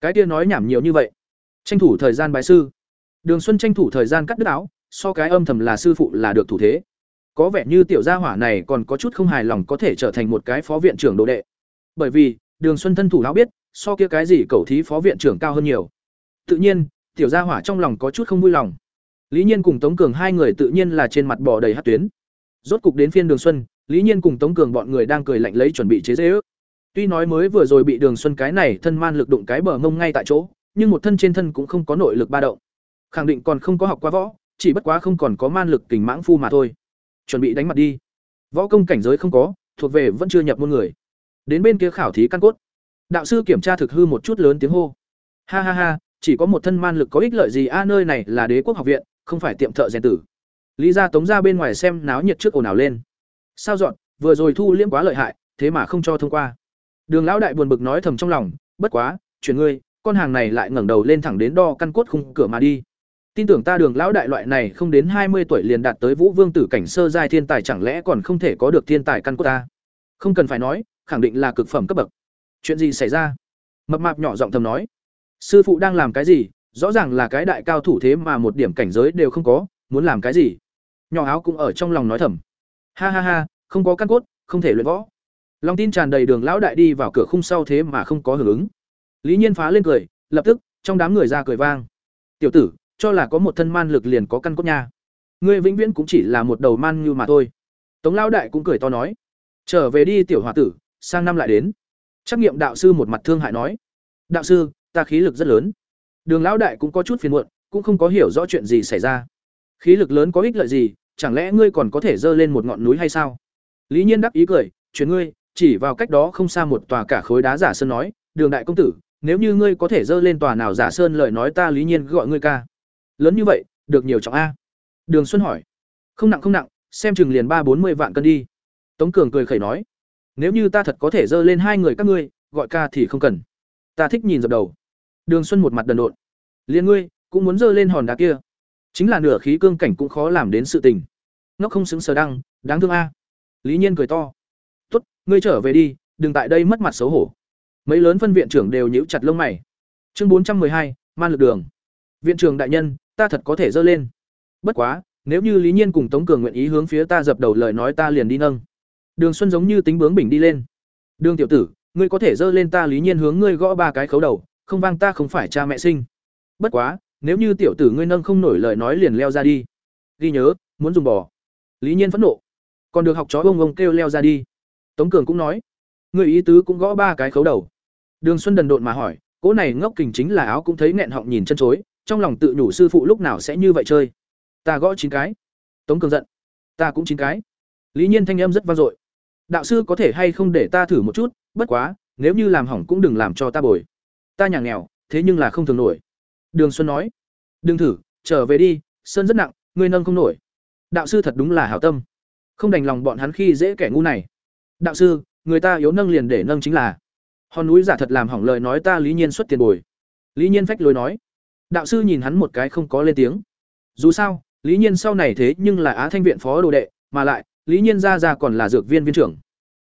cái kia nói nhảm nhiều như vậy. Tranh thủ thời gian bái sư. Đường xuân tranh thủ thời gian cắt đứt áo, so cái âm thầm là sư phụ là được thủ thế. Có vẻ như tiểu gia hỏa này còn có chút không hài lòng có thể trở thành một cái phó viện trưởng đồ đệ. Bởi vì, đường xuân thân thủ lão biết, so kia cái gì cầu thí phó viện trưởng cao hơn nhiều. Tự nhiên, tiểu gia hỏa trong lòng có chút không vui lòng. Lý nhiên cùng tống cường hai người tự nhiên là trên mặt bò đầy hát tuyến. Rốt cục đến phiên đường xuân, lý nhiên cùng tống cường bọn người đang cười lạnh lấy chuẩn bị chế dễ ước tuy nói mới vừa rồi bị đường xuân cái này thân man lực đụng cái bờ mông ngay tại chỗ, nhưng một thân trên thân cũng không có nội lực ba động. Khẳng định còn không có học qua võ, chỉ bất quá không còn có man lực kình mãng phu mà thôi. Chuẩn bị đánh mặt đi. Võ công cảnh giới không có, thuộc về vẫn chưa nhập môn người. Đến bên kia khảo thí căn cốt. Đạo sư kiểm tra thực hư một chút lớn tiếng hô. Ha ha ha, chỉ có một thân man lực có ích lợi gì? A, nơi này là đế quốc học viện, không phải tiệm thợ rèn tử. Lý gia tống ra bên ngoài xem náo nhiệt trước ồn ào lên. Sao dọn, vừa rồi thu liễm quá lợi hại, thế mà không cho thông qua đường lão đại buồn bực nói thầm trong lòng, bất quá, chuyển ngươi, con hàng này lại ngẩng đầu lên thẳng đến đo căn cốt khung cửa mà đi. Tin tưởng ta đường lão đại loại này không đến hai mươi tuổi liền đạt tới vũ vương tử cảnh sơ giai thiên tài chẳng lẽ còn không thể có được thiên tài căn cốt ta? Không cần phải nói, khẳng định là cực phẩm cấp bậc. Chuyện gì xảy ra? Mập mạp nhỏ giọng thầm nói. Sư phụ đang làm cái gì? Rõ ràng là cái đại cao thủ thế mà một điểm cảnh giới đều không có, muốn làm cái gì? Nhỏ áo cũng ở trong lòng nói thầm. Ha ha ha, không có căn cốt, không thể luyện võ lòng tin tràn đầy đường lão đại đi vào cửa khung sau thế mà không có hưởng ứng. Lý nhiên phá lên cười, lập tức, trong đám người ra cười vang. Tiểu tử, cho là có một thân man lực liền có căn cốt nha. Ngươi vĩnh viễn cũng chỉ là một đầu man như mà thôi. Tống lão đại cũng cười to nói. Trở về đi, tiểu h tử, sang năm lại đến. Trắc nghiệm đạo sư một mặt thương hại nói. Đạo sư, ta khí lực rất lớn. Đường lão đại cũng có chút phiền muộn, cũng không có hiểu rõ chuyện gì xảy ra. Khí lực lớn có ích lợi gì, chẳng lẽ ngươi còn có thể dơ lên một ngọn núi hay sao? Lý nhiên đắc ý cười. Chuyển ngươi chỉ vào cách đó không xa một tòa cả khối đá giả sơn nói, đường đại công tử, nếu như ngươi có thể dơ lên tòa nào giả sơn lời nói ta lý nhiên gọi ngươi ca. Lớn như vậy, được nhiều trọng a? Đường xuân hỏi. Không nặng không nặng, xem chừng liền ba bốn mươi vạn cân đi. Tống cường cười khẩy nói. Nếu như ta thật có thể dơ lên hai người các ngươi, gọi ca thì không cần. Ta thích nhìn dập đầu. Đường xuân một mặt đần độn. Liền ngươi, cũng muốn dơ lên hòn đá kia. Chính là nửa khí cương cảnh cũng khó làm đến sự tình. Nó không xứng sờ đăng, đáng thương a. Lý nhiên cười to ngươi trở về đi, đừng tại đây mất mặt xấu hổ. Mấy lớn phân viện trưởng đều nhíu chặt lông mày. Chương bốn trăm hai, man lực đường. Viện trưởng đại nhân, ta thật có thể dơ lên. Bất quá, nếu như lý nhiên cùng tống cường nguyện ý hướng phía ta dập đầu lời nói ta liền đi nâng. Đường xuân giống như tính bướng bỉnh đi lên. Đường tiểu tử, ngươi có thể dơ lên ta lý nhiên hướng ngươi gõ ba cái khấu đầu, không vang ta không phải cha mẹ sinh. Bất quá, nếu như tiểu tử ngươi nâng không nổi lời nói liền leo ra đi. Ghi nhớ, muốn dùng bò. Lý nhiên phẫn nộ. Còn được học chó ông ông kêu leo ra đi tống cường cũng nói, người ý tứ cũng gõ ba cái khấu đầu. Đường xuân đần độn mà hỏi cỗ này ngốc kình chính là áo cũng thấy nghẹn họng nhìn chân chối, trong lòng tự nhủ sư phụ lúc nào sẽ như vậy chơi? Ta gõ chín cái. Tống cường giận, ta cũng chín cái. Lý nhiên thanh âm rất vang dội, đạo sư có thể hay không để ta thử một chút, bất quá, nếu như làm hỏng cũng đừng làm cho ta bồi. Ta nhà nghèo, thế nhưng là không thường nổi. Đường xuân nói, đừng thử, trở về đi, sơn rất nặng, ngươi nâng không nổi. Đạo sư thật đúng là hảo tâm. Không đành lòng bọn hắn khi dễ kẻ ngu này đạo sư, người ta yếu nâng liền để nâng chính là. Hòn núi giả thật làm hỏng lời nói ta lý nhiên xuất tiền bồi. Lý nhiên phách lối nói. Đạo sư nhìn hắn một cái không có lên tiếng. Dù sao, lý nhiên sau này thế nhưng là á thanh viện phó đồ đệ, mà lại, lý nhiên ra ra còn là dược viên viên trưởng.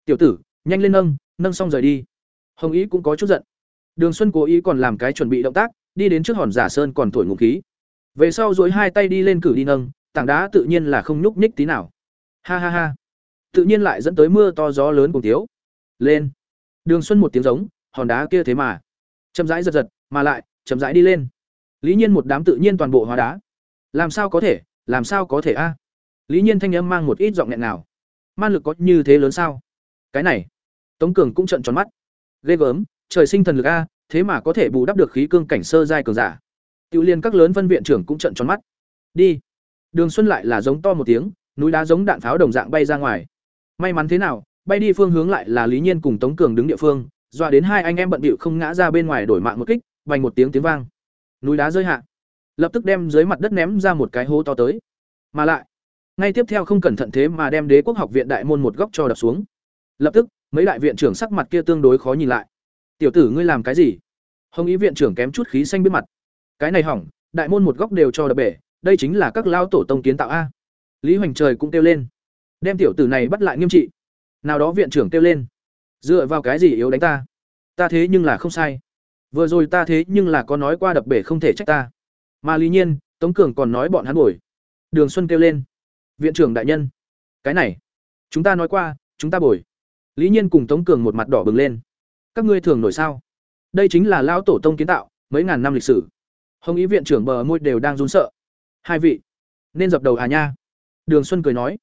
Tiểu tử, nhanh lên nâng nâng xong rời đi. Hồng ý cũng có chút giận. Đường xuân cố ý còn làm cái chuẩn bị động tác, đi đến trước hòn giả sơn còn thổi ngụ khí. Về sau dối hai tay đi lên cử đi nâng, tảng đá tự nhiên là không nhúc nhích tí nào. Ha ha ha tự nhiên lại dẫn tới mưa to gió lớn cùng tiếu. Lên. Đường xuân một tiếng giống, hòn đá kia thế mà. Chậm rãi giật giật, mà lại, chậm rãi đi lên. Lý nhiên một đám tự nhiên toàn bộ hóa đá. Làm sao có thể, làm sao có thể a? Lý nhiên thanh âm mang một ít giọng nghẹn nào man lực có như thế lớn sao? Cái này. Tống cường cũng trận tròn mắt. Ghê gớm, trời sinh thần lực a, thế mà có thể bù đắp được khí cương cảnh sơ giai cường giả. Tiểu liên các lớn phân viện trưởng cũng trận tròn mắt. Đi. Đường xuân lại là giống to một tiếng, núi đá giống đạn pháo đồng dạng bay ra ngoài may mắn thế nào, bay đi phương hướng lại là lý nhiên cùng tống cường đứng địa phương, dọa đến hai anh em bận bịu không ngã ra bên ngoài đổi mạng một kích, vành một tiếng tiếng vang. Núi đá rơi hạ. Lập tức đem dưới mặt đất ném ra một cái hố to tới. Mà lại, ngay tiếp theo không cẩn thận thế mà đem đế quốc học viện đại môn một góc cho đập xuống. Lập tức, mấy đại viện trưởng sắc mặt kia tương đối khó nhìn lại. Tiểu tử ngươi làm cái gì? Hồng ý viện trưởng kém chút khí xanh biết mặt. Cái này hỏng, đại môn một góc đều cho đập bể, đây chính là các lao tổ tông kiến tạo a. Lý hoành trời cũng kêu lên đem tiểu tử này bắt lại nghiêm trị. Nào đó viện trưởng kêu lên. Dựa vào cái gì yếu đánh ta? Ta thế nhưng là không sai. Vừa rồi ta thế nhưng là có nói qua đập bể không thể trách ta. Mà lý nhiên, tống cường còn nói bọn hắn bồi. Đường xuân kêu lên. Viện trưởng đại nhân. Cái này. Chúng ta nói qua, chúng ta bồi. Lý nhiên cùng tống cường một mặt đỏ bừng lên. Các ngươi thường nổi sao? Đây chính là lão tổ tông kiến tạo, mấy ngàn năm lịch sử. Hồng ý viện trưởng bờ môi đều đang run sợ. Hai vị. Nên dập đầu à nha. Đường xuân cười nói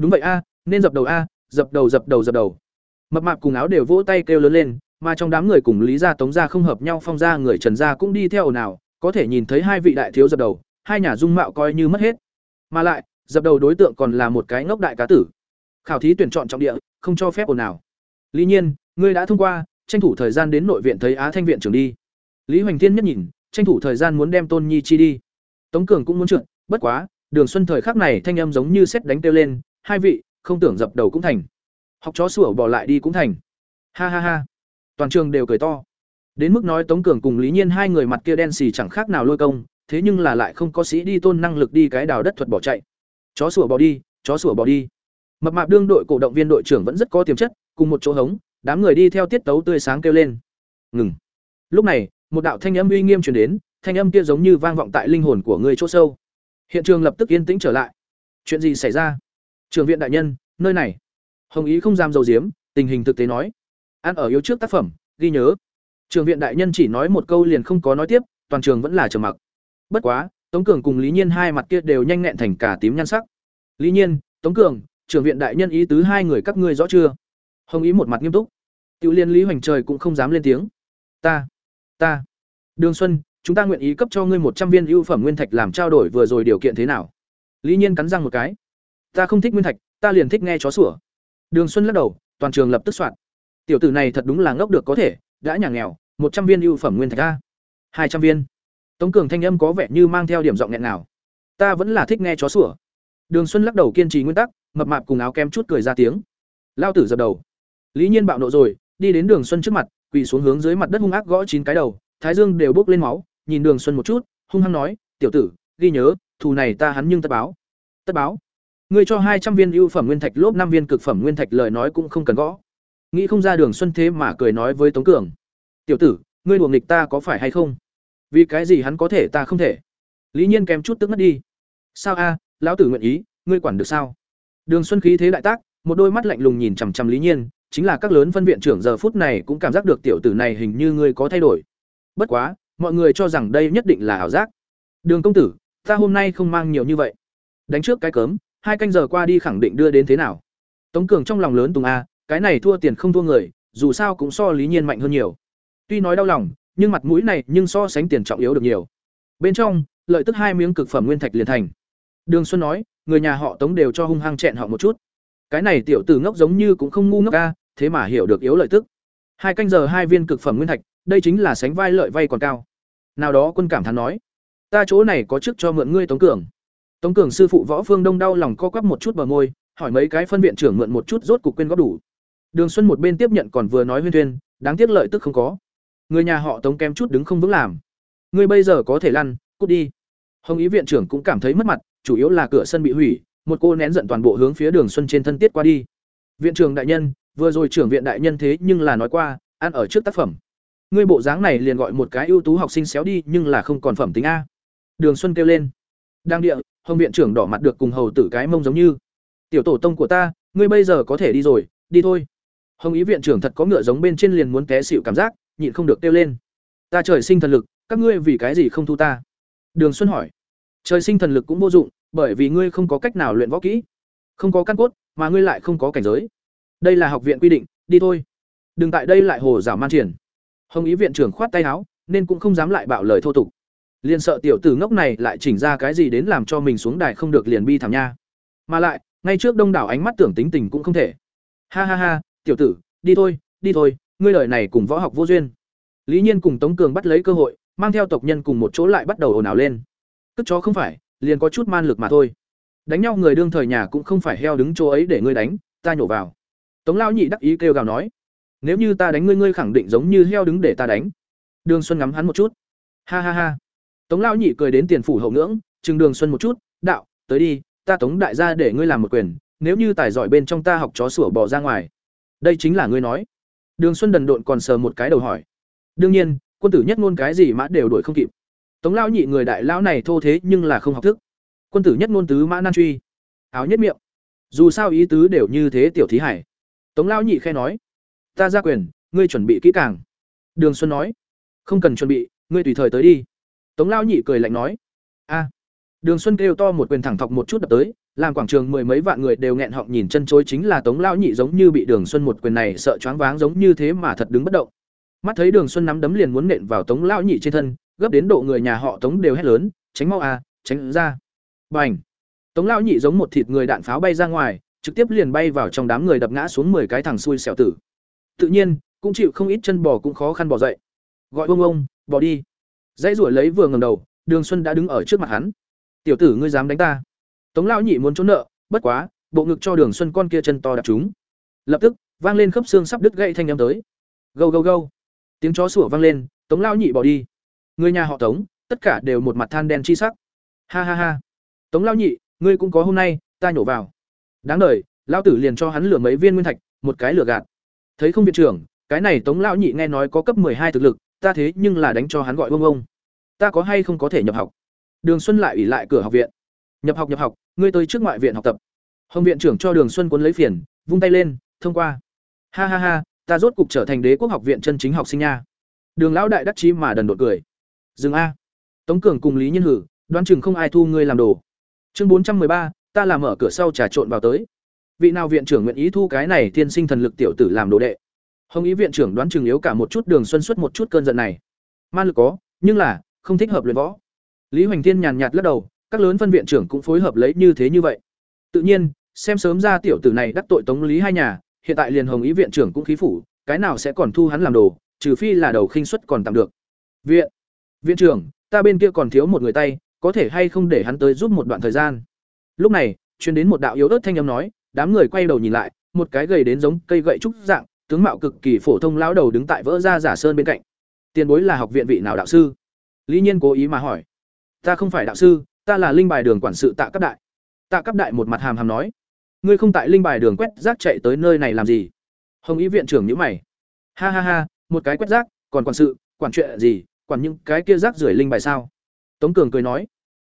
đúng vậy a, nên dập đầu a, dập đầu dập đầu dập đầu. Mập mạp cùng áo đều vỗ tay kêu lớn lên, mà trong đám người cùng lý gia, tống gia không hợp nhau, phong gia, người trần gia cũng đi theo ồn ào, có thể nhìn thấy hai vị đại thiếu dập đầu, hai nhà dung mạo coi như mất hết. Mà lại, dập đầu đối tượng còn là một cái ngốc đại cá tử. Khảo thí tuyển chọn trọng địa, không cho phép ồn ào. Lý nhiên, ngươi đã thông qua, tranh thủ thời gian đến nội viện thấy á thanh viện trưởng đi. Lý hoành thiên nhất nhìn, tranh thủ thời gian muốn đem tôn nhi chi đi. Tống cường cũng muốn trượt, bất quá, đường xuân thời khắc này thanh âm giống như xét đánh kêu lên hai vị, không tưởng dập đầu cũng thành. Học chó sủa bỏ lại đi cũng thành. Ha ha ha. Toàn trường đều cười to. Đến mức nói tống cường cùng lý nhiên hai người mặt kia đen xì chẳng khác nào lôi công, thế nhưng là lại không có sĩ đi tôn năng lực đi cái đào đất thuật bỏ chạy. Chó sủa bỏ đi, chó sủa bỏ đi. Mập mạp đương đội cổ động viên đội trưởng vẫn rất có tiềm chất, cùng một chỗ hống, đám người đi theo tiết tấu tươi sáng kêu lên. Ngừng. Lúc này, một đạo thanh âm uy nghiêm truyền đến, thanh âm kia giống như vang vọng tại linh hồn của người chỗ sâu. Hiện trường lập tức yên tĩnh trở lại. Chuyện gì xảy ra? Trường viện đại nhân, nơi này. Hồng ý không dám dầu diếm, tình hình thực tế nói. Ăn ở yếu trước tác phẩm, ghi nhớ. Trường viện đại nhân chỉ nói một câu liền không có nói tiếp, toàn trường vẫn là trầm mặc. Bất quá, tống cường cùng lý nhiên hai mặt kia đều nhanh nhẹn thành cả tím nhan sắc. Lý nhiên, tống cường, trường viện đại nhân ý tứ hai người các ngươi rõ chưa? Hồng ý một mặt nghiêm túc. Tiểu liên lý hoành trời cũng không dám lên tiếng. Ta ta. Đường xuân, chúng ta nguyện ý cấp cho ngươi một trăm viên ưu phẩm nguyên thạch làm trao đổi vừa rồi điều kiện thế nào? Lý nhiên cắn răng một cái ta không thích nguyên thạch, ta liền thích nghe chó sủa. Đường xuân lắc đầu, toàn trường lập tức soạn. Tiểu tử này thật đúng là ngốc được có thể, đã nhà nghèo, một trăm viên ưu phẩm nguyên thạch a. Hai trăm viên. Tống cường thanh âm có vẻ như mang theo điểm giọng nghẹn nào ta vẫn là thích nghe chó sủa. Đường xuân lắc đầu kiên trì nguyên tắc, mập mạp cùng áo kem chút cười ra tiếng. Lao tử dập đầu. Lý nhiên bạo nộ rồi, đi đến đường xuân trước mặt, quỳ xuống hướng dưới mặt đất hung ác gõ chín cái đầu, thái dương đều bốc lên máu, nhìn đường xuân một chút, hung hăng nói, tiểu tử, ghi nhớ, thù này ta hắn nhưng tất báo. Tất báo? Ngươi cho hai trăm viên ưu phẩm nguyên thạch lốp năm viên cực phẩm nguyên thạch lời nói cũng không cần gõ. Nghĩ không ra đường xuân thế mà cười nói với tống cường. Tiểu tử, ngươi đùa nghịch ta có phải hay không? Vì cái gì hắn có thể ta không thể? Lý nhiên kém chút tức mất đi. Sao a, lão tử nguyện ý, ngươi quản được sao? Đường xuân khí thế đại tác, một đôi mắt lạnh lùng nhìn chằm chằm lý nhiên, chính là các lớn phân viện trưởng giờ phút này cũng cảm giác được tiểu tử này hình như ngươi có thay đổi. Bất quá, mọi người cho rằng đây nhất định là ảo giác. Đường công tử, ta hôm nay không mang nhiều như vậy. Đánh trước cái cớm hai canh giờ qua đi khẳng định đưa đến thế nào? Tống cường trong lòng lớn tùng a, cái này thua tiền không thua người, dù sao cũng so lý nhiên mạnh hơn nhiều. Tuy nói đau lòng, nhưng mặt mũi này nhưng so sánh tiền trọng yếu được nhiều. Bên trong, lợi tức hai miếng cực phẩm nguyên thạch liền thành. Đường xuân nói, người nhà họ tống đều cho hung hăng chẹn họ một chút. Cái này tiểu tử ngốc giống như cũng không ngu ngốc a, thế mà hiểu được yếu lợi tức. Hai canh giờ hai viên cực phẩm nguyên thạch, đây chính là sánh vai lợi vay còn cao. Nào đó quân cảm thán nói, ta chỗ này có chức cho mượn ngươi tống cường tống cường sư phụ võ phương đông đau lòng co quắp một chút bờ môi, hỏi mấy cái phân viện trưởng mượn một chút rốt cục quên góp đủ. Đường xuân một bên tiếp nhận còn vừa nói huyên thuyên, đáng tiếc lợi tức không có. Người nhà họ tống kém chút đứng không vững làm. Ngươi bây giờ có thể lăn, cút đi. Hồng ý viện trưởng cũng cảm thấy mất mặt, chủ yếu là cửa sân bị hủy, một cô nén giận toàn bộ hướng phía đường xuân trên thân tiết qua đi. Viện trưởng đại nhân, vừa rồi trưởng viện đại nhân thế nhưng là nói qua, ăn ở trước tác phẩm. Ngươi bộ dáng này liền gọi một cái ưu tú học sinh xéo đi, nhưng là không còn phẩm tính a. Đường xuân kêu lên. Đang địa hồng viện trưởng đỏ mặt được cùng hầu tử cái mông giống như. Tiểu tổ tông của ta, ngươi bây giờ có thể đi rồi, đi thôi. Hồng ý viện trưởng thật có ngựa giống bên trên liền muốn té xịu cảm giác, nhịn không được kêu lên. Ta trời sinh thần lực, các ngươi vì cái gì không thu ta? Đường xuân hỏi. Trời sinh thần lực cũng vô dụng, bởi vì ngươi không có cách nào luyện võ kỹ. Không có căn cốt, mà ngươi lại không có cảnh giới. Đây là học viện quy định, đi thôi. Đừng tại đây lại hồ giả man triển. Hồng ý viện trưởng khoát tay áo, nên cũng không dám lại bạo lời thô tục liền sợ tiểu tử ngốc này lại chỉnh ra cái gì đến làm cho mình xuống đài không được liền bi thảm nha. Mà lại, ngay trước đông đảo ánh mắt tưởng tính tình cũng không thể. Ha ha ha, tiểu tử, đi thôi đi thôi, ngươi lời này cùng võ học vô duyên. Lý nhiên cùng tống cường bắt lấy cơ hội, mang theo tộc nhân cùng một chỗ lại bắt đầu ồn ào lên. Cất chó không phải, liền có chút man lực mà thôi. Đánh nhau người đương thời nhà cũng không phải heo đứng chỗ ấy để ngươi đánh, ta nhổ vào. Tống lao nhị đắc ý kêu gào nói, nếu như ta đánh ngươi ngươi khẳng định giống như heo đứng để ta đánh. Đường xuân ngắm hắn một chút. Ha ha ha tống Lão nhị cười đến tiền phủ hậu ngưỡng, Trừng đường xuân một chút, đạo, tới đi, ta tống đại gia để ngươi làm một quyền, nếu như tài giỏi bên trong ta học chó sủa bỏ ra ngoài. Đây chính là ngươi nói. Đường xuân đần độn còn sờ một cái đầu hỏi. Đương nhiên, quân tử nhất ngôn cái gì mã đều đuổi không kịp. Tống lão nhị người đại lão này thô thế nhưng là không học thức. Quân tử nhất ngôn tứ mã nan truy. Áo nhất miệng. Dù sao ý tứ đều như thế tiểu thí hải. Tống lão nhị khẽ nói. Ta ra quyền, ngươi chuẩn bị kỹ càng. Đường xuân nói. Không cần chuẩn bị, ngươi tùy thời tới đi tống lão nhị cười lạnh nói, a. Đường xuân kêu to một quyền thẳng thọc một chút đập tới, làm quảng trường mười mấy vạn người đều nghẹn họng nhìn chân chối chính là tống lão nhị giống như bị đường xuân một quyền này sợ choáng váng giống như thế mà thật đứng bất động. Mắt thấy đường xuân nắm đấm liền muốn nện vào tống lão nhị trên thân, gấp đến độ người nhà họ tống đều hét lớn, tránh mau à tránh ra. Bành! Tống lão nhị giống một thịt người đạn pháo bay ra ngoài, trực tiếp liền bay vào trong đám người đập ngã xuống mười cái thằng xui xẻo tử. Tự nhiên, cũng chịu không ít chân bò cũng khó khăn bỏ dậy. Gọi ông ông bỏ đi dãy ruổi lấy vừa ngầm đầu, đường xuân đã đứng ở trước mặt hắn. Tiểu tử ngươi dám đánh ta? Tống lão nhị muốn trốn nợ, bất quá, bộ ngực cho đường xuân con kia chân to đạp chúng lập tức, vang lên khớp xương sắp đứt gãy thanh âm tới. Gâu gâu gâu. Tiếng chó sủa vang lên, tống lão nhị bỏ đi. Người nhà họ tống, tất cả đều một mặt than đen chi sắc. Ha ha ha. Tống lão nhị, ngươi cũng có hôm nay, ta nhổ vào. Đáng đời, lão tử liền cho hắn lửa mấy viên nguyên thạch, một cái lửa gạt. Thấy không viện trưởng, cái này tống lão nhị nghe nói có cấp hai thực lực ta thế nhưng là đánh cho hắn gọi ông ông. Ta có hay không có thể nhập học? Đường xuân lại ủy lại cửa học viện. Nhập học nhập học, ngươi tới trước ngoại viện học tập. Hồng viện trưởng cho đường xuân cuốn lấy phiền, vung tay lên, thông qua. Ha ha ha, ta rốt cục trở thành đế quốc học viện chân chính học sinh nha. Đường lão đại đắc chí mà đần đột cười. Dừng a. Tống cường cùng lý nhân hử, đoán chừng không ai thu ngươi làm đồ. Chương bốn trăm ba, ta làm mở cửa sau trà trộn vào tới. Vị nào viện trưởng nguyện ý thu cái này tiên sinh thần lực tiểu tử làm đồ đệ? Hồng ý viện trưởng đoán chừng yếu cả một chút đường xuân xuất một chút cơn giận này. Man lực có, nhưng là, không thích hợp luyện võ. Lý hoành thiên nhàn nhạt lắc đầu, các lớn phân viện trưởng cũng phối hợp lấy như thế như vậy. Tự nhiên, xem sớm ra tiểu tử này đắc tội tống lý hai nhà, hiện tại liền hồng ý viện trưởng cũng khí phủ, cái nào sẽ còn thu hắn làm đồ, trừ phi là đầu khinh suất còn tạm được. Viện viện trưởng, ta bên kia còn thiếu một người tay, có thể hay không để hắn tới giúp một đoạn thời gian? Lúc này, truyền đến một đạo yếu ớt thanh âm nói, đám người quay đầu nhìn lại, một cái gầy đến giống cây gậy trúc dạng tướng mạo cực kỳ phổ thông lão đầu đứng tại vỡ ra giả sơn bên cạnh. Tiền bối là học viện vị nào đạo sư? Lý nhiên cố ý mà hỏi. Ta không phải đạo sư, ta là linh bài đường quản sự tạ cấp đại. Tạ cấp đại một mặt hàm hàm nói. Ngươi không tại linh bài đường quét rác chạy tới nơi này làm gì? Hồng ý viện trưởng nhữ mày. Ha ha ha, một cái quét rác, còn quản sự, quản chuyện gì, quản những cái kia rác rưởi linh bài sao? Tống cường cười nói.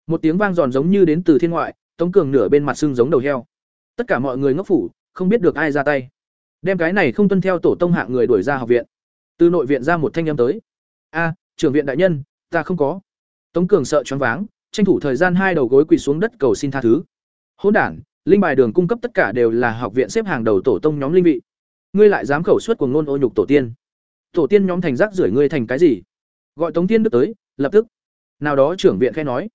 Một tiếng vang giòn giống như đến từ thiên ngoại, tống cường nửa bên mặt xương giống đầu heo. Tất cả mọi người ngốc phủ, không biết được ai ra tay đem cái này không tuân theo tổ tông hạng người đuổi ra học viện. Từ nội viện ra một thanh em tới. A, trưởng viện đại nhân, ta không có. Tống cường sợ choáng váng, tranh thủ thời gian hai đầu gối quỳ xuống đất cầu xin tha thứ. Hỗn đản, linh bài đường cung cấp tất cả đều là học viện xếp hàng đầu tổ tông nhóm linh vị. Ngươi lại dám khẩu suất của ngôn ô nhục tổ tiên. Tổ tiên nhóm thành rác rưởi ngươi thành cái gì? Gọi tống tiên đức tới, lập tức. Nào đó trưởng viện khai nói.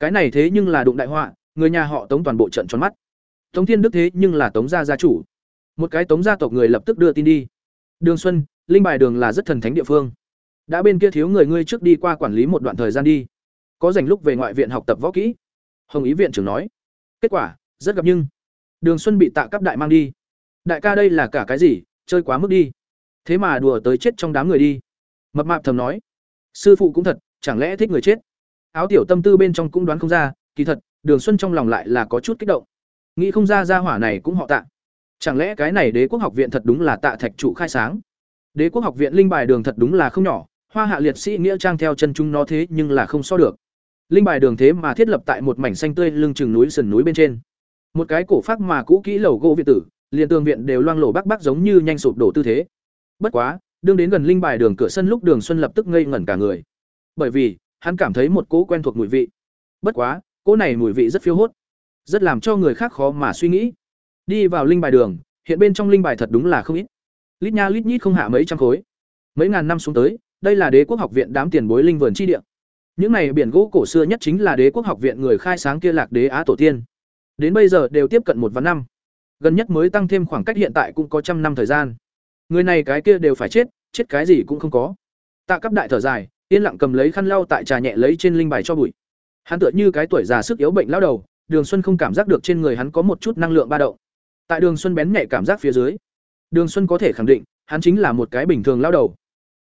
Cái này thế nhưng là đụng đại họa, người nhà họ tống toàn bộ trận tròn mắt. Tống tiên đức thế nhưng là tống gia gia chủ một cái tống gia tộc người lập tức đưa tin đi. Đường xuân, linh bài đường là rất thần thánh địa phương. Đã bên kia thiếu người ngươi trước đi qua quản lý một đoạn thời gian đi. Có dành lúc về ngoại viện học tập võ kỹ. Hồng ý viện trưởng nói. Kết quả, rất gặp nhưng. Đường xuân bị tạ cấp đại mang đi. Đại ca đây là cả cái gì, chơi quá mức đi. Thế mà đùa tới chết trong đám người đi. Mập mạp thầm nói. Sư phụ cũng thật, chẳng lẽ thích người chết? Áo tiểu tâm tư bên trong cũng đoán không ra, kỳ thật, đường xuân trong lòng lại là có chút kích động. Nghĩ không ra ra hỏa này cũng họ tạ chẳng lẽ cái này đế quốc học viện thật đúng là tạ thạch trụ khai sáng? Đế quốc học viện linh bài đường thật đúng là không nhỏ, hoa hạ liệt sĩ nghĩa trang theo chân chúng nó thế nhưng là không so được. Linh bài đường thế mà thiết lập tại một mảnh xanh tươi lưng chừng núi sườn núi bên trên. Một cái cổ phát mà cũ kỹ lầu gỗ viện tử, liền tường viện đều loang lổ bắc bắc giống như nhanh sụp đổ tư thế. Bất quá, đương đến gần linh bài đường cửa sân lúc đường xuân lập tức ngây ngẩn cả người. Bởi vì, hắn cảm thấy một cỗ quen thuộc mùi vị. Bất quá, cỗ này mùi vị rất phiêu hốt, rất làm cho người khác khó mà suy nghĩ đi vào linh bài đường, hiện bên trong linh bài thật đúng là không ít. Lít nha lít nhít không hạ mấy trăm khối. Mấy ngàn năm xuống tới, đây là đế quốc học viện đám tiền bối linh vườn chi địa. Những này biển gỗ cổ xưa nhất chính là đế quốc học viện người khai sáng kia lạc đế á tổ tiên. Đến bây giờ đều tiếp cận một vạn năm. Gần nhất mới tăng thêm khoảng cách hiện tại cũng có trăm năm thời gian. Người này cái kia đều phải chết chết cái gì cũng không có. Tạ cấp đại thở dài, yên lặng cầm lấy khăn lau tại trà nhẹ lấy trên linh bài cho bụi. Hắn tựa như cái tuổi già sức yếu bệnh lao đầu, đường xuân không cảm giác được trên người hắn có một chút năng lượng ba động tại đường xuân bén nhạy cảm giác phía dưới, đường xuân có thể khẳng định, hắn chính là một cái bình thường lao đầu.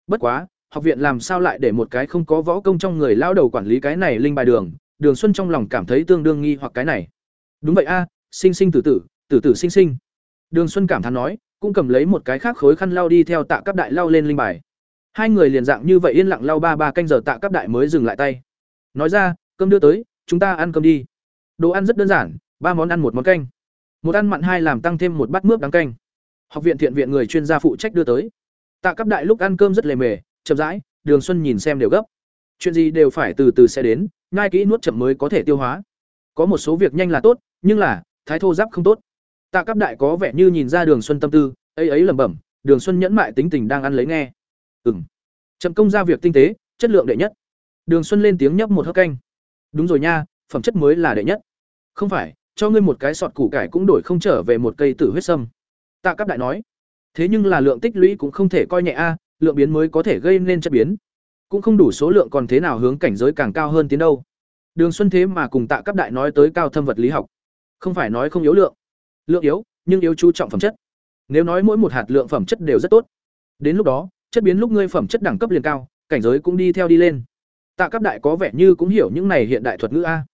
Bất quá, học viện làm sao lại để một cái không có võ công trong người lao đầu quản lý cái này linh bài đường? Đường xuân trong lòng cảm thấy tương đương nghi hoặc cái này. Đúng vậy a, sinh sinh tử tử tử tử sinh sinh. Đường xuân cảm thán nói, cũng cầm lấy một cái khác khối khăn lao đi theo tạ cấp đại lao lên linh bài. Hai người liền dạng như vậy yên lặng lao ba ba canh giờ tạ cấp đại mới dừng lại tay. Nói ra, cơm đưa tới, chúng ta ăn cơm đi. Đồ ăn rất đơn giản, ba món ăn một món canh một ăn mặn hai làm tăng thêm một bát mướp đắng canh. Học viện thiện viện người chuyên gia phụ trách đưa tới. Tạ cấp đại lúc ăn cơm rất lề mề, chậm rãi, đường xuân nhìn xem đều gấp. Chuyện gì đều phải từ từ sẽ đến ngai kỹ nuốt chậm mới có thể tiêu hóa. Có một số việc nhanh là tốt, nhưng là, thái thô giáp không tốt. Tạ cấp đại có vẻ như nhìn ra đường xuân tâm tư, ấy ấy lẩm bẩm, đường xuân nhẫn mại tính tình đang ăn lấy nghe. Ừng chậm công ra việc tinh tế, chất lượng đệ nhất. Đường xuân lên tiếng nhấp một hớp canh. Đúng rồi nha, phẩm chất mới là đệ nhất. Không phải cho ngươi một cái sọt củ cải cũng đổi không trở về một cây tử huyết sâm. Tạ Cáp đại nói, thế nhưng là lượng tích lũy cũng không thể coi nhẹ a à, lượng biến mới có thể gây nên chất biến. Cũng không đủ số lượng còn thế nào hướng cảnh giới càng cao hơn tiến đâu. Đường xuân thế mà cùng tạ Cáp đại nói tới cao thâm vật lý học. Không phải nói không yếu lượng. Lượng yếu, nhưng yếu chú trọng phẩm chất. Nếu nói mỗi một hạt lượng phẩm chất đều rất tốt, đến lúc đó, chất biến lúc ngươi phẩm chất đẳng cấp liền cao, cảnh giới cũng đi theo đi lên. Tạ Cáp đại có vẻ như cũng hiểu những này hiện đại thuật ngữ a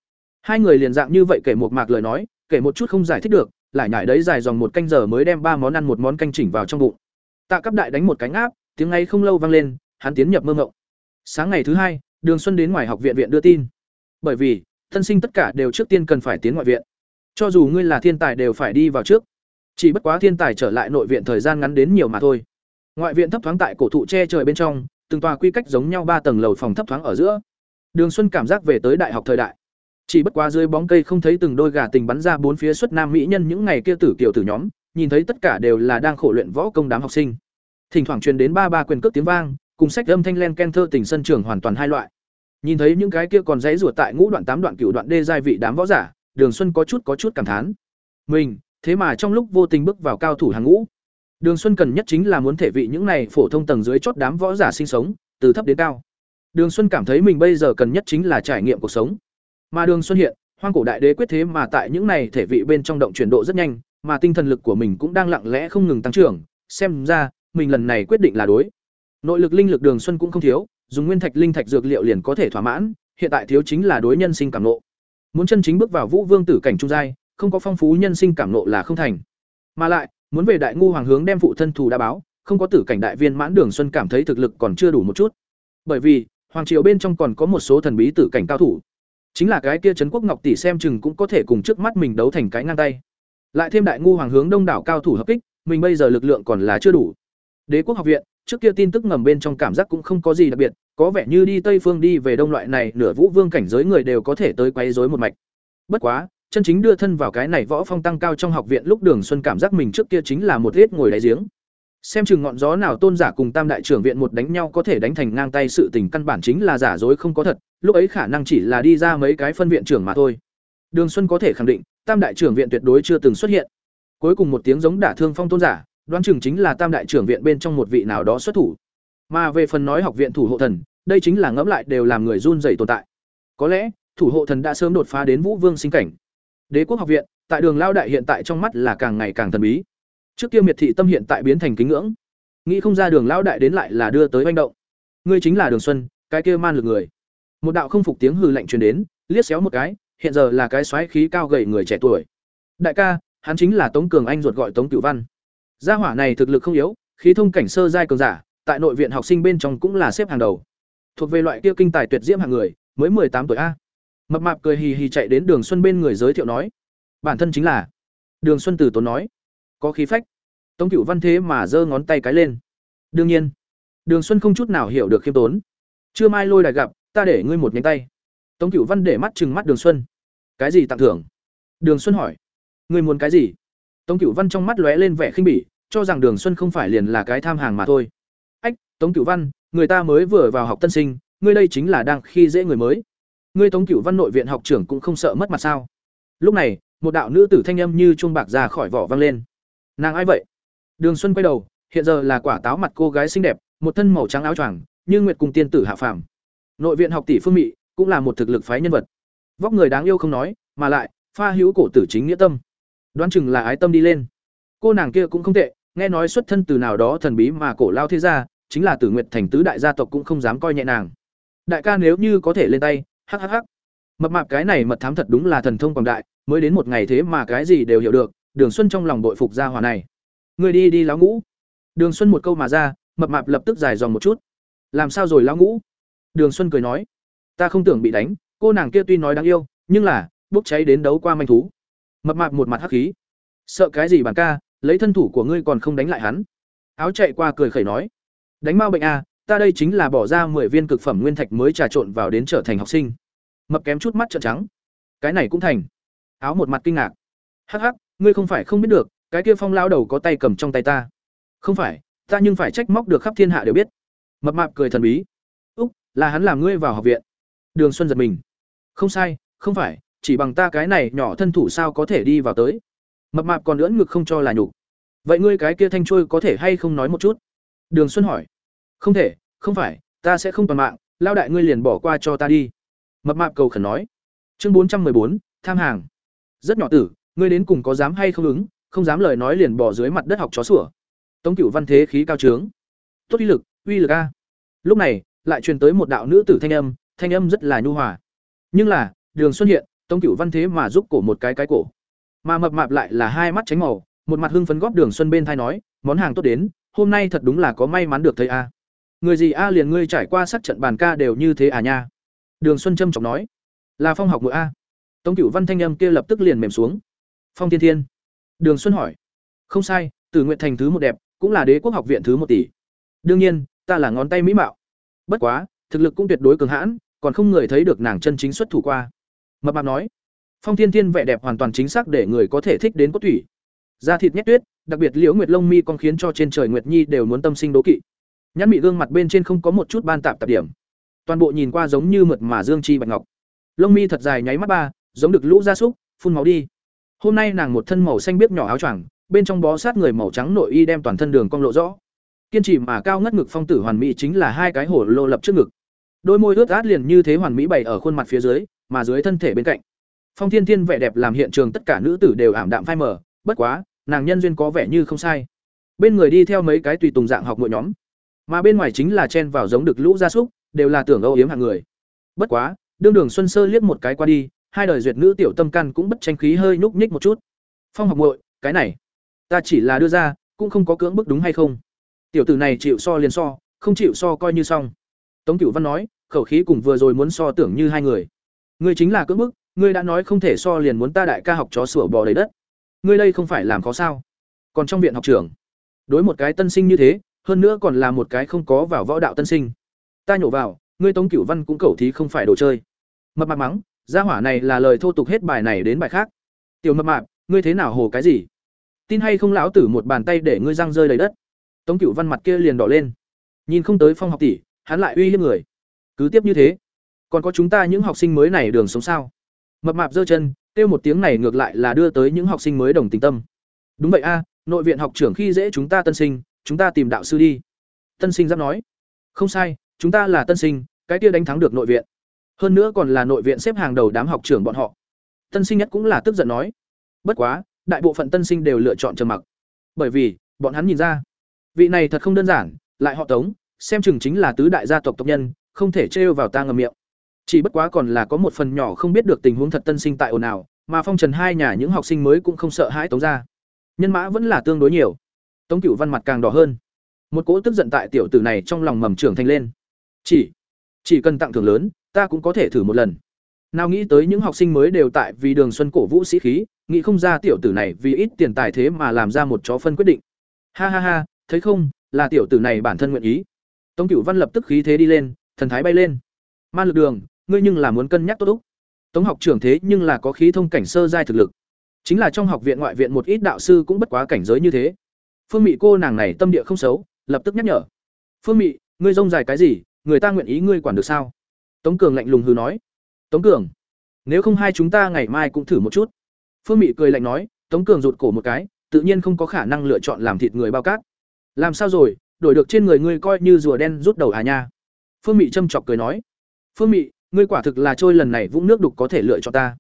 hai người liền dạng như vậy kể một mạc lời nói, kể một chút không giải thích được, lại nhải đấy dài dòng một canh giờ mới đem ba món ăn một món canh chỉnh vào trong bụng. Tạ cấp đại đánh một cánh áp tiếng ngay không lâu vang lên, hắn tiến nhập mơ ngộng sáng ngày thứ hai, đường xuân đến ngoài học viện viện đưa tin. Bởi vì, thân sinh tất cả đều trước tiên cần phải tiến ngoại viện. Cho dù ngươi là thiên tài đều phải đi vào trước. Chỉ bất quá thiên tài trở lại nội viện thời gian ngắn đến nhiều mà thôi. Ngoại viện thấp thoáng tại cổ thụ che trời bên trong, từng tòa quy cách giống nhau ba tầng lầu phòng thấp thoáng ở giữa. Đường xuân cảm giác về tới đại học thời đại chỉ bất quá dưới bóng cây không thấy từng đôi gà tình bắn ra bốn phía xuất nam mỹ nhân những ngày kia tử tiểu tử nhóm, nhìn thấy tất cả đều là đang khổ luyện võ công đám học sinh. Thỉnh thoảng truyền đến ba ba quyền cước tiếng vang, cùng sách âm thanh len ken thơ tình sân trường hoàn toàn hai loại. Nhìn thấy những cái kia còn dãy ruột tại ngũ đoạn tám đoạn cửu đoạn đê giai vị đám võ giả, đường xuân có chút có chút cảm thán. Mình, thế mà trong lúc vô tình bước vào cao thủ hàng ngũ. Đường xuân cần nhất chính là muốn thể vị những này phổ thông tầng dưới chót đám võ giả sinh sống, từ thấp đến cao. Đường xuân cảm thấy mình bây giờ cần nhất chính là trải nghiệm cuộc sống mà đường xuân hiện, hoang cổ đại đế quyết thế mà tại những này thể vị bên trong động chuyển độ rất nhanh, mà tinh thần lực của mình cũng đang lặng lẽ không ngừng tăng trưởng. Xem ra, mình lần này quyết định là đối. Nội lực linh lực đường xuân cũng không thiếu, dùng nguyên thạch linh thạch dược liệu liền có thể thỏa mãn, hiện tại thiếu chính là đối nhân sinh cảm nộ. Muốn chân chính bước vào vũ vương tử cảnh trung giai, không có phong phú nhân sinh cảm nộ là không thành. Mà lại, muốn về đại ngu hoàng hướng đem phụ thân thù đã báo, không có tử cảnh đại viên mãn đường xuân cảm thấy thực lực còn chưa đủ một chút. Bởi vì, hoàng triều bên trong còn có một số thần bí tử cảnh cao thủ chính là cái kia trấn quốc ngọc tỷ xem chừng cũng có thể cùng trước mắt mình đấu thành cái ngang tay. Lại thêm đại ngu hoàng hướng đông đảo cao thủ hợp kích, mình bây giờ lực lượng còn là chưa đủ. Đế quốc học viện, trước kia tin tức ngầm bên trong cảm giác cũng không có gì đặc biệt, có vẻ như đi tây phương đi về đông loại này, nửa vũ vương cảnh giới người đều có thể tới quấy rối một mạch. Bất quá, chân chính đưa thân vào cái này võ phong tăng cao trong học viện lúc đường xuân cảm giác mình trước kia chính là một hết ngồi đáy giếng xem chừng ngọn gió nào tôn giả cùng tam đại trưởng viện một đánh nhau có thể đánh thành ngang tay sự tình căn bản chính là giả dối không có thật, lúc ấy khả năng chỉ là đi ra mấy cái phân viện trưởng mà thôi. Đường xuân có thể khẳng định, tam đại trưởng viện tuyệt đối chưa từng xuất hiện. Cuối cùng một tiếng giống đả thương phong tôn giả, đoán chừng chính là tam đại trưởng viện bên trong một vị nào đó xuất thủ. Mà về phần nói học viện thủ hộ thần, đây chính là ngẫm lại đều làm người run rẩy tồn tại. Có lẽ, thủ hộ thần đã sớm đột phá đến vũ vương sinh cảnh. Đế quốc học viện, tại đường lao đại hiện tại trong mắt là càng ngày càng thần bí trước kia miệt thị tâm hiện tại biến thành kính ngưỡng. Nghĩ không ra đường Lão đại đến lại là đưa tới manh động. Ngươi chính là đường xuân, cái kia man lực người. Một đạo không phục tiếng hừ lạnh truyền đến, liếc xéo một cái, hiện giờ là cái xoáy khí cao gầy người trẻ tuổi. Đại ca, hắn chính là tống cường anh ruột gọi tống cửu văn. Gia hỏa này thực lực không yếu, khí thông cảnh sơ giai cường giả, tại nội viện học sinh bên trong cũng là xếp hàng đầu. Thuộc về loại kia kinh tài tuyệt diễm hàng người, mới tám tuổi a. Mập mạp cười hì hì chạy đến đường xuân bên người giới thiệu nói, bản thân chính là. Đường xuân từ tốn nói có khí phách. Tống cửu văn thế mà giơ ngón tay cái lên. Đương nhiên, đường xuân không chút nào hiểu được khiêm tốn. Chưa mai lôi đài gặp, ta để ngươi một nhánh tay. Tống cửu văn để mắt chừng mắt đường xuân. Cái gì tặng thưởng? Đường xuân hỏi. Ngươi muốn cái gì? Tống cửu văn trong mắt lóe lên vẻ khinh bỉ, cho rằng đường xuân không phải liền là cái tham hàng mà thôi. Ách, tống cửu văn, người ta mới vừa vào học tân sinh, ngươi đây chính là đang khi dễ người mới. Ngươi tống cửu văn nội viện học trưởng cũng không sợ mất mặt sao? Lúc này, một đạo nữ tử thanh âm như chuông bạc ra khỏi vỏ vang lên nàng ai vậy? Đường xuân quay đầu, hiện giờ là quả táo mặt cô gái xinh đẹp, một thân màu trắng áo choàng, như nguyệt cùng tiên tử hạ phàm. Nội viện học tỷ phương mỹ cũng là một thực lực phái nhân vật. Vóc người đáng yêu không nói, mà lại, pha hữu cổ tử chính nghĩa tâm. Đoán chừng là ái tâm đi lên. Cô nàng kia cũng không tệ, nghe nói xuất thân từ nào đó thần bí mà cổ lao thế gia, chính là tử nguyệt thành tứ đại gia tộc cũng không dám coi nhẹ nàng. Đại ca nếu như có thể lên tay hhh mập mạp cái này mật thám thật đúng là thần thông quảng đại, mới đến một ngày thế mà cái gì đều hiểu được đường xuân trong lòng bội phục gia hòa này. Người đi đi lão ngũ. Đường xuân một câu mà ra, mập mạp lập tức dài dòng một chút. Làm sao rồi lão ngũ? Đường xuân cười nói. Ta không tưởng bị đánh, cô nàng kia tuy nói đáng yêu, nhưng là, bốc cháy đến đấu qua manh thú. Mập mạp một mặt hắc khí. Sợ cái gì bàn ca, lấy thân thủ của ngươi còn không đánh lại hắn. Áo chạy qua cười khẩy nói. Đánh mau bệnh a ta đây chính là bỏ ra mười viên cực phẩm nguyên thạch mới trà trộn vào đến trở thành học sinh. Mập kém chút mắt trợn trắng. Cái này cũng thành. Áo một mặt kinh ngạc. Hắc hắc ngươi không phải không biết được, cái kia phong lao đầu có tay cầm trong tay ta. Không phải, ta nhưng phải trách móc được khắp thiên hạ đều biết. Mập mạp cười thần bí. Úc, là hắn làm ngươi vào học viện. Đường xuân giật mình. Không sai, không phải, chỉ bằng ta cái này nhỏ thân thủ sao có thể đi vào tới. Mập mạp còn lưỡn ngực không cho là nhục. Vậy ngươi cái kia thanh trôi có thể hay không nói một chút? Đường xuân hỏi. Không thể, không phải, ta sẽ không toàn mạng lao đại ngươi liền bỏ qua cho ta đi. Mập mạp cầu khẩn nói. Chương bốn trăm bốn, tham hàng. Rất nhỏ tử ngươi đến cùng có dám hay không ứng, không dám lời nói liền bỏ dưới mặt đất học chó sủa. Tống cửu văn thế khí cao trướng. Tốt uy lực uy lực a. Lúc này, lại truyền tới một đạo nữ tử thanh âm thanh âm rất là nhu hòa. Nhưng là, đường xuân hiện, tống cửu văn thế mà giúp cổ một cái cái cổ. Mà mập mạp lại là hai mắt tránh màu, một mặt hưng phấn góp đường xuân bên thai nói, món hàng tốt đến, hôm nay thật đúng là có may mắn được thấy a. Người gì a, liền ngươi trải qua sát trận bàn ca đều như thế à nha? Đường xuân trâm trọng nói. Là phong học muội a. Tống cửu văn thanh âm kia lập tức liền mềm xuống phong thiên thiên. Đường xuân hỏi. Không sai, Tử nguyện thành thứ một đẹp, cũng là đế quốc học viện thứ một tỷ. Đương nhiên, ta là ngón tay mỹ mạo. Bất quá, thực lực cũng tuyệt đối cường hãn, còn không người thấy được nàng chân chính xuất thủ qua. Mập mạp nói. Phong thiên thiên vẻ đẹp hoàn toàn chính xác để người có thể thích đến cốt thủy da thịt nhét tuyết, đặc biệt liễu nguyệt lông mi còn khiến cho trên trời nguyệt nhi đều muốn tâm sinh đố kỵ. Nhãn mị gương mặt bên trên không có một chút ban tạp tạp điểm. Toàn bộ nhìn qua giống như mượt mà dương chi bạch ngọc. Lông mi thật dài nháy mắt ba, giống được lũ gia súc, phun máu đi hôm nay nàng một thân màu xanh biếc nhỏ áo choàng, bên trong bó sát người màu trắng nội y đem toàn thân đường cong lộ rõ. Kiên trì mà cao ngất ngực phong tử hoàn mỹ chính là hai cái hổ lô lập trước ngực. Đôi môi ướt át liền như thế hoàn mỹ bày ở khuôn mặt phía dưới, mà dưới thân thể bên cạnh. Phong thiên thiên vẻ đẹp làm hiện trường tất cả nữ tử đều ảm đạm phai mờ, bất quá, nàng nhân duyên có vẻ như không sai. Bên người đi theo mấy cái tùy tùng dạng học mỗi nhóm, mà bên ngoài chính là chen vào giống được lũ gia súc, đều là tưởng âu yếm hàng người. Bất quá, đương đường xuân sơ liếc một cái qua đi hai đời duyệt nữ tiểu tâm căn cũng bất tranh khí hơi nhúc nhích một chút. Phong học muội, cái này, ta chỉ là đưa ra, cũng không có cưỡng bức đúng hay không? Tiểu tử này chịu so liền so, không chịu so coi như xong. Tống cửu văn nói, khẩu khí cùng vừa rồi muốn so tưởng như hai người. Ngươi chính là cưỡng bức, ngươi đã nói không thể so liền muốn ta đại ca học chó sủa bò đầy đất. Ngươi đây không phải làm khó sao? Còn trong viện học trưởng, đối một cái tân sinh như thế, hơn nữa còn là một cái không có vào võ đạo tân sinh. Ta nhổ vào, ngươi tống cửu văn cũng cẩu thí không phải đồ chơi. Mập mạp mắng gia hỏa này là lời thô tục hết bài này đến bài khác. Tiểu mập mạp, ngươi thế nào hồ cái gì? Tin hay không lão tử một bàn tay để ngươi răng rơi đầy đất. Tống cửu văn mặt kia liền đỏ lên. Nhìn không tới phong học tỷ, hắn lại uy hiếp người. Cứ tiếp như thế, còn có chúng ta những học sinh mới này đường sống sao? Mập mạp giơ chân, kêu một tiếng này ngược lại là đưa tới những học sinh mới đồng tình tâm. Đúng vậy a, nội viện học trưởng khi dễ chúng ta tân sinh, chúng ta tìm đạo sư đi. Tân sinh giáp nói, không sai, chúng ta là tân sinh, cái kia đánh thắng được nội viện hơn nữa còn là nội viện xếp hàng đầu đám học trưởng bọn họ. Tân sinh nhất cũng là tức giận nói, bất quá, đại bộ phận tân sinh đều lựa chọn trầm mặc. Bởi vì, bọn hắn nhìn ra, vị này thật không đơn giản, lại họ tống, xem chừng chính là tứ đại gia tộc tộc nhân, không thể trêu vào ta ngầm miệng. Chỉ bất quá còn là có một phần nhỏ không biết được tình huống thật tân sinh tại ồn ào, mà phong trần hai nhà những học sinh mới cũng không sợ hãi tống ra. Nhân mã vẫn là tương đối nhiều. Tống cửu văn mặt càng đỏ hơn. Một cỗ tức giận tại tiểu tử này trong lòng mầm trưởng thành lên. Chỉ chỉ cần tặng thưởng lớn ta cũng có thể thử một lần. Nào nghĩ tới những học sinh mới đều tại vì đường xuân cổ vũ sĩ khí, nghĩ không ra tiểu tử này vì ít tiền tài thế mà làm ra một chó phân quyết định. Ha ha ha, thấy không, là tiểu tử này bản thân nguyện ý. Tống cửu văn lập tức khí thế đi lên, thần thái bay lên. Man lực đường, ngươi nhưng là muốn cân nhắc tốt úc tống học trưởng thế nhưng là có khí thông cảnh sơ giai thực lực. Chính là trong học viện ngoại viện một ít đạo sư cũng bất quá cảnh giới như thế. Phương mị cô nàng này tâm địa không xấu, lập tức nhắc nhở. Phương mị, ngươi rông dài cái gì, người ta nguyện ý ngươi quản được sao? Tống cường lạnh lùng hừ nói. Tống cường, nếu không hai chúng ta ngày mai cũng thử một chút. Phương mị cười lạnh nói, tống cường rụt cổ một cái, tự nhiên không có khả năng lựa chọn làm thịt người bao cát. Làm sao rồi, đổi được trên người ngươi coi như rùa đen rút đầu à nha. Phương mị châm chọc cười nói. Phương mị, ngươi quả thực là trôi lần này vũng nước đục có thể lựa cho ta.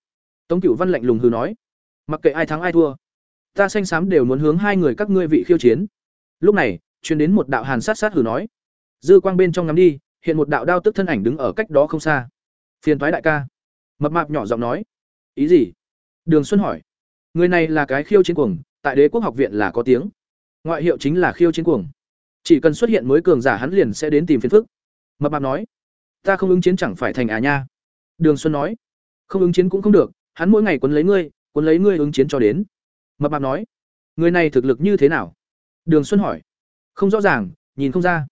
Tống cửu văn lạnh lùng hừ nói. Mặc kệ ai thắng ai thua, ta xanh xám đều muốn hướng hai người các ngươi vị khiêu chiến. Lúc này, truyền đến một đạo hàn sát sát hừ nói. Dư quang bên trong ngắm đi hiện một đạo đao tức thân ảnh đứng ở cách đó không xa. Phiền thoái đại ca. Mập mạp nhỏ giọng nói. Ý gì? Đường xuân hỏi. Người này là cái khiêu chiến cuồng, tại đế quốc học viện là có tiếng. Ngoại hiệu chính là khiêu chiến cuồng. Chỉ cần xuất hiện mới cường giả hắn liền sẽ đến tìm phiền phức. Mập mạp nói. Ta không ứng chiến chẳng phải thành à nha. Đường xuân nói. Không ứng chiến cũng không được, hắn mỗi ngày quấn lấy ngươi, quấn lấy ngươi ứng chiến cho đến. Mập mạp nói. Người này thực lực như thế nào? Đường xuân hỏi. Không rõ ràng, nhìn không ra.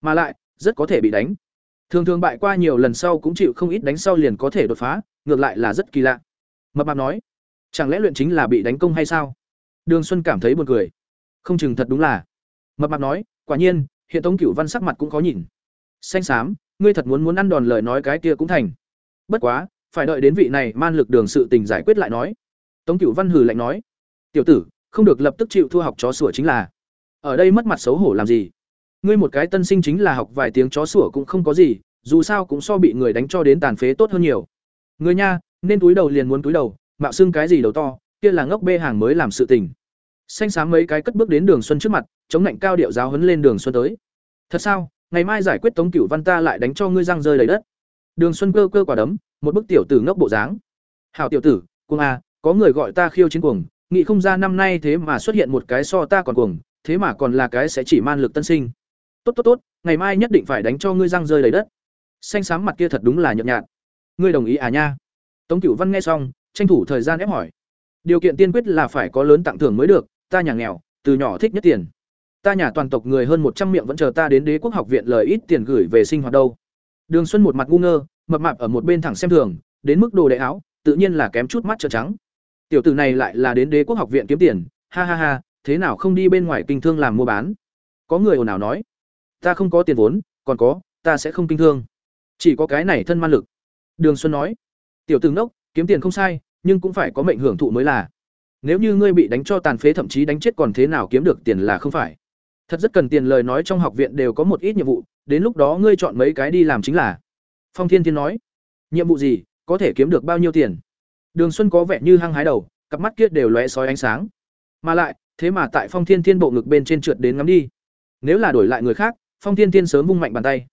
Mà lại rất có thể bị đánh. Thường thường bại qua nhiều lần sau cũng chịu không ít đánh sau liền có thể đột phá, ngược lại là rất kỳ lạ. Mập mạp nói, chẳng lẽ luyện chính là bị đánh công hay sao? Đường xuân cảm thấy buồn cười. Không chừng thật đúng là. Mập mạp nói, quả nhiên, hiện tống cửu văn sắc mặt cũng khó nhìn. Xanh xám, ngươi thật muốn muốn ăn đòn lời nói cái kia cũng thành. Bất quá, phải đợi đến vị này man lực đường sự tình giải quyết lại nói. Tống cửu văn hừ lạnh nói, tiểu tử, không được lập tức chịu thua học chó sủa chính là. Ở đây mất mặt xấu hổ làm gì? Ngươi một cái tân sinh chính là học vài tiếng chó sủa cũng không có gì, dù sao cũng so bị người đánh cho đến tàn phế tốt hơn nhiều. Người nha, nên túi đầu liền muốn túi đầu, mạo xưng cái gì đầu to, kia là ngốc bê hàng mới làm sự tình. Xanh xám mấy cái cất bước đến đường xuân trước mặt, chống lạnh cao điệu giáo hấn lên đường xuân tới. Thật sao, ngày mai giải quyết tống cửu văn ta lại đánh cho ngươi răng rơi đầy đất. Đường xuân cơ cơ quả đấm, một bức tiểu tử ngốc bộ dáng. Hảo tiểu tử, cuồng a có người gọi ta khiêu chiến cuồng nghị không ra năm nay thế mà xuất hiện một cái so ta còn cuồng, thế mà còn là cái sẽ chỉ man lực tân sinh tốt tốt tốt, ngày mai nhất định phải đánh cho ngươi răng rơi đầy đất. Xanh xám mặt kia thật đúng là nhợt nhạt. Ngươi đồng ý à nha? Tống cửu văn nghe xong, tranh thủ thời gian ép hỏi. Điều kiện tiên quyết là phải có lớn tặng thưởng mới được, ta nhà nghèo, từ nhỏ thích nhất tiền. Ta nhà toàn tộc người hơn một trăm miệng vẫn chờ ta đến đế quốc học viện lời ít tiền gửi về sinh hoạt đâu. Đường xuân một mặt ngu ngơ, mập mạp ở một bên thẳng xem thường, đến mức đồ đệ áo, tự nhiên là kém chút mắt trợ trắng. Tiểu tử này lại là đến đế quốc học viện kiếm tiền, ha ha ha, thế nào không đi bên ngoài kinh thương làm mua bán? Có người ồn ào nói ta không có tiền vốn, còn có, ta sẽ không kinh thương. Chỉ có cái này thân man lực. Đường xuân nói, tiểu tử đốc kiếm tiền không sai, nhưng cũng phải có mệnh hưởng thụ mới là. Nếu như ngươi bị đánh cho tàn phế thậm chí đánh chết còn thế nào kiếm được tiền là không phải. Thật rất cần tiền lời nói trong học viện đều có một ít nhiệm vụ, đến lúc đó ngươi chọn mấy cái đi làm chính là. Phong thiên thiên nói, nhiệm vụ gì, có thể kiếm được bao nhiêu tiền? Đường xuân có vẻ như hăng hái đầu, cặp mắt kia đều lóe sói ánh sáng. Mà lại, thế mà tại phong thiên thiên bộ ngực bên trên trượt đến ngắm đi. Nếu là đổi lại người khác phong thiên thiên sớm vung mạnh bàn tay.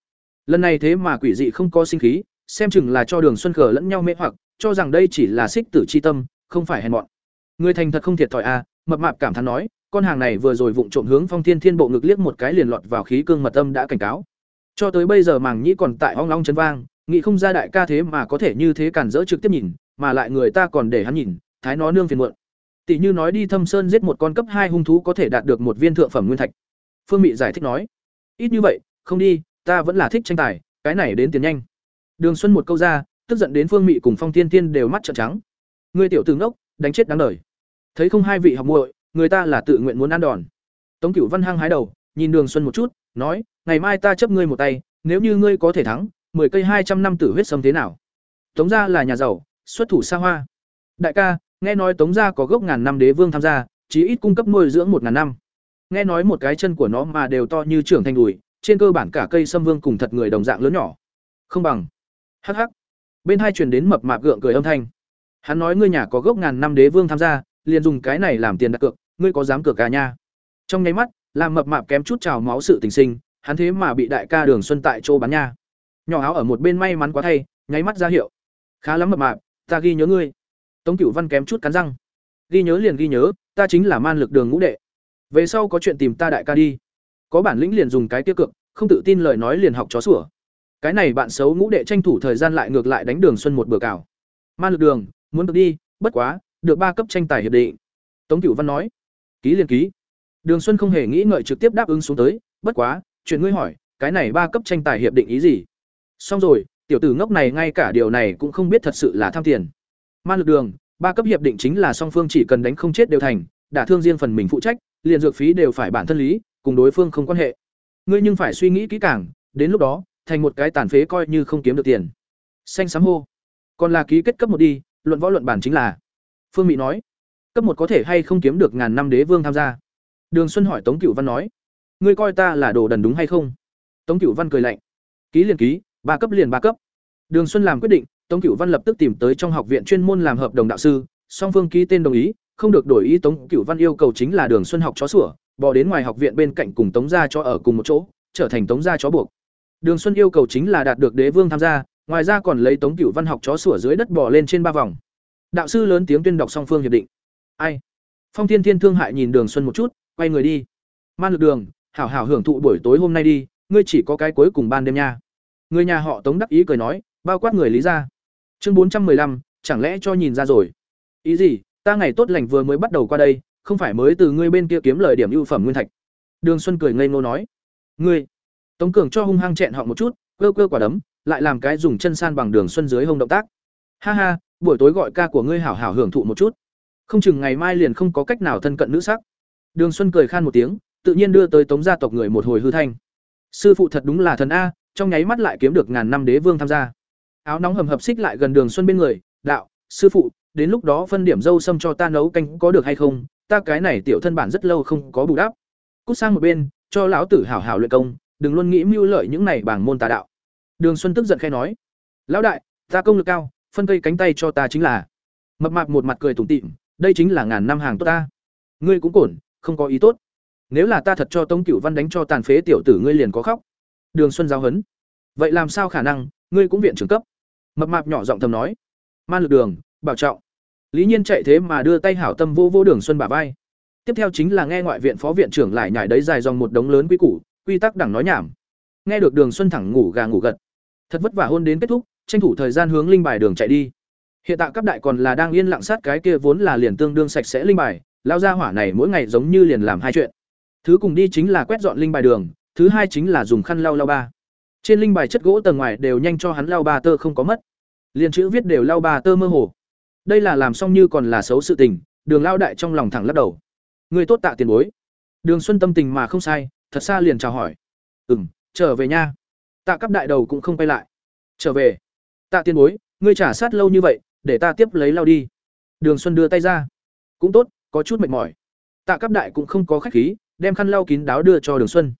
Lần này thế mà quỷ dị không có sinh khí, xem chừng là cho đường xuân khở lẫn nhau mê hoặc, cho rằng đây chỉ là xích tử c h i tâm, không phải hèn mọn. Người thành thật không thiệt thòi à mập mạp cảm thán nói, con hàng này vừa rồi vụng trộm hướng phong thiên thiên bộ ngực liếc một cái liền lọt vào khí cương mật âm đã cảnh cáo. Cho tới bây giờ màng nhĩ còn tại hoang long chân vang, nghĩ không ra đại ca thế mà có thể như thế cản rỡ trực tiếp nhìn, mà lại người ta còn để hắn nhìn, thái nó nương phiền muộn. Tỷ như nói đi thâm sơn giết một con cấp hai hung thú có thể đạt được một viên thượng phẩm nguyên thạch. Phương mị giải thích nói ít như vậy, không đi, ta vẫn là thích tranh tài, cái này đến tiền nhanh. Đường xuân một câu ra, tức giận đến phương mị cùng phong thiên thiên đều mắt trợn trắng. Người tiểu tướng đốc đánh chết đáng đời. Thấy không hai vị học muội, người ta là tự nguyện muốn ăn đòn. Tống cửu văn hăng hái đầu, nhìn đường xuân một chút, nói, ngày mai ta chấp ngươi một tay, nếu như ngươi có thể thắng, mười cây hai trăm năm tử huyết sâm thế nào? Tống gia là nhà giàu, xuất thủ xa hoa. Đại ca, nghe nói tống gia có gốc ngàn năm đế vương tham gia, chí ít cung cấp nuôi dưỡng một ngàn năm nghe nói một cái chân của nó mà đều to như trưởng thành đùi, trên cơ bản cả cây sâm vương cùng thật người đồng dạng lớn nhỏ. Không bằng. Hắc hắc. Bên hai truyền đến mập mạp gượng cười âm thanh. Hắn nói ngươi nhà có gốc ngàn năm đế vương tham gia, liền dùng cái này làm tiền đặt cược, ngươi có dám cược cả nha? Trong nháy mắt, làm mập mạp kém chút trào máu sự tình sinh, hắn thế mà bị đại ca đường xuân tại chỗ bán nha. Nhỏ áo ở một bên may mắn quá thay, nháy mắt ra hiệu. Khá lắm mập mạp, ta ghi nhớ ngươi. Tống cửu văn kém chút cắn răng. Ghi nhớ liền ghi nhớ, ta chính là man lực đường ngũ đệ về sau có chuyện tìm ta đại ca đi. Có bản lĩnh liền dùng cái tiêu cực không tự tin lời nói liền học chó sủa. Cái này bạn xấu ngũ đệ tranh thủ thời gian lại ngược lại đánh đường xuân một bờ cào. Man lực đường, muốn được đi, bất quá, được ba cấp tranh tài hiệp định. Tống cửu văn nói, ký liền ký. Đường xuân không hề nghĩ ngợi trực tiếp đáp ứng xuống tới, bất quá, chuyện ngươi hỏi, cái này ba cấp tranh tài hiệp định ý gì? Xong rồi, tiểu tử ngốc này ngay cả điều này cũng không biết thật sự là tham tiền. Man lực đường, ba cấp hiệp định chính là song phương chỉ cần đánh không chết đều thành, đả thương riêng phần mình phụ trách liền dược phí đều phải bản thân lý, cùng đối phương không quan hệ. Ngươi nhưng phải suy nghĩ kỹ càng, đến lúc đó, thành một cái tàn phế coi như không kiếm được tiền. Xanh sám hô. Còn là ký kết cấp một đi, luận võ luận bản chính là. Phương mỹ nói. Cấp một có thể hay không kiếm được ngàn năm đế vương tham gia? Đường xuân hỏi tống cửu văn nói. Ngươi coi ta là đồ đần đúng hay không? Tống cửu văn cười lạnh. Ký liền ký, ba cấp liền ba cấp. Đường xuân làm quyết định, tống cửu văn lập tức tìm tới trong học viện chuyên môn làm hợp đồng đạo sư, song phương ký tên đồng ý không được đổi ý tống cửu văn yêu cầu chính là đường xuân học chó sủa bỏ đến ngoài học viện bên cạnh cùng tống gia cho ở cùng một chỗ trở thành tống gia chó buộc đường xuân yêu cầu chính là đạt được đế vương tham gia ngoài ra còn lấy tống cửu văn học chó sủa dưới đất bỏ lên trên ba vòng đạo sư lớn tiếng tuyên đọc song phương hiệp định ai phong thiên thiên thương hại nhìn đường xuân một chút quay người đi man lực đường hảo hảo hưởng thụ buổi tối hôm nay đi ngươi chỉ có cái cuối cùng ban đêm nha Người nhà họ Tống đắc ý cười nói, bao quát người Lý gia. Chương bốn trăm lăm, chẳng lẽ cho nhìn ra rồi? Ý gì? Ta ngày tốt lành vừa mới bắt đầu qua đây, không phải mới từ ngươi bên kia kiếm lời điểm ưu phẩm nguyên thạch. Đường Xuân cười ngây ngô nói, "Ngươi?" Tống Cường cho hung hăng chẹn họ một chút, cơ cơ quả đấm, lại làm cái dùng chân san bằng Đường Xuân dưới hông động tác. "Ha ha, buổi tối gọi ca của ngươi hảo hảo hưởng thụ một chút. Không chừng ngày mai liền không có cách nào thân cận nữ sắc." Đường Xuân cười khan một tiếng, tự nhiên đưa tới Tống gia tộc người một hồi hư thanh. Sư phụ thật đúng là thần a, trong nháy mắt lại kiếm được ngàn năm đế vương tham gia. Áo nóng hầm hập xích lại gần Đường Xuân bên người, "Đạo, sư phụ, đến lúc đó phân điểm dâu xâm cho ta nấu canh có được hay không? Ta cái này tiểu thân bản rất lâu không có bù đắp." Cút sang một bên, cho lão tử hảo hảo luyện công, đừng luôn nghĩ mưu lợi những này bằng môn tà đạo. Đường Xuân tức giận khẽ nói, "Lão đại, ta công lực cao, phân cây cánh tay cho ta chính là." Mập mạp một mặt cười tủm tỉm, "Đây chính là ngàn năm hàng tốt ta." Ngươi cũng cổn, không có ý tốt nếu là ta thật cho tống cửu văn đánh cho tàn phế tiểu tử ngươi liền có khóc đường xuân giao hấn, vậy làm sao khả năng ngươi cũng viện trưởng cấp mập mạp nhỏ giọng thầm nói man lực đường bảo trọng. Lý nhiên chạy thế mà đưa tay hảo tâm vô vô đường xuân bả vai. Tiếp theo chính là nghe ngoại viện phó viện trưởng lại nhảy đấy dài dòng một đống lớn quy củ, quy tắc đẳng nói nhảm. Nghe được đường xuân thẳng ngủ gà ngủ gật. Thật vất vả hôn đến kết thúc, tranh thủ thời gian hướng linh bài đường chạy đi. Hiện tại cấp đại còn là đang yên lặng sát cái kia vốn là liền tương đương sạch sẽ linh bài lao ra hỏa này mỗi ngày giống như liền làm hai chuyện. Thứ cùng đi chính là quét dọn linh bài đường, thứ hai chính là dùng khăn lau lau ba. Trên linh bài chất gỗ tầng ngoài đều nhanh cho hắn lau ba tơ không có mất. Liền chữ viết đều lau ba tơ mơ hồ đây là làm xong như còn là xấu sự tình, đường lao đại trong lòng thẳng lắc đầu. Người tốt tạ tiền bối. Đường xuân tâm tình mà không sai, thật xa liền chào hỏi. Ừ m trở về nha. Tạ cấp đại đầu cũng không quay lại. Trở về. Tạ tiền bối, ngươi trả sát lâu như vậy, để ta tiếp lấy lao đi. Đường xuân đưa tay ra. Cũng tốt, có chút mệt mỏi. Tạ cấp đại cũng không có khách khí, đem khăn lau kín đáo đưa cho đường xuân.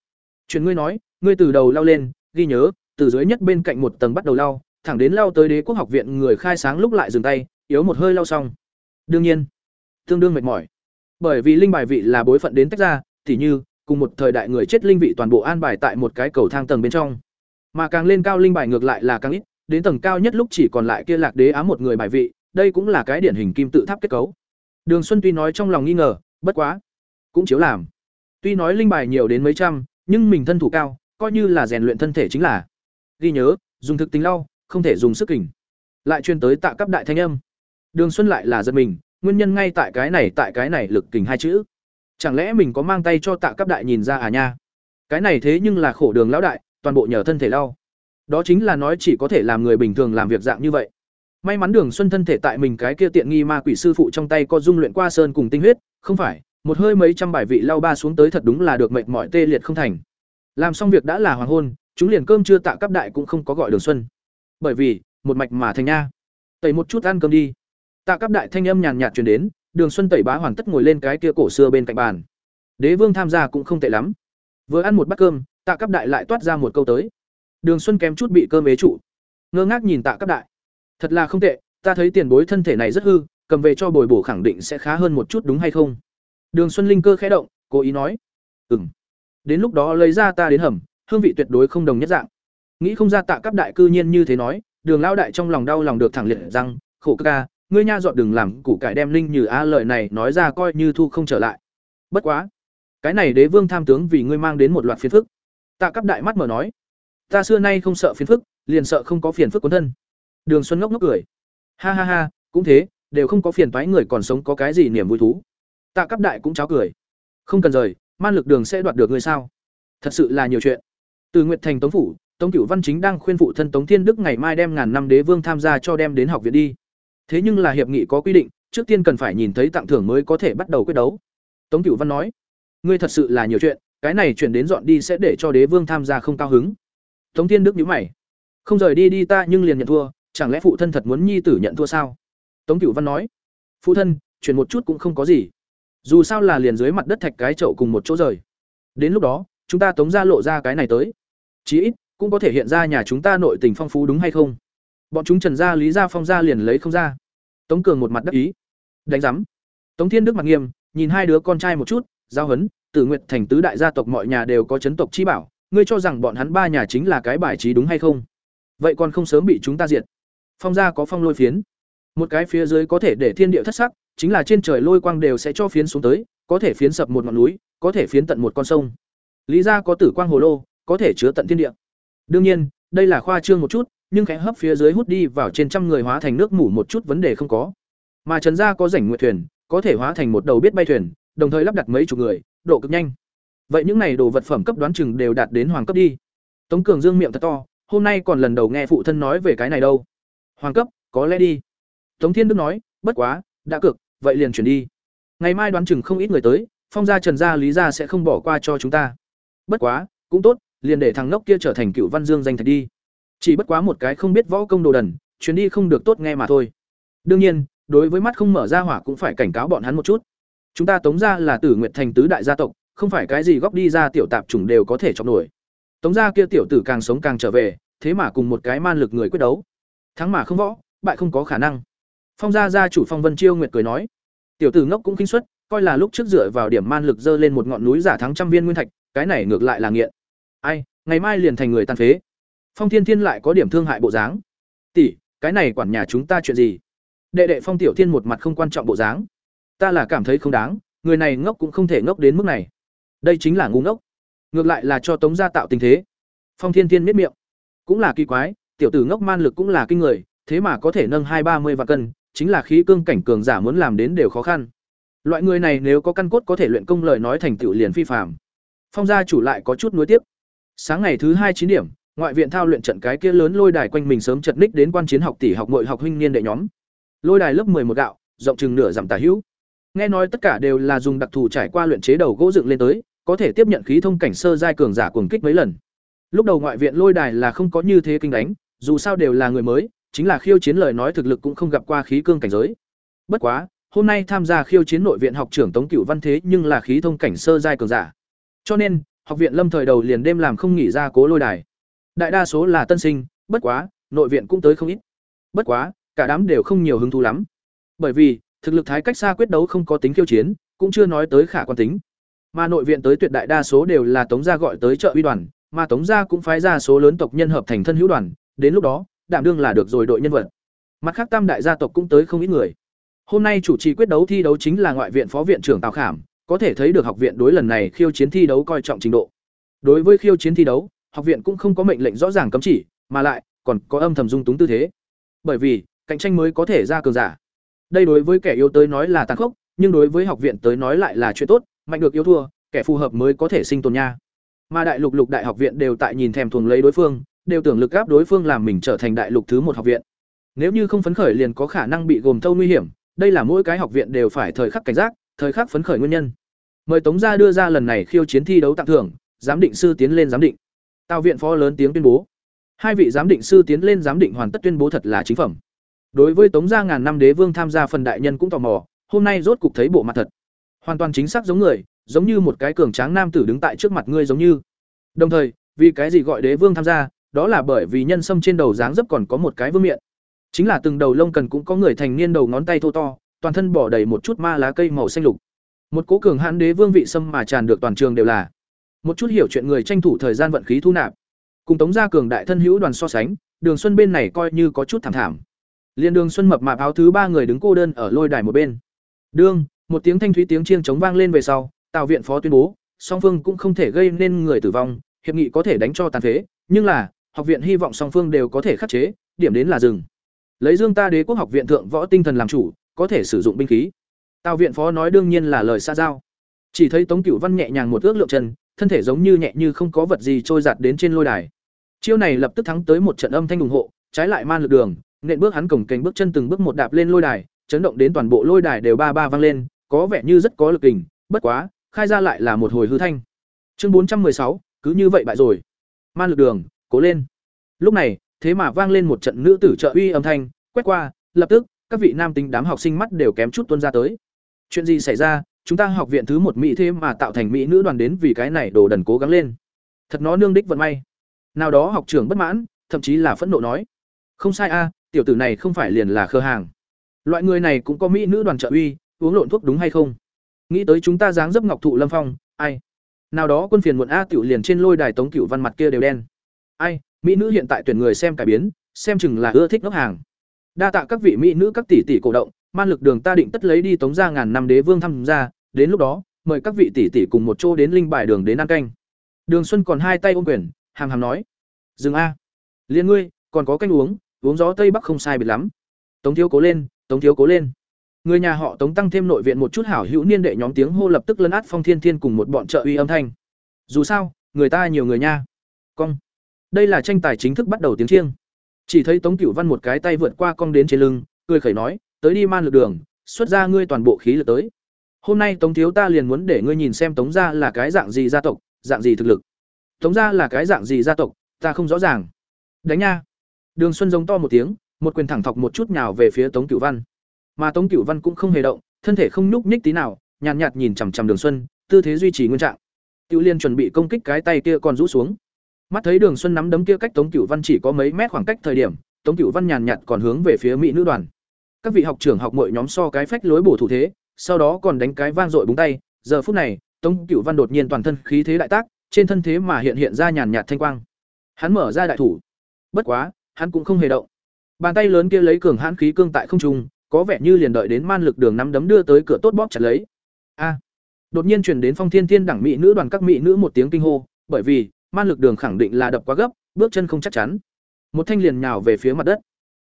Chuyện ngươi nói, ngươi từ đầu lau lên, ghi nhớ, từ dưới nhất bên cạnh một tầng bắt đầu lau, thẳng đến lau tới đế quốc học viện người khai sáng lúc lại dừng tay yếu một hơi lau xong. Đương nhiên, tương đương mệt mỏi. Bởi vì linh bài vị là bối phận đến tách ra thì như, cùng một thời đại người chết linh vị toàn bộ an bài tại một cái cầu thang tầng bên trong. Mà càng lên cao linh bài ngược lại là càng ít, đến tầng cao nhất lúc chỉ còn lại kia lạc đế ám một người bài vị, đây cũng là cái điển hình kim tự tháp kết cấu. Đường xuân tuy nói trong lòng nghi ngờ, bất quá, cũng chiếu làm. Tuy nói linh bài nhiều đến mấy trăm, nhưng mình thân thủ cao, coi như là rèn luyện thân thể chính là. Ghi nhớ, dùng thực tính lau, không thể dùng sức kình. Lại chuyên tới tạ cấp đại thanh âm đường xuân lại là giật mình, nguyên nhân ngay tại cái này, tại cái này lực kình hai chữ. Chẳng lẽ mình có mang tay cho tạ cấp đại nhìn ra à nha? Cái này thế nhưng là khổ đường lão đại, toàn bộ nhờ thân thể lao. đó chính là nói chỉ có thể làm người bình thường làm việc dạng như vậy. May mắn đường xuân thân thể tại mình cái kia tiện nghi ma quỷ sư phụ trong tay có dung luyện qua sơn cùng tinh huyết, không phải, một hơi mấy trăm bài vị lao ba xuống tới thật đúng là được mệt mỏi tê liệt không thành. Làm xong việc đã là hoàng hôn, chúng liền cơm chưa tạ cấp đại cũng không có gọi đường xuân. Bởi vì, một mạch mà thành nha. Tẩy một chút ăn cơm đi tạ cấp đại thanh âm nhàn nhạt truyền đến đường xuân tẩy bá hoàn tất ngồi lên cái kia cổ xưa bên cạnh bàn. Đế vương tham gia cũng không tệ lắm. Vừa ăn một bát cơm tạ cấp đại lại toát ra một câu tới. Đường xuân kém chút bị cơm ế trụ. Ngơ ngác nhìn tạ cấp đại. Thật là không tệ ta thấy tiền bối thân thể này rất hư cầm về cho bồi bổ khẳng định sẽ khá hơn một chút đúng hay không? Đường xuân linh cơ khẽ động cố ý nói. Ừm, đến lúc đó lấy ra ta đến hầm hương vị tuyệt đối không đồng nhất dạng. Nghĩ không ra tạ cấp đại cư nhiên như thế nói đường Lão đại trong lòng đau lòng được thẳng liệt rằng khổ ca ngươi nha dọn đừng làm củ cải đem linh như a lợi này nói ra coi như thu không trở lại. Bất quá, cái này đế vương tham tướng vì ngươi mang đến một loạt phiền phức. Tạ cấp đại mắt mở nói, ta xưa nay không sợ phiền phức, liền sợ không có phiền phức cuốn thân. Đường xuân ngốc ngốc cười. Ha ha ha, cũng thế, đều không có phiền toái người còn sống có cái gì niềm vui thú. Tạ cấp đại cũng cháo cười. Không cần rời, man lực đường sẽ đoạt được ngươi sao? Thật sự là nhiều chuyện. Từ nguyệt thành tống phủ, tống cửu văn chính đang khuyên phụ thân tống thiên đức ngày mai đem ngàn năm đế vương tham gia cho đem đến học viện đi thế nhưng là hiệp nghị có quy định, trước tiên cần phải nhìn thấy tặng thưởng mới có thể bắt đầu quyết đấu. Tống cửu văn nói, ngươi thật sự là nhiều chuyện, cái này chuyển đến dọn đi sẽ để cho đế vương tham gia không cao hứng. Tống thiên đức nhíu mày, không rời đi đi ta nhưng liền nhận thua, chẳng lẽ phụ thân thật muốn nhi tử nhận thua sao? Tống cửu văn nói, phụ thân, chuyển một chút cũng không có gì. Dù sao là liền dưới mặt đất thạch cái chậu cùng một chỗ rời. Đến lúc đó, chúng ta tống ra lộ ra cái này tới. Chí ít, cũng có thể hiện ra nhà chúng ta nội tình phong phú đúng hay không? Bọn chúng trần gia lý gia phong gia liền lấy không ra. Tống cường một mặt đắc ý. Đánh giám. Tống thiên đức mặt nghiêm nhìn hai đứa con trai một chút giao hấn tử nguyện thành tứ đại gia tộc mọi nhà đều có chấn tộc chi bảo ngươi cho rằng bọn hắn ba nhà chính là cái bài trí đúng hay không? Vậy còn không sớm bị chúng ta diệt. Phong gia có phong lôi phiến. Một cái phía dưới có thể để thiên địa thất sắc chính là trên trời lôi quang đều sẽ cho phiến xuống tới có thể phiến sập một ngọn núi có thể phiến tận một con sông. Lý gia có tử quang hồ lô có thể chứa tận thiên địa. Đương nhiên đây là khoa trương một chút, nhưng khẽ hấp phía dưới hút đi vào trên trăm người hóa thành nước mủ một chút vấn đề không có. Mà Trần gia có rảnh nguyệt thuyền, có thể hóa thành một đầu biết bay thuyền, đồng thời lắp đặt mấy chục người, độ cực nhanh. Vậy những này đồ vật phẩm cấp đoán chừng đều đạt đến hoàng cấp đi. Tống Cường Dương miệng thật to, hôm nay còn lần đầu nghe phụ thân nói về cái này đâu. Hoàng cấp, có lẽ đi. Tống Thiên Đức nói, bất quá, đã cực, vậy liền chuyển đi. Ngày mai đoán chừng không ít người tới, Phong gia Trần gia Lý gia sẽ không bỏ qua cho chúng ta. Bất quá, cũng tốt, liền để thằng ngốc kia trở thành cựu văn dương danh thật đi. Chỉ bất quá một cái không biết võ công đồ đần, chuyến đi không được tốt nghe mà thôi. Đương nhiên, đối với mắt không mở ra hỏa cũng phải cảnh cáo bọn hắn một chút. Chúng ta Tống gia là Tử Nguyệt thành tứ đại gia tộc, không phải cái gì góp đi ra tiểu tạp chủng đều có thể chọc nổi. Tống gia kia tiểu tử càng sống càng trở về, thế mà cùng một cái man lực người quyết đấu. Thắng mà không võ, bại không có khả năng. Phong gia gia chủ Phong Vân Chiêu Nguyệt cười nói, tiểu tử ngốc cũng kinh suất, coi là lúc trước dựa vào điểm man lực dơ lên một ngọn núi giả thắng trăm viên nguyên thạch, cái này ngược lại là nghiện. Ai, ngày mai liền thành người tàn phế. Phong Thiên Thiên lại có điểm thương hại bộ dáng. Tỷ, cái này quản nhà chúng ta chuyện gì? Đệ đệ Phong Tiểu Thiên một mặt không quan trọng bộ dáng. Ta là cảm thấy không đáng, người này ngốc cũng không thể ngốc đến mức này. Đây chính là ngu ngốc. Ngược lại là cho Tống gia tạo tình thế. Phong Thiên Thiên miết miệng. Cũng là kỳ quái, tiểu tử ngốc man lực cũng là kinh người, thế mà có thể nâng hai ba mươi vạn cân, chính là khí cương cảnh cường giả muốn làm đến đều khó khăn. Loại người này nếu có căn cốt có thể luyện công lời nói thành tựu liền phi phạm. Phong gia chủ lại có chút nuối tiếc. Sáng ngày thứ hai chín điểm, ngoại viện thao luyện trận cái kia lớn lôi đài quanh mình sớm chật ních đến quan chiến học tỷ học nội học huynh niên đệ nhóm. Lôi đài lớp một gạo, rộng chừng nửa giảm tả hữu. Nghe nói tất cả đều là dùng đặc thù trải qua luyện chế đầu gỗ dựng lên tới, có thể tiếp nhận khí thông cảnh sơ giai cường giả cuồng kích mấy lần. Lúc đầu ngoại viện lôi đài là không có như thế kinh đánh, dù sao đều là người mới, chính là khiêu chiến lời nói thực lực cũng không gặp qua khí cương cảnh giới. Bất quá, hôm nay tham gia khiêu chiến nội viện học trưởng Tống Cửu Văn thế nhưng là khí thông cảnh sơ giai cường giả. Cho nên, học viện Lâm thời đầu liền đêm làm không nghỉ ra cố lôi đài. Đại đa số là tân sinh, bất quá, nội viện cũng tới không ít. Bất quá, cả đám đều không nhiều hứng thú lắm. Bởi vì, thực lực thái cách xa quyết đấu không có tính khiêu chiến, cũng chưa nói tới khả quan tính. Mà nội viện tới tuyệt đại đa số đều là Tống gia gọi tới trợ uy đoàn, mà Tống gia cũng phái ra số lớn tộc nhân hợp thành thân hữu đoàn, đến lúc đó, đảm đương là được rồi đội nhân vật. Mặt khác tam đại gia tộc cũng tới không ít người. Hôm nay chủ trì quyết đấu thi đấu chính là ngoại viện phó viện trưởng Tào Khảm, có thể thấy được học viện đối lần này khiêu chiến thi đấu coi trọng trình độ. Đối với khiêu chiến thi đấu, học viện cũng không có mệnh lệnh rõ ràng cấm chỉ, mà lại còn có âm thầm dung túng tư thế. Bởi vì, cạnh tranh mới có thể ra cường giả. Đây đối với kẻ yếu tới nói là tàn khốc, nhưng đối với học viện tới nói lại là chuyện tốt, mạnh được yếu thua, kẻ phù hợp mới có thể sinh tồn nha. Mà đại lục lục đại học viện đều tại nhìn thèm thuồng lấy đối phương, đều tưởng lực áp đối phương làm mình trở thành đại lục thứ một học viện. Nếu như không phấn khởi liền có khả năng bị gồm thâu nguy hiểm, đây là mỗi cái học viện đều phải thời khắc cảnh giác, thời khắc phấn khởi nguyên nhân. Mời Tống gia đưa ra lần này khiêu chiến thi đấu tặng thưởng, giám định sư tiến lên giám định. Tào viện phó lớn tiếng tuyên bố. Hai vị giám định sư tiến lên giám định hoàn tất tuyên bố thật là chính phẩm. Đối với Tống gia ngàn năm đế vương tham gia phần đại nhân cũng tò mò, hôm nay rốt cục thấy bộ mặt thật. Hoàn toàn chính xác giống người, giống như một cái cường tráng nam tử đứng tại trước mặt ngươi giống như. Đồng thời, vì cái gì gọi đế vương tham gia, đó là bởi vì nhân sâm trên đầu dáng dấp còn có một cái vương miện. Chính là từng đầu lông cần cũng có người thành niên đầu ngón tay thô to, toàn thân bỏ đầy một chút ma lá cây màu xanh lục. Một cố cường hãn đế vương vị sâm mà tràn được toàn trường đều là. Một chút hiểu chuyện người tranh thủ thời gian vận khí thu nạp. Cùng Tống gia cường đại thân hữu đoàn so sánh, Đường Xuân bên này coi như có chút thảm thảm. liền Đường Xuân mập mạp áo thứ ba người đứng cô đơn ở lôi đài một bên. Đương, một tiếng thanh thúy tiếng chiêng chống vang lên về sau, Tào viện phó tuyên bố, song phương cũng không thể gây nên người tử vong, hiệp nghị có thể đánh cho tàn phế, nhưng là, học viện hy vọng song phương đều có thể khắc chế, điểm đến là dừng. Lấy Dương ta đế quốc học viện thượng võ tinh thần làm chủ, có thể sử dụng binh khí. Tào viện phó nói đương nhiên là lời xa giao. Chỉ thấy Tống Cửu Văn nhẹ nhàng một ước lượng chân, thân thể giống như nhẹ như không có vật gì trôi giạt đến trên lôi đài. Chiêu này lập tức thắng tới một trận âm thanh ủng hộ, trái lại man lực đường, nện bước hắn cổng kềnh bước chân từng bước một đạp lên lôi đài, chấn động đến toàn bộ lôi đài đều ba ba vang lên, có vẻ như rất có lực kình, bất quá, khai ra lại là một hồi hư thanh. Chương bốn trăm sáu cứ như vậy bại rồi. Man lực đường, cố lên. Lúc này, thế mà vang lên một trận nữ tử trợ uy âm thanh, quét qua, lập tức, các vị nam tính đám học sinh mắt đều kém chút tuôn ra tới. Chuyện gì xảy ra? Chúng ta học viện thứ một mỹ thế mà tạo thành mỹ nữ đoàn đến vì cái này đồ đần cố gắng lên. Thật nó nương đích vận may. Nào đó học trưởng bất mãn, thậm chí là phẫn nộ nói: "Không sai a, tiểu tử này không phải liền là khơ hàng. Loại người này cũng có mỹ nữ đoàn trợ uy, uống lộn thuốc đúng hay không?" Nghĩ tới chúng ta dáng dấp ngọc thụ lâm phong, ai? Nào đó quân phiền muộn a tiểu liền trên lôi đài Tống cựu Văn mặt kia đều đen. Ai, mỹ nữ hiện tại tuyển người xem cải biến, xem chừng là ưa thích ngốc hàng đa tạ các vị mỹ nữ các tỷ tỷ cổ động man lực đường ta định tất lấy đi tống ra ngàn năm đế vương tham gia đến lúc đó mời các vị tỷ tỷ cùng một chỗ đến linh bài đường đến ăn canh đường xuân còn hai tay ôm quyền hàm hàm nói dừng a Liên ngươi, còn có canh uống, uống gió tây bắc không sai biệt lắm. Tống thiếu cố lên, Tống thiếu cố lên. Người nhà họ Tống tăng thêm nội viện một chút hảo hữu niên đệ nhóm tiếng hô lập tức lấn át Phong Thiên Thiên cùng một bọn trợ uy âm thanh. Dù sao, người ta nhiều người nha. Cong. Đây là tranh tài chính thức bắt đầu tiếng chiêng. Chỉ thấy Tống Cửu Văn một cái tay vượt qua cong đến trên lưng, cười khẩy nói, "Tới đi man lực đường, xuất ra ngươi toàn bộ khí lực tới. Hôm nay Tống thiếu ta liền muốn để ngươi nhìn xem Tống gia là cái dạng gì gia tộc, dạng gì thực lực. Tống gia là cái dạng gì gia tộc, ta không rõ ràng." Đánh nha. Đường Xuân giống to một tiếng, một quyền thẳng thọc một chút nhào về phía Tống Cửu Văn. Mà Tống Cửu Văn cũng không hề động, thân thể không nhúc nhích tí nào, nhàn nhạt, nhạt nhìn chằm chằm Đường Xuân, tư thế duy trì nguyên trạng. Tiêu Liên chuẩn bị công kích cái tay kia còn rũ xuống. Mắt thấy Đường Xuân nắm đấm kia cách Tống Cửu Văn chỉ có mấy mét khoảng cách thời điểm, Tống Cửu Văn nhàn nhạt còn hướng về phía mỹ nữ đoàn. Các vị học trưởng học mọi nhóm so cái phách lối bổ thủ thế, sau đó còn đánh cái vang dội búng tay, giờ phút này, Tống Cửu Văn đột nhiên toàn thân khí thế đại tác, trên thân thế mà hiện hiện ra nhàn nhạt thanh quang. Hắn mở ra đại thủ. Bất quá, hắn cũng không hề động. Bàn tay lớn kia lấy cường hãn khí cương tại không trung, có vẻ như liền đợi đến man lực đường nắm đấm đưa tới cửa tốt bóp chặt lấy. A! đột nhiên truyền đến Phong Thiên Thiên đẳng mỹ nữ đoàn các mỹ nữ một tiếng kinh hô, bởi vì man lực đường khẳng định là đập quá gấp, bước chân không chắc chắn. Một thanh liền nhào về phía mặt đất.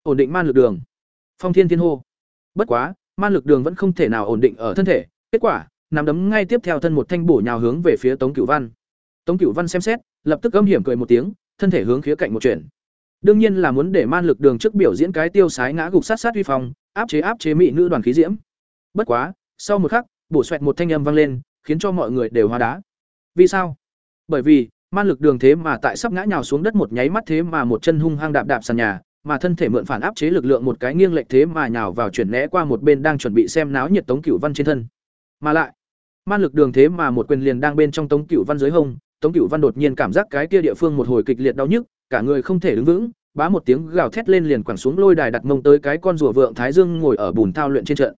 Ổn định man lực đường. Phong Thiên Thiên hô. Bất quá, man lực đường vẫn không thể nào ổn định ở thân thể, kết quả, nằm đấm ngay tiếp theo thân một thanh bổ nhào hướng về phía Tống Cửu Văn. Tống Cửu Văn xem xét, lập tức âm hiểm cười một tiếng, thân thể hướng khía cạnh một chuyển. Đương nhiên là muốn để man lực đường trước biểu diễn cái tiêu sái ngã gục sát sát uy phong, áp chế áp chế mỹ nữ đoàn khí diễm. Bất quá, sau một khắc, bổ xoẹt một thanh âm vang lên, khiến cho mọi người đều hóa đá. Vì sao? Bởi vì, man lực đường thế mà tại sắp ngã nhào xuống đất một nháy mắt thế mà một chân hung hăng đạp đạp sàn nhà, mà thân thể mượn phản áp chế lực lượng một cái nghiêng lệch thế mà nhào vào chuyển né qua một bên đang chuẩn bị xem náo nhiệt Tống Cửu Văn trên thân. Mà lại, man lực đường thế mà một quyền liền đang bên trong Tống Cửu Văn dưới hông, Tống Cửu Văn đột nhiên cảm giác cái kia địa phương một hồi kịch liệt đau nhức, cả người không thể đứng vững, bá một tiếng gào thét lên liền quẳng xuống lôi đài đặt mông tới cái con rùa vượng Thái Dương ngồi ở bùn thao luyện trên trận.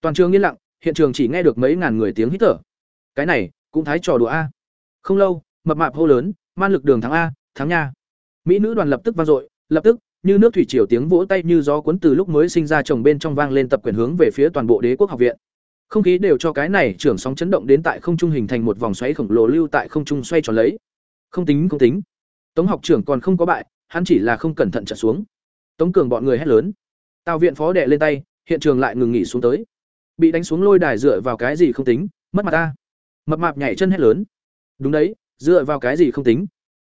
Toàn trường yên lặng, hiện trường chỉ nghe được mấy ngàn người tiếng hít thở. Cái này, cũng thái trò đùa a. Không lâu, mập mạp hô lớn, man lực đường thắng a, thắng nha. Mỹ nữ đoàn lập tức vang dội, lập tức, như nước thủy triều tiếng vỗ tay như gió cuốn từ lúc mới sinh ra chồng bên trong vang lên tập quyền hướng về phía toàn bộ đế quốc học viện. Không khí đều cho cái này trưởng sóng chấn động đến tại không trung hình thành một vòng xoáy khổng lồ lưu tại không trung xoay tròn lấy. Không tính không tính. Tống học trưởng còn không có bại, hắn chỉ là không cẩn thận trở xuống. Tống Cường bọn người hét lớn. Tào viện phó đệ lên tay, hiện trường lại ngừng nghỉ xuống tới. Bị đánh xuống lôi đài dựa vào cái gì không tính, mất mặt ta. Mập mạp nhảy chân hét lớn. Đúng đấy, dựa vào cái gì không tính.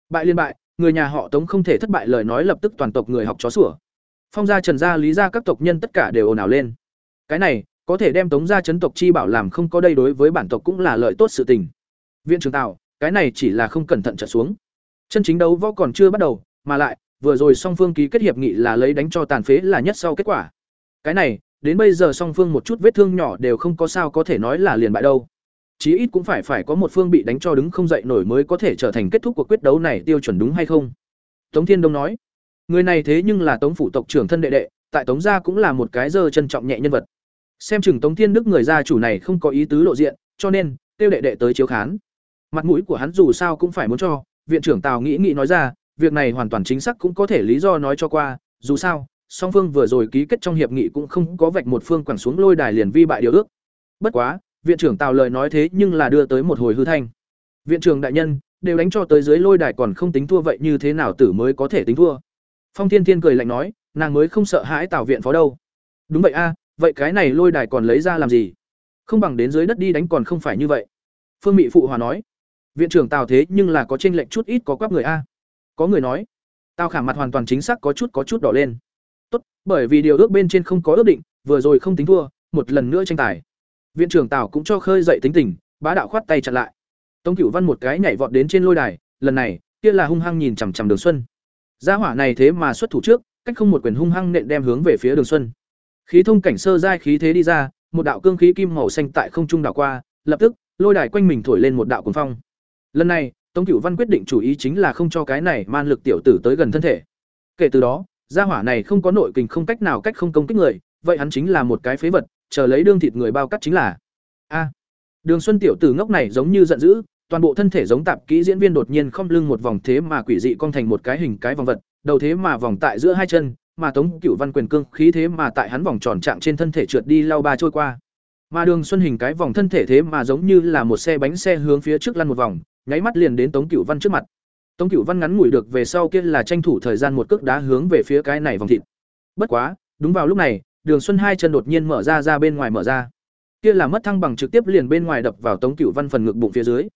Bại liên bại, người nhà họ Tống không thể thất bại lời nói lập tức toàn tộc người học chó sủa. Phong gia Trần gia Lý gia các tộc nhân tất cả đều ồn ào lên. Cái này, có thể đem Tống gia chấn tộc chi bảo làm không có đây đối với bản tộc cũng là lợi tốt sự tình. Viện trưởng Tào, cái này chỉ là không cẩn thận trở xuống. Chân chính đấu võ còn chưa bắt đầu, mà lại, vừa rồi song phương ký kết hiệp nghị là lấy đánh cho tàn phế là nhất sau kết quả. Cái này, đến bây giờ song phương một chút vết thương nhỏ đều không có sao có thể nói là liền bại đâu. Chí ít cũng phải phải có một phương bị đánh cho đứng không dậy nổi mới có thể trở thành kết thúc của quyết đấu này tiêu chuẩn đúng hay không? Tống Thiên Đông nói. Người này thế nhưng là Tống phủ tộc trưởng thân đệ đệ, tại Tống gia cũng là một cái dơ trân trọng nhẹ nhân vật. Xem chừng Tống Thiên Đức người gia chủ này không có ý tứ lộ diện, cho nên tiêu đệ đệ tới chiếu khán. Mặt mũi của hắn dù sao cũng phải muốn cho, viện trưởng Tào nghĩ nghĩ nói ra, việc này hoàn toàn chính xác cũng có thể lý do nói cho qua, dù sao, song phương vừa rồi ký kết trong hiệp nghị cũng không có vạch một phương quẳng xuống lôi đài liền vi bại điều ước. Bất quá, viện trưởng Tào lời nói thế nhưng là đưa tới một hồi hư thanh. Viện trưởng đại nhân, đều đánh cho tới dưới lôi đài còn không tính thua vậy như thế nào tử mới có thể tính thua? Phong Thiên Thiên cười lạnh nói, nàng mới không sợ hãi Tào viện phó đâu. Đúng vậy a, vậy cái này lôi đài còn lấy ra làm gì? Không bằng đến dưới đất đi đánh còn không phải như vậy. Phương Mị phụ hòa nói, viện trưởng Tào thế nhưng là có chênh lệch chút ít có quắp người a có người nói tào khả mặt hoàn toàn chính xác có chút có chút đỏ lên tốt bởi vì điều ước bên trên không có ước định vừa rồi không tính thua một lần nữa tranh tài viện trưởng tào cũng cho khơi dậy tính tình bá đạo khoát tay chặn lại. Tống cửu văn một cái nhảy vọt đến trên lôi đài lần này kia là hung hăng nhìn chằm chằm đường xuân. Gia hỏa này thế mà xuất thủ trước cách không một quyền hung hăng nện đem hướng về phía đường xuân. Khí thông cảnh sơ giai khí thế đi ra một đạo cương khí kim màu xanh tại không trung đảo qua lập tức lôi đài quanh mình thổi lên một đạo cuồng phong. Lần này Tống Cửu Văn quyết định chủ ý chính là không cho cái này man lực tiểu tử tới gần thân thể. Kể từ đó, gia hỏa này không có nội kình không cách nào cách không công kích người, vậy hắn chính là một cái phế vật, chờ lấy đương thịt người bao cắt chính là. A. Đường Xuân tiểu tử ngốc này giống như giận dữ, toàn bộ thân thể giống tạp kỹ diễn viên đột nhiên không lưng một vòng thế mà quỷ dị cong thành một cái hình cái vòng vật, đầu thế mà vòng tại giữa hai chân, mà Tống Cửu Văn quyền cương khí thế mà tại hắn vòng tròn trạng trên thân thể trượt đi lao ba trôi qua. Mà Đường Xuân hình cái vòng thân thể thế mà giống như là một xe bánh xe hướng phía trước lăn một vòng, nháy mắt liền đến Tống Cửu Văn trước mặt. Tống Cửu Văn ngắn ngủi được về sau kia là tranh thủ thời gian một cước đá hướng về phía cái này vòng thịt. Bất quá, đúng vào lúc này, Đường Xuân hai chân đột nhiên mở ra ra bên ngoài mở ra. Kia là mất thăng bằng trực tiếp liền bên ngoài đập vào Tống Cửu Văn phần ngực bụng phía dưới.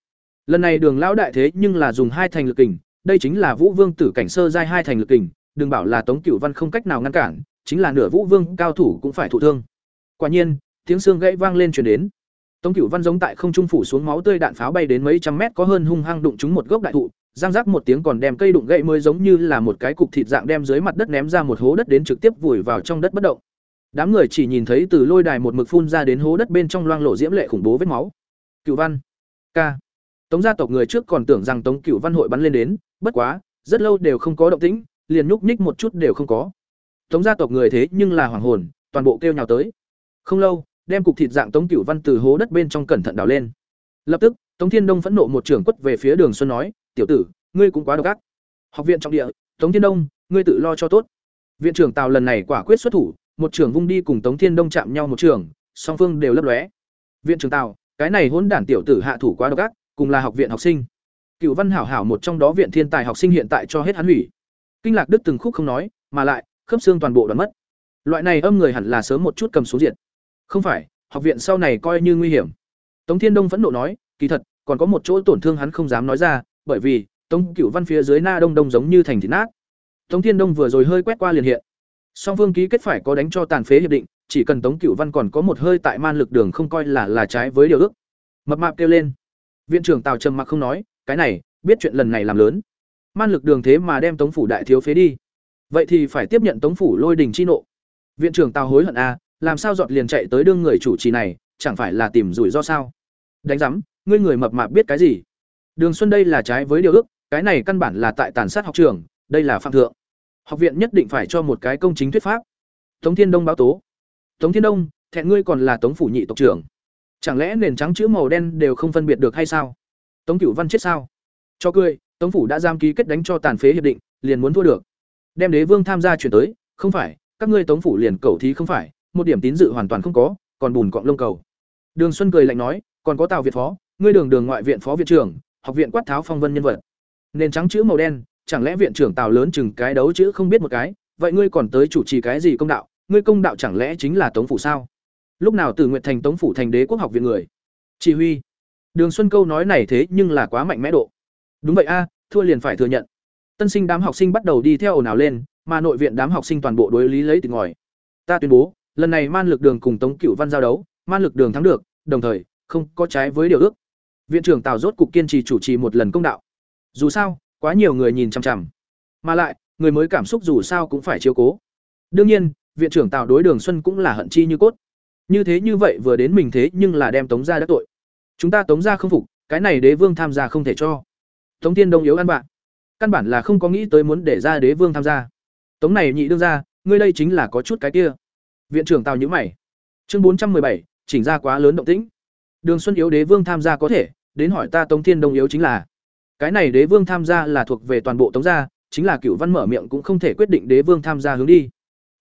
Lần này Đường lão đại thế nhưng là dùng hai thành lực kình, đây chính là Vũ Vương tử cảnh sơ giai hai thành lực kình, đừng bảo là Tống Cửu Văn không cách nào ngăn cản, chính là nửa Vũ Vương cao thủ cũng phải thụ thương. Quả nhiên, tiếng xương gãy vang lên truyền đến. Tống Cửu Văn giống tại không trung phủ xuống máu tươi đạn pháo bay đến mấy trăm mét có hơn hung hăng đụng trúng một gốc đại thụ, giang rắc một tiếng còn đem cây đụng gãy mới giống như là một cái cục thịt dạng đem dưới mặt đất ném ra một hố đất đến trực tiếp vùi vào trong đất bất động. Đám người chỉ nhìn thấy từ lôi đài một mực phun ra đến hố đất bên trong loang lộ diễm lệ khủng bố vết máu. Cửu Văn, ca. Tống gia tộc người trước còn tưởng rằng Tống Cửu Văn hội bắn lên đến, bất quá, rất lâu đều không có động tĩnh, liền nhúc nhích một chút đều không có. Tống gia tộc người thế nhưng là hoàng hồn, toàn bộ kêu nhào tới. Không lâu, đem cục thịt dạng Tống Cửu Văn từ hố đất bên trong cẩn thận đào lên. Lập tức, Tống Thiên Đông phẫn nộ một trường quất về phía Đường Xuân nói, "Tiểu tử, ngươi cũng quá độc ác." Học viện trọng địa, Tống Thiên Đông, ngươi tự lo cho tốt. Viện trưởng Tào lần này quả quyết xuất thủ, một trưởng vung đi cùng Tống Thiên Đông chạm nhau một trường, song phương đều lấp lóe. Viện trưởng Tào, cái này hỗn đản tiểu tử hạ thủ quá độc ác, cùng là học viện học sinh. Cựu Văn Hảo Hảo một trong đó viện thiên tài học sinh hiện tại cho hết hắn hủy. Kinh Lạc Đức từng khúc không nói, mà lại khớp xương toàn bộ đoạn mất. Loại này âm người hẳn là sớm một chút cầm xuống diện. Không phải, học viện sau này coi như nguy hiểm. Tống Thiên Đông phẫn nộ nói, kỳ thật, còn có một chỗ tổn thương hắn không dám nói ra, bởi vì Tống Cửu Văn phía dưới Na Đông Đông giống như thành thịt nát. Tống Thiên Đông vừa rồi hơi quét qua liền hiện. Song phương ký kết phải có đánh cho tàn phế hiệp định, chỉ cần Tống Cửu Văn còn có một hơi tại man lực đường không coi là là trái với điều ước. Mập mạp kêu lên. Viện trưởng Tào trầm mặc không nói, cái này, biết chuyện lần này làm lớn. Man lực đường thế mà đem Tống phủ đại thiếu phế đi. Vậy thì phải tiếp nhận Tống phủ lôi đình chi nộ. Viện trưởng Tào hối hận a, làm sao dọn liền chạy tới đương người chủ trì này, chẳng phải là tìm rủi ro sao? Đánh rắm, ngươi người mập mạp biết cái gì? Đường Xuân đây là trái với điều ước, cái này căn bản là tại tàn sát học trường, đây là phạm thượng. Học viện nhất định phải cho một cái công chính thuyết pháp. Tống Thiên Đông báo tố. Tống Thiên Đông, thẹn ngươi còn là Tống phủ nhị tộc trưởng. Chẳng lẽ nền trắng chữ màu đen đều không phân biệt được hay sao? Tống Cửu Văn chết sao? Cho cười, Tống phủ đã giam ký kết đánh cho tàn phế hiệp định, liền muốn thua được. Đem đế vương tham gia chuyển tới, không phải, các ngươi Tống phủ liền cầu thí không phải, một điểm tín dự hoàn toàn không có, còn bùn cọng lông cầu. Đường Xuân cười lạnh nói, còn có Tào Việt phó, ngươi đường đường ngoại viện phó viện trưởng, học viện quát tháo phong vân nhân vật. Nền trắng chữ màu đen, chẳng lẽ viện trưởng Tào lớn chừng cái đấu chữ không biết một cái, vậy ngươi còn tới chủ trì cái gì công đạo, ngươi công đạo chẳng lẽ chính là Tống phủ sao? Lúc nào từ nguyện thành Tống phủ thành đế quốc học viện người? Chỉ huy. Đường Xuân câu nói này thế nhưng là quá mạnh mẽ độ. Đúng vậy a, thua liền phải thừa nhận. Tân sinh đám học sinh bắt đầu đi theo ồn ào lên, mà nội viện đám học sinh toàn bộ đối lý lấy từ ngòi. Ta tuyên bố, lần này man lực đường cùng Tống Cửu Văn giao đấu, man lực đường thắng được, đồng thời không có trái với điều ước. Viện trưởng Tào rốt cục kiên trì chủ trì một lần công đạo. Dù sao, quá nhiều người nhìn chằm chằm, mà lại, người mới cảm xúc dù sao cũng phải chiếu cố. Đương nhiên, viện trưởng Tào đối Đường Xuân cũng là hận chi như cốt. Như thế như vậy vừa đến mình thế nhưng là đem Tống gia đã tội. Chúng ta Tống gia không phục, cái này đế vương tham gia không thể cho. Tống Tiên Đông yếu ăn bạn. Căn bản là không có nghĩ tới muốn để ra đế vương tham gia. Tống này nhị đương ra, ngươi đây chính là có chút cái kia. Viện trưởng Tào nhíu mày. Chương bốn trăm bảy chỉnh ra quá lớn động tĩnh. Đường Xuân yếu đế vương tham gia có thể, đến hỏi ta Tống Thiên Đông yếu chính là. Cái này đế vương tham gia là thuộc về toàn bộ Tống gia, chính là Cửu Văn mở miệng cũng không thể quyết định đế vương tham gia hướng đi.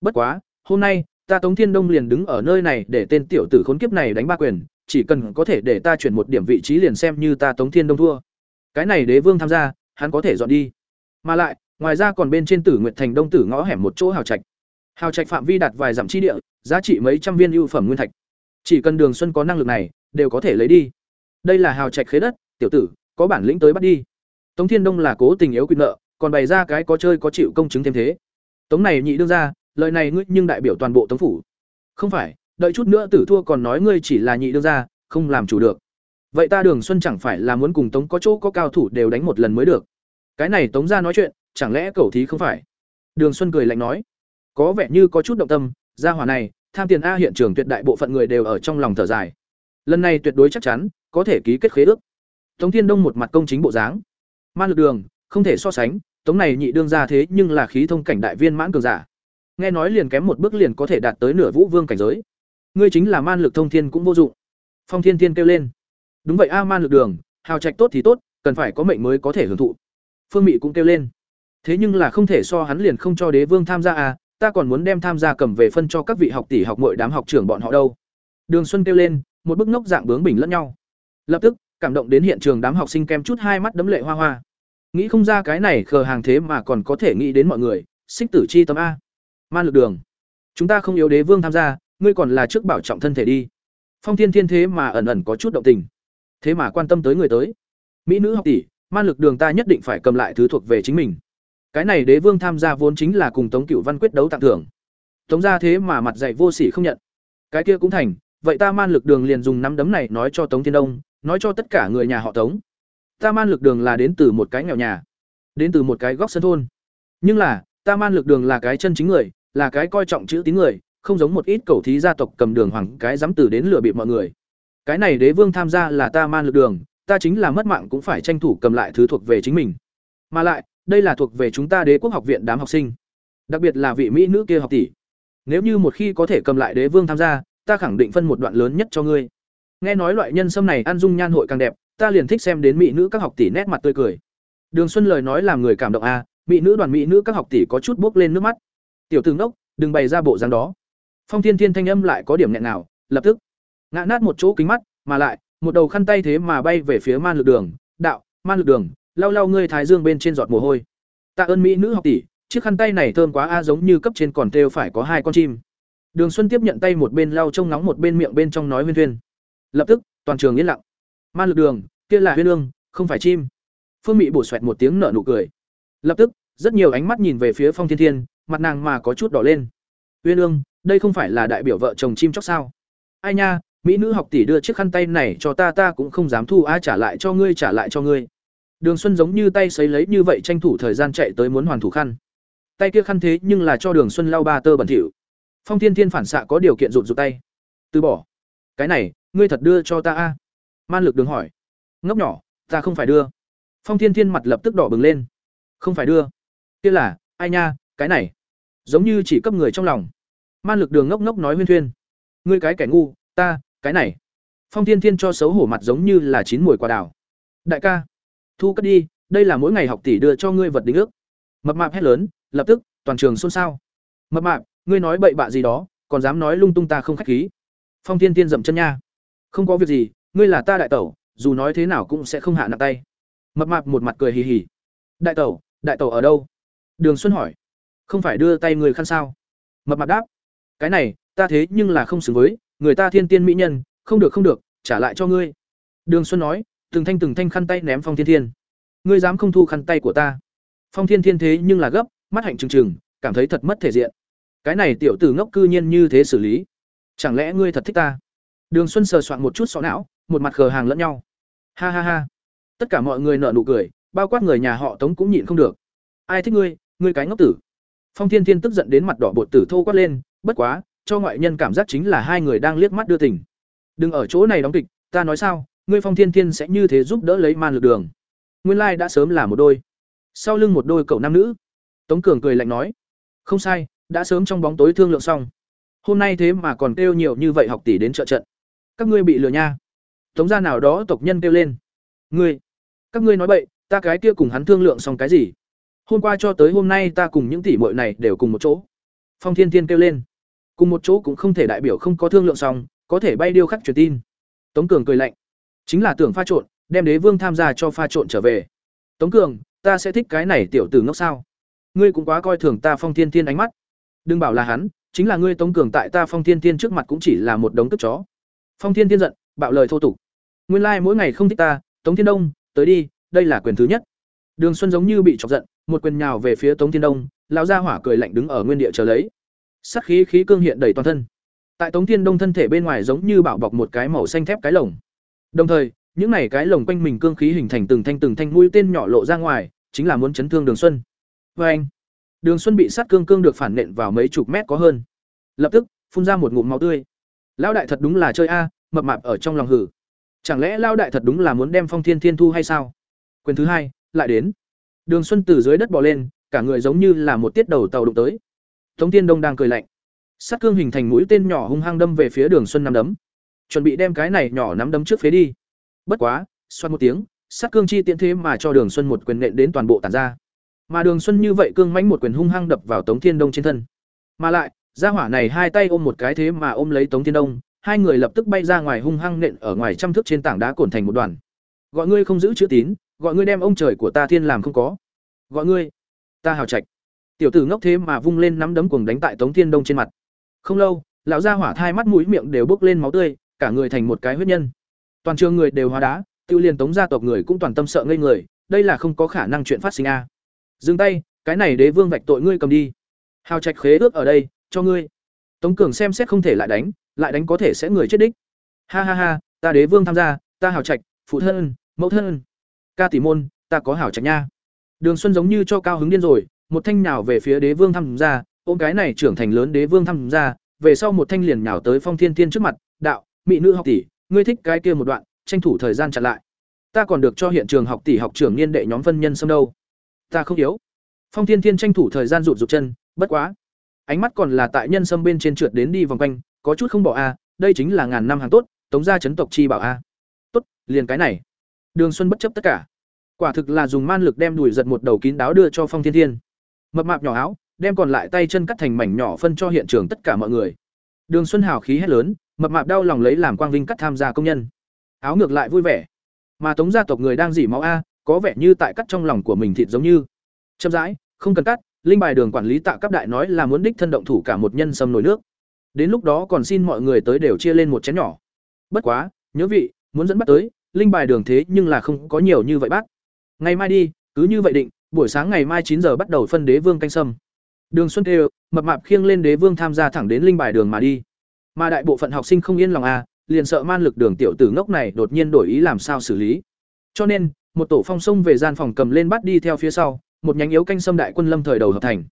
Bất quá, hôm nay, ta Tống Thiên Đông liền đứng ở nơi này để tên tiểu tử khốn kiếp này đánh ba quyền, chỉ cần có thể để ta chuyển một điểm vị trí liền xem như ta Tống Thiên Đông thua. Cái này đế vương tham gia, hắn có thể dọn đi. Mà lại, ngoài ra còn bên trên Tử Nguyệt Thành Đông Tử ngõ hẻm một chỗ hào trạch. Hào trạch phạm vi đạt vài dặm chi địa, giá trị mấy trăm viên ưu phẩm nguyên thạch. Chỉ cần Đường Xuân có năng lực này, đều có thể lấy đi. Đây là hào trạch khế đất, tiểu tử, có bản lĩnh tới bắt đi. Tống Thiên Đông là cố tình yếu quyền nợ, còn bày ra cái có chơi có chịu công chứng thêm thế. Tống này nhị đương ra, lời này ngươi nhưng đại biểu toàn bộ Tống phủ. Không phải, đợi chút nữa tử thua còn nói ngươi chỉ là nhị đương ra, không làm chủ được. Vậy ta Đường Xuân chẳng phải là muốn cùng Tống có chỗ có cao thủ đều đánh một lần mới được. Cái này Tống gia nói chuyện, chẳng lẽ cẩu thí không phải? Đường Xuân cười lạnh nói, có vẻ như có chút động tâm, gia hỏa này, tham tiền a hiện trường tuyệt đại bộ phận người đều ở trong lòng thở dài. Lần này tuyệt đối chắc chắn có thể ký kết khế ước. Tống Thiên Đông một mặt công chính bộ dáng. Ma lực đường, không thể so sánh, tống này nhị đương ra thế nhưng là khí thông cảnh đại viên mãn cường giả. Nghe nói liền kém một bước liền có thể đạt tới nửa vũ vương cảnh giới. Ngươi chính là man lực thông thiên cũng vô dụng. Phong Thiên Thiên kêu lên. Đúng vậy a man lực đường, hào trạch tốt thì tốt, cần phải có mệnh mới có thể hưởng thụ. Phương Mị cũng kêu lên. Thế nhưng là không thể so hắn liền không cho đế vương tham gia à, ta còn muốn đem tham gia cầm về phân cho các vị học tỷ học muội đám học trưởng bọn họ đâu. Đường Xuân kêu lên, một bức ngốc dạng bướng bỉnh lẫn nhau. Lập tức, cảm động đến hiện trường đám học sinh kem chút hai mắt đấm lệ hoa hoa. nghĩ không ra cái này khờ hàng thế mà còn có thể nghĩ đến mọi người, xích tử chi tâm a. Man lực đường. Chúng ta không yếu đế vương tham gia, ngươi còn là trước bảo trọng thân thể đi. Phong thiên thiên thế mà ẩn ẩn có chút động tình. Thế mà quan tâm tới người tới. Mỹ nữ học tỷ, man lực đường ta nhất định phải cầm lại thứ thuộc về chính mình. Cái này đế vương tham gia vốn chính là cùng tống cựu văn quyết đấu tặng thưởng. Tống ra thế mà mặt dạy vô sỉ không nhận. Cái kia cũng thành, vậy ta man lực đường liền dùng nắm đấm này nói cho tống thiên đông nói cho tất cả người nhà họ tống. Ta man lực đường là đến từ một cái nghèo nhà, đến từ một cái góc sân thôn. Nhưng là, ta man lực đường là cái chân chính người, là cái coi trọng chữ tín người, không giống một ít cầu thí gia tộc cầm đường hoàng, cái dám từ đến lừa bịp mọi người. Cái này đế vương tham gia là ta man lực đường, ta chính là mất mạng cũng phải tranh thủ cầm lại thứ thuộc về chính mình. Mà lại, đây là thuộc về chúng ta đế quốc học viện đám học sinh. Đặc biệt là vị mỹ nữ kia học tỷ. Nếu như một khi có thể cầm lại đế vương tham gia, ta khẳng định phân một đoạn lớn nhất cho ngươi nghe nói loại nhân sâm này ăn dung nhan hội càng đẹp ta liền thích xem đến mỹ nữ các học tỷ nét mặt tươi cười. Đường xuân lời nói làm người cảm động a à, mỹ nữ đoàn mỹ nữ các học tỷ có chút buốc lên nước mắt. Tiểu tướng đốc đừng bày ra bộ dáng đó. Phong thiên thiên thanh âm lại có điểm nghẹn nào lập tức. Ngã nát một chỗ kính mắt mà lại một đầu khăn tay thế mà bay về phía man lực đường. Đạo man lực đường lau lau ngươi thái dương bên trên giọt mồ hôi. Tạ ơn mỹ nữ học tỷ chiếc khăn tay này thơm quá a giống như cấp trên còn têu phải có hai con chim. Đường xuân tiếp nhận tay một bên lau trông nóng một bên miệng bên trong nói huyên thuyên lập tức, toàn trường yên lặng. Man lực đường, kia là huyên ương, không phải chim. Phương mị bổ xoẹt một tiếng nở nụ cười. Lập tức, rất nhiều ánh mắt nhìn về phía phong thiên thiên, mặt nàng mà có chút đỏ lên. Huyên ương, đây không phải là đại biểu vợ chồng chim chóc sao? Ai nha, mỹ nữ học tỷ đưa chiếc khăn tay này cho ta ta cũng không dám thu ai trả lại cho ngươi, trả lại cho ngươi. Đường xuân giống như tay sấy lấy như vậy tranh thủ thời gian chạy tới muốn hoàn thủ khăn. Tay kia khăn thế nhưng là cho đường xuân lau ba tơ bẩn thỉu. Phong thiên thiên phản xạ có điều kiện rụt rụt tay. Từ bỏ. Cái này ngươi thật đưa cho ta a? Man lực đường hỏi. Ngốc nhỏ, ta không phải đưa. Phong thiên thiên mặt lập tức đỏ bừng lên. Không phải đưa. Kia là, ai nha, cái này. Giống như chỉ cấp người trong lòng. Man lực đường ngốc ngốc nói huyên thuyên. Ngươi cái kẻ ngu, ta, cái này. Phong thiên thiên cho xấu hổ mặt giống như là chín mùi quả đào. Đại ca, thu cất đi, đây là mỗi ngày học tỷ đưa cho ngươi vật đính ước. Mập mạp hét lớn, lập tức, toàn trường xôn xao. Mập mạp, ngươi nói bậy bạ gì đó, còn dám nói lung tung ta không khách khí. Phong thiên thiên dậm chân nha không có việc gì, ngươi là ta đại tẩu, dù nói thế nào cũng sẽ không hạ nặng tay. Mập mạp một mặt cười hì hì. Đại tẩu đại tẩu ở đâu? Đường xuân hỏi. Không phải đưa tay người khăn sao? Mập mạp đáp. Cái này, ta thế nhưng là không xứng với, người ta thiên tiên mỹ nhân, không được không được, trả lại cho ngươi. Đường xuân nói, từng thanh từng thanh khăn tay ném phong thiên thiên. Ngươi dám không thu khăn tay của ta. Phong thiên thiên thế nhưng là gấp, mắt hạnh trừng trừng, cảm thấy thật mất thể diện. Cái này tiểu tử ngốc cư nhiên như thế xử lý. Chẳng lẽ ngươi thật thích ta? Đường xuân sờ soạn một chút sọ não, một mặt khờ hàng lẫn nhau. Ha ha ha. Tất cả mọi người nở nụ cười, bao quát người nhà họ tống cũng nhịn không được. Ai thích ngươi ngươi cái ngốc tử. Phong thiên thiên tức giận đến mặt đỏ bột tử thô quát lên, bất quá, cho ngoại nhân cảm giác chính là hai người đang liếc mắt đưa tình. Đừng ở chỗ này đóng kịch, ta nói sao, ngươi phong thiên thiên sẽ như thế giúp đỡ lấy man lực đường. Nguyên lai đã sớm là một đôi. Sau lưng một đôi cậu nam nữ. Tống cường cười lạnh nói, không sai, đã sớm trong bóng tối thương lượng xong. Hôm nay thế mà còn kêu nhiều như vậy học tỷ đến trợ trận các ngươi bị lừa nha. Tống gia nào đó tộc nhân kêu lên. Ngươi, các ngươi nói bậy, ta cái kia cùng hắn thương lượng xong cái gì? Hôm qua cho tới hôm nay ta cùng những tỷ muội này đều cùng một chỗ. Phong thiên thiên kêu lên. Cùng một chỗ cũng không thể đại biểu không có thương lượng xong, có thể bay điêu khắc truyền tin. Tống cường cười lạnh. Chính là tưởng pha trộn, đem đế vương tham gia cho pha trộn trở về. Tống cường, ta sẽ thích cái này tiểu tử ngốc sao? Ngươi cũng quá coi thường ta phong thiên thiên ánh mắt. Đừng bảo là hắn, chính là ngươi tống cường tại ta phong thiên thiên trước mặt cũng chỉ là một đống cướp chó phong thiên thiên giận, bạo lời thô tục. Nguyên lai mỗi ngày không thích ta, tống thiên đông, tới đi, đây là quyền thứ nhất. Đường xuân giống như bị chọc giận, một quyền nhào về phía tống thiên đông, lão gia hỏa cười lạnh đứng ở nguyên địa chờ lấy. Sắc khí khí cương hiện đầy toàn thân. Tại tống thiên đông thân thể bên ngoài giống như bảo bọc một cái màu xanh thép cái lồng. Đồng thời, những này cái lồng quanh mình cương khí hình thành từng thanh từng thanh mũi tên nhỏ lộ ra ngoài, chính là muốn chấn thương đường xuân. Vê anh, đường xuân bị sát cương cương được phản nện vào mấy chục mét có hơn. Lập tức, phun ra một ngụm máu tươi lão đại thật đúng là chơi a, mập mạp ở trong lòng hử. Chẳng lẽ lão đại thật đúng là muốn đem phong thiên thiên thu hay sao? Quyền thứ hai, lại đến. Đường xuân từ dưới đất bò lên, cả người giống như là một tiết đầu tàu đụng tới. Tống thiên đông đang cười lạnh. Sát cương hình thành mũi tên nhỏ hung hăng đâm về phía đường xuân nắm đấm. Chuẩn bị đem cái này nhỏ nắm đấm trước phía đi. Bất quá xoan một tiếng, sát cương chi tiễn thế mà cho đường xuân một quyền nện đến toàn bộ tàn ra. Mà đường xuân như vậy cương mãnh một quyền hung hăng đập vào tống thiên đông trên thân. Mà lại gia hỏa này hai tay ôm một cái thế mà ôm lấy tống thiên đông, hai người lập tức bay ra ngoài hung hăng nện ở ngoài trăm thước trên tảng đá cồn thành một đoàn. Gọi ngươi không giữ chữ tín, gọi ngươi đem ông trời của ta thiên làm không có. Gọi ngươi, ta hào trạch. Tiểu tử ngốc thế mà vung lên nắm đấm cuồng đánh tại tống thiên đông trên mặt. Không lâu, lão gia hỏa thai mắt mũi miệng đều bốc lên máu tươi, cả người thành một cái huyết nhân. Toàn trường người đều hóa đá, tiêu liên tống gia tộc người cũng toàn tâm sợ ngây người, đây là không có khả năng chuyện phát sinh a. Dừng tay, cái này đế vương vạch tội ngươi cầm đi. Hào trạch khế ước ở đây cho ngươi. Tống cường xem xét không thể lại đánh lại đánh có thể sẽ người chết đích. Ha ha ha, ta đế vương tham gia, ta hào trạch, phụ thân, mẫu thân. Ca tỷ môn, ta có hào trạch nha. Đường xuân giống như cho cao hứng điên rồi, một thanh nhào về phía đế vương tham gia, ôm cái này trưởng thành lớn đế vương tham gia, về sau một thanh liền nhào tới phong thiên thiên trước mặt, đạo, mỹ nữ học tỷ, ngươi thích cái kia một đoạn, tranh thủ thời gian chặn lại. Ta còn được cho hiện trường học tỷ học trưởng niên đệ nhóm phân nhân xâm đâu. Ta không yếu. Phong thiên thiên tranh thủ thời gian rụt rụt chân, bất quá ánh mắt còn là tại nhân sâm bên trên trượt đến đi vòng quanh, có chút không bỏ a, đây chính là ngàn năm hàng tốt, tống gia chấn tộc chi bảo a. Tốt, liền cái này. Đường xuân bất chấp tất cả. Quả thực là dùng man lực đem đùi giật một đầu kín đáo đưa cho phong thiên thiên. Mập mạp nhỏ áo, đem còn lại tay chân cắt thành mảnh nhỏ phân cho hiện trường tất cả mọi người. Đường xuân hào khí hét lớn, mập mạp đau lòng lấy làm quang vinh cắt tham gia công nhân. Áo ngược lại vui vẻ. Mà tống gia tộc người đang dỉ máu a, có vẻ như tại cắt trong lòng của mình thịt giống như. Chậm rãi, không cần cắt linh bài đường quản lý tạ cấp đại nói là muốn đích thân động thủ cả một nhân sâm nồi nước. Đến lúc đó còn xin mọi người tới đều chia lên một chén nhỏ. Bất quá, nhớ vị, muốn dẫn bắt tới, linh bài đường thế nhưng là không có nhiều như vậy bác ngày mai đi, cứ như vậy định, buổi sáng ngày mai chín giờ bắt đầu phân đế vương canh sâm. Đường xuân kêu mập mạp khiêng lên đế vương tham gia thẳng đến linh bài đường mà đi. Mà đại bộ phận học sinh không yên lòng à liền sợ man lực đường tiểu tử ngốc này đột nhiên đổi ý làm sao xử lý. Cho nên, một tổ phong sông về gian phòng cầm lên bắt đi theo phía sau một nhánh yếu canh sâm đại quân lâm thời đầu hợp thành.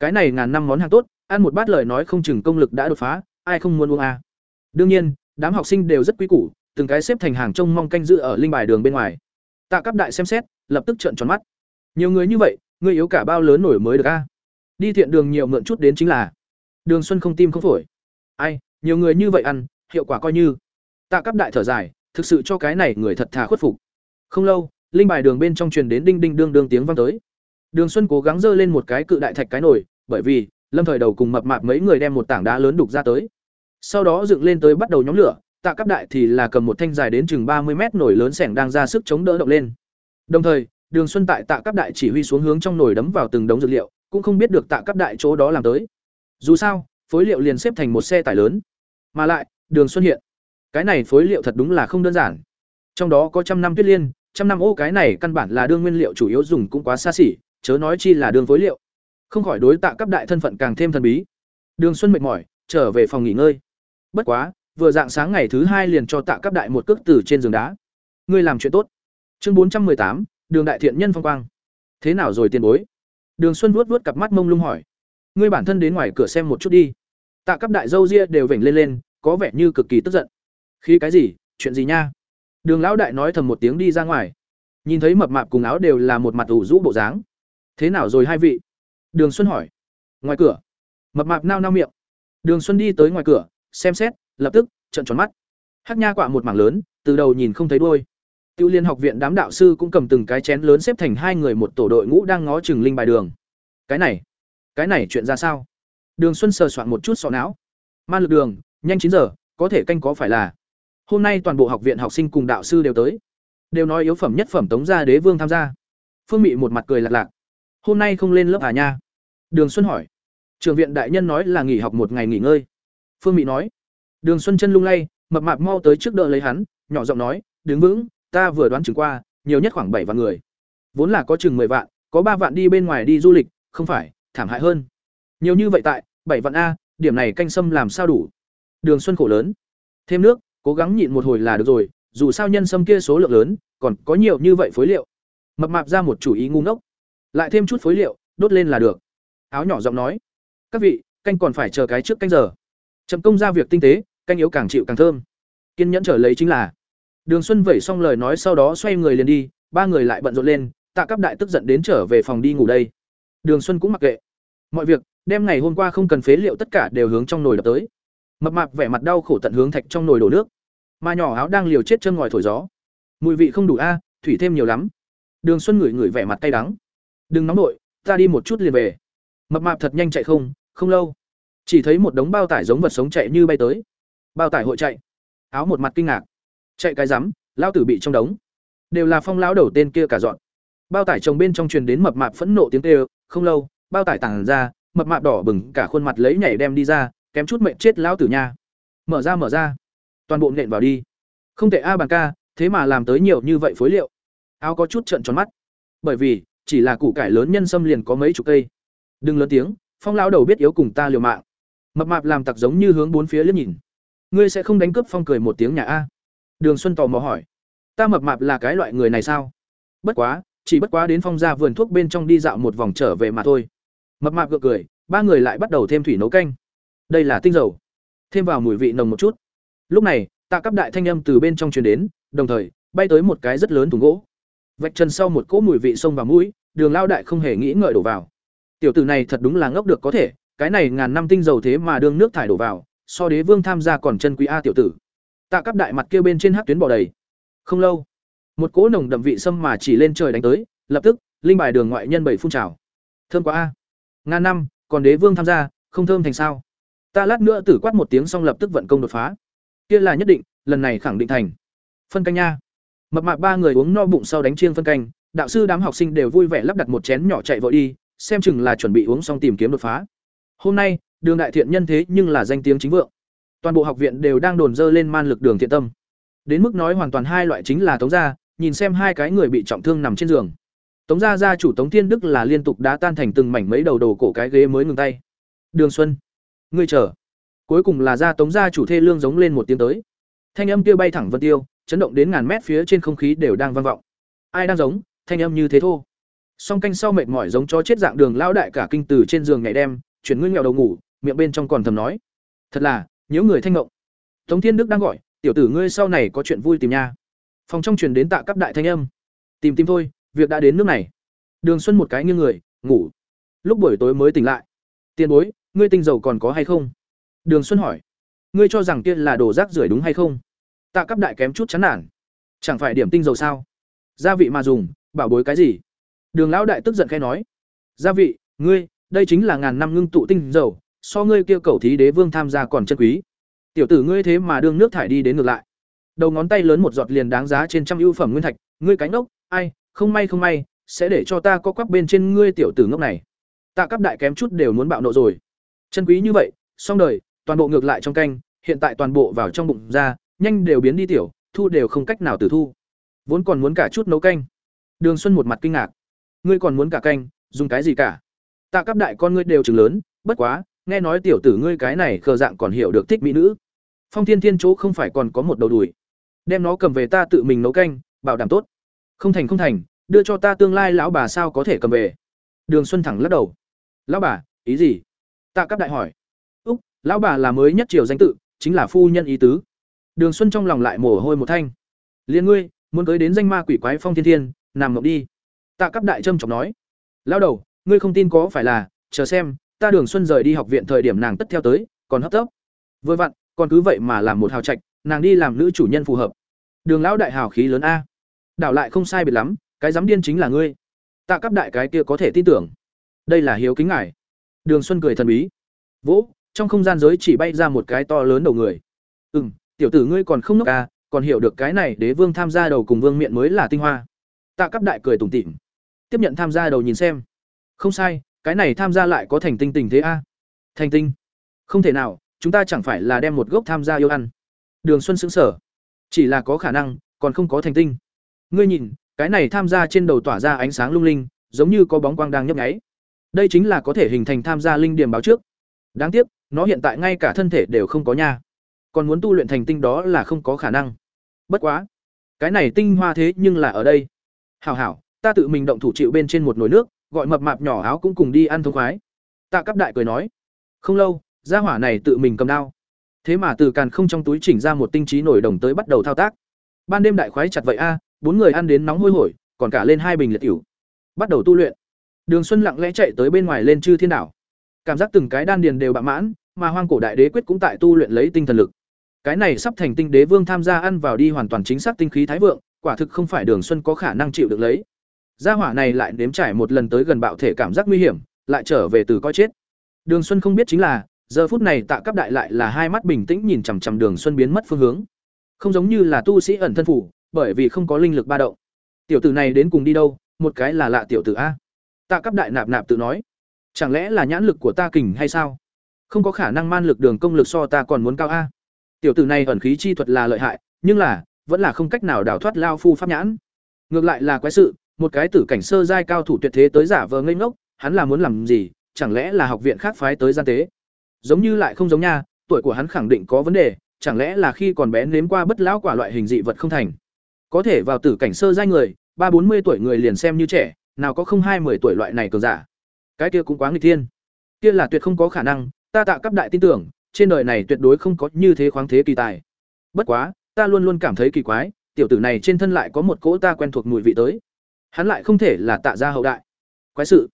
Cái này ngàn năm món hàng tốt, ăn một bát lời nói không chừng công lực đã đột phá, ai không muốn uống à. đương nhiên, đám học sinh đều rất quý củ, từng cái xếp thành hàng trông mong canh giữ ở linh bài đường bên ngoài. Tạ cấp đại xem xét, lập tức trợn tròn mắt. Nhiều người như vậy người yếu cả bao lớn nổi mới được a? Đi thiện đường nhiều mượn chút đến chính là. Đường xuân không tim không phổi. Ai, nhiều người như vậy ăn, hiệu quả coi như. Tạ cấp đại thở dài, thực sự cho cái này người thật thà khuất phục. Không lâu, linh bài đường bên trong truyền đến đinh đinh đương đương tiếng vang tới đường xuân cố gắng dơ lên một cái cự đại thạch cái nổi bởi vì, lâm thời đầu cùng mập mạp mấy người đem một tảng đá lớn đục ra tới. Sau đó dựng lên tới bắt đầu nhóm lửa, tạ Cáp đại thì là cầm một thanh dài đến chừng ba mươi mét nổi lớn sẻng đang ra sức chống đỡ động lên. Đồng thời, đường xuân tại tạ Cáp đại chỉ huy xuống hướng trong nồi đấm vào từng đống dược liệu, cũng không biết được tạ Cáp đại chỗ đó làm tới. Dù sao, phối liệu liền xếp thành một xe tải lớn. Mà lại, đường xuân hiện, cái này phối liệu thật đúng là không đơn giản. Trong đó có trăm năm tuyết liên, trăm năm ô cái này căn bản là đương nguyên liệu chủ yếu dùng cũng quá xa xỉ chớ nói chi là đường phối liệu. Không khỏi đối tạ cấp đại thân phận càng thêm thần bí. Đường xuân mệt mỏi, trở về phòng nghỉ ngơi. Bất quá, vừa dạng sáng ngày thứ hai liền cho tạ cấp đại một cước từ trên giường đá. Ngươi làm chuyện tốt. Chương bốn trăm tám, đường đại thiện nhân phong quang. Thế nào rồi tiền bối? Đường xuân vuốt vuốt cặp mắt mông lung hỏi. Ngươi bản thân đến ngoài cửa xem một chút đi. Tạ cấp đại dâu ria đều vểnh lên lên, có vẻ như cực kỳ tức giận. Khi cái gì? Chuyện gì nha? Đường lão đại nói thầm một tiếng đi ra ngoài. Nhìn thấy mập mạp cùng áo đều là một mặt ủ rũ bộ dáng thế nào rồi hai vị? Đường xuân hỏi. Ngoài cửa. Mập mạp nao nao miệng. Đường xuân đi tới ngoài cửa, xem xét, lập tức trận tròn mắt. Hát nha quạ một mảng lớn, từ đầu nhìn không thấy đôi tiêu liên học viện đám đạo sư cũng cầm từng cái chén lớn xếp thành hai người một tổ đội ngũ đang ngó chừng linh bài đường. Cái này cái này chuyện ra sao? Đường xuân sờ soạn một chút sọ não. Man lực đường, nhanh chín giờ, có thể canh có phải là? Hôm nay toàn bộ học viện học sinh cùng đạo sư đều tới. Đều nói yếu phẩm nhất phẩm tống gia đế vương tham gia. Phương mị một mặt cười lạc lạc hôm nay không lên lớp à nha? Đường xuân hỏi. Trường viện đại nhân nói là nghỉ học một ngày nghỉ ngơi. Phương mị nói. Đường xuân chân lung lay, mập mạp mau tới trước đỡ lấy hắn, nhỏ giọng nói, đứng vững, ta vừa đoán chừng qua, nhiều nhất khoảng bảy vạn người. Vốn là có chừng mười vạn, có ba vạn đi bên ngoài đi du lịch, không phải, thảm hại hơn. Nhiều như vậy tại, bảy vạn a, điểm này canh sâm làm sao đủ? Đường xuân khổ lớn. Thêm nước, cố gắng nhịn một hồi là được rồi, dù sao nhân sâm kia số lượng lớn, còn có nhiều như vậy phối liệu. Mập mạp ra một chủ ý ngu ngốc lại thêm chút phối liệu, đốt lên là được. Áo nhỏ giọng nói, các vị, canh còn phải chờ cái trước canh giờ. Chậm công ra việc tinh tế, canh yếu càng chịu càng thơm. Kiên nhẫn trở lấy chính là. Đường xuân vẩy xong lời nói sau đó xoay người liền đi, ba người lại bận rộn lên, tạ cấp đại tức giận đến trở về phòng đi ngủ đây. Đường xuân cũng mặc kệ. Mọi việc đem ngày hôm qua không cần phế liệu tất cả đều hướng trong nồi đập tới. Mập mạp vẻ mặt đau khổ tận hướng thạch trong nồi đổ nước. Mà nhỏ áo đang liều chết chân ngòi thổi gió. Mùi vị không đủ a, thủy thêm nhiều lắm. Đường xuân ngửi ngửi vẻ mặt cay đắng đừng nóng nổi ta đi một chút liền về. Mập mạp thật nhanh chạy không không lâu. Chỉ thấy một đống bao tải giống vật sống chạy như bay tới. Bao tải hội chạy. Áo một mặt kinh ngạc. Chạy cái rắm lao tử bị trong đống. Đều là phong lão đầu tên kia cả dọn. Bao tải chồng bên trong truyền đến mập mạp phẫn nộ tiếng kêu, không lâu, bao tải tản ra, mập mạp đỏ bừng, cả khuôn mặt lấy nhảy đem đi ra, kém chút mệnh chết lão tử nha. Mở ra mở ra. Toàn bộ nện vào đi. Không thể a bàn ca, thế mà làm tới nhiều như vậy phối liệu. Áo có chút trận tròn mắt. Bởi vì chỉ là củ cải lớn nhân sâm liền có mấy chục cây. Đừng lớn tiếng, phong lão đầu biết yếu cùng ta liều mạng. Mập mạp làm tặc giống như hướng bốn phía liếc nhìn. Ngươi sẽ không đánh cướp phong cười một tiếng nhà a. Đường xuân tò mò hỏi. Ta mập mạp là cái loại người này sao? Bất quá, chỉ bất quá đến phong ra vườn thuốc bên trong đi dạo một vòng trở về mà thôi. Mập mạp gượng cười, ba người lại bắt đầu thêm thủy nấu canh. Đây là tinh dầu. Thêm vào mùi vị nồng một chút. Lúc này, tạ cấp đại thanh âm từ bên trong truyền đến, đồng thời, bay tới một cái rất lớn thùng gỗ vạch chân sau một cỗ mùi vị sông vào mũi, đường lao đại không hề nghĩ ngợi đổ vào. Tiểu tử này thật đúng là ngốc được có thể, cái này ngàn năm tinh dầu thế mà đương nước thải đổ vào, so đế vương tham gia còn chân quý a tiểu tử. Tạ cấp đại mặt kia bên trên hát tuyến bỏ đầy. Không lâu, một cỗ nồng đậm vị sâm mà chỉ lên trời đánh tới, lập tức, linh bài đường ngoại nhân bảy phun trào. Thơm quá a. Ngàn năm, còn đế vương tham gia, không thơm thành sao? Ta lát nữa tử quát một tiếng xong lập tức vận công đột phá. Kia là nhất định, lần này khẳng định thành. Phân canh nha mập mạp ba người uống no bụng sau đánh chiêng phân canh, đạo sư đám học sinh đều vui vẻ lắp đặt một chén nhỏ chạy vội đi, xem chừng là chuẩn bị uống xong tìm kiếm đột phá. Hôm nay, đường đại thiện nhân thế nhưng là danh tiếng chính vượng. Toàn bộ học viện đều đang đồn dơ lên man lực đường thiện tâm. Đến mức nói hoàn toàn hai loại chính là tống gia, nhìn xem hai cái người bị trọng thương nằm trên giường. Tống gia gia chủ tống thiên đức là liên tục đã tan thành từng mảnh mấy đầu đồ cổ cái ghế mới ngừng tay. Đường xuân, ngươi chờ. Cuối cùng là gia tống gia chủ thê lương giống lên một tiếng tới. Thanh âm kia bay thẳng vân tiêu chấn động đến ngàn mét phía trên không khí đều đang vang vọng. Ai đang giống, thanh âm như thế thô. Song canh sau mệt mỏi giống chó chết dạng đường lão đại cả kinh từ trên giường nhảy đem, chuyển nguyên nghèo đầu ngủ, miệng bên trong còn thầm nói. Thật là, nhớ người thanh ngộng. Tống thiên đức đang gọi, tiểu tử ngươi sau này có chuyện vui tìm nha. Phòng trong truyền đến tạ cấp đại thanh âm. Tìm tìm thôi, việc đã đến nước này. Đường xuân một cái nghiêng người, ngủ. Lúc buổi tối mới tỉnh lại. Tiền bối, ngươi tinh dầu còn có hay không? Đường xuân hỏi. Ngươi cho rằng kia là đồ rác rưởi đúng hay không? Tạ cấp đại kém chút chán nản. Chẳng phải điểm tinh dầu sao? Gia vị mà dùng, bảo bối cái gì? Đường lão đại tức giận khai nói. Gia vị, ngươi, đây chính là ngàn năm ngưng tụ tinh dầu, so ngươi kia cầu thí đế vương tham gia còn chân quý. Tiểu tử ngươi thế mà đương nước thải đi đến ngược lại. Đầu ngón tay lớn một giọt liền đáng giá trên trăm ưu phẩm nguyên thạch, ngươi cánh ốc ai, không may không may, sẽ để cho ta có quắp bên trên ngươi tiểu tử ngốc này. Tạ cấp đại kém chút đều muốn bạo nộ rồi. Chân quý như vậy, xong đời, toàn bộ ngược lại trong canh, hiện tại toàn bộ vào trong bụng ra nhanh đều biến đi tiểu, thu đều không cách nào tử thu. Vốn còn muốn cả chút nấu canh. Đường xuân một mặt kinh ngạc. Ngươi còn muốn cả canh, dùng cái gì cả? Tạ cấp đại con ngươi đều chừng lớn, bất quá, nghe nói tiểu tử ngươi cái này khờ dạng còn hiểu được thích mỹ nữ. Phong thiên thiên chỗ không phải còn có một đầu đùi. Đem nó cầm về ta tự mình nấu canh, bảo đảm tốt. Không thành không thành, đưa cho ta tương lai lão bà sao có thể cầm về? Đường xuân thẳng lắc đầu. Lão bà, ý gì? Tạ cấp đại hỏi. Úc, lão bà là mới nhất triều danh tự, chính là phu nhân ý tứ đường xuân trong lòng lại mồ hôi một thanh. Liên ngươi, muốn tới đến danh ma quỷ quái phong thiên thiên, nằm ngậm đi. Tạ Cáp đại trâm trọng nói. Lão đầu, ngươi không tin có phải là, chờ xem, ta đường xuân rời đi học viện thời điểm nàng tất theo tới, còn hấp tấp. Vừa vặn, còn cứ vậy mà làm một hào trạch, nàng đi làm nữ chủ nhân phù hợp. Đường lão đại hào khí lớn a. Đảo lại không sai biệt lắm, cái dám điên chính là ngươi. Tạ Cáp đại cái kia có thể tin tưởng. Đây là hiếu kính ngài. Đường xuân cười thần bí. Vỗ, trong không gian giới chỉ bay ra một cái to lớn đầu người. Ừ tiểu tử ngươi còn không nốc à còn hiểu được cái này đế vương tham gia đầu cùng vương miện mới là tinh hoa. Tạ cấp đại cười tủm tỉm. Tiếp nhận tham gia đầu nhìn xem. Không sai, cái này tham gia lại có thành tinh tình thế a. Thành tinh? Không thể nào, chúng ta chẳng phải là đem một gốc tham gia yêu ăn. Đường xuân xứng sở chỉ là có khả năng, còn không có thành tinh. Ngươi nhìn, cái này tham gia trên đầu tỏa ra ánh sáng lung linh, giống như có bóng quang đang nhấp nháy. Đây chính là có thể hình thành tham gia linh điểm báo trước. Đáng tiếc, nó hiện tại ngay cả thân thể đều không có nha còn muốn tu luyện thành tinh đó là không có khả năng. Bất quá, cái này tinh hoa thế nhưng là ở đây. Hảo hảo, ta tự mình động thủ chịu bên trên một nồi nước, gọi mập mạp nhỏ áo cũng cùng đi ăn thông khoái. Tạ cấp đại cười nói, không lâu, gia hỏa này tự mình cầm đao. Thế mà từ càn không trong túi chỉnh ra một tinh trí nổi đồng tới bắt đầu thao tác. Ban đêm đại khoái chặt vậy a, bốn người ăn đến nóng hôi hổi, còn cả lên hai bình liệt cửu bắt đầu tu luyện. Đường xuân lặng lẽ chạy tới bên ngoài lên chư thiên đảo. Cảm giác từng cái đan điền đều bạ mãn, mà hoang cổ đại đế quyết cũng tại tu luyện lấy tinh thần lực cái này sắp thành tinh đế vương tham gia ăn vào đi hoàn toàn chính xác tinh khí thái vượng, quả thực không phải đường xuân có khả năng chịu được lấy. Gia hỏa này lại nếm trải một lần tới gần bạo thể cảm giác nguy hiểm, lại trở về từ coi chết. Đường xuân không biết chính là, giờ phút này tạ cấp đại lại là hai mắt bình tĩnh nhìn chằm chằm đường xuân biến mất phương hướng. Không giống như là tu sĩ ẩn thân phủ, bởi vì không có linh lực ba động. Tiểu tử này đến cùng đi đâu, một cái là lạ tiểu tử a. Tạ cấp đại nạp nạp tự nói. Chẳng lẽ là nhãn lực của ta kình hay sao? Không có khả năng man lực đường công lực so ta còn muốn cao a tiểu tử này ẩn khí chi thuật là lợi hại, nhưng là, vẫn là không cách nào đào thoát lao phu pháp nhãn. Ngược lại là quái sự, một cái tử cảnh sơ giai cao thủ tuyệt thế tới giả vờ ngây ngốc, hắn là muốn làm gì, chẳng lẽ là học viện khác phái tới gian tế? Giống như lại không giống nha, tuổi của hắn khẳng định có vấn đề, chẳng lẽ là khi còn bé nếm qua bất lão quả loại hình dị vật không thành? Có thể vào tử cảnh sơ giai người, ba bốn mươi tuổi người liền xem như trẻ, nào có không hai mười tuổi loại này cường giả. Cái kia cũng quá nghịch thiên. Kia là tuyệt không có khả năng, ta tạ cấp đại tin tưởng trên đời này tuyệt đối không có như thế khoáng thế kỳ tài. Bất quá, ta luôn luôn cảm thấy kỳ quái, tiểu tử này trên thân lại có một cỗ ta quen thuộc mùi vị tới. Hắn lại không thể là tạ gia hậu đại. Quái sự.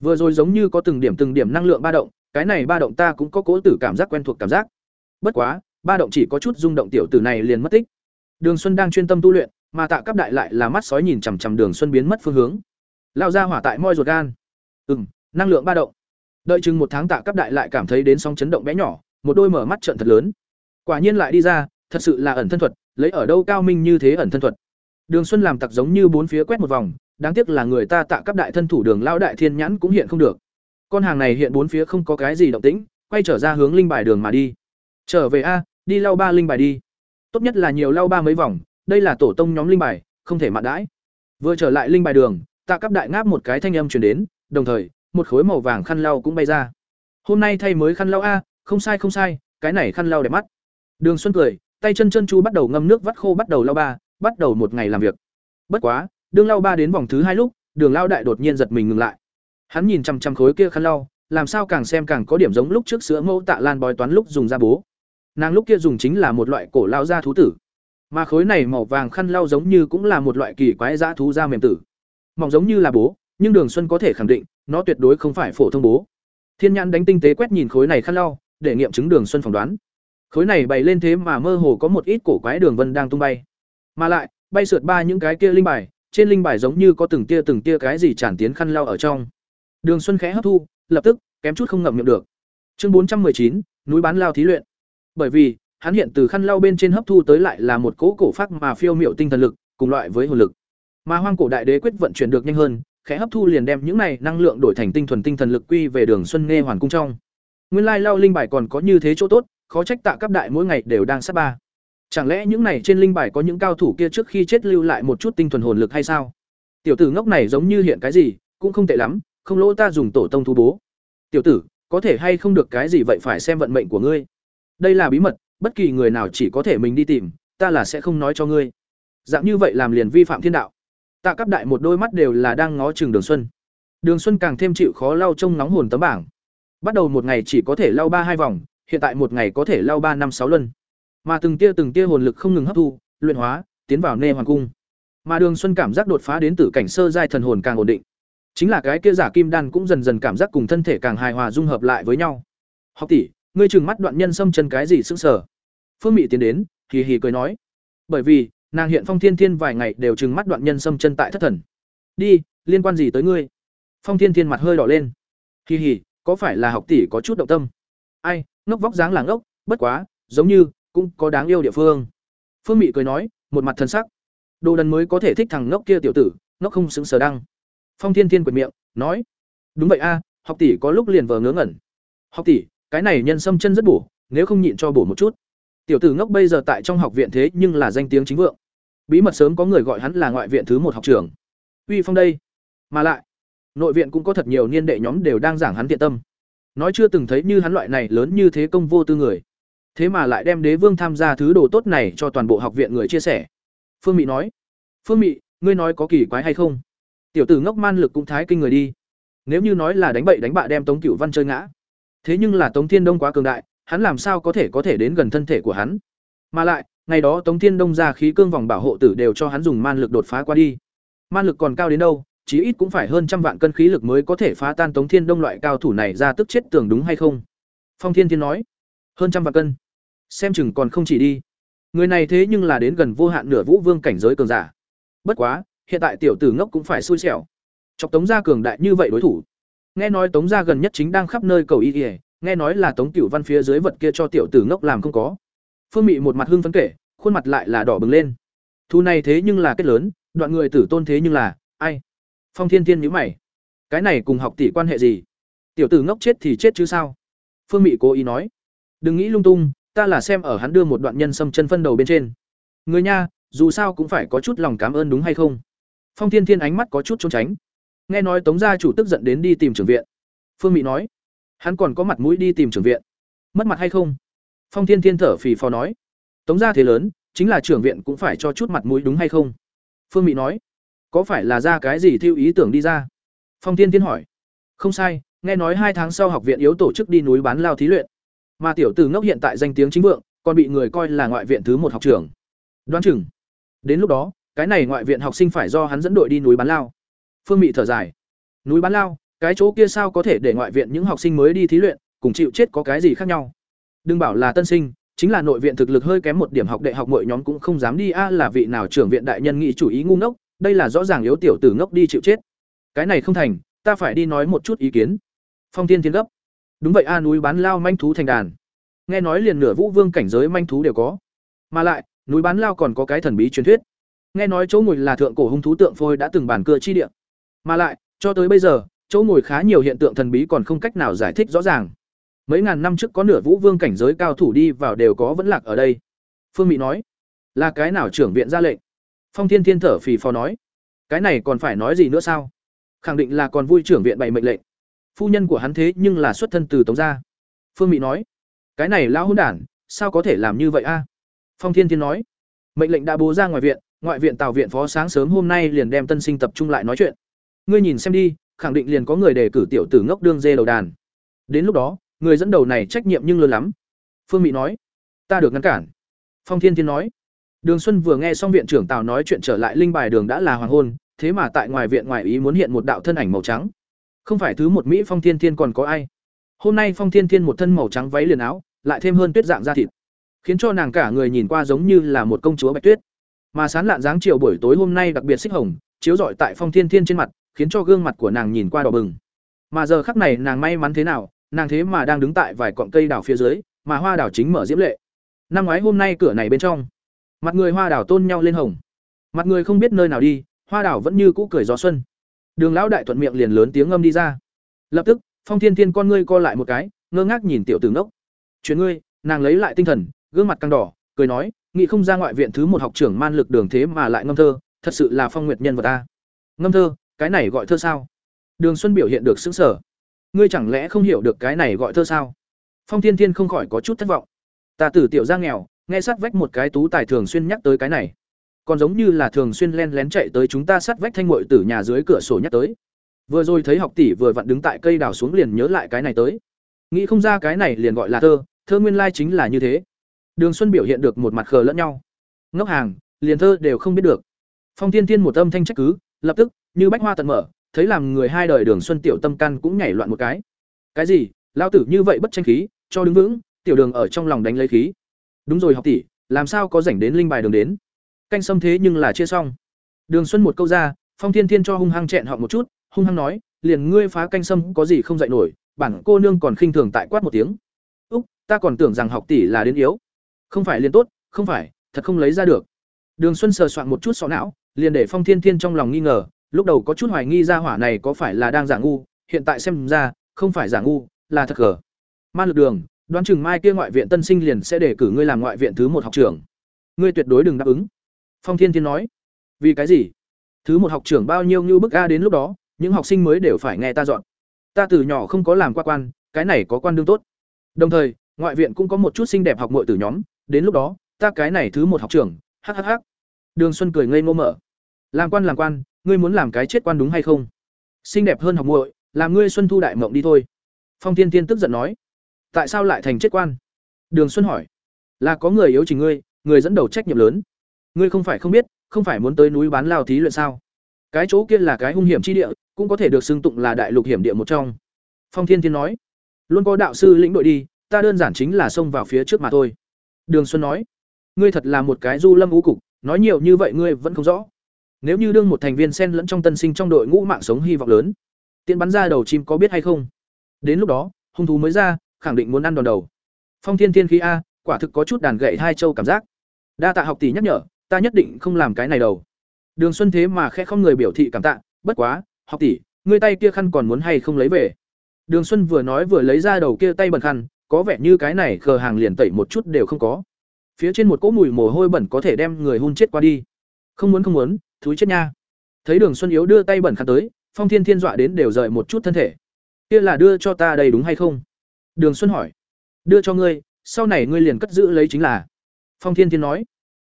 Vừa rồi giống như có từng điểm từng điểm năng lượng ba động, cái này ba động ta cũng có cỗ tử cảm giác quen thuộc cảm giác. Bất quá, ba động chỉ có chút rung động tiểu tử này liền mất tích. Đường xuân đang chuyên tâm tu luyện, mà tạ cấp đại lại là mắt sói nhìn chằm chằm đường xuân biến mất phương hướng. Lao ra hỏa tại moi ruột gan. Ừm, năng lượng ba động. Đợi chừng một tháng tạ cấp đại lại cảm thấy đến sóng chấn động bé nhỏ một đôi mở mắt trận thật lớn. Quả nhiên lại đi ra, thật sự là ẩn thân thuật, lấy ở đâu cao minh như thế ẩn thân thuật. Đường xuân làm tặc giống như bốn phía quét một vòng, đáng tiếc là người ta tạ cấp đại thân thủ đường lao đại thiên nhãn cũng hiện không được. Con hàng này hiện bốn phía không có cái gì động tĩnh, quay trở ra hướng linh bài đường mà đi. Trở về a, đi lau ba linh bài đi. Tốt nhất là nhiều lau ba mấy vòng, đây là tổ tông nhóm linh bài, không thể mạn đãi. Vừa trở lại linh bài đường, tạ cấp đại ngáp một cái thanh âm truyền đến, đồng thời, một khối màu vàng khăn lau cũng bay ra. Hôm nay thay mới khăn lau a không sai không sai, cái này khăn lau đẹp mắt. Đường xuân cười, tay chân chân chu bắt đầu ngâm nước vắt khô, bắt đầu lau ba, bắt đầu một ngày làm việc. Bất quá đương lau ba đến vòng thứ hai lúc, đường lao đại đột nhiên giật mình ngừng lại. Hắn nhìn chằm chằm khối kia khăn lau, làm sao càng xem càng có điểm giống lúc trước sữa mẫu tạ lan bói toán lúc dùng da bố. Nàng lúc kia dùng chính là một loại cổ lao da thú tử. Mà khối này màu vàng khăn lau giống như cũng là một loại kỳ quái da thú da mềm tử. Mỏng giống như là bố, nhưng đường xuân có thể khẳng định, nó tuyệt đối không phải phổ thông bố. Thiên nhãn đánh tinh tế quét nhìn khối này khăn lau để nghiệm chứng đường xuân phỏng đoán. Khối này bày lên thế mà mơ hồ có một ít cổ quái đường vân đang tung bay. Mà lại, bay sượt ba những cái kia linh bài, trên linh bài giống như có từng tia từng tia cái gì tràn tiến khăn lao ở trong. Đường xuân khẽ hấp thu, lập tức, kém chút không ngậm miệng được. Chương bốn trăm chín, núi bán lao thí luyện. Bởi vì, hắn hiện từ khăn lao bên trên hấp thu tới lại là một cỗ cổ pháp mà phiêu miệu tinh thần lực, cùng loại với hồn lực. Mà hoang cổ đại đế quyết vận chuyển được nhanh hơn, khẽ hấp thu liền đem những này năng lượng đổi thành tinh thuần tinh thần lực quy về đường xuân nghe hoàn cung trong nguyên lai lao linh bài còn có như thế chỗ tốt, khó trách tạ cấp đại mỗi ngày đều đang sát ba. Chẳng lẽ những này trên linh bài có những cao thủ kia trước khi chết lưu lại một chút tinh thuần hồn lực hay sao? Tiểu tử ngốc này giống như hiện cái gì, cũng không tệ lắm, không lỗ ta dùng tổ tông thu bố. Tiểu tử, có thể hay không được cái gì vậy phải xem vận mệnh của ngươi. Đây là bí mật, bất kỳ người nào chỉ có thể mình đi tìm, ta là sẽ không nói cho ngươi. Dạng như vậy làm liền vi phạm thiên đạo. Tạ cấp đại một đôi mắt đều là đang ngó chừng đường xuân. Đường xuân càng thêm chịu khó lau trông nóng hồn tấm bảng bắt đầu một ngày chỉ có thể lau ba hai vòng, hiện tại một ngày có thể lau ba năm sáu lần. Mà từng tia từng tia hồn lực không ngừng hấp thu, luyện hóa, tiến vào nê hoàng cung. Mà đường xuân cảm giác đột phá đến từ cảnh sơ giai thần hồn càng ổn định. Chính là cái kia giả kim đan cũng dần dần cảm giác cùng thân thể càng hài hòa dung hợp lại với nhau. Học tỷ, ngươi chừng mắt đoạn nhân xâm chân cái gì sững sờ? Phương mị tiến đến, hì hì cười nói. Bởi vì, nàng hiện phong thiên thiên vài ngày đều chừng mắt đoạn nhân xâm chân tại thất thần. Đi, liên quan gì tới ngươi? Phong thiên thiên mặt hơi đỏ lên. Hì hì có phải là học tỷ có chút động tâm? Ai, ngốc vóc dáng là ngốc, bất quá, giống như, cũng có đáng yêu địa phương. Phương mị cười nói, một mặt thân sắc. Đồ đần mới có thể thích thằng ngốc kia tiểu tử, ngốc không xứng sờ đăng. Phong thiên thiên quệt miệng, nói, đúng vậy a, học tỷ có lúc liền vờ ngớ ngẩn. Học tỷ, cái này nhân sâm chân rất bổ, nếu không nhịn cho bổ một chút. Tiểu tử ngốc bây giờ tại trong học viện thế nhưng là danh tiếng chính vượng. Bí mật sớm có người gọi hắn là ngoại viện thứ một học trường uy phong đây. Mà lại nội viện cũng có thật nhiều niên đệ nhóm đều đang giảng hắn thiện tâm. Nói chưa từng thấy như hắn loại này lớn như thế công vô tư người. Thế mà lại đem đế vương tham gia thứ đồ tốt này cho toàn bộ học viện người chia sẻ. Phương mị nói, phương mị, ngươi nói có kỳ quái hay không? Tiểu tử ngốc man lực cũng thái kinh người đi. Nếu như nói là đánh bậy đánh bạ đem tống cửu văn chơi ngã. Thế nhưng là tống thiên đông quá cường đại, hắn làm sao có thể có thể đến gần thân thể của hắn? Mà lại, ngày đó tống thiên đông ra khí cương vòng bảo hộ tử đều cho hắn dùng man lực đột phá qua đi. Man lực còn cao đến đâu? Chí ít cũng phải hơn trăm vạn cân khí lực mới có thể phá tan tống thiên đông loại cao thủ này ra tức chết tường đúng hay không? Phong thiên thiên nói. Hơn trăm vạn cân. Xem chừng còn không chỉ đi. Người này thế nhưng là đến gần vô hạn nửa vũ vương cảnh giới cường giả. Bất quá hiện tại tiểu tử ngốc cũng phải xui xẻo. Chọc tống gia cường đại như vậy đối thủ. Nghe nói tống gia gần nhất chính đang khắp nơi cầu y y, nghe nói là tống cửu văn phía dưới vật kia cho tiểu tử ngốc làm không có. Phương mị một mặt hưng phấn kể khuôn mặt lại là đỏ bừng lên. Thu này thế nhưng là kết lớn đoạn người tử tôn thế nhưng là ai? Phong thiên thiên nhíu mày. Cái này cùng học tỷ quan hệ gì? Tiểu tử ngốc chết thì chết chứ sao? Phương mị cố ý nói. Đừng nghĩ lung tung, ta là xem ở hắn đưa một đoạn nhân xâm chân phân đầu bên trên. Người nha, dù sao cũng phải có chút lòng cảm ơn đúng hay không? Phong thiên thiên ánh mắt có chút trốn tránh. Nghe nói tống gia chủ tức giận đến đi tìm trưởng viện. Phương mị nói. Hắn còn có mặt mũi đi tìm trưởng viện. Mất mặt hay không? Phong thiên thiên thở phì phò nói. Tống gia thế lớn, chính là trưởng viện cũng phải cho chút mặt mũi đúng hay không? Phương mị nói có phải là ra cái gì thiêu ý tưởng đi ra? Phong thiên thiên hỏi. Không sai, nghe nói hai tháng sau học viện yếu tổ chức đi núi bán lao thí luyện. Mà tiểu tử ngốc hiện tại danh tiếng chính vượng, còn bị người coi là ngoại viện thứ một học trường đoán chừng. Đến lúc đó, cái này ngoại viện học sinh phải do hắn dẫn đội đi núi bán lao. Phương mị thở dài. Núi bán lao, cái chỗ kia sao có thể để ngoại viện những học sinh mới đi thí luyện, cùng chịu chết có cái gì khác nhau? Đừng bảo là tân sinh, chính là nội viện thực lực hơi kém một điểm học đại học mọi nhóm cũng không dám đi, a là vị nào trưởng viện đại nhân nghĩ chủ ý ngu ngốc đây là rõ ràng yếu tiểu tử ngốc đi chịu chết. Cái này không thành, ta phải đi nói một chút ý kiến. Phong thiên tiến gấp. Đúng vậy a, núi bán lao manh thú thành đàn. Nghe nói liền nửa vũ vương cảnh giới manh thú đều có. Mà lại, núi bán lao còn có cái thần bí truyền thuyết. Nghe nói chỗ ngồi là thượng cổ hung thú tượng phôi đã từng bản cưa chi địa. Mà lại, cho tới bây giờ, chỗ ngồi khá nhiều hiện tượng thần bí còn không cách nào giải thích rõ ràng. Mấy ngàn năm trước có nửa vũ vương cảnh giới cao thủ đi vào đều có vẫn lạc ở đây. Phương mỹ nói, là cái nào trưởng viện ra lệnh? Phong thiên thiên thở phì phò nói, cái này còn phải nói gì nữa sao? Khẳng định là còn vui trưởng viện bày mệnh lệnh. Phu nhân của hắn thế nhưng là xuất thân từ tống gia. Phương mỹ nói, cái này lao hôn đản, sao có thể làm như vậy a? Phong thiên thiên nói, mệnh lệnh đã bố ra ngoài viện, ngoại viện tào viện phó sáng sớm hôm nay liền đem tân sinh tập trung lại nói chuyện. Ngươi nhìn xem đi, khẳng định liền có người đề cử tiểu tử ngốc đương dê đầu đàn. Đến lúc đó, người dẫn đầu này trách nhiệm nhưng lớn lắm. Phương mỹ nói, ta được ngăn cản. Phong thiên thiên nói đường xuân vừa nghe xong viện trưởng tào nói chuyện trở lại linh bài đường đã là hoàng hôn, thế mà tại ngoài viện ngoài ý muốn hiện một đạo thân ảnh màu trắng. Không phải thứ một mỹ phong thiên thiên còn có ai? Hôm nay phong thiên thiên một thân màu trắng váy liền áo, lại thêm hơn tuyết dạng da thịt. Khiến cho nàng cả người nhìn qua giống như là một công chúa bạch tuyết. Mà sán lạn dáng chiều buổi tối hôm nay đặc biệt xích hồng, chiếu rọi tại phong thiên thiên trên mặt, khiến cho gương mặt của nàng nhìn qua đỏ bừng. Mà giờ khắc này nàng may mắn thế nào, nàng thế mà đang đứng tại vài cọng cây đào phía dưới, mà hoa đào chính mở diễm lệ. Năm ngoái hôm nay cửa này bên trong mặt người hoa đào tôn nhau lên hồng. Mặt người không biết nơi nào đi, hoa đào vẫn như cũ cười gió xuân. Đường lão đại thuận miệng liền lớn tiếng ngâm đi ra. Lập tức, phong thiên thiên con ngươi co lại một cái, ngơ ngác nhìn tiểu tử ngốc. Chuyện ngươi, nàng lấy lại tinh thần, gương mặt căng đỏ, cười nói nghị không ra ngoại viện thứ một học trưởng man lực đường thế mà lại ngâm thơ, thật sự là phong nguyệt nhân vật ta. Ngâm thơ, cái này gọi thơ sao? Đường xuân biểu hiện được xứng sở ngươi chẳng lẽ không hiểu được cái này gọi thơ sao? Phong thiên thiên không khỏi có chút thất vọng. Ta tử tiểu ra nghèo nghe sát vách một cái tú tài thường xuyên nhắc tới cái này. Còn giống như là thường xuyên len lén chạy tới chúng ta sát vách thanh mội từ nhà dưới cửa sổ nhắc tới. Vừa rồi thấy học tỷ vừa vặn đứng tại cây đào xuống liền nhớ lại cái này tới. Nghĩ không ra cái này liền gọi là thơ thơ nguyên lai chính là như thế. Đường xuân biểu hiện được một mặt khờ lẫn nhau. Ngốc hàng, liền thơ đều không biết được. Phong tiên tiên một âm thanh trách cứ, lập tức, như bách hoa tận mở, thấy làm người hai đời đường xuân tiểu tâm căn cũng nhảy loạn một cái. Cái gì? Lao tử như vậy bất tranh khí, cho đứng vững, tiểu đường ở trong lòng đánh lấy khí đúng rồi học tỷ, làm sao có rảnh đến linh bài đường đến? Canh xâm thế nhưng là chia xong. Đường xuân một câu ra, phong thiên thiên cho hung hăng chẹn họ một chút, hung hăng nói, liền ngươi phá canh sâm có gì không dạy nổi, bản cô nương còn khinh thường tại quát một tiếng. Úc, ta còn tưởng rằng học tỷ là đến yếu. Không phải liền tốt, không phải, thật không lấy ra được. Đường xuân sờ soạn một chút sọ não, liền để phong thiên thiên trong lòng nghi ngờ, lúc đầu có chút hoài nghi ra hỏa này có phải là đang giả ngu, hiện tại xem ra, không phải giả ngu, là thật gờ. Ma lực đường đoán chừng mai kia ngoại viện tân sinh liền sẽ để cử ngươi làm ngoại viện thứ một học trưởng. Ngươi tuyệt đối đừng đáp ứng. Phong thiên thiên nói. Vì cái gì? Thứ một học trưởng bao nhiêu như bức a đến lúc đó, những học sinh mới đều phải nghe ta dọn. Ta từ nhỏ không có làm qua quan, cái này có quan đương tốt. Đồng thời, ngoại viện cũng có một chút xinh đẹp học muội từ nhóm, đến lúc đó, ta cái này thứ một học trưởng hhh đường xuân cười ngây ngô mở. Làm quan làm quan, ngươi muốn làm cái chết quan đúng hay không? Xinh đẹp hơn học muội, làm ngươi xuân thu đại mộng đi thôi. Phong thiên tiên tức giận nói tại sao lại thành chết quan? Đường xuân hỏi. Là có người yếu trình ngươi, người dẫn đầu trách nhiệm lớn. Ngươi không phải không biết, không phải muốn tới núi bán lao thí luyện sao? Cái chỗ kia là cái hung hiểm chi địa, cũng có thể được xưng tụng là đại lục hiểm địa một trong. Phong thiên thiên nói. Luôn có đạo sư lĩnh đội đi, ta đơn giản chính là xông vào phía trước mà thôi. Đường xuân nói. Ngươi thật là một cái du lâm ngũ cục, nói nhiều như vậy ngươi vẫn không rõ. Nếu như đương một thành viên sen lẫn trong tân sinh trong đội ngũ mạng sống hy vọng lớn, tiện bắn ra đầu chim có biết hay không? Đến lúc đó, hung thú mới ra khẳng định muốn ăn đòn đầu phong thiên thiên khí a quả thực có chút đàn gậy hai châu cảm giác đa tạ học tỷ nhắc nhở ta nhất định không làm cái này đầu Đường Xuân thế mà khẽ không người biểu thị cảm tạ, bất quá, học tỷ, ngươi tay kia khăn còn muốn hay không lấy về. Đường Xuân vừa nói vừa lấy ra đầu kia tay bẩn khăn, có vẻ như cái này khờ hàng liền tẩy một chút đều không có. Phía trên một cỗ mùi mồ hôi bẩn có thể đem người hun chết qua đi. Không muốn không muốn, thúi chết nha. Thấy Đường Xuân yếu đưa tay bẩn khăn tới, Phong Thiên Thiên dọa đến đều rời một chút thân thể. Kia là đưa cho ta đây đúng hay không? Đường Xuân hỏi. Đưa cho ngươi, sau này ngươi liền cất giữ lấy chính là. Phong Thiên Thiên nói.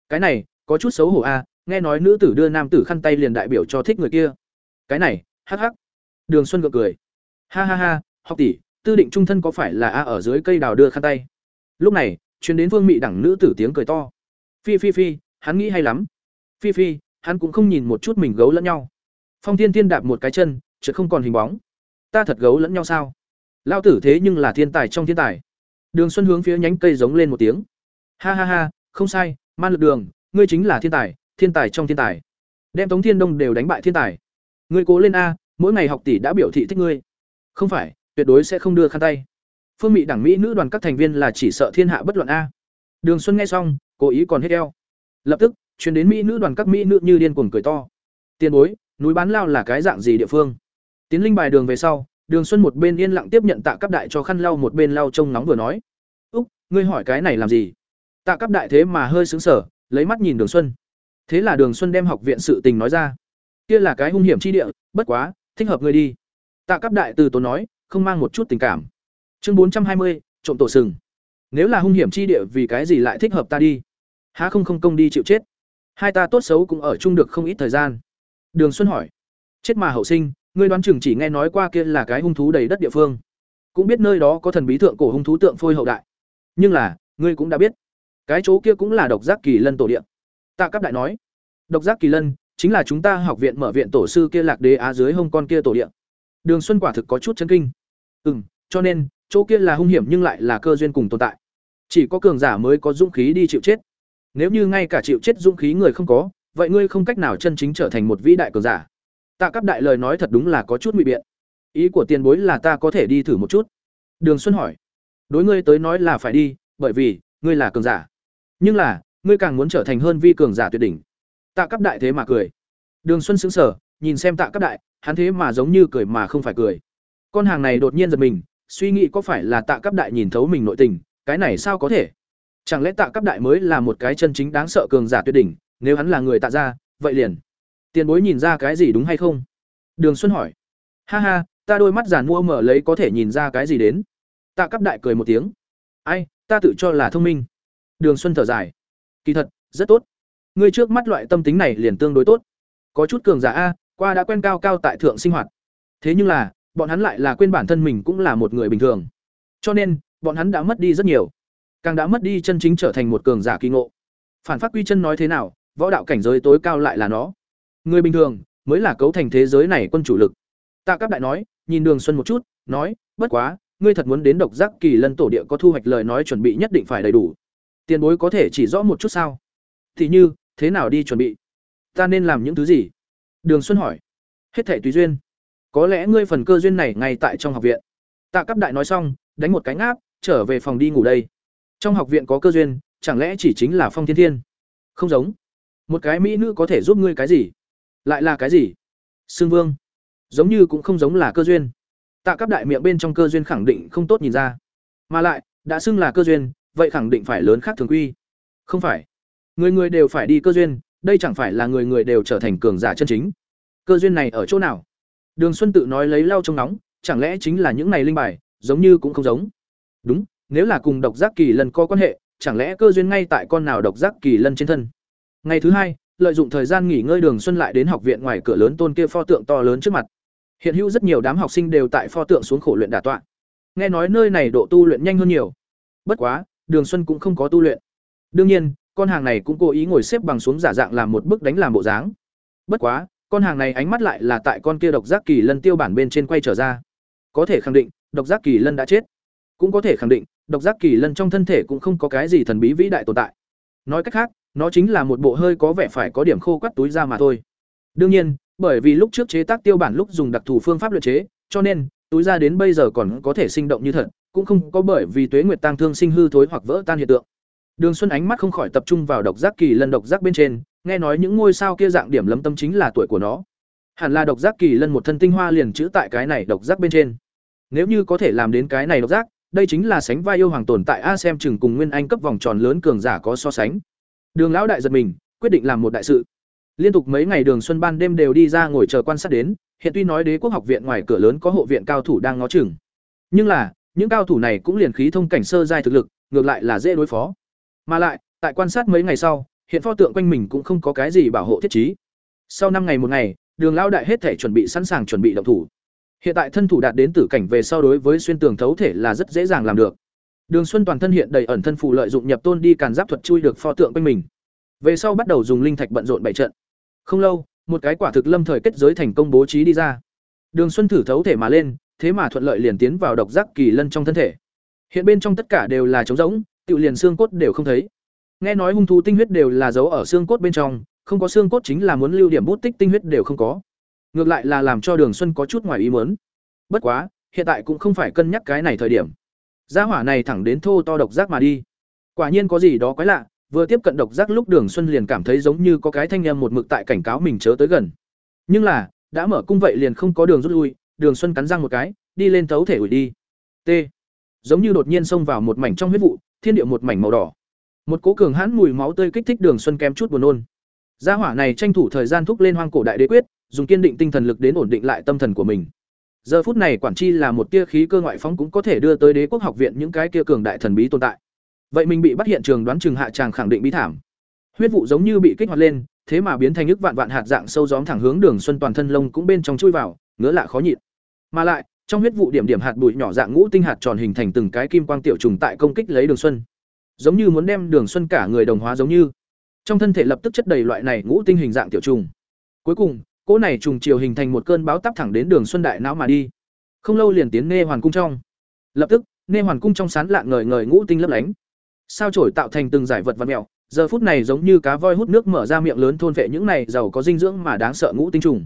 Cái này, có chút xấu hổ a, à, nghe nói nữ tử đưa nam tử khăn tay liền đại biểu cho thích người kia. Cái này, hắc hắc. Đường Xuân gượng cười. Ha ha ha, học tỷ, tư định trung thân có phải là a ở dưới cây đào đưa khăn tay. Lúc này, truyền đến Vương Mị đẳng nữ tử tiếng cười to. Phi phi phi, hắn nghĩ hay lắm. Phi phi, hắn cũng không nhìn một chút mình gấu lẫn nhau. Phong Thiên Thiên đạp một cái chân, chợt không còn hình bóng. Ta thật gấu lẫn nhau sao? Lao tử thế nhưng là thiên tài trong thiên tài. Đường Xuân hướng phía nhánh cây giống lên một tiếng. Ha ha ha, không sai, man lực đường, ngươi chính là thiên tài, thiên tài trong thiên tài. Đem Tống Thiên Đông đều đánh bại thiên tài. Ngươi cố lên a, mỗi ngày học tỷ đã biểu thị thích ngươi. Không phải, tuyệt đối sẽ không đưa khăn tay. Phương Mỹ đảng Mỹ nữ đoàn các thành viên là chỉ sợ thiên hạ bất luận a. Đường Xuân nghe xong, cố ý còn hết eo. Lập tức, truyền đến Mỹ nữ đoàn các mỹ nữ như điên cuồng cười to. Tiền bối, núi bán lao là cái dạng gì địa phương? Tiến linh bài đường về sau, Đường Xuân một bên yên lặng tiếp nhận tạ cấp đại cho khăn lau một bên lau trông nóng vừa nói: "Úc, ngươi hỏi cái này làm gì?" Tạ cấp đại thế mà hơi sững sờ, lấy mắt nhìn Đường Xuân. Thế là Đường Xuân đem học viện sự tình nói ra. Kia là cái hung hiểm chi địa, bất quá, thích hợp ngươi đi. Tạ cấp đại từ tốn nói, không mang một chút tình cảm. Chương bốn trăm hai mươi, trộm tổ sừng. Nếu là hung hiểm chi địa vì cái gì lại thích hợp ta đi? Há không không công đi chịu chết. Hai ta tốt xấu cũng ở chung được không ít thời gian. Đường Xuân hỏi: "Chết mà hậu sinh, ngươi đoán chừng chỉ nghe nói qua kia là cái hung thú đầy đất địa phương, cũng biết nơi đó có thần bí thượng cổ hung thú tượng phôi hậu đại. Nhưng là, ngươi cũng đã biết, cái chỗ kia cũng là độc giác kỳ lân tổ địa." Tạ Cấp đại nói: "Độc giác kỳ lân chính là chúng ta học viện mở viện tổ sư kia lạc đế á dưới hông con kia tổ địa." Đường Xuân quả thực có chút chấn kinh. "Ừm, cho nên, chỗ kia là hung hiểm nhưng lại là cơ duyên cùng tồn tại. Chỉ có cường giả mới có dũng khí đi chịu chết. Nếu như ngay cả chịu chết dũng khí người không có, vậy ngươi không cách nào chân chính trở thành một vĩ đại cường giả. Tạ Cáp đại lời nói thật đúng là có chút nguy biện. Ý của tiền bối là ta có thể đi thử một chút. Đường Xuân hỏi. Đối ngươi tới nói là phải đi, bởi vì ngươi là cường giả. Nhưng là, ngươi càng muốn trở thành hơn vi cường giả tuyệt đỉnh. Tạ Cáp đại thế mà cười. Đường Xuân sững sờ, nhìn xem Tạ Cáp đại, hắn thế mà giống như cười mà không phải cười. Con hàng này đột nhiên giật mình, suy nghĩ có phải là Tạ Cáp đại nhìn thấu mình nội tình, cái này sao có thể? Chẳng lẽ Tạ Cáp đại mới là một cái chân chính đáng sợ cường giả tuyệt đỉnh, nếu hắn là người Tạ gia, vậy liền tiền bối nhìn ra cái gì đúng hay không? Đường xuân hỏi. Ha ha, ta đôi mắt giàn mua mở lấy có thể nhìn ra cái gì đến. Tạ cắp đại cười một tiếng. Ai, ta tự cho là thông minh. Đường xuân thở dài. Kỳ thật, rất tốt. Ngươi trước mắt loại tâm tính này liền tương đối tốt. Có chút cường giả a, qua đã quen cao cao tại thượng sinh hoạt. Thế nhưng là, bọn hắn lại là quên bản thân mình cũng là một người bình thường. Cho nên, bọn hắn đã mất đi rất nhiều. Càng đã mất đi chân chính trở thành một cường giả kỳ ngộ. Phản phát quy chân nói thế nào, võ đạo cảnh giới tối cao lại là nó người bình thường mới là cấu thành thế giới này quân chủ lực. Tạ Cáp đại nói, nhìn đường xuân một chút, nói, bất quá, ngươi thật muốn đến độc giác kỳ lân tổ địa có thu hoạch lời nói chuẩn bị nhất định phải đầy đủ. Tiền bối có thể chỉ rõ một chút sao? Thì như, thế nào đi chuẩn bị? Ta nên làm những thứ gì? Đường xuân hỏi. Hết thể tùy duyên. Có lẽ ngươi phần cơ duyên này ngay tại trong học viện. Tạ Cáp đại nói xong, đánh một cái ngáp, trở về phòng đi ngủ đây. Trong học viện có cơ duyên, chẳng lẽ chỉ chính là phong thiên thiên? Không giống. Một cái mỹ nữ có thể giúp ngươi cái gì? Lại là cái gì? Xương vương. Giống như cũng không giống là cơ duyên. Tạ cấp đại miệng bên trong cơ duyên khẳng định không tốt nhìn ra. Mà lại, đã xưng là cơ duyên, vậy khẳng định phải lớn khác thường quy. Không phải. Người người đều phải đi cơ duyên, đây chẳng phải là người người đều trở thành cường giả chân chính. Cơ duyên này ở chỗ nào? Đường xuân tự nói lấy lau trong nóng, chẳng lẽ chính là những này linh bài, giống như cũng không giống? Đúng, nếu là cùng độc giác kỳ lân có quan hệ, chẳng lẽ cơ duyên ngay tại con nào độc giác kỳ lân trên thân? Ngày thứ hai lợi dụng thời gian nghỉ ngơi đường xuân lại đến học viện ngoài cửa lớn tôn kia pho tượng to lớn trước mặt. Hiện hữu rất nhiều đám học sinh đều tại pho tượng xuống khổ luyện đả tọa. Nghe nói nơi này độ tu luyện nhanh hơn nhiều. Bất quá, đường xuân cũng không có tu luyện. Đương nhiên, con hàng này cũng cố ý ngồi xếp bằng xuống giả dạng làm một bức đánh làm bộ dáng. Bất quá, con hàng này ánh mắt lại là tại con kia độc giác kỳ lân tiêu bản bên trên quay trở ra. Có thể khẳng định, độc giác kỳ lân đã chết. Cũng có thể khẳng định, độc giác kỳ lân trong thân thể cũng không có cái gì thần bí vĩ đại tồn tại. Nói cách khác nó chính là một bộ hơi có vẻ phải có điểm khô quắt túi ra mà thôi. Đương nhiên, bởi vì lúc trước chế tác tiêu bản lúc dùng đặc thù phương pháp luyện chế, cho nên, túi ra đến bây giờ còn có thể sinh động như thật, cũng không có bởi vì tuế nguyệt tăng thương sinh hư thối hoặc vỡ tan hiện tượng. Đường xuân ánh mắt không khỏi tập trung vào độc giác kỳ lân độc giác bên trên, nghe nói những ngôi sao kia dạng điểm lấm tâm chính là tuổi của nó. Hẳn là độc giác kỳ lân một thân tinh hoa liền chữ tại cái này độc giác bên trên. Nếu như có thể làm đến cái này độc giác, đây chính là sánh vai yêu hoàng tồn tại a xem chừng cùng nguyên anh cấp vòng tròn lớn cường giả có so sánh đường lão đại giật mình, quyết định làm một đại sự. Liên tục mấy ngày đường xuân ban đêm đều đi ra ngồi chờ quan sát đến, hiện tuy nói đế quốc học viện ngoài cửa lớn có hộ viện cao thủ đang ngó chừng. Nhưng là, những cao thủ này cũng liền khí thông cảnh sơ giai thực lực, ngược lại là dễ đối phó. Mà lại, tại quan sát mấy ngày sau, hiện pho tượng quanh mình cũng không có cái gì bảo hộ thiết trí. Sau năm ngày một ngày, đường lão đại hết thể chuẩn bị sẵn sàng chuẩn bị động thủ. Hiện tại thân thủ đạt đến tử cảnh về sau đối với xuyên tường thấu thể là rất dễ dàng làm được đường xuân toàn thân hiện đầy ẩn thân phù lợi dụng nhập tôn đi càn giáp thuật chui được pho tượng quanh mình. Về sau bắt đầu dùng linh thạch bận rộn bảy trận. Không lâu, một cái quả thực lâm thời kết giới thành công bố trí đi ra. Đường xuân thử thấu thể mà lên, thế mà thuận lợi liền tiến vào độc giác kỳ lân trong thân thể. Hiện bên trong tất cả đều là trống rỗng tự liền xương cốt đều không thấy. Nghe nói hung thú tinh huyết đều là giấu ở xương cốt bên trong, không có xương cốt chính là muốn lưu điểm bút tích tinh huyết đều không có. Ngược lại là làm cho đường xuân có chút ngoài ý muốn. Bất quá, hiện tại cũng không phải cân nhắc cái này thời điểm gia hỏa này thẳng đến thô to độc giác mà đi. Quả nhiên có gì đó quái lạ, vừa tiếp cận độc giác lúc đường xuân liền cảm thấy giống như có cái thanh âm một mực tại cảnh cáo mình chớ tới gần. Nhưng là, đã mở cung vậy liền không có đường rút lui, đường xuân cắn răng một cái, đi lên thấu thể ủi đi. T. Giống như đột nhiên xông vào một mảnh trong huyết vụ, thiên địa một mảnh màu đỏ. Một cố cường hãn mùi máu tươi kích thích đường xuân kém chút buồn nôn. Gia hỏa này tranh thủ thời gian thúc lên hoang cổ đại đế quyết, dùng kiên định tinh thần lực đến ổn định lại tâm thần của mình giờ phút này quản chi là một tia khí cơ ngoại phóng cũng có thể đưa tới đế quốc học viện những cái kia cường đại thần bí tồn tại. Vậy mình bị bắt hiện trường đoán chừng hạ tràng khẳng định bí thảm. Huyết vụ giống như bị kích hoạt lên, thế mà biến thành ức vạn vạn hạt dạng sâu gióm thẳng hướng đường xuân toàn thân lông cũng bên trong chui vào, ngứa lạ khó nhịn. Mà lại, trong huyết vụ điểm điểm hạt bụi nhỏ dạng ngũ tinh hạt tròn hình thành từng cái kim quang tiểu trùng tại công kích lấy đường xuân. Giống như muốn đem đường xuân cả người đồng hóa giống như. Trong thân thể lập tức chất đầy loại này ngũ tinh hình dạng tiểu trùng. Cuối cùng cỗ này trùng chiều hình thành một cơn báo tắp thẳng đến đường xuân đại não mà đi. Không lâu liền tiến nê hoàn cung trong. Lập tức, nê hoàn cung trong sán lạng ngời ngời ngũ tinh lấp lánh. Sao trổi tạo thành từng giải vật vật mèo giờ phút này giống như cá voi hút nước mở ra miệng lớn thôn vệ những này giàu có dinh dưỡng mà đáng sợ ngũ tinh trùng.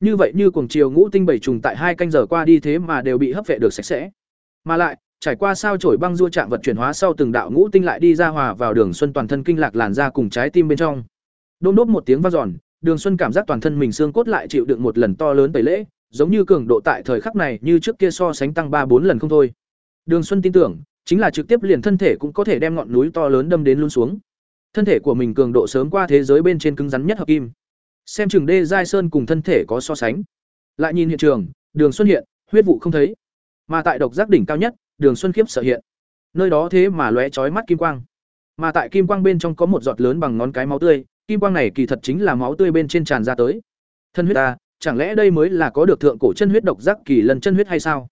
Như vậy như cuồng chiều ngũ tinh bảy trùng tại hai canh giờ qua đi thế mà đều bị hấp vệ được sạch sẽ. Mà lại, trải qua sao trổi băng dua chạm vật chuyển hóa sau từng đạo ngũ tinh lại đi ra hòa vào đường xuân toàn thân kinh lạc làn ra cùng trái tim bên trong. Đôn đốt một tiếng vang giòn đường xuân cảm giác toàn thân mình xương cốt lại chịu đựng một lần to lớn tẩy lễ, giống như cường độ tại thời khắc này như trước kia so sánh tăng ba bốn lần không thôi. Đường xuân tin tưởng, chính là trực tiếp liền thân thể cũng có thể đem ngọn núi to lớn đâm đến luôn xuống. Thân thể của mình cường độ sớm qua thế giới bên trên cứng rắn nhất hợp kim. Xem chừng đê giai sơn cùng thân thể có so sánh. Lại nhìn hiện trường, đường xuân hiện, huyết vụ không thấy. Mà tại độc giác đỉnh cao nhất, đường xuân khiếp sợ hiện. Nơi đó thế mà lóe chói mắt kim quang. Mà tại kim quang bên trong có một giọt lớn bằng ngón cái máu tươi kim quang này kỳ thật chính là máu tươi bên trên tràn ra tới. Thân huyết ta, chẳng lẽ đây mới là có được thượng cổ chân huyết độc giác kỳ lần chân huyết hay sao?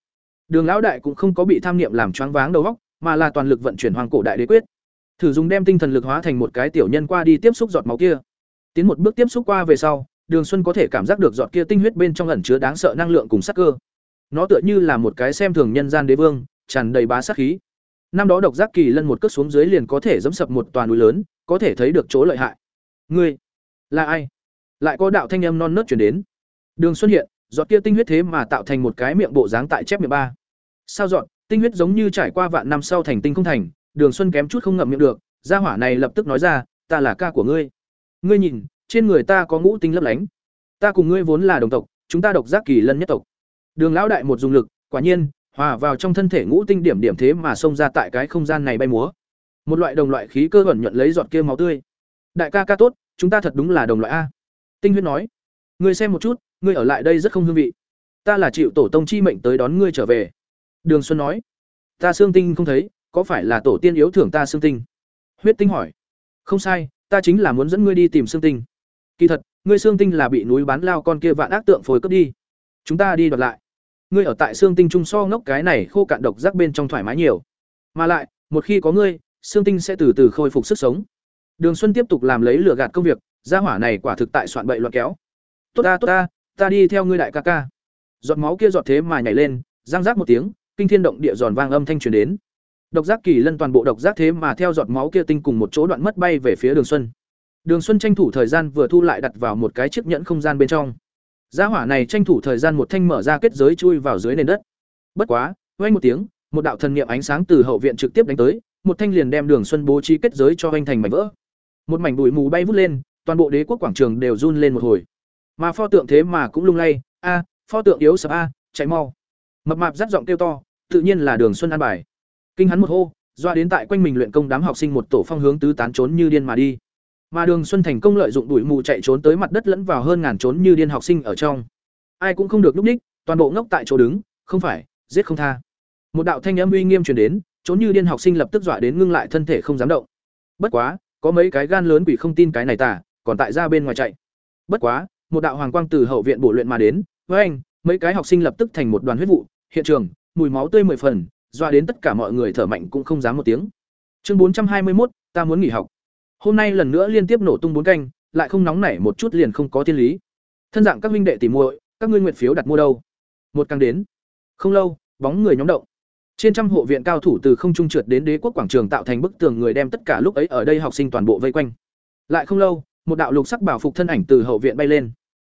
Đường lão đại cũng không có bị tham niệm làm choáng váng đầu óc, mà là toàn lực vận chuyển hoàng cổ đại đế quyết. Thử dùng đem tinh thần lực hóa thành một cái tiểu nhân qua đi tiếp xúc giọt máu kia. Tiến một bước tiếp xúc qua về sau, đường xuân có thể cảm giác được giọt kia tinh huyết bên trong ẩn chứa đáng sợ năng lượng cùng sắc cơ. Nó tựa như là một cái xem thường nhân gian đế vương, tràn đầy bá sát khí. Năm đó độc giác kỳ lân một cước xuống dưới liền có thể dẫm sập một toàn núi lớn, có thể thấy được chỗ lợi hại ngươi là ai? Lại có đạo thanh âm non nớt chuyển đến. Đường xuất hiện, giọt kia tinh huyết thế mà tạo thành một cái miệng bộ dáng tại chép miệng ba. Sao dọn tinh huyết giống như trải qua vạn năm sau thành tinh không thành, đường xuân kém chút không ngậm miệng được, gia hỏa này lập tức nói ra, ta là ca của ngươi. Ngươi nhìn, trên người ta có ngũ tinh lấp lánh. Ta cùng ngươi vốn là đồng tộc, chúng ta độc giác kỳ lân nhất tộc. Đường lão đại một dùng lực, quả nhiên, hòa vào trong thân thể ngũ tinh điểm điểm thế mà xông ra tại cái không gian này bay múa. Một loại đồng loại khí cơ vẩn nhuận lấy giọt kia máu tươi đại ca ca tốt, chúng ta thật đúng là đồng loại a. Tinh huyết nói. Ngươi xem một chút, ngươi ở lại đây rất không hương vị. Ta là chịu tổ tông chi mệnh tới đón ngươi trở về. Đường xuân nói. Ta xương tinh không thấy, có phải là tổ tiên yếu thưởng ta xương tinh? Huyết tinh hỏi. Không sai, ta chính là muốn dẫn ngươi đi tìm xương tinh. Kỳ thật, ngươi xương tinh là bị núi bán lao con kia vạn ác tượng phối cướp đi. Chúng ta đi đoạt lại. Ngươi ở tại xương tinh trung so ngốc cái này khô cạn độc rác bên trong thoải mái nhiều. Mà lại, một khi có ngươi, xương tinh sẽ từ từ khôi phục sức sống đường xuân tiếp tục làm lấy lửa gạt công việc, gia hỏa này quả thực tại soạn bậy loạn kéo. Tốt ta tốt ta ta đi theo ngươi đại ca ca. Giọt máu kia giọt thế mà nhảy lên, răng rắc một tiếng, kinh thiên động địa giòn vang âm thanh truyền đến. Độc giác kỳ lân toàn bộ độc giác thế mà theo giọt máu kia tinh cùng một chỗ đoạn mất bay về phía đường xuân. Đường xuân tranh thủ thời gian vừa thu lại đặt vào một cái chiếc nhẫn không gian bên trong. Gia hỏa này tranh thủ thời gian một thanh mở ra kết giới chui vào dưới nền đất. Bất quá vang một tiếng, một đạo thần niệm ánh sáng từ hậu viện trực tiếp đánh tới, một thanh liền đem đường xuân bố trí kết giới cho anh thành mảnh vỡ một mảnh bụi mù bay vút lên, toàn bộ đế quốc quảng trường đều run lên một hồi. Mà pho tượng thế mà cũng lung lay, a, pho tượng yếu sập a, chạy mau. Mập mạp dắt giọng kêu to, tự nhiên là đường xuân an bài. Kinh hắn một hô, doa đến tại quanh mình luyện công đám học sinh một tổ phong hướng tứ tán trốn như điên mà đi. Mà đường xuân thành công lợi dụng đuổi mù chạy trốn tới mặt đất lẫn vào hơn ngàn trốn như điên học sinh ở trong. Ai cũng không được núp ních, toàn bộ ngốc tại chỗ đứng, không phải, giết không tha. Một đạo thanh âm uy nghiêm truyền đến, trốn như điên học sinh lập tức dọa đến ngưng lại thân thể không dám động. Bất quá có mấy cái gan lớn quỷ không tin cái này tả còn tại ra bên ngoài chạy. Bất quá, một đạo hoàng quang từ hậu viện bổ luyện mà đến, với anh, mấy cái học sinh lập tức thành một đoàn huyết vụ, hiện trường, mùi máu tươi mười phần, doa đến tất cả mọi người thở mạnh cũng không dám một tiếng. Chương bốn trăm hai mươi một ta muốn nghỉ học. Hôm nay lần nữa liên tiếp nổ tung bốn canh, lại không nóng nảy một chút liền không có thiên lý. Thân dạng các huynh đệ tìm muội, các ngươi nguyện phiếu đặt mua đâu? Một càng đến. Không lâu, bóng người nhóm động trên trăm hộ viện cao thủ từ không trung trượt đến đế quốc quảng trường tạo thành bức tường người đem tất cả lúc ấy ở đây học sinh toàn bộ vây quanh. Lại không lâu, một đạo lục sắc bảo phục thân ảnh từ hậu viện bay lên.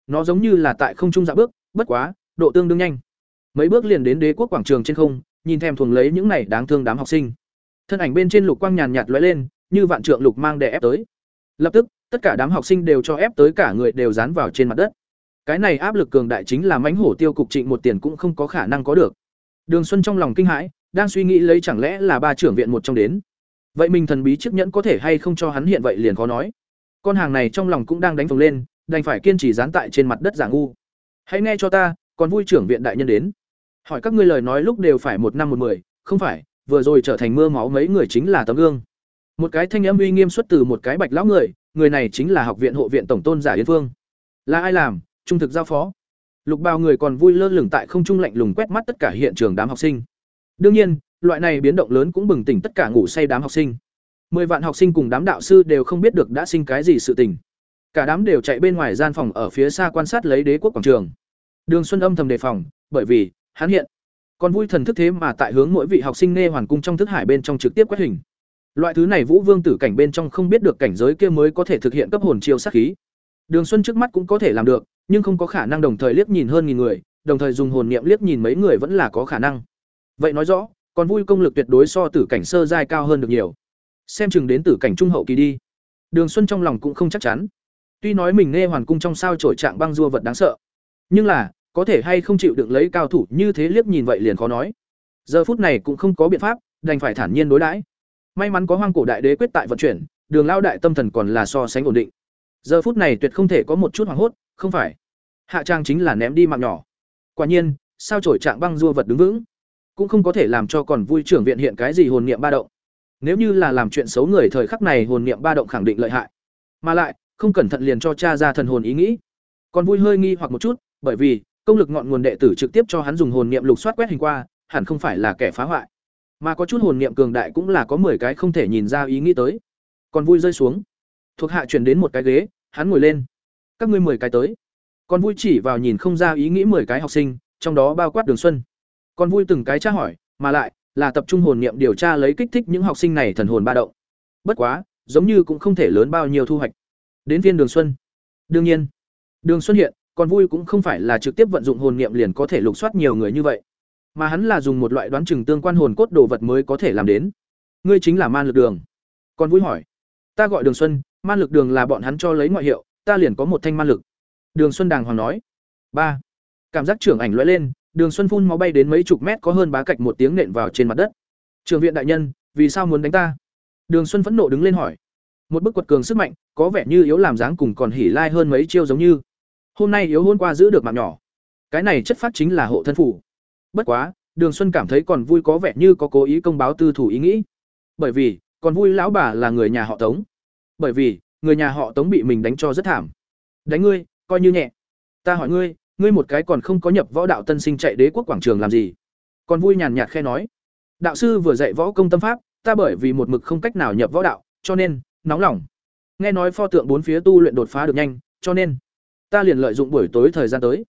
Nó giống như là tại không trung dạ bước, bất quá, độ tương đương nhanh. Mấy bước liền đến đế quốc quảng trường trên không, nhìn thèm thuồng lấy những này đáng thương đám học sinh. Thân ảnh bên trên lục quang nhàn nhạt lóe lên, như vạn trượng lục mang đè ép tới. Lập tức, tất cả đám học sinh đều cho ép tới cả người đều dán vào trên mặt đất. Cái này áp lực cường đại chính là mãnh hổ tiêu cục trịnh một tiền cũng không có khả năng có được đường xuân trong lòng kinh hãi, đang suy nghĩ lấy chẳng lẽ là ba trưởng viện một trong đến. Vậy mình thần bí chiếc nhẫn có thể hay không cho hắn hiện vậy liền khó nói. Con hàng này trong lòng cũng đang đánh phồng lên, đành phải kiên trì dán tại trên mặt đất giả ngu. Hãy nghe cho ta, còn vui trưởng viện đại nhân đến. Hỏi các ngươi lời nói lúc đều phải một năm một mười, không phải, vừa rồi trở thành mưa máu mấy người chính là tấm gương. Một cái thanh âm uy nghiêm xuất từ một cái bạch lão người người này chính là học viện hộ viện tổng tôn giả yên phương. Là ai làm? Trung thực giao phó lục bao người còn vui lơ lửng tại không trung lạnh lùng quét mắt tất cả hiện trường đám học sinh. Đương nhiên, loại này biến động lớn cũng bừng tỉnh tất cả ngủ say đám học sinh. Mười vạn học sinh cùng đám đạo sư đều không biết được đã sinh cái gì sự tình. Cả đám đều chạy bên ngoài gian phòng ở phía xa quan sát lấy đế quốc quảng trường. Đường xuân âm thầm đề phòng, bởi vì, hắn hiện còn vui thần thức thế mà tại hướng mỗi vị học sinh nê hoàn cung trong thức hải bên trong trực tiếp quét hình. Loại thứ này vũ vương tử cảnh bên trong không biết được cảnh giới kia mới có thể thực hiện cấp hồn chiêu sát khí. Đường xuân trước mắt cũng có thể làm được nhưng không có khả năng đồng thời liếc nhìn hơn nghìn người, đồng thời dùng hồn niệm liếc nhìn mấy người vẫn là có khả năng. Vậy nói rõ, còn vui công lực tuyệt đối so tử cảnh sơ giai cao hơn được nhiều. Xem chừng đến tử cảnh trung hậu kỳ đi. Đường xuân trong lòng cũng không chắc chắn. Tuy nói mình nghe hoàn cung trong sao trổi trạng băng dua vật đáng sợ, nhưng là, có thể hay không chịu đựng lấy cao thủ như thế liếc nhìn vậy liền khó nói. Giờ phút này cũng không có biện pháp, đành phải thản nhiên đối đãi. May mắn có hoang cổ đại đế quyết tại vận chuyển, đường lao đại tâm thần còn là so sánh ổn định. Giờ phút này tuyệt không thể có một chút hoảng hốt không phải. Hạ trang chính là ném đi mạng nhỏ. Quả nhiên, sao trổi trạng băng dua vật đứng vững? Cũng không có thể làm cho còn vui trưởng viện hiện cái gì hồn niệm ba động. Nếu như là làm chuyện xấu người thời khắc này hồn niệm ba động khẳng định lợi hại. Mà lại, không cẩn thận liền cho cha ra thần hồn ý nghĩ. Còn vui hơi nghi hoặc một chút, bởi vì, công lực ngọn nguồn đệ tử trực tiếp cho hắn dùng hồn niệm lục soát quét hình qua, hẳn không phải là kẻ phá hoại. Mà có chút hồn niệm cường đại cũng là có 10 cái không thể nhìn ra ý nghĩ tới. Còn vui rơi xuống. Thuộc hạ chuyển đến một cái ghế, hắn ngồi lên các ngươi 10 cái tới. Còn vui chỉ vào nhìn không ra ý nghĩ 10 cái học sinh, trong đó bao quát đường xuân. Còn vui từng cái tra hỏi, mà lại là tập trung hồn niệm điều tra lấy kích thích những học sinh này thần hồn ba động. Bất quá, giống như cũng không thể lớn bao nhiêu thu hoạch. Đến viên đường xuân. Đương nhiên, đường xuân hiện còn vui cũng không phải là trực tiếp vận dụng hồn niệm liền có thể lục soát nhiều người như vậy. Mà hắn là dùng một loại đoán chừng tương quan hồn cốt đồ vật mới có thể làm đến. Ngươi chính là man lực đường. Còn vui hỏi, ta gọi đường xuân, man lực đường là bọn hắn cho lấy ngoại hiệu ta liền có một thanh man lực. Đường xuân đàng hoàng nói. Ba. Cảm giác trưởng ảnh lóe lên, đường xuân phun máu bay đến mấy chục mét có hơn bá cạch một tiếng nện vào trên mặt đất. Trường viện đại nhân, vì sao muốn đánh ta? Đường xuân phẫn nộ đứng lên hỏi. Một bức quật cường sức mạnh, có vẻ như yếu làm dáng cùng còn hỉ lai hơn mấy chiêu giống như. Hôm nay yếu hôn qua giữ được mạng nhỏ. Cái này chất phát chính là hộ thân phủ. Bất quá, đường xuân cảm thấy còn vui có vẻ như có cố ý công báo tư thủ ý nghĩ. Bởi vì, còn vui lão bà là người nhà họ tống. Bởi vì người nhà họ tống bị mình đánh cho rất thảm. Đánh ngươi, coi như nhẹ. Ta hỏi ngươi ngươi một cái còn không có nhập võ đạo tân sinh chạy đế quốc quảng trường làm gì? Còn vui nhàn nhạt khe nói. Đạo sư vừa dạy võ công tâm pháp, ta bởi vì một mực không cách nào nhập võ đạo, cho nên, nóng lòng. Nghe nói pho tượng bốn phía tu luyện đột phá được nhanh, cho nên, ta liền lợi dụng buổi tối thời gian tới.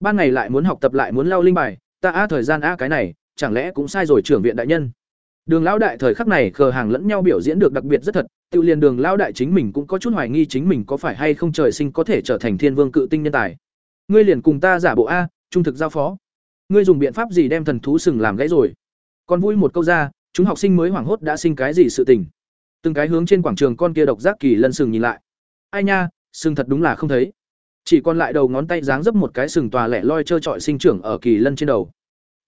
Ban ngày lại muốn học tập lại muốn lao linh bài, ta a thời gian a cái này, chẳng lẽ cũng sai rồi trưởng viện đại nhân? Đường lão đại thời khắc này khờ hàng lẫn nhau biểu diễn được đặc biệt rất thật, tự liền đường lão đại chính mình cũng có chút hoài nghi chính mình có phải hay không trời sinh có thể trở thành thiên vương cự tinh nhân tài. Ngươi liền cùng ta giả bộ a, trung thực giao phó. Ngươi dùng biện pháp gì đem thần thú sừng làm gãy rồi? Còn vui một câu ra, chúng học sinh mới hoảng hốt đã sinh cái gì sự tình. Từng cái hướng trên quảng trường con kia độc giác kỳ lân sừng nhìn lại. Ai nha, sừng thật đúng là không thấy. Chỉ còn lại đầu ngón tay dáng dấp một cái sừng tòa lẻ loi trơ trọi sinh trưởng ở kỳ lân trên đầu.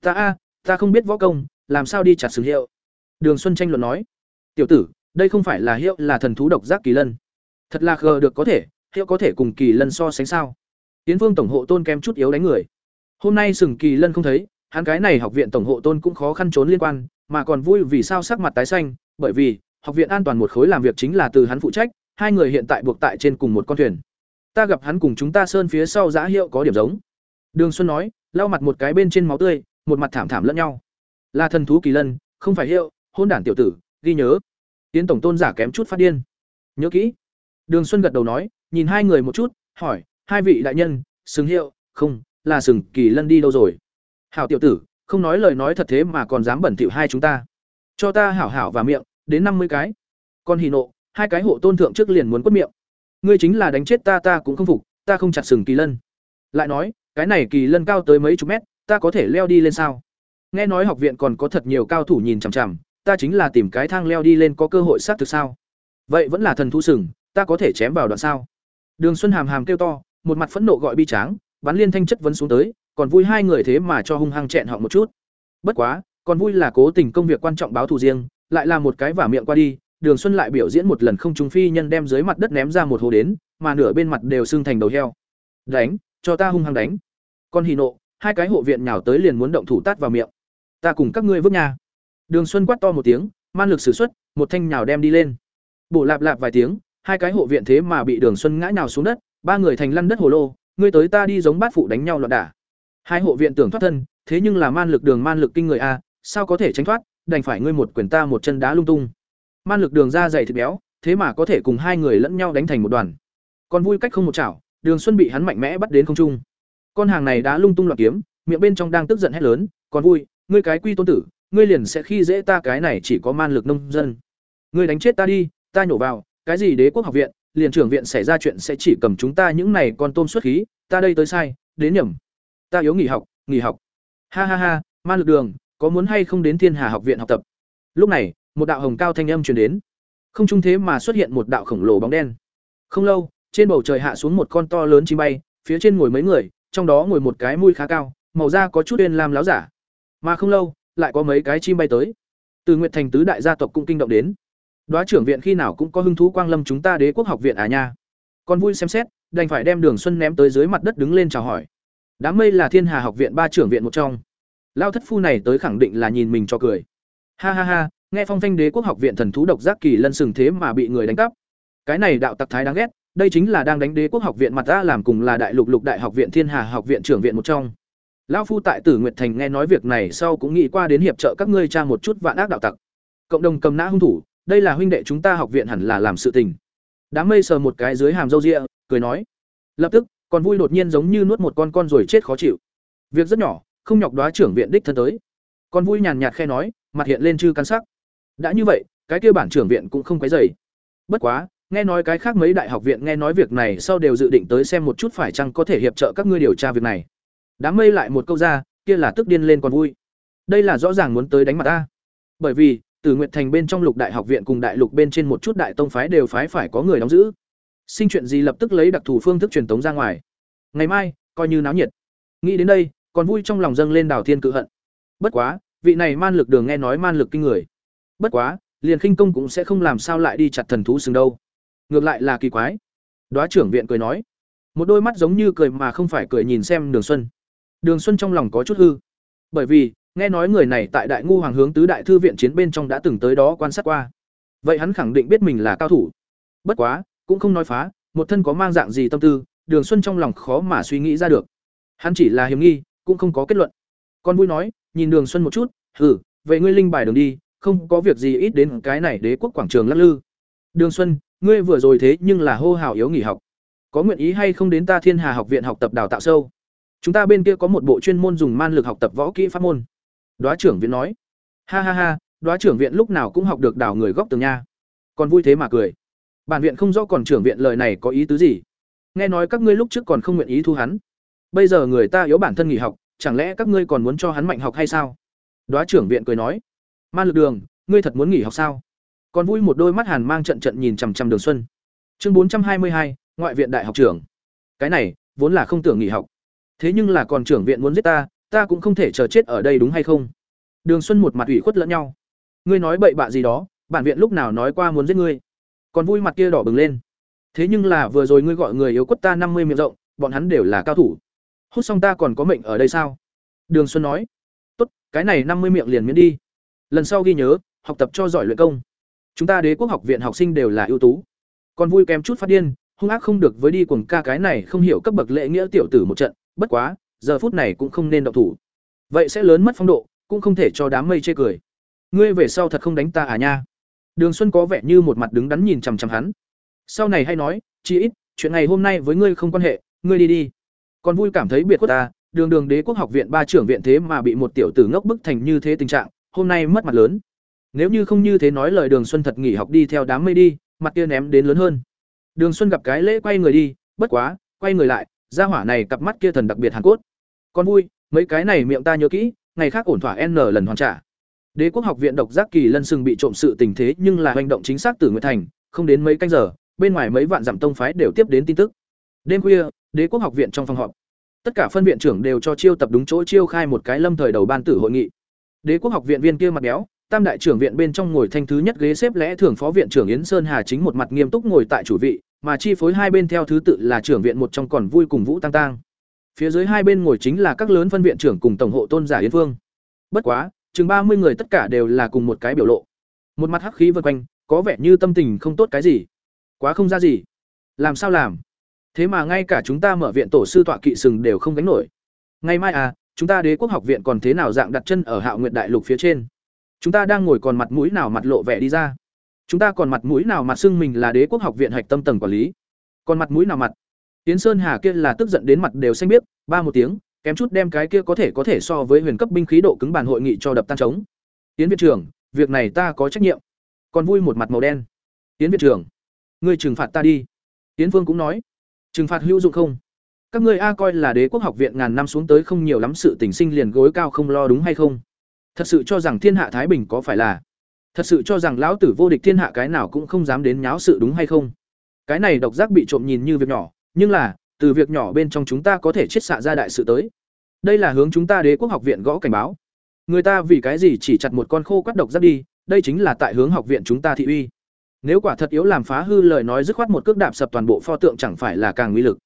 Ta a, ta không biết võ công, làm sao đi chặt sừng hiệu? Đường xuân tranh luận nói, tiểu tử, đây không phải là hiệu là thần thú độc giác kỳ lân. Thật là gờ được có thể, hiệu có thể cùng kỳ lân so sánh sao? Tiến vương tổng hộ tôn kém chút yếu đánh người. Hôm nay sừng kỳ lân không thấy, hắn cái này học viện tổng hộ tôn cũng khó khăn trốn liên quan, mà còn vui vì sao sắc mặt tái xanh, bởi vì học viện an toàn một khối làm việc chính là từ hắn phụ trách, hai người hiện tại buộc tại trên cùng một con thuyền. Ta gặp hắn cùng chúng ta sơn phía sau giã hiệu có điểm giống. Đường xuân nói, lau mặt một cái bên trên máu tươi, một mặt thảm thảm lẫn nhau. Là thần thú kỳ lân, không phải hiệu hôn đản tiểu tử, ghi nhớ. Tiến tổng tôn giả kém chút phát điên. Nhớ kỹ. Đường xuân gật đầu nói, nhìn hai người một chút, hỏi, hai vị đại nhân sừng hiệu, không, là sừng kỳ lân đi đâu rồi? Hảo tiểu tử, không nói lời nói thật thế mà còn dám bẩn thỉu hai chúng ta. Cho ta hảo hảo và miệng, đến năm mươi cái. Con hỉ nộ, hai cái hộ tôn thượng trước liền muốn quất miệng. Ngươi chính là đánh chết ta ta cũng không phục, ta không chặt sừng kỳ lân. Lại nói, cái này kỳ lân cao tới mấy chục mét, ta có thể leo đi lên sao? Nghe nói học viện còn có thật nhiều cao thủ nhìn chằm chằm ta chính là tìm cái thang leo đi lên có cơ hội xác thực sao? Vậy vẫn là thần thú sừng, ta có thể chém vào đoạn sao? Đường xuân hàm hàm kêu to, một mặt phẫn nộ gọi bi tráng, bắn liên thanh chất vấn xuống tới, còn vui hai người thế mà cho hung hăng chẹn họ một chút. Bất quá, còn vui là cố tình công việc quan trọng báo thù riêng, lại là một cái vả miệng qua đi, đường xuân lại biểu diễn một lần không trúng phi nhân đem dưới mặt đất ném ra một hồ đến, mà nửa bên mặt đều xương thành đầu heo. Đánh, cho ta hung hăng đánh. Con hì nộ, hai cái hộ viện nhào tới liền muốn động thủ tát vào miệng. Ta cùng các ngươi vứt nhà đường xuân quát to một tiếng, man lực sử xuất, một thanh nhào đem đi lên. Bổ lạp lạp vài tiếng, hai cái hộ viện thế mà bị đường xuân ngã nhào xuống đất, ba người thành lăn đất hồ lô, ngươi tới ta đi giống bát phụ đánh nhau loạn đả. Hai hộ viện tưởng thoát thân, thế nhưng là man lực đường man lực kinh người a, sao có thể tránh thoát, đành phải ngươi một quyền ta một chân đá lung tung. Man lực đường ra dày thịt béo, thế mà có thể cùng hai người lẫn nhau đánh thành một đoàn. Còn vui cách không một chảo, đường xuân bị hắn mạnh mẽ bắt đến không trung. Con hàng này đá lung tung loạn kiếm, miệng bên trong đang tức giận hét lớn còn vui, ngươi cái quy tôn tử ngươi liền sẽ khi dễ ta cái này chỉ có man lực nông dân. Ngươi đánh chết ta đi, ta nhổ vào, cái gì đế quốc học viện, liền trưởng viện xảy ra chuyện sẽ chỉ cầm chúng ta những này con tôm xuất khí, ta đây tới sai, đến nhầm. Ta yếu nghỉ học nghỉ học. Ha ha ha, man lực đường, có muốn hay không đến thiên hà học viện học tập? Lúc này, một đạo hồng cao thanh âm truyền đến. Không trung thế mà xuất hiện một đạo khổng lồ bóng đen. Không lâu, trên bầu trời hạ xuống một con to lớn chim bay, phía trên ngồi mấy người, trong đó ngồi một cái mũi khá cao, màu da có chút uyên lam láo giả. Mà không lâu lại có mấy cái chim bay tới. Từ nguyện thành tứ đại gia tộc cũng kinh động đến. Đoá trưởng viện khi nào cũng có hứng thú quang lâm chúng ta đế quốc học viện à nha. Còn vui xem xét, đành phải đem đường xuân ném tới dưới mặt đất đứng lên chào hỏi. Đám mây là thiên hà học viện ba trưởng viện một trong. Lao thất phu này tới khẳng định là nhìn mình cho cười. Ha ha ha, nghe phong thanh đế quốc học viện thần thú độc giác kỳ lân sừng thế mà bị người đánh cắp. Cái này đạo tặc thái đáng ghét, đây chính là đang đánh đế quốc học viện mặt ta làm cùng là đại lục lục đại học viện thiên hà học viện trưởng viện một trong lão phu tại tử nguyệt thành nghe nói việc này sau cũng nghĩ qua đến hiệp trợ các ngươi tra một chút vạn ác đạo tặc. Cộng đồng cầm nã hung thủ, đây là huynh đệ chúng ta học viện hẳn là làm sự tình. Đám mây sờ một cái dưới hàm râu ria, cười nói. Lập tức còn vui đột nhiên giống như nuốt một con con rồi chết khó chịu. Việc rất nhỏ, không nhọc đoá trưởng viện đích thân tới. Con vui nhàn nhạt khe nói, mặt hiện lên chư căn sắc. Đã như vậy, cái kia bản trưởng viện cũng không quấy dày bất quá, nghe nói cái khác mấy đại học viện nghe nói việc này sau đều dự định tới xem một chút phải chăng có thể hiệp trợ các ngươi điều tra việc này đám mây lại một câu ra, kia là tức điên lên còn vui. Đây là rõ ràng muốn tới đánh mặt ta. Bởi vì từ nguyện thành bên trong lục đại học viện cùng đại lục bên trên một chút đại tông phái đều phái phải có người đóng giữ. Sinh chuyện gì lập tức lấy đặc thù phương thức truyền tống ra ngoài. Ngày mai, coi như náo nhiệt. Nghĩ đến đây, còn vui trong lòng dâng lên đào thiên cự hận. Bất quá, vị này man lực đường nghe nói man lực kinh người. Bất quá, liền khinh công cũng sẽ không làm sao lại đi chặt thần thú sừng đâu. Ngược lại là kỳ quái. Đoá trưởng viện cười nói. Một đôi mắt giống như cười mà không phải cười nhìn xem đường xuân đường xuân trong lòng có chút hư. Bởi vì nghe nói người này tại đại ngu hoàng hướng tứ đại thư viện chiến bên trong đã từng tới đó quan sát qua. Vậy hắn khẳng định biết mình là cao thủ. Bất quá cũng không nói phá một thân có mang dạng gì tâm tư đường xuân trong lòng khó mà suy nghĩ ra được. Hắn chỉ là hiếm nghi cũng không có kết luận. Con vui nói nhìn đường xuân một chút "Hử, về ngươi linh bài đường đi không có việc gì ít đến cái này đế quốc quảng trường lắc lư. Đường xuân ngươi vừa rồi thế nhưng là hô hào yếu nghỉ học. Có nguyện ý hay không đến ta thiên hà học viện học tập đào tạo sâu? Chúng ta bên kia có một bộ chuyên môn dùng man lực học tập võ kỹ pháp môn. Đoá trưởng viện nói. Ha ha ha đoá trưởng viện lúc nào cũng học được đào người góc tường nha. Còn vui thế mà cười. Bản viện không rõ còn trưởng viện lời này có ý tứ gì. Nghe nói các ngươi lúc trước còn không nguyện ý thu hắn. Bây giờ người ta yếu bản thân nghỉ học chẳng lẽ các ngươi còn muốn cho hắn mạnh học hay sao? Đoá trưởng viện cười nói. Man lực đường ngươi thật muốn nghỉ học sao? Còn vui một đôi mắt hàn mang trận trận nhìn chằm chằm đường xuân. Chương bốn trăm hai mươi hai, ngoại viện đại học trưởng. Cái này, vốn là không tưởng nghỉ học. Thế nhưng là còn trưởng viện muốn giết ta, ta cũng không thể chờ chết ở đây đúng hay không? Đường Xuân một mặt ủy khuất lẫn nhau. Ngươi nói bậy bạ gì đó, bản viện lúc nào nói qua muốn giết ngươi? Còn vui mặt kia đỏ bừng lên. Thế nhưng là vừa rồi ngươi gọi người yếu quất ta năm mươi miệng rộng, bọn hắn đều là cao thủ. Hút xong ta còn có mệnh ở đây sao? Đường Xuân nói. Tốt, cái này năm mươi miệng liền miễn đi. Lần sau ghi nhớ, học tập cho giỏi luyện công. Chúng ta Đế quốc học viện học sinh đều là ưu tú. Còn vui kém chút phát điên, hung ác không được với đi cuồng ca cái này không hiểu cấp bậc lễ nghĩa tiểu tử một trận, bất quá, giờ phút này cũng không nên động thủ. Vậy sẽ lớn mất phong độ, cũng không thể cho đám mây chê cười. Ngươi về sau thật không đánh ta à nha? Đường Xuân có vẻ như một mặt đứng đắn nhìn chằm chằm hắn. Sau này hay nói, chị ít, chuyện ngày hôm nay với ngươi không quan hệ, ngươi đi đi. Còn vui cảm thấy biệt khuất ta, đường đường đế quốc học viện ba trưởng viện thế mà bị một tiểu tử ngốc bức thành như thế tình trạng, hôm nay mất mặt lớn. Nếu như không như thế nói lời Đường Xuân thật nghỉ học đi theo đám mây đi, mặt kia ném đến lớn hơn. Đường Xuân gặp cái lễ quay người đi, bất quá, quay người lại, gia hỏa này cặp mắt kia thần đặc biệt hàn cốt. Con vui, mấy cái này miệng ta nhớ kỹ, ngày khác ổn thỏa n lần hoàn trả. Đế quốc học viện độc giác kỳ lân sừng bị trộm sự tình thế nhưng là hành động chính xác từ Nguyệt Thành, không đến mấy canh giờ, bên ngoài mấy vạn dặm tông phái đều tiếp đến tin tức. Đêm khuya, Đế quốc học viện trong phòng họp, tất cả phân viện trưởng đều cho chiêu tập đúng chỗ chiêu khai một cái lâm thời đầu ban tử hội nghị. Đế quốc học viện viên kia mặt béo, tam đại trưởng viện bên trong ngồi thanh thứ nhất ghế xếp lẽ thường phó viện trưởng Yến Sơn Hà chính một mặt nghiêm túc ngồi tại chủ vị, mà chi phối hai bên theo thứ tự là trưởng viện một trong còn vui cùng Vũ Tăng Tăng. Phía dưới hai bên ngồi chính là các lớn phân viện trưởng cùng tổng hộ tôn giả Yến Vương. Bất quá, chừng ba mươi người tất cả đều là cùng một cái biểu lộ. Một mặt hắc khí vần quanh, có vẻ như tâm tình không tốt cái gì. Quá không ra gì. Làm sao làm? Thế mà ngay cả chúng ta mở viện tổ sư tọa kỵ sừng đều không gánh nổi. Ngày mai à, chúng ta Đế quốc học viện còn thế nào dạng đặt chân ở Hạo Nguyệt đại lục phía trên? Chúng ta đang ngồi còn mặt mũi nào mặt lộ vẻ đi ra? Chúng ta còn mặt mũi nào mặt xưng mình là Đế quốc học viện hạch tâm tầng quản lý? Còn mặt mũi nào mặt? Tiến Sơn Hà kia là tức giận đến mặt đều xanh biếc, ba một tiếng, kém chút đem cái kia có thể có thể so với huyền cấp binh khí độ cứng bàn hội nghị cho đập tan trống. Tiến viện trưởng, việc này ta có trách nhiệm. Còn vui một mặt màu đen. Tiến viện trưởng, ngươi trừng phạt ta đi. Tiến vương cũng nói, trừng phạt hữu dụng không? Các ngươi a coi là đế quốc học viện ngàn năm xuống tới không nhiều lắm sự tình sinh liền gối cao không lo đúng hay không? Thật sự cho rằng thiên hạ thái bình có phải là? Thật sự cho rằng lão tử vô địch thiên hạ cái nào cũng không dám đến nháo sự đúng hay không? Cái này độc giác bị trộm nhìn như việc nhỏ, nhưng là, từ việc nhỏ bên trong chúng ta có thể chết xạ ra đại sự tới. Đây là hướng chúng ta đế quốc học viện gõ cảnh báo. Người ta vì cái gì chỉ chặt một con khô quắt độc giác đi, đây chính là tại hướng học viện chúng ta thị uy. Nếu quả thật yếu làm phá hư lời nói dứt khoát một cước đạp sập toàn bộ pho tượng chẳng phải là càng nguy lực.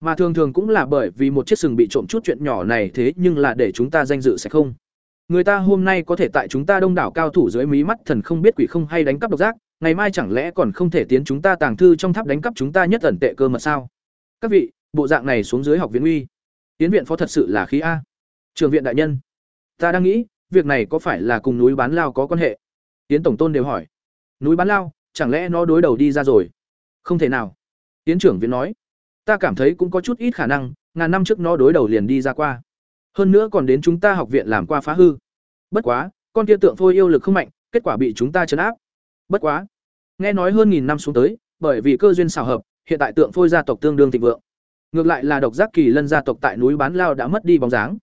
Mà thường thường cũng là bởi vì một chiếc sừng bị trộm chút chuyện nhỏ này thế nhưng là để chúng ta danh dự sẽ không. Người ta hôm nay có thể tại chúng ta đông đảo cao thủ dưới mí mắt thần không biết quỷ không hay đánh cắp độc giác, ngày mai chẳng lẽ còn không thể tiến chúng ta tàng thư trong tháp đánh cắp chúng ta nhất ẩn tệ cơ mật sao? Các vị, bộ dạng này xuống dưới học viện uy. Tiến viện phó thật sự là khí a. Trường viện đại nhân, ta đang nghĩ, việc này có phải là cùng núi bán lao có quan hệ? Tiến tổng tôn đều hỏi. Núi bán lao, chẳng lẽ nó đối đầu đi ra rồi? Không thể nào. Tiến trưởng viện nói, ta cảm thấy cũng có chút ít khả năng, ngàn năm trước nó đối đầu liền đi ra qua. Hơn nữa còn đến chúng ta học viện làm qua phá hư. Bất quá, con kia tượng phôi yêu lực không mạnh, kết quả bị chúng ta chấn áp. Bất quá, nghe nói hơn nghìn năm xuống tới, bởi vì cơ duyên xảo hợp, hiện tại tượng phôi gia tộc tương đương thịnh vượng. Ngược lại là độc giác kỳ lân gia tộc tại núi bán lao đã mất đi bóng dáng.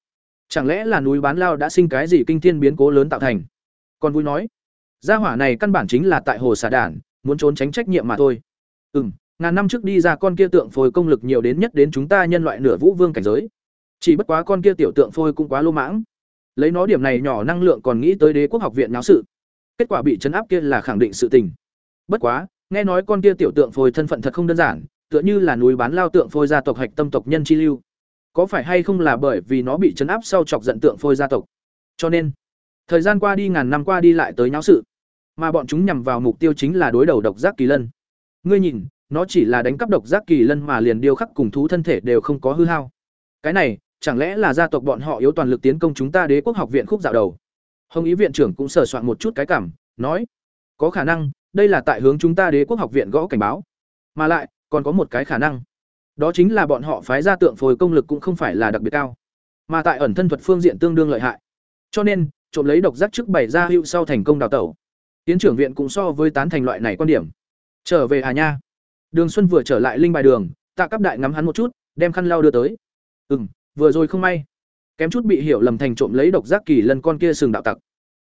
Chẳng lẽ là núi bán lao đã sinh cái gì kinh thiên biến cố lớn tạo thành? Còn vui nói, gia hỏa này căn bản chính là tại hồ xà đản, muốn trốn tránh trách nhiệm mà thôi. ừ, ngàn năm trước đi ra con kia tượng phôi công lực nhiều đến nhất đến chúng ta nhân loại nửa vũ vương cảnh giới. Chỉ bất quá con kia tiểu tượng phôi cũng quá lô mãng. Lấy nó điểm này nhỏ năng lượng còn nghĩ tới đế quốc học viện náo sự. Kết quả bị chấn áp kia là khẳng định sự tình. Bất quá, nghe nói con kia tiểu tượng phôi thân phận thật không đơn giản, tựa như là núi bán lao tượng phôi gia tộc hạch tâm tộc nhân chi lưu. Có phải hay không là bởi vì nó bị chấn áp sau chọc giận tượng phôi gia tộc? Cho nên, thời gian qua đi ngàn năm qua đi lại tới nháo sự, mà bọn chúng nhằm vào mục tiêu chính là đối đầu độc giác kỳ lân. Ngươi nhìn, nó chỉ là đánh cắp độc giác kỳ lân mà liền điêu khắc cùng thú thân thể đều không có hư hao. Cái này, chẳng lẽ là gia tộc bọn họ yếu toàn lực tiến công chúng ta đế quốc học viện khúc dạo đầu? Hồng ý viện trưởng cũng sờ soạn một chút cái cảm, nói, có khả năng, đây là tại hướng chúng ta đế quốc học viện gõ cảnh báo. Mà lại, còn có một cái khả năng. Đó chính là bọn họ phái ra tượng phồi công lực cũng không phải là đặc biệt cao, mà tại ẩn thân thuật phương diện tương đương lợi hại. Cho nên, trộm lấy độc giác trước bảy ra hữu sau thành công đào tẩu. Tiến trưởng viện cũng so với tán thành loại này quan điểm. Trở về à nha. Đường xuân vừa trở lại linh bài đường, tạ cấp đại ngắm hắn một chút, đem khăn lau đưa tới. Ừ m vừa rồi không may. Kém chút bị hiểu lầm thành trộm lấy độc giác kỳ lần con kia sừng đạo tặc.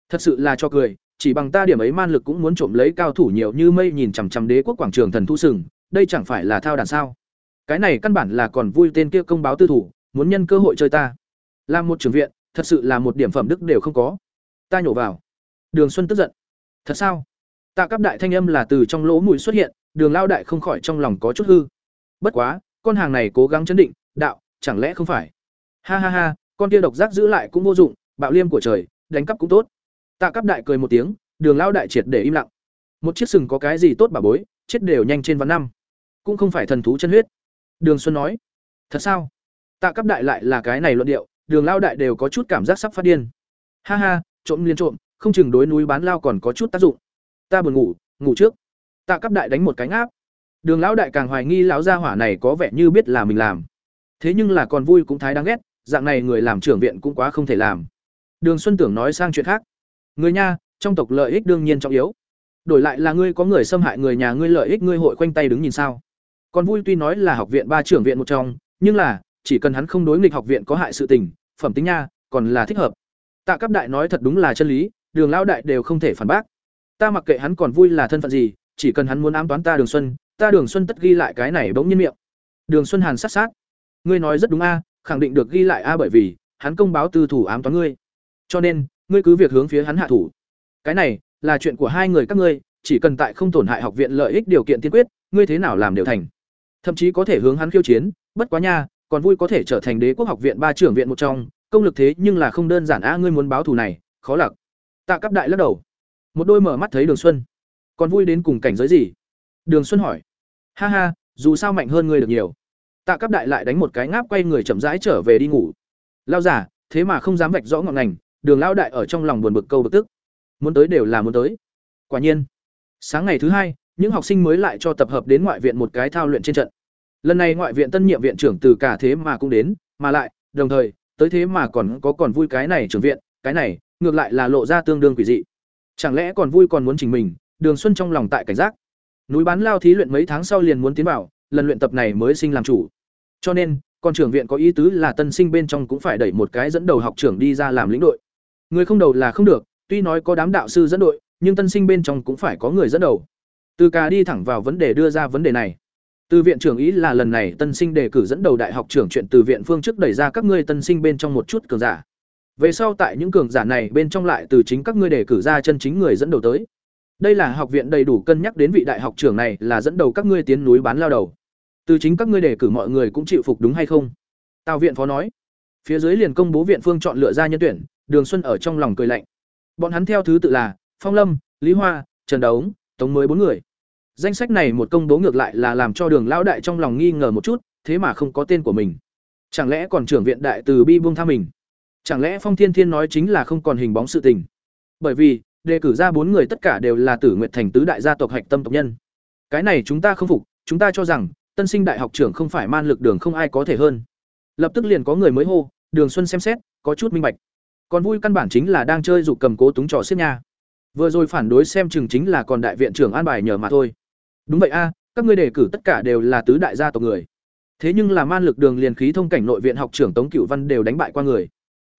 Thật sự là cho cười, chỉ bằng ta điểm ấy man lực cũng muốn trộm lấy cao thủ nhiều như mây nhìn chằm chằm đế quốc quảng trường thần thu sừng, đây chẳng phải là thao đàn sao? Cái này căn bản là còn vui tên kia công báo tư thủ, muốn nhân cơ hội chơi ta. Làm một trường viện, thật sự là một điểm phẩm đức đều không có. Ta nhổ vào. Đường xuân tức giận. Thật sao? Tạ cấp đại thanh âm là từ trong lỗ mũi xuất hiện, đường lao đại không khỏi trong lòng có chút hư. Bất quá, con hàng này cố gắng chấn định, đạo, chẳng lẽ không phải? Ha ha ha, con kia độc giác giữ lại cũng vô dụng, bạo liêm của trời, đánh cắp cũng tốt. Tạ cắp đại cười một tiếng, đường lao đại triệt để im lặng. Một chiếc sừng có cái gì tốt bà bối, chết đều nhanh trên vạn năm. Cũng không phải thần thú chân huyết. Đường xuân nói, thật sao? Tạ cắp đại lại là cái này luận điệu, đường lao đại đều có chút cảm giác sắp phát điên. Ha ha, trộm liên trộm, không chừng đối núi bán lao còn có chút tác dụng. Ta buồn ngủ ngủ trước. Tạ cắp đại đánh một cánh áp đường lão đại càng hoài nghi lão gia hỏa này có vẻ như biết là mình làm. Thế nhưng là còn vui cũng thái đáng ghét dạng này người làm trưởng viện cũng quá không thể làm. Đường xuân tưởng nói sang chuyện khác. Người nha, trong tộc lợi ích đương nhiên trọng yếu. Đổi lại là ngươi có người xâm hại người nhà ngươi lợi ích ngươi hội khoanh tay đứng nhìn sao? Còn vui tuy nói là học viện ba trưởng viện một trong, nhưng là, chỉ cần hắn không đối nghịch học viện có hại sự tình, phẩm tính nha, còn là thích hợp. Tạ cấp đại nói thật đúng là chân lý, đường lão đại đều không thể phản bác. Ta mặc kệ hắn còn vui là thân phận gì, chỉ cần hắn muốn ám toán ta đường xuân, ta đường xuân tất ghi lại cái này bỗng nhiên miệng. Đường xuân hàn sát sát. Ngươi nói rất đúng a khẳng định được ghi lại a bởi vì hắn công báo tư thủ ám toán ngươi. Cho nên, ngươi cứ việc hướng phía hắn hạ thủ. Cái này là chuyện của hai người các ngươi, chỉ cần tại không tổn hại học viện lợi ích điều kiện tiên quyết, ngươi thế nào làm đều thành. Thậm chí có thể hướng hắn khiêu chiến, bất quá nha, còn vui có thể trở thành đế quốc học viện ba trưởng viện một trong, công lực thế nhưng là không đơn giản a, ngươi muốn báo thù này, khó lặc. Tạ cấp đại lắc đầu. Một đôi mở mắt thấy đường xuân. Còn vui đến cùng cảnh giới gì? Đường xuân hỏi. Ha ha, dù sao mạnh hơn ngươi được nhiều tạ cấp đại lại đánh một cái ngáp quay người chậm rãi trở về đi ngủ. Lao giả thế mà không dám vạch rõ ngọn ngành, đường lao đại ở trong lòng buồn bực câu bực tức. Muốn tới đều là muốn tới. Quả nhiên, sáng ngày thứ hai, những học sinh mới lại cho tập hợp đến ngoại viện một cái thao luyện trên trận. Lần này ngoại viện tân nhiệm viện trưởng từ cả thế mà cũng đến, mà lại, đồng thời, tới thế mà còn có còn vui cái này trưởng viện, cái này, ngược lại là lộ ra tương đương quỷ dị. Chẳng lẽ còn vui còn muốn chỉnh mình, đường xuân trong lòng tại cảnh giác. Núi bán lao thí luyện mấy tháng sau liền muốn tiến vào lần luyện tập này mới sinh làm chủ. Cho nên, con trưởng viện có ý tứ là tân sinh bên trong cũng phải đẩy một cái dẫn đầu học trưởng đi ra làm lĩnh đội. Người không đầu là không được, tuy nói có đám đạo sư dẫn đội, nhưng tân sinh bên trong cũng phải có người dẫn đầu. Từ ca đi thẳng vào vấn đề đưa ra vấn đề này. Từ viện trưởng ý là lần này tân sinh đề cử dẫn đầu đại học trưởng chuyện từ viện phương trước đẩy ra các ngươi tân sinh bên trong một chút cường giả. Về sau tại những cường giả này bên trong lại từ chính các ngươi đề cử ra chân chính người dẫn đầu tới. Đây là học viện đầy đủ cân nhắc đến vị đại học trưởng này là dẫn đầu các ngươi tiến núi bán lao đầu từ chính các ngươi đề cử mọi người cũng chịu phục đúng hay không? Tào viện phó nói. Phía dưới liền công bố viện phương chọn lựa ra nhân tuyển, đường xuân ở trong lòng cười lạnh. Bọn hắn theo thứ tự là phong lâm, lý hoa, trần đấu tống mới bốn người. Danh sách này một công bố ngược lại là làm cho đường lão đại trong lòng nghi ngờ một chút, thế mà không có tên của mình. Chẳng lẽ còn trưởng viện đại từ bi buông tha mình? Chẳng lẽ phong thiên thiên nói chính là không còn hình bóng sự tình? Bởi vì, đề cử ra bốn người tất cả đều là tử nguyện thành tứ đại gia tộc hạch tâm tộc nhân. Cái này chúng ta không phục, chúng ta cho rằng tân sinh đại học trưởng không phải man lực đường không ai có thể hơn. Lập tức liền có người mới hô, đường xuân xem xét, có chút minh bạch. Còn vui căn bản chính là đang chơi dục cầm cố túng trò xếp nha. Vừa rồi phản đối xem chừng chính là còn đại viện trưởng an bài nhờ mà thôi. Đúng vậy a, các ngươi đề cử tất cả đều là tứ đại gia tộc người. Thế nhưng là man lực đường liền khí thông cảnh nội viện học trưởng tống cửu văn đều đánh bại qua người.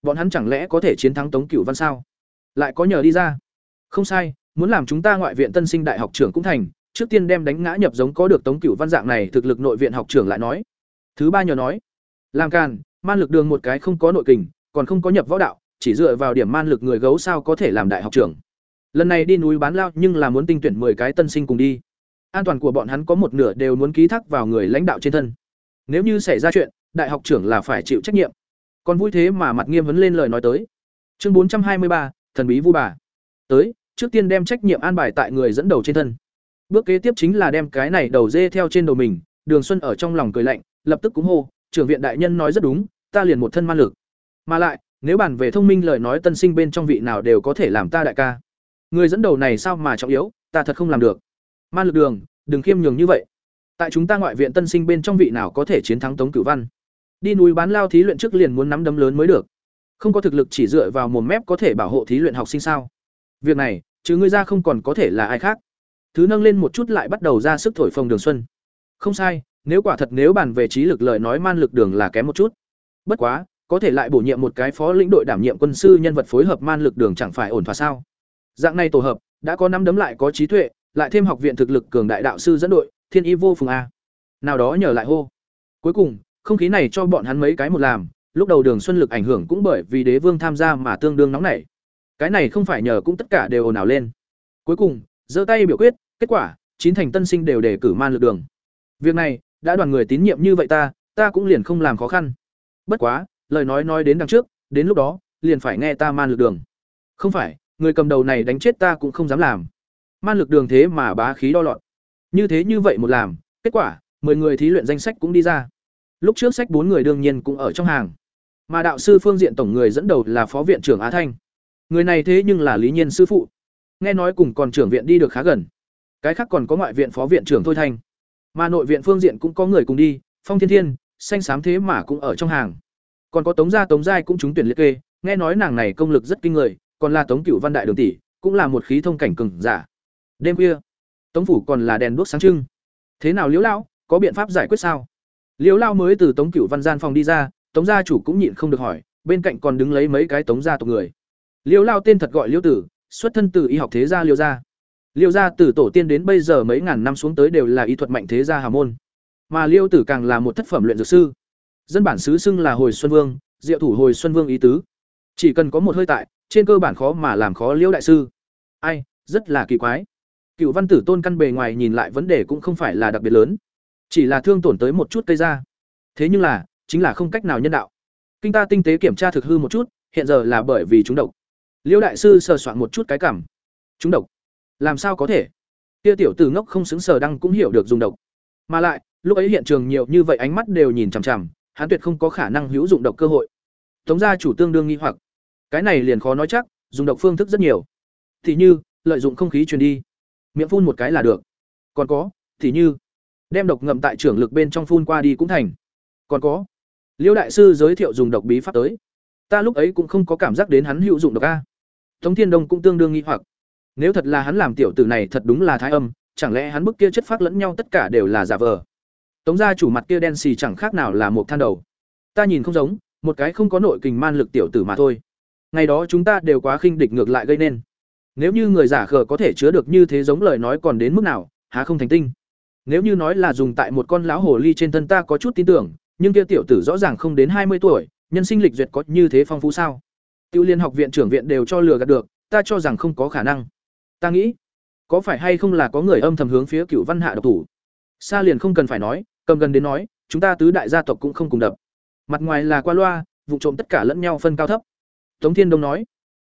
Bọn hắn chẳng lẽ có thể chiến thắng tống cửu văn sao? Lại có nhờ đi ra. Không sai, muốn làm chúng ta ngoại viện tân sinh đại học trưởng cũng thành trước tiên đem đánh ngã nhập giống có được tống cửu văn dạng này thực lực nội viện học trưởng lại nói. Thứ ba nhờ nói, làm càn, man lực đường một cái không có nội kình, còn không có nhập võ đạo, chỉ dựa vào điểm man lực người gấu sao có thể làm đại học trưởng. Lần này đi núi bán lao nhưng là muốn tinh tuyển 10 cái tân sinh cùng đi. An toàn của bọn hắn có một nửa đều muốn ký thác vào người lãnh đạo trên thân. Nếu như xảy ra chuyện, đại học trưởng là phải chịu trách nhiệm. Còn vui thế mà mặt nghiêm vấn lên lời nói tới. Chương bốn trăm hai mươi ba, thần bí vu bà. Tới, trước tiên đem trách nhiệm an bài tại người dẫn đầu trên thân bước kế tiếp chính là đem cái này đầu dê theo trên đầu mình, đường xuân ở trong lòng cười lạnh, lập tức cúng hô, trưởng viện đại nhân nói rất đúng, ta liền một thân man lực. Mà lại, nếu bàn về thông minh lời nói tân sinh bên trong vị nào đều có thể làm ta đại ca. Người dẫn đầu này sao mà trọng yếu, ta thật không làm được. Man lực đường, đừng khiêm nhường như vậy. Tại chúng ta ngoại viện tân sinh bên trong vị nào có thể chiến thắng tống cửu văn? Đi núi bán lao thí luyện trước liền muốn nắm đấm lớn mới được. Không có thực lực chỉ dựa vào mồm mép có thể bảo hộ thí luyện học sinh sao? Việc này, chứ ngươi ra không còn có thể là ai khác thứ nâng lên một chút lại bắt đầu ra sức thổi phồng đường xuân. Không sai, nếu quả thật nếu bàn về trí lực lời nói man lực đường là kém một chút. Bất quá, có thể lại bổ nhiệm một cái phó lĩnh đội đảm nhiệm quân sư nhân vật phối hợp man lực đường chẳng phải ổn thỏa sao? Dạng này tổ hợp, đã có năm đấm lại có trí tuệ, lại thêm học viện thực lực cường đại đạo sư dẫn đội, thiên y vô phùng a. Nào đó nhờ lại hô. Cuối cùng, không khí này cho bọn hắn mấy cái một làm, lúc đầu đường xuân lực ảnh hưởng cũng bởi vì đế vương tham gia mà tương đương nóng nảy. Cái này không phải nhờ cũng tất cả đều ồn ào lên. Cuối cùng giơ tay biểu quyết, kết quả, chín thành tân sinh đều đề cử man lực đường. Việc này, đã đoàn người tín nhiệm như vậy ta ta cũng liền không làm khó khăn. Bất quá, lời nói nói đến đằng trước, đến lúc đó, liền phải nghe ta man lực đường. Không phải, người cầm đầu này đánh chết ta cũng không dám làm. Man lực đường thế mà bá khí đo lọt. Như thế như vậy một làm, kết quả, mười người thí luyện danh sách cũng đi ra. Lúc trước sách bốn người đương nhiên cũng ở trong hàng. Mà đạo sư phương diện tổng người dẫn đầu là phó viện trưởng á thanh. Người này thế nhưng là lý nhiên sư phụ nghe nói cùng còn trưởng viện đi được khá gần. Cái khác còn có ngoại viện phó viện trưởng thôi thanh. Mà nội viện phương diện cũng có người cùng đi, phong thiên thiên, xanh xám thế mà cũng ở trong hàng. Còn có tống gia tống giai cũng trúng tuyển liệt kê, nghe nói nàng này công lực rất kinh người, còn là tống cựu văn đại đường tỷ, cũng là một khí thông cảnh cường giả. Đêm khuya, tống phủ còn là đèn đuốc sáng trưng. Thế nào liễu lão, có biện pháp giải quyết sao? Liễu lao mới từ tống cựu văn gian phòng đi ra, tống gia chủ cũng nhịn không được hỏi, bên cạnh còn đứng lấy mấy cái tống gia tộc người. Liễu lao tên thật gọi liễu tử xuất thân từ y học thế gia Liêu gia. Liêu gia từ tổ tiên đến bây giờ mấy ngàn năm xuống tới đều là y thuật mạnh thế gia Hà môn. Mà Liêu tử càng là một thất phẩm luyện dược sư. Dân bản xứ xưng là hồi xuân vương, diệu thủ hồi xuân vương ý tứ. Chỉ cần có một hơi tại, trên cơ bản khó mà làm khó liễu đại sư. Ai, rất là kỳ quái. Cựu văn tử tôn căn bề ngoài nhìn lại vấn đề cũng không phải là đặc biệt lớn. Chỉ là thương tổn tới một chút cây ra thế nhưng là, chính là không cách nào nhân đạo. Kinh ta tinh tế kiểm tra thực hư một chút, hiện giờ là bởi vì chúng độc liễu đại sư sờ soạn một chút cái cảm. Chúng độc. Làm sao có thể? Kia tiểu tử ngốc không xứng sờ đăng cũng hiểu được dùng độc. Mà lại, lúc ấy hiện trường nhiều như vậy ánh mắt đều nhìn chằm chằm, hắn tuyệt không có khả năng hữu dụng độc cơ hội. Tống gia chủ tương đương nghi hoặc. Cái này liền khó nói chắc, dùng độc phương thức rất nhiều. Thì như, lợi dụng không khí truyền đi. Miệng phun một cái là được. Còn có, thì như, đem độc ngậm tại trưởng lực bên trong phun qua đi cũng thành. Còn có, liêu đại sư giới thiệu dùng độc bí pháp tới. Ta lúc ấy cũng không có cảm giác đến hắn hữu dụng độc a tống thiên đông cũng tương đương nghi hoặc. Nếu thật là hắn làm tiểu tử này thật đúng là thái âm, chẳng lẽ hắn bức kia chất phát lẫn nhau tất cả đều là giả vờ? Tống gia chủ mặt kia đen xì chẳng khác nào là một than đầu. Ta nhìn không giống, một cái không có nội kình man lực tiểu tử mà thôi. Ngày đó chúng ta đều quá khinh địch ngược lại gây nên. Nếu như người giả khờ có thể chứa được như thế giống lời nói còn đến mức nào, há không thành tinh. Nếu như nói là dùng tại một con lão hồ ly trên thân ta có chút tin tưởng, nhưng kia tiểu tử rõ ràng không đến hai mươi tuổi, nhân sinh lịch duyệt có như thế phong phú sao? Tiêu liên học viện trưởng viện đều cho lừa gạt được, ta cho rằng không có khả năng. Ta nghĩ, có phải hay không là có người âm thầm hướng phía cựu văn hạ độc thủ? Xa liền không cần phải nói, cầm gần đến nói, chúng ta tứ đại gia tộc cũng không cùng đập. Mặt ngoài là qua loa, vụ trộm tất cả lẫn nhau phân cao thấp. Tống thiên đông nói,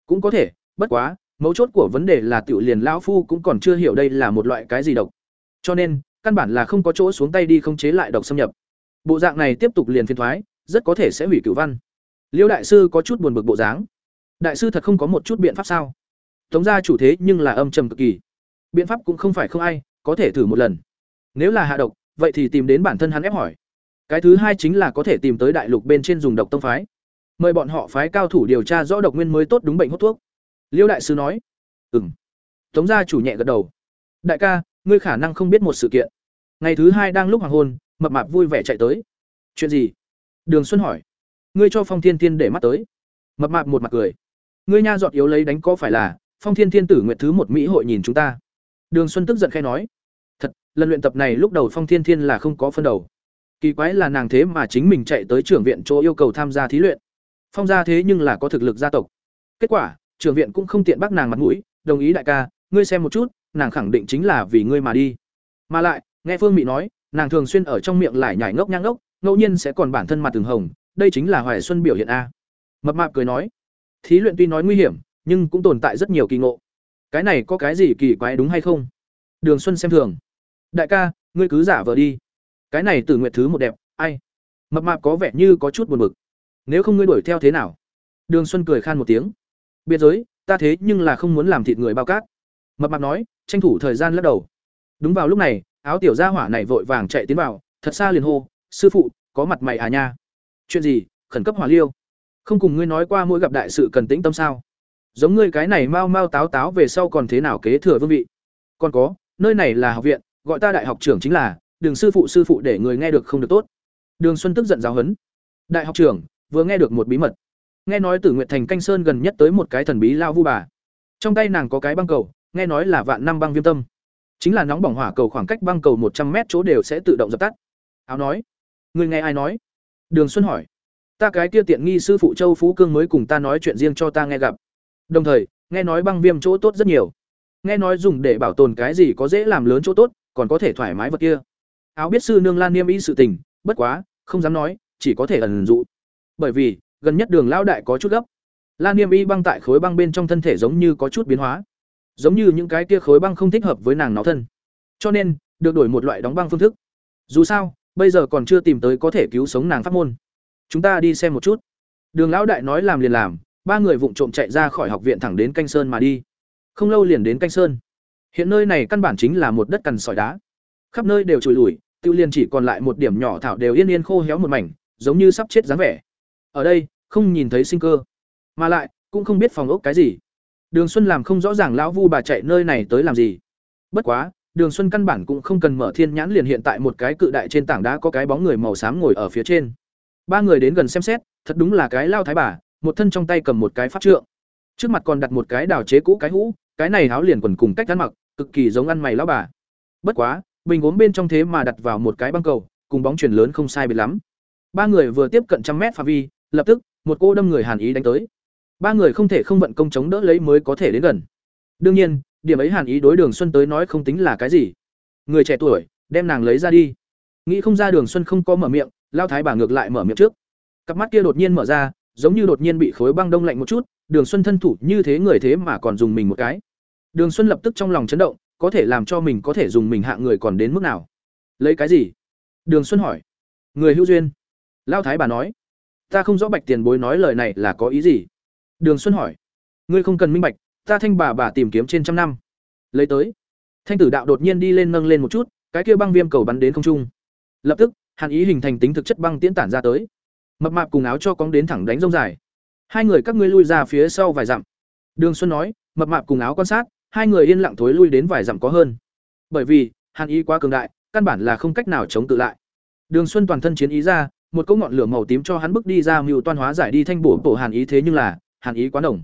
cũng có thể, bất quá, mấu chốt của vấn đề là tiểu liền lão phu cũng còn chưa hiểu đây là một loại cái gì độc. Cho nên, căn bản là không có chỗ xuống tay đi không chế lại độc xâm nhập. Bộ dạng này tiếp tục liền phiên thoái, rất có thể sẽ hủy cửu văn liêu đại sư có chút buồn bực bộ dáng. Đại sư thật không có một chút biện pháp sao? Tống gia chủ thế nhưng là âm trầm cực kỳ. Biện pháp cũng không phải không ai, có thể thử một lần. Nếu là hạ độc, vậy thì tìm đến bản thân hắn ép hỏi. Cái thứ hai chính là có thể tìm tới đại lục bên trên dùng độc tông phái. Mời bọn họ phái cao thủ điều tra rõ độc nguyên mới tốt đúng bệnh hút thuốc. Liêu đại sư nói. Ừm. tống gia chủ nhẹ gật đầu. Đại ca, ngươi khả năng không biết một sự kiện. Ngày thứ hai đang lúc hoàng hôn, mập mạp vui vẻ chạy tới. Chuyện gì? Đường xuân hỏi ngươi cho phong thiên thiên để mắt tới. Mập mạp một mặt cười. Ngươi nha giọt yếu lấy đánh có phải là, phong thiên thiên tử nguyện thứ một mỹ hội nhìn chúng ta. Đường xuân tức giận khai nói. Thật, lần luyện tập này lúc đầu phong thiên thiên là không có phân đầu. Kỳ quái là nàng thế mà chính mình chạy tới trưởng viện chỗ yêu cầu tham gia thí luyện. Phong gia thế nhưng là có thực lực gia tộc. Kết quả, trưởng viện cũng không tiện bác nàng mặt mũi, đồng ý đại ca, ngươi xem một chút, nàng khẳng định chính là vì ngươi mà đi. Mà lại, nghe phương Mỹ nói, nàng thường xuyên ở trong miệng lại nhải ngốc nhang ngốc, ngẫu nhiên sẽ còn bản thân mặt từng hồng đây chính là hoài xuân biểu hiện a. Mập mạp cười nói, thí luyện tuy nói nguy hiểm, nhưng cũng tồn tại rất nhiều kỳ ngộ. Cái này có cái gì kỳ quái đúng hay không? Đường xuân xem thường. Đại ca, ngươi cứ giả vờ đi. Cái này từ nguyện thứ một đẹp, ai? Mập mạp có vẻ như có chút buồn bực. Nếu không ngươi đuổi theo thế nào? Đường xuân cười khan một tiếng. Biệt giới, ta thế nhưng là không muốn làm thịt người bao cát. Mập mạp nói, tranh thủ thời gian lắc đầu. Đúng vào lúc này, áo tiểu gia hỏa này vội vàng chạy tiến vào, thật xa liền hô, sư phụ, có mặt mày à nha chuyện gì? Khẩn cấp hỏa liêu. Không cùng ngươi nói qua mỗi gặp đại sự cần tĩnh tâm sao? Giống ngươi cái này mau mau táo táo về sau còn thế nào kế thừa vương vị? Còn có, nơi này là học viện, gọi ta đại học trưởng chính là, đường sư phụ sư phụ để người nghe được không được tốt. Đường xuân tức giận giáo huấn. Đại học trưởng, vừa nghe được một bí mật. Nghe nói tử nguyện thành canh sơn gần nhất tới một cái thần bí lao vu bà. Trong tay nàng có cái băng cầu, nghe nói là vạn năm băng viêm tâm. Chính là nóng bỏng hỏa cầu khoảng cách băng cầu một trăm mét chỗ đều sẽ tự động dập tắt. Áo nói. Người nghe ai nói? Đường xuân hỏi. Ta cái kia tiện nghi sư phụ châu phú cương mới cùng ta nói chuyện riêng cho ta nghe gặp. Đồng thời, nghe nói băng viêm chỗ tốt rất nhiều. Nghe nói dùng để bảo tồn cái gì có dễ làm lớn chỗ tốt, còn có thể thoải mái vật kia. Áo biết sư nương lan niêm y sự tình, bất quá, không dám nói, chỉ có thể ẩn dụ. Bởi vì, gần nhất đường lão đại có chút gấp. Lan niêm y băng tại khối băng bên trong thân thể giống như có chút biến hóa. Giống như những cái kia khối băng không thích hợp với nàng nó thân. Cho nên, được đổi một loại đóng băng phương thức. Dù sao bây giờ còn chưa tìm tới có thể cứu sống nàng pháp môn. Chúng ta đi xem một chút. Đường lão đại nói làm liền làm, ba người vụng trộm chạy ra khỏi học viện thẳng đến canh sơn mà đi. Không lâu liền đến canh sơn. Hiện nơi này căn bản chính là một đất cằn sỏi đá. Khắp nơi đều trùi lùi, tiêu liên chỉ còn lại một điểm nhỏ thảo đều yên yên khô héo một mảnh, giống như sắp chết dáng vẻ. Ở đây, không nhìn thấy sinh cơ. Mà lại, cũng không biết phòng ốc cái gì. Đường xuân làm không rõ ràng lão vu bà chạy nơi này tới làm gì. Bất quá đường xuân căn bản cũng không cần mở thiên nhãn liền hiện tại một cái cự đại trên tảng đá có cái bóng người màu xám ngồi ở phía trên. Ba người đến gần xem xét, thật đúng là cái lao thái bà, một thân trong tay cầm một cái pháp trượng. Trước mặt còn đặt một cái đào chế cũ cái hũ, cái này háo liền quần cùng cách ăn mặc, cực kỳ giống ăn mày lão bà. Bất quá, bình gốm bên trong thế mà đặt vào một cái băng cầu, cùng bóng chuyển lớn không sai biệt lắm. Ba người vừa tiếp cận trăm mét phạm vi, lập tức, một cô đâm người hàn ý đánh tới. Ba người không thể không vận công chống đỡ lấy mới có thể đến gần. Đương nhiên điểm ấy hàn ý đối đường xuân tới nói không tính là cái gì. Người trẻ tuổi, đem nàng lấy ra đi. Nghĩ không ra đường xuân không có mở miệng, lao thái bà ngược lại mở miệng trước. Cặp mắt kia đột nhiên mở ra, giống như đột nhiên bị khối băng đông lạnh một chút, đường xuân thân thủ như thế người thế mà còn dùng mình một cái. Đường xuân lập tức trong lòng chấn động, có thể làm cho mình có thể dùng mình hạ người còn đến mức nào. Lấy cái gì? Đường xuân hỏi. Người hữu duyên. Lao thái bà nói. Ta không rõ bạch tiền bối nói lời này là có ý gì. Đường xuân hỏi. Ngươi không cần minh bạch ta thanh bà bà tìm kiếm trên trăm năm. Lấy tới. Thanh tử đạo đột nhiên đi lên nâng lên một chút, cái kia băng viêm cầu bắn đến không trung. Lập tức, hàn ý hình thành tính thực chất băng tiễn tản ra tới. Mập mạp cùng áo cho cóng đến thẳng đánh rông dài. Hai người các ngươi lui ra phía sau vài dặm. Đường xuân nói, mập mạp cùng áo quan sát, hai người yên lặng thối lui đến vài dặm có hơn. Bởi vì, hàn ý quá cường đại, căn bản là không cách nào chống tự lại. Đường xuân toàn thân chiến ý ra, một cỗ ngọn lửa màu tím cho hắn bước đi ra mưu toan hóa giải đi thanh bổ bộ hàn ý thế nhưng là, hàn ý quá nồng.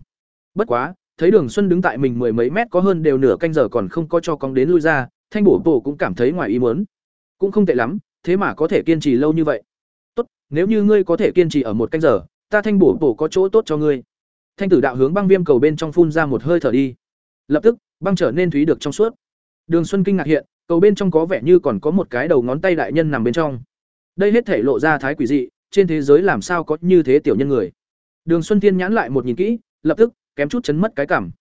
Bất quá thấy đường xuân đứng tại mình mười mấy mét có hơn đều nửa canh giờ còn không có cho cong đến lui ra, thanh bổ bổ cũng cảm thấy ngoài ý muốn. Cũng không tệ lắm, thế mà có thể kiên trì lâu như vậy. Tốt, nếu như ngươi có thể kiên trì ở một canh giờ, ta thanh bổ bổ có chỗ tốt cho ngươi. Thanh tử đạo hướng băng viêm cầu bên trong phun ra một hơi thở đi. Lập tức, băng trở nên thúy được trong suốt. Đường xuân kinh ngạc hiện, cầu bên trong có vẻ như còn có một cái đầu ngón tay đại nhân nằm bên trong. Đây hết thể lộ ra thái quỷ dị, trên thế giới làm sao có như thế tiểu nhân người. Đường xuân tiên nhãn lại một nhìn kỹ, lập tức kém chút chấn mất cái cảm.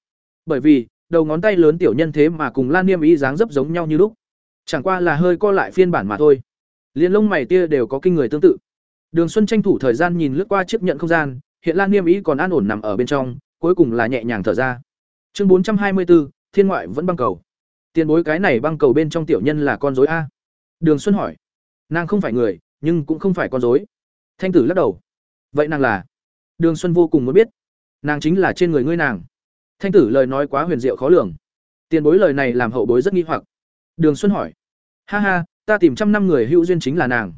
Bởi vì, đầu ngón tay lớn tiểu nhân thế mà cùng lan niêm ý dáng dấp giống nhau như lúc. Chẳng qua là hơi co lại phiên bản mà thôi. Liền lông mày tia đều có kinh người tương tự. Đường xuân tranh thủ thời gian nhìn lướt qua chiếc nhận không gian, hiện lan niêm ý còn an ổn nằm ở bên trong, cuối cùng là nhẹ nhàng thở ra. Chương bốn trăm hai mươi bốn thiên ngoại vẫn băng cầu. Tiền bối cái này băng cầu bên trong tiểu nhân là con dối a. Đường xuân hỏi. Nàng không phải người, nhưng cũng không phải con dối thanh tử lắc đầu. Vậy nàng là? Đường xuân vô cùng muốn biết nàng chính là trên người ngươi nàng. Thanh tử lời nói quá huyền diệu khó lường. Tiền bối lời này làm hậu bối rất nghi hoặc. Đường xuân hỏi. Ha ha, ta tìm trăm năm người hữu duyên chính là nàng.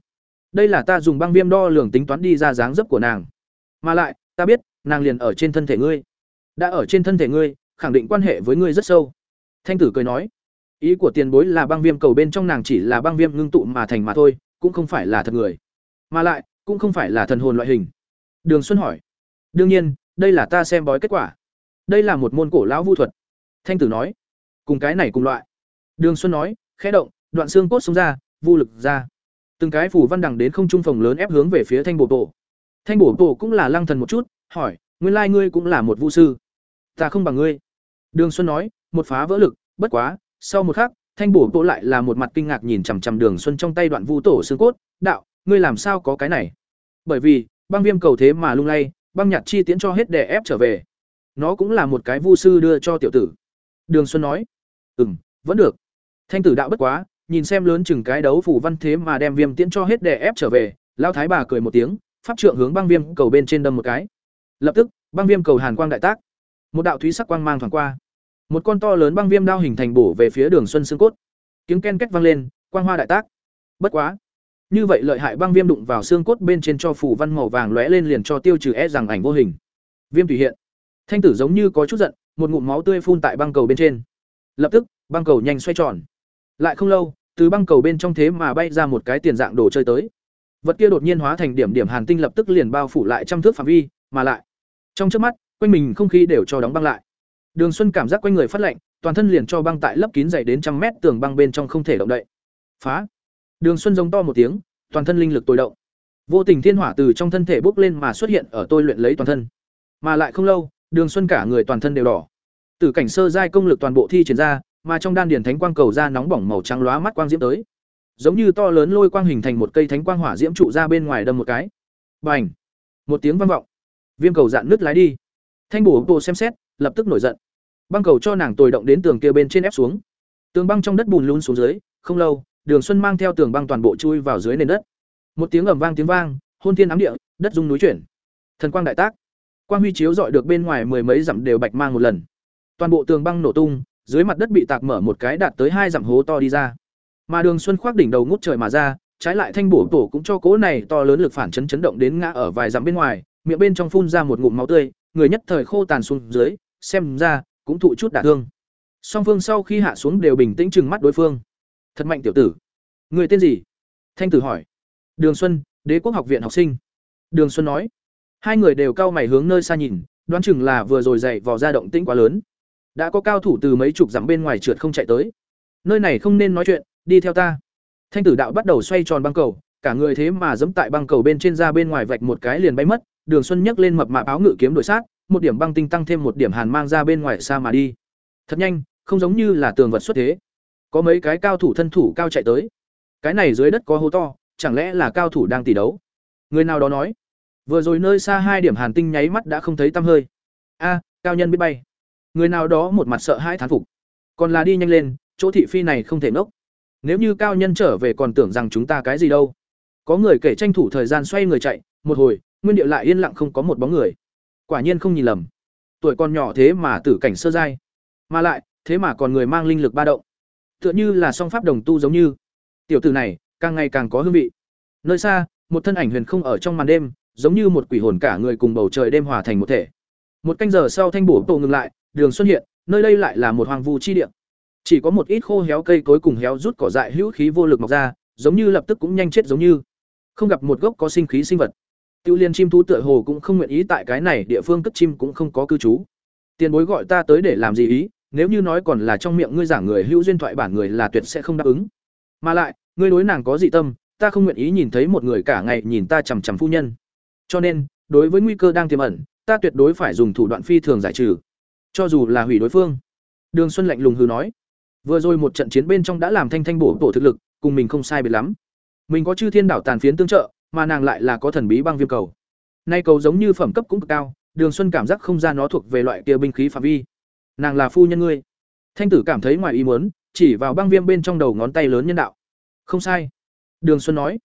Đây là ta dùng băng viêm đo lường tính toán đi ra dáng dấp của nàng. Mà lại, ta biết, nàng liền ở trên thân thể ngươi. Đã ở trên thân thể ngươi, khẳng định quan hệ với ngươi rất sâu. Thanh tử cười nói. Ý của tiền bối là băng viêm cầu bên trong nàng chỉ là băng viêm ngưng tụ mà thành mà thôi, cũng không phải là thật người. Mà lại, cũng không phải là thần hồn loại hình. Đường xuân hỏi. Đương nhiên đây là ta xem bói kết quả. Đây là một môn cổ lão vu thuật. Thanh tử nói, cùng cái này cùng loại. Đường xuân nói, khẽ động, đoạn xương cốt sống ra, vu lực ra. Từng cái phủ văn đằng đến không trung phòng lớn ép hướng về phía thanh bổ tổ. Thanh bổ tổ cũng là lăng thần một chút, hỏi, nguyên lai ngươi cũng là một vu sư. Ta không bằng ngươi. Đường xuân nói, một phá vỡ lực, bất quá, sau một khắc, thanh bổ tổ lại là một mặt kinh ngạc nhìn chằm chằm đường xuân trong tay đoạn vu tổ xương cốt, đạo, ngươi làm sao có cái này? Bởi vì, băng viêm cầu thế mà lung lay băng nhạt chi tiến cho hết để ép trở về. Nó cũng là một cái vu sư đưa cho tiểu tử. Đường xuân nói ừ m vẫn được. Thanh tử đạo bất quá, nhìn xem lớn chừng cái đấu phủ văn thế mà đem viêm tiễn cho hết để ép trở về lao thái bà cười một tiếng, pháp trượng hướng băng viêm cầu bên trên đâm một cái. Lập tức, băng viêm cầu hàn quang đại tác. Một đạo thúy sắc quang mang thoảng qua. Một con to lớn băng viêm đao hình thành bổ về phía đường xuân xương cốt. Tiếng ken két vang lên, quang hoa đại tác. Bất quá như vậy lợi hại băng viêm đụng vào xương cốt bên trên cho phủ văn màu vàng lóe lên liền cho tiêu trừ e rằng ảnh vô hình. Viêm tùy hiện. Thanh tử giống như có chút giận, một ngụm máu tươi phun tại băng cầu bên trên. Lập tức, băng cầu nhanh xoay tròn. Lại không lâu, từ băng cầu bên trong thế mà bay ra một cái tiền dạng đồ chơi tới. Vật kia đột nhiên hóa thành điểm điểm hàn tinh lập tức liền bao phủ lại trăm thước phạm vi, mà lại, trong trước mắt, quanh mình không khí đều cho đóng băng lại. Đường xuân cảm giác quanh người phát lạnh, toàn thân liền cho băng tại lấp kín dày đến trăm mét tường băng bên trong không thể động đậy. Phá! Đường xuân giống to một tiếng, toàn thân linh lực tối động. Vô tình thiên hỏa từ trong thân thể bốc lên mà xuất hiện ở tôi luyện lấy toàn thân. Mà lại không lâu, đường xuân cả người toàn thân đều đỏ. Từ cảnh sơ giai công lực toàn bộ thi triển ra, mà trong đan điền thánh quang cầu ra nóng bỏng màu trắng lóa mắt quang diễm tới. Giống như to lớn lôi quang hình thành một cây thánh quang hỏa diễm trụ ra bên ngoài đâm một cái. Bành! Một tiếng vang vọng. Viêm cầu dạn nứt lái đi. Thanh bổ bộ xem xét, lập tức nổi giận. Băng cầu cho nàng tồi động đến tường kia bên trên ép xuống. Tường băng trong đất bùn lún xuống dưới, không lâu đường xuân mang theo tường băng toàn bộ chui vào dưới nền đất. Một tiếng ầm vang tiếng vang, hôn thiên ám địa, đất rung núi chuyển. Thần quang đại tác. Quang huy chiếu dọi được bên ngoài mười mấy dặm đều bạch mang một lần. Toàn bộ tường băng nổ tung, dưới mặt đất bị tạc mở một cái đạt tới hai dặm hố to đi ra. Mà đường xuân khoác đỉnh đầu ngút trời mà ra, trái lại thanh bổ tổ cũng cho cố này to lớn lực phản chấn chấn động đến ngã ở vài dặm bên ngoài, miệng bên trong phun ra một ngụm máu tươi, người nhất thời khô tàn xuống dưới, xem ra cũng thụ chút đả thương. Song phương sau khi hạ xuống đều bình tĩnh chừng mắt đối phương thật mạnh tiểu tử. Người tên gì? Thanh tử hỏi. Đường xuân, đế quốc học viện học sinh. Đường xuân nói. Hai người đều cao mày hướng nơi xa nhìn, đoán chừng là vừa rồi dậy vò ra động tĩnh quá lớn. Đã có cao thủ từ mấy chục dặm bên ngoài trượt không chạy tới. Nơi này không nên nói chuyện, đi theo ta. Thanh tử đạo bắt đầu xoay tròn băng cầu, cả người thế mà giẫm tại băng cầu bên trên ra bên ngoài vạch một cái liền bay mất. Đường xuân nhấc lên mập mạp áo ngự kiếm đổi sát, một điểm băng tinh tăng thêm một điểm hàn mang ra bên ngoài xa mà đi. Thật nhanh, không giống như là tường vật xuất thế có mấy cái cao thủ thân thủ cao chạy tới. Cái này dưới đất có hố to, chẳng lẽ là cao thủ đang tỷ đấu? Người nào đó nói. Vừa rồi nơi xa hai điểm hàn tinh nháy mắt đã không thấy tăm hơi. A, cao nhân biết bay. Người nào đó một mặt sợ hãi thán phục. Còn là đi nhanh lên, chỗ thị phi này không thể ngốc. Nếu như cao nhân trở về còn tưởng rằng chúng ta cái gì đâu. Có người kể tranh thủ thời gian xoay người chạy, một hồi, nguyên điệu lại yên lặng không có một bóng người. Quả nhiên không nhìn lầm. Tuổi còn nhỏ thế mà tử cảnh sơ giai. Mà lại, thế mà còn người mang linh lực ba động tựa như là song pháp đồng tu giống như. Tiểu tử này, càng ngày càng có hương vị. Nơi xa, một thân ảnh huyền không ở trong màn đêm, giống như một quỷ hồn cả người cùng bầu trời đêm hòa thành một thể. Một canh giờ sau thanh bổ tổ ngừng lại, đường xuất hiện, nơi đây lại là một hoàng vu chi địa. Chỉ có một ít khô héo cây cối cùng héo rút cỏ dại hữu khí vô lực mọc ra, giống như lập tức cũng nhanh chết giống như. Không gặp một gốc có sinh khí sinh vật. Tiêu liên chim thú tựa hồ cũng không nguyện ý tại cái này địa phương cất chim cũng không có cư trú. Tiền bối gọi ta tới để làm gì ý? Nếu như nói còn là trong miệng ngươi giảng người hữu duyên thoại bản người là tuyệt sẽ không đáp ứng. Mà lại, ngươi đối nàng có dị tâm, ta không nguyện ý nhìn thấy một người cả ngày nhìn ta chằm chằm phu nhân. Cho nên, đối với nguy cơ đang tiềm ẩn, ta tuyệt đối phải dùng thủ đoạn phi thường giải trừ. Cho dù là hủy đối phương. Đường xuân lạnh lùng hừ nói. Vừa rồi một trận chiến bên trong đã làm thanh thanh bổ tổ thực lực, cùng mình không sai biệt lắm. Mình có chư thiên đảo tàn phiến tương trợ, mà nàng lại là có thần bí băng viêm cầu. Nay cầu giống như phẩm cấp cũng cực cao, đường xuân cảm giác không ra nó thuộc về loại kia binh khí phạm vi nàng là phu nhân ngươi. Thanh tử cảm thấy ngoài ý muốn, chỉ vào băng viêm bên trong đầu ngón tay lớn nhân đạo. Không sai. Đường xuân nói.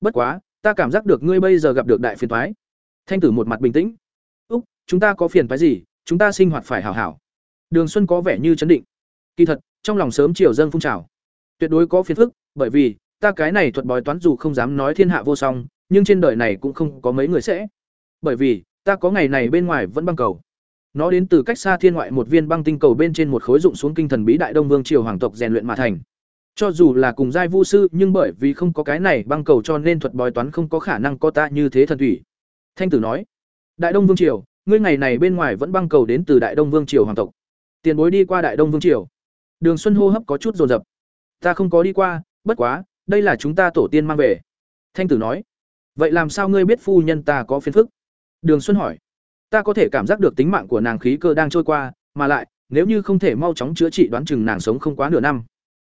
Bất quá, ta cảm giác được ngươi bây giờ gặp được đại phiền thoái thanh tử một mặt bình tĩnh. Úc, chúng ta có phiền thoái gì? Chúng ta sinh hoạt phải hảo hảo. Đường xuân có vẻ như chấn định. Kỳ thật, trong lòng sớm chiều dâng phun trào. Tuyệt đối có phiền phức, bởi vì, ta cái này thuật bói toán dù không dám nói thiên hạ vô song, nhưng trên đời này cũng không có mấy người sẽ. Bởi vì, ta có ngày này bên ngoài vẫn băng cầu nó đến từ cách xa thiên ngoại một viên băng tinh cầu bên trên một khối dụng xuống kinh thần bí đại đông vương triều hoàng tộc rèn luyện mà thành. Cho dù là cùng giai vu sư, nhưng bởi vì không có cái này băng cầu cho nên thuật bói toán không có khả năng có ta như thế thần thủy. Thanh tử nói, đại đông vương triều, ngươi ngày này bên ngoài vẫn băng cầu đến từ đại đông vương triều hoàng tộc. Tiền bối đi qua đại đông vương triều. Đường xuân hô hấp có chút dồn dập. Ta không có đi qua, bất quá, đây là chúng ta tổ tiên mang về. Thanh tử nói, vậy làm sao ngươi biết phu nhân ta có phiền phức? Đường xuân hỏi ta có thể cảm giác được tính mạng của nàng khí cơ đang trôi qua, mà lại, nếu như không thể mau chóng chữa trị đoán chừng nàng sống không quá nửa năm.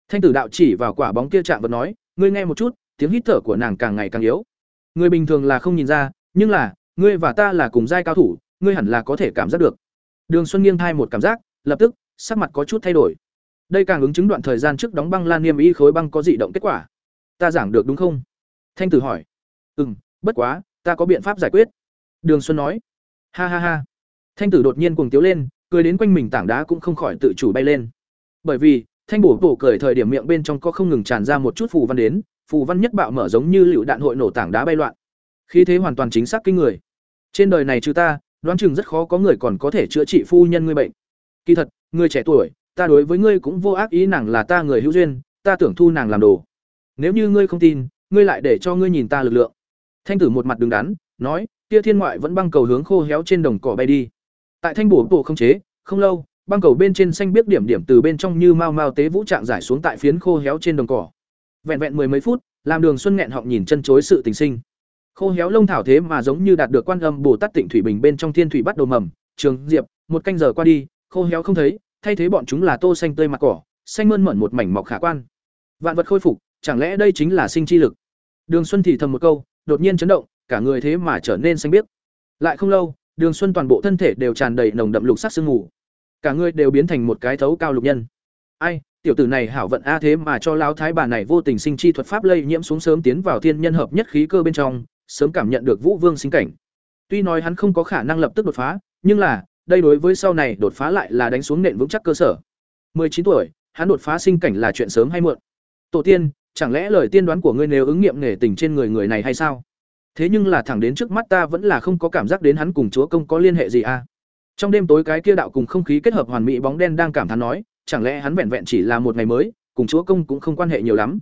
Thanh tử đạo chỉ vào quả bóng kia chạm vật nói, ngươi nghe một chút, tiếng hít thở của nàng càng ngày càng yếu. Người bình thường là không nhìn ra, nhưng là, ngươi và ta là cùng giai cao thủ, ngươi hẳn là có thể cảm giác được. Đường xuân nghiêng thai một cảm giác, lập tức, sắc mặt có chút thay đổi. Đây càng ứng chứng đoạn thời gian trước đóng băng lan niêm y khối băng có dị động kết quả. Ta giảng được đúng không? Thanh tử hỏi. Ừ m bất quá, ta có biện pháp giải quyết. Đường xuân nói ha ha ha. Thanh tử đột nhiên cuồng tiếu lên, cười đến quanh mình tảng đá cũng không khỏi tự chủ bay lên. Bởi vì, thanh bổ bổ cười thời điểm miệng bên trong có không ngừng tràn ra một chút phù văn đến, phù văn nhất bạo mở giống như lựu đạn hội nổ tảng đá bay loạn. Khí thế hoàn toàn chính xác kinh người. Trên đời này trừ ta, đoán chừng rất khó có người còn có thể chữa trị phu nhân ngươi bệnh. Kỳ thật, người trẻ tuổi, ta đối với ngươi cũng vô ác ý nàng là ta người hữu duyên, ta tưởng thu nàng làm đồ. Nếu như ngươi không tin, ngươi lại để cho ngươi nhìn ta lực lượng. Thanh tử một mặt đứng đắn, nói kia thiên ngoại vẫn băng cầu hướng khô héo trên đồng cỏ bay đi. Tại thanh bổ bộ không chế, không lâu, băng cầu bên trên xanh biết điểm điểm từ bên trong như mau mau tế vũ trạng giải xuống tại phiến khô héo trên đồng cỏ. Vẹn vẹn mười mấy phút, làm đường xuân nghẹn họng nhìn chân chối sự tình sinh. Khô héo lông thảo thế mà giống như đạt được quan âm bồ tát tịnh thủy bình bên trong thiên thủy bắt đầu mầm, trường, diệp, một canh giờ qua đi, khô héo không thấy, thay thế bọn chúng là tô xanh tươi mặt cỏ, xanh mơn mởn một mảnh mọc khả quan. Vạn vật khôi phục, chẳng lẽ đây chính là sinh chi lực? Đường xuân thì thầm một câu, đột nhiên chấn động cả người thế mà trở nên xanh biếc. Lại không lâu, đường xuân toàn bộ thân thể đều tràn đầy nồng đậm lục sắc sương mù. Cả người đều biến thành một cái thấu cao lục nhân. Ai, tiểu tử này hảo vận a thế mà cho lão thái bà này vô tình sinh chi thuật pháp lây nhiễm xuống sớm tiến vào thiên nhân hợp nhất khí cơ bên trong, sớm cảm nhận được vũ vương sinh cảnh. Tuy nói hắn không có khả năng lập tức đột phá, nhưng là, đây đối với sau này đột phá lại là đánh xuống nền vững chắc cơ sở. 19 tuổi, hắn đột phá sinh cảnh là chuyện sớm hay muộn? Tổ tiên, chẳng lẽ lời tiên đoán của ngươi nếu ứng nghiệm nghề tình trên người người này hay sao? Thế nhưng là thẳng đến trước mắt ta vẫn là không có cảm giác đến hắn cùng chúa công có liên hệ gì à. Trong đêm tối cái kia đạo cùng không khí kết hợp hoàn mỹ bóng đen đang cảm thán nói, chẳng lẽ hắn vẹn vẹn chỉ là một ngày mới, cùng chúa công cũng không quan hệ nhiều lắm.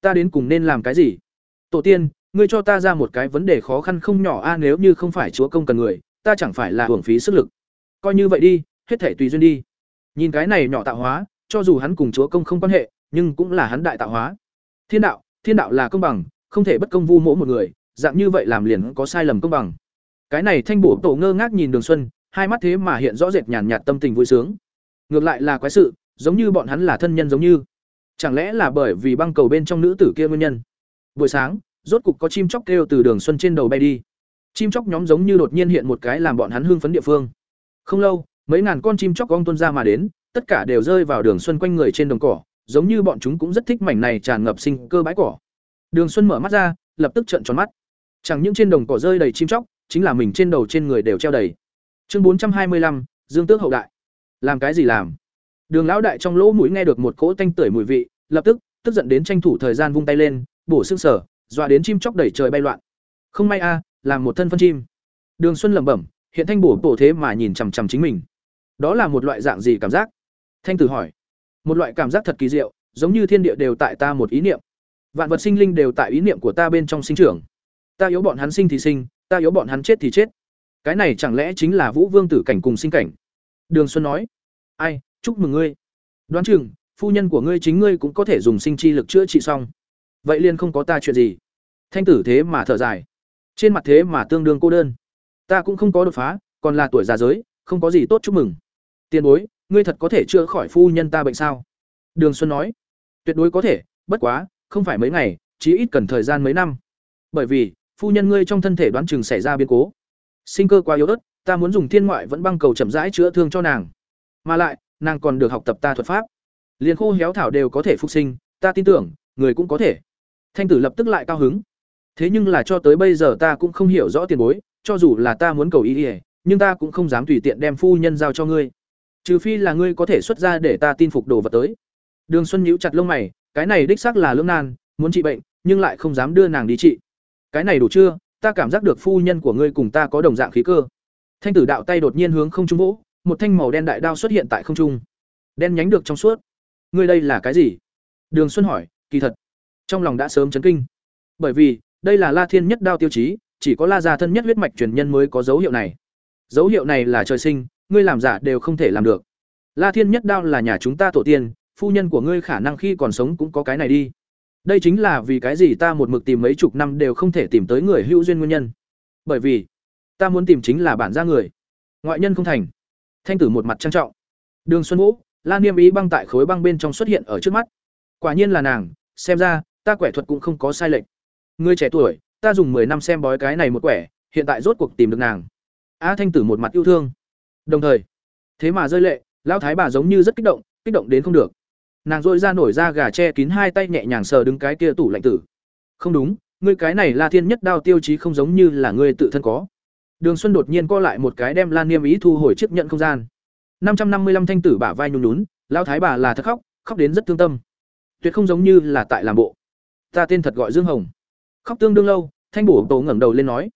Ta đến cùng nên làm cái gì? Tổ tiên, ngươi cho ta ra một cái vấn đề khó khăn không nhỏ a, nếu như không phải chúa công cần người, ta chẳng phải là hưởng phí sức lực. Coi như vậy đi, hết thể tùy duyên đi. Nhìn cái này nhỏ tạo hóa, cho dù hắn cùng chúa công không quan hệ, nhưng cũng là hắn đại tạo hóa. Thiên đạo thiên đạo là công bằng, không thể bất công vu mỗ một người dạng như vậy làm liền có sai lầm công bằng. Cái này thanh bổ tổ ngơ ngác nhìn đường xuân, hai mắt thế mà hiện rõ rệt nhàn nhạt tâm tình vui sướng. Ngược lại là quái sự, giống như bọn hắn là thân nhân giống như. Chẳng lẽ là bởi vì băng cầu bên trong nữ tử kia nguyên nhân? Buổi sáng, rốt cục có chim chóc kêu từ đường xuân trên đầu bay đi. Chim chóc nhóm giống như đột nhiên hiện một cái làm bọn hắn hưng phấn địa phương. Không lâu, mấy ngàn con chim chóc gong tuân ra mà đến, tất cả đều rơi vào đường xuân quanh người trên đồng cỏ, giống như bọn chúng cũng rất thích mảnh này tràn ngập sinh cơ bãi cỏ. Đường xuân mở mắt ra, lập tức trợn tròn mắt chẳng những trên đồng cỏ rơi đầy chim chóc, chính là mình trên đầu trên người đều treo đầy. Chương bốn trăm hai mươi lăm, dương tước hậu đại. Làm cái gì làm? Đường lão đại trong lỗ mũi nghe được một cỗ tanh tưởi mùi vị, lập tức tức giận đến tranh thủ thời gian vung tay lên, bổ xương sở, dọa đến chim chóc đẩy trời bay loạn. Không may a, làm một thân phân chim. Đường xuân lẩm bẩm, hiện thanh bổ bổ thế mà nhìn chằm chằm chính mình. Đó là một loại dạng gì cảm giác? Thanh tử hỏi. Một loại cảm giác thật kỳ diệu, giống như thiên địa đều tại ta một ý niệm. Vạn vật sinh linh đều tại ý niệm của ta bên trong sinh trưởng ta yếu bọn hắn sinh thì sinh, ta yếu bọn hắn chết thì chết. Cái này chẳng lẽ chính là vũ vương tử cảnh cùng sinh cảnh? Đường xuân nói. Ai, chúc mừng ngươi. Đoán chừng, phu nhân của ngươi chính ngươi cũng có thể dùng sinh chi lực chữa trị xong. Vậy liền không có ta chuyện gì. Thanh tử thế mà thở dài. Trên mặt thế mà tương đương cô đơn. Ta cũng không có đột phá, còn là tuổi già giới, không có gì tốt chúc mừng. Tiền bối, ngươi thật có thể chữa khỏi phu nhân ta bệnh sao? Đường xuân nói. Tuyệt đối có thể, bất quá, không phải mấy ngày, chí ít cần thời gian mấy năm. Bởi vì phu nhân ngươi trong thân thể đoán chừng xảy ra biến cố. Sinh cơ quá yếu ớt, ta muốn dùng thiên ngoại vẫn băng cầu chậm rãi chữa thương cho nàng. Mà lại, nàng còn được học tập ta thuật pháp. Liền khô héo thảo đều có thể phục sinh, ta tin tưởng, người cũng có thể. Thanh tử lập tức lại cao hứng. Thế nhưng là cho tới bây giờ ta cũng không hiểu rõ tiền bối, cho dù là ta muốn cầu ý ỉa nhưng ta cũng không dám tùy tiện đem phu nhân giao cho ngươi. Trừ phi là ngươi có thể xuất ra để ta tin phục đồ vật tới. Đường xuân nhíu chặt lông mày, cái này đích xác là lưỡng nan, muốn trị bệnh, nhưng lại không dám đưa nàng đi trị cái này đủ chưa? Ta cảm giác được phu nhân của ngươi cùng ta có đồng dạng khí cơ. Thanh tử đạo tay đột nhiên hướng không trung vỗ, một thanh màu đen đại đao xuất hiện tại không trung. Đen nhánh được trong suốt. Ngươi đây là cái gì? Đường xuân hỏi, kỳ thật, trong lòng đã sớm chấn kinh. Bởi vì, đây là la thiên nhất đao tiêu chí, chỉ có la gia thân nhất huyết mạch truyền nhân mới có dấu hiệu này. Dấu hiệu này là trời sinh, ngươi làm giả đều không thể làm được. La thiên nhất đao là nhà chúng ta tổ tiên, phu nhân của ngươi khả năng khi còn sống cũng có cái này đi đây chính là vì cái gì ta một mực tìm mấy chục năm đều không thể tìm tới người hữu duyên nguyên nhân. Bởi vì, ta muốn tìm chính là bản gia người. Ngoại nhân không thành. Thanh tử một mặt trang trọng. Đường xuân vũ lan niêm ý băng tại khối băng bên trong xuất hiện ở trước mắt. Quả nhiên là nàng, xem ra, ta quẻ thuật cũng không có sai lệch. Người trẻ tuổi, ta dùng mười năm xem bói cái này một quẻ, hiện tại rốt cuộc tìm được nàng. A thanh tử một mặt yêu thương. Đồng thời, thế mà rơi lệ, lão thái bà giống như rất kích động kích động đến không được nàng dội ra nổi ra gà che kín hai tay nhẹ nhàng sờ đứng cái kia tủ lạnh tử. Không đúng, ngươi cái này la thiên nhất đao tiêu chí không giống như là ngươi tự thân có. Đường xuân đột nhiên co lại một cái đem lan niêm ý thu hồi chiếc nhận không gian. Năm trăm năm mươi lăm thanh tử bả vai nhún nhún lao thái bà là thật khóc khóc đến rất thương tâm. Tuyệt không giống như là tại làm bộ. Ta tên thật gọi dương hồng. Khóc tương đương lâu, thanh bổ tổ ngẩng đầu lên nói.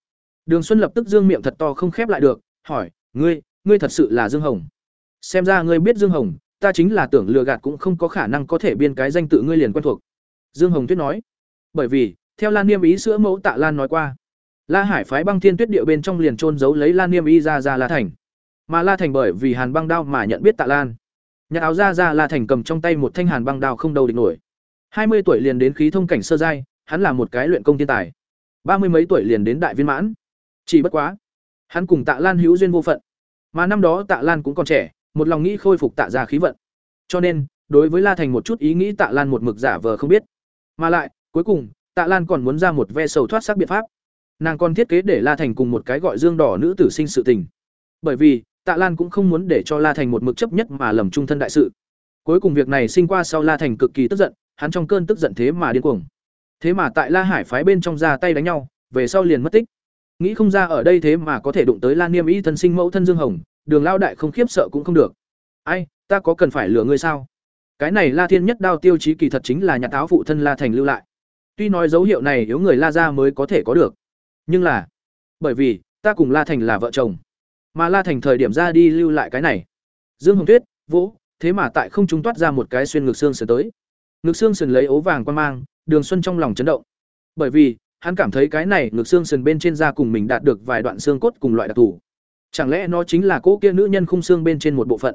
Đường xuân lập tức dương miệng thật to không khép lại được, hỏi, ngươi ngươi thật sự là dương hồng? Xem ra ngươi biết dương hồng ta chính là tưởng lừa gạt cũng không có khả năng có thể biên cái danh tự ngươi liền quen thuộc. Dương hồng tuyết nói. Bởi vì, theo lan niêm ý sữa mẫu tạ lan nói qua, la hải phái băng thiên tuyết địa bên trong liền trôn giấu lấy lan niêm y ra ra la thành. Mà la thành bởi vì hàn băng đao mà nhận biết tạ lan. Nhà áo ra ra la thành cầm trong tay một thanh hàn băng đao không đâu địch nổi. Hai mươi tuổi liền đến khí thông cảnh sơ giai, hắn là một cái luyện công thiên tài. Ba mươi mấy tuổi liền đến đại viên mãn. Chỉ bất quá, hắn cùng tạ lan hữu duyên vô phận. Mà năm đó tạ lan cũng còn trẻ một lòng nghĩ khôi phục tạ gia khí vận. Cho nên, đối với la thành một chút ý nghĩ tạ lan một mực giả vờ không biết. Mà lại, cuối cùng, tạ lan còn muốn ra một ve sầu thoát sắc biện pháp. Nàng còn thiết kế để la thành cùng một cái gọi dương đỏ nữ tử sinh sự tình. Bởi vì, tạ lan cũng không muốn để cho la thành một mực chấp nhất mà lầm trung thân đại sự. Cuối cùng việc này sinh qua sau la thành cực kỳ tức giận, hắn trong cơn tức giận thế mà điên cuồng. Thế mà tại la hải phái bên trong ra tay đánh nhau, về sau liền mất tích. Nghĩ không ra ở đây thế mà có thể đụng tới la niêm y thân sinh mẫu thân dương hồng đường lao đại không khiếp sợ cũng không được. Ai, ta có cần phải lừa ngươi sao? Cái này la thiên nhất đao tiêu chí kỳ thật chính là nhà táo phụ thân la thành lưu lại. Tuy nói dấu hiệu này yếu người la ra mới có thể có được, nhưng là, bởi vì, ta cùng la thành là vợ chồng, mà la thành thời điểm ra đi lưu lại cái này. Dương hồng tuyết vỗ thế mà tại không chúng toát ra một cái xuyên ngực xương sườn tới. Ngực xương sườn lấy ố vàng quan mang, đường xuân trong lòng chấn động. Bởi vì, hắn cảm thấy cái này ngực xương sườn bên trên da cùng mình đạt được vài đoạn xương cốt cùng loại đặc thù chẳng lẽ nó chính là cỗ kia nữ nhân khung xương bên trên một bộ phận?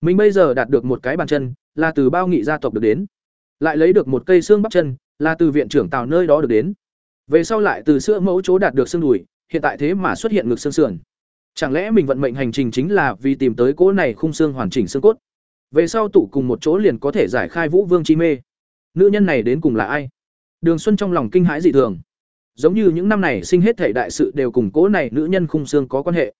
Mình bây giờ đạt được một cái bàn chân, là từ bao nghị gia tộc được đến. Lại lấy được một cây xương bắp chân, là từ viện trưởng tào nơi đó được đến. Về sau lại từ sữa mẫu chỗ đạt được xương đùi, hiện tại thế mà xuất hiện ngực xương sườn. Chẳng lẽ mình vận mệnh hành trình chính là vì tìm tới cỗ này khung xương hoàn chỉnh xương cốt? Về sau tụ cùng một chỗ liền có thể giải khai vũ vương chi mê. Nữ nhân này đến cùng là ai? Đường xuân trong lòng kinh hãi dị thường. Giống như những năm này sinh hết thể đại sự đều cùng cỗ này nữ nhân khung xương có quan hệ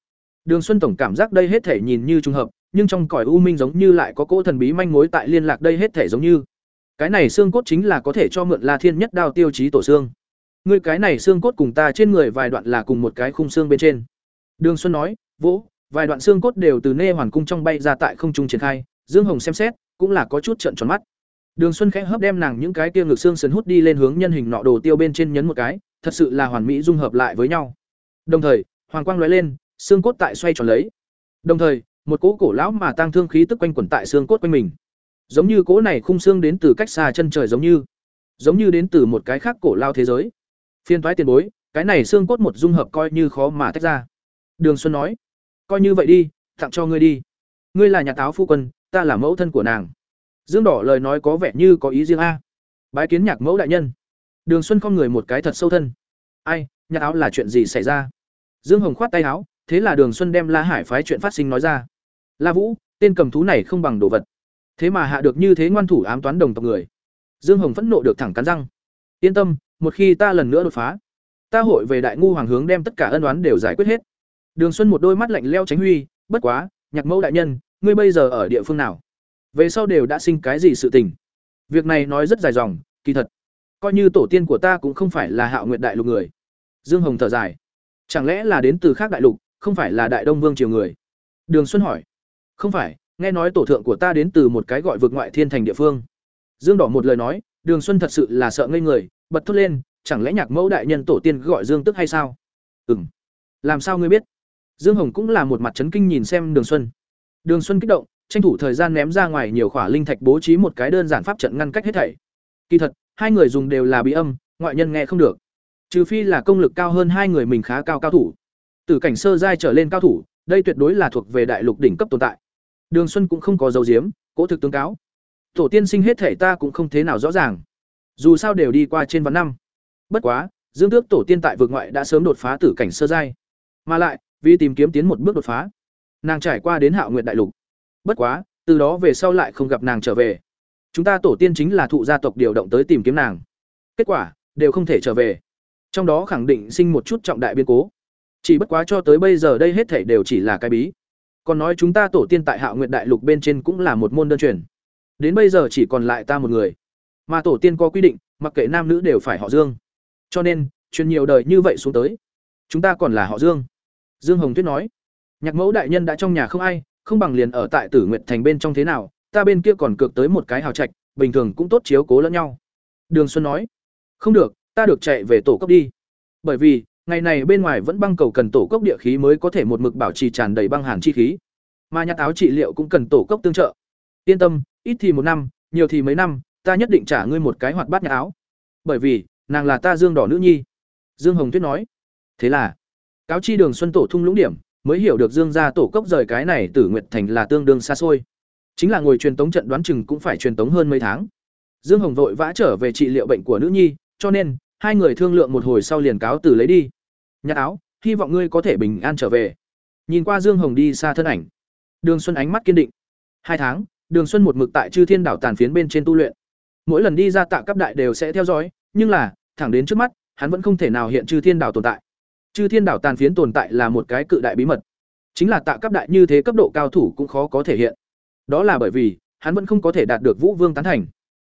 đường xuân tổng cảm giác đây hết thể nhìn như trùng hợp, nhưng trong cõi u minh giống như lại có cỗ thần bí manh mối tại liên lạc đây hết thể giống như. Cái này xương cốt chính là có thể cho mượn la thiên nhất đao tiêu chí tổ xương. Ngươi cái này xương cốt cùng ta trên người vài đoạn là cùng một cái khung xương bên trên. Đường xuân nói, vỗ, vài đoạn xương cốt đều từ nê hoàn cung trong bay ra tại không trung triển khai, dương hồng xem xét, cũng là có chút trợn tròn mắt. Đường xuân khẽ hấp đem nàng những cái kia ngực xương sần hút đi lên hướng nhân hình nọ đồ tiêu bên trên nhấn một cái, thật sự là hoàn mỹ dung hợp lại với nhau. Đồng thời, hoàng quang lóe lên xương cốt tại xoay tròn lấy. Đồng thời, một cỗ cổ lão mà tăng thương khí tức quanh quẩn tại xương cốt quanh mình. Giống như cỗ này khung xương đến từ cách xa chân trời giống như giống như đến từ một cái khác cổ lao thế giới. Phiên toái tiền bối, cái này xương cốt một dung hợp coi như khó mà tách ra. Đường xuân nói, coi như vậy đi, tặng cho ngươi đi. Ngươi là nhà táo phu quân, ta là mẫu thân của nàng. Dương đỏ lời nói có vẻ như có ý riêng a. Bái kiến nhạc mẫu đại nhân. Đường xuân không người một cái thật sâu thân. Ai, nhà áo là chuyện gì xảy ra? Dương hồng khoát tay áo thế là đường xuân đem la hải phái chuyện phát sinh nói ra. La vũ, tên cầm thú này không bằng đồ vật. Thế mà hạ được như thế ngoan thủ ám toán đồng tộc người. Dương hồng phẫn nộ được thẳng cắn răng. Yên tâm, một khi ta lần nữa đột phá, ta hội về đại ngu hoàng hướng đem tất cả ân oán đều giải quyết hết. Đường xuân một đôi mắt lạnh leo tránh huy, bất quá, nhạc mẫu đại nhân, ngươi bây giờ ở địa phương nào? Về sau đều đã sinh cái gì sự tình? Việc này nói rất dài dòng, kỳ thật, coi như tổ tiên của ta cũng không phải là hạo nguyệt đại lục người. Dương hồng thở dài. Chẳng lẽ là đến từ khác đại lục không phải là đại đông vương triều người? Đường xuân hỏi. Không phải, nghe nói tổ thượng của ta đến từ một cái gọi vực ngoại thiên thành địa phương. Dương đỏ một lời nói, đường xuân thật sự là sợ ngây người, bật thốt lên, chẳng lẽ nhạc mẫu đại nhân tổ tiên gọi dương tức hay sao? Ừ m làm sao ngươi biết? Dương hồng cũng là một mặt c kinh nhìn xem đường xuân. Đường xuân kích động, tranh thủ thời gian ném ra ngoài nhiều khỏa linh thạch bố trí một cái đơn giản pháp trận ngăn cách hết thảy. Kỳ thật, hai người dùng đều là bí âm, ngoại nhân nghe không được. Trừ phi là công lực cao hơn hai người mình khá cao cao thủ từ cảnh sơ giai trở lên cao thủ, đây tuyệt đối là thuộc về đại lục đỉnh cấp tồn tại. Đường xuân cũng không có dấu diếm cố thực tướng cáo. Tổ tiên sinh hết thể ta cũng không thế nào rõ ràng. Dù sao đều đi qua trên vạn năm. Bất quá, dương tước tổ tiên tại vực ngoại đã sớm đột phá tử cảnh sơ giai. Mà lại, vì tìm kiếm tiến một bước đột phá, nàng trải qua đến hạo nguyệt đại lục. Bất quá, từ đó về sau lại không gặp nàng trở về. Chúng ta tổ tiên chính là thụ gia tộc điều động tới tìm kiếm nàng. Kết quả, đều không thể trở về. Trong đó khẳng định sinh một chút trọng đại biến cố chỉ bất quá cho tới bây giờ đây hết thảy đều chỉ là cái bí. Còn nói chúng ta tổ tiên tại hạo nguyện đại lục bên trên cũng là một môn đơn truyền. Đến bây giờ chỉ còn lại ta một người. Mà tổ tiên có quy định, mặc kệ nam nữ đều phải họ dương. Cho nên, truyền nhiều đời như vậy xuống tới, chúng ta còn là họ dương. Dương hồng tuyết nói. Nhạc mẫu đại nhân đã trong nhà không ai, không bằng liền ở tại tử nguyện thành bên trong thế nào, ta bên kia còn cược tới một cái hào trạch, bình thường cũng tốt chiếu cố lẫn nhau. Đường xuân nói. Không được, ta được chạy về tổ cấp đi. Bởi vì ngày này bên ngoài vẫn băng cầu cần tổ cốc địa khí mới có thể một mực bảo trì tràn đầy băng hàn chi khí. Mà nhà táo trị liệu cũng cần tổ cốc tương trợ. Yên tâm, ít thì một năm, nhiều thì mấy năm, ta nhất định trả ngươi một cái hoạt bát nhà áo. Bởi vì, nàng là ta dương đỏ nữ nhi. Dương hồng tuyết nói. Thế là, cáo chi đường xuân tổ thung lũng điểm, mới hiểu được dương gia tổ cốc rời cái này tử nguyệt thành là tương đương xa xôi. Chính là ngồi truyền tống trận đoán chừng cũng phải truyền tống hơn mấy tháng. Dương hồng vội vã trở về trị liệu bệnh của nữ nhi, cho nên hai người thương lượng một hồi sau liền cáo từ lấy đi. Nhặt áo, hy vọng ngươi có thể bình an trở về. Nhìn qua dương hồng đi xa thân ảnh. Đường xuân ánh mắt kiên định. Hai tháng, đường xuân một mực tại chư thiên đảo tàn phiến bên trên tu luyện. Mỗi lần đi ra tạ cấp đại đều sẽ theo dõi, nhưng là, thẳng đến trước mắt, hắn vẫn không thể nào hiện chư thiên đảo tồn tại. Chư thiên đảo tàn phiến tồn tại là một cái cự đại bí mật. Chính là tạ cấp đại như thế cấp độ cao thủ cũng khó có thể hiện. Đó là bởi vì, hắn vẫn không có thể đạt được vũ vương tán thành.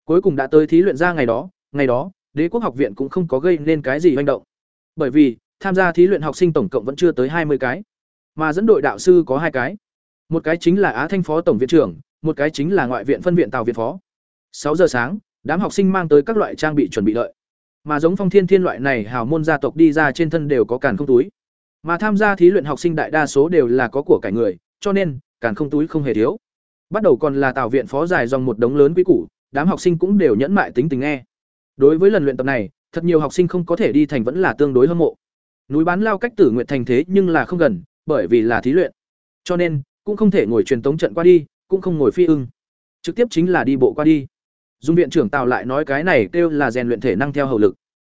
Cuối cùng đã tới thí luyện ra ngày đó ngày đó đế quốc học viện cũng không có gây nên cái gì manh động. Bởi vì, tham gia thí luyện học sinh tổng cộng vẫn chưa tới hai mươi cái, mà dẫn đội đạo sư có hai cái. Một cái chính là á thanh phó tổng viện trưởng, một cái chính là ngoại viện phân viện tàu viện phó. Sáu giờ sáng, đám học sinh mang tới các loại trang bị chuẩn bị lợi mà giống phong thiên thiên loại này hào môn gia tộc đi ra trên thân đều có càn không túi. Mà tham gia thí luyện học sinh đại đa số đều là có của cải người, cho nên, càn không túi không hề thiếu. Bắt đầu còn là tàu viện phó dài dòng một đống lớn quý củ, đám học sinh cũng đều nhẫn mại tính tình nghe đối với lần luyện tập này, thật nhiều học sinh không có thể đi thành vẫn là tương đối hâm mộ. Núi bán lao cách tử nguyện thành thế nhưng là không gần, bởi vì là thí luyện. Cho nên, cũng không thể ngồi truyền tống trận qua đi, cũng không ngồi phi ưng. Trực tiếp chính là đi bộ qua đi. Dung viện trưởng tào lại nói cái này kêu là rèn luyện thể năng theo hầu lực.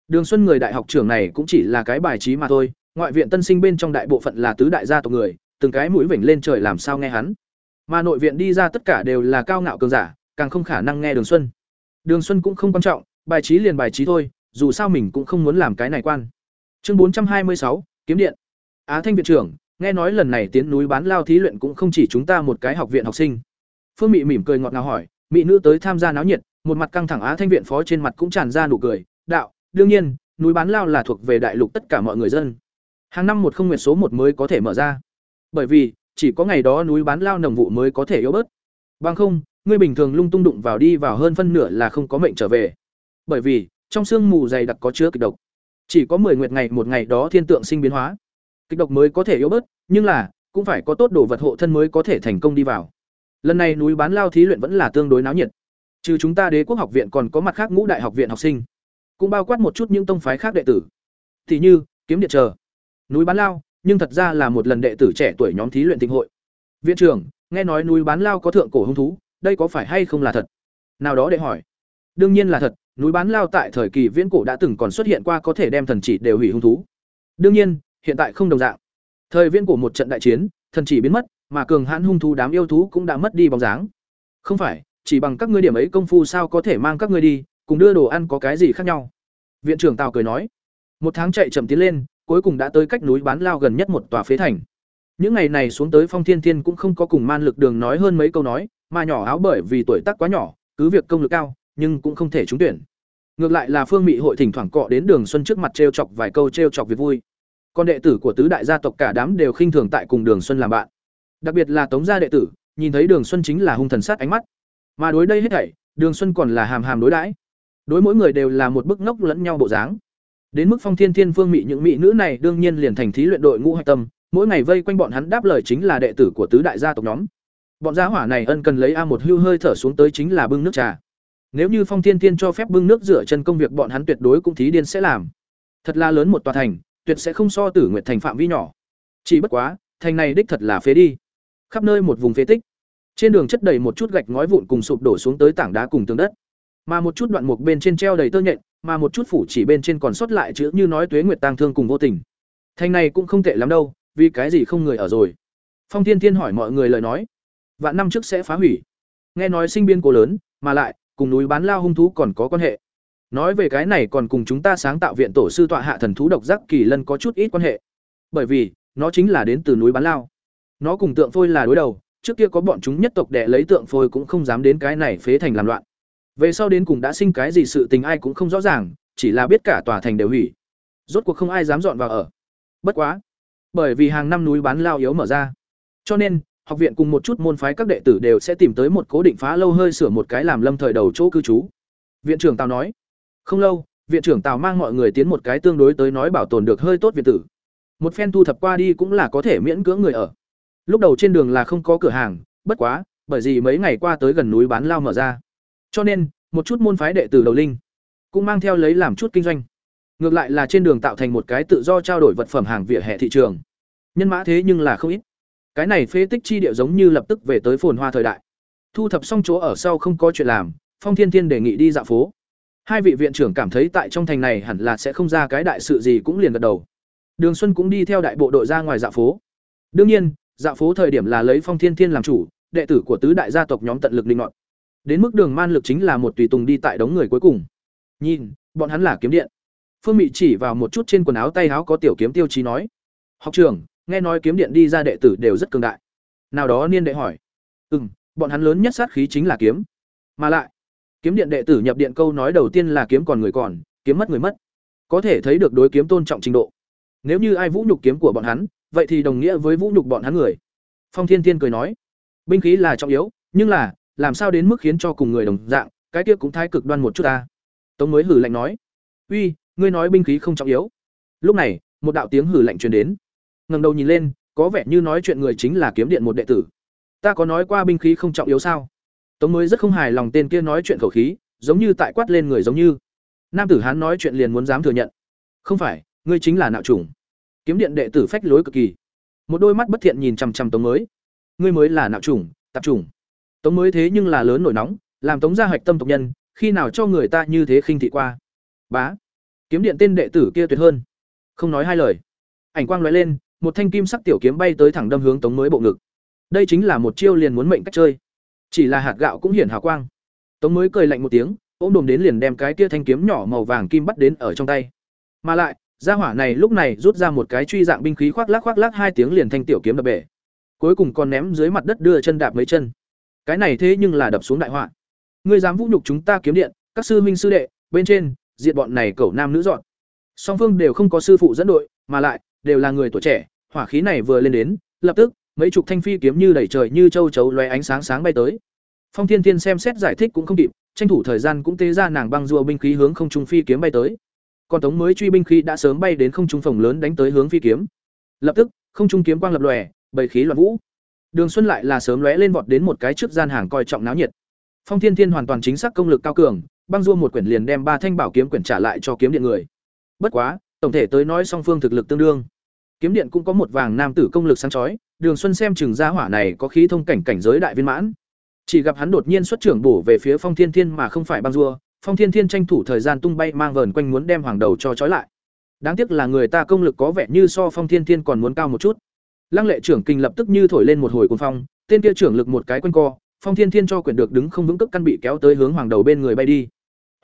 Đường xuân người đại học trưởng này cũng chỉ là cái bài trí mà thôi, ngoại viện tân sinh bên trong đại bộ phận là tứ đại gia tộc người, từng cái mũi vểnh lên trời làm sao nghe hắn. Mà nội viện đi ra tất cả đều là cao ngạo cường giả, càng không khả năng nghe đường xuân. Đường xuân cũng không quan trọng bài trí liền bài trí thôi, dù sao mình cũng không muốn làm cái này quan. Chương bốn trăm hai mươi sáu, kiếm điện. Á thanh viện trưởng, nghe nói lần này tiến núi bán lao thí luyện cũng không chỉ chúng ta một cái học viện học sinh. Phương mị mỉm cười ngọt ngào hỏi mỹ nữ tới tham gia náo nhiệt, một mặt căng thẳng á thanh viện phó trên mặt cũng tràn ra nụ cười, đạo, đương nhiên, núi bán lao là thuộc về đại lục tất cả mọi người dân. Hàng năm một không nguyện số một mới có thể mở ra. Bởi vì, chỉ có ngày đó núi bán lao nồng vụ mới có thể yếu bớt. Bằng không, ngươi bình thường lung tung đụng vào đi vào hơn phân nửa là không có mệnh trở về bởi vì, trong sương mù dày đặc có chứa kịch độc. Chỉ có 10 nguyệt ngày một ngày đó thiên tượng sinh biến hóa. Kịch độc mới có thể yếu bớt, nhưng là, cũng phải có tốt đồ vật hộ thân mới có thể thành công đi vào. Lần này núi bán lao thí luyện vẫn là tương đối náo nhiệt. Trừ chúng ta đế quốc học viện còn có mặt khác ngũ đại học viện học sinh. Cũng bao quát một chút những tông phái khác đệ tử. Thì như, kiếm điện chờ. Núi bán lao, nhưng thật ra là một lần đệ tử trẻ tuổi nhóm thí luyện tinh hội. Viện trưởng, nghe nói núi bán lao có thượng cổ hung thú, đây có phải hay không là thật? Nào đó để hỏi. Đương nhiên là thật núi bán lao tại thời kỳ viễn cổ đã từng còn xuất hiện qua có thể đem thần chỉ đều hủy hung thú. Đương nhiên, hiện tại không đồng dạng. Thời viễn cổ một trận đại chiến, thần chỉ biến mất, mà cường hãn hung thú đám yêu thú cũng đã mất đi bóng dáng. Không phải, chỉ bằng các ngươi điểm ấy công phu sao có thể mang các ngươi đi, cùng đưa đồ ăn có cái gì khác nhau? Viện trưởng tào cười nói. Một tháng chạy chậm tiến lên, cuối cùng đã tới cách núi bán lao gần nhất một tòa phế thành. Những ngày này xuống tới phong thiên thiên cũng không có cùng man lực đường nói hơn mấy câu nói, mà nhỏ áo bởi vì tuổi tác quá nhỏ, cứ việc công lực cao nhưng cũng không thể trúng tuyển. Ngược lại là phương mị hội thỉnh thoảng cọ đến đường xuân trước mặt t r e o chọc vài câu t r e o chọc việc vui. Con đệ tử của tứ đại gia tộc cả đám đều khinh thường tại cùng đường xuân làm bạn. Đặc biệt là tống gia đệ tử, nhìn thấy đường xuân chính là hung thần sát ánh mắt. Mà đối đây hết thảy, đường xuân còn là hàm hàm đối đãi. Đối mỗi người đều là một bức ngốc lẫn nhau bộ dáng. Đến mức phong thiên thiên, phương mị những mỹ nữ này đương nhiên liền thành thí luyện đội ngũ hạch tâm, mỗi ngày vây quanh bọn hắn đáp lời chính là đệ tử của tứ đại gia tộc nhóm. Bọn gia hỏa này ân cần lấy a một hưu hơi thở xuống tới chính là bưng nước trà nếu như phong thiên thiên cho phép bưng nước rửa chân công việc, bọn hắn tuyệt đối cũng thí điên sẽ làm. Thật là lớn một tòa thành, tuyệt sẽ không so tử nguyện thành phạm vi nhỏ. Chỉ bất quá, thành này đích thật là phế đi. Khắp nơi một vùng phế tích. Trên đường chất đầy một chút gạch ngói vụn cùng sụp đổ xuống tới tảng đá cùng tường đất. Mà một chút đoạn mục bên trên treo đầy tơ nhện, mà một chút phủ chỉ bên trên còn sót lại chữ như nói tuế nguyệt tang thương cùng vô tình. Thành này cũng không tệ lắm đâu, vì cái gì không người ở rồi? Phong thiên thiên hỏi mọi người lời nói. Vạn năm trước sẽ phá hủy. Nghe nói sinh biên cố lớn, mà lại cùng núi bán lao hung thú còn có quan hệ. Nói về cái này còn cùng chúng ta sáng tạo viện tổ sư tọa hạ thần thú độc giác kỳ lân có chút ít quan hệ. Bởi vì, nó chính là đến từ núi bán lao. Nó cùng tượng phôi là đối đầu, trước kia có bọn chúng nhất tộc đệ lấy tượng phôi cũng không dám đến cái này phế thành làm loạn. Về sau đến cùng đã sinh cái gì sự tình ai cũng không rõ ràng, chỉ là biết cả tòa thành đều hủy. Rốt cuộc không ai dám dọn vào ở. Bất quá, bởi vì hàng năm núi bán lao yếu mở ra. Cho nên học viện cùng một chút môn phái các đệ tử đều sẽ tìm tới một cố định phá lâu hơi sửa một cái làm lâm thời đầu chỗ cư trú. Viện trưởng tào nói. Không lâu, viện trưởng tào mang mọi người tiến một cái tương đối tới nói bảo tồn được hơi tốt viện tử. Một phen thu thập qua đi cũng là có thể miễn cưỡng người ở. Lúc đầu trên đường là không có cửa hàng, bất quá, bởi vì mấy ngày qua tới gần núi bán lao mở ra. Cho nên, một chút môn phái đệ tử đầu linh cũng mang theo lấy làm chút kinh doanh. Ngược lại là trên đường tạo thành một cái tự do trao đổi vật phẩm hàng vỉa hè thị trường. Nhân mã thế nhưng là không ít cái này phế tích chi địa giống như lập tức về tới phồn hoa thời đại. Thu thập xong chỗ ở sau không có chuyện làm, phong thiên thiên đề nghị đi dạo phố. Hai vị viện trưởng cảm thấy tại trong thành này hẳn là sẽ không ra cái đại sự gì cũng liền gật đầu. Đường xuân cũng đi theo đại bộ đội ra ngoài dạo phố. Đương nhiên, dạo phố thời điểm là lấy phong thiên thiên làm chủ, đệ tử của tứ đại gia tộc nhóm tận lực linh ngọn đến mức đường man lực chính là một tùy tùng đi tại đống người cuối cùng. Nhìn, bọn hắn là kiếm điện. Phương mị chỉ vào một chút trên quần áo tay áo có tiểu kiếm tiêu chí nói. Học trưởng nghe nói kiếm điện đi ra đệ tử đều rất cường đại. Nào đó niên đệ hỏi. Ừ m bọn hắn lớn nhất sát khí chính là kiếm. Mà lại, kiếm điện đệ tử nhập điện câu nói đầu tiên là kiếm còn người còn, kiếm mất người mất. Có thể thấy được đối kiếm tôn trọng trình độ. Nếu như ai vũ nhục kiếm của bọn hắn, vậy thì đồng nghĩa với vũ nhục bọn hắn người. Phong thiên thiên cười nói. Binh khí là trọng yếu, nhưng là, làm sao đến mức khiến cho cùng người đồng dạng, cái kia cũng thái cực đoan một chút ta. Tống mới hử lạnh nói. Uy, ngươi nói binh khí không trọng yếu. Lúc này, một đạo tiếng hử lạnh truyền đến ngẩng đầu nhìn lên, có vẻ như nói chuyện người chính là kiếm điện một đệ tử. Ta có nói qua binh khí không trọng yếu sao? Tống mới rất không hài lòng tên kia nói chuyện khẩu khí, giống như tại quát lên người giống như. Nam tử hán nói chuyện liền muốn dám thừa nhận. Không phải, ngươi chính là nạo chủng. Kiếm điện đệ tử phách lối cực kỳ. Một đôi mắt bất thiện nhìn chằm chằm tống mới. Ngươi mới là nạo chủng, tạp chủng. Tống mới thế nhưng là lớn nổi nóng, làm tống gia hạch tâm tộc nhân, khi nào cho người ta như thế khinh thị qua? Bá. Kiếm điện tên đệ tử kia tuyệt hơn. Không nói hai lời. Ảnh quang lóe lên một thanh kim sắc tiểu kiếm bay tới thẳng đâm hướng tống mới bộ ngực. Đây chính là một chiêu liền muốn mệnh cách chơi. Chỉ là hạt gạo cũng hiển hào quang. Tống mới cười lạnh một tiếng, ôm đồm đến liền đem cái kia thanh kiếm nhỏ màu vàng kim bắt đến ở trong tay. Mà lại, gia hỏa này lúc này rút ra một cái truy dạng binh khí khoác lác khoác lác hai tiếng liền thanh tiểu kiếm đập bể. Cuối cùng còn ném dưới mặt đất đưa chân đạp mấy chân. Cái này thế nhưng là đập xuống đại họa. Ngươi dám vũ nhục chúng ta kiếm điện, các sư huynh sư đệ, bên trên diện bọn này cẩu nam nữ dọn. Song phương đều không có sư phụ dẫn đội, mà lại đều là người tuổi trẻ, hỏa khí này vừa lên đến, lập tức, mấy chục thanh phi kiếm như đẩy trời như châu chấu lóe ánh sáng sáng bay tới. Phong thiên thiên xem xét giải thích cũng không kịp, tranh thủ thời gian cũng tế ra nàng băng rùa binh khí hướng không trung phi kiếm bay tới. Còn tống mới truy binh khí đã sớm bay đến không trung phòng lớn đánh tới hướng phi kiếm. Lập tức, không trung kiếm quang lập lòe, bầy khí loạn vũ. Đường xuân lại là sớm lóe lên vọt đến một cái trước gian hàng coi trọng náo nhiệt. Phong thiên thiên hoàn toàn chính xác công lực cao cường, băng rùa một quyển liền đem ba thanh bảo kiếm quyển trả lại cho kiếm điện người. Bất quá, tổng thể tới nói song phương thực lực tương đương kiếm điện cũng có một vàng nam tử công lực sáng chói, đường xuân xem chừng gia hỏa này có khí thông cảnh cảnh giới đại viên mãn. Chỉ gặp hắn đột nhiên xuất trưởng bổ về phía phong thiên thiên mà không phải băng dua phong thiên thiên tranh thủ thời gian tung bay mang vờn quanh muốn đem hoàng đầu cho trói lại. Đáng tiếc là người ta công lực có vẻ như so phong thiên thiên còn muốn cao một chút. Lăng lệ trưởng kinh lập tức như thổi lên một hồi cồn phong, tên kia trưởng lực một cái quanh co, phong thiên thiên cho quyền được đứng không vững tức căn bị kéo tới hướng hoàng đầu bên người bay đi.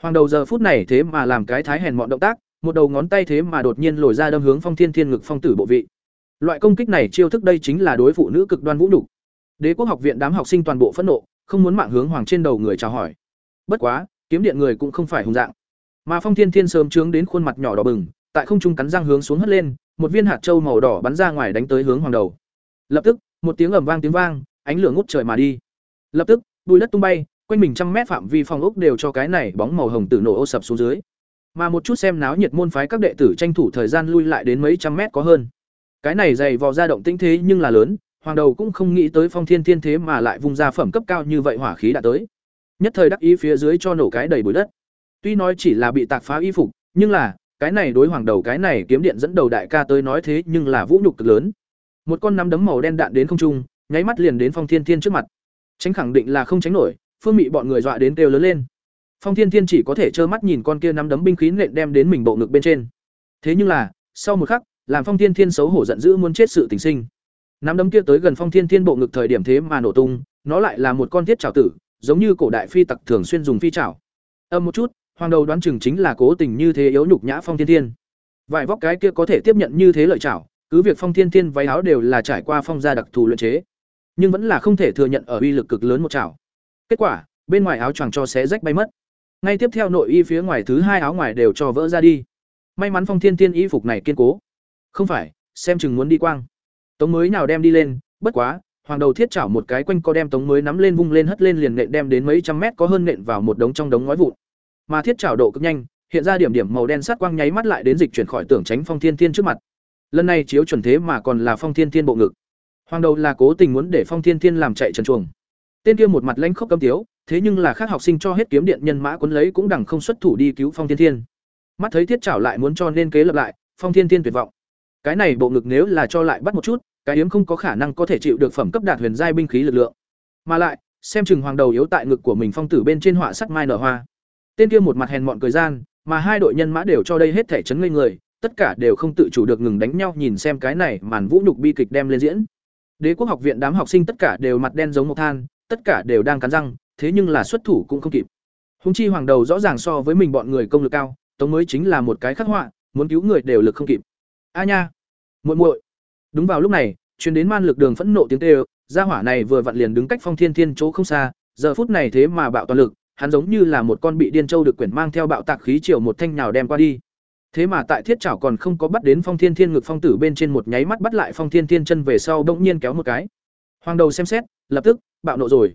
Hoàng đầu giờ phút này thế mà làm cái thái hèn mọn động tác một đầu ngón tay thế mà đột nhiên lồi ra đâm hướng phong thiên thiên ngực phong tử bộ vị. Loại công kích này chiêu thức đây chính là đối phụ nữ cực đoan vũ nhục. Đế quốc học viện đám học sinh toàn bộ phẫn nộ, không muốn mạng hướng hoàng trên đầu người chào hỏi. Bất quá, kiếm điện người cũng không phải hùng dạng. Mà phong thiên thiên sớm trướng đến khuôn mặt nhỏ đỏ bừng, tại không trung cắn răng hướng xuống hất lên, một viên hạt trâu màu đỏ bắn ra ngoài đánh tới hướng hoàng đầu. Lập tức, một tiếng ầm vang tiếng vang, ánh lửa ngút trời mà đi. Lập tức bùi đất tung bay, quanh mình trăm mét phạm vi phòng ốc đều cho cái này bóng màu hồng tử nổ ô sập xuống dưới mà một chút xem náo nhiệt môn phái các đệ tử tranh thủ thời gian lui lại đến mấy trăm mét có hơn. Cái này dày vò ra động tĩnh thế nhưng là lớn, hoàng đầu cũng không nghĩ tới phong thiên thiên thế mà lại vung ra phẩm cấp cao như vậy hỏa khí đã tới. Nhất thời đắc ý phía dưới cho nổ cái đầy bụi đất. Tuy nói chỉ là bị tạc phá y phục, nhưng là, cái này đối hoàng đầu cái này kiếm điện dẫn đầu đại ca tới nói thế nhưng là vũ nhục cực lớn. Một con nắm đấm màu đen đạn đến không trung, nháy mắt liền đến phong thiên thiên trước mặt. Tránh khẳng định là không tránh nổi, phương mị bọn người dọa đến kêu lớn lên phong thiên thiên chỉ có thể trơ mắt nhìn con kia nắm đấm binh khí nện đem đến mình bộ ngực bên trên. Thế nhưng là, sau một khắc, làm phong thiên thiên xấu hổ giận dữ muốn chết sự tình sinh. Nắm đấm kia tới gần phong thiên thiên bộ ngực thời điểm thế mà nổ tung, nó lại là một con thiết trào tử, giống như cổ đại phi tặc thường xuyên dùng phi trảo âm một chút, hoàng đầu đoán chừng chính là cố tình như thế yếu nhục nhã phong thiên thiên. Vài vóc cái kia có thể tiếp nhận như thế lợi chảo, cứ việc phong thiên thiên váy áo đều là trải qua phong gia đặc thù luyện chế, nhưng vẫn là không thể thừa nhận ở uy lực cực lớn một chảo. Kết quả, bên ngoài áo choàng cho xé rách bay mất ngay tiếp theo nội y phía ngoài thứ hai áo ngoài đều cho vỡ ra đi. May mắn phong thiên thiên y phục này kiên cố. Không phải, xem chừng muốn đi quang. Tống mới nào đem đi lên, bất quá, hoàng đầu thiết chảo một cái quanh co đem tống mới nắm lên vung lên hất lên liền nện đem đến mấy trăm mét có hơn nện vào một đống trong đống ngói vụn. Mà thiết chảo độ cực nhanh, hiện ra điểm điểm màu đen sát quang nháy mắt lại đến dịch chuyển khỏi tưởng tránh phong thiên thiên trước mặt. Lần này chiếu chuẩn thế mà còn là phong thiên thiên bộ ngực. Hoàng đầu là cố tình muốn để phong thiên thiên làm chạy trần chuồng. Tên kia một mặt lãnh khốc cấm tiếu thế nhưng là khác học sinh cho hết kiếm điện nhân mã cuốn lấy cũng đằng không xuất thủ đi cứu phong thiên thiên. Mắt thấy thiết chảo lại muốn cho nên kế lập lại, phong thiên thiên tuyệt vọng. Cái này bộ ngực nếu là cho lại bắt một chút, cái hiếm không có khả năng có thể chịu được phẩm cấp đạt huyền giai binh khí lực lượng. Mà lại, xem chừng hoàng đầu yếu tại ngực của mình phong tử bên trên họa sắt mai nở hoa. Tên kia một mặt hèn mọn cười gian, mà hai đội nhân mã đều cho đây hết thể chấn ngây người, tất cả đều không tự chủ được ngừng đánh nhau nhìn xem cái này màn vũ nhục bi kịch đem lên diễn. Đế quốc học viện đám học sinh tất cả đều mặt đen giống một than, tất cả đều đang cắn răng thế nhưng là xuất thủ cũng không kịp. Húng chi hoàng đầu rõ ràng so với mình bọn người công lực cao, tống mới chính là một cái khắc họa, muốn cứu người đều lực không kịp. A nha, muội muội. Đúng vào lúc này, truyền đến man lực đường phẫn nộ tiếng kêu, gia hỏa này vừa vặn liền đứng cách phong thiên thiên chỗ không xa, giờ phút này thế mà bạo toàn lực, hắn giống như là một con bị điên châu được quyển mang theo bạo tạc khí chiều một thanh nào đem qua đi. Thế mà tại thiết chảo còn không có bắt đến phong thiên thiên ngực phong tử bên trên một nháy mắt bắt lại phong thiên thiên chân về sau bỗng nhiên kéo một cái. Hoàng đầu xem xét, lập tức, bạo nộ rồi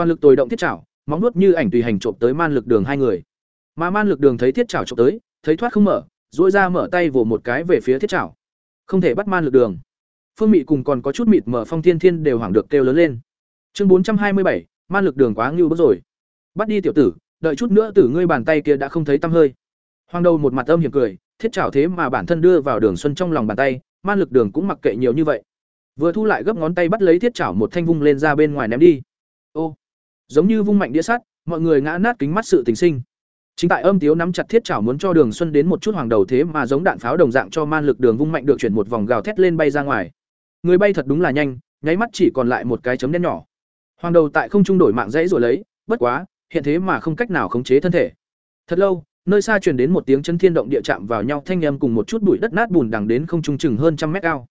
toàn lực tồi động thiết chảo móng nuốt như ảnh tùy hành trộm tới man lực đường hai người. Mà man lực đường thấy thiết chảo trộm tới, thấy thoát không mở dỗi ra mở tay vồ một cái về phía thiết chảo không thể bắt man lực đường. Phương mị cùng còn có chút mịt mở phong thiên thiên đều hoảng được kêu lớn lên. Chương bốn trăm hai mươi bảy, man lực đường quá ngưu bước rồi. Bắt đi tiểu tử, đợi chút nữa tử ngươi bàn tay kia đã không thấy tăm hơi. Hoàng đầu một mặt âm hiểm cười, thiết chảo thế mà bản thân đưa vào đường xuân trong lòng bàn tay, man lực đường cũng mặc kệ nhiều như vậy. Vừa thu lại gấp ngón tay bắt lấy thiết chảo một thanh vung lên ra bên ngoài ném đi. Ô giống như vung mạnh đĩa sắt, mọi người ngã nát kính mắt sự tình sinh. Chính tại âm tiếu nắm chặt thiết chảo muốn cho đường xuân đến một chút hoàng đầu thế mà giống đạn pháo đồng dạng cho man lực đường vung mạnh được chuyển một vòng gào thét lên bay ra ngoài. Người bay thật đúng là nhanh, nháy mắt chỉ còn lại một cái chấm đen nhỏ. Hoàng đầu tại không trung đổi mạng dãy rồi lấy, bất quá, hiện thế mà không cách nào khống chế thân thể. Thật lâu, nơi xa truyền đến một tiếng chân thiên động địa chạm vào nhau thanh âm cùng một chút bụi đất nát bùn đằng đến không trung chừng hơn trăm mét cao.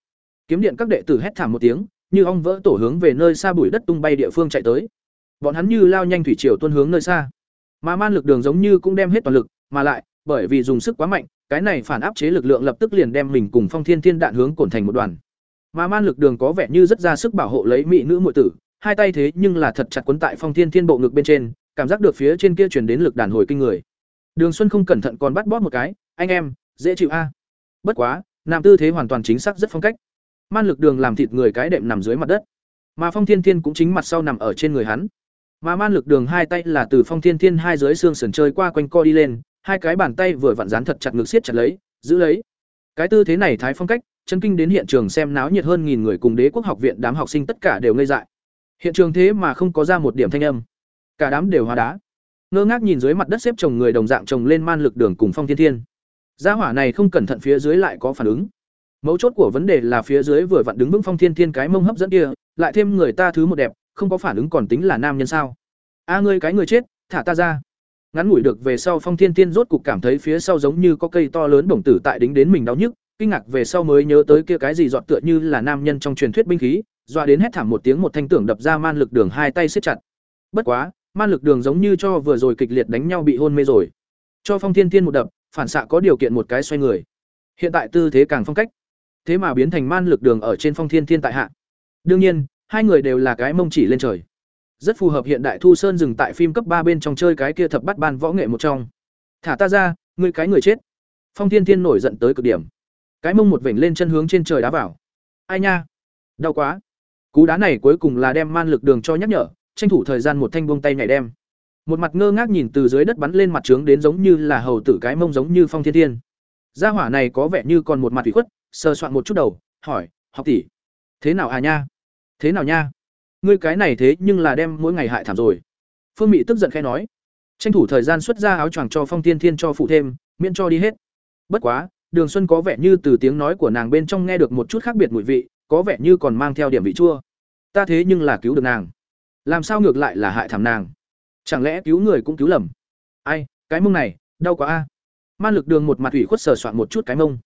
Kiếm điện các đệ tử hét thảm một tiếng, như ong vỡ tổ hướng về nơi xa bụi đất tung bay địa phương chạy tới bọn hắn như lao nhanh thủy triều tuôn hướng nơi xa. Mà man lực đường giống như cũng đem hết toàn lực, mà lại, bởi vì dùng sức quá mạnh, cái này phản áp chế lực lượng lập tức liền đem mình cùng phong thiên thiên đạn hướng cổn thành một đoàn. Mà man lực đường có vẻ như rất ra sức bảo hộ lấy mỹ nữ muội tử, hai tay thế nhưng là thật chặt quấn tại phong thiên thiên bộ ngực bên trên, cảm giác được phía trên kia truyền đến lực đàn hồi kinh người. Đường xuân không cẩn thận còn bắt bóp một cái, anh em, dễ chịu a. Bất quá, nam tư thế hoàn toàn chính xác rất phong cách. Man lực đường làm thịt người cái đệm nằm dưới mặt đất. Mà phong thiên thiên cũng chính mặt sau nằm ở trên người hắn mà man lực đường hai tay là từ phong thiên thiên hai dưới xương sườn chơi qua quanh co đi lên, hai cái bàn tay vừa vặn dán thật chặt ngực siết chặt lấy, giữ lấy. Cái tư thế này thái phong cách, chân kinh đến hiện trường xem náo nhiệt hơn nghìn người cùng đế quốc học viện đám học sinh tất cả đều ngây dại. Hiện trường thế mà không có ra một điểm thanh âm. Cả đám đều hóa đá. Ngơ ngác nhìn dưới mặt đất xếp chồng người đồng dạng chồng lên man lực đường cùng phong thiên thiên. Gia hỏa này không cẩn thận phía dưới lại có phản ứng. Mấu chốt của vấn đề là phía dưới vừa vặn đứng vững phong thiên thiên cái mông hấp dẫn kia, lại thêm người ta thứ một đẹp không có phản ứng còn tính là nam nhân sao? A, ngươi cái người chết, thả ta ra. Ngắn ngủi được về sau phong thiên thiên rốt cục cảm thấy phía sau giống như có cây to lớn bổng tử tại đính đến mình đau nhức, kinh ngạc về sau mới nhớ tới kia cái gì dọn tựa như là nam nhân trong truyền thuyết binh khí, dọa đến hét thảm một tiếng một thanh tưởng đập ra man lực đường hai tay siết chặt. Bất quá, man lực đường giống như cho vừa rồi kịch liệt đánh nhau bị hôn mê rồi. Cho phong thiên thiên một đập, phản xạ có điều kiện một cái xoay người. Hiện tại tư thế càng phong cách. Thế mà biến thành man lực đường ở trên phong thiên thiên tại hạ. Đương nhiên hai người đều là cái mông chỉ lên trời. Rất phù hợp hiện đại thu sơn dừng tại phim cấp ba bên trong chơi cái kia thập bắt ban võ nghệ một trong. Thả ta ra, ngươi cái người chết. Phong thiên thiên nổi giận tới cực điểm. Cái mông một vểnh lên chân hướng trên trời đá vào. Ai nha? Đau quá. Cú đá này cuối cùng là đem man lực đường cho nhắc nhở, tranh thủ thời gian một thanh buông tay nhảy đem. Một mặt ngơ ngác nhìn từ dưới đất bắn lên mặt trướng đến giống như là hầu tử cái mông giống như phong thiên thiên. Gia hỏa này có vẻ như còn một mặt ủy khuất, sờ soạn một chút đầu, hỏi, học tỷ, thế nào à nha? Thế nào nha? Ngươi cái này thế nhưng là đem mỗi ngày hại thảm rồi. Phương mị tức giận khai nói. Tranh thủ thời gian xuất ra áo choàng cho phong tiên thiên cho phụ thêm, miễn cho đi hết. Bất quá, đường xuân có vẻ như từ tiếng nói của nàng bên trong nghe được một chút khác biệt mùi vị, có vẻ như còn mang theo điểm vị chua. Ta thế nhưng là cứu được nàng. Làm sao ngược lại là hại thảm nàng? Chẳng lẽ cứu người cũng cứu lầm? Ai, cái mông này, đau quá a. Man lực đường một mặt ủy khuất sờ soạn một chút cái mông.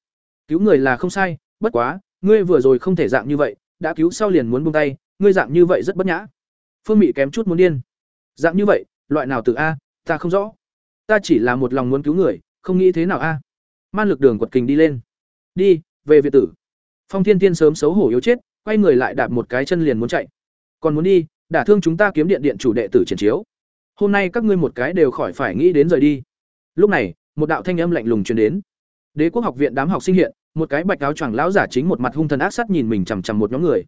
Cứu người là không sai, bất quá, ngươi vừa rồi không thể dạng như vậy đã cứu sau liền muốn buông tay, ngươi dạng như vậy rất bất nhã. Phương mị kém chút muốn điên. Dạng như vậy, loại nào từ a, ta không rõ. Ta chỉ là một lòng muốn cứu người, không nghĩ thế nào a. Man lực đường quật kình đi lên. Đi, về việt tử. Phong thiên tiên sớm xấu hổ yếu chết, quay người lại đạp một cái chân liền muốn chạy. Còn muốn đi, đả thương chúng ta kiếm điện điện chủ đệ tử triển chiếu. Hôm nay các ngươi một cái đều khỏi phải nghĩ đến rời đi. Lúc này, một đạo thanh âm lạnh lùng truyền đến. Đế quốc học viện đám học sinh hiện một cái bạch áo choàng lão giả chính một mặt hung thần ác sát nhìn mình chằm chằm một nhóm người.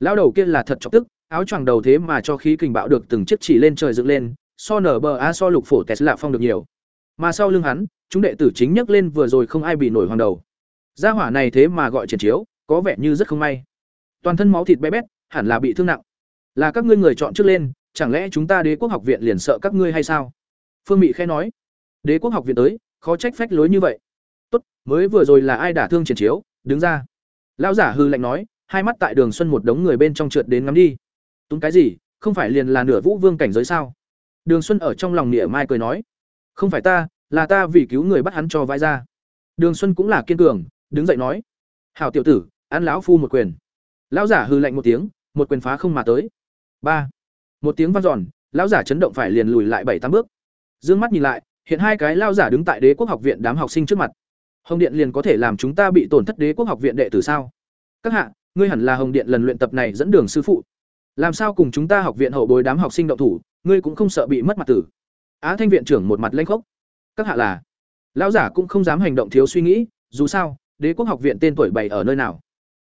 Lão đầu kia là thật chọc tức, áo choàng đầu thế mà cho khí kình bạo được từng chiếc chỉ lên trời dựng lên, so nở bờ a, so lục phổ tesla phong được nhiều. Mà sau lưng hắn, chúng đệ tử chính nhấc lên vừa rồi không ai bị nổi hoàng đầu. Gia hỏa này thế mà gọi triển chiếu, có vẻ như rất không may. Toàn thân máu thịt bé bét, hẳn là bị thương nặng. Là các ngươi người chọn trước lên, chẳng lẽ chúng ta đế quốc học viện liền sợ các ngươi hay sao? Phương mị khẽ nói. Đế quốc học viện tới, khó trách phách lối như vậy mới vừa rồi là ai đả thương triển chiếu? Đứng ra. Lão giả hư lạnh nói, hai mắt tại đường xuân một đống người bên trong trượt đến ngắm đi. Túng cái gì? Không phải liền là nửa vũ vương cảnh giới sao? Đường xuân ở trong lòng nịa mai cười nói, không phải ta, là ta vì cứu người bắt hắn cho vai ra. Đường xuân cũng là kiên cường, đứng dậy nói, hảo tiểu tử, ăn lão phu một quyền. Lão giả hư lạnh một tiếng, một quyền phá không mà tới. Ba. Một tiếng vang giòn lão giả chấn động phải liền lùi lại bảy tám bước. Dương mắt nhìn lại, hiện hai cái lao giả đứng tại đế quốc học viện đám học sinh trước mặt hồng điện liền có thể làm chúng ta bị tổn thất đế quốc học viện đệ tử sao? Các hạ, ngươi hẳn là hồng điện lần luyện tập này dẫn đường sư phụ. Làm sao cùng chúng ta học viện hậu bối đám học sinh động thủ, ngươi cũng không sợ bị mất mặt tử? Á thanh viện trưởng một mặt lanh khốc. Các hạ là? Lão giả cũng không dám hành động thiếu suy nghĩ, dù sao, đế quốc học viện tên tuổi bày ở nơi nào?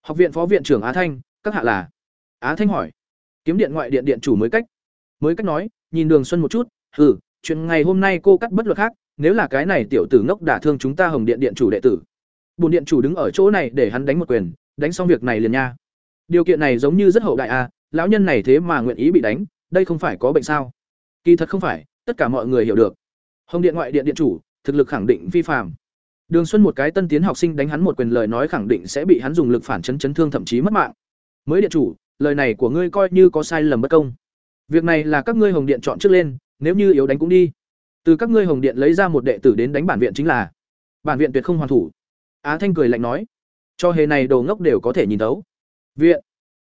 Học viện phó viện trưởng á thanh, các hạ là? Á thanh hỏi. Kiếm điện ngoại điện điện chủ mới cách. Mới cách nói, nhìn đường xuân một chút, hừ, chuyện ngày hôm nay cô cắt bất luật khác nếu là cái này tiểu tử ngốc đả thương chúng ta hồng điện điện chủ đệ tử. Bổn điện chủ đứng ở chỗ này để hắn đánh một quyền đánh xong việc này liền nha. Điều kiện này giống như rất hậu đại a à, lão nhân này thế mà nguyện ý bị đánh đây không phải có bệnh sao? Kỳ thật không phải tất cả mọi người hiểu được. Hồng điện ngoại điện điện chủ thực lực khẳng định vi phạm đường xuân một cái tân tiến học sinh đánh hắn một quyền lời nói khẳng định sẽ bị hắn dùng lực phản chấn chấn thương thậm chí mất mạng. Mới điện chủ lời này của ngươi coi như có sai lầm bất công. Việc này là các ngươi hồng điện chọn trước lên nếu như yếu đánh cũng đi từ các ngươi hồng điện lấy ra một đệ tử đến đánh bản viện chính là. Bản viện tuyệt không hoàn thủ. Á thanh cười lạnh nói. Cho hề này đồ ngốc đều có thể nhìn thấu. Viện.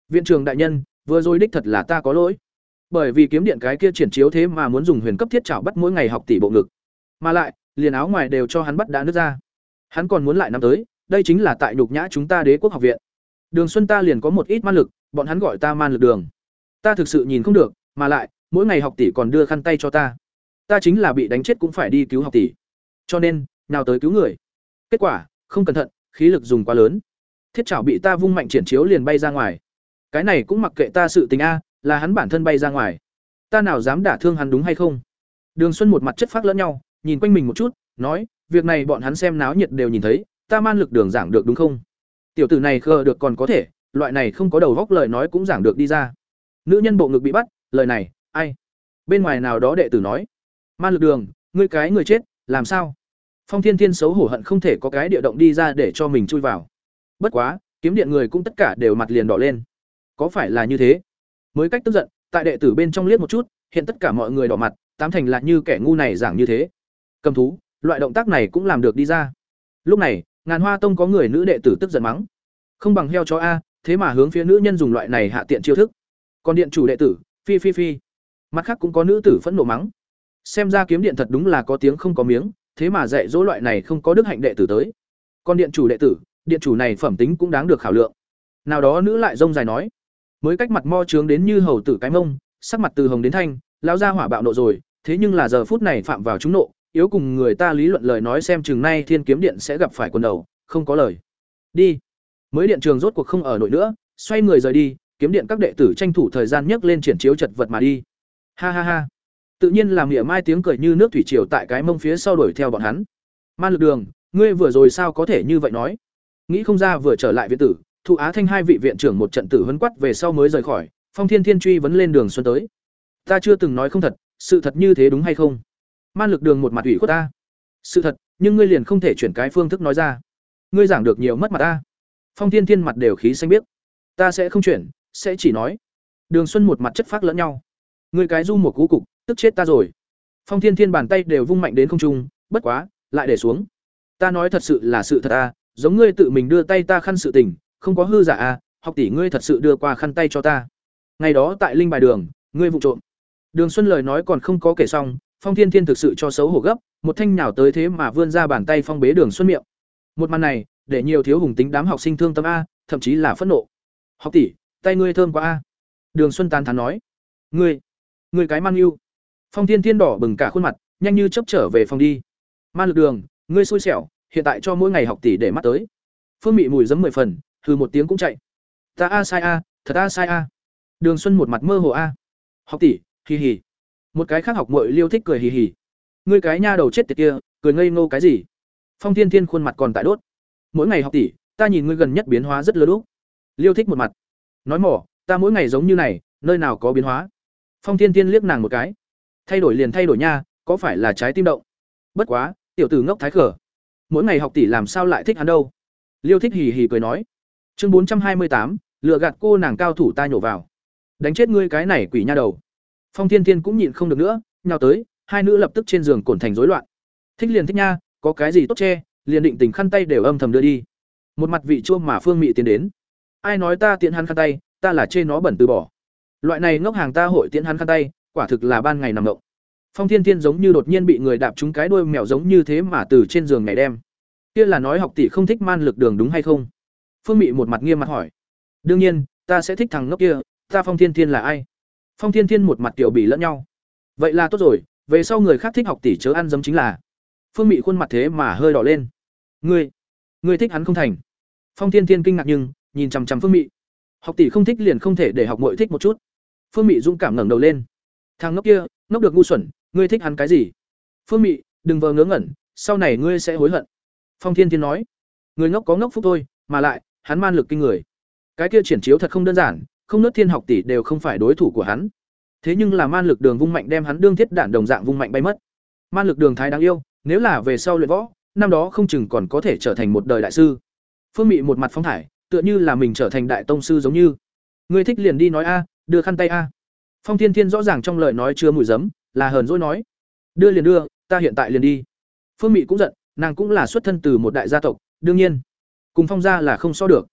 Viện trường đại nhân, vừa rồi đích thật là ta có lỗi. Bởi vì kiếm điện cái kia triển chiếu thế mà muốn dùng huyền cấp thiết trảo bắt mỗi ngày học tỷ bộ ngực. Mà lại, liền áo ngoài đều cho hắn bắt đã nứt ra. Hắn còn muốn lại năm tới, đây chính là tại nhục nhã chúng ta đế quốc học viện. Đường xuân ta liền có một ít man lực, bọn hắn gọi ta man lực đường. Ta thực sự nhìn không được, mà lại, mỗi ngày học tỷ còn đưa khăn tay cho ta ta chính là bị đánh chết cũng phải đi cứu học tỷ. Cho nên, nào tới cứu người. Kết quả, không cẩn thận, khí lực dùng quá lớn. Thiết chảo bị ta vung mạnh triển chiếu liền bay ra ngoài. Cái này cũng mặc kệ ta sự tình a, là hắn bản thân bay ra ngoài. Ta nào dám đả thương hắn đúng hay không? Đường xuân một mặt chất phác lẫn nhau, nhìn quanh mình một chút, nói, việc này bọn hắn xem náo nhiệt đều nhìn thấy, ta man lực đường giảng được đúng không? Tiểu tử này khờ được còn có thể, loại này không có đầu góc lời nói cũng giảng được đi ra. Nữ nhân bộ ngực bị bắt, lời này, ai? Bên ngoài nào đó đệ tử nói. Ma lực đường, ngươi cái người chết, làm sao? Phong thiên thiên xấu hổ hận không thể có cái địa động đi ra để cho mình chui vào. Bất quá, kiếm điện người cũng tất cả đều mặt liền đỏ lên. Có phải là như thế? Mới cách tức giận, tại đệ tử bên trong liếc một chút, hiện tất cả mọi người đỏ mặt, tám thành là như kẻ ngu này giảng như thế. Cầm thú, loại động tác này cũng làm được đi ra. Lúc này, ngàn hoa tông có người nữ đệ tử tức giận mắng. Không bằng heo chó a, thế mà hướng phía nữ nhân dùng loại này hạ tiện chiêu thức. Còn điện chủ đệ tử, phi phi phi. Mặt khác cũng có nữ tử phẫn nộ mắng xem ra kiếm điện thật đúng là có tiếng không có miếng, thế mà dạy dỗ loại này không có đức hạnh đệ tử tới. Còn điện chủ đệ tử, điện chủ này phẩm tính cũng đáng được khảo lượng. Nào đó nữ lại rông dài nói, mới cách mặt mo trướng đến như hầu tử cái mông, sắc mặt từ hồng đến thanh, lão ra hỏa bạo nộ rồi, thế nhưng là giờ phút này phạm vào chúng nộ, yếu cùng người ta lý luận lời nói xem chừng nay thiên kiếm điện sẽ gặp phải quần đầu, không có lời. Đi. Mới điện trường rốt cuộc không ở nội nữa, xoay người rời đi, kiếm điện các đệ tử tranh thủ thời gian nhấc lên triển chiếu chật vật mà đi. Ha ha ha tự nhiên làm nghĩa mai tiếng cười như nước thủy triều tại cái mông phía sau đuổi theo bọn hắn. Man lực đường, ngươi vừa rồi sao có thể như vậy nói? Nghĩ không ra vừa trở lại viện tử, thụ á thanh hai vị viện trưởng một trận tử huấn quát về sau mới rời khỏi, phong thiên thiên truy vấn lên đường xuân tới. Ta chưa từng nói không thật, sự thật như thế đúng hay không? Man lực đường một mặt ủy khuất ta. Sự thật, nhưng ngươi liền không thể chuyển cái phương thức nói ra. Ngươi giảng được nhiều mất mặt ta. Phong thiên thiên mặt đều khí xanh biết ta sẽ không chuyển, sẽ chỉ nói. Đường xuân một mặt chất phác lẫn nhau. Ngươi cái du một cú cục tức chết ta rồi. Phong thiên thiên bàn tay đều vung mạnh đến không trung, bất quá, lại để xuống. Ta nói thật sự là sự thật à giống ngươi tự mình đưa tay ta khăn sự tình, không có hư giả à học tỷ ngươi thật sự đưa qua khăn tay cho ta. Ngày đó tại linh bài đường, ngươi vụ trộm. Đường xuân lời nói còn không có kể xong, phong thiên thiên thực sự cho xấu hổ gấp, một thanh nhào tới thế mà vươn ra bàn tay phong bế đường xuân miệng. Một màn này, để nhiều thiếu hùng tính đám học sinh thương tâm a, thậm chí là phẫn nộ. Học tỷ, tay ngươi thơm quá a. Đường xuân tán thán nói. Ngươi ngươi cái man yêu phong thiên thiên đỏ bừng cả khuôn mặt nhanh như chấp trở về phòng đi man lực đường ngươi xui xẻo hiện tại cho mỗi ngày học tỷ để mắt tới phương mị mùi giấm mười phần hừ một tiếng cũng chạy ta a sai a thật a sai a Đường Xuân một mặt mơ hồ a. Học tỷ, hì hì. Một cái khác học muội Liêu thích cười hì hì. Ngươi cái nha đầu chết tiệt kia, cười ngây ngô cái gì? Phong Thiên Thiên khuôn mặt còn tại đốt. Mỗi ngày học tỷ, ta nhìn ngươi gần nhất biến hóa rất lớn lúc. Liêu thích một mặt. Nói mỏ, ta mỗi ngày giống như này, nơi nào có biến hóa? Phong Thiên Thiên liếc nàng một cái. Thay đổi liền thay đổi nha, có phải là trái tim động? Bất quá, tiểu tử ngốc thái khở. Mỗi ngày học tỷ làm sao lại thích hắn đâu? Liêu thích hì hì cười nói. Chương bốn trăm hai mươi tám, lựa gạt cô nàng cao thủ ta nhổ vào. Đánh chết ngươi cái này quỷ nha đầu. Phong Thiên Thiên cũng nhịn không được nữa, nhào tới, hai nữ lập tức trên giường cổn thành rối loạn. Thích liền thích nha, có cái gì tốt che, liền định tình khăn tay đều âm thầm đưa đi. Một mặt vị chua mà Phương Mị tiến đến. Ai nói ta tiện hắn khăn tay, ta là chê nó bẩn từ bỏ. Loại này ngốc hàng ta hội tiện hắn khăn tay, quả thực là ban ngày nằm động. Phong Thiên Thiên giống như đột nhiên bị người đạp trúng cái đuôi mèo giống như thế mà từ trên giường nhảy đem. Kia là nói học tỷ không thích man lực đường đúng hay không? Phương Mị một mặt nghiêm mặt hỏi. Đương nhiên, ta sẽ thích thằng ngốc kia, ta Phong Thiên Thiên là ai? Phong Thiên Thiên một mặt tiểu bỉ lẫn nhau. Vậy là tốt rồi, về sau người khác thích học tỷ chớ ăn dấm chính là. Phương Mị khuôn mặt thế mà hơi đỏ lên. Ngươi, ngươi thích hắn không thành? Phong Thiên Thiên kinh ngạc nhưng nhìn chằm chằm Phương Mị. Học tỷ không thích liền không thể để học muội thích một chút. Phương Mị dũng cảm ngẩng đầu lên. Thằng ngốc kia, ngốc được ngu xuẩn, ngươi thích hắn cái gì? Phương Mị, đừng vờ ngớ ngẩn, sau này ngươi sẽ hối hận. Phong Thiên Thiên nói. Người ngốc có ngốc phúc thôi, mà lại, hắn man lực kinh người. Cái kia triển chiếu thật không đơn giản, không nớt thiên học tỷ đều không phải đối thủ của hắn. Thế nhưng là man lực đường vung mạnh đem hắn đương thiết đản đồng dạng vung mạnh bay mất. Man lực đường thái đáng yêu, nếu là về sau luyện võ, năm đó không chừng còn có thể trở thành một đời đại sư. Phương Mị một mặt phong thải, tựa như là mình trở thành đại tông sư giống như. Ngươi thích liền đi nói a, đưa khăn tay a. Phong Thiên Thiên rõ ràng trong lời nói chưa mùi giấm, là hờn dỗi nói. Đưa liền đưa, ta hiện tại liền đi. Phương Mị cũng giận, nàng cũng là xuất thân từ một đại gia tộc, đương nhiên, cùng Phong gia là không so được.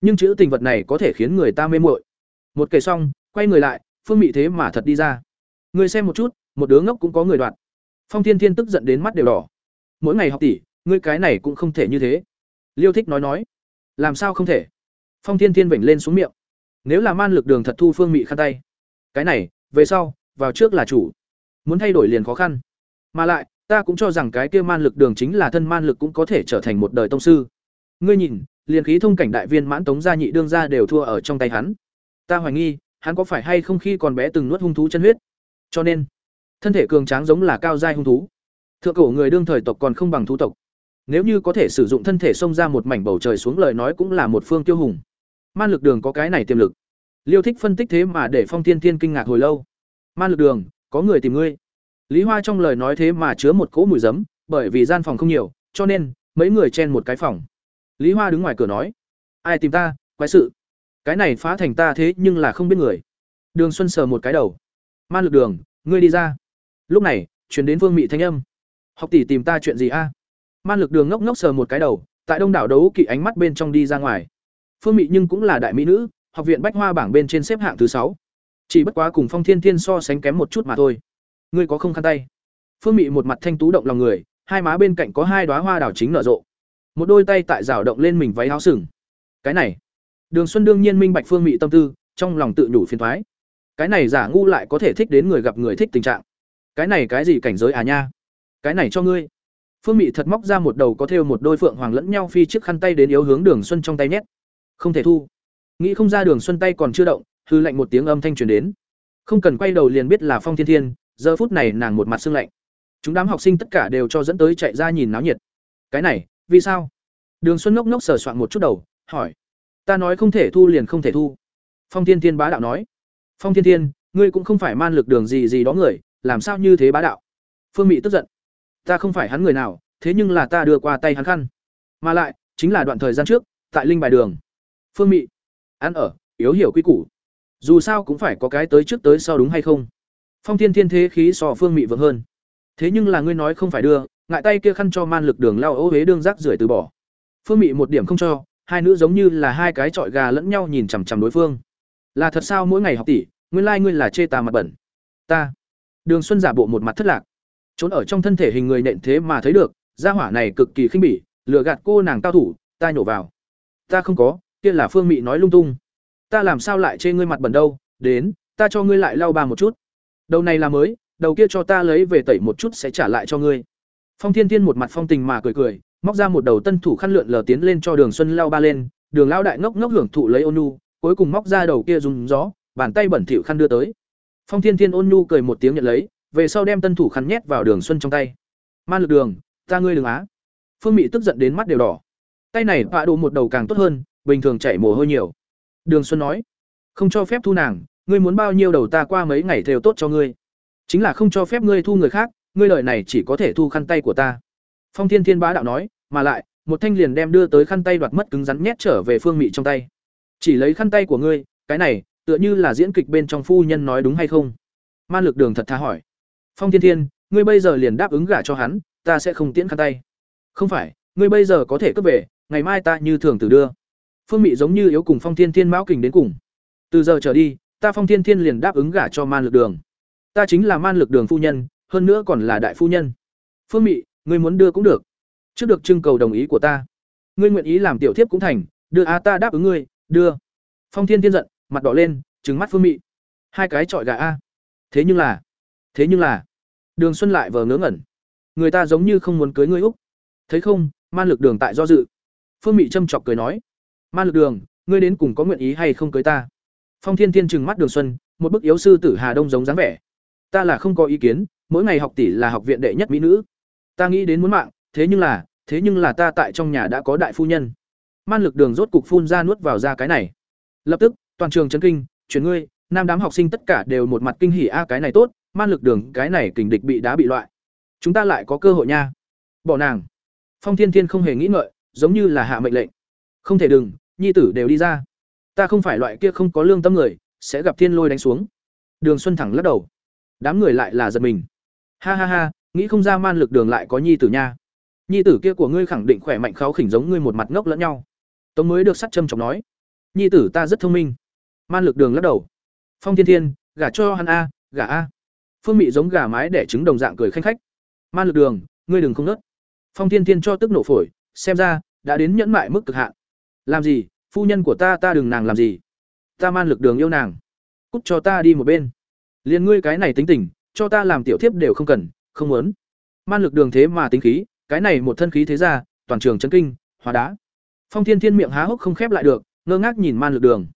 Nhưng chữ tình vật này có thể khiến người ta mê muội. Một kể xong, quay người lại, Phương Mị thế mà thật đi ra. Người xem một chút, một đứa ngốc cũng có người đoạn. Phong Thiên Thiên tức giận đến mắt đều đỏ. Mỗi ngày học tỷ, ngươi cái này cũng không thể như thế. Liêu Thích nói nói, làm sao không thể? Phong Thiên Thiên vểnh lên xuống miệng. Nếu là man lực đường thật thu Phương Mị khăn tay, cái này, về sau, vào trước là chủ. Muốn thay đổi liền khó khăn. Mà lại, ta cũng cho rằng cái kia man lực đường chính là thân man lực cũng có thể trở thành một đời tông sư. Ngươi nhìn, liền khí thông cảnh đại viên mãn tống gia nhị đương gia đều thua ở trong tay hắn. Ta hoài nghi, hắn có phải hay không khi còn bé từng nuốt hung thú chân huyết. Cho nên, thân thể cường tráng giống là cao giai hung thú. Thượng cổ người đương thời tộc còn không bằng thú tộc. Nếu như có thể sử dụng thân thể xông ra một mảnh bầu trời xuống lời nói cũng là một phương tiêu hùng. Man lực đường có cái này tiềm lực. Liêu thích phân tích thế mà để Phong Thiên Thiên kinh ngạc hồi lâu. Man lực đường, có người tìm ngươi. Lý Hoa trong lời nói thế mà chứa một cỗ mùi giấm, bởi vì gian phòng không nhiều, cho nên mấy người chen một cái phòng. Lý Hoa đứng ngoài cửa nói: "Ai tìm ta, quái sự. Cái này phá thành ta thế nhưng là không biết người." Đường Xuân sờ một cái đầu. "Man lực đường, ngươi đi ra." Lúc này, truyền đến Vương Mị thanh âm. "Học tỷ tìm ta chuyện gì a?" Man lực đường ngốc ngốc sờ một cái đầu, tại đông đảo đấu kỵ ánh mắt bên trong đi ra ngoài. Phương Mị nhưng cũng là đại mỹ nữ, học viện Bách Hoa bảng bên trên xếp hạng thứ sáu. Chỉ bất quá cùng Phong Thiên Thiên so sánh kém một chút mà thôi. Ngươi có không khăn tay? Phương Mị một mặt thanh tú động lòng người, hai má bên cạnh có hai đóa hoa đào chính nở rộ. Một đôi tay tại rào động lên mình váy áo sừng. Cái này, Đường Xuân đương nhiên minh bạch Phương Mị tâm tư, trong lòng tự nhủ phiền thoái Cái này giả ngu lại có thể thích đến người gặp người thích tình trạng. Cái này cái gì cảnh giới à nha? Cái này cho ngươi. Phương Mị thật móc ra một đầu có thêu một đôi phượng hoàng lẫn nhau phi chiếc khăn tay đến yếu hướng Đường Xuân trong tay nhét. Không thể thu. Nghĩ không ra Đường Xuân tay còn chưa động, hư lạnh một tiếng âm thanh truyền đến. Không cần quay đầu liền biết là Phong Thiên Thiên, giờ phút này nàng một mặt sưng lạnh. Chúng đám học sinh tất cả đều cho dẫn tới chạy ra nhìn náo nhiệt. Cái này, vì sao? Đường Xuân ngốc ngốc sờ soạn một chút đầu, hỏi: "Ta nói không thể thu liền không thể thu." Phong Thiên Thiên bá đạo nói: "Phong Thiên Thiên, ngươi cũng không phải man lực đường gì gì đó người, làm sao như thế bá đạo?" Phương Mị tức giận: "Ta không phải hắn người nào, thế nhưng là ta đưa qua tay hắn khăn, mà lại chính là đoạn thời gian trước, tại linh bài đường." Phương Mị: "Ăn ở, yếu hiểu quy củ. Dù sao cũng phải có cái tới trước tới sau đúng hay không?" Phong Thiên Thiên thế khí so Phương Mị vượng hơn. "Thế nhưng là ngươi nói không phải đưa, ngại tay kia khăn cho man lực đường lao ô huế đương rác rưởi từ bỏ." Phương Mị một điểm không cho, hai nữ giống như là hai cái trọi gà lẫn nhau nhìn chằm chằm đối phương. Là thật sao mỗi ngày học tỷ, nguyên lai ngươi là chê ta mặt bẩn. Ta. Đường Xuân giả bộ một mặt thất lạc. Trốn ở trong thân thể hình người nện thế mà thấy được, gia hỏa này cực kỳ khinh bỉ, lừa gạt cô nàng cao thủ, ta nhổ vào. Ta không có, kia là Phương Mị nói lung tung. Ta làm sao lại chê ngươi mặt bẩn đâu, đến, ta cho ngươi lại lau ba một chút. Đầu này là mới, đầu kia cho ta lấy về tẩy một chút sẽ trả lại cho ngươi. Phong Thiên Thiên một mặt phong tình mà cười cười, móc ra một đầu tân thủ khăn lượn lờ tiến lên cho đường xuân lao ba lên đường lao đại ngốc ngốc hưởng thụ lấy ôn nu cuối cùng móc ra đầu kia dùng gió bàn tay bẩn thỉu khăn đưa tới phong thiên thiên ôn nhu cười một tiếng nhận lấy về sau đem tân thủ khăn nhét vào đường xuân trong tay man lực đường ta ngươi đường á phương mị tức giận đến mắt đều đỏ tay này vạ đồ một đầu càng tốt hơn bình thường chảy mồ hôi nhiều. Đường xuân nói, không cho phép thu nàng, ngươi muốn bao nhiêu đầu ta qua mấy ngày đều tốt cho ngươi. Chính là không cho phép ngươi thu người khác, ngươi lời này chỉ có thể thu khăn tay của ta. Phong thiên thiên bá đạo nói, mà lại, một thanh liền đem đưa tới khăn tay đoạt mất cứng rắn nhét trở về phương mị trong tay. Chỉ lấy khăn tay của ngươi, cái này, tựa như là diễn kịch bên trong phu nhân nói đúng hay không? Ma lực đường thật tha hỏi. Phong thiên thiên, ngươi bây giờ liền đáp ứng gả cho hắn, ta sẽ không tiễn khăn tay. Không phải, ngươi bây giờ có thể cướp về, ngày mai ta như thường từ đưa phương mị giống như yếu cùng phong thiên thiên mão kình đến cùng. Từ giờ trở đi, ta phong thiên thiên liền đáp ứng gả cho man lực đường. Ta chính là man lực đường phu nhân, hơn nữa còn là đại phu nhân. Phương mị, ngươi muốn đưa cũng được. Trước được trưng cầu đồng ý của ta. Ngươi nguyện ý làm tiểu thiếp cũng thành, đưa a ta đáp ứng ngươi, đưa. Phong thiên thiên giận, mặt đỏ lên, trừng mắt phương mị. Hai cái trọi gà a. Thế nhưng là, thế nhưng là, đường xuân lại vờ ngớ ngẩn. Người ta giống như không muốn cưới ngươi úc. Thấy không, man lực đường tại do dự. Phương mị châm chọc cười nói. Ma lực đường, ngươi đến cùng có nguyện ý hay không cưới ta? Phong thiên thiên trừng mắt đường xuân, một bức yếu sư tử hà đông giống dáng vẻ. Ta là không có ý kiến, mỗi ngày học tỷ là học viện đệ nhất mỹ nữ. Ta nghĩ đến muốn mạng, thế nhưng là, thế nhưng là ta tại trong nhà đã có đại phu nhân. Man lực đường rốt cục phun ra nuốt vào ra cái này. Lập tức, toàn trường chấn kinh chuyển ngươi, nam đám học sinh tất cả đều một mặt kinh hỉ, a, cái này tốt man lực đường, cái này kình địch bị đá bị loại. Chúng ta lại có cơ hội nha. Bỏ nàng. Phong thiên thiên không hề nghĩ ngợi, giống như là hạ mệnh lệnh. Không thể đừng nhi tử đều đi ra. Ta không phải loại kia không có lương tâm người, sẽ gặp thiên lôi đánh xuống. Đường xuân thẳng lắc đầu. Đám người lại là giật mình. Ha ha ha, nghĩ không ra man lực đường lại có nhi tử nha. Nhi tử kia của ngươi khẳng định khỏe mạnh kháo khỉnh giống ngươi một mặt ngốc lẫn nhau. Tống mới được sắt châm chọc nói. Nhi tử ta rất thông minh. Man lực đường lắc đầu. Phong thiên thiên, gả cho hắn a, gả a. Phương mị giống gà mái để trứng đồng dạng cười khanh khách. Man lực đường, ngươi đừng không nớt. Phong thiên thiên cho tức nổ phổi, xem ra, đã đến nhẫn mại mức cực hạn làm gì? Phu nhân của ta ta đừng nàng làm gì. Ta man lực đường yêu nàng. Cút cho ta đi một bên. Liền ngươi cái này tính tình, cho ta làm tiểu thiếp đều không cần, không muốn. Man lực đường thế mà tính khí, cái này một thân khí thế ra, toàn trường chấn kinh, hóa đá. Phong thiên thiên miệng há hốc không khép lại được, ngơ ngác nhìn man lực đường.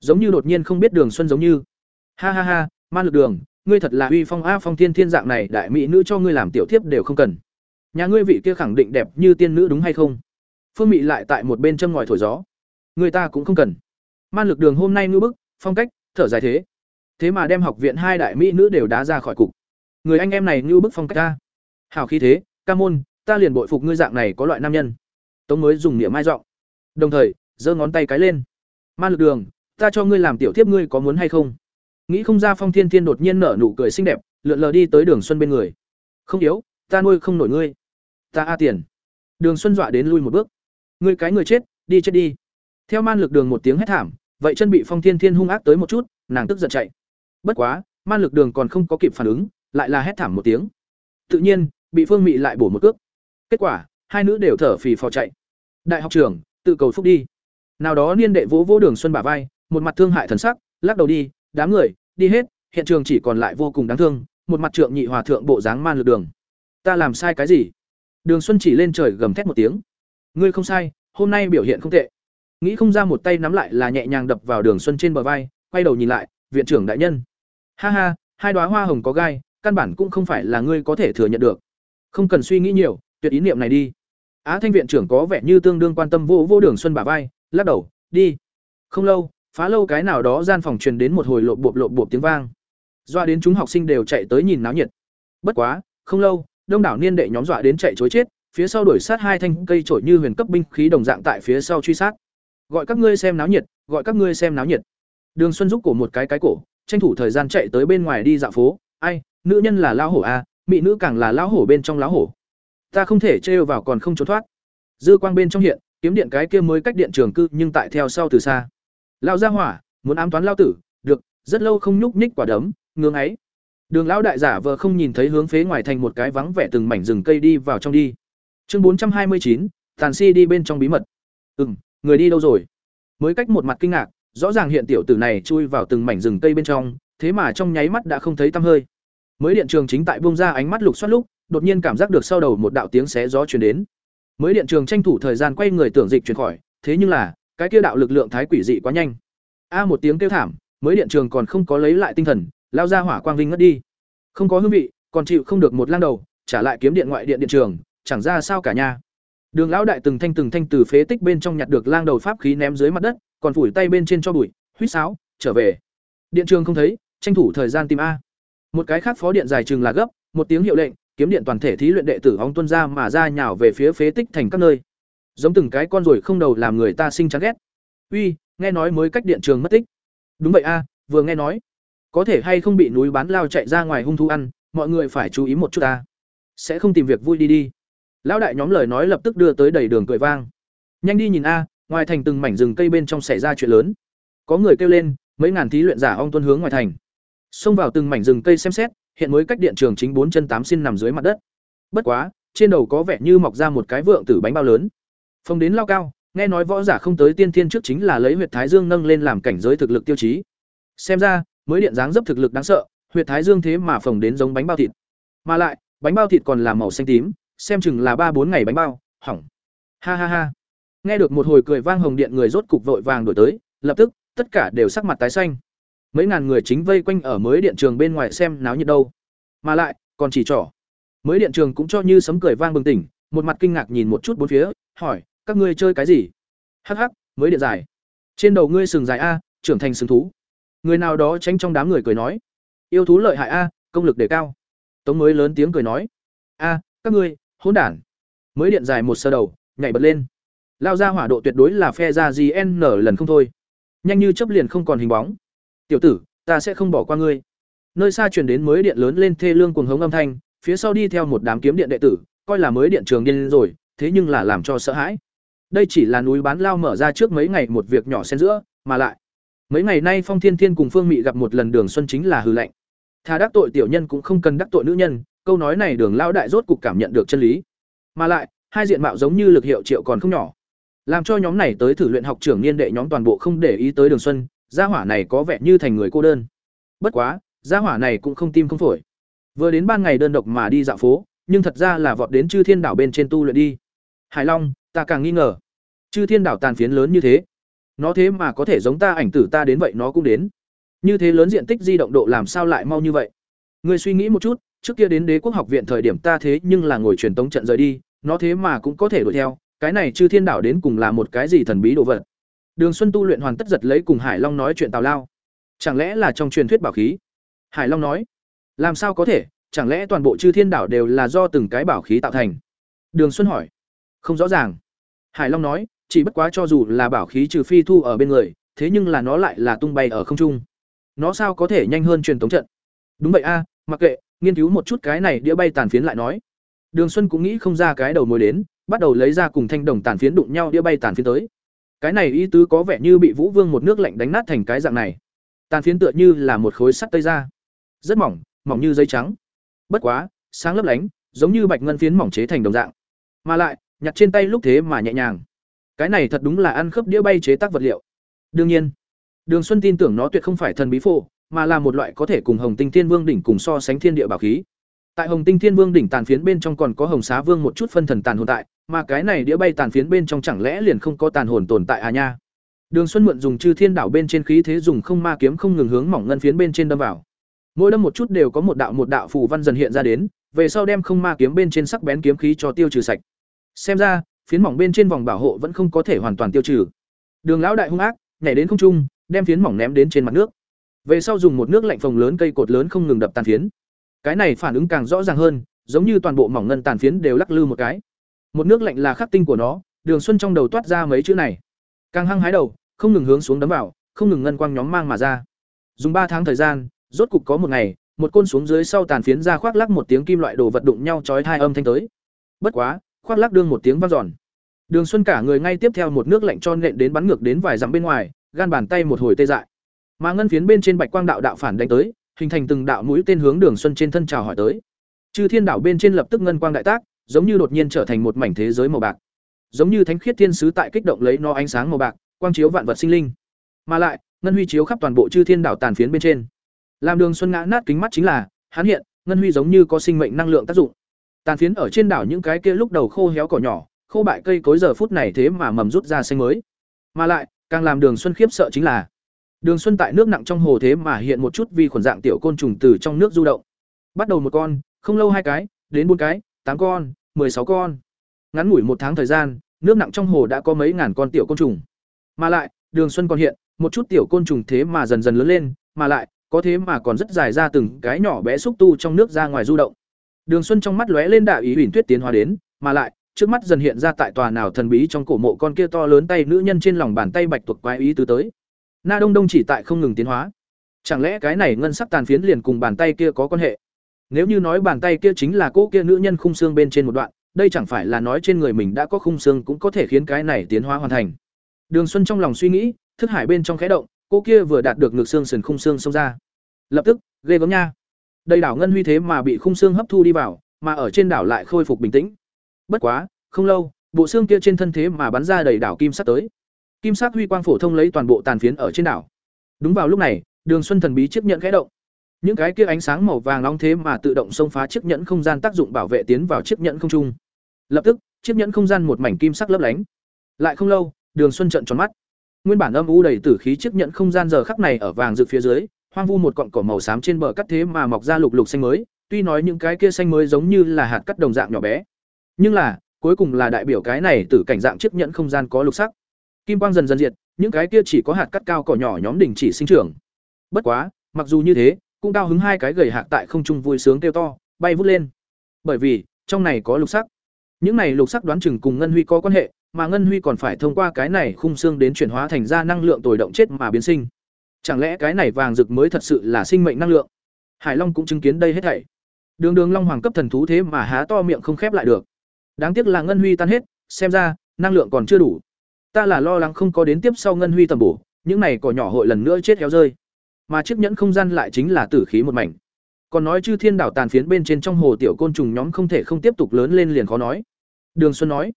Giống như đột nhiên không biết đường xuân giống như. Ha ha ha, man lực đường, ngươi thật là uy phong a, phong thiên thiên dạng này đại mỹ nữ cho ngươi làm tiểu thiếp đều không cần. Nhà ngươi vị kia khẳng định đẹp như tiên nữ đúng hay không? Phương mị lại tại một bên châm ngòi thổi gió. Người ta cũng không cần. Man lực đường hôm nay ngư bức, phong cách, thở dài thế. Thế mà đem học viện hai đại mỹ nữ đều đá ra khỏi cục. Người anh em này ngư bức phong cách ta. Hào khí thế, ca môn, ta liền bội phục ngươi dạng này có loại nam nhân. Tống mới dùng niệm mai giọng. Đồng thời, giơ ngón tay cái lên. Man lực đường, ta cho ngươi làm tiểu thiếp ngươi có muốn hay không? Nghĩ không ra phong thiên thiên đột nhiên nở nụ cười xinh đẹp, lượn lờ đi tới đường xuân bên người. Không yếu, ta nuôi không nổi ngươi. Ta a tiền. Đường xuân dọa đến lui một bước ngươi cái người chết, đi chết đi. Theo man lực đường một tiếng hét thảm, vậy chân bị phong thiên thiên hung ác tới một chút, nàng tức giận chạy. Bất quá, man lực đường còn không có kịp phản ứng, lại là hét thảm một tiếng. Tự nhiên, bị phương mị lại bổ một cước. Kết quả, hai nữ đều thở phì phò chạy. Đại học trưởng, tự cầu phúc đi. Nào đó niên đệ vỗ vỗ đường xuân bả vai, một mặt thương hại thần sắc, lắc đầu đi, đám người, đi hết, hiện trường chỉ còn lại vô cùng đáng thương, một mặt trượng nhị hòa thượng bộ dáng man lực đường. Ta làm sai cái gì? Đường xuân chỉ lên trời gầm thét một tiếng ngươi không sai, hôm nay biểu hiện không tệ. Nghĩ không ra một tay nắm lại là nhẹ nhàng đập vào đường xuân trên bờ vai, quay đầu nhìn lại, viện trưởng đại nhân. Ha ha, hai đoá hoa hồng có gai, căn bản cũng không phải là ngươi có thể thừa nhận được. Không cần suy nghĩ nhiều, tuyệt ý niệm này đi. Á thanh viện trưởng có vẻ như tương đương quan tâm vô vô đường xuân bả vai, lắc đầu, đi. Không lâu, phá lâu cái nào đó gian phòng truyền đến một hồi lộp bộp lộp bộp tiếng vang. Doa đến chúng học sinh đều chạy tới nhìn náo nhiệt. Bất quá, không lâu, đông đảo niên đệ nhóm dọa đến chạy chối chết phía sau đuổi sát hai thanh cây trổi như huyền cấp binh khí đồng dạng tại phía sau truy sát. Gọi các ngươi xem náo nhiệt gọi các ngươi xem náo nhiệt. Đường xuân giúp cổ một cái cái cổ tranh thủ thời gian chạy tới bên ngoài đi dạo phố. Ai nữ nhân là lao hổ a à, mỹ nữ càng là lao hổ bên trong lão hổ. Ta không thể trêu vào còn không trốn thoát. Dư quang bên trong hiện kiếm điện cái kia mới cách điện trường cư nhưng tại theo sau từ xa. Lao ra hỏa muốn ám toán lao tử được rất lâu không nhúc nhích quả đấm ngưỡng ấy. Đường lão đại giả vờ không nhìn thấy hướng phế ngoài thành một cái vắng vẻ từng mảnh rừng cây đi vào trong đi chương bốn trăm hai mươi chín, tàn si đi bên trong bí mật. Ừ m người đi đâu rồi? Mới cách một mặt kinh ngạc, rõ ràng hiện tiểu tử này chui vào từng mảnh rừng cây bên trong, thế mà trong nháy mắt đã không thấy tăm hơi. Mới điện trường chính tại bông ra ánh mắt lục xoát lúc, đột nhiên cảm giác được sau đầu một đạo tiếng xé gió chuyển đến. Mới điện trường tranh thủ thời gian quay người tưởng dịch chuyển khỏi, thế nhưng là, cái kia đạo lực lượng thái quỷ dị quá nhanh. A, một tiếng kêu thảm, mới điện trường còn không có lấy lại tinh thần, lao ra hỏa quang vinh ngất đi. Không có hương vị, còn chịu không được một lang đầu, trả lại kiếm điện ngoại điện điện trường chẳng ra sao cả nha. Đường lão đại từng thanh từng thanh từ phế tích bên trong nhặt được lang đầu pháp khí ném dưới mặt đất, còn phủi tay bên trên cho bụi, huýt sáo, trở về. Điện trường không thấy, tranh thủ thời gian tìm a. Một cái khác phó điện dài chừng là gấp, một tiếng hiệu lệnh, kiếm điện toàn thể thí luyện đệ tử hóng tuân ra mà ra nhào về phía phế tích thành các nơi. Giống từng cái con ruồi không đầu làm người ta sinh chán ghét. Uy, nghe nói mới cách điện trường mất tích. Đúng vậy a, vừa nghe nói. Có thể hay không bị núi bán lao chạy ra ngoài hung thú ăn, mọi người phải chú ý một chút ta sẽ không tìm việc vui đi đi lão đại nhóm lời nói lập tức đưa tới đầy đường cười vang. Nhanh đi nhìn a, ngoài thành từng mảnh rừng cây bên trong xảy ra chuyện lớn. Có người kêu lên, mấy ngàn thí luyện giả ong tuân hướng ngoài thành. Xông vào từng mảnh rừng cây xem xét, hiện mới cách điện trường chính bốn chân tám xin nằm dưới mặt đất. Bất quá, trên đầu có vẻ như mọc ra một cái vượng tử bánh bao lớn. Phong đến lao cao, nghe nói võ giả không tới tiên thiên trước chính là lấy huyệt thái dương nâng lên làm cảnh giới thực lực tiêu chí. Xem ra, mới điện dáng dấp thực lực đáng sợ, huyệt thái dương thế mà phồng đến giống bánh bao thịt. Mà lại, bánh bao thịt còn là màu xanh tím xem chừng là ba bốn ngày bánh bao, hỏng. Ha ha ha. Nghe được một hồi cười vang hồng điện người rốt cục vội vàng đổi tới, lập tức, tất cả đều sắc mặt tái xanh. Mấy ngàn người chính vây quanh ở mới điện trường bên ngoài xem náo nhiệt đâu. Mà lại, còn chỉ trỏ. Mới điện trường cũng cho như sấm cười vang bừng tỉnh, một mặt kinh ngạc nhìn một chút bốn phía, hỏi, các ngươi chơi cái gì? Hắc hắc, mới điện dài trên đầu ngươi sừng dài a, trưởng thành sừng thú. Người nào đó tránh trong đám người cười nói, yêu thú lợi hại a, công lực đề cao. Tống mới lớn tiếng cười nói, a, các ngươi hỗn đản. Mới điện dài một sơ đầu, nhảy bật lên. Lao ra hỏa độ tuyệt đối là phe ra gn lần không thôi. Nhanh như chấp liền không còn hình bóng. Tiểu tử, ta sẽ không bỏ qua ngươi. Nơi xa truyền đến mới điện lớn lên thê lương cuồng hống âm thanh, phía sau đi theo một đám kiếm điện đệ tử, coi là mới điện trường điên rồi, thế nhưng là làm cho sợ hãi. Đây chỉ là núi bán lao mở ra trước mấy ngày một việc nhỏ xen giữa, mà lại, mấy ngày nay phong thiên thiên cùng phương mị gặp một lần đường xuân chính là hư lệnh. Thà đắc tội tiểu nhân cũng không cần đắc tội nữ nhân câu nói này đường lao đại rốt cục cảm nhận được chân lý. Mà lại, hai diện mạo giống như lực hiệu triệu còn không nhỏ. Làm cho nhóm này tới thử luyện học trưởng niên đệ nhóm toàn bộ không để ý tới đường xuân, gia hỏa này có vẻ như thành người cô đơn. Bất quá, gia hỏa này cũng không tim không phổi. Vừa đến ban ngày đơn độc mà đi dạo phố, nhưng thật ra là vọt đến chư thiên đảo bên trên tu luyện đi. Hải long, ta càng nghi ngờ. Chư thiên đảo tàn phiến lớn như thế, nó thế mà có thể giống ta ảnh tử ta đến vậy nó cũng đến. Như thế lớn diện tích di động độ làm sao lại mau như vậy? Người suy nghĩ một chút trước kia đến đế quốc học viện thời điểm ta thế nhưng là ngồi truyền tống trận rời đi, nó thế mà cũng có thể đuổi theo, cái này chư thiên đảo đến cùng là một cái gì thần bí đồ vật. Đường xuân tu luyện hoàn tất giật lấy cùng hải long nói chuyện tào lao. Chẳng lẽ là trong truyền thuyết bảo khí? Hải long nói. Làm sao có thể, chẳng lẽ toàn bộ chư thiên đảo đều là do từng cái bảo khí tạo thành? Đường xuân hỏi. Không rõ ràng. Hải long nói, chỉ bất quá cho dù là bảo khí trừ phi thu ở bên người, thế nhưng là nó lại là tung bay ở không trung. Nó sao có thể nhanh hơn truyền tống trận? Đúng vậy a, mặc kệ nghiên cứu một chút cái này đĩa bay tàn phiến lại nói. Đường xuân cũng nghĩ không ra cái đầu mối đến, bắt đầu lấy ra cùng thanh đồng tàn phiến đụng nhau đĩa bay tàn phiến tới. Cái này ý tứ có vẻ như bị vũ vương một nước lạnh đánh nát thành cái dạng này. Tàn phiến tựa như là một khối sắt tây ra rất mỏng mỏng như giấy trắng. Bất quá, sáng lấp lánh, giống như bạch ngân phiến mỏng chế thành đồng dạng. Mà lại, nhặt trên tay lúc thế mà nhẹ nhàng. Cái này thật đúng là ăn khớp đĩa bay chế tác vật liệu. Đương nhiên, đường xuân tin tưởng nó tuyệt không phải thần bí phổ mà là một loại có thể cùng hồng tinh thiên vương đỉnh cùng so sánh thiên địa bảo khí. Tại hồng tinh thiên vương đỉnh tàn phiến bên trong còn có hồng xá vương một chút phân thần tàn hồn tại, mà cái này đĩa bay tàn phiến bên trong chẳng lẽ liền không có tàn hồn tồn tại à nha? Đường xuân mượn dùng chư thiên đảo bên trên khí thế dùng không ma kiếm không ngừng hướng mỏng ngân phiến bên trên đâm vào. Mỗi đâm một chút đều có một đạo một đạo phù văn dần hiện ra đến, về sau đem không ma kiếm bên trên sắc bén kiếm khí cho tiêu trừ sạch. Xem ra, phiến mỏng bên trên vòng bảo hộ vẫn không có thể hoàn toàn tiêu trừ. Đường lão đại hung ác, nhảy đến không trung, đem phiến mỏng ném đến trên mặt nước về sau dùng một nước lạnh phồng lớn cây cột lớn không ngừng đập tàn phiến. Cái này phản ứng càng rõ ràng hơn, giống như toàn bộ mỏng ngân tàn phiến đều lắc lư một cái. Một nước lạnh là khắc tinh của nó, đường xuân trong đầu toát ra mấy chữ này. Càng hăng hái đầu, không ngừng hướng xuống đấm vào, không ngừng ngân quang nhóm mang mà ra. Dùng ba tháng thời gian, rốt cục có một ngày, một côn xuống dưới sau tàn phiến ra khoác lắc một tiếng kim loại đồ vật đụng nhau chói hai âm thanh tới. Bất quá, khoác lắc đương một tiếng vang giòn đường xuân cả người ngay tiếp theo một nước lạnh cho nện đến bắn ngược đến vài dặm bên ngoài, gan bàn tay một hồi tê dại mà ngân phiến bên trên bạch quang đạo đạo phản đánh tới, hình thành từng đạo mũi tên hướng đường xuân trên thân chào hỏi tới. Chư thiên đảo bên trên lập tức ngân quang đại tác, giống như đột nhiên trở thành một mảnh thế giới màu bạc. Giống như thánh khiết thiên sứ tại kích động lấy no ánh sáng màu bạc, quang chiếu vạn vật sinh linh. Mà lại, ngân huy chiếu khắp toàn bộ chư thiên đảo tàn phiến bên trên. Làm đường xuân ngã nát kính mắt chính là, hắn hiện, ngân huy giống như có sinh mệnh năng lượng tác dụng. Tàn phiến ở trên đảo những cái kia lúc đầu khô héo cỏ nhỏ, khô bại cây cối giờ phút này thế mà mầm rút ra xanh mới. Mà lại, càng làm đường xuân khiếp sợ chính là Đường Xuân tại nước nặng trong hồ thế mà hiện một chút vi khuẩn dạng tiểu côn trùng từ trong nước du động. Bắt đầu một con, không lâu hai cái, đến bốn cái, tám con, sáu con. Ngắn ngủi một tháng thời gian, nước nặng trong hồ đã có mấy ngàn con tiểu côn trùng. Mà lại, Đường Xuân còn hiện, một chút tiểu côn trùng thế mà dần dần lớn lên, mà lại, có thế mà còn rất dài ra từng cái nhỏ bé xúc tu trong nước ra ngoài du động. Đường Xuân trong mắt lóe lên đạo ý huyền tuyết tiến hóa đến, mà lại, trước mắt dần hiện ra tại tòa nào thần bí trong cổ mộ con kia to lớn tay nữ nhân trên lòng bàn tay bạch tuộc quái ý tứ tới. Na Đông Đông chỉ tại không ngừng tiến hóa. Chẳng lẽ cái này ngân sắc tàn phiến liền cùng bàn tay kia có quan hệ? Nếu như nói bàn tay kia chính là cỗ kia nữ nhân khung xương bên trên một đoạn, đây chẳng phải là nói trên người mình đã có khung xương cũng có thể khiến cái này tiến hóa hoàn thành. Đường Xuân trong lòng suy nghĩ, thức hải bên trong khẽ động, cô kia vừa đạt được ngược xương sườn khung xương xông ra. Lập tức, ghê gớm nha. Đây đảo ngân huy thế mà bị khung xương hấp thu đi vào, mà ở trên đảo lại khôi phục bình tĩnh. Bất quá, không lâu, bộ xương kia trên thân thế mà bắn ra đầy đảo kim sắt tới. Kim sắc huy quang phổ thông lấy toàn bộ tàn phiến ở trên đảo. Đúng vào lúc này, Đường Xuân thần bí chiếc nhận khẽ động. Những cái kia ánh sáng màu vàng nóng thế mà tự động xông phá chiếc nhẫn không gian tác dụng bảo vệ tiến vào chiếc nhẫn không trung. Lập tức, chiếc nhẫn không gian một mảnh kim sắc lấp lánh. Lại không lâu, Đường Xuân trợn tròn mắt. Nguyên bản âm u đầy tử khí chiếc nhẫn không gian giờ khắc này ở vàng rực phía dưới, hoang vu một cọng cỏ màu xám trên bờ cắt thế mà mọc ra lục lục xanh mới, tuy nói những cái kia xanh mới giống như là hạt cắt đồng dạng nhỏ bé, nhưng là, cuối cùng là đại biểu cái này tử cảnh dạng chiếc nhẫn không gian có lục sắc. Kim quang dần dần diệt, những cái kia chỉ có hạt cắt cao cỏ nhỏ nhóm đình chỉ sinh trưởng. Bất quá, mặc dù như thế, cũng cao hứng hai cái gầy hạt tại không trung vui sướng kêu to, bay vút lên. Bởi vì, trong này có lục sắc. Những này lục sắc đoán chừng cùng ngân huy có quan hệ, mà ngân huy còn phải thông qua cái này khung xương đến chuyển hóa thành ra năng lượng tồi động chết mà biến sinh. Chẳng lẽ cái này vàng rực mới thật sự là sinh mệnh năng lượng? Hải Long cũng chứng kiến đây hết thảy. Đường Đường Long Hoàng cấp thần thú thế mà há to miệng không khép lại được. Đáng tiếc là ngân huy tan hết, xem ra năng lượng còn chưa đủ. Ta là lo lắng không có đến tiếp sau ngân huy tầm bổ, những này cỏ nhỏ hội lần nữa chết héo rơi. Mà chiếc nhẫn không gian lại chính là tử khí một mảnh. Còn nói chư thiên đảo tàn phiến bên trên trong hồ tiểu côn trùng nhóm không thể không tiếp tục lớn lên liền khó nói. Đường Xuân nói,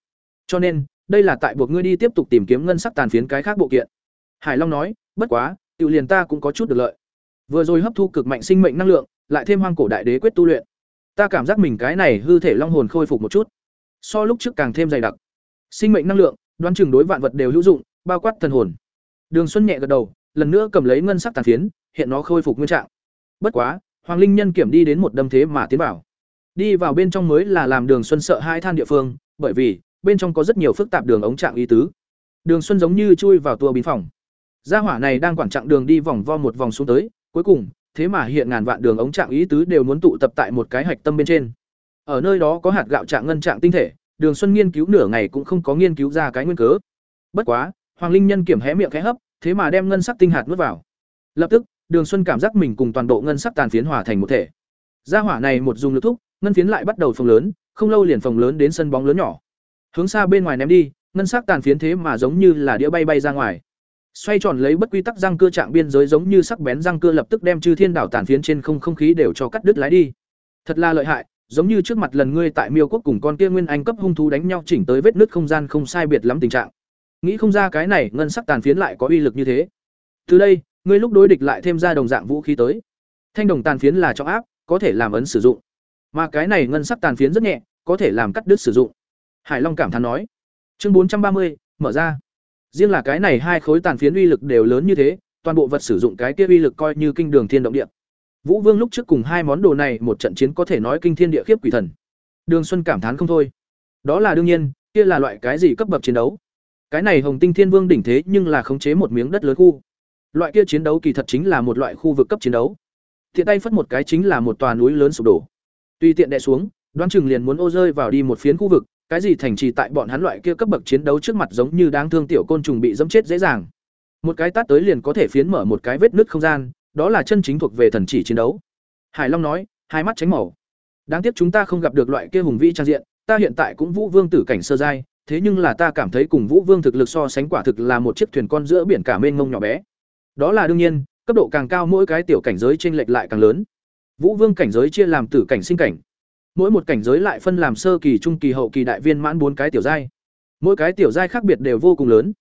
cho nên, đây là tại buộc ngươi đi tiếp tục tìm kiếm ngân sắc tàn phiến cái khác bộ kiện. Hải Long nói, bất quá, tiểu liền ta cũng có chút được lợi. Vừa rồi hấp thu cực mạnh sinh mệnh năng lượng, lại thêm hoang cổ đại đế quyết tu luyện. Ta cảm giác mình cái này hư thể long hồn khôi phục một chút. So lúc trước càng thêm dày đặc. Sinh mệnh năng lượng, đoán chừng đối vạn vật đều hữu dụng, bao quát thần hồn. Đường Xuân nhẹ gật đầu, lần nữa cầm lấy ngân sắc tàn phiến, hiện nó khôi phục nguyên trạng. Bất quá, Hoàng Linh Nhân kiểm đi đến một đâm thế mà tiến vào. Đi vào bên trong mới là làm Đường Xuân sợ hai than địa phương, bởi vì bên trong có rất nhiều phức tạp đường ống trạng ý tứ. Đường Xuân giống như chui vào tua biến phòng. Gia hỏa này đang quản trạng đường đi vòng vo một vòng xuống tới, cuối cùng, thế mà hiện ngàn vạn đường ống trạng ý tứ đều muốn tụ tập tại một cái hạch tâm bên trên. Ở nơi đó có hạt gạo trạng ngân trạng tinh thể, Đường Xuân nghiên cứu nửa ngày cũng không có nghiên cứu ra cái nguyên cớ. Bất quá, Hoàng Linh Nhân kiểm hé miệng khẽ hấp, thế mà đem ngân sắc tinh hạt nuốt vào. Lập tức, Đường Xuân cảm giác mình cùng toàn bộ ngân sắc tàn phiến hòa thành một thể. Gia hỏa này một dùng lực thúc, ngân phiến lại bắt đầu phồng lớn, không lâu liền phồng lớn đến sân bóng lớn nhỏ. Hướng xa bên ngoài ném đi, ngân sắc tàn phiến thế mà giống như là đĩa bay bay ra ngoài. Xoay tròn lấy bất quy tắc răng cưa trạng biên giới giống như sắc bén răng cưa lập tức đem chư thiên đảo tàn phiến trên không không khí đều cho cắt đứt lái đi. Thật là lợi hại, giống như trước mặt lần ngươi tại Miêu quốc cùng con kia nguyên anh cấp hung thú đánh nhau chỉnh tới vết nứt không gian không sai biệt lắm tình trạng. Nghĩ không ra cái này ngân sắc tàn phiến lại có uy lực như thế. Từ đây, ngươi lúc đối địch lại thêm ra đồng dạng vũ khí tới. Thanh đồng tàn phiến là trọng áp, có thể làm ấn sử dụng. Mà cái này ngân sắc tàn phiến rất nhẹ, có thể làm cắt đứt sử dụng. Hải Long cảm thán nói. Chương bốn trăm ba mươi mở ra. Riêng là cái này hai khối tàn phiến uy lực đều lớn như thế, toàn bộ vật sử dụng cái kia uy lực coi như kinh đường thiên động địa. Vũ Vương lúc trước cùng hai món đồ này một trận chiến có thể nói kinh thiên địa khiếp quỷ thần. Đường Xuân cảm thán không thôi. Đó là đương nhiên, kia là loại cái gì cấp bậc chiến đấu? Cái này Hồng Tinh Thiên Vương đỉnh thế nhưng là khống chế một miếng đất lớn khu. Loại kia chiến đấu kỳ thật chính là một loại khu vực cấp chiến đấu. Thiện tay phất một cái chính là một tòa núi lớn sụp đổ. Tuy tiện đè xuống, đoán chừng liền muốn ô rơi vào đi một phiến khu vực, cái gì thành trì tại bọn hắn loại kia cấp bậc chiến đấu trước mặt giống như đáng thương tiểu côn trùng bị dẫm chết dễ dàng. Một cái tát tới liền có thể phiến mở một cái vết nứt không gian, đó là chân chính thuộc về thần chỉ chiến đấu. Hải Long nói, hai mắt tránh màu. Đáng tiếc chúng ta không gặp được loại kia hùng vĩ trang diện, ta hiện tại cũng Vũ Vương tử cảnh sơ giai, thế nhưng là ta cảm thấy cùng Vũ Vương thực lực so sánh quả thực là một chiếc thuyền con giữa biển cả mênh mông nhỏ bé. Đó là đương nhiên, cấp độ càng cao mỗi cái tiểu cảnh giới chênh lệch lại càng lớn. Vũ Vương cảnh giới chia làm tử cảnh sinh cảnh. Mỗi một cảnh giới lại phân làm sơ kỳ, trung kỳ, hậu kỳ, đại viên mãn bốn cái tiểu giai. Mỗi cái tiểu giai khác biệt đều vô cùng lớn.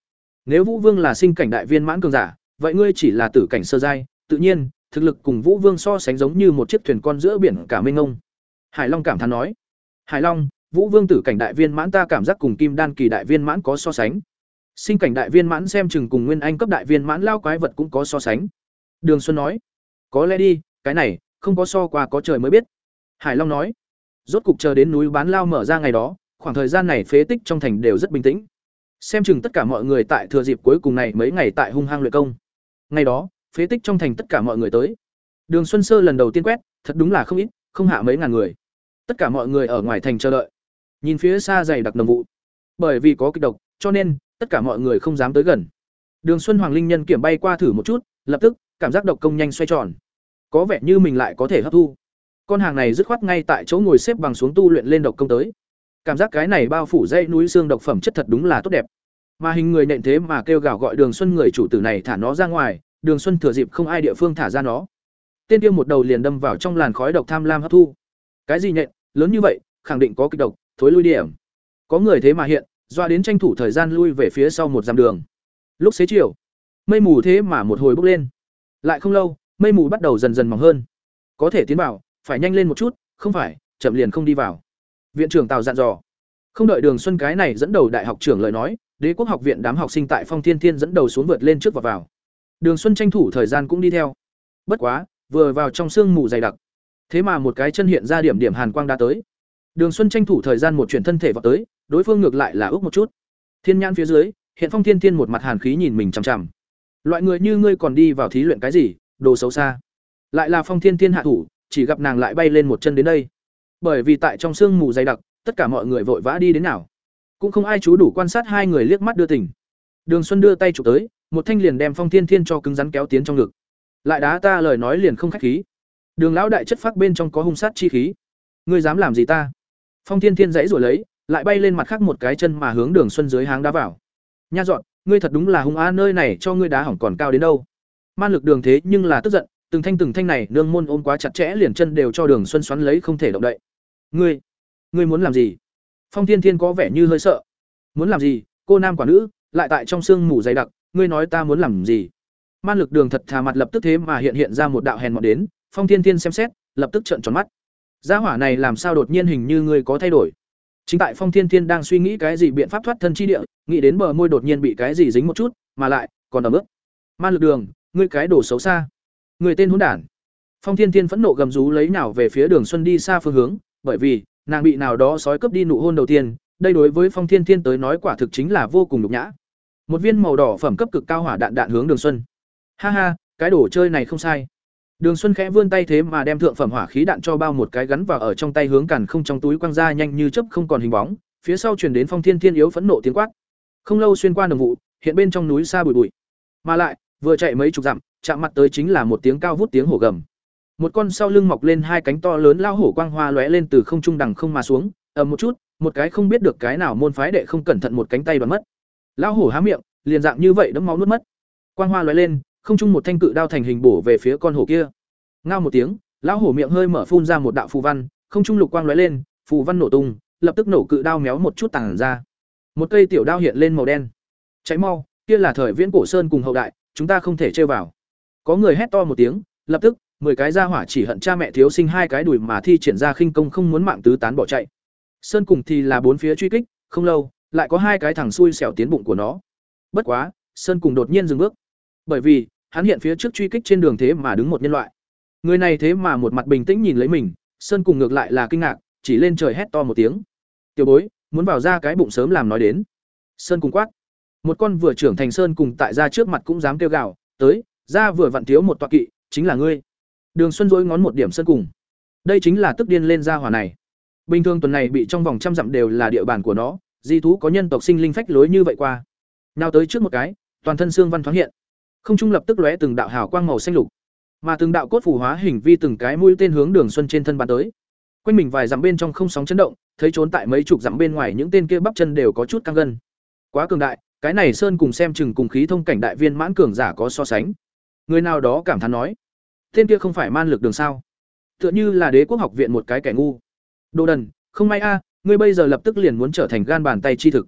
Nếu Vũ Vương là sinh cảnh đại viên mãn cường giả, vậy ngươi chỉ là tử cảnh sơ giai, tự nhiên, thực lực cùng Vũ Vương so sánh giống như một chiếc thuyền con giữa biển cả mênh mông. Hải Long cảm thán nói: "Hải Long, Vũ Vương tử cảnh đại viên mãn ta cảm giác cùng Kim Đan kỳ đại viên mãn có so sánh. sinh cảnh đại viên mãn xem chừng cùng nguyên anh cấp đại viên mãn lao quái vật cũng có so sánh đường xuân nói có lẽ đi cái này không có so qua có trời mới biết hải long nói rốt cục chờ đến núi bán lao mở ra ngày đó khoảng thời gian này phế tích trong thành đều rất bình tĩnh xem chừng tất cả mọi người tại thừa dịp cuối cùng này mấy ngày tại hung hăng luyện công ngày đó phế tích trong thành tất cả mọi người tới. Đường xuân sơ lần đầu tiên quét, thật đúng là không ít, không hạ mấy ngàn người. Tất cả mọi người ở ngoài thành chờ đợi. Nhìn phía xa dày đặc nồng vụ. Bởi vì có kịch độc, cho nên, tất cả mọi người không dám tới gần. Đường xuân hoàng linh nhân kiểm bay qua thử một chút, lập tức, cảm giác độc công nhanh xoay tròn. Có vẻ như mình lại có thể hấp thu. Con hàng này dứt khoát ngay tại chỗ ngồi xếp bằng xuống tu luyện lên độc công tới. Cảm giác cái này bao phủ dãy núi xương độc phẩm chất thật đúng là tốt đẹp. Mà hình người nện thế mà kêu gào gọi đường xuân người chủ tử này thả nó ra ngoài đường xuân thừa dịp không ai địa phương thả ra nó. Tên kia một đầu liền đâm vào trong làn khói độc tham lam hấp thu. Cái gì nhện? Lớn như vậy, khẳng định có kịch độc, thối lui điểm. Có người thế mà hiện doa đến tranh thủ thời gian lui về phía sau một dặm đường. Lúc xế chiều, mây mù thế mà một hồi bốc lên. Lại không lâu, mây mù bắt đầu dần dần mỏng hơn. Có thể tiến vào, phải nhanh lên một chút, không phải, chậm liền không đi vào. Viện trưởng tào dặn dò. Không đợi đường xuân cái này dẫn đầu đại học trưởng lời nói, đế quốc học viện đám học sinh tại phong thiên thiên dẫn đầu xuống vượt lên trước và vào đường xuân tranh thủ thời gian cũng đi theo. Bất quá, vừa vào trong sương mù dày đặc. Thế mà một cái chân hiện ra điểm điểm hàn quang đã tới. Đường xuân tranh thủ thời gian một chuyển thân thể vào tới, đối phương ngược lại là ước một chút. Thiên nhãn phía dưới, hiện phong thiên thiên một mặt hàn khí nhìn mình chằm chằm. Loại người như ngươi còn đi vào thí luyện cái gì, đồ xấu xa. Lại là phong thiên thiên hạ thủ, chỉ gặp nàng lại bay lên một chân đến đây. Bởi vì tại trong sương mù dày đặc, tất cả mọi người vội vã đi đến nào. Cũng không ai chú đủ quan sát hai người liếc mắt đưa tình. Đường xuân đưa tay chụp tới một thanh liền đem phong thiên thiên cho cứng rắn kéo tiến trong ngực. Lại đá ta lời nói liền không khách khí. Đường lão đại chất phác bên trong có hung sát chi khí. Ngươi dám làm gì ta? Phong thiên thiên dãy rồi lấy, lại bay lên mặt khác một cái chân mà hướng đường xuân dưới háng đá vào. Nha dọn, ngươi thật đúng là hung á, nơi này cho ngươi đá hỏng còn cao đến đâu. Man lực đường thế nhưng là tức giận, từng thanh từng thanh này nương môn ôm quá chặt chẽ liền chân đều cho đường xuân xoắn lấy không thể động đậy. Ngươi ngươi muốn làm gì? Phong thiên thiên có vẻ như hơi sợ. Muốn làm gì? Cô nam quả nữ, lại tại trong sương mù dày đặc ngươi nói ta muốn làm gì? Man lực đường thật thà mặt lập tức thế mà hiện hiện ra một đạo hèn mọn đến, phong thiên thiên xem xét, lập tức trợn tròn mắt. Gia hỏa này làm sao đột nhiên hình như ngươi có thay đổi? Chính tại phong thiên thiên đang suy nghĩ cái gì biện pháp thoát thân chi địa, nghĩ đến bờ môi đột nhiên bị cái gì dính một chút, mà lại còn ở mức man lực đường, ngươi cái đồ xấu xa. Người tên hỗn đản. Phong thiên thiên phẫn nộ gầm rú lấy nào về phía đường xuân đi xa phương hướng, bởi vì, nàng bị nào đó sói cướp đi nụ hôn đầu tiên, đây đối với phong thiên thiên tới nói quả thực chính là vô cùng nhục nhã một viên màu đỏ phẩm cấp cực cao hỏa đạn đạn hướng đường xuân. Ha ha, cái đồ chơi này không sai. Đường xuân khẽ vươn tay thế mà đem thượng phẩm hỏa khí đạn cho bao một cái gắn vào ở trong tay hướng càn không trong túi quăng ra nhanh như chớp không còn hình bóng, phía sau truyền đến phong thiên thiên yếu phẫn nộ tiếng quát. Không lâu xuyên qua đồng vụ, hiện bên trong núi xa bụi bụi. Mà lại, vừa chạy mấy chục dặm, chạm mặt tới chính là một tiếng cao vút tiếng hổ gầm. Một con sau lưng mọc lên hai cánh to lớn lao hổ quang hoa lóe lên từ không trung đằng không mà xuống, ầm một chút, một cái không biết được cái nào môn phái đệ không cẩn thận một cánh tay đoán mất. Lão hổ há miệng, liền dạng như vậy đấm máu nuốt mất. Quang hoa lóe lên, không trung một thanh cự đao thành hình bổ về phía con hổ kia. Ngao một tiếng, lão hổ miệng hơi mở phun ra một đạo phù văn, không trung lục quang lóe lên, phù văn nổ tung, lập tức nổ cự đao méo một chút tàng ra. Một cây tiểu đao hiện lên màu đen. Cháy mau, kia là thời viễn cổ sơn cùng hậu đại, chúng ta không thể chơi vào. Có người hét to một tiếng, lập tức, mười cái ra hỏa chỉ hận cha mẹ thiếu sinh hai cái đùi mà thi triển ra khinh công không muốn mạng tứ tán bỏ chạy. Sơn cùng thì là bốn phía truy kích, không lâu lại có hai cái thằng xui xẻo tiến bụng của nó. Bất quá, sơn cùng đột nhiên dừng bước. Bởi vì, hắn hiện phía trước truy kích trên đường thế mà đứng một nhân loại. Người này thế mà một mặt bình tĩnh nhìn lấy mình, sơn cùng ngược lại là kinh ngạc, chỉ lên trời hét to một tiếng. Tiểu bối, muốn vào ra cái bụng sớm làm nói đến. Sơn cùng quát. Một con vừa trưởng thành sơn cùng tại ra trước mặt cũng dám kêu gào, tới, ra vừa vặn thiếu một toa kỵ, chính là ngươi. Đường xuân dối ngón một điểm sơn cùng. Đây chính là tức điên lên ra hỏa này. Bình thường tuần này bị trong vòng trăm dặm đều là địa bàn của nó di thú có nhân tộc sinh linh phách lối như vậy qua. Nào tới trước một cái, toàn thân xương văn thoáng hiện. Không trung lập tức lóe từng đạo hào quang màu xanh lục. Mà từng đạo cốt phù hóa hình vi từng cái mũi tên hướng đường xuân trên thân bàn tới. Quanh mình vài dặm bên trong không sóng chấn động, thấy trốn tại mấy chục dặm bên ngoài những tên kia bắp chân đều có chút căng gân. Quá cường đại, cái này sơn cùng xem chừng cùng khí thông cảnh đại viên mãn cường giả có so sánh. Người nào đó cảm thán nói, tên kia không phải man lực đường sao? Tựa như là đế quốc học viện một cái kẻ ngu. Đồ đần, không may a ngươi bây giờ lập tức liền muốn trở thành gan bàn tay chi thực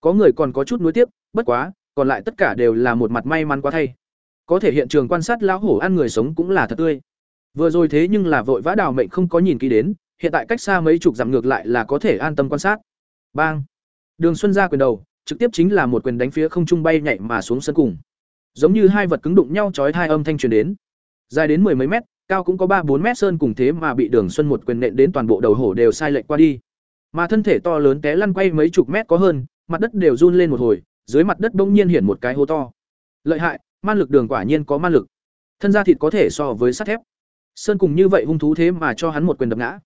có người còn có chút nuối tiếc bất quá còn lại tất cả đều là một mặt may mắn quá thay có thể hiện trường quan sát lão hổ ăn người sống cũng là thật tươi vừa rồi thế nhưng là vội vã đào mệnh không có nhìn kỹ đến hiện tại cách xa mấy chục dặm ngược lại là có thể an tâm quan sát bang đường xuân ra quyền đầu trực tiếp chính là một quyền đánh phía không trung bay nhảy mà xuống sân cùng. Giống như hai vật cứng đụng nhau chói hai âm thanh truyền đến. Dài đến mười mấy mét, cao cũng có ba bốn mét sơn cùng thế mà bị Đường Xuân một quyền nện đến toàn bộ đầu hổ đều sai lệch qua đi. Mà thân thể to lớn té lăn quay mấy chục mét có hơn, mặt đất đều run lên một hồi, dưới mặt đất bỗng nhiên hiện một cái hố to. Lợi hại, man lực đường quả nhiên có man lực. Thân da thịt có thể so với sắt thép. Sơn cùng như vậy hung thú thế mà cho hắn một quyền đập ngã.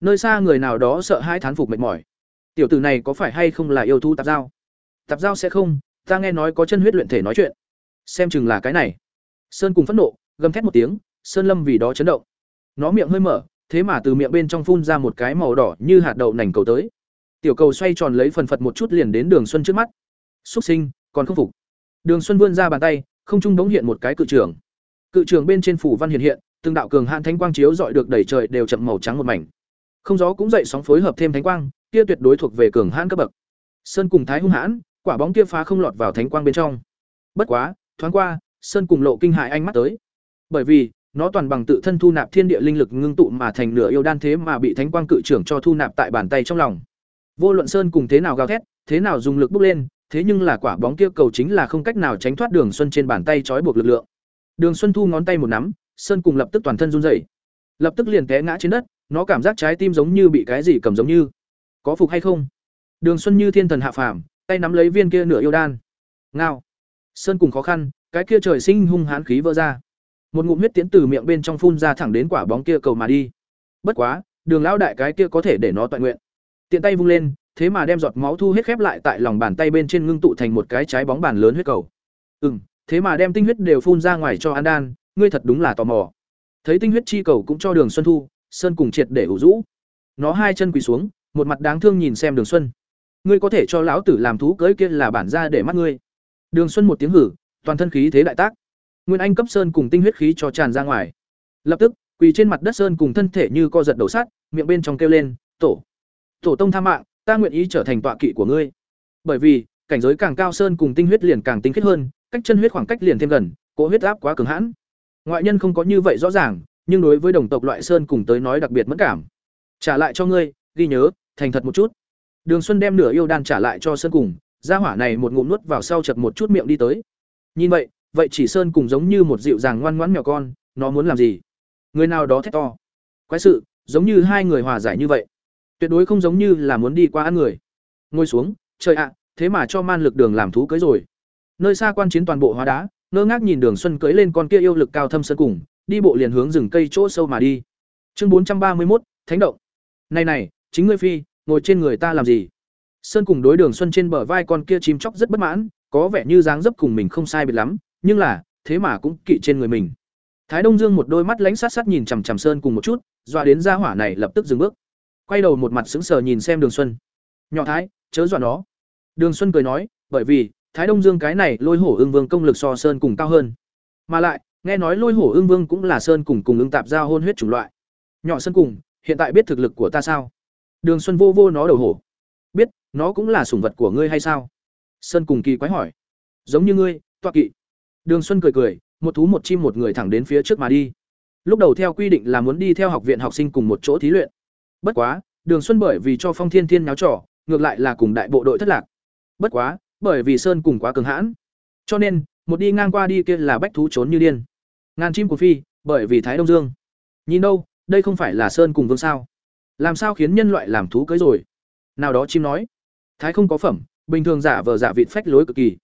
Nơi xa người nào đó sợ hai thán phục mệt mỏi. Tiểu tử này có phải hay không là yêu thú tạp giao? Tạp giao sẽ không, ta nghe nói có chân huyết luyện thể nói chuyện. Xem chừng là cái này. Sơn cùng phẫn nộ, gầm thét một tiếng, Sơn Lâm vì đó chấn động. Nó miệng hơi mở, thế mà từ miệng bên trong phun ra một cái màu đỏ như hạt đậu nành cầu tới. Tiểu cầu xoay tròn lấy phần phật một chút liền đến Đường Xuân trước mắt. Xúc sinh, còn không phục. Đường Xuân vươn ra bàn tay, không trung đống hiện một cái cự trường. Cự trường bên trên phủ văn hiện hiện, từng đạo cường hạn thánh quang chiếu dọi được đẩy trời đều chậm màu trắng một mảnh. Không gió cũng dậy sóng phối hợp thêm thánh quang, kia tuyệt đối thuộc về cường hãn cấp bậc. Sơn cùng thái hung hãn, quả bóng kia phá không lọt vào thánh quang bên trong. Bất quá, thoáng qua, Sơn cùng lộ kinh hại ánh mắt tới. Bởi vì, nó toàn bằng tự thân thu nạp thiên địa linh lực ngưng tụ mà thành nửa yêu đan thế mà bị thánh quang cự trưởng cho thu nạp tại bàn tay trong lòng. Vô luận Sơn cùng thế nào gào thét, thế nào dùng lực bốc lên, thế nhưng là quả bóng kia cầu chính là không cách nào tránh thoát Đường Xuân trên bàn tay trói buộc lực lượng. Đường Xuân thu ngón tay một nắm, Sơn cùng lập tức toàn thân run rẩy. Lập tức liền té ngã trên đất, nó cảm giác trái tim giống như bị cái gì cầm giống như. Có phục hay không? Đường Xuân như thiên thần hạ phàm, tay nắm lấy viên kia nửa yêu đan. Ngao. Sơn cùng khó khăn, cái kia trời sinh hung hãn khí vỡ ra. Một ngụm huyết tiến từ miệng bên trong phun ra thẳng đến quả bóng kia cầu mà đi. Bất quá, Đường lão đại cái kia có thể để nó toàn nguyện. Tiện tay vung lên, thế mà đem giọt máu thu hết khép lại tại lòng bàn tay bên trên ngưng tụ thành một cái trái bóng bàn lớn huyết cầu. Ừm, thế mà đem tinh huyết đều phun ra ngoài cho An Đan, ngươi thật đúng là tò mò. Thấy tinh huyết chi cầu cũng cho Đường Xuân thu, Sơn cùng triệt để ủ rũ. Nó hai chân quỳ xuống, một mặt đáng thương nhìn xem Đường Xuân. Ngươi có thể cho lão tử làm thú cưới kia là bản ra để mắt ngươi. Đường Xuân một tiếng hử, toàn thân khí thế đại tác. Nguyên Anh cấp sơn cùng tinh huyết khí cho tràn ra ngoài. Lập tức, quỳ trên mặt đất sơn cùng thân thể như co giật đầu sát, miệng bên trong kêu lên, "Tổ, tổ tông tha mạng, ta nguyện ý trở thành tọa kỵ của ngươi." Bởi vì, cảnh giới càng cao sơn cùng tinh huyết liền càng tinh khiết hơn, cách chân huyết khoảng cách liền thêm gần, cỗ huyết áp quá cường hãn. Ngoại nhân không có như vậy rõ ràng, nhưng đối với đồng tộc loại sơn cùng tới nói đặc biệt mất cảm. Trả lại cho ngươi, ghi nhớ, thành thật một chút. Đường Xuân đem nửa yêu đan trả lại cho sơn cùng, gia hỏa này một ngụm nuốt vào sau chật một chút miệng đi tới. Nhìn vậy, vậy chỉ sơn cùng giống như một dịu dàng ngoan ngoãn mèo con, nó muốn làm gì? Người nào đó thét to. Quái sự, giống như hai người hòa giải như vậy. Tuyệt đối không giống như là muốn đi qua ăn người. Ngồi xuống, trời ạ, thế mà cho man lực đường làm thú cưới rồi. Nơi xa quan chiến toàn bộ hóa đá, ngơ ngác nhìn Đường Xuân cưới lên con kia yêu lực cao thâm sơn cùng, đi bộ liền hướng rừng cây chỗ sâu mà đi. Chương bốn trăm ba mươi một Thánh động. Này này, chính ngươi phi, ngồi trên người ta làm gì? Sơn cùng đối Đường Xuân trên bờ vai con kia chim chóc rất bất mãn, có vẻ như dáng dấp cùng mình không sai biệt lắm, nhưng là, thế mà cũng kỵ trên người mình. Thái Đông Dương một đôi mắt lánh sát sát nhìn chằm chằm Sơn cùng một chút, dọa đến gia hỏa này lập tức dừng bước. Quay đầu một mặt sững sờ nhìn xem Đường Xuân. "Nhỏ Thái, chớ dọa nó." Đường Xuân cười nói, bởi vì, Thái Đông Dương cái này lôi hổ ương vương công lực so Sơn cùng cao hơn. Mà lại, nghe nói lôi hổ ương vương cũng là Sơn cùng cùng ương tạp giao hôn huyết chủng loại. Nhỏ Sơn cùng, hiện tại biết thực lực của ta sao? Đường Xuân vô vô nó đầu hổ. Biết, nó cũng là sủng vật của ngươi hay sao? Sơn cùng kỳ quái hỏi. Giống như ngươi, toa kỵ. Đường Xuân cười cười, một thú một chim một người thẳng đến phía trước mà đi. Lúc đầu theo quy định là muốn đi theo học viện học sinh cùng một chỗ thí luyện. Bất quá, Đường Xuân bởi vì cho Phong Thiên Thiên náo trò, ngược lại là cùng đại bộ đội thất lạc. Bất quá, bởi vì Sơn cùng quá cường hãn, cho nên một đi ngang qua đi kia là bách thú trốn như điên. Ngàn chim của phi, bởi vì Thái Đông Dương. Nhìn đâu, đây không phải là Sơn cùng vương sao? Làm sao khiến nhân loại làm thú cưới rồi? Nào đó chim nói, Thái không có phẩm, bình thường giả vờ giả vịt phách lối cực kỳ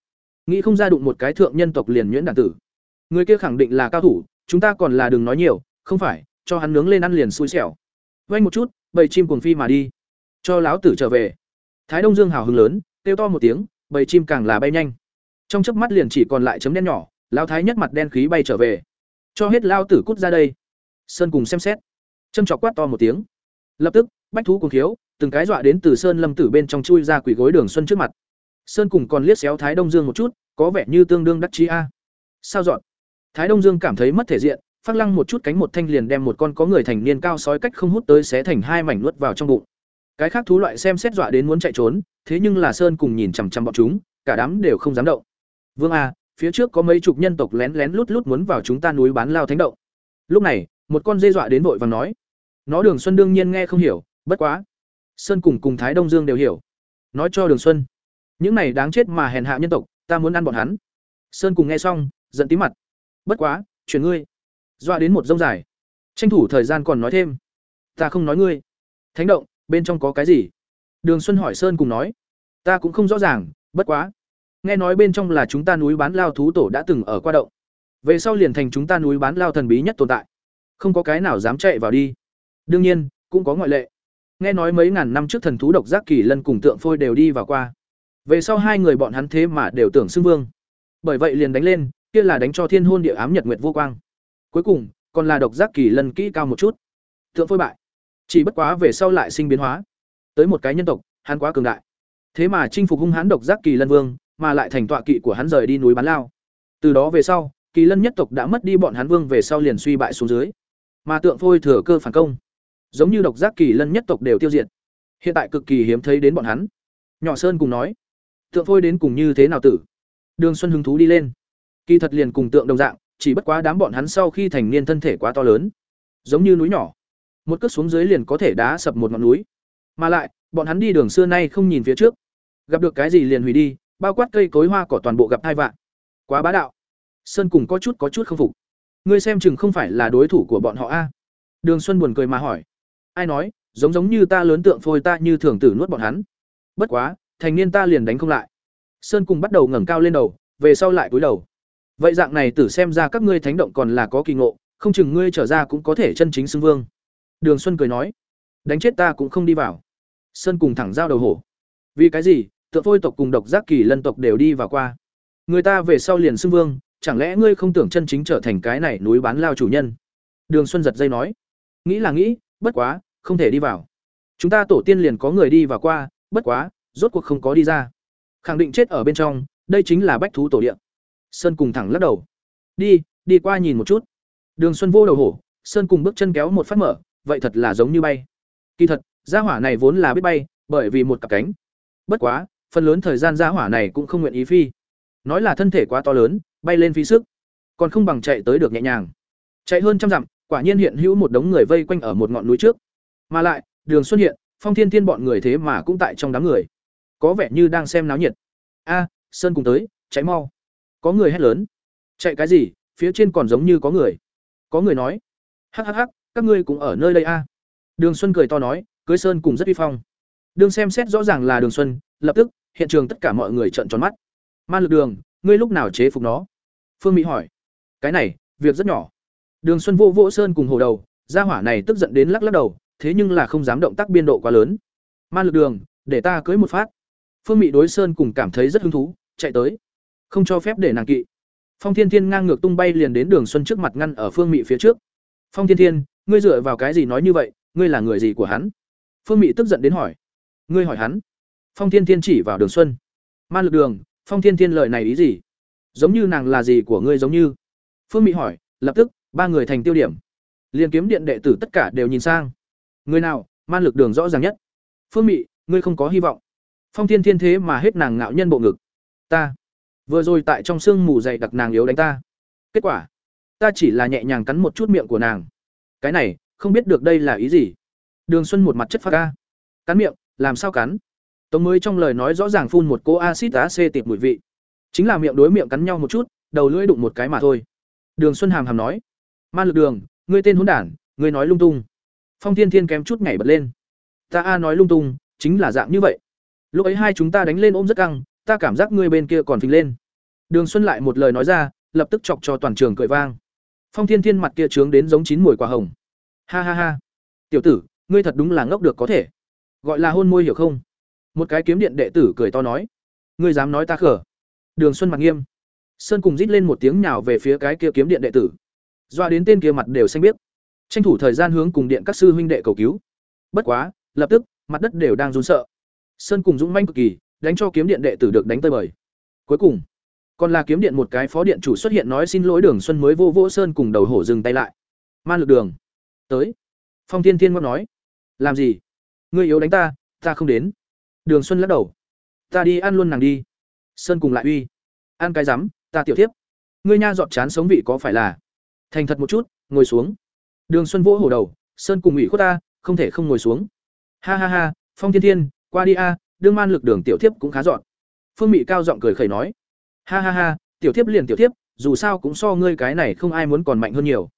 nghĩ không ra đụng một cái thượng nhân tộc liền nhuyễn đản tử. Người kia khẳng định là cao thủ, chúng ta còn là đừng nói nhiều, không phải, cho hắn nướng lên ăn liền xui xẻo. Vay một chút, bầy chim cuồng phi mà đi. Cho láo tử trở về. Thái đông dương hào hứng lớn, kêu to một tiếng, bầy chim càng là bay nhanh. Trong chớp mắt liền chỉ còn lại chấm đen nhỏ lao thái nhất mặt đen khí bay trở về. Cho hết lao tử cút ra đây. Sơn cùng xem xét. Châm chọc quát to một tiếng. Lập tức, bách thú cùng thiếu từng cái dọa đến từ sơn lâm tử bên trong chui ra quỷ gối đường xuân trước mặt sơn cùng còn liếc xéo thái đông dương một chút, có vẻ như tương đương đắc chí a. Sao dọn? Thái đông dương cảm thấy mất thể diện, phát lăng một chút cánh một thanh liền đem một con có người thành niên cao sói cách không hút tới xé thành hai mảnh nuốt vào trong bụng. Cái khác thú loại xem xét dọa đến muốn chạy trốn, thế nhưng là sơn cùng nhìn chằm chằm bọn chúng, cả đám đều không dám động. Vương a, phía trước có mấy chục nhân tộc lén lén lút lút muốn vào chúng ta núi bán lao thánh động. Lúc này, một con dê dọa đến vội và nói. Nó đường xuân đương nhiên nghe không hiểu, bất quá. Sơn cùng cùng thái đông dương đều hiểu. Nói cho đường xuân những này đáng chết mà hèn hạ nhân tộc, ta muốn ăn bọn hắn. Sơn cùng nghe xong, giận tí mặt. Bất quá, chuyển ngươi. Dọa đến một dông dài. Tranh thủ thời gian còn nói thêm. Ta không nói ngươi. Thánh động, bên trong có cái gì? Đường xuân hỏi sơn cùng nói. Ta cũng không rõ ràng, bất quá. Nghe nói bên trong là chúng ta núi bán lao thú tổ đã từng ở qua động. Về sau liền thành chúng ta núi bán lao thần bí nhất tồn tại. Không có cái nào dám chạy vào đi. Đương nhiên, cũng có ngoại lệ. Nghe nói mấy ngàn năm trước thần thú độc giác kỳ lân cùng tượng phôi đều đi vào qua về sau hai người bọn hắn thế mà đều tưởng xưng vương. Bởi vậy liền đánh lên, kia là đánh cho thiên hôn địa ám nhật nguyệt vô quang. Cuối cùng, còn là độc giác kỳ lân kỹ cao một chút. Tượng phôi bại. Chỉ bất quá về sau lại sinh biến hóa. Tới một cái nhân tộc, hắn quá cường đại. Thế mà chinh phục hung hãn độc giác kỳ lân vương, mà lại thành tọa kỵ của hắn rời đi núi bán lao. Từ đó về sau, kỳ lân nhất tộc đã mất đi bọn hắn vương về sau liền suy bại xuống dưới. Mà tượng phôi thừa cơ phản công. Giống như độc giác kỳ lân nhất tộc đều tiêu diệt. Hiện tại cực kỳ hiếm thấy đến bọn hắn. Nhỏ sơn cùng nói tượng phôi đến cùng như thế nào tử? Đường xuân hứng thú đi lên. Kỳ thật liền cùng tượng đồng dạng, chỉ bất quá đám bọn hắn sau khi thành niên thân thể quá to lớn, giống như núi nhỏ. Một cước xuống dưới liền có thể đá sập một ngọn núi. Mà lại, bọn hắn đi đường xưa nay không nhìn phía trước. Gặp được cái gì liền hủy đi, bao quát cây cối hoa cỏ toàn bộ gặp hai vạn quá bá đạo. Sơn cùng có chút có chút không phục. Ngươi xem chừng không phải là đối thủ của bọn họ a? Đường xuân buồn cười mà hỏi. Ai nói, giống giống như ta lớn tượng phôi ta như thường tử nuốt bọn hắn. Bất quá thành niên ta liền đánh không lại. Sơn cùng bắt đầu ngẩng cao lên đầu, về sau lại cúi đầu. Vậy dạng này tử xem ra các ngươi thánh động còn là có kỳ ngộ, không chừng ngươi trở ra cũng có thể chân chính xưng vương. Đường xuân cười nói, đánh chết ta cũng không đi vào. Sơn cùng thẳng giao đầu hổ. Vì cái gì, tượng phôi tộc cùng độc giác kỳ lân tộc đều đi vào qua. Người ta về sau liền xưng vương, chẳng lẽ ngươi không tưởng chân chính trở thành cái này núi bán lao chủ nhân? Đường xuân giật dây nói, nghĩ là nghĩ, bất quá, không thể đi vào. Chúng ta tổ tiên liền có người đi vào qua, bất quá rốt cuộc không có đi ra. Khẳng định chết ở bên trong, đây chính là bách thú tổ điện. sơn cùng thẳng lắc đầu. Đi đi qua nhìn một chút. Đường xuân vô đầu hổ, sơn cùng bước chân kéo một phát mở, vậy thật là giống như bay. Kỳ thật, gia hỏa này vốn là biết bay, bởi vì một cặp cánh. Bất quá, phần lớn thời gian gia hỏa này cũng không nguyện ý phi. Nói là thân thể quá to lớn, bay lên phí sức. Còn không bằng chạy tới được nhẹ nhàng. Chạy hơn trăm dặm, quả nhiên hiện hữu một đống người vây quanh ở một ngọn núi trước. Mà lại, đường xuất hiện, phong thiên thiên bọn người thế mà cũng tại trong đám người có vẻ như đang xem náo nhiệt. A, sơn cùng tới cháy mau. Có người hét lớn. Chạy cái gì, phía trên còn giống như có người. Có người nói. Hắc hắc hắc, các ngươi cũng ở nơi đây a. Đường xuân cười to nói, cưới sơn cùng rất uy phong. Đường xem xét rõ ràng là đường xuân, lập tức, hiện trường tất cả mọi người trợn tròn mắt. Man lực đường, ngươi lúc nào chế phục nó? Phương mỹ hỏi. Cái này, việc rất nhỏ. Đường xuân vô vô sơn cùng hồ đầu, gia hỏa này tức giận đến lắc lắc đầu, thế nhưng là không dám động tác biên độ quá lớn. Man lực đường, để ta cưới một phát phương Mị đối sơn cùng cảm thấy rất hứng thú chạy tới. Không cho phép để nàng kỵ. Phong thiên thiên ngang ngược tung bay liền đến đường xuân trước mặt ngăn ở phương Mị phía trước. Phong thiên thiên ngươi dựa vào cái gì nói như vậy? Ngươi là người gì của hắn? Phương Mị tức giận đến hỏi. Ngươi hỏi hắn? Phong thiên thiên chỉ vào đường xuân. Man lực đường phong thiên thiên lời này ý gì? Giống như nàng là gì của ngươi giống như? Phương Mị hỏi lập tức ba người thành tiêu điểm. Liền kiếm điện đệ tử tất cả đều nhìn sang. Người nào? Man lực đường rõ ràng nhất. Phương Mị, ngươi không có hy vọng phong thiên thiên thế mà hết nàng ngạo nhân bộ ngực. Ta, vừa rồi tại trong sương mù dày đặc nàng yếu đánh ta. Kết quả, ta chỉ là nhẹ nhàng cắn một chút miệng của nàng. Cái này, không biết được đây là ý gì. Đường xuân một mặt chất phát ca. Cắn miệng, làm sao cắn? Tống mới trong lời nói rõ ràng phun một cô acid á c tiệp mùi vị. Chính là miệng đối miệng cắn nhau một chút, đầu lưỡi đụng một cái mà thôi. Đường xuân hàm hàm nói. Man lực đường, ngươi tên hỗn đản, ngươi nói lung tung. Phong thiên thiên kém chút nhảy bật lên. Ta a nói lung tung, chính là dạng như vậy lúc ấy hai chúng ta đánh lên ôm rất căng, ta cảm giác ngươi bên kia còn phình lên. Đường xuân lại một lời nói ra, lập tức chọc cho toàn trường cười vang. Phong thiên thiên mặt kia trướng đến giống chín mùi quả hồng. Ha ha ha. Tiểu tử, ngươi thật đúng là ngốc được có thể. Gọi là hôn môi hiểu không? Một cái kiếm điện đệ tử cười to nói. Ngươi dám nói ta khở đường xuân mặt nghiêm. Sơn cùng rít lên một tiếng nhào về phía cái kia kiếm điện đệ tử. Doa đến tên kia mặt đều xanh biết tranh thủ thời gian hướng cùng điện các sư huynh đệ cầu cứu. Bất quá, lập tức, mặt đất đều đang run sợ sơn cùng dũng manh cực kỳ, đánh cho kiếm điện đệ tử được đánh tơi bời. Cuối cùng, còn là kiếm điện một cái phó điện chủ xuất hiện nói xin lỗi đường xuân mới vô vô sơn cùng đầu hổ dừng tay lại. Man lực đường. Tới. Phong thiên thiên ngót nói. Làm gì? Ngươi yếu đánh ta ta không đến. Đường xuân lắc đầu. Ta đi ăn luôn nàng đi. Sơn cùng lại uy. Ăn cái rắm, ta tiểu thiếp. ngươi nha dọn chán sống vị có phải là? Thành thật một chút, ngồi xuống. Đường xuân vỗ hổ đầu. Sơn cùng ủy khuất ta, không thể không ngồi xuống. Ha ha ha, phong thiên thiên qua đi a, đương man lực đường tiểu thiếp cũng khá dọn. Phương mị cao giọng cười khẩy nói. Ha ha ha, tiểu thiếp liền tiểu thiếp, dù sao cũng so ngươi cái này không ai muốn còn mạnh hơn nhiều.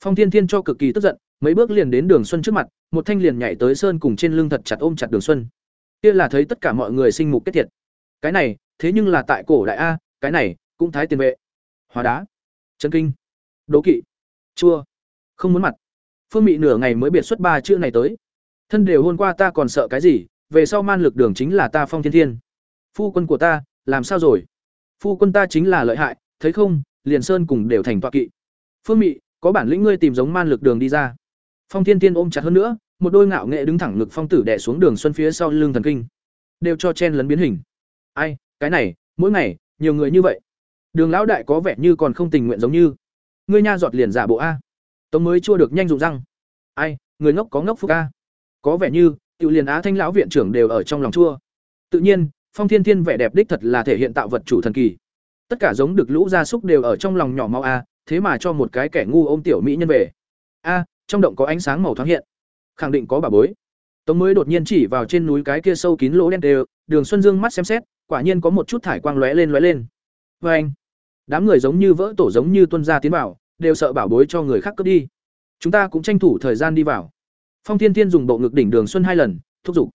Phong thiên thiên cho cực kỳ tức giận, mấy bước liền đến đường xuân trước mặt, một thanh liền nhảy tới sơn cùng trên lưng thật chặt ôm chặt đường xuân. Kia là thấy tất cả mọi người sinh mục kết thiệt. Cái này, thế nhưng là tại cổ đại a, cái này, cũng thái tiền vệ. Hóa đá. Chân kinh. Đố kỵ. Chua. Không muốn mặt. Phương mị nửa ngày mới biệt xuất ba chữ này tới. Thân đều hôn qua ta còn sợ cái gì về sau man lực đường chính là ta phong thiên thiên. Phu quân của ta, làm sao rồi? Phu quân ta chính là lợi hại, thấy không? Liền sơn cùng đều thành tọa kỵ. Phương mị, có bản lĩnh ngươi tìm giống man lực đường đi ra. Phong thiên thiên ôm chặt hơn nữa, một đôi ngạo nghệ đứng thẳng ngực phong tử đẻ xuống đường xuân phía sau lưng thần kinh. Đều cho chen lấn biến hình. Ai, cái này, mỗi ngày, nhiều người như vậy. Đường lão đại có vẻ như còn không tình nguyện giống như. Ngươi nha giọt liền giả bộ a. Tống mới chua được nhanh dụng răng. Ai, người ngốc có ngốc phúc a. Có vẻ như tự liền á thanh lão viện trưởng đều ở trong lòng chua. Tự nhiên, phong thiên thiên vẻ đẹp đích thật là thể hiện tạo vật chủ thần kỳ. Tất cả giống được lũ gia súc đều ở trong lòng nhỏ mau a, thế mà cho một cái kẻ ngu ôm tiểu mỹ nhân về. A, trong động có ánh sáng màu thoáng hiện. Khẳng định có bà bối. Tống mới đột nhiên chỉ vào trên núi cái kia sâu kín lỗ đen đều, đường xuân dương mắt xem xét, quả nhiên có một chút thải quang lóe lên lóe lên. Vê anh, đám người giống như vỡ tổ giống như tuân gia tiến vào, đều sợ bảo bối cho người khác cướp đi. Chúng ta cũng tranh thủ thời gian đi vào phong thiên thiên dùng bộ ngực đỉnh đường xuân hai lần, thúc giục.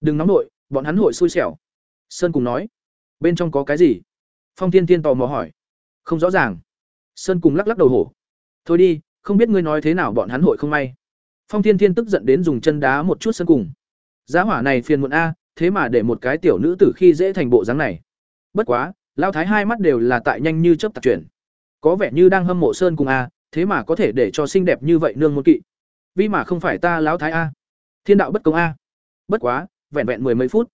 Đừng nóng nội, bọn hắn hội xui xẻo. Sơn cùng nói. Bên trong có cái gì? Phong thiên thiên tò mò hỏi. Không rõ ràng. Sơn cùng lắc lắc đầu hổ. Thôi đi, không biết ngươi nói thế nào bọn hắn hội không may. Phong thiên thiên tức giận đến dùng chân đá một chút sơn cùng. Giá hỏa này phiền muộn a, thế mà để một cái tiểu nữ tử khi dễ thành bộ dáng này. Bất quá lao thái hai mắt đều là tại nhanh như chớp tạc chuyển. Có vẻ như đang hâm mộ sơn cùng a, thế mà có thể để cho xinh đẹp như vậy nương môn kỵ vì mà không phải ta lão thái a. Thiên đạo bất công a. Bất quá, vẹn vẹn mười mấy phút.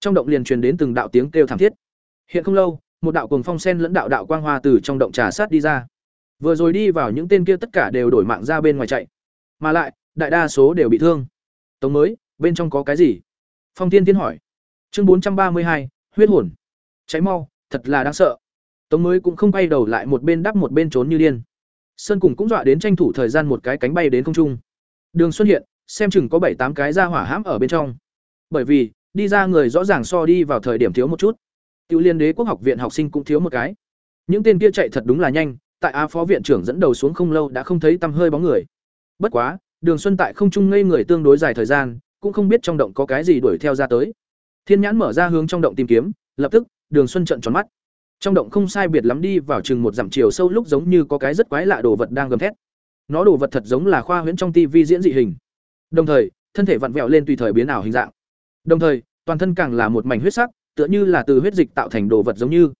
Trong động liền truyền đến từng đạo tiếng kêu thảm thiết. Hiện không lâu, một đạo cuồng phong sen lẫn đạo đạo quang hoa từ trong động trà sát đi ra. Vừa rồi đi vào những tên kia tất cả đều đổi mạng ra bên ngoài chạy. Mà lại, đại đa số đều bị thương. Tống mới, bên trong có cái gì? Phong tiên tiến hỏi. Chương bốn trăm ba mươi hai, huyết hồn. Cháy mau, thật là đáng sợ. Tống mới cũng không quay đầu lại một bên đắp một bên trốn như điên. Sơn cùng cũng dọa đến tranh thủ thời gian một cái cánh bay đến không trung đường xuất hiện, xem chừng có bảy tám cái ra hỏa hãm ở bên trong. Bởi vì, đi ra người rõ ràng so đi vào thời điểm thiếu một chút. Tiêu liên đế quốc học viện học sinh cũng thiếu một cái. Những tên kia chạy thật đúng là nhanh, tại a phó viện trưởng dẫn đầu xuống không lâu đã không thấy tăm hơi bóng người. Bất quá, đường xuân tại không trung ngây người tương đối dài thời gian, cũng không biết trong động có cái gì đuổi theo ra tới. Thiên nhãn mở ra hướng trong động tìm kiếm, lập tức, đường xuân trợn tròn mắt. Trong động không sai biệt lắm đi vào chừng một dặm chiều sâu lúc giống như có cái rất quái lạ đồ vật đang gầm thét nó đồ vật thật giống là khoa huyễn trong tivi diễn dị hình. Đồng thời, thân thể vặn vẹo lên tùy thời biến ảo hình dạng. Đồng thời, toàn thân càng là một mảnh huyết sắc, tựa như là từ huyết dịch tạo thành đồ vật giống như.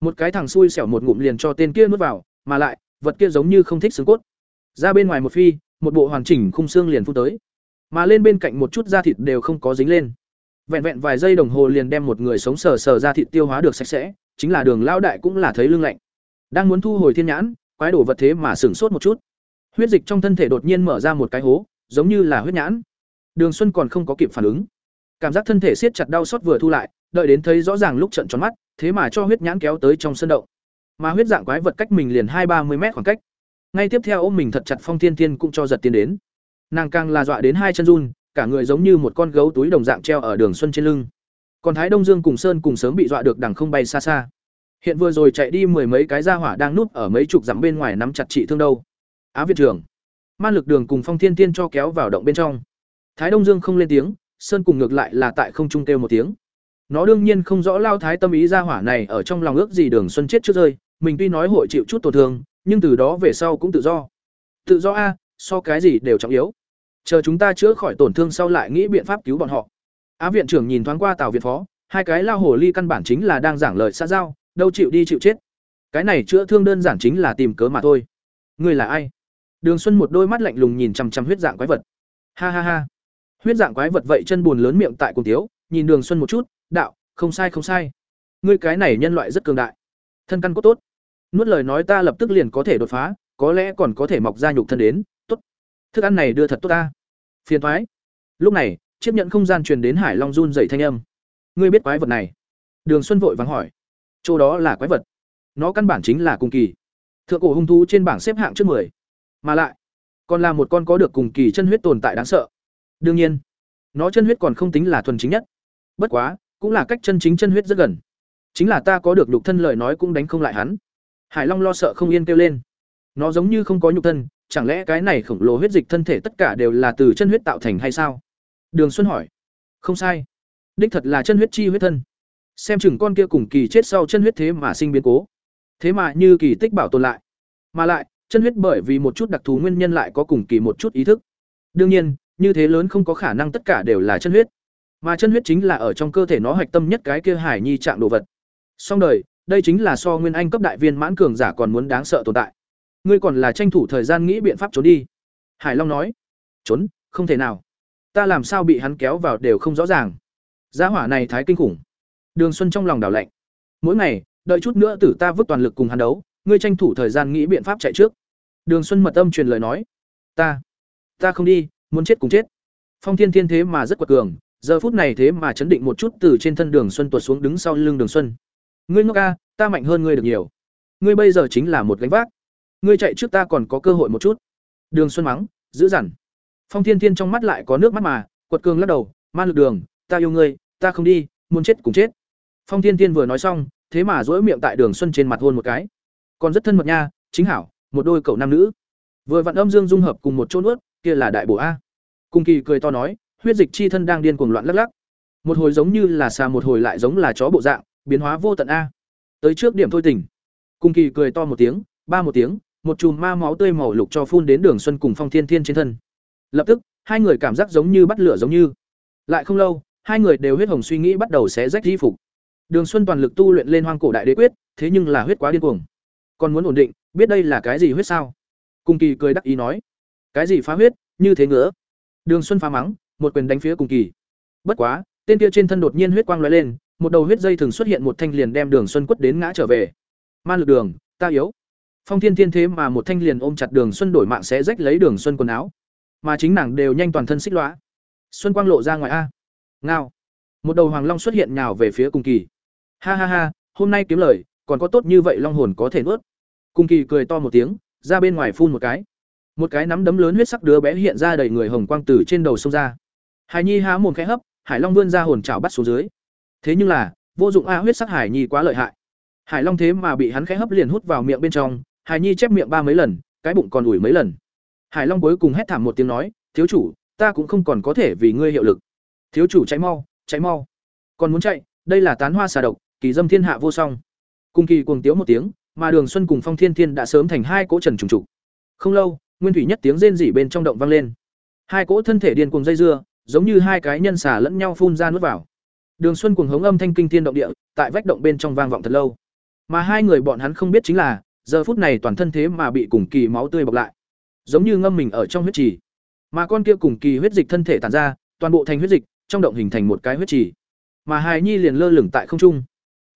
Một cái thằng xui xẻo một ngụm liền cho tên kia nuốt vào, mà lại, vật kia giống như không thích xương cốt. Ra bên ngoài một phi, một bộ hoàn chỉnh khung xương liền phun tới. Mà lên bên cạnh một chút da thịt đều không có dính lên. Vẹn vẹn vài giây đồng hồ liền đem một người sống sờ sờ da thịt tiêu hóa được sạch sẽ, chính là đường lao đại cũng là thấy lưng lạnh. Đang muốn thu hồi thiên nhãn, quái đổ vật thế mà sửng sốt một chút huyết dịch trong thân thể đột nhiên mở ra một cái hố, giống như là huyết nhãn. Đường xuân còn không có kịp phản ứng. Cảm giác thân thể siết chặt đau xót vừa thu lại, đợi đến thấy rõ ràng lúc trận tròn mắt, thế mà cho huyết nhãn kéo tới trong sân động. Mà huyết dạng quái vật cách mình liền hai ba mươi mét khoảng cách. Ngay tiếp theo ôm mình thật chặt phong thiên thiên cũng cho giật tiến đến. Nàng càng là dọa đến hai chân run, cả người giống như một con gấu túi đồng dạng treo ở đường xuân trên lưng. Còn thái đông dương cùng sơn cùng sớm bị dọa được đằng không bay xa xa. Hiện vừa rồi chạy đi mười mấy cái ra hỏa đang núp ở mấy chục dặm bên ngoài nắm chặt trị thương đâu á viện trưởng man lực đường cùng phong thiên tiên cho kéo vào động bên trong. Thái đông dương không lên tiếng, sơn cùng ngược lại là tại không trung kêu một tiếng. Nó đương nhiên không rõ lao thái tâm ý ra hỏa này ở trong lòng ước gì đường xuân chết trước rơi, mình tuy nói hội chịu chút tổn thương, nhưng từ đó về sau cũng tự do. Tự do a, so cái gì đều trọng yếu. Chờ chúng ta chữa khỏi tổn thương sau lại nghĩ biện pháp cứu bọn họ. Á viện trưởng nhìn thoáng qua tào viện phó, hai cái lao hồ ly căn bản chính là đang giảng lời xã giao, đâu chịu đi chịu chết. Cái này chữa thương đơn giản chính là tìm cớ mà thôi. Ngươi là ai? Đường xuân một đôi mắt lạnh lùng nhìn chằm chằm huyết dạng quái vật. Ha ha ha. Huyết dạng quái vật vậy chân buồn lớn miệng tại cùng tiếu, nhìn đường xuân một chút, đạo, không sai không sai. Ngươi cái này nhân loại rất cường đại. Thân căn cốt tốt. Nuốt lời nói ta lập tức liền có thể đột phá, có lẽ còn có thể mọc ra nhục thân đến. Tốt. Thức ăn này đưa thật tốt ta. Phiền toái. Lúc này, chiếc nhận không gian truyền đến hải long run rẩy thanh âm. Ngươi biết quái vật này? Đường xuân vội vàng hỏi. Chỗ đó là quái vật. Nó căn bản chính là cùng kỳ. Thượng cổ hung thú trên bảng xếp hạng trước 10 mà lại, còn là một con có được cùng kỳ chân huyết tồn tại đáng sợ. Đương nhiên, nó chân huyết còn không tính là thuần chính nhất. Bất quá, cũng là cách chân chính chân huyết rất gần. Chính là ta có được nhục thân lời nói cũng đánh không lại hắn. Hải long lo sợ không yên kêu lên. Nó giống như không có nhục thân, chẳng lẽ cái này khổng lồ huyết dịch thân thể tất cả đều là từ chân huyết tạo thành hay sao? Đường xuân hỏi. Không sai. Đích thật là chân huyết chi huyết thân. Xem chừng con kia cùng kỳ chết sau chân huyết thế mà sinh biến cố. Thế mà như kỳ tích bảo tồn lại. Mà lại chân huyết bởi vì một chút đặc thù nguyên nhân lại có cùng kỳ một chút ý thức. Đương nhiên, như thế lớn không có khả năng tất cả đều là chân huyết. Mà chân huyết chính là ở trong cơ thể nó hạch tâm nhất cái kia hải nhi trạng đồ vật. Song đời, đây chính là so nguyên anh cấp đại viên mãn cường giả còn muốn đáng sợ tồn tại. Ngươi còn là tranh thủ thời gian nghĩ biện pháp trốn đi. Hải long nói, trốn? Không thể nào. Ta làm sao bị hắn kéo vào đều không rõ ràng. Giá hỏa này thái kinh khủng. Đường xuân trong lòng đảo lạnh. Mỗi ngày, đợi chút nữa tử ta vứt toàn lực cùng hắn đấu ngươi tranh thủ thời gian nghĩ biện pháp chạy trước. Đường xuân mật âm truyền lời nói. Ta ta không đi, muốn chết cùng chết. Phong thiên thiên thế mà rất quật cường, giờ phút này thế mà chấn định một chút từ trên thân đường xuân tuột xuống đứng sau lưng đường xuân. Ngươi ngốc ca, ta mạnh hơn ngươi được nhiều. Ngươi bây giờ chính là một gánh vác. Ngươi chạy trước ta còn có cơ hội một chút. Đường xuân mắng giữ dằn. Phong thiên thiên trong mắt lại có nước mắt mà, quật cường lắc đầu man lực đường, ta yêu ngươi, ta không đi, muốn chết cùng chết. Phong thiên thiên vừa nói xong, thế mà dỗi miệng tại đường xuân trên mặt hôn một cái còn rất thân mật nha, chính hảo, một đôi cậu nam nữ. Vừa vặn âm dương dung hợp cùng một chỗ nuốt, kia là đại bổ a. Cung kỳ cười to nói, huyết dịch chi thân đang điên cuồng loạn lắc lắc. Một hồi giống như là xà, một hồi lại giống là chó bộ dạng, biến hóa vô tận a. Tới trước điểm thôi tỉnh cung kỳ cười to một tiếng, ba một tiếng, một chùm ma máu tươi màu lục cho phun đến đường xuân cùng phong thiên thiên trên thân. Lập tức, hai người cảm giác giống như bắt lửa giống như. Lại không lâu, hai người đều huyết hồng suy nghĩ bắt đầu xé rách di phục. Đường xuân toàn lực tu luyện lên hoang cổ đại đế quyết, thế nhưng là huyết quá điên cuồng còn muốn ổn định, biết đây là cái gì huyết sao? Cung kỳ cười đắc ý nói, cái gì phá huyết, như thế ngứa? Đường xuân phá mắng, một quyền đánh phía cung kỳ. Bất quá, tên kia trên thân đột nhiên huyết quang lóe lên, một đầu huyết dây thường xuất hiện một thanh liền đem đường xuân quất đến ngã trở về. Man lực đường, ta yếu. Phong thiên thiên thế mà một thanh liền ôm chặt đường xuân đổi mạng sẽ rách lấy đường xuân quần áo. Mà chính nàng đều nhanh toàn thân xích lõa xuân quang lộ ra ngoài a. Ngao. Một đầu hoàng long xuất hiện nhào về phía cung kỳ. Ha ha ha, hôm nay kiếm lời còn có tốt như vậy long hồn có thể nuốt. Cung kỳ cười to một tiếng, ra bên ngoài phun một cái. Một cái nắm đấm lớn huyết sắc đứa bé hiện ra đầy người hồng quang từ trên đầu sông ra. Hải nhi há mồm khẽ hấp, hải long vươn ra hồn chảo bắt xuống dưới. Thế nhưng là, vô dụng a, huyết sắc hải nhi quá lợi hại. Hải long thế mà bị hắn khẽ hấp liền hút vào miệng bên trong, hải nhi chép miệng ba mấy lần, cái bụng còn ủi mấy lần. Hải long cuối cùng hét thảm một tiếng nói, thiếu chủ, ta cũng không còn có thể vì ngươi hiệu lực. Thiếu chủ, chạy mau chạy mau. Còn muốn chạy, đây là tán hoa xà độc, kỳ dâm thiên hạ vô song cùng kỳ cuồng tiếu một tiếng, mà đường xuân cùng phong thiên thiên đã sớm thành hai cỗ trần trùng trục. Không lâu, nguyên thủy nhất tiếng rên rỉ bên trong động vang lên. Hai cỗ thân thể điên cuồng dây dưa, giống như hai cái nhân xà lẫn nhau phun ra nuốt vào. Đường xuân cuồng hống âm thanh kinh thiên động địa, tại vách động bên trong vang vọng thật lâu. Mà hai người bọn hắn không biết chính là, giờ phút này toàn thân thế mà bị cùng kỳ máu tươi bọc lại. Giống như ngâm mình ở trong huyết trì. Mà con kia cùng kỳ huyết dịch thân thể tàn ra, toàn bộ thành huyết dịch, trong động hình thành một cái huyết trì. Mà hài nhi liền lơ lửng tại không trung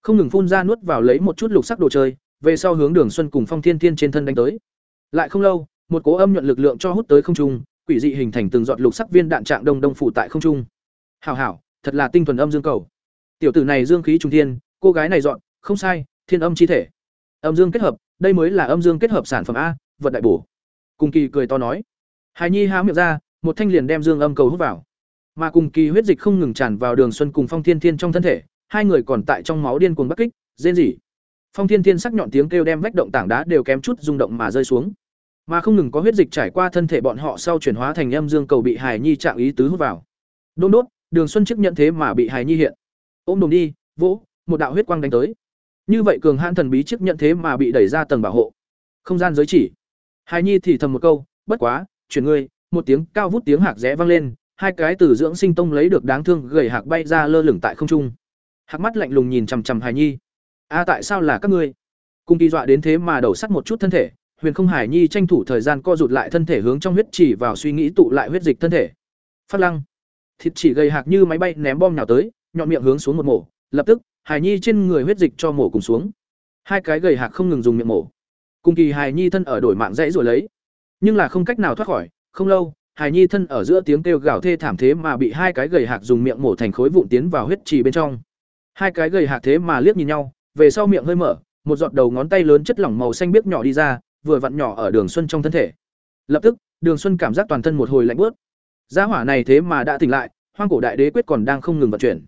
không ngừng phun ra nuốt vào lấy một chút lục sắc đồ chơi, về sau hướng đường xuân cùng phong thiên thiên trên thân đánh tới. Lại không lâu, một cố âm nhuận lực lượng cho hút tới không trung, quỷ dị hình thành từng giọt lục sắc viên đạn trạng đông đông phủ tại không trung. Hảo hảo, thật là tinh thuần âm dương cầu. Tiểu tử này dương khí trung thiên, cô gái này dọn, không sai, thiên âm chi thể. Âm dương kết hợp, đây mới là âm dương kết hợp sản phẩm a, vật đại bổ. Cùng kỳ cười to nói. Hài nhi há miệng ra, một thanh liền đem dương âm cầu hút vào. Mà cùng kỳ huyết dịch không ngừng tràn vào đường xuân cùng phong thiên thiên trong thân thể hai người còn tại trong máu điên cuồng bắc kích, rên rỉ. Phong thiên thiên sắc nhọn tiếng kêu đem vách động tảng đá đều kém chút rung động mà rơi xuống. Mà không ngừng có huyết dịch trải qua thân thể bọn họ sau chuyển hóa thành âm dương cầu bị hài nhi trạng ý tứ hút vào. Đôn đốt, đường xuân chức nhận thế mà bị hài nhi hiện. Ôm đồm đi, vỗ, một đạo huyết quang đánh tới. Như vậy cường hãn thần bí chức nhận thế mà bị đẩy ra tầng bảo hộ. Không gian giới chỉ. Hài nhi thì thầm một câu, bất quá, chuyển ngươi. Một tiếng cao vút tiếng hạc rẽ vang lên, hai cái từ dưỡng sinh tông lấy được đáng thương gầy hạc bay ra lơ lửng tại không trung hạc mắt lạnh lùng nhìn chằm chằm Hải nhi. A, tại sao là các ngươi? Cung kỳ dọa đến thế mà đầu sắt một chút thân thể, huyền không hải nhi tranh thủ thời gian co rụt lại thân thể hướng trong huyết chỉ vào suy nghĩ tụ lại huyết dịch thân thể. Phát lăng. Thịt chỉ gầy hạc như máy bay ném bom nào tới, nhọn miệng hướng xuống một mổ, lập tức, hải nhi trên người huyết dịch cho mổ cùng xuống. Hai cái gầy hạc không ngừng dùng miệng mổ. Cùng kỳ hải nhi thân ở đổi mạng dãy rồi lấy. Nhưng là không cách nào thoát khỏi, không lâu, hải nhi thân ở giữa tiếng kêu gào thê thảm thế mà bị hai cái gầy hạc dùng miệng mổ thành khối vụn tiến vào huyết trì bên trong hai cái gầy hạc thế mà liếc nhìn nhau về sau miệng hơi mở một giọt đầu ngón tay lớn chất lỏng màu xanh biếc nhỏ đi ra vừa vặn nhỏ ở đường xuân trong thân thể lập tức đường xuân cảm giác toàn thân một hồi lạnh bớt gia hỏa này thế mà đã tỉnh lại hoang cổ đại đế quyết còn đang không ngừng vận chuyển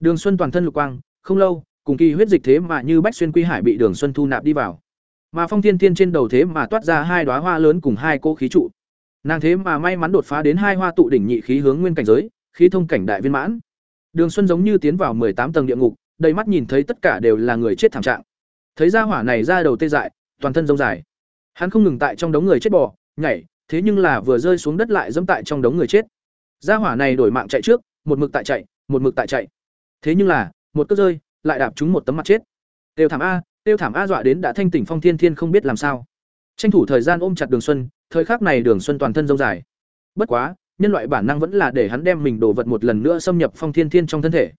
đường xuân toàn thân lục quang không lâu cùng kỳ huyết dịch thế mà như bách xuyên quy hải bị Đường Xuân thu nạp đi vào. Mà Phong Thiên Thiên trên đầu thế mà toát ra hai đóa hoa lớn cùng hai cỗ khí trụ. Nàng thế mà may mắn đột phá đến hai hoa tụ đỉnh nhị khí hướng nguyên cảnh giới, khí thông cảnh đại viên mãn. Đường Xuân giống như tiến vào tám tầng địa ngục, đầy mắt nhìn thấy tất cả đều là người chết thảm trạng. Thấy ra hỏa này ra đầu tê dại, toàn thân rông dài. Hắn không ngừng tại trong đống người chết bò, nhảy, thế nhưng là vừa rơi xuống đất lại dẫm tại trong đống người chết. Gia hỏa này đổi mạng chạy trước, một mực tại chạy, một mực tại chạy. Thế nhưng là, một cước rơi, lại đạp trúng một tấm mặt chết. Tiêu thảm a, tiêu thảm a dọa đến đã thanh tỉnh Phong Thiên Thiên không biết làm sao. Tranh thủ thời gian ôm chặt Đường Xuân, thời khắc này Đường Xuân toàn thân rông dài. Bất quá, nhân loại bản năng vẫn là để hắn đem mình đồ vật một lần nữa xâm nhập Phong Thiên Thiên trong thân thể.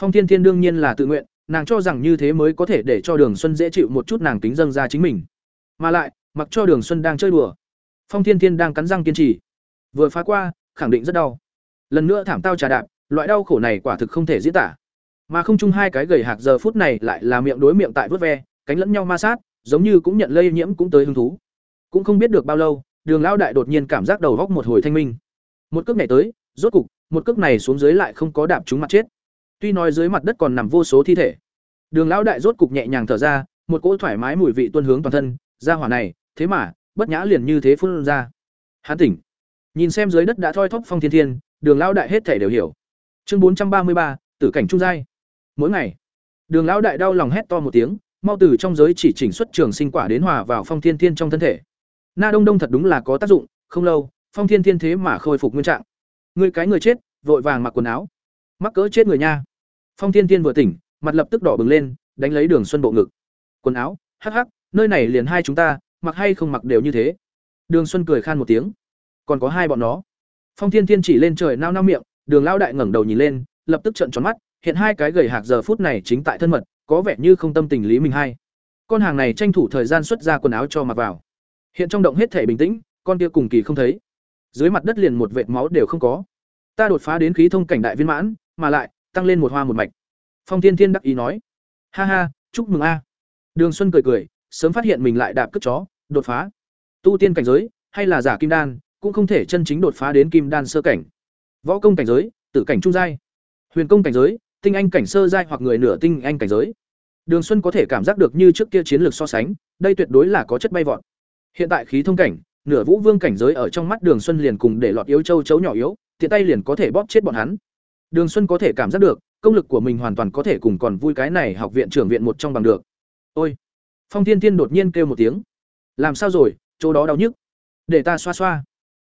Phong Thiên Thiên đương nhiên là tự nguyện, nàng cho rằng như thế mới có thể để cho Đường Xuân dễ chịu một chút nàng tính dâng ra chính mình. Mà lại, mặc cho Đường Xuân đang chơi đùa, Phong Thiên Thiên đang cắn răng kiên trì. Vừa phá qua, khẳng định rất đau. Lần nữa thảm tao trà đạp, loại đau khổ này quả thực không thể diễn tả. Mà không chung hai cái gầy hạc giờ phút này lại là miệng đối miệng tại vớt ve, cánh lẫn nhau ma sát, giống như cũng nhận lây nhiễm cũng tới hứng thú. Cũng không biết được bao lâu, Đường lão đại đột nhiên cảm giác đầu góc một hồi thanh minh. Một cước này tới, rốt cục, một cước này xuống dưới lại không có đạp trúng mặt chết. Tuy nói dưới mặt đất còn nằm vô số thi thể. Đường lão đại rốt cục nhẹ nhàng thở ra, một cỗ thoải mái mùi vị tuôn hướng toàn thân, ra hỏa này, thế mà, bất nhã liền như thế phun ra. Hắn tỉnh. Nhìn xem dưới đất đã thoi thóp phong thiên thiên, Đường lão đại hết thể đều hiểu. Chương bốn trăm ba mươi ba, tử cảnh trung giai. Mỗi ngày, Đường lão đại đau lòng hét to một tiếng, mau từ trong giới chỉ chỉnh xuất trường sinh quả đến hòa vào phong thiên thiên trong thân thể. Na Đông Đông thật đúng là có tác dụng, không lâu, phong thiên thiên thế mà khôi phục nguyên trạng. Người cái người chết, vội vàng mặc quần áo. Mắc cỡ chết người nha. Phong thiên thiên vừa tỉnh, mặt lập tức đỏ bừng lên, đánh lấy Đường Xuân bộ ngực. Quần áo, hắc hắc, nơi này liền hai chúng ta, mặc hay không mặc đều như thế. Đường Xuân cười khan một tiếng. Còn có hai bọn nó. Phong Thiên Thiên chỉ lên trời nao nao miệng, Đường lão đại ngẩng đầu nhìn lên, lập tức trợn tròn mắt, hiện hai cái gầy hạc giờ phút này chính tại thân mật, có vẻ như không tâm tình lý mình hay. Con hàng này tranh thủ thời gian xuất ra quần áo cho mặc vào. Hiện trong động hết thể bình tĩnh, con kia cùng kỳ không thấy. Dưới mặt đất liền một vệt máu đều không có. Ta đột phá đến khí thông cảnh đại viên mãn, mà lại tăng lên một hoa một mạch. Phong Thiên Thiên đắc ý nói: "Ha ha, chúc mừng a." Đường Xuân cười cười, sớm phát hiện mình lại đạp cất chó, đột phá. Tu tiên cảnh giới, hay là giả kim đan, cũng không thể chân chính đột phá đến kim đan sơ cảnh. Võ công cảnh giới, tử cảnh trung giai. Huyền công cảnh giới, tinh anh cảnh sơ giai hoặc người nửa tinh anh cảnh giới. Đường Xuân có thể cảm giác được như trước kia chiến lược so sánh, đây tuyệt đối là có chất bay vọt. Hiện tại khí thông cảnh, nửa vũ vương cảnh giới ở trong mắt Đường Xuân liền cùng để lọt yếu châu chấu nhỏ yếu, tiện tay liền có thể bóp chết bọn hắn. Đường Xuân có thể cảm giác được, công lực của mình hoàn toàn có thể cùng còn vui cái này học viện trưởng viện một trong bằng được. Ôi, Phong Thiên Thiên đột nhiên kêu một tiếng. Làm sao rồi, chỗ đó đau nhức. Để ta xoa xoa.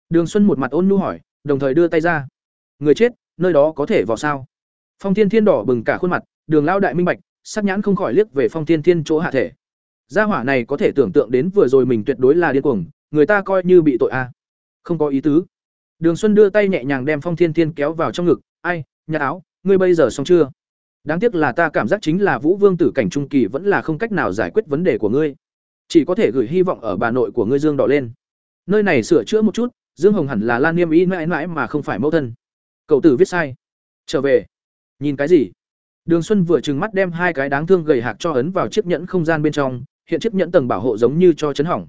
Đường Xuân một mặt ôn nhu hỏi, đồng thời đưa tay ra. Người chết, nơi đó có thể vào sao? Phong Thiên Thiên đỏ bừng cả khuôn mặt, Đường Lão đại minh bạch, sắc nhãn không khỏi liếc về Phong Thiên Thiên chỗ hạ thể. Gia hỏa này có thể tưởng tượng đến vừa rồi mình tuyệt đối là điên cuồng, người ta coi như bị tội a. À. Không có ý tứ. Đường Xuân đưa tay nhẹ nhàng đem Phong Thiên Thiên kéo vào trong ngực, "Ai, nhặt áo, ngươi bây giờ xong chưa?" Đáng tiếc là ta cảm giác chính là Vũ Vương tử cảnh trung kỳ vẫn là không cách nào giải quyết vấn đề của ngươi. Chỉ có thể gửi hy vọng ở bà nội của ngươi Dương đỏ lên. Nơi này sửa chữa một chút, Dương Hồng hẳn là Lan Niêm Y mãi mãi mà không phải mẫu thân. Cậu tử viết sai. Trở về. Nhìn cái gì? Đường Xuân vừa trừng mắt đem hai cái đáng thương gầy hạc cho ấn vào chiếc nhẫn không gian bên trong, hiện chiếc nhẫn tầng bảo hộ giống như cho chấn hỏng.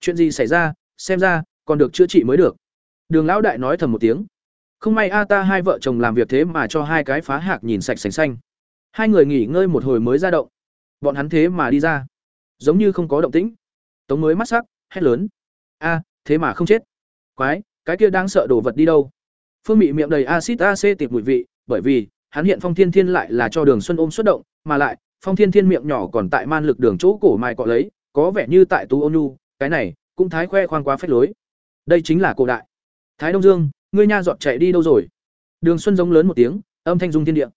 Chuyện gì xảy ra, xem ra còn được chữa trị mới được. Đường lão đại nói thầm một tiếng. Không may a ta hai vợ chồng làm việc thế mà cho hai cái phá hạc nhìn sạch sành xanh. Hai người nghỉ ngơi một hồi mới ra động. Bọn hắn thế mà đi ra, giống như không có động tĩnh. Tống mới mắt sắc, hét lớn: "A, thế mà không chết. Quái, cái kia đang sợ đổ vật đi đâu?" Phương Mị miệng đầy axit acetic mùi vị, bởi vì hắn hiện Phong Thiên Thiên lại là cho Đường Xuân ôm xuất động, mà lại, Phong Thiên Thiên miệng nhỏ còn tại man lực đường chỗ cổ mài cọ lấy, có vẻ như tại tú ô nhu, cái này cũng thái khoe khoang quá phách lối. Đây chính là cổ đại. Thái Đông Dương, ngươi nha dọn chạy đi đâu rồi? Đường Xuân giống lớn một tiếng, âm thanh dung thiên địa.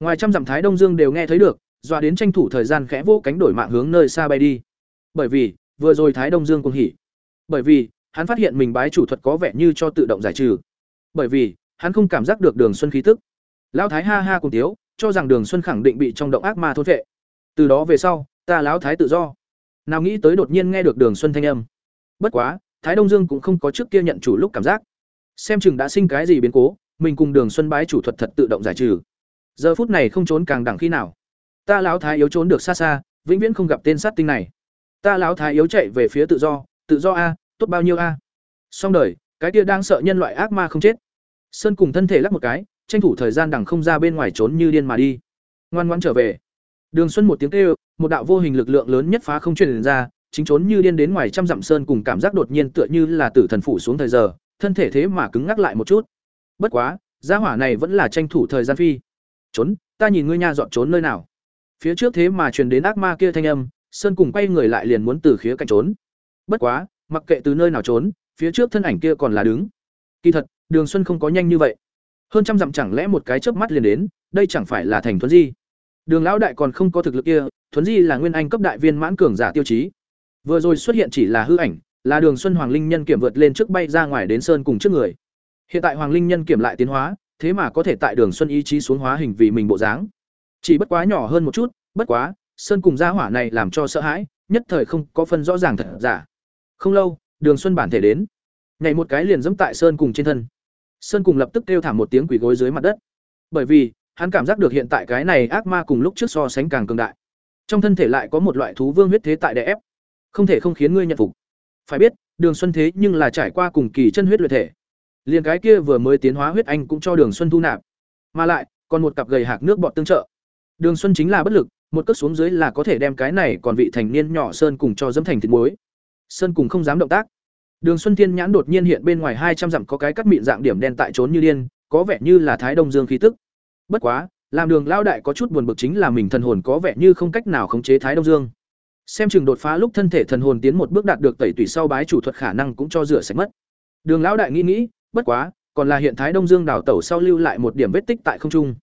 Ngoài trăm dặm Thái Đông Dương đều nghe thấy được, dọa đến tranh thủ thời gian khẽ vỗ cánh đổi mạng hướng nơi xa bay đi. Bởi vì, vừa rồi Thái Đông Dương cuồng hỉ. Bởi vì, hắn phát hiện mình bái chủ thuật có vẻ như cho tự động giải trừ. Bởi vì, hắn không cảm giác được Đường Xuân khí tức. Lão Thái ha ha cùng tiếu, cho rằng Đường Xuân khẳng định bị trong động ác ma thôn vệ Từ đó về sau, ta lão Thái tự do. Nào nghĩ tới đột nhiên nghe được Đường Xuân thanh âm. Bất quá, Thái Đông Dương cũng không có trước kia nhận chủ lúc cảm giác. Xem chừng đã sinh cái gì biến cố, mình cùng Đường Xuân bái chủ thuật thật tự động giải trừ. Giờ phút này không trốn càng đẳng khi nào. Ta lão thái yếu trốn được xa xa vĩnh viễn không gặp tên sát tinh này. Ta lão thái yếu chạy về phía tự do tự do a tốt bao nhiêu a. Xong đời cái kia đang sợ nhân loại ác ma không chết. Sơn cùng thân thể lắc một cái tranh thủ thời gian đằng không ra bên ngoài trốn như điên mà đi. Ngoan ngoãn trở về. Đường Xuân một tiếng kêu, một đạo vô hình lực lượng lớn nhất phá không truyền ra, chính trốn như điên đến ngoài trăm dặm sơn cùng cảm giác đột nhiên tựa như là tử thần phủ xuống thời giờ, thân thể thế mà cứng ngắc lại một chút. Bất quá, gia hỏa này vẫn là tranh thủ thời gian phi. Trốn, ta nhìn ngươi nha dọn trốn nơi nào. Phía trước thế mà truyền đến ác ma kia thanh âm, sơn cùng quay người lại liền muốn từ khía cạnh trốn. Bất quá, mặc kệ từ nơi nào trốn, phía trước thân ảnh kia còn là đứng. Kỳ thật, Đường Xuân không có nhanh như vậy. Hơn trăm dặm chẳng lẽ một cái chớp mắt liền đến, đây chẳng phải là thành thuần gì? Đường lão đại còn không có thực lực kia, thuấn di là nguyên anh cấp đại viên mãn cường giả tiêu chí. Vừa rồi xuất hiện chỉ là hư ảnh, là Đường Xuân Hoàng Linh Nhân kiểm vượt lên trước bay ra ngoài đến sơn cùng trước người. Hiện tại Hoàng Linh Nhân kiểm lại tiến hóa, thế mà có thể tại Đường Xuân ý chí xuống hóa hình vì mình bộ dáng. Chỉ bất quá nhỏ hơn một chút, bất quá, sơn cùng gia hỏa này làm cho sợ hãi, nhất thời không có phân rõ ràng thật giả. Không lâu, Đường Xuân bản thể đến, nhảy một cái liền dẫm tại sơn cùng trên thân. Sơn cùng lập tức kêu thảm một tiếng quỳ gối dưới mặt đất. Bởi vì, hắn cảm giác được hiện tại cái này ác ma cùng lúc trước so sánh càng cường đại. Trong thân thể lại có một loại thú vương huyết thế tại đè ép, không thể không khiến ngươi nhận phục. Phải biết, Đường Xuân thế nhưng là trải qua cùng kỳ chân huyết luyện thể. Liền cái kia vừa mới tiến hóa huyết anh cũng cho Đường Xuân thu nạp, mà lại còn một cặp gầy hạc nước bọt tương trợ. Đường Xuân chính là bất lực, một cất xuống dưới là có thể đem cái này còn vị thành niên nhỏ sơn cùng cho dẫm thành thịt muối. Sơn cùng không dám động tác. Đường Xuân Thiên nhãn đột nhiên hiện bên ngoài hai trăm dặm có cái cắt mịn dạng điểm đen tại trốn như điên, có vẻ như là Thái Đông Dương khí tức. Bất quá, làm Đường lão đại có chút buồn bực chính là mình thần hồn có vẻ như không cách nào khống chế Thái Đông Dương. Xem chừng đột phá lúc thân thể thần hồn tiến một bước đạt được tẩy tủy sau bái chủ thuật khả năng cũng cho rửa sạch mất. Đường lão đại nghĩ nghĩ, bất quá, còn là hiện Thái Đông Dương đảo tẩu sau lưu lại một điểm vết tích tại không trung.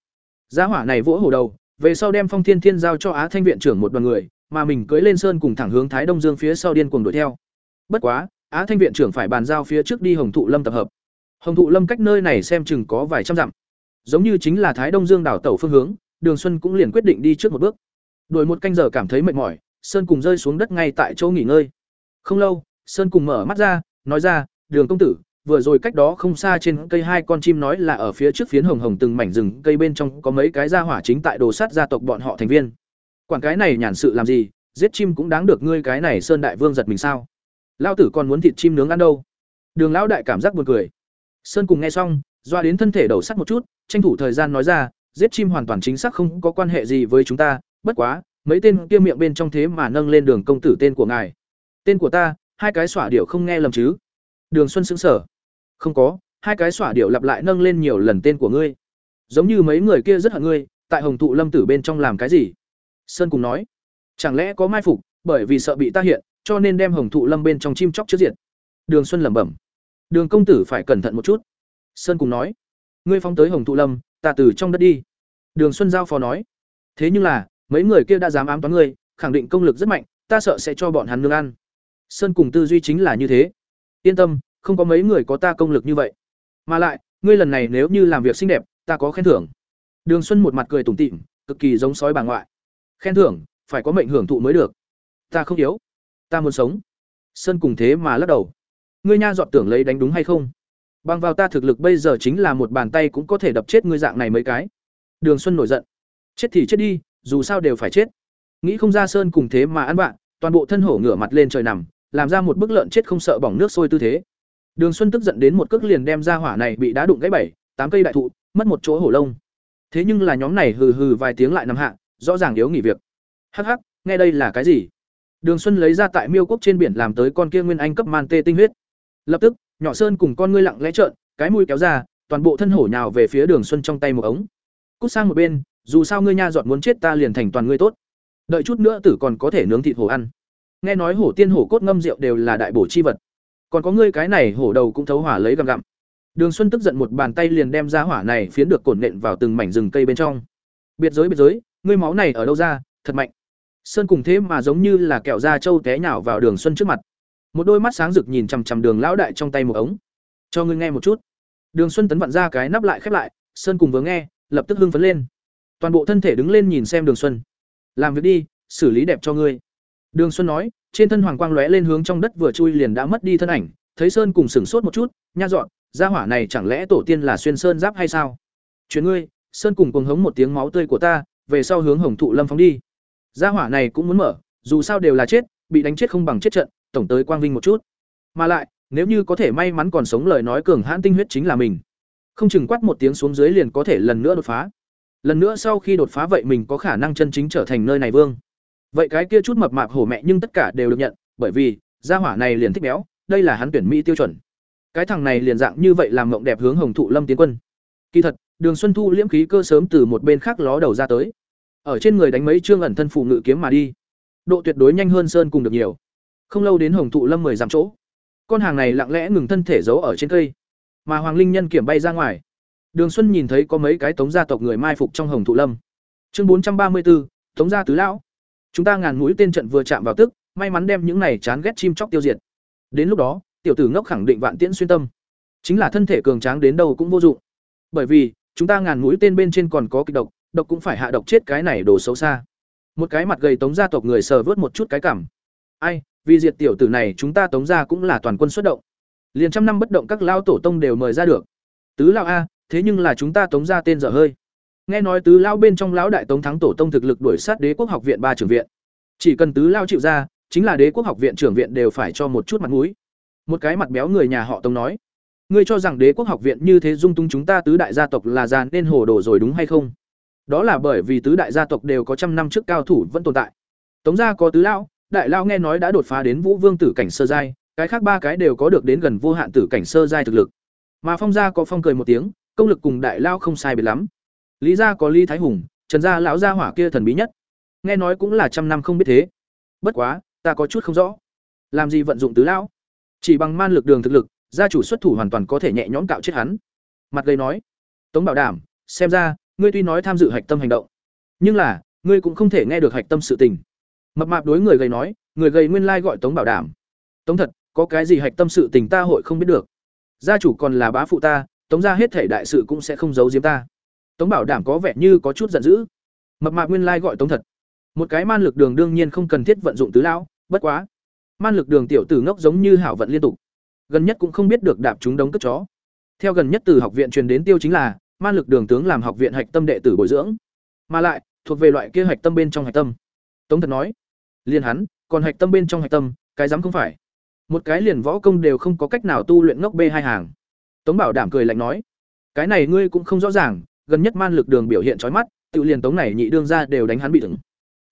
Giá hỏa này vỗ hổ đầu, về sau đem Phong Thiên Thiên giao cho Á Thanh viện trưởng một đoàn người, mà mình cưỡi lên sơn cùng thẳng hướng Thái Đông Dương phía sau điên cuồng đuổi theo. Bất quá, Á Thanh viện trưởng phải bàn giao phía trước đi Hồng Thụ Lâm tập hợp. Hồng Thụ Lâm cách nơi này xem chừng có vài trăm dặm. Giống như chính là Thái Đông Dương đảo tẩu phương hướng, Đường Xuân cũng liền quyết định đi trước một bước. Đuổi một canh giờ cảm thấy mệt mỏi, Sơn cùng rơi xuống đất ngay tại chỗ nghỉ ngơi. Không lâu, Sơn cùng mở mắt ra, nói ra, "Đường công tử, vừa rồi cách đó không xa trên cây hai con chim nói là ở phía trước phiến hồng hồng từng mảnh rừng cây bên trong có mấy cái gia hỏa chính tại đồ sát gia tộc bọn họ thành viên. Quản cái này nhàn sự làm gì, giết chim cũng đáng được ngươi cái này Sơn đại vương giật mình sao?" Lão tử còn muốn thịt chim nướng ăn đâu. Đường lão đại cảm giác buồn cười. Sơn cùng nghe xong, doa đến thân thể đầu sắc một chút, tranh thủ thời gian nói ra, giết chim hoàn toàn chính xác không có quan hệ gì với chúng ta, bất quá, mấy tên kia miệng bên trong thế mà nâng lên đường công tử tên của ngài. Tên của ta, hai cái xỏa điệu không nghe lầm chứ? Đường Xuân sững sở. Không có, hai cái xỏa điệu lặp lại nâng lên nhiều lần tên của ngươi. Giống như mấy người kia rất hận ngươi, tại Hồng Thụ Lâm tử bên trong làm cái gì? Sơn cùng nói, chẳng lẽ có mai phục, bởi vì sợ bị ta hiện, cho nên đem hồng thụ lâm bên trong chim chóc trước diện đường xuân lẩm bẩm đường công tử phải cẩn thận một chút sơn cùng nói, ngươi phóng tới hồng thụ lâm, ta từ trong đất đi. Đường xuân giao phó nói, thế nhưng là, mấy người kia đã dám ám toán ngươi, khẳng định công lực rất mạnh, ta sợ sẽ cho bọn hắn nương ăn. Sơn cùng tư duy chính là như thế. Yên tâm, không có mấy người có ta công lực như vậy. Mà lại, ngươi lần này nếu như làm việc xinh đẹp, ta có khen thưởng. Đường xuân một mặt cười tủm tỉm, cực kỳ giống sói bà ngoại. Khen thưởng, phải có mệnh hưởng thụ mới được. Ta không yếu. Ta muốn sống. Sơn cùng thế mà lắc đầu. Ngươi nha dọn tưởng lấy đánh đúng hay không? Bằng vào ta thực lực bây giờ chính là một bàn tay cũng có thể đập chết ngươi dạng này mấy cái. Đường xuân nổi giận. Chết thì chết đi dù sao đều phải chết. Nghĩ không ra sơn cùng thế mà ăn bạn toàn bộ thân hổ ngửa mặt lên trời nằm làm ra một bức lợn chết không sợ bỏng nước sôi tư thế. Đường xuân tức giận đến một cước liền đem ra hỏa này bị đá đụng gãy bảy tám cây đại thụ mất một chỗ hổ lông. Thế nhưng là nhóm này hừ hừ vài tiếng lại nằm hạ rõ ràng yếu nghỉ việc. Hắc hắc nghe đây là cái gì? Đường Xuân lấy ra tại Miêu Quốc trên biển làm tới con kia nguyên anh cấp man tê tinh huyết. Lập tức, nhỏ sơn cùng con ngươi lặng lẽ trợn, cái mũi kéo ra, toàn bộ thân hổ nhào về phía Đường Xuân trong tay một ống. Cút sang một bên, dù sao ngươi nha giọt muốn chết ta liền thành toàn ngươi tốt. Đợi chút nữa tử còn có thể nướng thịt hổ ăn. Nghe nói hổ tiên hổ cốt ngâm rượu đều là đại bổ chi vật. Còn có ngươi cái này hổ đầu cũng thấu hỏa lấy gặm gặm. Đường Xuân tức giận một bàn tay liền đem ra hỏa này phiến được cổn nện vào từng mảnh rừng cây bên trong. Biệt giới biệt giới, ngươi máu này ở đâu ra, thật mạnh sơn cùng thế mà giống như là kẹo da trâu té nhào vào đường xuân trước mặt một đôi mắt sáng rực nhìn chằm chằm đường lão đại trong tay một ống. Cho ngươi nghe một chút. Đường xuân tấn vặn ra cái nắp lại khép lại sơn cùng vừa nghe lập tức hưng phấn lên. Toàn bộ thân thể đứng lên nhìn xem đường xuân. Làm việc đi xử lý đẹp cho ngươi. Đường xuân nói trên thân hoàng quang lóe lên hướng trong đất vừa chui liền đã mất đi thân ảnh thấy sơn cùng sửng sốt một chút nha dọn gia hỏa này chẳng lẽ tổ tiên là xuyên sơn giáp hay sao? Chuyện ngươi sơn cùng cuồng hống một tiếng máu tươi của ta về sau hướng hồng thụ lâm phóng đi. Gia hỏa này cũng muốn mở, dù sao đều là chết, bị đánh chết không bằng chết trận, tổng tới quang vinh một chút. Mà lại, nếu như có thể may mắn còn sống lời nói cường hãn tinh huyết chính là mình. Không chừng quát một tiếng xuống dưới liền có thể lần nữa đột phá. lần nữa sau khi đột phá vậy mình có khả năng chân chính trở thành nơi này vương vậy cái kia chút mập mạp hổ mẹ nhưng tất cả đều được nhận bởi vì gia hỏa này liền thích béo đây là hắn tuyển mỹ tiêu chuẩn cái thằng này liền dạng như vậy làm mộng đẹp hướng hồng thụ lâm tiến quân kỳ thật đường xuân thu liễm khí cơ sớm từ một bên khác ló đầu ra tới ở trên người đánh mấy chương ẩn thân phụ ngự kiếm mà đi độ tuyệt đối nhanh hơn sơn cùng được nhiều không lâu đến hồng thụ lâm mười dặm chỗ. Con hàng này lặng lẽ ngừng thân thể giấu ở trên cây. Mà hoàng linh nhân kiểm bay ra ngoài. Đường xuân nhìn thấy có mấy cái tống gia tộc người mai phục trong hồng thụ lâm. Chương bốn trăm ba mươi bốn tống gia tứ lão. Chúng ta ngàn mũi tên trận vừa chạm vào tức, may mắn đem những này chán ghét chim chóc tiêu diệt. Đến lúc đó, tiểu tử ngốc khẳng định vạn tiễn xuyên tâm. Chính là thân thể cường tráng đến đâu cũng vô dụng. Bởi vì, chúng ta ngàn mũi tên bên trên còn có kịch độc độc cũng phải hạ độc chết cái này đồ xấu xa. Một cái mặt gầy tống gia tộc người sờ vớt một chút cái cảm. Ai vì diệt tiểu tử này chúng ta tống gia cũng là toàn quân xuất động. Liền trăm năm bất động các lao tổ tông đều mời ra được. Tứ lao a, thế nhưng là chúng ta tống gia tên dở hơi. Nghe nói tứ lao bên trong lão đại tống thắng tổ tông thực lực đuổi sát đế quốc học viện ba trưởng viện. Chỉ cần tứ lao chịu ra, chính là đế quốc học viện trưởng viện đều phải cho một chút mặt mũi. Một cái mặt béo người nhà họ tống nói, ngươi cho rằng đế quốc học viện như thế dung tung chúng ta tứ đại gia tộc là già nên hồ đồ rồi đúng hay không? Đó là bởi vì tứ đại gia tộc đều có trăm năm trước cao thủ vẫn tồn tại. Tống gia có tứ lão đại lao nghe nói đã đột phá đến vũ vương tử cảnh sơ giai, cái khác ba cái đều có được đến gần vô hạn tử cảnh sơ giai thực lực. Mà phong gia có phong cười một tiếng, công lực cùng đại lao không sai biệt lắm. Lý gia có lý thái hùng, trần gia lão gia hỏa kia thần bí nhất. Nghe nói cũng là trăm năm không biết thế. Bất quá, ta có chút không rõ. Làm gì vận dụng tứ lão? Chỉ bằng man lực đường thực lực, gia chủ xuất thủ hoàn toàn có thể nhẹ nhõm cạo chết hắn. Mặt gây nói, tống bảo đảm, xem ra, ngươi tuy nói tham dự hạch tâm hành động, nhưng là, ngươi cũng không thể nghe được hạch tâm sự tình mập mạp đối người gầy nói, người gầy nguyên lai gọi tống bảo đảm. Tống thật, có cái gì hạch tâm sự tình ta hội không biết được. Gia chủ còn là bá phụ ta, tống ra hết thể đại sự cũng sẽ không giấu giếm ta. Tống bảo đảm có vẻ như có chút giận dữ. Mập mạp nguyên lai gọi tống thật. Một cái man lực đường đương nhiên không cần thiết vận dụng tứ lão, bất quá. Man lực đường tiểu tử ngốc giống như hảo vận liên tục. Gần nhất cũng không biết được đạp chúng đống cất chó. Theo gần nhất từ học viện truyền đến tiêu chính là, man lực đường tướng làm học viện hạch tâm đệ tử bồi dưỡng. Mà lại, thuộc về loại kia hạch tâm bên trong hạch tâm. Tống thật nói liền hắn, còn hạch tâm bên trong hạch tâm, cái dám không phải. Một cái liền võ công đều không có cách nào tu luyện ngốc b hai hàng. Tống bảo đảm cười lạnh nói, cái này ngươi cũng không rõ ràng, gần nhất man lực đường biểu hiện trói mắt, tự liền tống này nhị đương ra đều đánh hắn bị thủng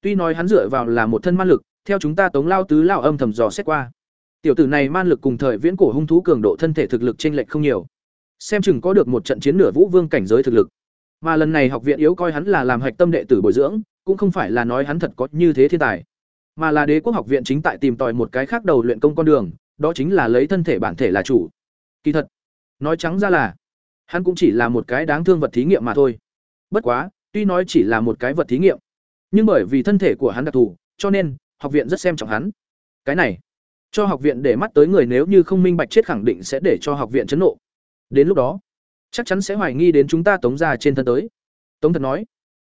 tuy nói hắn dựa vào là một thân man lực, theo chúng ta tống lao tứ lao âm thầm dò xét qua. Tiểu tử này man lực cùng thời viễn cổ hung thú cường độ thân thể thực lực t r ê n lệch không nhiều. Xem chừng có được một trận chiến nửa vũ vương cảnh giới thực lực. Mà lần này học viện yếu coi hắn là làm hạch tâm đệ tử bồi dưỡng, cũng không phải là nói hắn thật có như thế thiên tài mà là đế quốc học viện chính tại tìm tòi một cái khác đầu luyện công con đường, đó chính là lấy thân thể bản thể là chủ. Kỳ thật, nói trắng ra là, hắn cũng chỉ là một cái đáng thương vật thí nghiệm mà thôi. Bất quá, tuy nói chỉ là một cái vật thí nghiệm, nhưng bởi vì thân thể của hắn đặc thù, cho nên, học viện rất xem trọng hắn. Cái này, cho học viện để mắt tới người nếu như không minh bạch chết khẳng định sẽ để cho học viện chấn nộ. Đến lúc đó, chắc chắn sẽ hoài nghi đến chúng ta tống ra trên thân tới. Tống thật nói,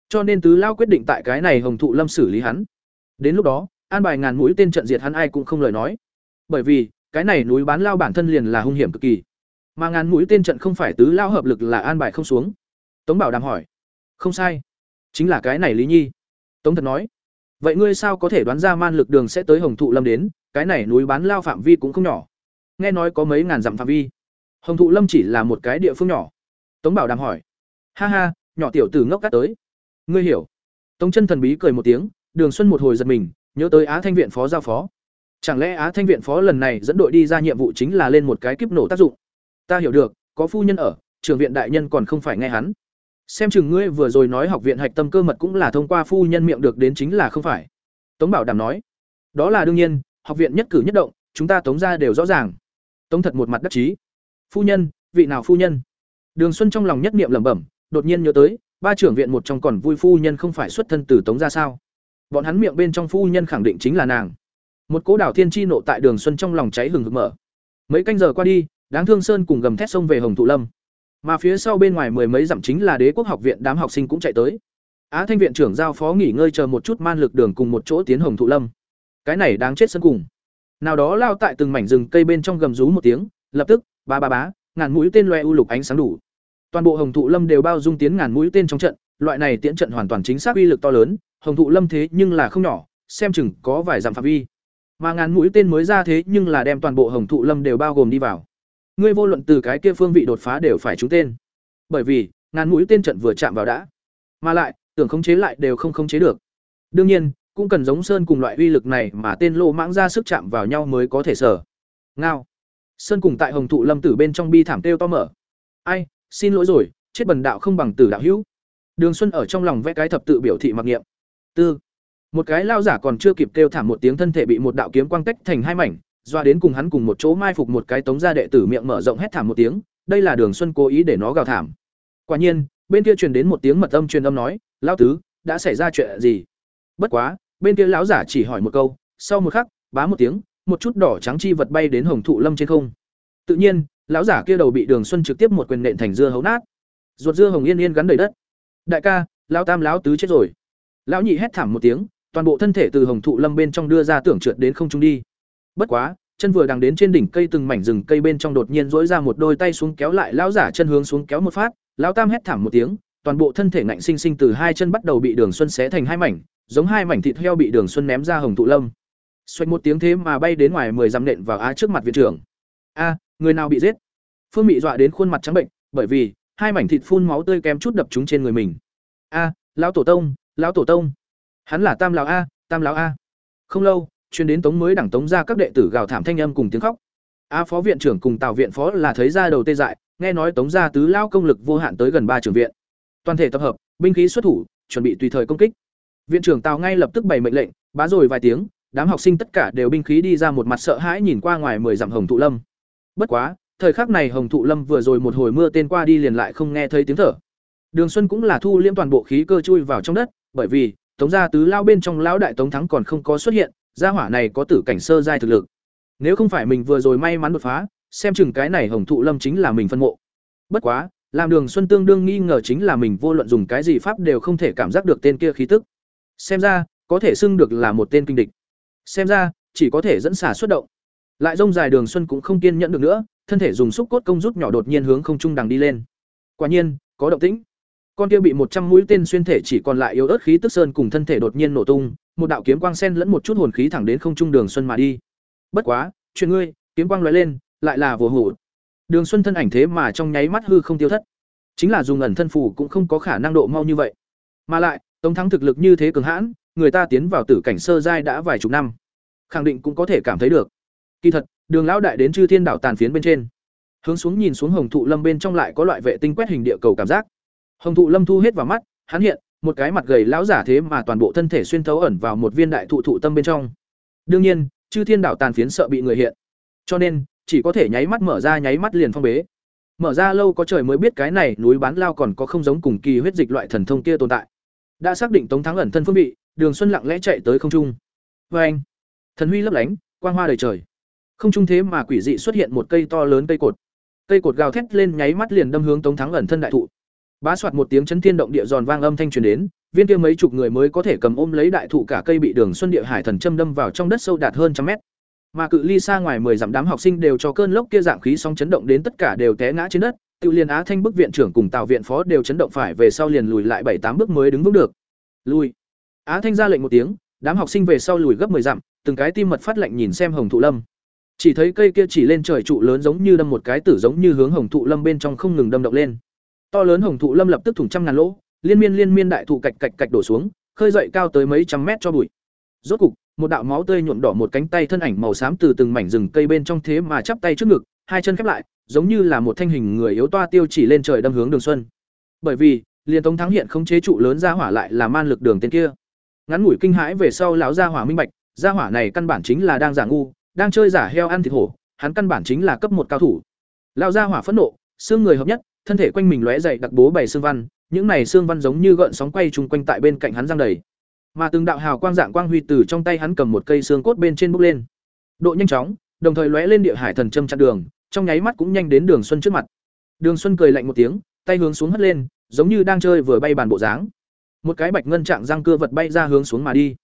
cho nên tứ lao quyết định tại cái này hồng thụ lâm xử lý hắn. Đến lúc đó an bài ngàn mũi tên trận diệt hắn ai cũng không lời nói. Bởi vì, cái này núi bán lao bản thân liền là hung hiểm cực kỳ. Mà ngàn mũi tên trận không phải tứ lao hợp lực là an bài không xuống. Tống bảo đàm hỏi. Không sai. Chính là cái này lý nhi. Tống thật nói. Vậy ngươi sao có thể đoán ra man lực đường sẽ tới hồng thụ lâm đến, cái này núi bán lao phạm vi cũng không nhỏ. Nghe nói có mấy ngàn dặm phạm vi. Hồng thụ lâm chỉ là một cái địa phương nhỏ. Tống bảo đàm hỏi. Ha ha, nhỏ tiểu tử ngốc cắt tới. Ngươi hiểu. Tống chân thần bí cười một tiếng, đường xuân một hồi giật mình nhớ tới á thanh viện phó giao phó. Chẳng lẽ á thanh viện phó lần này dẫn đội đi ra nhiệm vụ chính là lên một cái kiếp nổ tác dụng? Ta hiểu được, có phu nhân ở trường viện đại nhân còn không phải nghe hắn. Xem chừng ngươi vừa rồi nói học viện hạch tâm cơ mật cũng là thông qua phu nhân miệng được đến chính là không phải. Tống bảo đảm nói. Đó là đương nhiên, học viện nhất cử nhất động, chúng ta tống ra đều rõ ràng. Tống thật một mặt đắc chí. Phu nhân, vị nào phu nhân? Đường xuân trong lòng nhất niệm lẩm bẩm, đột nhiên nhớ tới, ba trưởng viện một trong còn vui phu nhân không phải xuất thân từ tống ra sao? Bọn hắn miệng bên trong phu nhân khẳng định chính là nàng. Một cố đảo thiên chi nộ tại đường xuân trong lòng cháy hừng hực mở. Mấy canh giờ qua đi, đáng thương sơn cùng gầm thét sông về hồng thụ lâm. Mà phía sau bên ngoài mười mấy dặm chính là đế quốc học viện đám học sinh cũng chạy tới. Á thanh viện trưởng giao phó nghỉ ngơi chờ một chút man lực đường cùng một chỗ tiến hồng thụ lâm. Cái này đáng chết sân cùng. Nào đó lao tại từng mảnh rừng cây bên trong gầm rú một tiếng, lập tức, ba ba bá, ngàn mũi tên loe u lục ánh sáng đủ. Toàn bộ hồng thụ lâm đều bao dung tiến ngàn mũi tên trong trận, loại này tiễn trận hoàn toàn chính xác uy lực to lớn hồng thụ lâm thế nhưng là không nhỏ, xem chừng có vài dặm phạm vi. Mà ngàn mũi tên mới ra thế nhưng là đem toàn bộ hồng thụ lâm đều bao gồm đi vào. Ngươi vô luận từ cái kia phương vị đột phá đều phải trúng tên. Bởi vì, ngàn mũi tên trận vừa chạm vào đã. Mà lại, tưởng khống chế lại đều không khống chế được. Đương nhiên, cũng cần giống sơn cùng loại uy lực này mà tên lô mãng ra sức chạm vào nhau mới có thể sở. Ngao. Sơn cùng tại hồng thụ lâm tử bên trong bi thảm têu to mở. Ai, xin lỗi rồi, chết bần đạo không bằng tử đạo hữu. Đường xuân ở trong lòng vẽ cái thập tự biểu thị mặc niệm tư. Một cái lao giả còn chưa kịp kêu thảm một tiếng thân thể bị một đạo kiếm quang tách thành hai mảnh, doa đến cùng hắn cùng một chỗ mai phục một cái tống gia đệ tử miệng mở rộng hét thảm một tiếng, đây là đường xuân cố ý để nó gào thảm. Quả nhiên, bên kia truyền đến một tiếng mật âm truyền âm nói lao tứ, đã xảy ra chuyện gì? Bất quá, bên kia lão giả chỉ hỏi một câu, sau một khắc, bá một tiếng, một chút đỏ trắng chi vật bay đến hồng thụ lâm trên không. Tự nhiên, lão giả kia đầu bị đường xuân trực tiếp một quyền nện thành dưa hấu nát. Ruột dưa hồng yên yên gắn đầy đất. Đại ca, lão tam lão tứ chết rồi lão nhị hét thảm một tiếng, toàn bộ thân thể từ hồng thụ lâm bên trong đưa ra tưởng trượt đến không trung đi. Bất quá, chân vừa đang đến trên đỉnh cây từng mảnh rừng cây bên trong đột nhiên dỗi ra một đôi tay xuống kéo lại lão giả chân hướng xuống kéo một phát, lão tam hét thảm một tiếng, toàn bộ thân thể ngạnh sinh sinh từ hai chân bắt đầu bị đường xuân xé thành hai mảnh, giống hai mảnh thịt heo bị đường xuân ném ra hồng thụ lâm. Xoay một tiếng thế mà bay đến ngoài mười dặm nện vào á trước mặt viện trưởng. A, người nào bị giết? Phương bị dọa đến khuôn mặt trắng bệnh, bởi vì hai mảnh thịt phun máu tươi kém chút đập chúng trên người mình. A, lão tổ tông lão tổ tông. Hắn là tam lão a, tam lão a. Không lâu chuyến đến tống mới đẳng tống ra các đệ tử gào thảm thanh âm cùng tiếng khóc. A phó viện trưởng cùng tào viện phó là thấy ra đầu tê dại, nghe nói tống gia tứ lao công lực vô hạn tới gần ba trường viện. Toàn thể tập hợp, binh khí xuất thủ, chuẩn bị tùy thời công kích. Viện trưởng tào ngay lập tức bày mệnh lệnh, bá rồi vài tiếng, đám học sinh tất cả đều binh khí đi ra một mặt sợ hãi nhìn qua ngoài mười dặm hồng thụ lâm. Bất quá, thời khắc này hồng thụ lâm vừa rồi một hồi mưa tên qua đi liền lại không nghe thấy tiếng thở. Đường xuân cũng là thu liễm toàn bộ khí cơ chui vào trong đất bởi vì, tống gia tứ lao bên trong lão đại tống thắng còn không có xuất hiện, gia hỏa này có tử cảnh sơ giai thực lực. Nếu không phải mình vừa rồi may mắn đột phá, xem chừng cái này hồng thụ lâm chính là mình phân mộ. Bất quá, làm đường xuân tương đương nghi ngờ chính là mình vô luận dùng cái gì pháp đều không thể cảm giác được tên kia khí tức. Xem ra, có thể xưng được là một tên kinh địch. Xem ra, chỉ có thể dẫn xả xuất động. Lại rông dài đường xuân cũng không kiên nhẫn được nữa, thân thể dùng xúc cốt công rút nhỏ đột nhiên hướng không trung đằng đi lên. Quả nhiên, có động tĩnh con kia bị một trăm mũi tên xuyên thể chỉ còn lại yếu ớt khí tức sơn cùng thân thể đột nhiên nổ tung, một đạo kiếm quang sen lẫn một chút hồn khí thẳng đến không trung đường xuân mà đi. Bất quá, chuyện ngươi, kiếm quang lóe lên, lại là vừa hủ đường xuân thân ảnh thế mà trong nháy mắt hư không tiêu thất. Chính là dùng ẩn thân phủ cũng không có khả năng độ mau như vậy. Mà lại, tống thắng thực lực như thế cường hãn, người ta tiến vào tử cảnh sơ giai đã vài chục năm. Khẳng định cũng có thể cảm thấy được. Kỳ thật, đường lão đại đến chư thiên đảo tàn phiến bên trên. Hướng xuống nhìn xuống hồng thụ lâm bên trong lại có loại vệ tinh quét hình địa cầu cảm giác hồng thụ lâm thu hết vào mắt, hắn hiện, một cái mặt gầy lão giả thế mà toàn bộ thân thể xuyên thấu ẩn vào một viên đại thụ thụ tâm bên trong. Đương nhiên, chư thiên đảo tàn phiến sợ bị người hiện. Cho nên, chỉ có thể nháy mắt mở ra nháy mắt liền phong bế. Mở ra lâu có trời mới biết cái này núi bán lao còn có không giống cùng kỳ huyết dịch loại thần thông kia tồn tại. Đã xác định tống thắng ẩn thân phương vị, đường xuân lặng lẽ chạy tới không trung. Vê anh, thần huy lấp lánh, quang hoa đầy trời. Không trung thế mà quỷ dị xuất hiện một cây to lớn cây cột. Cây cột gào thét lên nháy mắt liền đâm hướng tống thắng ẩn thân đại thụ bá soạt một tiếng chấn thiên động địa giòn vang âm thanh truyền đến, viên kia mấy chục người mới có thể cầm ôm lấy đại thụ cả cây bị đường xuân địa hải thần châm đâm vào trong đất sâu đạt hơn trăm mét. Mà cự ly xa ngoài mười dặm đám học sinh đều cho cơn lốc kia dạng khí sóng chấn động đến tất cả đều té ngã trên đất tự liên á thanh bức viện trưởng cùng tào viện phó đều chấn động phải về sau liền lùi lại bảy tám bước mới đứng vững được. Lùi. Á thanh ra lệnh một tiếng, đám học sinh về sau lùi gấp mười dặm, từng cái tim mật phát lệnh nhìn xem hồng thụ lâm. Chỉ thấy cây kia chỉ lên trời trụ lớn giống như đâm một cái tử giống như hướng hồng thụ lâm bên trong không ngừng đâm động lên to lớn hồng thụ lâm lập tức thủng trăm ngàn lỗ, liên miên liên miên đại thụ cạch cạch cạch đổ xuống, khơi dậy cao tới mấy trăm mét cho bụi. Rốt cục, một đạo máu tươi nhuộm đỏ một cánh tay thân ảnh màu xám từ từng mảnh rừng cây bên trong thế mà chắp tay trước ngực, hai chân khép lại, giống như là một thanh hình người yếu toa tiêu chỉ lên trời đâm hướng đường xuân. Bởi vì, liền tống thắng hiện không chế trụ lớn ra hỏa lại là man lực đường tên kia. Ngắn ngủi kinh hãi về sau lão gia hỏa minh bạch, gia hỏa này căn bản chính là đang giả ngu, đang chơi giả heo ăn thịt hổ, hắn căn bản chính là cấp một cao thủ. Lão gia hỏa phẫn nộ, xương người hợp nhất thân thể quanh mình lóe dậy đặc bố bảy xương văn, những này xương văn giống như gợn sóng quay chung quanh tại bên cạnh hắn giang đầy. Mà từng đạo hào quang dạng quang huy từ trong tay hắn cầm một cây xương cốt bên trên bốc lên. Độ nhanh chóng, đồng thời lóe lên địa hải thần châm chặn đường, trong nháy mắt cũng nhanh đến đường xuân trước mặt. Đường xuân cười lạnh một tiếng, tay hướng xuống hất lên, giống như đang chơi vừa bay bàn bộ dáng. Một cái bạch ngân trạng răng cưa vật bay ra hướng xuống mà đi.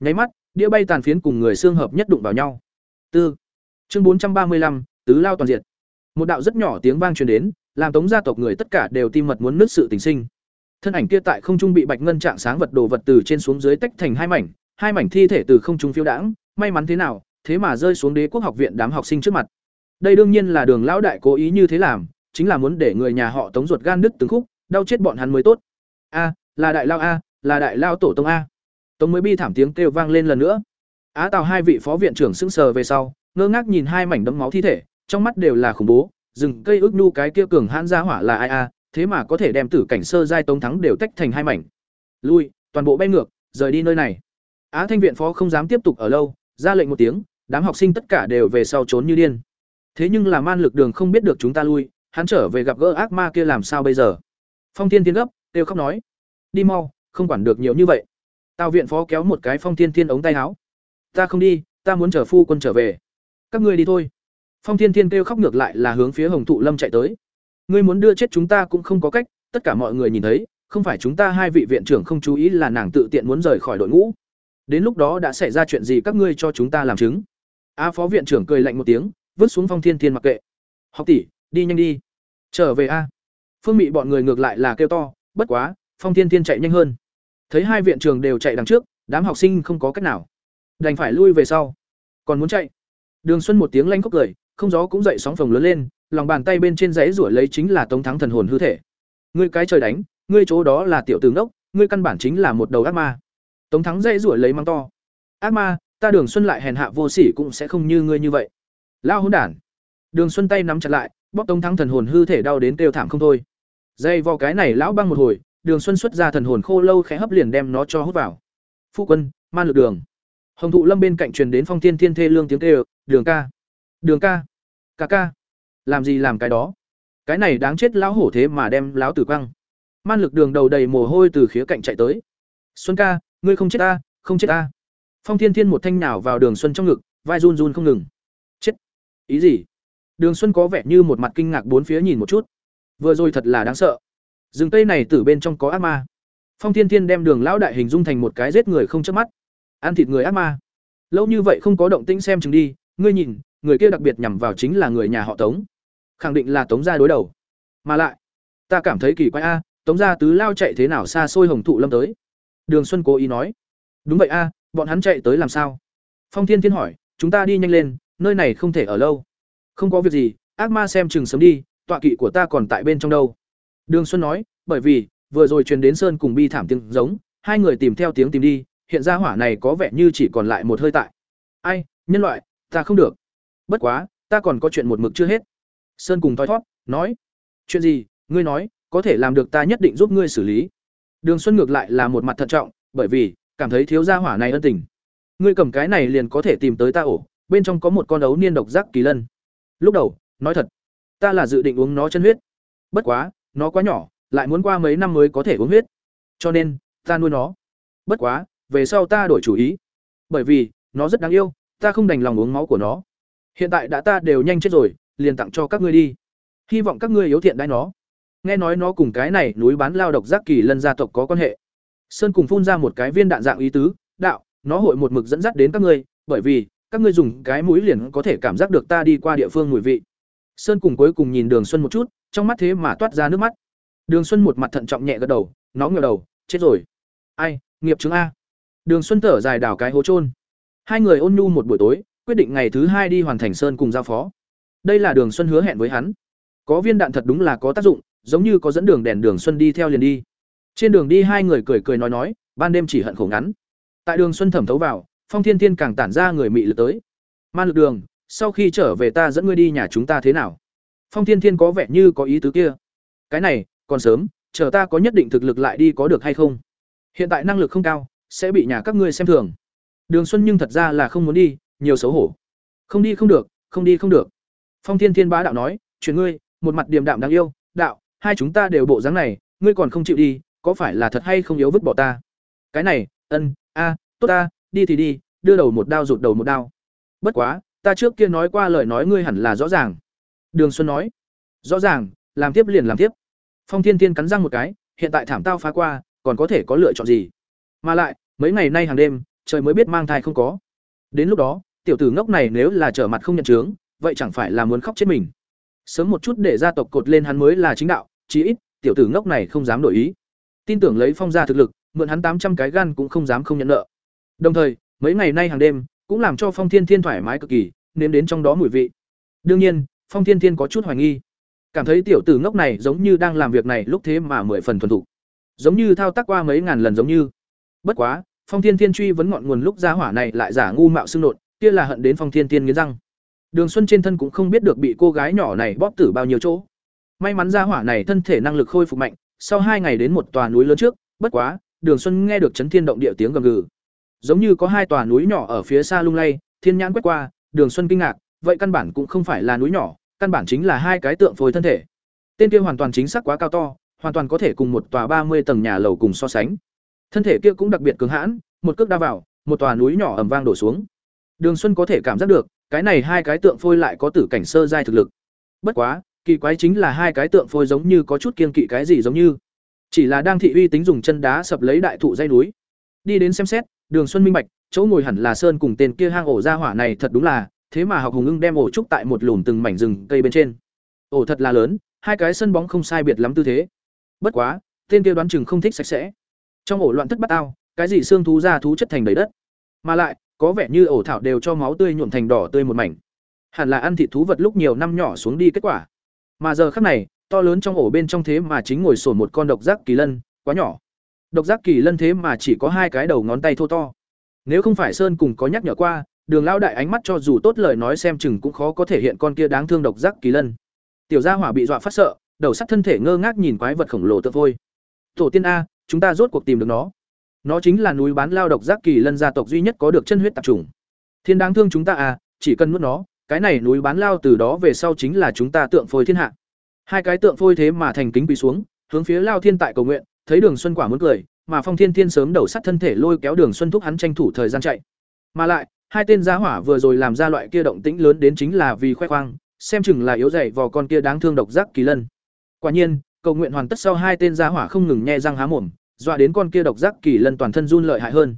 Nháy mắt, đĩa bay tàn phiến cùng người xương hợp nhất đụng vào nhau. Tư. Chương bốn trăm ba mươi lăm, tứ lao toàn diện một đạo rất nhỏ tiếng vang truyền đến làm tống gia tộc người tất cả đều tim mật muốn nứt sự tình sinh. Thân ảnh kia tại không trung bị bạch ngân trạng sáng vật đồ vật từ trên xuống dưới tách thành hai mảnh hai mảnh thi thể từ không trung phiêu đãng, may mắn thế nào, thế mà rơi xuống đế quốc học viện đám học sinh trước mặt. Đây đương nhiên là đường lão đại cố ý như thế làm, chính là muốn để người nhà họ tống ruột gan đứt từng khúc, đau chết bọn hắn mới tốt. A, là đại lao a, là đại lao tổ tông a. Tống mới bi thảm tiếng kêu vang lên lần nữa. Á tào hai vị phó viện trưởng sững sờ về sau, ngơ ngác nhìn hai mảnh đấm máu thi thể, trong mắt đều là khủng bố rừng cây ước nhu cái kia cường hãn ra hỏa là ai a? Thế mà có thể đem tử cảnh sơ giai tống thắng đều tách thành hai mảnh. Lui, toàn bộ bay ngược, rời đi nơi này. Á thanh viện phó không dám tiếp tục ở lâu, ra lệnh một tiếng, đám học sinh tất cả đều về sau trốn như điên. Thế nhưng là man lực đường không biết được chúng ta lui, hắn trở về gặp gỡ ác ma kia làm sao bây giờ? Phong thiên thiên gấp đều khóc nói. Đi mau, không quản được nhiều như vậy. Tào viện phó kéo một cái phong thiên thiên ống tay áo. Ta không đi, ta muốn chờ phu quân trở về. Các ngươi đi thôi phong thiên thiên kêu khóc ngược lại là hướng phía hồng thụ lâm chạy tới. Ngươi muốn đưa chết chúng ta cũng không có cách, tất cả mọi người nhìn thấy, không phải chúng ta hai vị viện trưởng không chú ý là nàng tự tiện muốn rời khỏi đội ngũ. Đến lúc đó đã xảy ra chuyện gì các ngươi cho chúng ta làm chứng? A phó viện trưởng cười lạnh một tiếng, vứt xuống phong thiên thiên mặc kệ. Học tỷ, đi nhanh đi. Trở về a. Phương mị bọn người ngược lại là kêu to, bất quá, phong thiên thiên chạy nhanh hơn. Thấy hai viện trường đều chạy đằng trước, đám học sinh không có cách nào. Đành phải lui về sau. Còn muốn chạy. Đường xuân một tiếng lanh khóc cười không gió cũng dậy sóng phồng lớn lên, lòng bàn tay bên trên giấy rủa lấy chính là tống thắng thần hồn hư thể. Ngươi cái trời đánh, ngươi chỗ đó là tiểu tướng đốc ngươi căn bản chính là một đầu ác ma. Tống thắng dãy rủa lấy măng to. Ác ma, ta đường xuân lại hèn hạ vô sỉ cũng sẽ không như ngươi như vậy. Lao hôn đản. Đường xuân tay nắm chặt lại bóc tống thắng thần hồn hư thể đau đến kêu thảm không thôi. Dây vào cái này lão băng một hồi, đường xuân xuất ra thần hồn khô lâu khẽ hấp liền đem nó cho hút vào. Phu quân, man lực đường. Hồng thụ lâm bên cạnh truyền đến phong thiên thiên thê lương tiếng kêu, đường ca đường ca ca ca, làm gì làm cái đó? Cái này đáng chết lão hổ thế mà đem lão tử quăng. Man lực đường đầu đầy mồ hôi từ khía cạnh chạy tới. Xuân ca, ngươi không chết ta, không chết ta. Phong thiên thiên một thanh nào vào đường xuân trong ngực, vai run run không ngừng. Chết. Ý gì? Đường xuân có vẻ như một mặt kinh ngạc bốn phía nhìn một chút. Vừa rồi thật là đáng sợ. Rừng tây này từ bên trong có ác ma. Phong thiên thiên đem đường lão đại hình dung thành một cái giết người không chớp mắt. Ăn thịt người ác ma. Lâu như vậy không có động tĩnh xem chừng đi, ngươi nhìn người kia đặc biệt nhằm vào chính là người nhà họ tống. Khẳng định là tống gia đối đầu. Mà lại, ta cảm thấy kỳ quái a, tống gia tứ lao chạy thế nào xa xôi hồng thụ lâm tới? Đường xuân cố ý nói. Đúng vậy a, bọn hắn chạy tới làm sao? Phong thiên thiên hỏi, chúng ta đi nhanh lên, nơi này không thể ở lâu. Không có việc gì, ác ma xem chừng sớm đi, tọa kỵ của ta còn tại bên trong đâu. Đường xuân nói, bởi vì, vừa rồi truyền đến sơn cùng bi thảm tiếng giống, hai người tìm theo tiếng tìm đi, hiện ra hỏa này có vẻ như chỉ còn lại một hơi tại. Ai, nhân loại, ta không được bất quá, ta còn có chuyện một mực chưa hết. Sơn cùng thoi thót nói, chuyện gì? Ngươi nói, có thể làm được ta nhất định giúp ngươi xử lý. Đường xuân ngược lại là một mặt thận trọng, bởi vì, cảm thấy thiếu gia hỏa này ân tình. Ngươi cầm cái này liền có thể tìm tới ta ổ, bên trong có một con ấu niên độc giác kỳ lân. Lúc đầu, nói thật, ta là dự định uống nó chân huyết. Bất quá, nó quá nhỏ, lại muốn qua mấy năm mới có thể uống huyết. Cho nên, ta nuôi nó. Bất quá, về sau ta đổi chủ ý. Bởi vì, nó rất đáng yêu, ta không đành lòng uống máu của nó hiện tại đã ta đều nhanh chết rồi, liền tặng cho các ngươi đi. Hy vọng các ngươi yếu thiện đãi nó. Nghe nói nó cùng cái này núi bán lao độc giác kỳ lân gia tộc có quan hệ. Sơn cùng phun ra một cái viên đạn dạng ý tứ, đạo, nó hội một mực dẫn dắt đến các ngươi, bởi vì các ngươi dùng cái mũi liền có thể cảm giác được ta đi qua địa phương mùi vị. Sơn cùng cuối cùng nhìn đường xuân một chút, trong mắt thế mà toát ra nước mắt. Đường xuân một mặt thận trọng nhẹ gật đầu, nó ngờ đầu, chết rồi. Ai, nghiệp chứng a. Đường xuân thở dài đảo cái hố trôn hai người ôn nhu một buổi tối quyết định ngày thứ hai đi hoàn thành sơn cùng giao phó. Đây là đường xuân hứa hẹn với hắn. Có viên đạn thật đúng là có tác dụng, giống như có dẫn đường đèn đường xuân đi theo liền đi. Trên đường đi hai người cười cười nói nói, ban đêm chỉ hận khổ ngắn. Tại đường xuân thẩm thấu vào, phong thiên thiên càng tản ra người mị lực tới. Man lực đường, sau khi trở về ta dẫn ngươi đi nhà chúng ta thế nào? Phong thiên thiên có vẻ như có ý tứ kia. Cái này, còn sớm, chờ ta có nhất định thực lực lại đi có được hay không? Hiện tại năng lực không cao, sẽ bị nhà các ngươi xem thường. Đường xuân nhưng thật ra là không muốn đi nhiều xấu hổ. Không đi không được, không đi không được. Phong thiên thiên bá đạo nói, chuyện ngươi, một mặt điềm đạm đáng yêu, đạo, hai chúng ta đều bộ dáng này, ngươi còn không chịu đi, có phải là thật hay không yếu vứt bỏ ta? Cái này, ân, a, tốt ta, đi thì đi, đưa đầu một đao rụt đầu một đao. Bất quá, ta trước kia nói qua lời nói ngươi hẳn là rõ ràng. Đường xuân nói, rõ ràng, làm tiếp liền làm tiếp. Phong thiên thiên cắn răng một cái, hiện tại thảm tao phá qua, còn có thể có lựa chọn gì? Mà lại, mấy ngày nay hàng đêm, trời mới biết mang thai không có. Đến lúc đó tiểu tử ngốc này nếu là trở mặt không nhận chướng vậy chẳng phải là muốn khóc chết mình. Sớm một chút để gia tộc cột lên hắn mới là chính đạo chí ít tiểu tử ngốc này không dám đổi ý. Tin tưởng lấy phong gia thực lực mượn hắn tám trăm cái gan cũng không dám không nhận nợ. Đồng thời mấy ngày nay hàng đêm cũng làm cho phong thiên thiên thoải mái cực kỳ nếm đến trong đó mùi vị. Đương nhiên phong thiên thiên có chút hoài nghi. Cảm thấy tiểu tử ngốc này giống như đang làm việc này lúc thế mà mười phần thuần thục. Giống như thao tác qua mấy ngàn lần giống như. Bất quá phong thiên thiên truy vấn ngọn nguồn lúc ra hỏa này lại giả ngu mạo xương nột, kia là hận đến phong thiên tiên nghiến răng. Đường xuân trên thân cũng không biết được bị cô gái nhỏ này bóp tử bao nhiêu chỗ. May mắn ra hỏa này thân thể năng lực khôi phục mạnh, sau hai ngày đến một tòa núi lớn trước, bất quá, đường xuân nghe được chấn thiên động địa tiếng gầm gừ. Giống như có hai tòa núi nhỏ ở phía xa lung lay, thiên nhãn quét qua, đường xuân kinh ngạc, vậy căn bản cũng không phải là núi nhỏ, căn bản chính là hai cái tượng phôi thân thể. Tên kia hoàn toàn chính xác quá cao to, hoàn toàn có thể cùng một tòa ba mươi tầng nhà lầu cùng so sánh. Thân thể kia cũng đặc biệt cứng hãn, một cước đa vào, một tòa núi nhỏ ầm vang đổ xuống đường xuân có thể cảm giác được, cái này hai cái tượng phôi lại có tử cảnh sơ giai thực lực. Bất quá, kỳ quái chính là hai cái tượng phôi giống như có chút kiên kỵ cái gì giống như. Chỉ là đang thị uy tính dùng chân đá sập lấy đại thụ dây núi. Đi đến xem xét, đường xuân minh bạch, chỗ ngồi hẳn là sơn cùng tên kia hang ổ ra hỏa này thật đúng là, thế mà học hùng ưng đem ổ trúc tại một lùm từng mảnh rừng cây bên trên. Ổ thật là lớn, hai cái sân bóng không sai biệt lắm tư thế. Bất quá, tên kia đoán chừng không thích sạch sẽ. Trong ổ loạn thất bát ao, cái gì xương thú ra thú chất thành đầy đất. Mà lại có vẻ như ổ thảo đều cho máu tươi nhuộm thành đỏ tươi một mảnh. Hẳn là ăn thịt thú vật lúc nhiều năm nhỏ xuống đi kết quả. Mà giờ khắc này, to lớn trong ổ bên trong thế mà chính ngồi sổn một con độc giác kỳ lân, quá nhỏ. Độc giác kỳ lân thế mà chỉ có hai cái đầu ngón tay thô to. Nếu không phải sơn cùng có nhắc nhở qua, đường lao đại ánh mắt cho dù tốt lời nói xem chừng cũng khó có thể hiện con kia đáng thương độc giác kỳ lân. Tiểu gia hỏa bị dọa phát sợ, đầu sắt thân thể ngơ ngác nhìn quái vật khổng lồ tự vôi. Tổ tiên a, chúng ta rốt cuộc tìm được nó nó chính là núi bán lao độc giác kỳ lân gia tộc duy nhất có được chân huyết tạp trùng thiên đáng thương chúng ta à chỉ cần nuốt nó, cái này núi bán lao từ đó về sau chính là chúng ta tượng phôi thiên hạ. Hai cái tượng phôi thế mà thành kính quỳ xuống, hướng phía lao thiên tại cầu nguyện, thấy đường xuân quả muốn cười, mà phong thiên thiên sớm đầu sắt thân thể lôi kéo đường xuân thúc hắn tranh thủ thời gian chạy. Mà lại, hai tên giá hỏa vừa rồi làm ra loại kia động tĩnh lớn đến chính là vì khoe khoang, xem chừng là yếu dậy vào con kia đáng thương độc giác kỳ lân. Quả nhiên, cầu nguyện hoàn tất sau hai tên giá hỏa không ngừng nhe răng há mồm dọa đến con kia độc giác kỳ lân toàn thân run lợi hại hơn.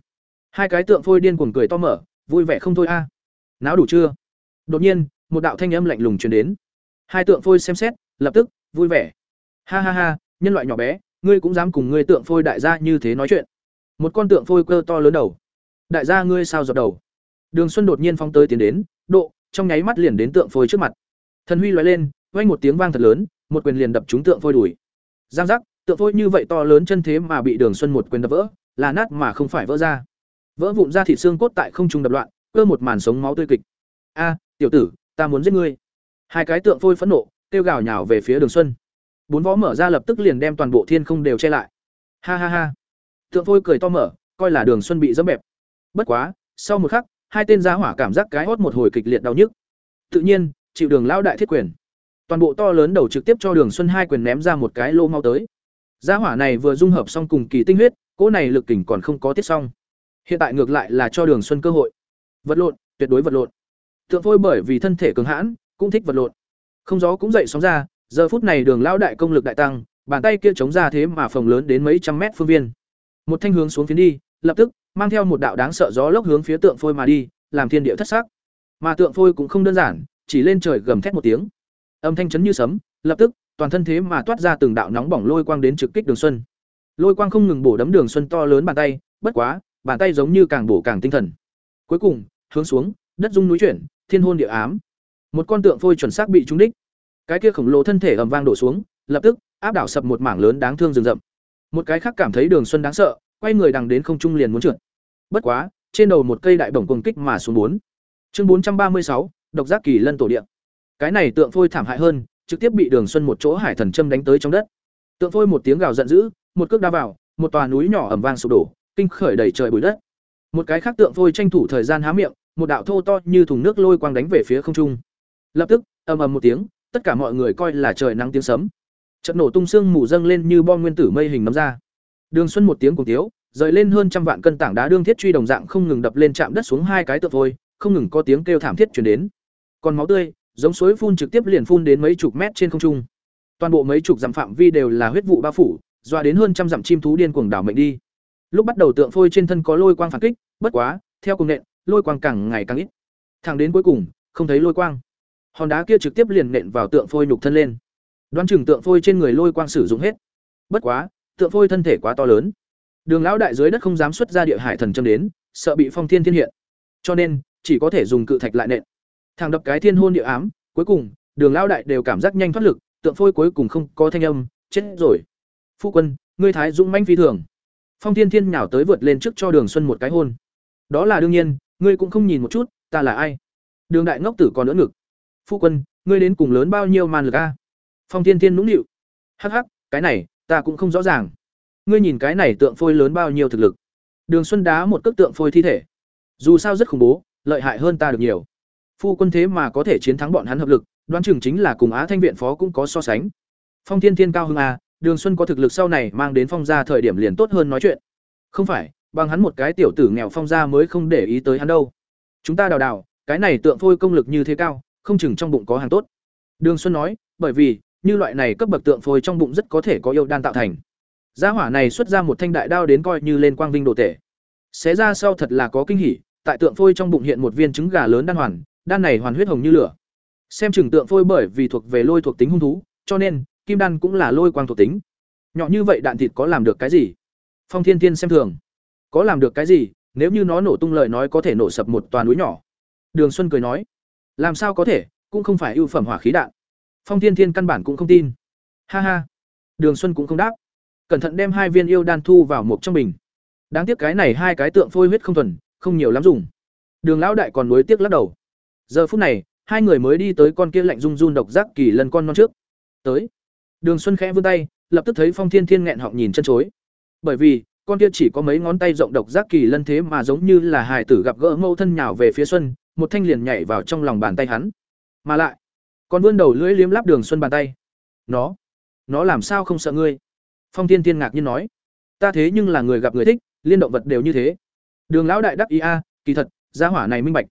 Hai cái tượng phôi điên cuồng cười to mở, vui vẻ không thôi a. À. Não đủ chưa? Đột nhiên, một đạo thanh âm lạnh lùng truyền đến. Hai tượng phôi xem xét, lập tức, vui vẻ. Ha ha ha, nhân loại nhỏ bé, ngươi cũng dám cùng ngươi tượng phôi đại gia như thế nói chuyện. Một con tượng phôi cơ to lớn đầu. Đại gia ngươi sao dập đầu? Đường xuân đột nhiên phóng tới tiến đến, độ, trong nháy mắt liền đến tượng phôi trước mặt. Thần huy loại lên, vang một tiếng vang thật lớn, một quyền liền đập trúng tượng phôi đùi. Giang giác tượng thôi như vậy to lớn chân thế mà bị đường xuân một quyền đập vỡ, là nát mà không phải vỡ ra. Vỡ vụn ra thịt xương cốt tại không trung đập loạn, cơ một màn sống máu tươi kịch. A, tiểu tử, ta muốn giết ngươi. Hai cái tượng phôi phẫn nộ, kêu gào nhào về phía đường xuân. Bốn võ mở ra lập tức liền đem toàn bộ thiên không đều che lại. Ha ha ha. Tượng phôi cười to mở, coi là đường xuân bị dẫm bẹp. Bất quá, sau một khắc, hai tên giá hỏa cảm giác cái hót một hồi kịch liệt đau nhức. Tự nhiên, chịu đường lão đại thiết quyền. Toàn bộ to lớn đầu trực tiếp cho đường xuân hai quyền ném ra một cái lô mau tới giá hỏa này vừa dung hợp xong cùng kỳ tinh huyết, cỗ này lực kình còn không có tiết xong. Hiện tại ngược lại là cho đường xuân cơ hội. Vật lộn, tuyệt đối vật lộn. Tượng phôi bởi vì thân thể cường hãn, cũng thích vật lộn. Không gió cũng dậy sóng ra, giờ phút này đường lão đại công lực đại tăng, bàn tay kia chống ra thế mà phòng lớn đến mấy trăm mét phương viên. Một thanh hướng xuống phía đi, lập tức, mang theo một đạo đáng sợ gió lốc hướng phía tượng phôi mà đi, làm thiên địa thất sắc. Mà tượng phôi cũng không đơn giản, chỉ lên trời gầm thét một tiếng. Âm thanh chấn như sấm, lập tức toàn thân thế mà toát ra từng đạo nóng bỏng lôi quang đến trực kích đường xuân. Lôi quang không ngừng bổ đấm đường xuân to lớn bàn tay, bất quá, bàn tay giống như càng bổ càng tinh thần. Cuối cùng, hướng xuống, đất rung núi chuyển, thiên hôn địa ám. Một con tượng phôi chuẩn xác bị trúng đích. Cái kia khổng lồ thân thể ầm vang đổ xuống, lập tức, áp đảo sập một mảng lớn đáng thương rừng rậm. Một cái khác cảm thấy đường xuân đáng sợ, quay người đằng đến không trung liền muốn trượt. Bất quá, trên đầu một cây đại bổng cùng kích mà xuống bốn. Chương bốn trăm ba mươi sáu, độc giác kỳ lân tổ địa. Cái này tượng phôi thảm hại hơn trực tiếp bị đường xuân một chỗ hải thần châm đánh tới trong đất. Tượng phôi một tiếng gào giận dữ, một cước đá vào, một tòa núi nhỏ ầm vang sụp đổ, kinh khởi đầy trời bụi đất. Một cái khác tượng phôi tranh thủ thời gian há miệng, một đạo thô to như thùng nước lôi quang đánh về phía không trung. Lập tức, ầm ầm một tiếng, tất cả mọi người coi là trời nắng tiếng sấm. Trận nổ tung xương mù dâng lên như bom nguyên tử mây hình nấm ra. Đường xuân một tiếng cùng tiếu, rời lên hơn trăm vạn cân tảng đá đương thiết truy đồng dạng không ngừng đập lên chạm đất xuống hai cái tượng phôi, không ngừng có tiếng kêu thảm thiết truyền đến. Còn máu tươi giống suối phun trực tiếp liền phun đến mấy chục mét trên không trung. Toàn bộ mấy chục dặm phạm vi đều là huyết vụ bao phủ dọa đến hơn trăm dặm chim thú điên cuồng đảo mệnh đi. Lúc bắt đầu tượng phôi trên thân có lôi quang phản kích, bất quá, theo cùng nện, lôi quang càng ngày càng ít. Thẳng đến cuối cùng, không thấy lôi quang. Hòn đá kia trực tiếp liền nện vào tượng phôi nhục thân lên. Đoán chừng tượng phôi trên người lôi quang sử dụng hết. Bất quá, tượng phôi thân thể quá to lớn. Đường lão đại dưới đất không dám xuất ra địa hải thần châm đến, sợ bị phong thiên thiên hiện. Cho nên, chỉ có thể dùng cự thạch lại nện thẳng đập cái thiên hôn địa ám, cuối cùng, đường lão đại đều cảm giác nhanh thoát lực, tượng phôi cuối cùng không có thanh âm, chết rồi. Phu quân, ngươi thái dũng manh phi thường. Phong thiên thiên nhào tới vượt lên trước cho đường xuân một cái hôn. Đó là đương nhiên, ngươi cũng không nhìn một chút, ta là ai? Đường đại ngốc tử còn nữa ngực. Phu quân, ngươi đến cùng lớn bao nhiêu màn lực a? Phong thiên thiên nũng nịu. Hắc hắc, cái này, ta cũng không rõ ràng. Ngươi nhìn cái này tượng phôi lớn bao nhiêu thực lực. Đường xuân đá một cước tượng phôi thi thể. Dù sao rất khủng bố, lợi hại hơn ta được nhiều phu quân thế mà có thể chiến thắng bọn hắn hợp lực, đoán chừng chính là cùng á thanh viện phó cũng có so sánh. Phong thiên thiên cao hưng a à, đường xuân có thực lực sau này mang đến phong gia thời điểm liền tốt hơn nói chuyện. Không phải, bằng hắn một cái tiểu tử nghèo phong gia mới không để ý tới hắn đâu. Chúng ta đào đào, cái này tượng phôi công lực như thế cao, không chừng trong bụng có hàng tốt. Đường xuân nói, bởi vì, như loại này cấp bậc tượng phôi trong bụng rất có thể có yêu đan tạo thành. Gia hỏa này xuất ra một thanh đại đao đến coi như lên quang vinh đồ tể. Xé ra sau thật là có kinh hỉ, tại tượng phôi trong bụng hiện một viên trứng gà lớn đan hoàn đan này hoàn huyết hồng như lửa. Xem chừng tượng phôi bởi vì thuộc về lôi thuộc tính hung thú, cho nên, kim đan cũng là lôi quang thuộc tính. Nhỏ như vậy đạn thịt có làm được cái gì? Phong thiên thiên xem thường. Có làm được cái gì? Nếu như nó nổ tung lời nói có thể nổ sập một toàn núi nhỏ. Đường xuân cười nói. Làm sao có thể? Cũng không phải ưu phẩm hỏa khí đạn. Phong thiên thiên căn bản cũng không tin. Ha ha. Đường xuân cũng không đáp. Cẩn thận đem hai viên yêu đan thu vào một trong bình. Đáng tiếc cái này hai cái tượng phôi huyết không thuần, không nhiều lắm dùng. Đường lão đại còn nối tiếc lắc đầu giờ phút này, hai người mới đi tới con kia lạnh run run độc giác kỳ lần con non trước. Tới. Đường xuân khẽ vươn tay, lập tức thấy phong thiên thiên nghẹn họng nhìn chân chối. Bởi vì, con kia chỉ có mấy ngón tay rộng độc giác kỳ lân thế mà giống như là hài tử gặp gỡ mâu thân nhào về phía xuân, một thanh liền nhảy vào trong lòng bàn tay hắn. Mà lại còn vươn đầu lưỡi liếm láp đường xuân bàn tay. Nó nó làm sao không sợ ngươi? Phong thiên thiên ngạc nhiên nói. Ta thế nhưng là người gặp người thích, liên động vật đều như thế. Đường lão đại đắc ý a, kỳ thật, gia hỏa này minh bạch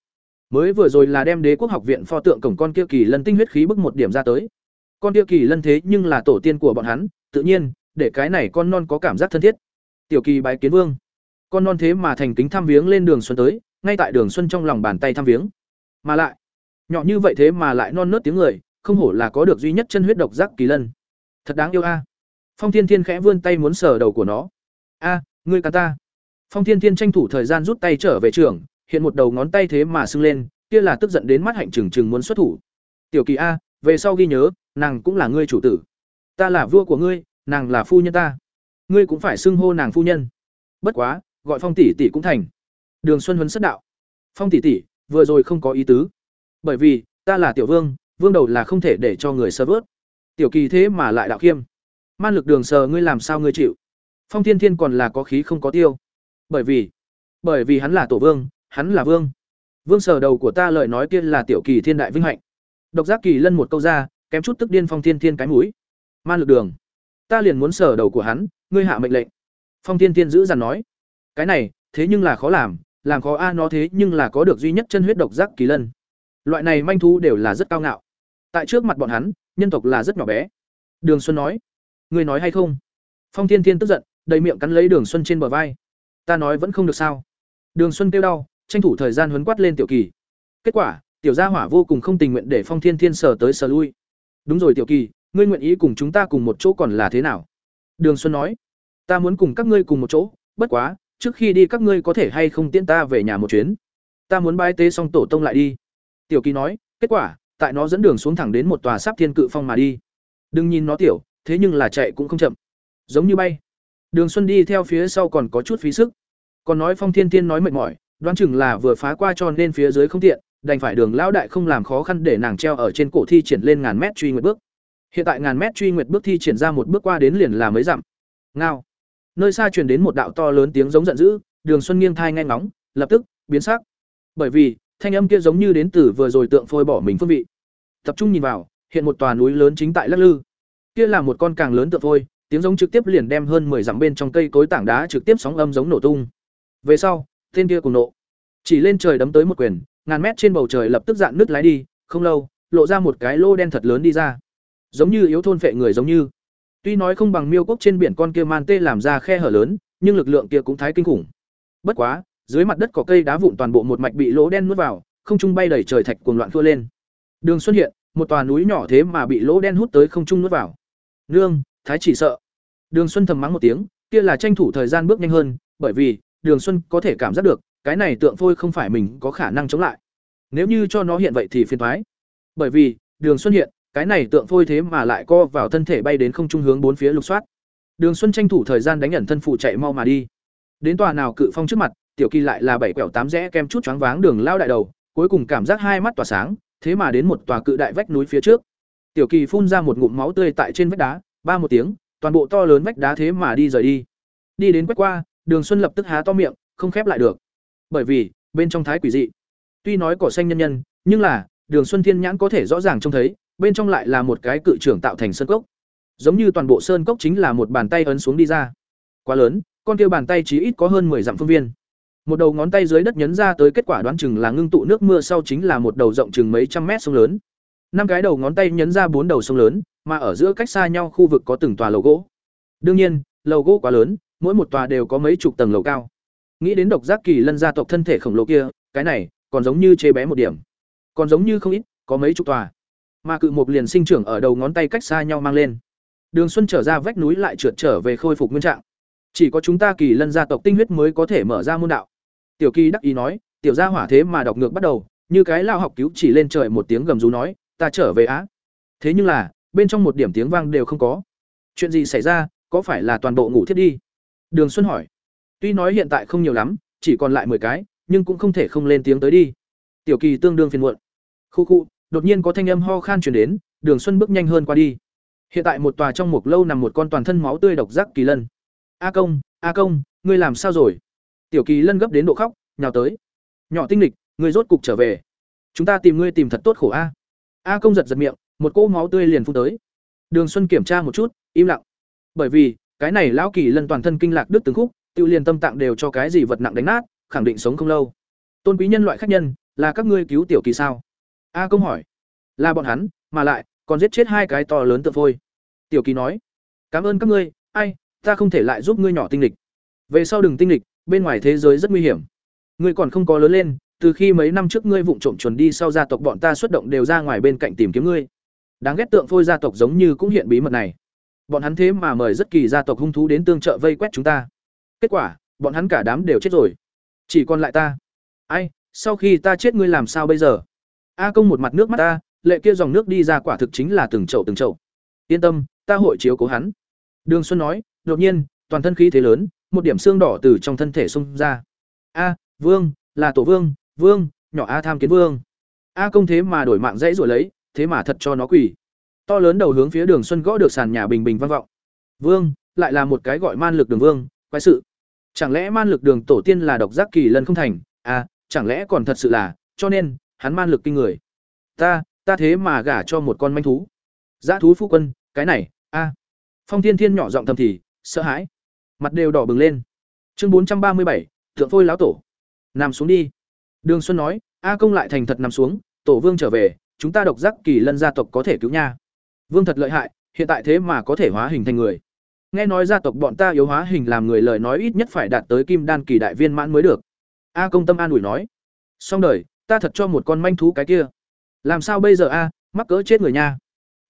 mới vừa rồi là đem đế quốc học viện pho tượng cổng con kia kỳ lân tinh huyết khí bức một điểm ra tới. Con kia kỳ lân thế nhưng là tổ tiên của bọn hắn, tự nhiên, để cái này con non có cảm giác thân thiết. Tiểu kỳ bái kiến vương. Con non thế mà thành kính thăm viếng lên đường xuân tới, ngay tại đường xuân trong lòng bàn tay thăm viếng. Mà lại, nhỏ như vậy thế mà lại non nớt tiếng người, không hổ là có được duy nhất chân huyết độc giác kỳ lân. Thật đáng yêu a. Phong thiên thiên khẽ vươn tay muốn sờ đầu của nó. A, ngươi cả ta. Phong thiên thiên tranh thủ thời gian rút tay trở về trường hiện một đầu ngón tay thế mà sưng lên, kia là tức giận đến mắt hạnh trừng trừng muốn xuất thủ. Tiểu kỳ a, về sau ghi nhớ, nàng cũng là ngươi chủ tử. Ta là vua của ngươi, nàng là phu nhân ta. Ngươi cũng phải xưng hô nàng phu nhân. Bất quá, gọi phong tỷ tỷ cũng thành. Đường xuân huấn xuất đạo. Phong tỷ tỷ, vừa rồi không có ý tứ. Bởi vì, ta là tiểu vương vương đầu là không thể để cho người sơ vớt. Tiểu kỳ thế mà lại đạo khiêm. Man lực đường sờ ngươi làm sao ngươi chịu? Phong thiên thiên còn là có khí không có tiêu. Bởi vì bởi vì hắn là tổ vương hắn là vương. Vương sở đầu của ta lời nói kia là tiểu kỳ thiên đại vinh hạnh. Độc giác kỳ lân một câu ra, kém chút tức điên phong thiên thiên cái mũi. Man lực đường. Ta liền muốn sở đầu của hắn, ngươi hạ mệnh lệnh. Phong thiên thiên giữ dằn nói. Cái này, thế nhưng là khó làm làm khó a nó thế nhưng là có được duy nhất chân huyết độc giác kỳ lân. Loại này manh thú đều là rất cao ngạo. Tại trước mặt bọn hắn, nhân tộc là rất nhỏ bé. Đường xuân nói. Ngươi nói hay không? Phong thiên thiên tức giận, đầy miệng cắn lấy đường xuân trên bờ vai. Ta nói vẫn không được sao? Đường xuân kêu đau tranh thủ thời gian huấn quát lên tiểu kỳ. Kết quả, tiểu gia hỏa vô cùng không tình nguyện để phong thiên thiên sờ tới sờ lui. Đúng rồi tiểu kỳ, ngươi nguyện ý cùng chúng ta cùng một chỗ còn là thế nào? Đường xuân nói, ta muốn cùng các ngươi cùng một chỗ, bất quá, trước khi đi các ngươi có thể hay không tiễn ta về nhà một chuyến? Ta muốn bái tế xong tổ tông lại đi. Tiểu kỳ nói, kết quả, tại nó dẫn đường xuống thẳng đến một tòa sáp thiên cự phong mà đi. Đừng nhìn nó tiểu, thế nhưng là chạy cũng không chậm. Giống như bay. Đường xuân đi theo phía sau còn có chút phí sức. Còn nói phong thiên thiên nói mệt mỏi đoán chừng là vừa phá qua cho nên phía dưới không tiện, đành phải đường lão đại không làm khó khăn để nàng treo ở trên cổ thi triển lên ngàn mét truy nguyệt bước. Hiện tại ngàn mét truy nguyệt bước thi triển ra một bước qua đến liền là mấy dặm. Ngao. Nơi xa truyền đến một đạo to lớn tiếng giống giận dữ, đường xuân nghiêng thai nghe ngóng, lập tức, biến sắc. Bởi vì, thanh âm kia giống như đến từ vừa rồi tượng phôi bỏ mình phương vị. Tập trung nhìn vào, hiện một tòa núi lớn chính tại lắc lư. Kia là một con càng lớn tượng phôi, tiếng giống trực tiếp liền đem hơn 10 dặm bên trong cây cối tảng đá trực tiếp sóng âm giống nổ tung. Về sau tên kia cùng nộ. Chỉ lên trời đấm tới một quyền, ngàn mét trên bầu trời lập tức dạn nước lái đi, không lâu, lộ ra một cái lô đen thật lớn đi ra. Giống như yếu thôn phệ người giống như. Tuy nói không bằng miêu quốc trên biển con kia man tê làm ra khe hở lớn, nhưng lực lượng kia cũng thái kinh khủng. Bất quá, dưới mặt đất có cây đá vụn toàn bộ một mạch bị lỗ đen nuốt vào, không trung bay đầy trời thạch cuồng loạn thua lên. Đường xuất hiện, một tòa núi nhỏ thế mà bị lỗ đen hút tới không trung nuốt vào. Nương, thái chỉ sợ. Đường xuân thầm mắng một tiếng, kia là tranh thủ thời gian bước nhanh hơn, bởi vì đường xuân có thể cảm giác được cái này tượng phôi không phải mình có khả năng chống lại nếu như cho nó hiện vậy thì phiền thoái bởi vì đường xuân hiện cái này tượng phôi thế mà lại co vào thân thể bay đến không trung hướng bốn phía lục soát Đường Xuân tranh thủ thời gian đánh ẩn thân phụ chạy mau mà đi. Đến tòa nào cự phong trước mặt, Tiểu Kỳ lại là bảy quẹo tám rẽ kem chút choáng váng đường lao đại đầu, cuối cùng cảm giác hai mắt tỏa sáng, thế mà đến một tòa cự đại vách núi phía trước. Tiểu Kỳ phun ra một ngụm máu tươi tại trên vách đá, ba một tiếng, toàn bộ to lớn vách đá thế mà đi rời đi. Đi đến quét qua, Đường Xuân lập tức há to miệng, không khép lại được. Bởi vì, bên trong thái quỷ dị. Tuy nói cỏ xanh nhân nhân, nhưng là, Đường Xuân Thiên nhãn có thể rõ ràng trông thấy, bên trong lại là một cái cự trưởng tạo thành sơn cốc. Giống như toàn bộ sơn cốc chính là một bàn tay ấn xuống đi ra. Quá lớn, con kia bàn tay chỉ ít có hơn 10 dặm phương viên. Một đầu ngón tay dưới đất nhấn ra tới kết quả đoán chừng là ngưng tụ nước mưa sau chính là một đầu rộng chừng mấy trăm mét sông lớn. Năm cái đầu ngón tay nhấn ra bốn đầu sông lớn, mà ở giữa cách xa nhau khu vực có từng tòa lầu gỗ. Đương nhiên, lầu gỗ quá lớn, mỗi một tòa đều có mấy chục tầng lầu cao. Nghĩ đến độc giác kỳ lân gia tộc thân thể khổng lồ kia, cái này còn giống như chê bé một điểm, còn giống như không ít, có mấy chục tòa. Mà cự mục liền sinh trưởng ở đầu ngón tay cách xa nhau mang lên. Đường Xuân trở ra vách núi lại trượt trở về khôi phục nguyên trạng. Chỉ có chúng ta kỳ lân gia tộc tinh huyết mới có thể mở ra môn đạo. Tiểu Kỳ đắc ý nói, tiểu gia hỏa thế mà đọc ngược bắt đầu, như cái lao học cứu chỉ lên trời một tiếng gầm rú nói, ta trở về á. Thế nhưng là, bên trong một điểm tiếng vang đều không có. Chuyện gì xảy ra, có phải là toàn bộ ngủ thiết đi? Đường Xuân hỏi. Tuy nói hiện tại không nhiều lắm, chỉ còn lại 10 cái, nhưng cũng không thể không lên tiếng tới đi. Tiểu Kỳ tương đương phiền muộn. Khu khu, đột nhiên có thanh âm ho khan truyền đến, Đường Xuân bước nhanh hơn qua đi. Hiện tại một tòa trong một lâu nằm một con toàn thân máu tươi độc giác kỳ lân. A công, A công, ngươi làm sao rồi? Tiểu Kỳ lân gấp đến độ khóc, nhào tới. Nhỏ tinh lịch, ngươi rốt cục trở về. Chúng ta tìm ngươi tìm thật tốt khổ a. A công giật giật miệng, một cỗ máu tươi liền phun tới. Đường Xuân kiểm tra một chút, im lặng. Bởi vì, cái này lão kỳ lân toàn thân kinh lạc đứt từng khúc, tiêu liền tâm tạng đều cho cái gì vật nặng đánh nát, khẳng định sống không lâu. Tôn quý nhân loại khách nhân, là các ngươi cứu tiểu kỳ sao? A công hỏi. Là bọn hắn, mà lại còn giết chết hai cái to lớn tượng phôi. Tiểu kỳ nói. Cảm ơn các ngươi, ai, ta không thể lại giúp ngươi nhỏ tinh lịch. Về sau đừng tinh lịch, bên ngoài thế giới rất nguy hiểm. Ngươi còn không có lớn lên, từ khi mấy năm trước ngươi vụng trộm chuẩn đi sau gia tộc bọn ta xuất động đều ra ngoài bên cạnh tìm kiếm ngươi. Đáng ghét tượng phôi gia tộc giống như cũng hiện bí mật này. Bọn hắn thế mà mời rất kỳ gia tộc hung thú đến tương trợ vây quét chúng ta. Kết quả, bọn hắn cả đám đều chết rồi. Chỉ còn lại ta. Ai, sau khi ta chết ngươi làm sao bây giờ? A công một mặt nước mắt ta, lệ kia dòng nước đi ra quả thực chính là từng chậu từng chậu. Yên tâm, ta hội chiếu cố hắn. Đường Xuân nói, đột nhiên, toàn thân khí thế lớn, một điểm xương đỏ từ trong thân thể xung ra. A, Vương, là tổ Vương, Vương, nhỏ A tham kiến Vương. A công thế mà đổi mạng dãy rồi lấy, thế mà thật cho nó quỷ. To lớn đầu hướng phía Đường Xuân gõ được sàn nhà bình bình vang vọng. Vương, lại là một cái gọi man lực đường vương, quái sự. Chẳng lẽ man lực đường tổ tiên là độc giác kỳ lân không thành? À, chẳng lẽ còn thật sự là, cho nên, hắn man lực kinh người. Ta, ta thế mà gả cho một con manh thú. Dã thú phu quân, cái này, a. Phong Thiên Thiên nhỏ giọng thầm thì, sợ hãi. Mặt đều đỏ bừng lên. Chương bốn trăm ba mươi bảy, thượng phôi lão tổ. Nằm xuống đi. Đường Xuân nói, A công lại thành thật nằm xuống, tổ vương trở về, chúng ta độc giác kỳ lân gia tộc có thể cứu nha. Vương thật lợi hại, hiện tại thế mà có thể hóa hình thành người. Nghe nói gia tộc bọn ta yếu hóa hình làm người lời nói ít nhất phải đạt tới kim đan kỳ đại viên mãn mới được. A công tâm an ủi nói. Xong đời, ta thật cho một con manh thú cái kia. Làm sao bây giờ a, mắc cỡ chết người nha.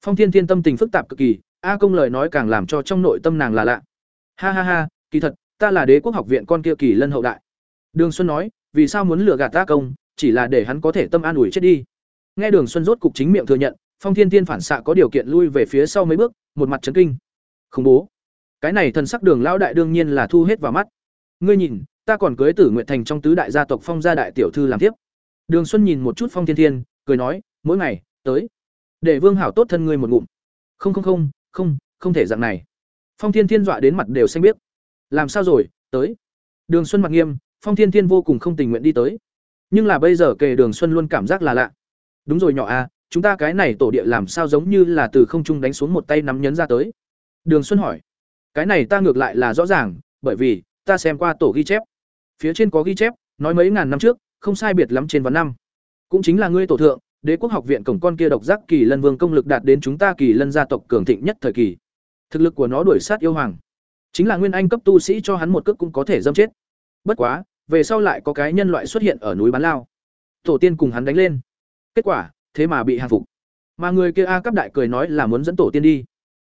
Phong Thiên Thiên tâm tình phức tạp cực kỳ, A công lời nói càng làm cho trong nội tâm nàng là lạ. Ha ha ha, kỳ thật, ta là đế quốc học viện con kia kỳ lân hậu đại. Đường Xuân nói, vì sao muốn lừa gạt ta công, chỉ là để hắn có thể tâm an ủi chết đi. Nghe Đường Xuân rốt cục chính miệng thừa nhận, Phong Thiên Thiên phản xạ có điều kiện lui về phía sau mấy bước, một mặt chấn kinh. Không bố. Cái này thần sắc Đường lão đại đương nhiên là thu hết vào mắt. Ngươi nhìn, ta còn cưới Tử Nguyệt Thành trong tứ đại gia tộc Phong gia đại tiểu thư làm tiếp. Đường Xuân nhìn một chút Phong Thiên Thiên, cười nói, mỗi ngày, tới, để Vương Hảo tốt thân ngươi một ngụm. Không không không, không, không thể dạng này. Phong Thiên Thiên dọa đến mặt đều xanh biết. Làm sao rồi, tới. Đường Xuân mặt nghiêm, Phong Thiên Thiên vô cùng không tình nguyện đi tới. Nhưng là bây giờ kề Đường Xuân luôn cảm giác là lạ. Đúng rồi nhỏ a, chúng ta cái này tổ địa làm sao giống như là từ không trung đánh xuống một tay nắm nhấn ra tới. Đường Xuân hỏi. Cái này ta ngược lại là rõ ràng, bởi vì ta xem qua tổ ghi chép. Phía trên có ghi chép, nói mấy ngàn năm trước, không sai biệt lắm trên vạn năm. Cũng chính là ngươi tổ thượng, Đế quốc học viện cổng con kia độc giác kỳ lân vương công lực đạt đến chúng ta kỳ lân gia tộc cường thịnh nhất thời kỳ. Thực lực của nó đuổi sát yêu hoàng. Chính là nguyên anh cấp tu sĩ cho hắn một cước cũng có thể dâm chết. Bất quá, về sau lại có cái nhân loại xuất hiện ở núi bán lao. Tổ tiên cùng hắn đánh lên. Kết quả, thế mà bị hàng phục. Mà người kia A cấp đại cười nói là muốn dẫn tổ tiên đi.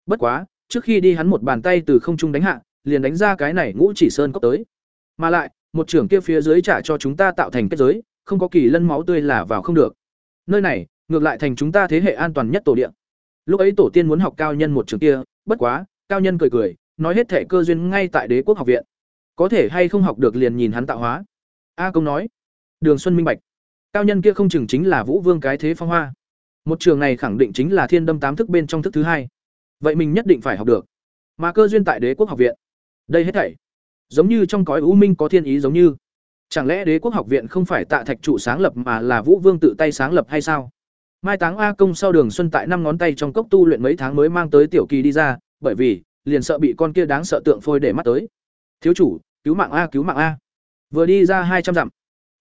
Bất quá, trước khi đi hắn một bàn tay từ không trung đánh hạ, liền đánh ra cái này ngũ chỉ sơn cốc tới. Mà lại, một trưởng kia phía dưới trả cho chúng ta tạo thành kết giới, không có kỳ lân máu tươi là vào không được. Nơi này, ngược lại thành chúng ta thế hệ an toàn nhất tổ địa. Lúc ấy tổ tiên muốn học cao nhân một trường kia, bất quá, cao nhân cười cười, nói hết thẻ cơ duyên ngay tại đế quốc học viện có thể hay không học được liền nhìn hắn tạo hóa a công nói đường xuân minh bạch cao nhân kia không chừng chính là vũ vương cái thế phong hoa. Một trường này khẳng định chính là thiên đâm tám thức bên trong thức thứ hai. Vậy mình nhất định phải học được. Mà cơ duyên tại đế quốc học viện. Đây hết thảy. Giống như trong cõi u minh có thiên ý giống như. Chẳng lẽ đế quốc học viện không phải tạ thạch trụ sáng lập mà là vũ vương tự tay sáng lập hay sao? Mai táng a công sau đường xuân tại năm ngón tay trong cốc tu luyện mấy tháng mới mang tới tiểu kỳ đi ra, bởi vì, liền sợ bị con kia đáng sợ tượng phôi để mắt tới. Thiếu chủ, cứu mạng a, cứu mạng a. Vừa đi ra hai trăm dặm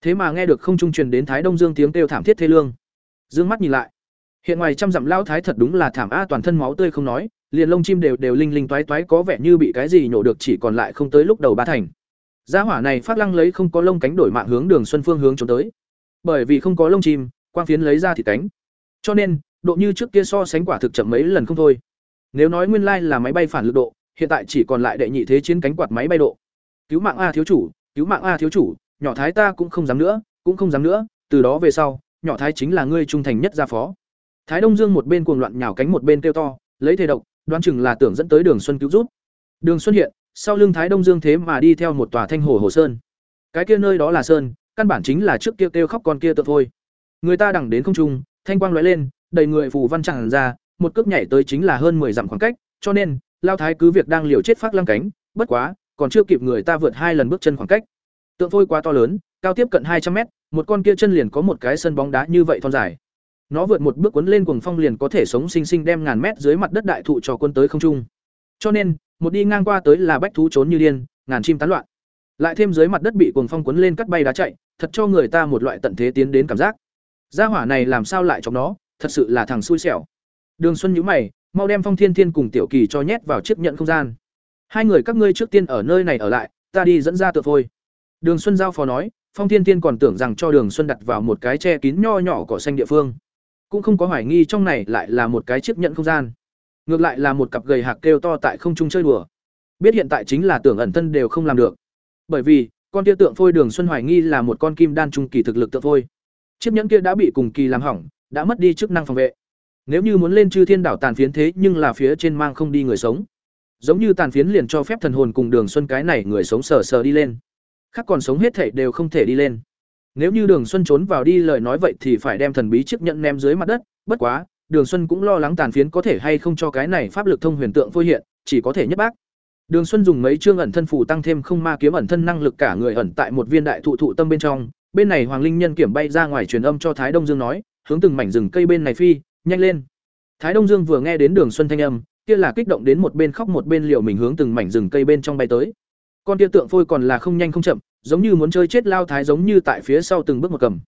thế mà nghe được không trung truyền đến thái đông dương tiếng kêu thảm thiết thê lương. Dương mắt nhìn lại. Hiện ngoài trăm dặm lao thái thật đúng là thảm a toàn thân máu tươi không nói, liền lông chim đều đều linh linh toái toái, có vẻ như bị cái gì nhổ được chỉ còn lại không tới lúc đầu ba thành. Gia hỏa này phát lăng lấy không có lông cánh đổi mạng hướng đường xuân phương hướng trốn tới. Bởi vì không có lông chim, quang phiến lấy ra thì cánh. Cho nên, độ như trước kia so sánh quả thực chậm mấy lần không thôi. Nếu nói nguyên lai là máy bay phản lực độ, hiện tại chỉ còn lại đệ nhị thế chiến cánh quạt máy bay độ. Cứu mạng a thiếu chủ, cứu mạng a thiếu chủ nhỏ thái ta cũng không dám nữa, cũng không dám nữa, từ đó về sau, nhỏ thái chính là ngươi trung thành nhất gia phó. Thái đông dương một bên cuồng loạn nhào cánh một bên kêu to, lấy thế độc, đoán chừng là tưởng dẫn tới đường xuân cứu rút đường xuân hiện, sau lưng thái đông dương thế mà đi theo một tòa thanh hồ hồ sơn. Cái kia nơi đó là sơn, căn bản chính là trước kia kêu khóc con kia tự thôi. Người ta đẳng đến không trung, thanh quang lóe lên, đầy người phù văn chẳng ra, một cước nhảy tới chính là hơn mười dặm khoảng cách, cho nên, lao thái cứ việc đang liều chết phát lăng cánh, bất quá, còn chưa kịp người ta vượt hai lần bước chân khoảng cách tượng phôi quá to lớn, cao tiếp cận hai trăm mét, một con kia chân liền có một cái sân bóng đá như vậy thon dài. Nó vượt một bước cuốn lên cuồng phong liền có thể sống sinh sinh đem ngàn mét dưới mặt đất đại thụ cho quân tới không trung. Cho nên, một đi ngang qua tới là bách thú trốn như điên, ngàn chim tán loạn. Lại thêm dưới mặt đất bị cuồng phong cuốn lên cắt bay đá chạy, thật cho người ta một loại tận thế tiến đến cảm giác. Gia hỏa này làm sao lại trong nó, thật sự là thằng xui xẻo. Đường xuân nhíu mày, mau đem phong thiên thiên cùng tiểu kỳ cho nhét vào chiếc nhận không gian. Hai người các ngươi trước tiên ở nơi này ở lại, ta đi dẫn ra tự phôi đường xuân giao phó nói, phong thiên thiên còn tưởng rằng cho đường xuân đặt vào một cái che kín nho nhỏ cỏ xanh địa phương. Cũng không có hoài nghi trong này lại là một cái chiếc nhận không gian. Ngược lại là một cặp gầy hạc kêu to tại không trung chơi đùa. Biết hiện tại chính là tưởng ẩn thân đều không làm được. Bởi vì, con kia tượng phôi đường xuân hoài nghi là một con kim đan trung kỳ thực lực tượng phôi. Chiếc nhẫn kia đã bị cùng kỳ làm hỏng, đã mất đi chức năng phòng vệ. Nếu như muốn lên chư thiên đảo tàn phiến thế nhưng là phía trên mang không đi người sống. Giống như tàn phiến liền cho phép thần hồn cùng đường xuân cái này người sống sờ sờ đi lên khác còn sống hết thể đều không thể đi lên. Nếu như đường xuân trốn vào đi lời nói vậy thì phải đem thần bí chiếc nhẫn ném dưới mặt đất, bất quá, đường xuân cũng lo lắng tàn phiến có thể hay không cho cái này pháp lực thông huyền tượng phôi hiện, chỉ có thể nhất bác. Đường xuân dùng mấy chương ẩn thân phủ tăng thêm không ma kiếm ẩn thân năng lực cả người ẩn tại một viên đại thụ thụ tâm bên trong, bên này hoàng linh nhân kiểm bay ra ngoài truyền âm cho thái đông dương nói, hướng từng mảnh rừng cây bên này phi, nhanh lên. Thái đông dương vừa nghe đến đường xuân thanh âm, kia là kích động đến một bên khóc một bên liều mình hướng từng mảnh rừng cây bên trong bay tới con kia tượng phôi còn là không nhanh không chậm, giống như muốn chơi chết lao thái giống như tại phía sau từng bước một cầm.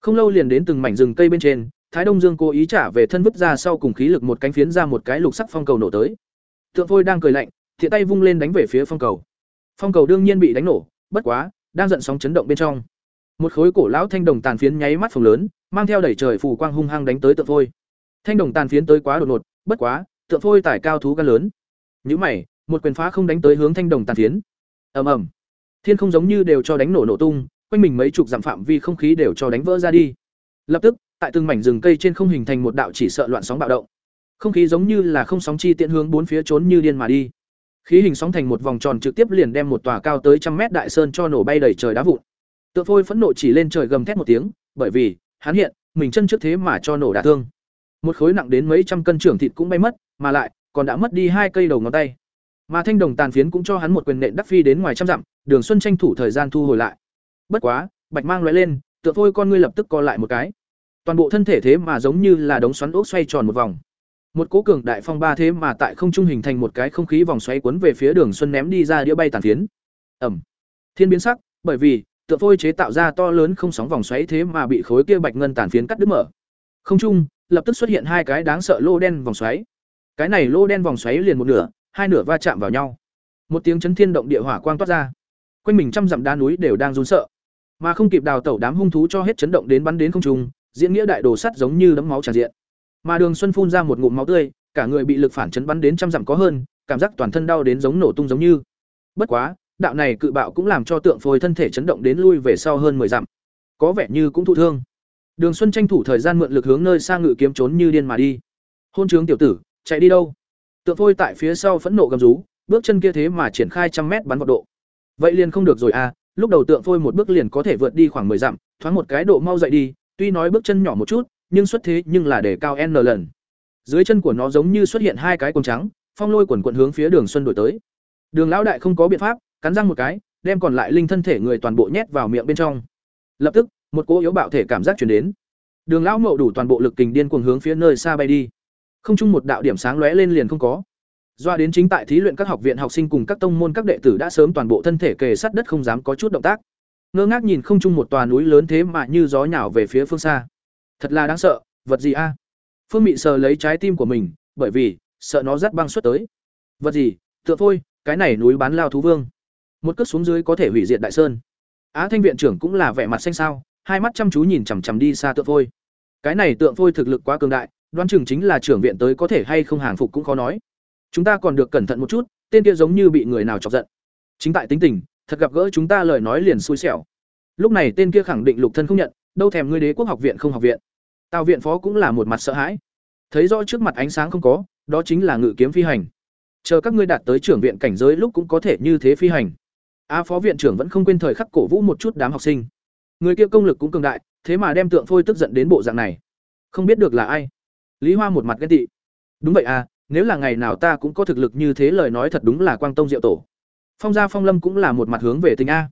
Không lâu liền đến từng mảnh rừng cây bên trên, thái đông dương cố ý trả về thân vứt ra sau cùng khí lực một cánh phiến ra một cái lục sắc phong cầu nổ tới. Tượng phôi đang cười lạnh, thiện tay vung lên đánh về phía phong cầu. Phong cầu đương nhiên bị đánh nổ, bất quá, đang giận sóng chấn động bên trong. Một khối cổ lão thanh đồng tàn phiến nháy mắt phồng lớn, mang theo đẩy trời phù quang hung hăng đánh tới tượng phôi. Thanh đồng tàn phiến tới quá đột ngột, bất quá, tượng phôi tải cao thú gan lớn. Nhữ mày, một quyền phá không đánh tới hướng thanh đồng tàn phiến ầm ầm. Thiên không giống như đều cho đánh nổ nổ tung, quanh mình mấy chục dặm phạm vi không khí đều cho đánh vỡ ra đi. Lập tức, tại từng mảnh rừng cây trên không hình thành một đạo chỉ sợ loạn sóng bạo động. Không khí giống như là không sóng chi tiện hướng bốn phía trốn như điên mà đi. Khí hình sóng thành một vòng tròn trực tiếp liền đem một tòa cao tới trăm mét đại sơn cho nổ bay đầy trời đá vụn. Tựa phôi phẫn nộ chỉ lên trời gầm thét một tiếng, bởi vì, hắn hiện, mình chân trước thế mà cho nổ đả thương. Một khối nặng đến mấy trăm cân trưởng thịt cũng bay mất, mà lại, còn đã mất đi hai cây đầu ngón tay mà thanh đồng tàn phiến cũng cho hắn một quyền nện đắc phi đến ngoài trăm dặm, đường xuân tranh thủ thời gian thu hồi lại. Bất quá, bạch mang lóe lên, tựa phôi con ngươi lập tức co lại một cái. Toàn bộ thân thể thế mà giống như là đống xoắn ốc xoay tròn một vòng. Một cố cường đại phong ba thế mà tại không trung hình thành một cái không khí vòng xoáy cuốn về phía đường xuân ném đi ra đĩa bay tàn phiến. Ẩm. Thiên biến sắc, bởi vì, tựa phôi chế tạo ra to lớn không sóng vòng xoáy thế mà bị khối kia bạch ngân tàn phiến cắt đứt mở. Không trung, lập tức xuất hiện hai cái đáng sợ lô đen vòng xoáy. Cái này lô đen vòng xoáy liền một nửa hai nửa va chạm vào nhau. Một tiếng chấn thiên động địa hỏa quang toát ra. Quanh mình trăm dặm đá núi đều đang run sợ. Mà không kịp đào tẩu đám hung thú cho hết chấn động đến bắn đến không trung, diễn nghĩa đại đồ sắt giống như đấm máu tràn diện. Mà đường xuân phun ra một ngụm máu tươi, cả người bị lực phản chấn bắn đến trăm dặm có hơn, cảm giác toàn thân đau đến giống nổ tung giống như. Bất quá, đạo này cự bạo cũng làm cho tượng phôi thân thể chấn động đến lui về sau hơn mười dặm. Có vẻ như cũng thụ thương. Đường xuân tranh thủ thời gian mượn lực hướng nơi sang ngự kiếm trốn như điên mà đi. Hôn trướng tiểu tử, chạy đi đâu? Tượng phôi tại phía sau phẫn nộ gầm rú bước chân kia thế mà triển khai trăm mét bắn vào độ. Vậy liền không được rồi à, lúc đầu tượng phôi một bước liền có thể vượt đi khoảng 10 dặm, thoáng một cái độ mau dậy đi, tuy nói bước chân nhỏ một chút, nhưng xuất thế nhưng là để cao n lần. Dưới chân của nó giống như xuất hiện hai cái quần trắng, phong lôi quần quần hướng phía Đường Xuân đuổi tới. Đường lão đại không có biện pháp, cắn răng một cái, đem còn lại linh thân thể người toàn bộ nhét vào miệng bên trong. Lập tức, một cỗ yếu bạo thể cảm giác truyền đến. Đường lão mậu đủ toàn bộ lực kình điên cuồng hướng phía nơi xa bay đi. Không chung một đạo điểm sáng lóe lên liền không có. Doa đến chính tại thí luyện các học viện học sinh cùng các tông môn các đệ tử đã sớm toàn bộ thân thể kề sát đất không dám có chút động tác. Ngơ ngác nhìn không chung một tòa núi lớn thế mà như gió nhào về phía phương xa. Thật là đáng sợ, vật gì a? Phương Mị sờ lấy trái tim của mình, bởi vì sợ nó rát băng xuất tới. Vật gì? Tựa thôi, cái này núi bán lao thú vương. Một cước xuống dưới có thể hủy diệt đại sơn. Á Thanh viện trưởng cũng là vẻ mặt xanh xao, hai mắt chăm chú nhìn chằm chằm đi xa tượng phôi. Cái này tượng phôi thực lực quá cường đại, đoán chừng chính là trưởng viện tới có thể hay không hàng phục cũng khó nói. Chúng ta còn được cẩn thận một chút, tên kia giống như bị người nào chọc giận. Chính tại tính tình, thật gặp gỡ chúng ta lời nói liền xui xẻo. Lúc này tên kia khẳng định lục thân không nhận, đâu thèm ngươi đế quốc học viện không học viện. Tào viện phó cũng là một mặt sợ hãi. Thấy rõ trước mặt ánh sáng không có, đó chính là ngự kiếm phi hành. Chờ các ngươi đạt tới trưởng viện cảnh giới lúc cũng có thể như thế phi hành. A phó viện trưởng vẫn không quên thời khắc cổ vũ một chút đám học sinh. Người kia công lực cũng cường đại, thế mà đem tượng phôi tức giận đến bộ dạng này. Không biết được là ai. Lý Hoa một mặt ghen tị. Đúng vậy à, nếu là ngày nào ta cũng có thực lực như thế lời nói thật đúng là quang tông diệu tổ. Phong gia Phong Lâm cũng là một mặt hướng về tình a.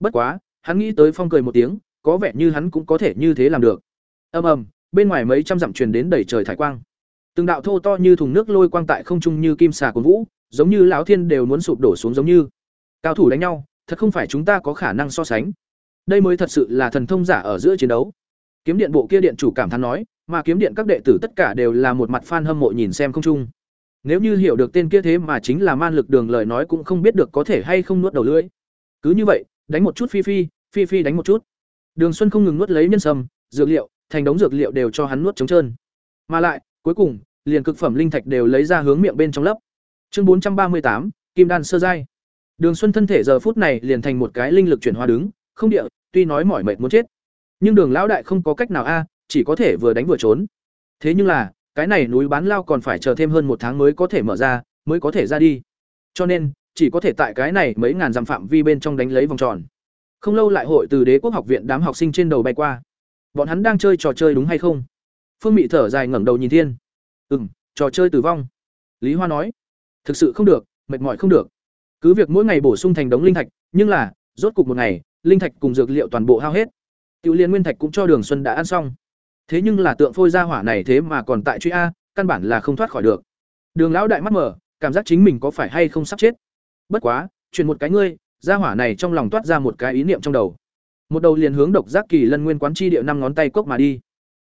Bất quá, hắn nghĩ tới Phong cười một tiếng, có vẻ như hắn cũng có thể như thế làm được. Ầm ầm, bên ngoài mấy trăm dặm truyền đến đầy trời thải quang. Từng đạo thô to như thùng nước lôi quang tại không trung như kim xà cuốn vũ, giống như lão thiên đều muốn sụp đổ xuống giống như. Cao thủ đánh nhau, thật không phải chúng ta có khả năng so sánh. Đây mới thật sự là thần thông giả ở giữa chiến đấu. Kiếm điện bộ kia điện chủ cảm thán nói, mà kiếm điện các đệ tử tất cả đều là một mặt fan hâm mộ nhìn xem không chung. Nếu như hiểu được tên kia thế mà chính là man lực đường lời nói cũng không biết được có thể hay không nuốt đầu lưỡi. Cứ như vậy, đánh một chút phi phi, phi phi đánh một chút. Đường Xuân không ngừng nuốt lấy nhân sâm, dược liệu, thành đống dược liệu đều cho hắn nuốt trống trơn. Mà lại, cuối cùng, liền cực phẩm linh thạch đều lấy ra hướng miệng bên trong lấp. Chương bốn trăm ba mươi tám, Kim đan sơ giai. Đường Xuân thân thể giờ phút này liền thành một cái linh lực chuyển hóa đứng, không địa, tuy nói mỏi mệt muốn chết, nhưng Đường lão đại không có cách nào a, chỉ có thể vừa đánh vừa trốn. Thế nhưng là, cái này núi bán lao còn phải chờ thêm hơn một tháng mới có thể mở ra, mới có thể ra đi. Cho nên, chỉ có thể tại cái này mấy ngàn dặm phạm vi bên trong đánh lấy vòng tròn. Không lâu lại hội từ Đế quốc học viện đám học sinh trên đầu bay qua. Bọn hắn đang chơi trò chơi đúng hay không? Phương Mị thở dài ngẩng đầu nhìn thiên. "Ừm, trò chơi tử vong." Lý Hoa nói. "Thực sự không được, mệt mỏi không được. Cứ việc mỗi ngày bổ sung thành đống linh thạch, nhưng là, rốt cục một ngày, linh thạch cùng dược liệu toàn bộ hao hết. Tiểu Liên Nguyên thạch cũng cho Đường Xuân đã ăn xong. Thế nhưng là tượng phôi ra hỏa này thế mà còn tại truy a, căn bản là không thoát khỏi được. Đường lão đại mắt mở, cảm giác chính mình có phải hay không sắp chết. Bất quá, truyền một cái ngươi, ra hỏa này trong lòng toát ra một cái ý niệm trong đầu. Một đầu liền hướng độc giác kỳ lân nguyên quán chi địa năm ngón tay cốc mà đi.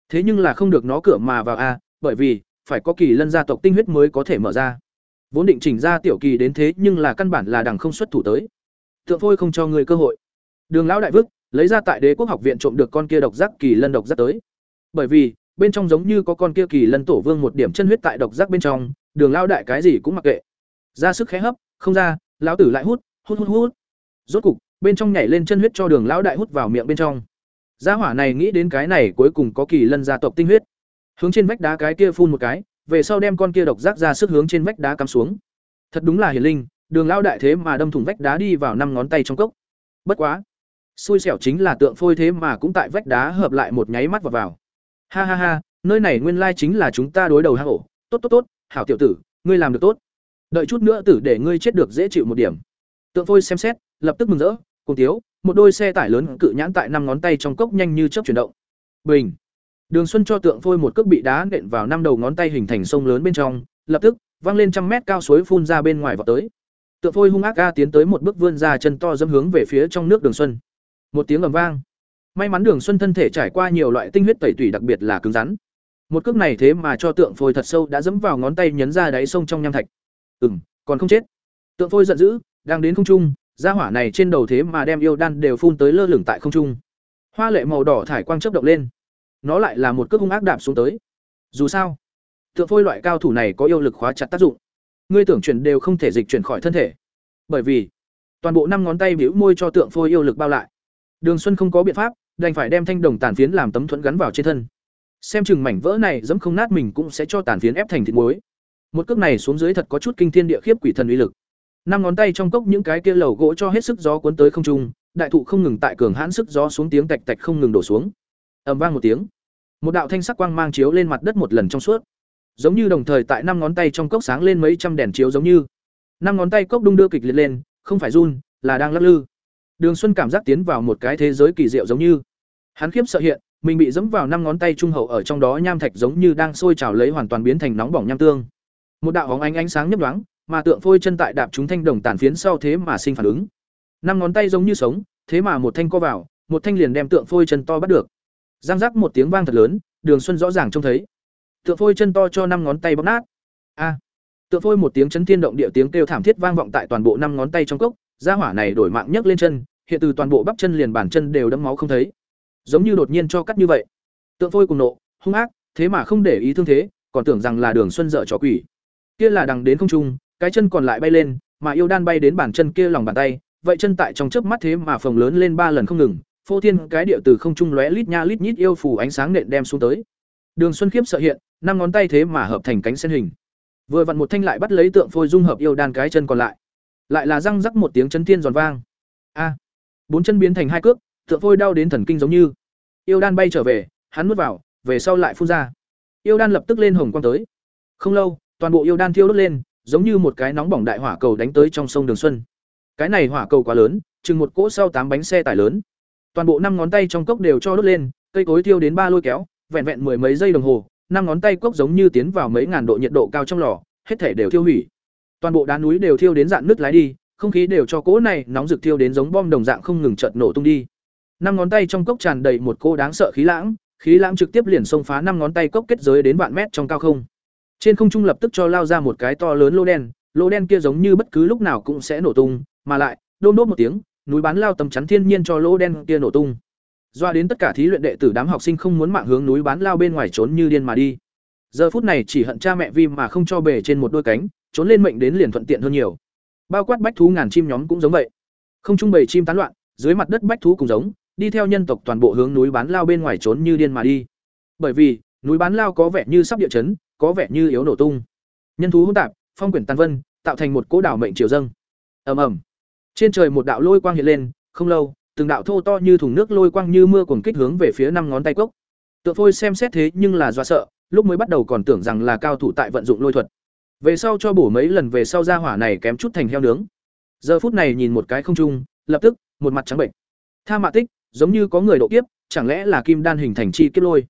Thế nhưng là không được nó cửa mà vào a, bởi vì phải có kỳ lân gia tộc tinh huyết mới có thể mở ra. Vốn định chỉnh ra tiểu kỳ đến thế nhưng là căn bản là đằng không xuất thủ tới. Tượng phôi không cho người cơ hội. Đường lão đại vức, lấy ra tại Đế quốc học viện trộm được con kia độc giác kỳ lân độc giác tới. Bởi vì, bên trong giống như có con kia kỳ lân tổ vương một điểm chân huyết tại độc giác bên trong, Đường lão đại cái gì cũng mặc kệ. Ra sức khẽ hấp, không ra, lão tử lại hút, hút hút hút. Rốt cục, bên trong nhảy lên chân huyết cho Đường lão đại hút vào miệng bên trong. Gia hỏa này nghĩ đến cái này cuối cùng có kỳ lân gia tộc tinh huyết. Hướng trên vách đá cái kia phun một cái, về sau đem con kia độc giác ra sức hướng trên vách đá cắm xuống. Thật đúng là hiển linh, Đường lão đại thế mà đâm thủng vách đá đi vào năm ngón tay trong cốc. Bất quá, xui xẻo chính là tượng phôi thế mà cũng tại vách đá hợp lại một nháy mắt vào vào. Ha ha ha, nơi này nguyên lai chính là chúng ta đối đầu hang ổ, tốt tốt tốt, hảo tiểu tử, ngươi làm được tốt. Đợi chút nữa tử để ngươi chết được dễ chịu một điểm. Tượng phôi xem xét, lập tức mừng rỡ, cùng tiếu, một đôi xe tải lớn cự nhãn tại năm ngón tay trong cốc nhanh như chớp chuyển động. Bình. Đường Xuân cho tượng phôi một cước bị đá nện vào năm đầu ngón tay hình thành sông lớn bên trong, lập tức văng lên trăm mét cao suối phun ra bên ngoài vọt tới. Tượng phôi hung ác ga tiến tới một bước vươn ra chân to dâm hướng về phía trong nước Đường Xuân. Một tiếng ầm vang. May mắn Đường Xuân thân thể trải qua nhiều loại tinh huyết tẩy tủy đặc biệt là cứng rắn. Một cước này thế mà cho tượng phôi thật sâu đã dẫm vào ngón tay nhấn ra đáy sông trong nham thạch. Ừm, còn không chết. Tượng phôi giận dữ, đang đến không trung, gia hỏa này trên đầu thế mà đem yêu đan đều phun tới lơ lửng tại không trung. Hoa lệ màu đỏ thải quang chớp động lên. Nó lại là một cước hung ác đạp xuống tới. Dù sao, tượng phôi loại cao thủ này có yêu lực khóa chặt tác dụng. Ngươi tưởng chuyển đều không thể dịch chuyển khỏi thân thể. Bởi vì, toàn bộ năm ngón tay bĩu môi cho tượng phôi yêu lực bao lại. Đường Xuân không có biện pháp, đành phải đem thanh đồng tàn phiến làm tấm thuẫn gắn vào trên thân. Xem chừng mảnh vỡ này giẫm không nát mình cũng sẽ cho tàn phiến ép thành thịt muối. Một cước này xuống dưới thật có chút kinh thiên địa khiếp quỷ thần uy lực. năm ngón tay trong cốc những cái kia lầu gỗ cho hết sức gió cuốn tới không trung đại thụ không ngừng tại cường hãn sức gió xuống tiếng tạch tạch không ngừng đổ xuống ầm vang một tiếng một đạo thanh sắc quang mang chiếu lên mặt đất một lần trong suốt giống như đồng thời tại năm ngón tay trong cốc sáng lên mấy trăm đèn chiếu giống như năm ngón tay cốc đung đưa kịch liệt lên không phải run là đang lắc lư đường xuân cảm giác tiến vào một cái thế giới kỳ diệu giống như. Hắn khiếp sợ hiện, mình bị dẫm vào năm ngón tay trung hậu ở trong đó nham thạch giống như đang sôi trào lấy hoàn toàn biến thành nóng bỏng nham tương. Một đạo hóng ánh ánh sáng nhấp nhoáng, mà tượng phôi chân tại đạp chúng thanh đồng tàn phiến sau thế mà sinh phản ứng. Năm ngón tay giống như sống, thế mà một thanh co vào, một thanh liền đem tượng phôi chân to bắt được. Giang rắc một tiếng vang thật lớn, đường xuân rõ ràng trông thấy. Tượng phôi chân to cho năm ngón tay bóp nát. A. Tượng phôi một tiếng chấn thiên động địa tiếng kêu thảm thiết vang vọng tại toàn bộ năm ngón tay trong cốc gia hỏa này đổi mạng nhấc lên chân, hiện từ toàn bộ bắp chân liền bàn chân đều đẫm máu không thấy. Giống như đột nhiên cho cắt như vậy. Tượng phôi cùng nộ, hung ác, thế mà không để ý thương thế, còn tưởng rằng là đường xuân dở trò quỷ. Kia là đằng đến không trung, cái chân còn lại bay lên, mà yêu đan bay đến bàn chân kia lòng bàn tay, vậy chân tại trong chớp mắt thế mà phồng lớn lên ba lần không ngừng, phô thiên cái điệu từ không trung lóe lít nha lít nhít yêu phủ ánh sáng nện đem xuống tới. Đường xuân khiếp sợ hiện, năm ngón tay thế mà hợp thành cánh sen hình. Vừa vặn một thanh lại bắt lấy tượng phôi dung hợp yêu đan cái chân còn lại lại là răng rắc một tiếng chấn thiên giòn vang. A. Bốn chân biến thành hai cước, tượng phôi đau đến thần kinh giống như. Yêu đan bay trở về, hắn nuốt vào, về sau lại phun ra. Yêu đan lập tức lên hồng quang tới. Không lâu, toàn bộ yêu đan thiêu đốt lên, giống như một cái nóng bỏng đại hỏa cầu đánh tới trong sông đường xuân. Cái này hỏa cầu quá lớn, chừng một cỗ sau tám bánh xe tải lớn. Toàn bộ năm ngón tay trong cốc đều cho đốt lên, cây cối thiêu đến ba lôi kéo, vẹn vẹn mười mấy giây đồng hồ, năm ngón tay cốc giống như tiến vào mấy ngàn độ nhiệt độ cao trong lò, hết thể đều thiêu hủy toàn bộ đá núi đều thiêu đến dạng nứt lái đi, không khí đều cho cỗ này nóng rực thiêu đến giống bom đồng dạng không ngừng chợt nổ tung đi. Năm ngón tay trong cốc tràn đầy một cô đáng sợ khí lãng khí lãng trực tiếp liền xông phá năm ngón tay cốc kết giới đến vạn mét trong cao không. Trên không trung lập tức cho lao ra một cái to lớn lô đen lô đen kia giống như bất cứ lúc nào cũng sẽ nổ tung, mà lại, đôn đốt một tiếng, núi bán lao tầm chắn thiên nhiên cho lô đen kia nổ tung. Doa đến tất cả thí luyện đệ tử đám học sinh không muốn mạng hướng núi bán lao bên ngoài trốn như điên mà đi. Giờ phút này chỉ hận cha mẹ vi mà không cho bề trên một đôi cánh trốn lên mệnh đến liền thuận tiện hơn nhiều. Bao quát bách thú ngàn chim nhóm cũng giống vậy. Không trung bầy chim tán loạn, dưới mặt đất bách thú cùng giống, đi theo nhân tộc toàn bộ hướng núi bán lao bên ngoài trốn như điên mà đi. Bởi vì, núi bán lao có vẻ như sắp địa chấn, có vẻ như yếu nổ tung. Nhân thú hỗn tạp, phong quyển tàn vân, tạo thành một cỗ đảo mệnh triều dâng. Ầm ầm. Trên trời một đạo lôi quang hiện lên, không lâu, từng đạo thô to như thùng nước lôi quang như mưa cuồng kích hướng về phía năm ngón tay cốc. Tựa phôi xem xét thế nhưng là do sợ, lúc mới bắt đầu còn tưởng rằng là cao thủ tại vận dụng lôi thuật về sau cho bổ mấy lần về sau ra hỏa này kém chút thành heo nướng. Giờ phút này nhìn một cái không trung, lập tức, một mặt trắng bệnh. Tha mạ tích, giống như có người độ kiếp, chẳng lẽ là kim đan hình thành chi kiếp lôi?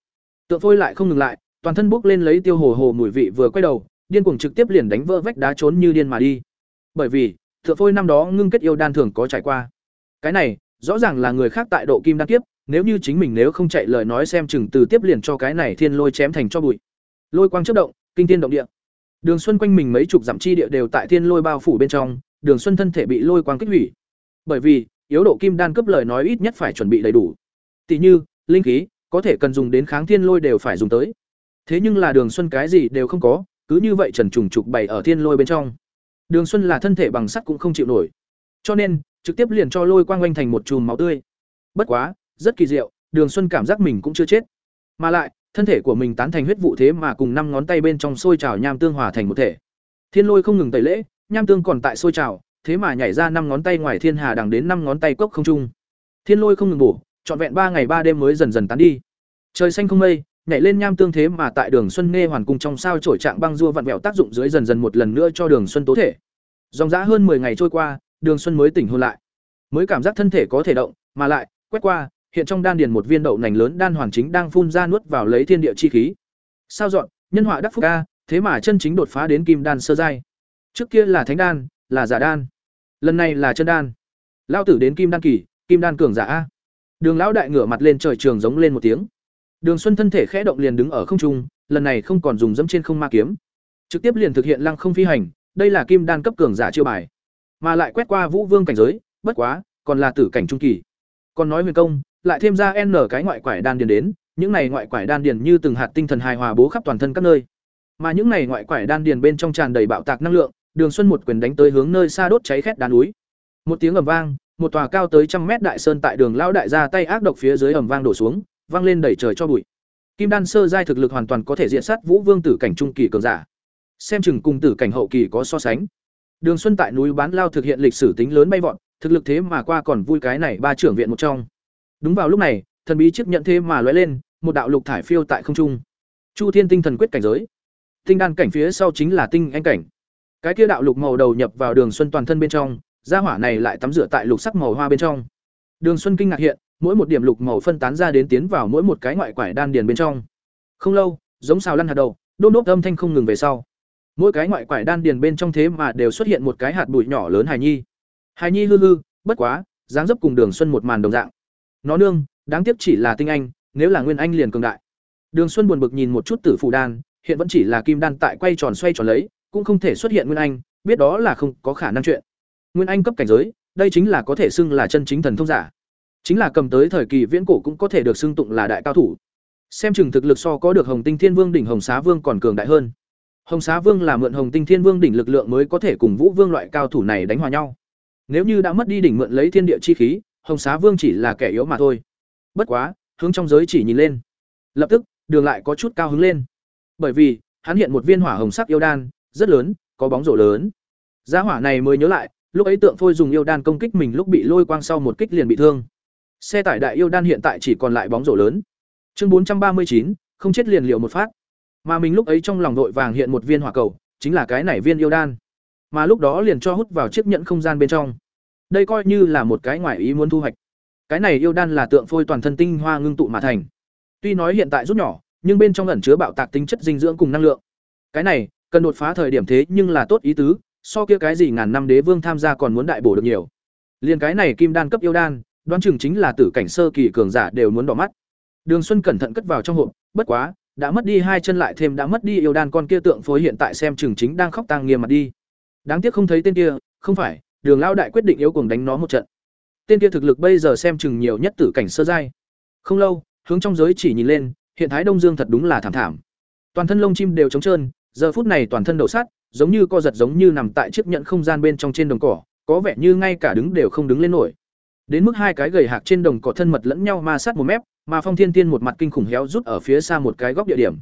Tượng phôi lại không ngừng lại, toàn thân bốc lên lấy tiêu hồ hồ mùi vị vừa quay đầu, điên cuồng trực tiếp liền đánh vỡ vách đá trốn như điên mà đi. Bởi vì thượng phôi năm đó ngưng kết yêu đan thường có trải qua. Cái này, rõ ràng là người khác tại độ kim đan kiếp, nếu như chính mình nếu không chạy lời nói xem chừng từ tiếp liền cho cái này thiên lôi chém thành cho bụi. Lôi quang chất động, kinh thiên động địa đường xuân quanh mình mấy chục dặm chi địa đều tại thiên lôi bao phủ bên trong, đường xuân thân thể bị lôi quang kích hủy. Bởi vì, yếu độ kim đan cấp lời nói ít nhất phải chuẩn bị đầy đủ. Tỷ như, linh khí, có thể cần dùng đến kháng thiên lôi đều phải dùng tới. Thế nhưng là đường xuân cái gì đều không có, cứ như vậy trần trùng trục bày ở thiên lôi bên trong. Đường xuân là thân thể bằng sắt cũng không chịu nổi. Cho nên, trực tiếp liền cho lôi quang quanh thành một chùm máu tươi. Bất quá, rất kỳ diệu, đường xuân cảm giác mình cũng chưa chết. Mà lại thân thể của mình tán thành huyết vụ thế mà cùng năm ngón tay bên trong sôi trào nham tương hòa thành một thể. Thiên lôi không ngừng tẩy lễ, nham tương còn tại sôi trào, thế mà nhảy ra năm ngón tay ngoài thiên hà đằng đến năm ngón tay cốc không trung. Thiên lôi không ngừng bổ, trọn vẹn ba ngày ba đêm mới dần dần tán đi. Trời xanh không mây, nhảy lên nham tương thế mà tại đường xuân nghe hoàn cung trong sao trổi trạng băng dua vặn vẹo tác dụng dưới dần dần một lần nữa cho đường xuân tố thể. Dòng dã hơn 10 ngày trôi qua, đường xuân mới tỉnh hôn lại. Mới cảm giác thân thể có thể động, mà lại, quét qua hiện trong đan điền một viên đậu nành lớn đan hoàn chính đang phun ra nuốt vào lấy thiên địa chi khí. Sao dọn, nhân họa đắc phúc ca, thế mà chân chính đột phá đến kim đan sơ giai. Trước kia là thánh đan, là giả đan. Lần này là chân đan. Lão tử đến kim đan kỳ, kim đan cường giả a. Đường lão đại ngửa mặt lên trời trường giống lên một tiếng. Đường xuân thân thể khẽ động liền đứng ở không trung, lần này không còn dùng dẫm trên không ma kiếm. Trực tiếp liền thực hiện lăng không phi hành, đây là kim đan cấp cường giả chiêu bài. Mà lại quét qua vũ vương cảnh giới, bất quá, còn là tử cảnh trung kỳ. Còn nói huyền công lại thêm ra n cái ngoại quải đan điền đến những này ngoại quải đan điền như từng hạt tinh thần hài hòa bố khắp toàn thân các nơi. Mà những này ngoại quải đan điền bên trong tràn đầy bạo tạc năng lượng đường xuân một quyền đánh tới hướng nơi xa đốt cháy khét đá núi. Một tiếng ầm vang một tòa cao tới trăm mét đại sơn tại đường lão đại ra tay ác độc phía dưới ầm vang đổ xuống vang lên đẩy trời cho bụi. Kim đan sơ giai thực lực hoàn toàn có thể diện sát vũ vương tử cảnh trung kỳ cường giả. Xem chừng cùng tử cảnh hậu kỳ có so sánh. Đường Xuân tại núi Bán Lao thực hiện lịch sử tính lớn bay vọt, thực lực thế mà qua còn vui cái này ba trưởng viện một trong. Đúng vào lúc này, thần bí chiếc nhận thế mà lóe lên, một đạo lục thải phiêu tại không trung. Chu Thiên Tinh Thần quyết cảnh giới. Tinh đan cảnh phía sau chính là tinh anh cảnh. Cái kia đạo lục màu đầu nhập vào Đường Xuân toàn thân bên trong, gia hỏa này lại tắm rửa tại lục sắc màu hoa bên trong. Đường Xuân kinh ngạc hiện, mỗi một điểm lục màu phân tán ra đến tiến vào mỗi một cái ngoại quải đan điền bên trong. Không lâu, giống xào lăn hạt đầu, đôn đốp âm thanh không ngừng về sau. Mỗi cái ngoại quải đan điền bên trong thế mà đều xuất hiện một cái hạt bụi nhỏ lớn hài nhi. Hài nhi hư hư, bất quá, dáng dấp cùng Đường Xuân một màn đồng dạng. Nó nương, đáng tiếc chỉ là tinh anh, nếu là nguyên anh liền cường đại. Đường Xuân buồn bực nhìn một chút tử phủ đan, hiện vẫn chỉ là kim đan tại quay tròn xoay tròn lấy, cũng không thể xuất hiện nguyên anh, biết đó là không có khả năng chuyện. Nguyên anh cấp cảnh giới, đây chính là có thể xưng là chân chính thần thông giả. Chính là cầm tới thời kỳ viễn cổ cũng có thể được xưng tụng là đại cao thủ. Xem chừng thực lực so có được Hồng Tinh Thiên Vương đỉnh Hồng Xá Vương còn cường đại hơn. Hồng Xá Vương là mượn Hồng Tinh Thiên Vương đỉnh lực lượng mới có thể cùng Vũ Vương loại cao thủ này đánh hòa nhau. Nếu như đã mất đi đỉnh mượn lấy thiên địa chi khí, Hồng Xá Vương chỉ là kẻ yếu mà thôi. Bất quá, hướng trong giới chỉ nhìn lên. Lập tức, Đường lại có chút cao hứng lên. Bởi vì, hắn hiện một viên hỏa hồng sắc yêu đan, rất lớn, có bóng rổ lớn. Giá hỏa này mới nhớ lại, lúc ấy tượng phôi dùng yêu đan công kích mình lúc bị lôi quang sau một kích liền bị thương. Xe tải đại yêu đan hiện tại chỉ còn lại bóng rổ lớn. Chương bốn trăm ba mươi chín không chết liền liệu một phát. Mà mình lúc ấy trong lòng đội vàng hiện một viên hỏa cầu, chính là cái này viên yêu đan. Mà lúc đó liền cho hút vào chiếc nhẫn không gian bên trong. Đây coi như là một cái ngoại ý muốn thu hoạch. Cái này yêu đan là tượng phôi toàn thân tinh hoa ngưng tụ mà thành. Tuy nói hiện tại rút nhỏ, nhưng bên trong ẩn chứa bạo tạc tính chất dinh dưỡng cùng năng lượng. Cái này, cần đột phá thời điểm thế nhưng là tốt ý tứ, so kia cái gì ngàn năm đế vương tham gia còn muốn đại bổ được nhiều. liền cái này kim đan cấp yêu đan, đoán chừng chính là tử cảnh sơ kỳ cường giả đều muốn đỏ mắt. Đường Xuân cẩn thận cất vào trong hộp, bất quá, đã mất đi hai chân lại thêm đã mất đi yêu đan con kia tượng phối hiện tại xem chừng chính đang khóc tang nghiêm mặt đi. Đáng tiếc không thấy tên kia, không phải, Đường lão đại quyết định yếu cùng đánh nó một trận. Tên kia thực lực bây giờ xem chừng nhiều nhất tử cảnh sơ giai. Không lâu, hướng trong giới chỉ nhìn lên, hiện thái Đông Dương thật đúng là thảm thảm. Toàn thân lông chim đều trống trơn, giờ phút này toàn thân đầu sát, giống như co giật giống như nằm tại chiếc nhận không gian bên trong trên đồng cỏ, có vẻ như ngay cả đứng đều không đứng lên nổi. Đến mức hai cái gầy hạc trên đồng cỏ thân mật lẫn nhau ma sát một mép, mà Phong Thiên Tiên một mặt kinh khủng héo rút ở phía xa một cái góc địa điểm.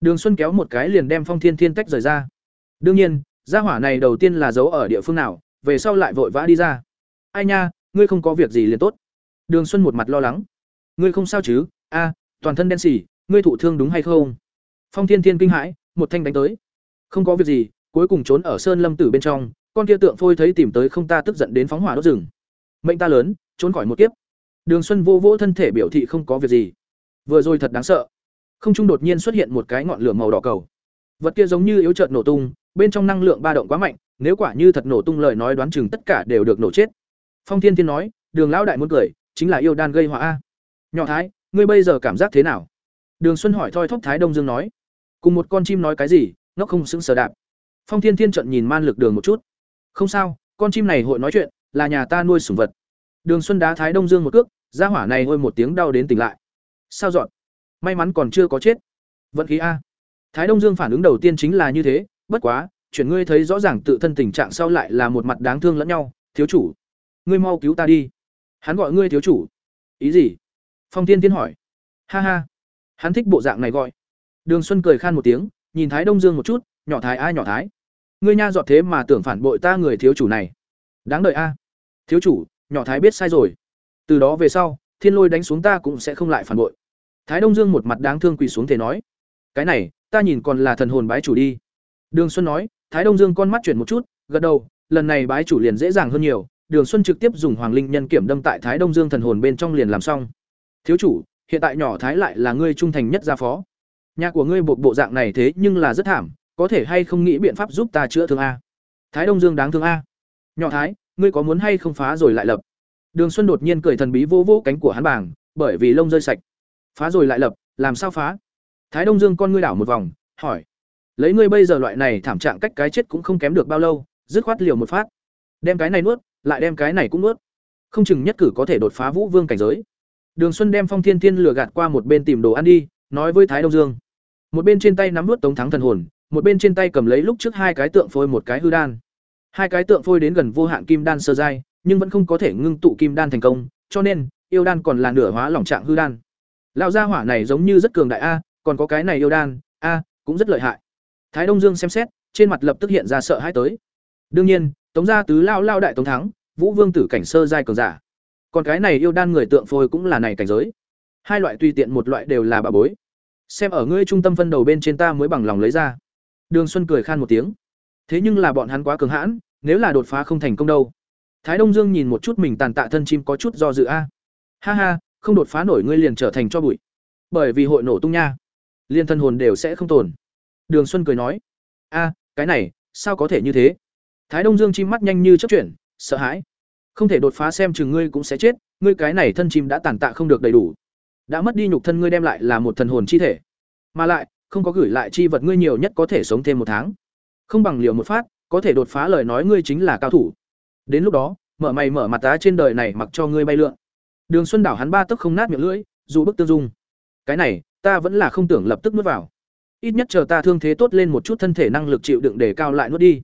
Đường Xuân kéo một cái liền đem Phong Thiên Tiên tách rời ra. Đương nhiên, gia hỏa này đầu tiên là giấu ở địa phương nào, về sau lại vội vã đi ra. Ai nha, ngươi không có việc gì liền tốt. Đường Xuân một mặt lo lắng. Ngươi không sao chứ? A, toàn thân đen xì, ngươi thụ thương đúng hay không? Phong Thiên Thiên kinh hãi, một thanh đánh tới. Không có việc gì, cuối cùng trốn ở sơn lâm tử bên trong, con kia tượng phôi thấy tìm tới không ta tức giận đến phóng hỏa đốt rừng. Mệnh ta lớn, trốn khỏi một kiếp. Đường Xuân vô vỗ thân thể biểu thị không có việc gì. Vừa rồi thật đáng sợ. Không trung đột nhiên xuất hiện một cái ngọn lửa màu đỏ cầu. Vật kia giống như yếu chợt nổ tung, bên trong năng lượng ba động quá mạnh, nếu quả như thật nổ tung lời nói đoán chừng tất cả đều được nổ chết. Phong Thiên Thiên nói, Đường lão đại muốn cười, chính là yêu đan gây họa a. Nhỏ Thái, ngươi bây giờ cảm giác thế nào? Đường Xuân hỏi thoi thóp Thái Đông Dương nói. Cùng một con chim nói cái gì, nó không xứng sở đạp. Phong Thiên Thiên trận nhìn man lực đường một chút. Không sao, con chim này hội nói chuyện, là nhà ta nuôi sủng vật. Đường Xuân đá Thái Đông Dương một cước, ra hỏa này ôi một tiếng đau đến tỉnh lại. Sao dọn? May mắn còn chưa có chết. Vận khí a. Thái Đông Dương phản ứng đầu tiên chính là như thế, bất quá, chuyển ngươi thấy rõ ràng tự thân tình trạng sau lại là một mặt đáng thương lẫn nhau, thiếu chủ, ngươi mau cứu ta đi. Hắn gọi ngươi thiếu chủ. Ý gì? Phong Thiên Thiên hỏi. Ha ha. Hắn thích bộ dạng này gọi. Đường Xuân cười khan một tiếng, nhìn Thái Đông Dương một chút, nhỏ Thái ai nhỏ Thái. Ngươi nha dọn thế mà tưởng phản bội ta người thiếu chủ này. Đáng đợi a. À. Thiếu chủ, nhỏ Thái biết sai rồi. Từ đó về sau, Thiên Lôi đánh xuống ta cũng sẽ không lại phản bội. Thái Đông Dương một mặt đáng thương quỳ xuống thể nói, cái này, ta nhìn còn là thần hồn bái chủ đi. Đường Xuân nói, Thái Đông Dương con mắt chuyển một chút, gật đầu, lần này bái chủ liền dễ dàng hơn nhiều, Đường Xuân trực tiếp dùng Hoàng Linh nhân kiểm đâm tại Thái Đông Dương thần hồn bên trong liền làm xong. Thiếu chủ, hiện tại nhỏ Thái lại là ngươi trung thành nhất gia phó. Nhà của ngươi bộ bộ dạng này thế nhưng là rất thảm, có thể hay không nghĩ biện pháp giúp ta chữa thương a? Thái Đông Dương đáng thương a. Nhỏ Thái, ngươi có muốn hay không phá rồi lại lập? Đường Xuân đột nhiên cười thần bí vô vô cánh của hắn bảng, bởi vì lông rơi sạch. Phá rồi lại lập, làm sao phá? Thái Đông Dương con ngươi đảo một vòng, hỏi: "Lấy ngươi bây giờ loại này thảm trạng cách cái chết cũng không kém được bao lâu, dứt khoát liều một phát. Đem cái này nuốt, lại đem cái này cũng nuốt. Không chừng nhất cử có thể đột phá Vũ Vương cảnh giới." Đường Xuân đem Phong Thiên Thiên lừa gạt qua một bên tìm đồ ăn đi, nói với Thái Đông Dương. Một bên trên tay nắm nuốt Tống Thắng thần hồn, một bên trên tay cầm lấy lúc trước hai cái tượng phôi một cái hư đan. Hai cái tượng phôi đến gần vô hạn kim đan sơ giai, nhưng vẫn không có thể ngưng tụ kim đan thành công, cho nên yêu đan còn là nửa hóa lỏng trạng hư đan. Lão gia hỏa này giống như rất cường đại a, còn có cái này yêu đan, a, cũng rất lợi hại. Thái Đông Dương xem xét, trên mặt lập tức hiện ra sợ hãi tới. đương nhiên tống gia tứ lao lao đại tống thắng vũ vương tử cảnh sơ giai cường giả. Còn cái này yêu đan người tượng phôi cũng là này cảnh giới. Hai loại tùy tiện một loại đều là bà bối. Xem ở ngươi trung tâm phân đầu bên trên ta mới bằng lòng lấy ra. Đường xuân cười khan một tiếng. Thế nhưng là bọn hắn quá cường hãn nếu là đột phá không thành công đâu. Thái đông dương nhìn một chút mình tàn tạ thân chim có chút do dự a. Ha ha không đột phá nổi ngươi liền trở thành cho bụi. Bởi vì hội nổ tung nha. Liên thân hồn đều sẽ không tồn đường xuân cười nói, a, cái này, sao có thể như thế? Thái đông dương chim mắt nhanh như chớp chuyển, sợ hãi. Không thể đột phá xem chừng ngươi cũng sẽ chết, ngươi cái này thân chim đã tàn tạ không được đầy đủ. Đã mất đi nhục thân ngươi đem lại là một thần hồn chi thể. Mà lại, không có gửi lại chi vật ngươi nhiều nhất có thể sống thêm một tháng. Không bằng liều một phát, có thể đột phá lời nói ngươi chính là cao thủ. Đến lúc đó, mở mày mở mặt tá trên đời này mặc cho ngươi bay lượn. Đường xuân đảo hắn ba tấc không nát miệng lưỡi, dù bức tương dung. Cái này, ta vẫn là không tưởng lập tức nuốt vào ít nhất chờ ta thương thế tốt lên một chút thân thể năng lực chịu đựng để cao lại nuốt đi.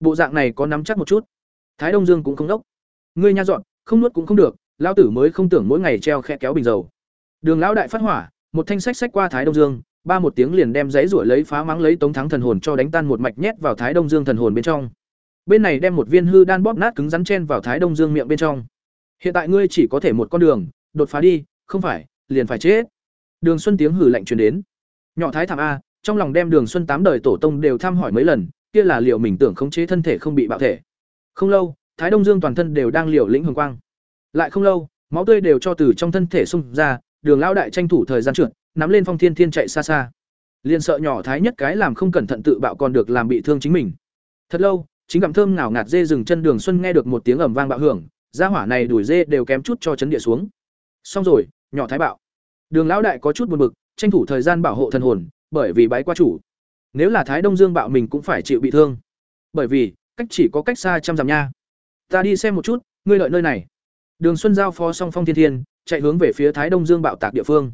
Bộ dạng này có nắm chắc một chút. Thái đông dương cũng không đốc. Ngươi nha dọn, không nuốt cũng không được, lão tử mới không tưởng mỗi ngày treo khe kéo bình dầu. Đường lão đại phát hỏa, một thanh sách sách qua thái đông dương, ba một tiếng liền đem giấy rủi lấy phá mắng lấy tống thắng thần hồn cho đánh tan một mạch nhét vào thái đông dương thần hồn bên trong. Bên này đem một viên hư đan bóp nát cứng rắn chen vào thái đông dương miệng bên trong. Hiện tại ngươi chỉ có thể một con đường, đột phá đi, không phải, liền phải chết. Đường xuân tiếng hử lạnh truyền đến. Nhỏ thái thảm a trong lòng đem đường xuân tám đời tổ tông đều thăm hỏi mấy lần, kia là liệu mình tưởng khống chế thân thể không bị bạo thể. Không lâu, thái đông dương toàn thân đều đang liều lĩnh hồng quang. Lại không lâu, máu tươi đều cho từ trong thân thể xung ra, đường lão đại tranh thủ thời gian trượt, nắm lên phong thiên thiên chạy xa xa. Liền sợ nhỏ thái nhất cái làm không cẩn thận tự bạo còn được làm bị thương chính mình. Thật lâu, chính gặm thơm ngào ngạt dê dừng chân đường xuân nghe được một tiếng ầm vang bạo hưởng, gia hỏa này đuổi dê đều kém chút cho chấn địa xuống. Xong rồi, nhỏ thái bạo. Đường lão đại có chút buồn bực, tranh thủ thời gian bảo hộ thần hồn bởi vì bái qua chủ. Nếu là thái đông dương bạo mình cũng phải chịu bị thương. Bởi vì, cách chỉ có cách xa trăm dặm nha. Ta đi xem một chút, ngươi lợi nơi này. Đường xuân giao phó song phong thiên thiên, chạy hướng về phía thái đông dương bạo tạc địa phương.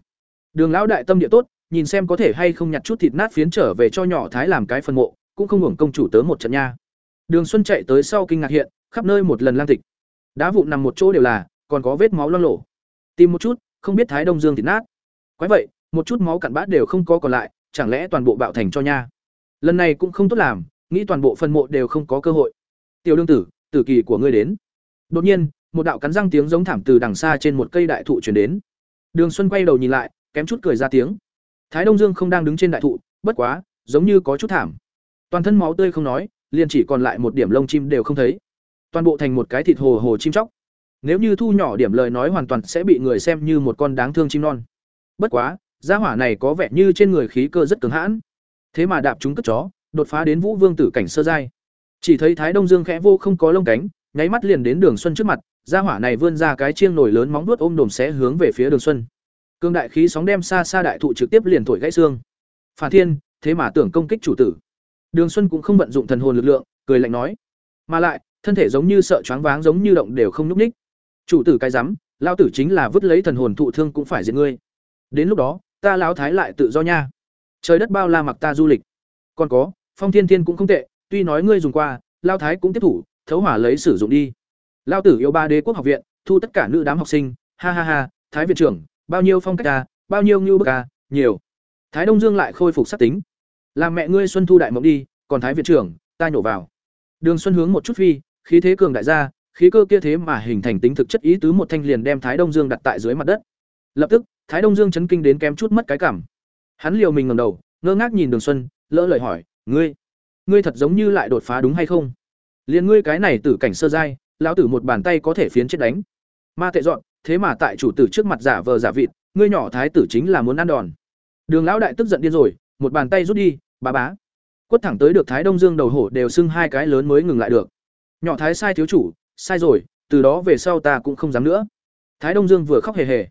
Đường lão đại tâm địa tốt, nhìn xem có thể hay không nhặt chút thịt nát phiến trở về cho nhỏ thái làm cái phân mộ, cũng không hưởng công chủ tớ một trận nha. Đường xuân chạy tới sau kinh ngạc hiện, khắp nơi một lần lang tịch. Đá vụn nằm một chỗ đều là, còn có vết máu loang lổ. Tìm một chút, không biết thái đông dương thịt nát. Quái vậy, một chút máu cặn bã đều không có còn lại chẳng lẽ toàn bộ bạo thành cho nha? Lần này cũng không tốt làm, nghĩ toàn bộ phân mộ đều không có cơ hội. Tiểu đương tử tử kỳ của ngươi đến. Đột nhiên, một đạo cắn răng tiếng giống thảm từ đằng xa trên một cây đại thụ chuyển đến. Đường xuân quay đầu nhìn lại, kém chút cười ra tiếng. Thái đông dương không đang đứng trên đại thụ, bất quá, giống như có chút thảm. Toàn thân máu tươi không nói, liền chỉ còn lại một điểm lông chim đều không thấy. Toàn bộ thành một cái thịt hồ hồ chim chóc. Nếu như thu nhỏ điểm lời nói hoàn toàn sẽ bị người xem như một con đáng thương chim non. Bất quá gia hỏa này có vẻ như trên người khí cơ rất cứng hãn. Thế mà đạp chúng cất chó, đột phá đến vũ vương tử cảnh sơ giai. Chỉ thấy thái đông dương khẽ vô không có lông cánh, nháy mắt liền đến đường xuân trước mặt, gia hỏa này vươn ra cái chiêng nổi lớn móng vuốt ôm đồm xé hướng về phía đường xuân. Cương đại khí sóng đem xa xa đại thụ trực tiếp liền thổi gãy xương. Phản thiên, thế mà tưởng công kích chủ tử. Đường xuân cũng không vận dụng thần hồn lực lượng, cười lạnh nói. Mà lại, thân thể giống như sợ choáng váng giống như động đều không nhúc ních chủ tử cái rắm lao tử chính là vứt lấy thần hồn thụ thương cũng phải diệt ngươi. Đến lúc đó ta lão thái lại tự do nha. Trời đất bao la mặc ta du lịch. Còn có phong thiên thiên cũng không tệ tuy nói ngươi dùng qua lao thái cũng tiếp thủ thấu hỏa lấy sử dụng đi. Lao tử yêu ba đế quốc học viện thu tất cả nữ đám học sinh ha ha ha thái viện trưởng bao nhiêu phong cách à, bao nhiêu ngưu bức à, nhiều. Thái đông dương lại khôi phục sắc tính. Làm mẹ ngươi xuân thu đại mộng đi còn thái viện trưởng ta nhổ vào. Đường xuân hướng một chút phi khí thế cường đại gia khí cơ kia thế mà hình thành tính thực chất ý tứ một thanh liền đem thái đông dương đặt tại dưới mặt đất. Lập tức thái đông dương chấn kinh đến kém chút mất cái cảm. Hắn liều mình ngầm đầu, ngơ ngác nhìn đường xuân, lỡ lời hỏi, ngươi ngươi thật giống như lại đột phá đúng hay không? Liền ngươi cái này tử cảnh sơ giai, lão tử một bàn tay có thể phiến chết đánh. Ma tệ dọn, thế mà tại chủ tử trước mặt giả vờ giả vịt, ngươi nhỏ thái tử chính là muốn ăn đòn. Đường lão đại tức giận điên rồi, một bàn tay rút đi, bá bá. Quất thẳng tới được thái đông dương đầu hổ đều xưng hai cái lớn mới ngừng lại được. Nhỏ thái sai thiếu chủ, sai rồi, từ đó về sau ta cũng không dám nữa. Thái đông dương vừa khóc hề hề.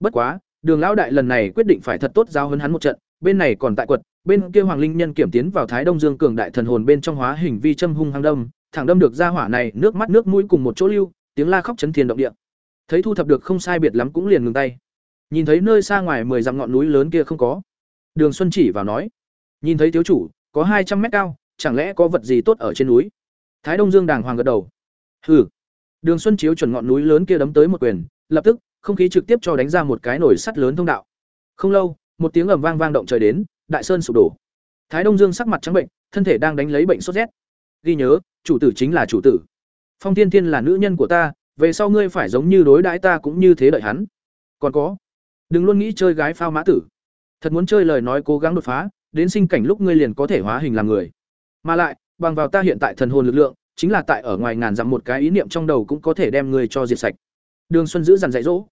Bất quá đường lão đại lần này quyết định phải thật tốt giao hấn hắn một trận, bên này còn tại quật, bên kia hoàng linh nhân kiểm tiến vào thái đông dương cường đại thần hồn bên trong hóa hình vi châm hung hăng đâm, thẳng đâm được ra hỏa này, nước mắt nước mũi cùng một chỗ lưu, tiếng la khóc chấn thiên động địa. Thấy thu thập được không sai biệt lắm cũng liền ngừng tay. Nhìn thấy nơi xa ngoài mười dặm ngọn núi lớn kia không có. Đường xuân chỉ vào nói, nhìn thấy thiếu chủ, có hai trăm mét cao, chẳng lẽ có vật gì tốt ở trên núi? Thái đông dương đàng hoàng gật đầu, hừ. Đường xuân chiếu chuẩn ngọn núi lớn kia đấm tới một quyền lập tức, không khí trực tiếp cho đánh ra một cái nổi sắt lớn thông đạo. Không lâu, một tiếng ầm vang vang động trời đến, đại sơn sụp đổ. Thái đông dương sắc mặt trắng bệnh, thân thể đang đánh lấy bệnh sốt rét. Ghi nhớ, chủ tử chính là chủ tử. Phong thiên thiên là nữ nhân của ta, về sau ngươi phải giống như đối đãi ta cũng như thế đợi hắn. Còn có, đừng luôn nghĩ chơi gái phao mã tử. Thật muốn chơi lời nói cố gắng đột phá, đến sinh cảnh lúc ngươi liền có thể hóa hình làm người. Mà lại, bằng vào ta hiện tại thần hồn lực lượng, chính là tại ở ngoài ngàn dặm một cái ý niệm trong đầu cũng có thể đem ngươi cho diệt sạch đường xuân giữ dằn dạy dỗ.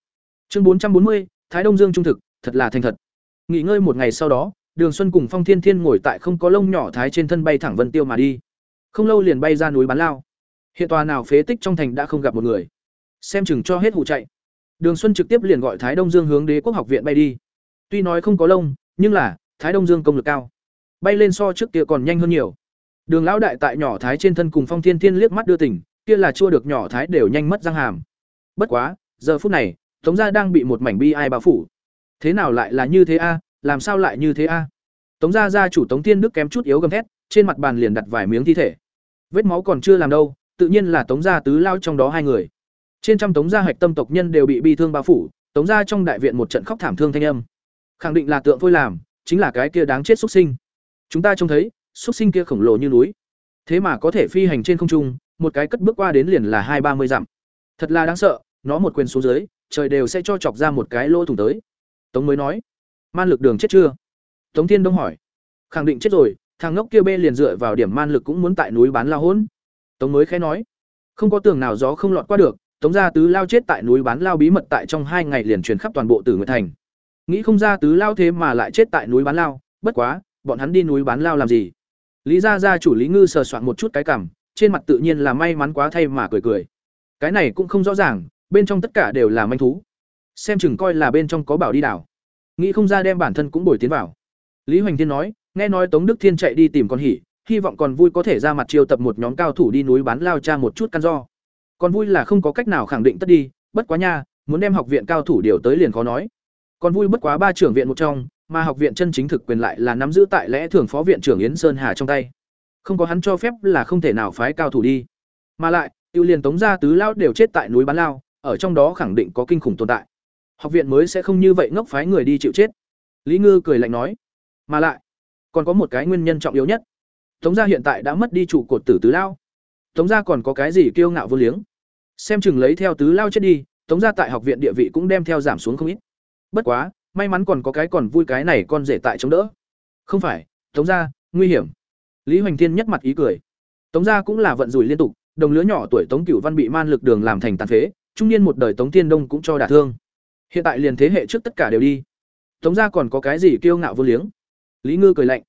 Chương bốn trăm bốn mươi, thái đông dương trung thực, thật là thành thật. Nghỉ ngơi một ngày sau đó, đường xuân cùng phong thiên thiên ngồi tại không có lông nhỏ thái trên thân bay thẳng vân tiêu mà đi. Không lâu liền bay ra núi bán lao. Hiện tòa nào phế tích trong thành đã không gặp một người. Xem chừng cho hết hụ chạy. Đường xuân trực tiếp liền gọi thái đông dương hướng đế quốc học viện bay đi. Tuy nói không có lông, nhưng là, thái đông dương công lực cao. Bay lên so trước kia còn nhanh hơn nhiều. Đường lão đại tại nhỏ thái trên thân cùng phong thiên thiên liếc mắt đưa tỉnh kia là chua được nhỏ thái đều nhanh mất răng hàm bất quá, giờ phút này, tống gia đang bị một mảnh bi ai bao phủ. Thế nào lại là như thế a? Làm sao lại như thế a? Tống gia gia chủ tống tiên đức kém chút yếu gầm thét, trên mặt bàn liền đặt vài miếng thi thể. Vết máu còn chưa làm đâu, tự nhiên là tống gia tứ lao trong đó hai người. Trên trăm tống gia hạch tâm tộc nhân đều bị bi thương bao phủ, tống gia trong đại viện một trận khóc thảm thương thanh âm. Khẳng định là tượng phôi làm, chính là cái kia đáng chết xuất sinh. Chúng ta trông thấy xuất sinh kia khổng lồ như núi. Thế mà có thể phi hành trên không trung, một cái cất bước qua đến liền là hai ba mươi dặm thật là đáng sợ, nó một quyền xuống dưới, trời đều sẽ cho chọc ra một cái lỗ thủng tới. Tống mới nói, man lực đường chết chưa? Tống thiên đông hỏi. Khẳng định chết rồi, thằng ngốc kia bê liền dựa vào điểm man lực cũng muốn tại núi bán lao hôn. Tống mới khẽ nói. Không có tường nào gió không lọt qua được, tống gia tứ lao chết tại núi bán lao bí mật tại trong hai ngày liền truyền khắp toàn bộ tử nguyệt thành. Nghĩ không ra tứ lao thế mà lại chết tại núi bán lao, bất quá, bọn hắn đi núi bán lao làm gì? Lý gia gia chủ lý ngư sờ soạn một chút cái cảm, trên mặt tự nhiên là may mắn quá thay mà cười cười cái này cũng không rõ ràng, bên trong tất cả đều là manh thú. Xem chừng coi là bên trong có bảo đi đảo. Nghĩ không ra đem bản thân cũng bồi tiến vào. Lý hoành thiên nói, nghe nói tống đức thiên chạy đi tìm con hỉ, hy vọng còn vui có thể ra mặt chiêu tập một nhóm cao thủ đi núi bán lao cha một chút căn do. Còn vui là không có cách nào khẳng định tất đi, bất quá nha, muốn đem học viện cao thủ điều tới liền khó nói. Còn vui bất quá ba trưởng viện một trong, mà học viện chân chính thực quyền lại là nắm giữ tại lẽ thường phó viện trưởng yến sơn hà trong tay. Không có hắn cho phép là không thể nào phái cao thủ đi. Mà lại tiêu liền tống gia tứ lao đều chết tại núi bán lao, ở trong đó khẳng định có kinh khủng tồn tại. Học viện mới sẽ không như vậy ngốc phái người đi chịu chết. Lý ngư cười lạnh nói. Mà lại, còn có một cái nguyên nhân trọng yếu nhất. Tống gia hiện tại đã mất đi trụ cột tử tứ lao tống gia còn có cái gì kiêu ngạo vô liếng? Xem chừng lấy theo tứ lao chết đi, tống gia tại học viện địa vị cũng đem theo giảm xuống không ít. Bất quá, may mắn còn có cái còn vui cái này con rể tại chống đỡ. Không phải, tống gia, nguy hiểm. Lý hoành thiên nhất mặt ý cười. Tống gia cũng là vận rủi liên tục đồng lứa nhỏ tuổi tống cửu văn bị man lực đường làm thành tàn phế, trung niên một đời tống thiên đông cũng cho đả thương. Hiện tại liền thế hệ trước tất cả đều đi. Tống gia còn có cái gì kiêu ngạo vô liếng? Lý ngư cười lạnh.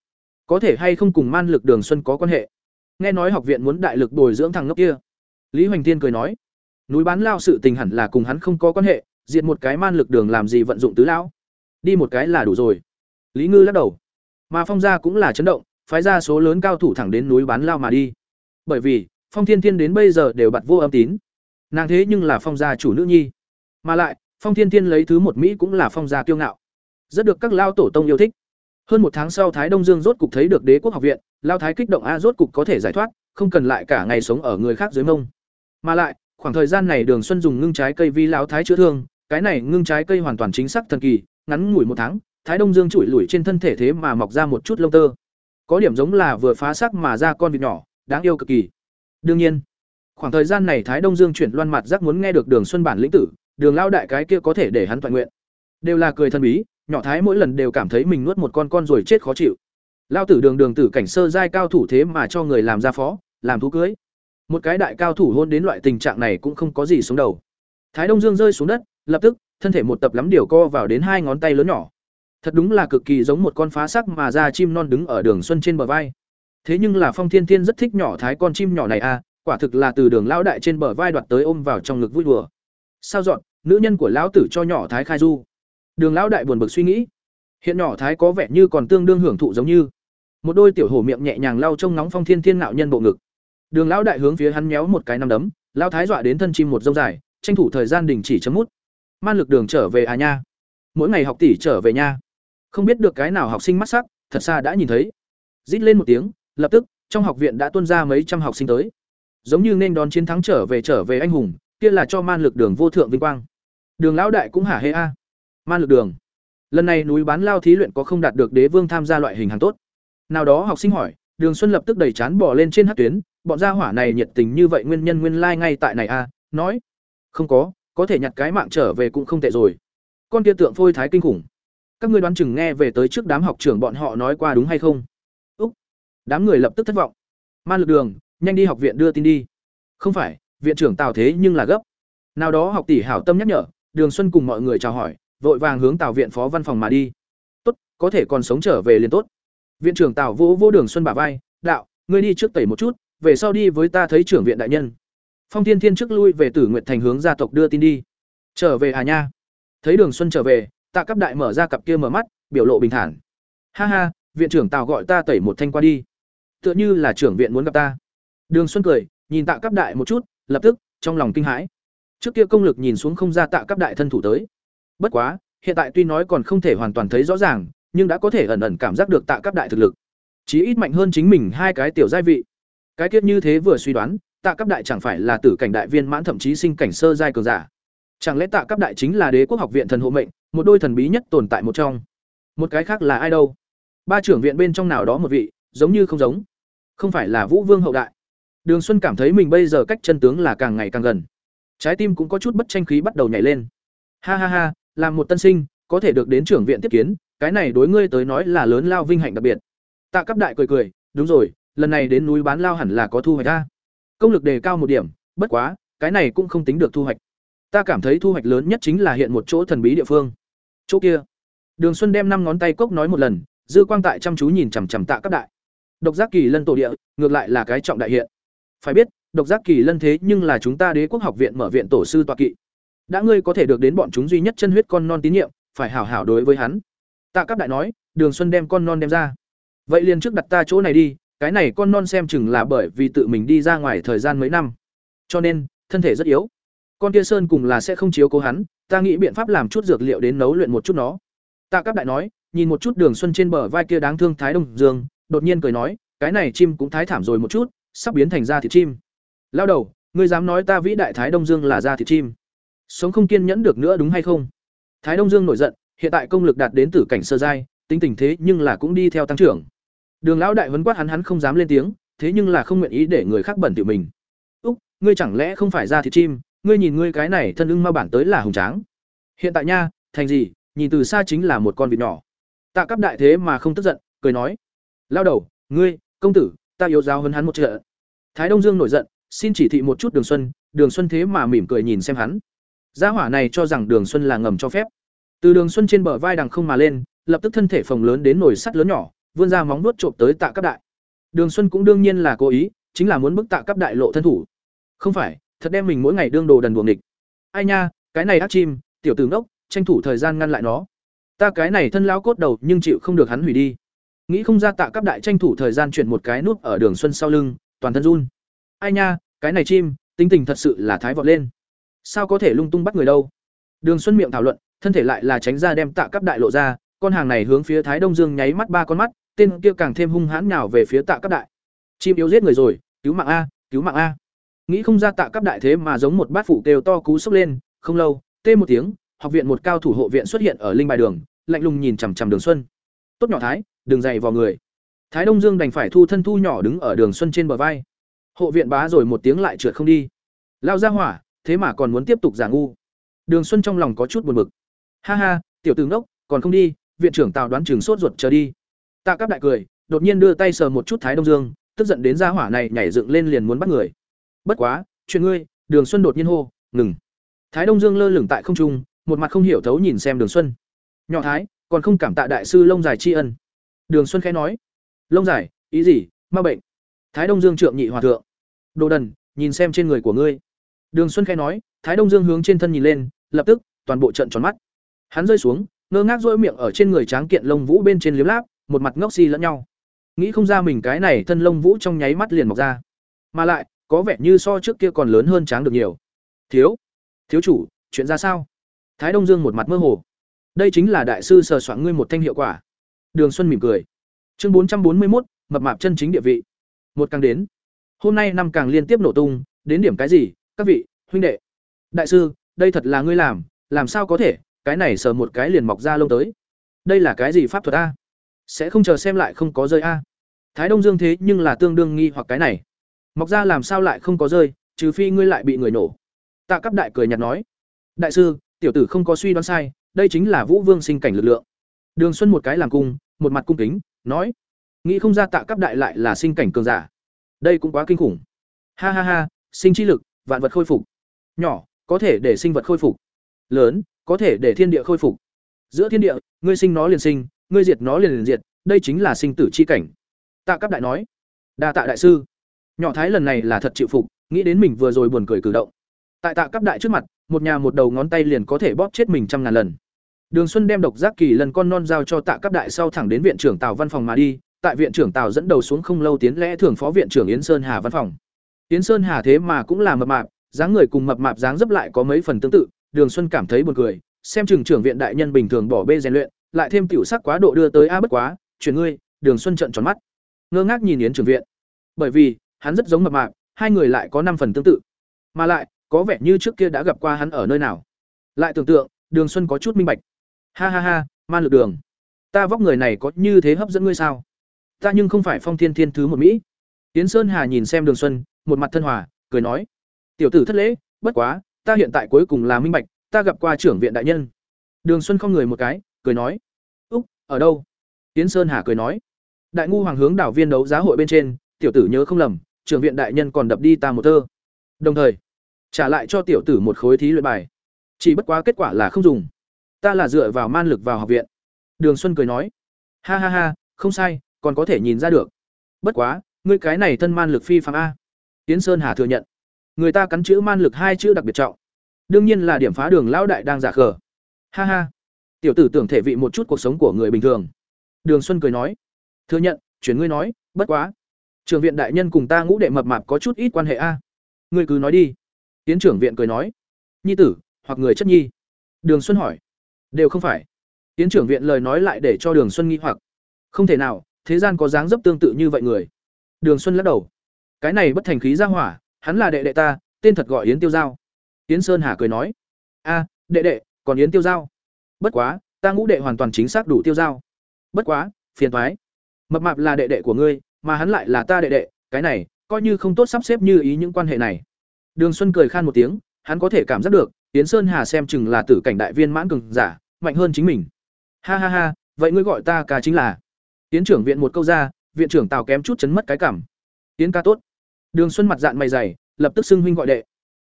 Có thể hay không cùng man lực đường xuân có quan hệ? Nghe nói học viện muốn đại lực bồi dưỡng thằng ngốc kia. Lý hoành thiên cười nói. Núi bán lao sự tình hẳn là cùng hắn không có quan hệ, diệt một cái man lực đường làm gì vận dụng tứ lão? Đi một cái là đủ rồi. Lý ngư lắc đầu. Mà phong gia cũng là chấn động, phái ra số lớn cao thủ thẳng đến núi bán lao mà đi. Bởi vì phong thiên thiên đến bây giờ đều bặt vô âm tín. Nàng thế nhưng là phong gia chủ nữ nhi. Mà lại, phong thiên thiên lấy thứ một mỹ cũng là phong gia kiêu ngạo. Rất được các lao tổ tông yêu thích. Hơn một tháng sau thái đông dương rốt cục thấy được đế quốc học viện, lao thái kích động a rốt cục có thể giải thoát, không cần lại cả ngày sống ở người khác dưới mông. Mà lại, khoảng thời gian này đường xuân dùng ngưng trái cây vi lao thái chữa thương, cái này ngưng trái cây hoàn toàn chính xác thần kỳ, ngắn ngủi một tháng, thái đông dương chủi lủi trên thân thể thế mà mọc ra một chút lông tơ. Có điểm giống là vừa phá sắc mà ra con vịt nhỏ, đáng yêu cực kỳ đương nhiên, khoảng thời gian này thái đông dương chuyển loan mặt giác muốn nghe được đường xuân bản lĩnh tử, đường lao đại cái kia có thể để hắn toàn nguyện. Đều là cười thân bí, nhỏ thái mỗi lần đều cảm thấy mình nuốt một con con rồi chết khó chịu. Lao tử đường đường tử cảnh sơ giai cao thủ thế mà cho người làm ra phó, làm thú cưới. Một cái đại cao thủ hôn đến loại tình trạng này cũng không có gì xuống đầu. Thái đông dương rơi xuống đất, lập tức, thân thể một tập lắm điều co vào đến hai ngón tay lớn nhỏ. Thật đúng là cực kỳ giống một con phá sắc mà ra chim non đứng ở đường xuân trên bờ vai thế nhưng là phong thiên thiên rất thích nhỏ thái con chim nhỏ này à quả thực là từ đường lão đại trên bờ vai đoạt tới ôm vào trong ngực vui đùa. Sao dọn, nữ nhân của lão tử cho nhỏ thái khai du. Đường lão đại buồn bực suy nghĩ. Hiện nhỏ thái có vẻ như còn tương đương hưởng thụ giống như. Một đôi tiểu hổ miệng nhẹ nhàng lau trông nóng phong thiên thiên ngạo nhân bộ ngực. Đường lão đại hướng phía hắn méo một cái nắm đấm, lão thái dọa đến thân chim một dông dài, tranh thủ thời gian đình chỉ chấm mút. Man lực đường trở về à nha. Mỗi ngày học tỷ trở về nha. Không biết được cái nào học sinh mắt sắc, thật xa đã nhìn thấy. Rít lên một tiếng lập tức, trong học viện đã tuân ra mấy trăm học sinh tới. Giống như nên đón chiến thắng trở về trở về anh hùng, kia là cho man lực đường vô thượng vinh quang. Đường lão đại cũng hả hê a. Man lực đường. Lần này núi bán lao thí luyện có không đạt được đế vương tham gia loại hình hàng tốt. Nào đó học sinh hỏi, đường xuân lập tức đẩy chán bỏ lên trên hát tuyến, bọn gia hỏa này nhiệt tình như vậy nguyên nhân nguyên lai ngay tại này a, nói. Không có có thể nhặt cái mạng trở về cũng không tệ rồi. Con kia tượng phôi thái kinh khủng. Các ngươi đoán chừng nghe về tới trước đám học trưởng bọn họ nói qua đúng hay không? Đám người lập tức thất vọng. Man lực đường, nhanh đi học viện đưa tin đi. Không phải, viện trưởng tào thế nhưng là gấp. Nào đó học tỷ hảo tâm nhắc nhở, đường xuân cùng mọi người chào hỏi, vội vàng hướng tào viện phó văn phòng mà đi. Tốt, có thể còn sống trở về liền tốt. Viện trưởng tào vỗ vỗ đường xuân bả vai, đạo, ngươi đi trước tẩy một chút, về sau đi với ta thấy trưởng viện đại nhân. Phong thiên thiên trước lui về tử nguyện thành hướng gia tộc đưa tin đi. Trở về hà nha? Thấy đường xuân trở về, tạ cấp đại mở ra cặp kia mở mắt, biểu lộ bình thản. Ha ha, viện trưởng tào gọi ta tẩy một thanh qua đi tựa như là trưởng viện muốn gặp ta. Đường xuân cười, nhìn tạ cấp đại một chút, lập tức, trong lòng kinh hãi. Trước kia công lực nhìn xuống không ra tạ cấp đại thân thủ tới. Bất quá, hiện tại tuy nói còn không thể hoàn toàn thấy rõ ràng, nhưng đã có thể ẩn ẩn cảm giác được tạ cấp đại thực lực. Chí ít mạnh hơn chính mình hai cái tiểu giai vị. Cái tiết như thế vừa suy đoán, tạ cấp đại chẳng phải là tử cảnh đại viên mãn thậm chí sinh cảnh sơ giai cường giả. Chẳng lẽ tạ cấp đại chính là đế quốc học viện thần hộ mệnh, một đôi thần bí nhất tồn tại một trong? Một cái khác là ai đâu? Ba trưởng viện bên trong nào đó một vị, giống như không giống không phải là vũ vương hậu đại. Đường xuân cảm thấy mình bây giờ cách chân tướng là càng ngày càng gần. Trái tim cũng có chút bất tranh khí bắt đầu nhảy lên. Ha ha ha, làm một tân sinh, có thể được đến trưởng viện tiếp kiến, cái này đối ngươi tới nói là lớn lao vinh hạnh đặc biệt. Tạ cấp đại cười cười, đúng rồi, lần này đến núi bán lao hẳn là có thu hoạch ta công lực đề cao một điểm, bất quá, cái này cũng không tính được thu hoạch. Ta cảm thấy thu hoạch lớn nhất chính là hiện một chỗ thần bí địa phương. Chỗ kia. Đường xuân đem năm ngón tay cốc nói một lần, dư quang tại chăm chú nhìn chằm chằm tạ cấp đại độc giác kỳ lân tổ địa, ngược lại là cái trọng đại hiện. Phải biết, độc giác kỳ lân thế nhưng là chúng ta đế quốc học viện mở viện tổ sư tọa kỵ. Đã ngươi có thể được đến bọn chúng duy nhất chân huyết con non tín nhiệm, phải hảo hảo đối với hắn. Tạ cấp đại nói, đường xuân đem con non đem ra. Vậy liền trước đặt ta chỗ này đi, cái này con non xem chừng là bởi vì tự mình đi ra ngoài thời gian mấy năm. Cho nên, thân thể rất yếu. Con kia sơn cùng là sẽ không chiếu cố hắn, ta nghĩ biện pháp làm chút dược liệu đến nấu luyện một chút nó. Tạ cấp đại nói, nhìn một chút đường xuân trên bờ vai kia đáng thương thái đông dương đột nhiên cười nói, cái này chim cũng thái thảm rồi một chút, sắp biến thành da thịt chim. Lao đầu, ngươi dám nói ta vĩ đại thái đông dương là da thịt chim? Sống không kiên nhẫn được nữa đúng hay không? Thái đông dương nổi giận, hiện tại công lực đạt đến tử cảnh sơ giai, tính tình thế nhưng là cũng đi theo tăng trưởng. Đường lão đại vấn quát hắn hắn không dám lên tiếng, thế nhưng là không nguyện ý để người khác bẩn tiểu mình. Úc, ngươi chẳng lẽ không phải da thịt chim? Ngươi nhìn ngươi cái này thân ưng ma bản tới là hùng tráng. Hiện tại nha, thành gì, nhìn từ xa chính là một con vịt nhỏ. Tạ cấp đại thế mà không tức giận, cười nói lao đầu, ngươi, công tử, ta yếu giáo hơn hắn một trận. Thái đông dương nổi giận, xin chỉ thị một chút đường xuân đường xuân thế mà mỉm cười nhìn xem hắn. Gia hỏa này cho rằng đường xuân là ngầm cho phép. Từ đường xuân trên bờ vai đằng không mà lên, lập tức thân thể phồng lớn đến nồi sắt lớn nhỏ, vươn ra móng nuốt trộm tới tạ cấp đại. Đường xuân cũng đương nhiên là cố ý, chính là muốn bức tạ cấp đại lộ thân thủ. Không phải, thật đem mình mỗi ngày đương đồ đần buồng địch ai nha, cái này ác chim, tiểu tử ngốc, tranh thủ thời gian ngăn lại nó. Ta cái này thân lao cốt đầu nhưng chịu không được hắn hủy đi nghĩ không ra tạ cấp đại tranh thủ thời gian chuyển một cái nút ở đường xuân sau lưng, toàn thân run. Ai nha, cái này chim, tính tình thật sự là thái vọt lên. Sao có thể lung tung bắt người đâu? Đường xuân miệng thảo luận, thân thể lại là tránh ra đem tạ cấp đại lộ ra, con hàng này hướng phía thái đông dương nháy mắt ba con mắt, tên kia càng thêm hung hãn nào về phía tạ cấp đại. Chim yếu giết người rồi, cứu mạng a, cứu mạng a. Nghĩ không ra tạ cấp đại thế mà giống một bát phụ kêu to cú sốc lên, không lâu, tê một tiếng, học viện một cao thủ hộ viện xuất hiện ở linh bài đường, lạnh lùng nhìn chằm chằm đường xuân tốt nhỏ thái, đừng dày vào người. Thái đông dương đành phải thu thân thu nhỏ đứng ở đường xuân trên bờ vai. Hộ viện bá rồi một tiếng lại trượt không đi. Lao ra hỏa, thế mà còn muốn tiếp tục giả ngu. Đường xuân trong lòng có chút buồn bực. Ha ha, tiểu tướng đốc còn không đi, viện trưởng tào đoán chừng sốt ruột chờ đi. Tạ các đại cười, đột nhiên đưa tay sờ một chút thái đông dương, tức giận đến ra hỏa này nhảy dựng lên liền muốn bắt người. Bất quá, chuyện ngươi, đường xuân đột nhiên hô, ngừng. Thái đông dương lơ lửng tại không trung, một mặt không hiểu thấu nhìn xem đường xuân. Nhỏ thái còn không cảm tạ đại sư lông dài tri ân. Đường xuân khẽ nói lông dài ý gì? Ma bệnh. Thái đông dương trượng nhị hòa thượng, đồ đần, nhìn xem trên người của ngươi. Đường xuân khẽ nói, thái đông dương hướng trên thân nhìn lên, lập tức, toàn bộ trận tròn mắt. Hắn rơi xuống, ngơ ngác rỗi miệng ở trên người tráng kiện lông vũ bên trên liếm láp, một mặt ngốc xi si lẫn nhau. Nghĩ không ra mình cái này thân lông vũ trong nháy mắt liền mọc ra. Mà lại, có vẻ như so trước kia còn lớn hơn tráng được nhiều. Thiếu thiếu chủ, chuyện ra sao? Thái đông dương một mặt mơ hồ đây chính là đại sư sờ soạn ngươi một thanh hiệu quả. Đường xuân mỉm cười. Chương bốn trăm bốn mươi một mập mạp chân chính địa vị. Một càng đến. Hôm nay năm càng liên tiếp nổ tung, đến điểm cái gì, các vị, huynh đệ? Đại sư, đây thật là ngươi làm làm sao có thể, cái này sờ một cái liền mọc ra lông tới. Đây là cái gì pháp thuật a? Sẽ không chờ xem lại không có rơi a. Thái đông dương thế nhưng là tương đương nghi hoặc cái này. Mọc ra làm sao lại không có rơi, trừ phi ngươi lại bị người nổ. Tạ cấp đại cười nhạt nói. Đại sư, tiểu tử không có suy đoán sai đây chính là vũ vương sinh cảnh lực lượng. Đường xuân một cái làm cung, một mặt cung kính, nói, nghĩ không ra tạ cấp đại lại là sinh cảnh cường giả. Đây cũng quá kinh khủng. Ha ha ha, sinh chi lực, vạn vật khôi phục. Nhỏ, có thể để sinh vật khôi phục. Lớn, có thể để thiên địa khôi phục. Giữa thiên địa, ngươi sinh nó liền sinh, ngươi diệt nó liền liền diệt, đây chính là sinh tử chi cảnh. Tạ cấp đại nói, đa tạ đại sư. Nhỏ thái lần này là thật chịu phục, nghĩ đến mình vừa rồi buồn cười cử động. Tại tạ cấp đại trước mặt, một nhà một đầu ngón tay liền có thể bóp chết mình trăm ngàn lần đường xuân đem độc giác kỳ lần con non giao cho tạ cấp đại sau thẳng đến viện trưởng tào văn phòng mà đi. Tại viện trưởng tào dẫn đầu xuống không lâu tiến lẽ thưởng phó viện trưởng yến sơn hà văn phòng. Yến sơn hà thế mà cũng là mập mạp, dáng người cùng mập mạp dáng dấp lại có mấy phần tương tự. Đường xuân cảm thấy buồn cười, xem trưởng trưởng viện đại nhân bình thường bỏ bê rèn luyện, lại thêm tiểu sắc quá độ đưa tới a bất quá chuyển ngươi. Đường xuân trợn tròn mắt, ngơ ngác nhìn yến trưởng viện. Bởi vì, hắn rất giống mập mạp, hai người lại có năm phần tương tự. Mà lại, có vẻ như trước kia đã gặp qua hắn ở nơi nào. Lại tưởng tượng, đường xuân có chút minh bạch ha ha ha man lực đường. Ta vóc người này có như thế hấp dẫn ngươi sao? Ta nhưng không phải phong thiên thiên thứ một mỹ. Tiến sơn hà nhìn xem đường xuân, một mặt thân hòa, cười nói. Tiểu tử thất lễ, bất quá, ta hiện tại cuối cùng là minh bạch, ta gặp qua trưởng viện đại nhân. Đường xuân không người một cái, cười nói. Úc, ở đâu? Tiến sơn hà cười nói. Đại ngu hoàng hướng đảo viên đấu giá hội bên trên, tiểu tử nhớ không lầm, trưởng viện đại nhân còn đập đi ta một thơ đồng thời, trả lại cho tiểu tử một khối thí luyện bài. Chỉ bất quá kết quả là không dùng ta là dựa vào man lực vào học viện. Đường xuân cười nói, ha ha ha, không sai, còn có thể nhìn ra được. Bất quá, ngươi cái này thân man lực phi phạm a. Tiến sơn hà thừa nhận, người ta cắn chữ man lực hai chữ đặc biệt trọng. Đương nhiên là điểm phá đường lão đại đang giả khờ. Ha ha. Tiểu tử tưởng thể vị một chút cuộc sống của người bình thường. Đường xuân cười nói, thừa nhận, chuyển ngươi nói, bất quá. Trường viện đại nhân cùng ta ngũ đệ mập mạp có chút ít quan hệ a. Ngươi cứ nói đi. Tiến trưởng viện cười nói, nhi tử, hoặc người chất nhi. Đường xuân hỏi đều không phải. Tiến trưởng viện lời nói lại để cho đường xuân nghi hoặc. Không thể nào, thế gian có dáng dấp tương tự như vậy người. Đường xuân lắc đầu. Cái này bất thành khí ra hỏa, hắn là đệ đệ ta, tên thật gọi yến tiêu giao. Yến sơn hà cười nói. A, đệ đệ, còn yến tiêu giao? Bất quá, ta ngũ đệ hoàn toàn chính xác đủ tiêu giao. Bất quá, phiền thoái mập mạp là đệ đệ của ngươi, mà hắn lại là ta đệ đệ, cái này, coi như không tốt sắp xếp như ý những quan hệ này. Đường xuân cười khan một tiếng, hắn có thể cảm giác được, yến sơn hà xem chừng là tử cảnh đại viên mãn cường giả mạnh hơn chính mình ha ha ha vậy ngươi gọi ta ca chính là Tiến trưởng viện một câu ra, viện trưởng Tào kém chút chấn mất cái cảm. Tiến ca tốt. Đường Xuân mặt dạn mày dày, lập tức xưng huynh gọi đệ.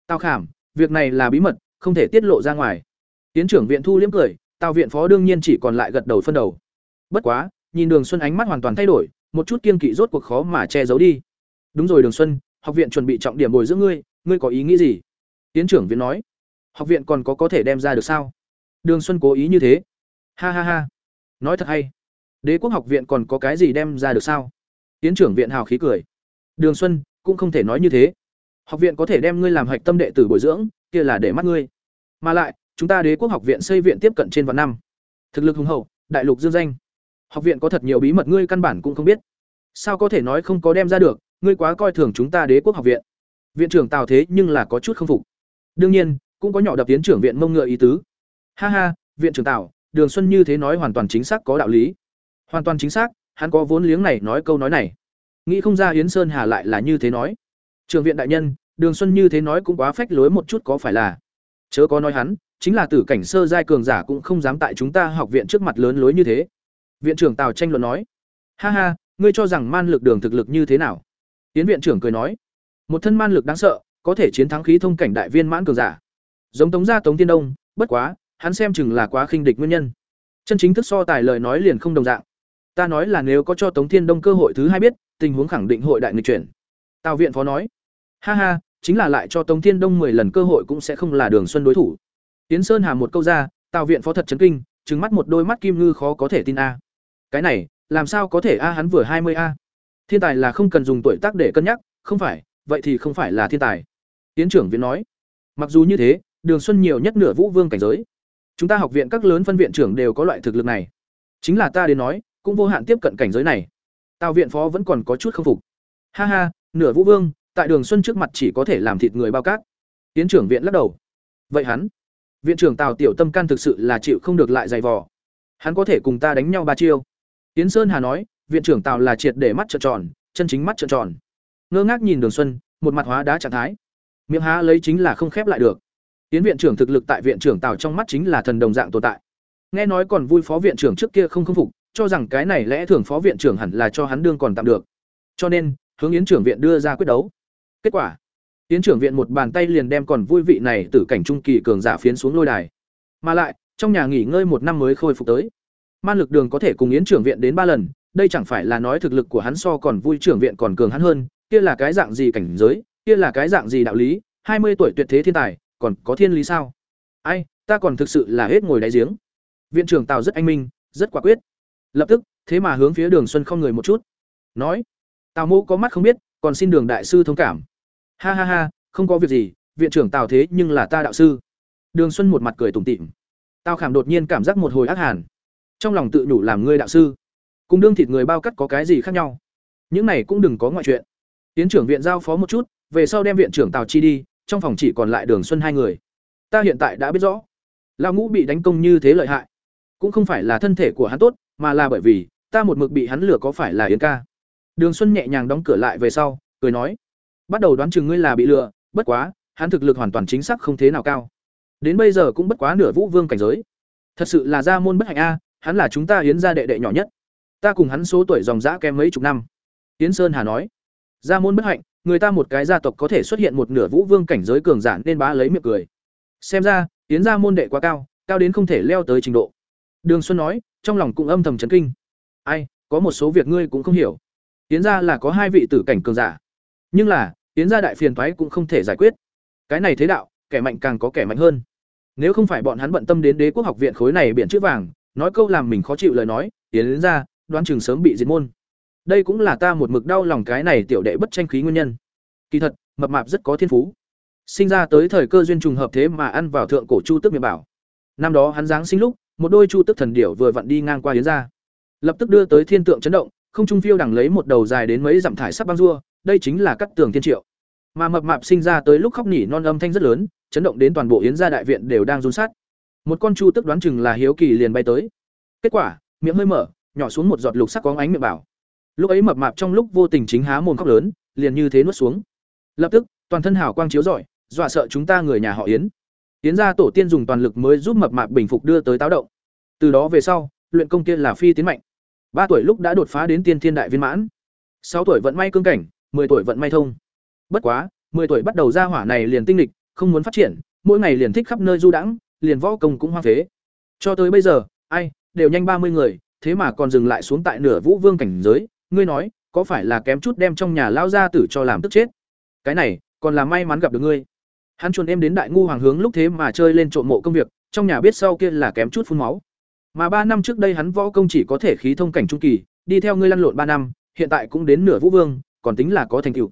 Tào Khảm, việc này là bí mật, không thể tiết lộ ra ngoài. Tiến trưởng viện thu liếm cười, Tào viện phó đương nhiên chỉ còn lại gật đầu phân đầu. Bất quá, nhìn Đường Xuân ánh mắt hoàn toàn thay đổi, một chút kiên kỵ rốt cuộc khó mà che giấu đi. Đúng rồi Đường Xuân, học viện chuẩn bị trọng điểm bồi dưỡng ngươi, ngươi có ý nghĩ gì? Tiến trưởng viện nói. Học viện còn có có thể đem ra được sao? Đường Xuân cố ý như thế. Ha ha ha. Nói thật hay. Đế quốc học viện còn có cái gì đem ra được sao? Tiến trưởng viện hào khí cười. Đường Xuân cũng không thể nói như thế. Học viện có thể đem ngươi làm hạch tâm đệ tử bồi dưỡng, kia là để mắt ngươi. Mà lại, chúng ta Đế quốc học viện xây viện tiếp cận trên vạn năm. Thực lực hùng hậu, đại lục dương danh. Học viện có thật nhiều bí mật ngươi căn bản cũng không biết. Sao có thể nói không có đem ra được, ngươi quá coi thường chúng ta Đế quốc học viện. Viện trưởng Tào thế nhưng là có chút không phục. Đương nhiên, cũng có nhỏ đập tiến trưởng viện mông ngựa ý tứ. Ha ha, viện trưởng Tào, Đường Xuân như thế nói hoàn toàn chính xác có đạo lý. Hoàn toàn chính xác hắn có vốn liếng này nói câu nói này. Nghĩ không ra yến sơn hà lại là như thế nói. Trường viện đại nhân đường xuân như thế nói cũng quá phách lối một chút có phải là? Chớ có nói hắn chính là tử cảnh sơ giai cường giả cũng không dám tại chúng ta học viện trước mặt lớn lối như thế. Viện trưởng tào tranh luận nói. Ha ha ngươi cho rằng man lực đường thực lực như thế nào? Tiến viện trưởng cười nói. Một thân man lực đáng sợ có thể chiến thắng khí thông cảnh đại viên mãn cường giả. Giống tống gia tống tiên đông bất quá hắn xem chừng là quá khinh địch nguyên nhân chân chính thức so tài lời nói liền không đồng dạng Ta nói là nếu có cho Tống Thiên Đông cơ hội thứ hai biết, tình huống khẳng định hội đại nghịch chuyển. Tào viện phó nói, ha ha, chính là lại cho Tống Thiên Đông 10 lần cơ hội cũng sẽ không là Đường Xuân đối thủ. Tiến Sơn Hà một câu ra, Tào viện phó thật chấn kinh, trừng mắt một đôi mắt kim ngư khó có thể tin a. Cái này, làm sao có thể a hắn vừa 20 a? Thiên tài là không cần dùng tuổi tác để cân nhắc, không phải, vậy thì không phải là thiên tài. Tiến trưởng viện nói, mặc dù như thế, Đường Xuân nhiều nhất nửa vũ vương cảnh giới. Chúng ta học viện các lớn phân viện trưởng đều có loại thực lực này. Chính là ta đến nói, cũng vô hạn tiếp cận cảnh giới này. Tào viện phó vẫn còn có chút không phục. Ha ha nửa vũ vương tại đường xuân trước mặt chỉ có thể làm thịt người bao cát. Tiến trưởng viện lắc đầu. Vậy hắn? Viện trưởng tào tiểu tâm can thực sự là chịu không được lại dày vò. Hắn có thể cùng ta đánh nhau ba chiêu. Tiến sơn hà nói viện trưởng tào là triệt để mắt trợn tròn chân chính mắt trợn tròn. Ngơ ngác nhìn Đường Xuân, một mặt hóa đá trạng thái. Miệng há lấy chính là không khép lại được. Tiến viện trưởng thực lực tại viện trưởng Tào trong mắt chính là thần đồng dạng tồn tại. Nghe nói còn vui phó viện trưởng trước kia không không phục, cho rằng cái này lẽ thường phó viện trưởng hẳn là cho hắn đương còn tạm được. Cho nên, hướng yến trưởng viện đưa ra quyết đấu. Kết quả, yến trưởng viện một bàn tay liền đem còn vui vị này tử cảnh trung kỳ cường giả phiến xuống lôi đài. Mà lại, trong nhà nghỉ ngơi một năm mới khôi phục tới. Man lực đường có thể cùng yến trưởng viện đến ba lần, đây chẳng phải là nói thực lực của hắn so còn vui trưởng viện còn cường hắn hơn, kia là cái dạng gì cảnh giới, kia là cái dạng gì đạo lý, hai mươi tuổi tuyệt thế thiên tài, còn có thiên lý sao? Ai, ta còn thực sự là hết ngồi đáy giếng. Viện trưởng Tào rất anh minh, rất quả quyết. Lập tức, thế mà hướng phía Đường Xuân không người một chút, nói: "Tào Mộ có mắt không biết, còn xin Đường đại sư thông cảm." Ha ha ha, không có việc gì, viện trưởng Tào thế nhưng là ta đạo sư. Đường Xuân một mặt cười tủm tỉm. Tào Khảm đột nhiên cảm giác một hồi ác hàn. Trong lòng tự nhủ làm ngươi đạo sư, cùng đương thịt người bao cắt có cái gì khác nhau? Những này cũng đừng có ngoại chuyện. Tiến trưởng viện giao phó một chút, về sau đem viện trưởng Tào Chi đi, trong phòng chỉ còn lại Đường Xuân hai người. Ta hiện tại đã biết rõ, lão ngũ bị đánh công như thế lợi hại, cũng không phải là thân thể của hắn tốt, mà là bởi vì ta một mực bị hắn lừa có phải là Yến ca. Đường Xuân nhẹ nhàng đóng cửa lại về sau, cười nói: "Bắt đầu đoán chừng ngươi là bị lừa, bất quá, hắn thực lực hoàn toàn chính xác không thế nào cao. Đến bây giờ cũng bất quá nửa vũ vương cảnh giới. Thật sự là gia môn bất hạnh a, hắn là chúng ta hiến gia đệ đệ nhỏ nhất. Ta cùng hắn số tuổi dòng dã kém mấy chục năm." Yến Sơn Hà nói: "Gia môn bất hạnh, người ta một cái gia tộc có thể xuất hiện một nửa vũ vương cảnh giới cường giả nên bá lấy miệng cười. Xem ra, tiến gia môn đệ quá cao, cao đến không thể leo tới trình độ." Đường Xuân nói, trong lòng cũng âm thầm chấn kinh. Ai, có một số việc ngươi cũng không hiểu. Tiến gia là có hai vị tử cảnh cường giả, nhưng là, tiến gia đại phiền thoái cũng không thể giải quyết. Cái này thế đạo, kẻ mạnh càng có kẻ mạnh hơn. Nếu không phải bọn hắn bận tâm đến Đế quốc học viện khối này biển chữ vàng, nói câu làm mình khó chịu lời nói, tiến gia, đoán chừng sớm bị diệt môn. Đây cũng là ta một mực đau lòng cái này tiểu đệ bất tranh khí nguyên nhân. Kỳ thật, mập mạp rất có thiên phú. Sinh ra tới thời cơ duyên trùng hợp thế mà ăn vào thượng cổ chu tước miệng bảo. Năm đó hắn giáng sinh lúc, một đôi chu tức thần điểu vừa vặn đi ngang qua yến ra lập tức đưa tới thiên tượng chấn động không trung phiêu đằng lấy một đầu dài đến mấy dặm thải sắc băng rua đây chính là cắt tường thiên triệu mà mập mạp sinh ra tới lúc khóc nỉ non âm thanh rất lớn chấn động đến toàn bộ yến gia đại viện đều đang run sát một con chu tức đoán chừng là hiếu kỳ liền bay tới kết quả miệng hơi mở nhỏ xuống một giọt lục sắc có ánh miệng bảo lúc ấy mập mạp trong lúc vô tình chính há mồm khóc lớn liền như thế nuốt xuống lập tức toàn thân hào quang chiếu rọi dọa sợ chúng ta người nhà họ yến yến gia tổ tiên dùng toàn lực mới giúp mập mạp bình phục đưa tới táo động. Từ đó về sau, luyện công tiên là phi tiến mạnh. ba tuổi lúc đã đột phá đến tiên thiên đại viên mãn. sáu tuổi vận may cương cảnh, 10 tuổi vận may thông. Bất quá, 10 tuổi bắt đầu ra hỏa này liền tinh lịch, không muốn phát triển, mỗi ngày liền thích khắp nơi du đãng, liền võ công cũng hoang phế. Cho tới bây giờ, ai, đều nhanh ba mươi người, thế mà còn dừng lại xuống tại nửa vũ vương cảnh giới, ngươi nói, có phải là kém chút đem trong nhà lao ra tử cho làm tức chết? Cái này, còn là may mắn gặp được ngươi. Hắn chuồn em đến đại ngu hoàng hướng lúc thế mà chơi lên trộm mộ công việc, trong nhà biết sau kia là kém chút phun máu. Mà ba năm trước đây hắn võ công chỉ có thể khí thông cảnh trung kỳ, đi theo ngươi lăn lộn ba năm, hiện tại cũng đến nửa vũ vương, còn tính là có thành tựu.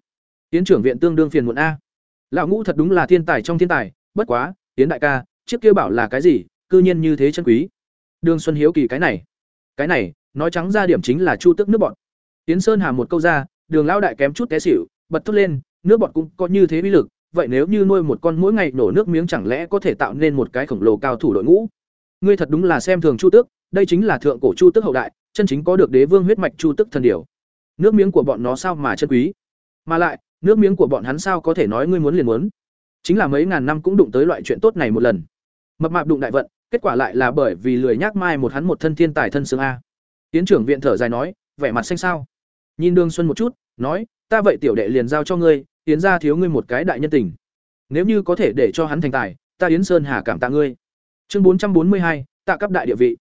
Tiến trưởng viện tương đương phiền muộn a. Lão ngũ thật đúng là thiên tài trong thiên tài, bất quá, tiến đại ca, chiếc kia bảo là cái gì, cư nhiên như thế chân quý. Đường Xuân hiếu kỳ cái này. Cái này, nói trắng ra điểm chính là chu tức nước bọn. Tiến Sơn Hà một câu ra, Đường lão đại kém chút té xỉu, bật thốt lên, nước bọt cũng có như thế uy lực, vậy nếu như nuôi một con mỗi ngày nổ nước miếng chẳng lẽ có thể tạo nên một cái khổng lồ cao thủ đội ngũ? Ngươi thật đúng là xem thường chu tước đây chính là thượng cổ chu tước hậu đại chân chính có được đế vương huyết mạch chu tước thần điểu. nước miếng của bọn nó sao mà chân quý? Mà lại nước miếng của bọn hắn sao có thể nói ngươi muốn liền muốn? Chính là mấy ngàn năm cũng đụng tới loại chuyện tốt này một lần. Mập mạp đụng đại vận kết quả lại là bởi vì lười nhác mai một hắn một thân thiên tài thân xương a. Tiến trưởng viện thở dài nói vẻ mặt xanh sao? Nhìn đường xuân một chút nói ta vậy tiểu đệ liền giao cho ngươi Yến gia thiếu ngươi một cái đại nhân tình. Nếu như có thể để cho hắn thành tài, ta Yến Sơn Hà cảm tạ ngươi. Chương bốn trăm bốn mươi hai, tạ cấp đại địa vị.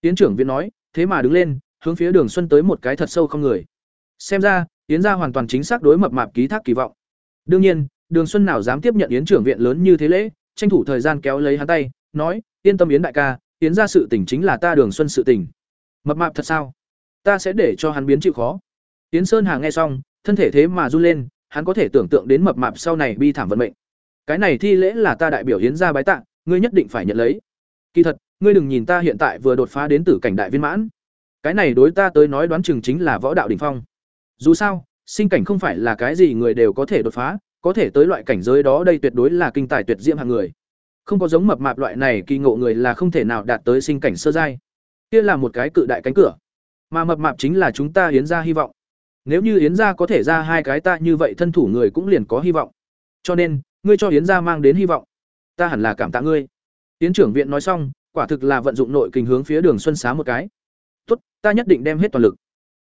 Yến trưởng viện nói, thế mà đứng lên, hướng phía Đường Xuân tới một cái thật sâu không người. Xem ra, Yến gia hoàn toàn chính xác đối mập mạp ký thác kỳ vọng. Đương nhiên, Đường Xuân nào dám tiếp nhận Yến trưởng viện lớn như thế lễ, tranh thủ thời gian kéo lấy hắn tay, nói, yên tâm Yến đại ca, Yến gia sự tình chính là ta Đường Xuân sự tình. Mập mạp thật sao? Ta sẽ để cho hắn biến chịu khó. Yến Sơn Hà nghe xong, thân thể thế mà run lên, hắn có thể tưởng tượng đến mập mạp sau này bi thảm vận mệnh. Cái này thi lễ là ta đại biểu hiến gia bái tạ, ngươi nhất định phải nhận lấy. Kỳ thật, ngươi đừng nhìn ta hiện tại vừa đột phá đến tử cảnh đại viên mãn. Cái này đối ta tới nói đoán chừng chính là võ đạo đỉnh phong. Dù sao, sinh cảnh không phải là cái gì người đều có thể đột phá, có thể tới loại cảnh giới đó đây tuyệt đối là kinh tài tuyệt diễm hạng người. Không có giống mập mạp loại này kỳ ngộ người là không thể nào đạt tới sinh cảnh sơ giai. Kia là một cái cự đại cánh cửa. Mà mập mạp chính là chúng ta hiến ra hy vọng. Nếu như Yến gia có thể ra hai cái ta như vậy thân thủ người cũng liền có hy vọng. Cho nên, ngươi cho Yến gia mang đến hy vọng. Ta hẳn là cảm tạ ngươi. Yến trưởng viện nói xong, quả thực là vận dụng nội kình hướng phía Đường Xuân xá một cái. "Tốt, ta nhất định đem hết toàn lực."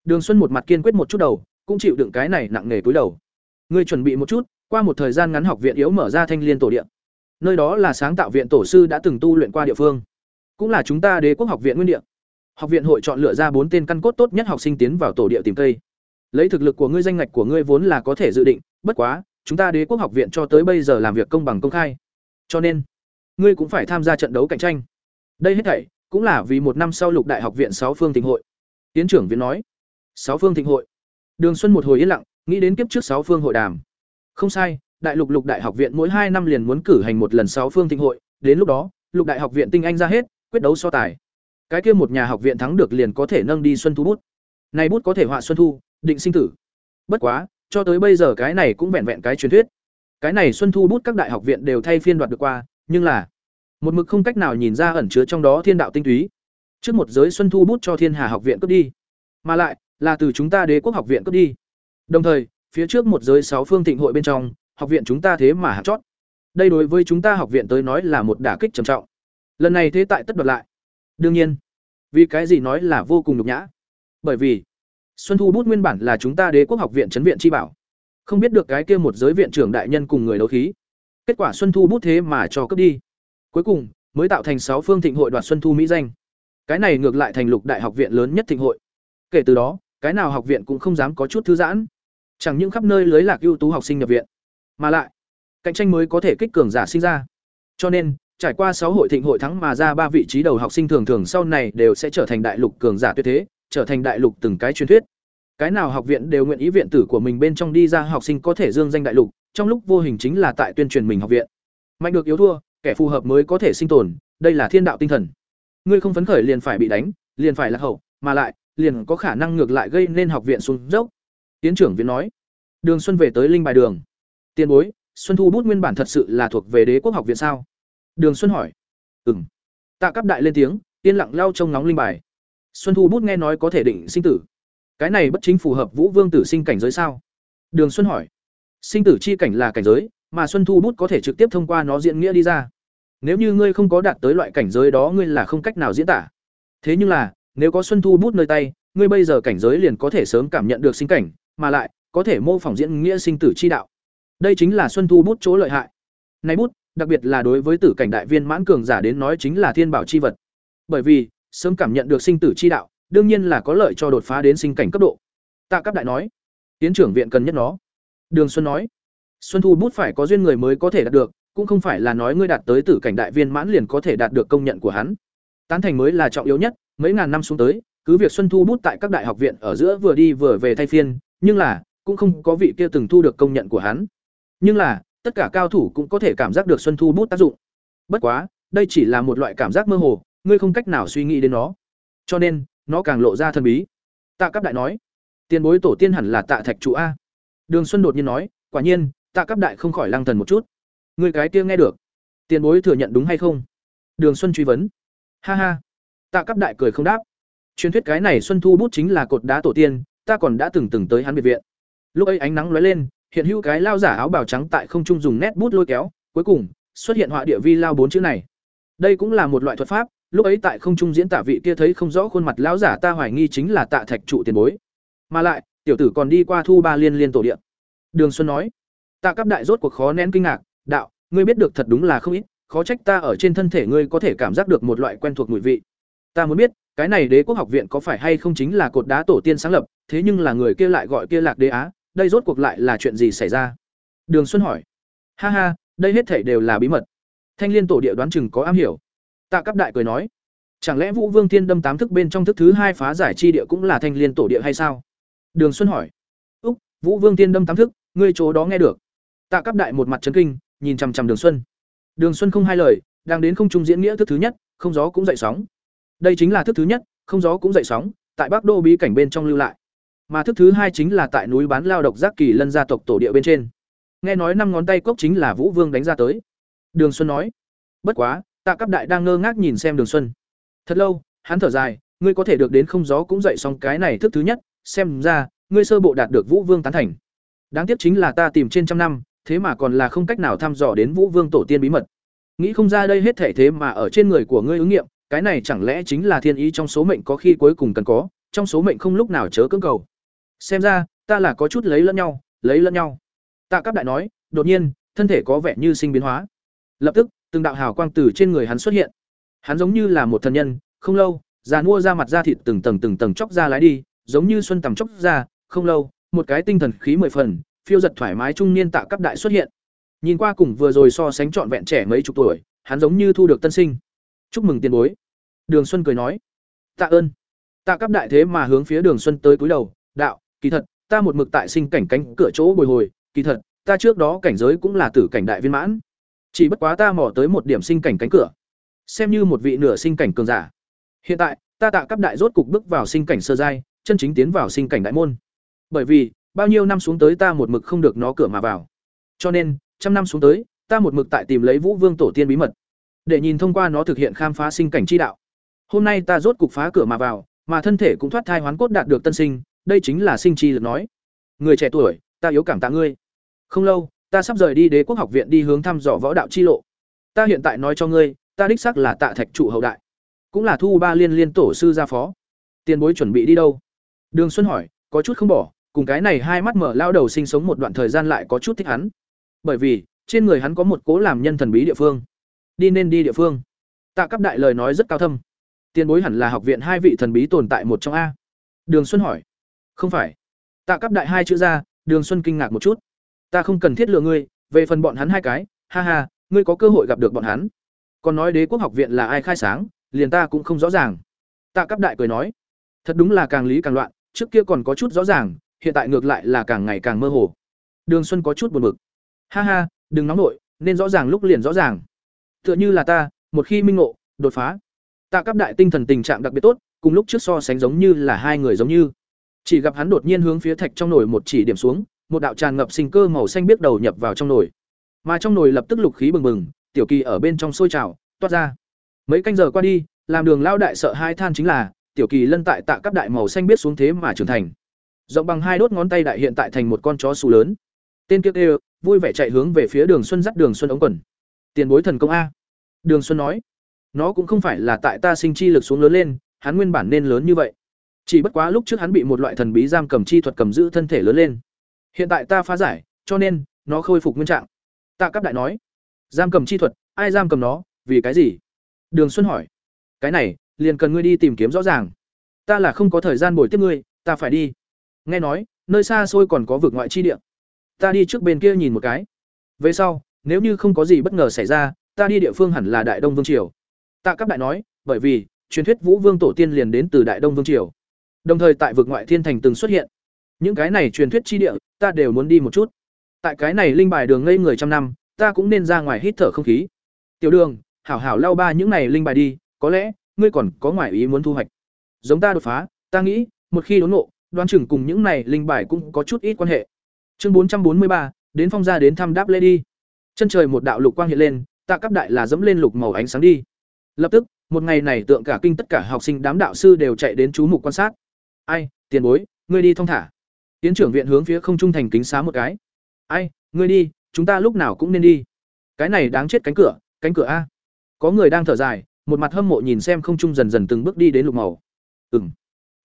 Đường Xuân một mặt kiên quyết một chút đầu, cũng chịu đựng cái này nặng nề túi đầu. "Ngươi chuẩn bị một chút, qua một thời gian ngắn học viện yếu mở ra Thanh Liên tổ địa. Nơi đó là sáng tạo viện tổ sư đã từng tu luyện qua địa phương, cũng là chúng ta Đế quốc học viện nguyên địa. Học viện hội chọn lựa ra bốn tên căn cốt tốt nhất học sinh tiến vào tổ địa tìm cây. Lấy thực lực của ngươi danh ngạch của ngươi vốn là có thể dự định, bất quá, chúng ta Đế quốc học viện cho tới bây giờ làm việc công bằng công khai. Cho nên, ngươi cũng phải tham gia trận đấu cạnh tranh. Đây hết thảy cũng là vì một năm sau Lục Đại học viện sáu phương thịnh hội. Tiến trưởng viện nói, sáu phương thịnh hội. Đường Xuân một hồi yên lặng, nghĩ đến kiếp trước sáu phương hội đàm. Không sai, Đại Lục Lục Đại học viện mỗi hai năm liền muốn cử hành một lần sáu phương thịnh hội, đến lúc đó, Lục Đại học viện tinh anh ra hết, quyết đấu so tài. Cái kia một nhà học viện thắng được liền có thể nâng đi Xuân Thu bút. Này bút có thể họa Xuân Thu, định sinh tử. Bất quá, cho tới bây giờ cái này cũng vẹn vẹn cái truyền thuyết. Cái này Xuân Thu bút các đại học viện đều thay phiên đoạt được qua, nhưng là một mực không cách nào nhìn ra ẩn chứa trong đó thiên đạo tinh túy. Trước một giới Xuân Thu bút cho Thiên Hà học viện cướp đi, mà lại là từ chúng ta Đế quốc học viện cướp đi. Đồng thời, phía trước một giới sáu phương thịnh hội bên trong, học viện chúng ta thế mà hạt chót. Đây đối với chúng ta học viện tới nói là một đả kích trầm trọng. Lần này thế tại tất đoạt lại. Đương nhiên, vì cái gì nói là vô cùng nhục nhã? Bởi vì Xuân Thu bút nguyên bản là chúng ta Đế quốc học viện trấn viện chi bảo. Không biết được cái kia một giới viện trưởng đại nhân cùng người đấu khí. Kết quả Xuân Thu bút thế mà cho cướp đi. Cuối cùng, mới tạo thành sáu phương thịnh hội đoạt Xuân Thu mỹ danh. Cái này ngược lại thành lục đại học viện lớn nhất thịnh hội. Kể từ đó, cái nào học viện cũng không dám có chút thư giãn. Chẳng những khắp nơi lưới lạc ưu tú học sinh nhập viện, mà lại cạnh tranh mới có thể kích cường giả sinh ra. Cho nên, trải qua sáu hội thịnh hội thắng mà ra ba vị trí đầu học sinh thường thường sau này đều sẽ trở thành đại lục cường giả tuyệt thế, trở thành đại lục từng cái truyền thuyết. Cái nào học viện đều nguyện ý viện tử của mình bên trong đi ra học sinh có thể dương danh đại lục, trong lúc vô hình chính là tại tuyên truyền mình học viện. Mạnh được yếu thua, kẻ phù hợp mới có thể sinh tồn, đây là thiên đạo tinh thần. Ngươi không phấn khởi liền phải bị đánh, liền phải là hậu, mà lại, liền có khả năng ngược lại gây nên học viện xuống dốc. Tiến trưởng viện nói. Đường Xuân về tới linh bài đường. Tiên bối, Xuân Thu bút nguyên bản thật sự là thuộc về Đế quốc học viện sao? Đường Xuân hỏi. Ừm. Tạ Cấp đại lên tiếng, yên lặng lao trông nóng linh bài. Xuân Thu bút nghe nói có thể định sinh tử. Cái này bất chính phù hợp Vũ Vương tử sinh cảnh giới sao? Đường Xuân hỏi. Sinh tử chi cảnh là cảnh giới, mà Xuân Thu bút có thể trực tiếp thông qua nó diễn nghĩa đi ra. Nếu như ngươi không có đạt tới loại cảnh giới đó ngươi là không cách nào diễn tả. Thế nhưng là, nếu có Xuân Thu bút nơi tay, ngươi bây giờ cảnh giới liền có thể sớm cảm nhận được sinh cảnh, mà lại có thể mô phỏng diễn nghĩa sinh tử chi đạo. Đây chính là Xuân Thu bút chỗ lợi hại. Này bút, đặc biệt là đối với tử cảnh đại viên mãn cường giả đến nói chính là thiên bảo chi vật. Bởi vì, sớm cảm nhận được sinh tử chi đạo, đương nhiên là có lợi cho đột phá đến sinh cảnh cấp độ. Tạ Cấp đại nói, tiến trưởng viện cần nhất nó. Đường Xuân nói, Xuân Thu bút phải có duyên người mới có thể đạt được, cũng không phải là nói ngươi đạt tới tử cảnh đại viên mãn liền có thể đạt được công nhận của hắn. Tán thành mới là trọng yếu nhất, mấy ngàn năm xuống tới, cứ việc Xuân Thu bút tại các đại học viện ở giữa vừa đi vừa về thay phiên, nhưng là cũng không có vị kia từng thu được công nhận của hắn. Nhưng là, tất cả cao thủ cũng có thể cảm giác được Xuân Thu bút tác dụng. Bất quá, đây chỉ là một loại cảm giác mơ hồ, ngươi không cách nào suy nghĩ đến nó. Cho nên, nó càng lộ ra thần bí. Tạ Cấp đại nói, tiền bối tổ tiên hẳn là Tạ Thạch trụ a. Đường Xuân đột nhiên nói, quả nhiên, Tạ Cấp đại không khỏi lang thần một chút. Ngươi cái kia nghe được, tiền bối thừa nhận đúng hay không? Đường Xuân truy vấn. Ha ha. Tạ Cấp đại cười không đáp. Truyền thuyết cái này Xuân Thu bút chính là cột đá tổ tiên, ta còn đã từng từng tới hắn biệt viện. Lúc ấy ánh nắng lóe lên, hiện hữu cái lao giả áo bào trắng tại không trung dùng nét bút lôi kéo, cuối cùng xuất hiện họa địa vi lao bốn chữ này. Đây cũng là một loại thuật pháp, lúc ấy tại không trung diễn tả vị kia thấy không rõ khuôn mặt lão giả ta hoài nghi chính là Tạ Thạch trụ tiền bối. Mà lại, tiểu tử còn đi qua thu ba liên liên tổ địa. Đường Xuân nói, Tạ Cấp đại rốt cuộc khó nén kinh ngạc, đạo, ngươi biết được thật đúng là không ít, khó trách ta ở trên thân thể ngươi có thể cảm giác được một loại quen thuộc mùi vị. Ta muốn biết, cái này Đế quốc học viện có phải hay không chính là cột đá tổ tiên sáng lập, thế nhưng là người kia lại gọi kia Lạc Đế Á, đây rốt cuộc lại là chuyện gì xảy ra? Đường Xuân hỏi. Ha ha, đây hết thảy đều là bí mật. Thanh Liên tổ địa đoán chừng có am hiểu. Tạ Cấp đại cười nói, chẳng lẽ Vũ Vương Tiên đâm tám thức bên trong thức thứ hai phá giải chi địa cũng là Thanh Liên tổ địa hay sao? Đường Xuân hỏi. Úc, Vũ Vương Tiên đâm tám thức, ngươi chỗ đó nghe được? Tạ Cấp đại một mặt chấn kinh, nhìn chằm chằm Đường Xuân. Đường Xuân không hai lời, đang đến không trung diễn nghĩa thức thứ nhất, không gió cũng dậy sóng. Đây chính là thức thứ nhất, không gió cũng dậy sóng, tại Bắc Đô bí cảnh bên trong lưu lại. Mà thức thứ hai chính là tại núi bán lao độc giác kỳ lân gia tộc tổ địa bên trên. Nghe nói năm ngón tay cốc chính là Vũ Vương đánh ra tới. Đường Xuân nói. Bất quá, Tạ Cấp Đại đang ngơ ngác nhìn xem Đường Xuân. Thật lâu, hắn thở dài, ngươi có thể được đến không gió cũng dậy xong cái này thức thứ nhất, xem ra, ngươi sơ bộ đạt được Vũ Vương tán thành. Đáng tiếc chính là ta tìm trên trăm năm, thế mà còn là không cách nào thăm dò đến Vũ Vương tổ tiên bí mật. Nghĩ không ra đây hết thể thế mà ở trên người của ngươi ứng nghiệm, cái này chẳng lẽ chính là thiên ý trong số mệnh có khi cuối cùng cần có, trong số mệnh không lúc nào chớ cưỡng cầu. Xem ra, ta là có chút lấy lẫn nhau, lấy lẫn nhau. Tạ Cáp Đại nói, đột nhiên, thân thể có vẻ như sinh biến hóa. Lập tức, từng đạo hào quang từ trên người hắn xuất hiện. Hắn giống như là một thần nhân, không lâu, già mua ra mặt da thịt từng tầng từng tầng chóc ra lái đi, giống như xuân tầm chóc ra, không lâu, một cái tinh thần khí mười phần, phiêu giật thoải mái trung niên Tạ cấp Đại xuất hiện. Nhìn qua cùng vừa rồi so sánh trọn vẹn trẻ mấy chục tuổi, hắn giống như thu được tân sinh. Chúc mừng tiền bối. Đường Xuân cười nói. Tạ ơn. Tạ cấp Đại thế mà hướng phía Đường Xuân tới cúi đầu, đạo, kỳ thật, ta một mực tại sinh cảnh cánh cửa chỗ bồi hồi, kỳ thật, ta trước đó cảnh giới cũng là tử cảnh đại viên mãn. Chỉ bất quá ta mò tới một điểm sinh cảnh cánh cửa, xem như một vị nửa sinh cảnh cường giả. Hiện tại, ta tạ cấp đại rốt cục bước vào sinh cảnh sơ giai, chân chính tiến vào sinh cảnh đại môn. Bởi vì, bao nhiêu năm xuống tới ta một mực không được nó cửa mà vào. Cho nên, trăm năm xuống tới, ta một mực tại tìm lấy Vũ Vương tổ tiên bí mật, để nhìn thông qua nó thực hiện khám phá sinh cảnh chi đạo. Hôm nay ta rốt cục phá cửa mà vào, mà thân thể cũng thoát thai hoán cốt đạt được tân sinh, đây chính là sinh chi lực nói. Người trẻ tuổi, ta yếu cảm tạ ngươi. Không lâu, ta sắp rời đi Đế quốc học viện đi hướng thăm dò võ đạo chi lộ. Ta hiện tại nói cho ngươi, ta đích xác là Tạ Thạch trụ hậu đại, cũng là Thu Ba Liên liên tổ sư gia phó. Tiền bối chuẩn bị đi đâu? Đường Xuân hỏi, có chút không bỏ, cùng cái này hai mắt mở lao đầu sinh sống một đoạn thời gian lại có chút thích hắn. Bởi vì, trên người hắn có một cố làm nhân thần bí địa phương. Đi nên đi địa phương. Tạ Cấp đại lời nói rất cao thâm. Tiền bối hẳn là học viện hai vị thần bí tồn tại một trong a. Đường Xuân hỏi. Không phải. Tạ Cấp đại hai chữ ra, Đường Xuân kinh ngạc một chút ta không cần thiết lừa ngươi, về phần bọn hắn hai cái, ha ha, ngươi có cơ hội gặp được bọn hắn. Còn nói đế quốc học viện là ai khai sáng, liền ta cũng không rõ ràng. Tạ cấp đại cười nói, thật đúng là càng lý càng loạn, trước kia còn có chút rõ ràng, hiện tại ngược lại là càng ngày càng mơ hồ. Đường xuân có chút buồn bực. Ha ha, đừng nóng nổi nên rõ ràng lúc liền rõ ràng. Tựa như là ta, một khi minh ngộ, đột phá. Tạ cấp đại tinh thần tình trạng đặc biệt tốt, cùng lúc trước so sánh giống như là hai người giống như. Chỉ gặp hắn đột nhiên hướng phía thạch trong nồi một chỉ điểm xuống một đạo tràn ngập sinh cơ màu xanh biết đầu nhập vào trong nồi. Mà trong nồi lập tức lục khí bừng bừng, tiểu kỳ ở bên trong sôi trào, toát ra. Mấy canh giờ qua đi, làm đường lao đại sợ hai than chính là, tiểu kỳ lân tại tạ cấp đại màu xanh biết xuống thế mà trưởng thành. Rộng bằng hai đốt ngón tay đại hiện tại thành một con chó xù lớn. Tên kiếp đều vui vẻ chạy hướng về phía đường xuân dắt đường xuân ống quần. Tiền bối thần công a. Đường xuân nói, nó cũng không phải là tại ta sinh chi lực xuống lớn lên, hắn nguyên bản nên lớn như vậy. Chỉ bất quá lúc trước hắn bị một loại thần bí giam cầm chi thuật cầm giữ thân thể lớn lên hiện tại ta phá giải, cho nên, nó khôi phục nguyên trạng. Tạ cấp đại nói. Giam cầm chi thuật, ai giam cầm nó, vì cái gì? Đường xuân hỏi. Cái này, liền cần ngươi đi tìm kiếm rõ ràng. Ta là không có thời gian bồi tiếp ngươi, ta phải đi. Nghe nói, nơi xa xôi còn có vực ngoại chi địa. Ta đi trước bên kia nhìn một cái. Về sau, nếu như không có gì bất ngờ xảy ra, ta đi địa phương hẳn là đại đông vương triều. Tạ cấp đại nói, bởi vì, truyền thuyết vũ vương tổ tiên liền đến từ đại đông vương triều. Đồng thời tại vực ngoại thiên thành từng xuất hiện những cái này truyền thuyết chi địa, ta đều muốn đi một chút. Tại cái này linh bài đường ngây người trăm năm, ta cũng nên ra ngoài hít thở không khí. Tiểu đường, hảo hảo lao ba những này linh bài đi, có lẽ, ngươi còn có ngoại ý muốn thu hoạch. Giống ta đột phá, ta nghĩ, một khi đốn nộ đoan chừng cùng những này linh bài cũng có chút ít quan hệ. Chương bốn trăm bốn mươi ba, đến phong gia đến thăm đáp lê đi. Chân trời một đạo lục quang hiện lên, tạ cấp đại là dẫm lên lục màu ánh sáng đi. Lập tức, một ngày này tượng cả kinh tất cả học sinh đám đạo sư đều chạy đến chú mục quan sát. Ai, tiền bối, ngươi đi thong thả. Tiến trưởng viện hướng phía không trung thành kính xá một cái. "Ai, ngươi đi, chúng ta lúc nào cũng nên đi." Cái này đáng chết cánh cửa, cánh cửa a. Có người đang thở dài, một mặt hâm mộ nhìn xem không trung dần dần từng bước đi đến lục màu. "Ừm."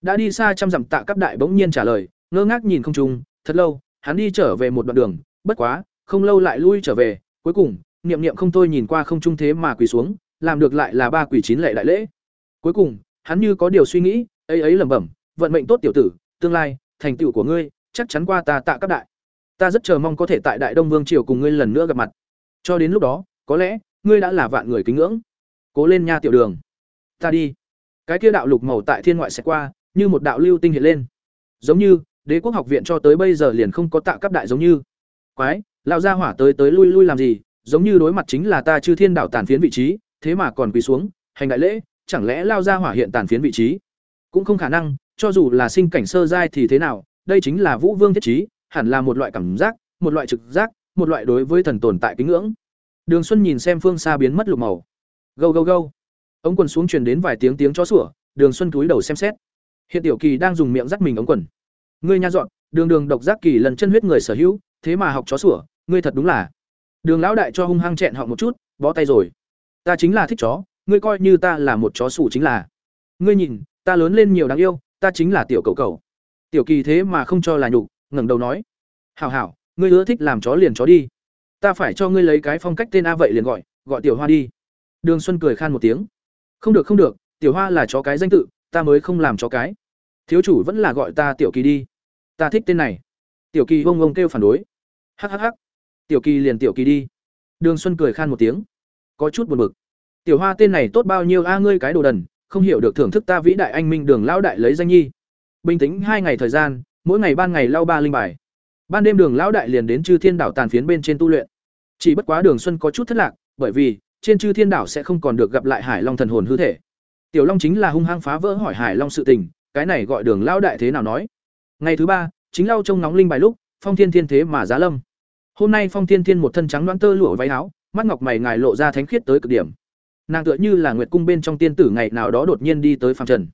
Đã đi xa trăm dặm tạ cấp đại bỗng nhiên trả lời, ngơ ngác nhìn không trung, thật lâu, hắn đi trở về một đoạn đường, bất quá, không lâu lại lui trở về, cuối cùng, niệm niệm không thôi nhìn qua không trung thế mà quỳ xuống, làm được lại là ba quỷ chín lệ đại lễ. Cuối cùng, hắn như có điều suy nghĩ, ấy ấy lẩm bẩm, vận mệnh tốt tiểu tử, tương lai, thành tựu của ngươi, chắc chắn qua ta tạ các đại. Ta rất chờ mong có thể tại đại đông vương triều cùng ngươi lần nữa gặp mặt. Cho đến lúc đó, có lẽ, ngươi đã là vạn người kính ngưỡng. Cố lên nha tiểu đường. Ta đi. Cái kia đạo lục màu tại thiên ngoại sẽ qua, như một đạo lưu tinh hiện lên. Giống như, đế quốc học viện cho tới bây giờ liền không có tạ cấp đại giống như. Quái, lão gia hỏa tới tới lui lui làm gì? Giống như đối mặt chính là ta chư thiên đạo tàn phiến vị trí, thế mà còn quỳ xuống, hành đại lễ, chẳng lẽ lao gia hỏa hiện tàn phiến vị trí? Cũng không khả năng cho dù là sinh cảnh sơ giai thì thế nào, đây chính là Vũ Vương thiết trí, hẳn là một loại cảm giác, một loại trực giác, một loại đối với thần tồn tại kính ngưỡng. Đường Xuân nhìn xem phương xa biến mất lục màu. Gâu gâu gâu. Ống quần xuống truyền đến vài tiếng tiếng chó sủa, Đường Xuân cúi đầu xem xét. Hiện tiểu kỳ đang dùng miệng dắt mình ống quần. Ngươi nha dọn, đường đường độc giác kỳ lần chân huyết người sở hữu thế mà học chó sủa ngươi thật đúng là đường lão đại cho hung hăng chẹn họ một chút bó tay rồi ta chính là thích chó ngươi coi như ta là một chó sủ chính là ngươi nhìn ta lớn lên nhiều đáng yêu ta chính là tiểu cầu cầu. Tiểu kỳ thế mà không cho là nhục, ngẩng đầu nói. Hảo hảo, ngươi ưa thích làm chó liền chó đi. Ta phải cho ngươi lấy cái phong cách tên a vậy liền gọi gọi tiểu hoa đi. Đường xuân cười khan một tiếng. Không được không được, tiểu hoa là chó cái danh tự, ta mới không làm chó cái. Thiếu chủ vẫn là gọi ta tiểu kỳ đi. Ta thích tên này. Tiểu kỳ bông bông kêu phản đối. Hhh tiểu kỳ liền tiểu kỳ đi. Đường xuân cười khan một tiếng. Có chút buồn bực. Tiểu hoa tên này tốt bao nhiêu a, ngươi cái đồ đần không hiểu được thưởng thức ta vĩ đại anh minh đường lão đại lấy danh nhi. Bình tĩnh hai ngày thời gian, mỗi ngày ban ngày lau ba linh bài. Ban đêm đường lão đại liền đến chư thiên đảo tàn phiến bên trên tu luyện. Chỉ bất quá đường xuân có chút thất lạc, bởi vì, trên chư thiên đảo sẽ không còn được gặp lại hải long thần hồn hư thể. Tiểu long chính là hung hăng phá vỡ hỏi hải long sự tình, cái này gọi đường lão đại thế nào nói? Ngày thứ ba, chính lau trông nóng linh bài lúc, phong thiên thiên thế mà giá lâm. Hôm nay phong thiên thiên một thân trắng đoán tơ lụa váy áo, mắt ngọc mày ngài lộ ra thánh khiết tới cực điểm nàng tựa như là nguyệt cung bên trong tiên tử ngày nào đó đột nhiên đi tới phàm trần.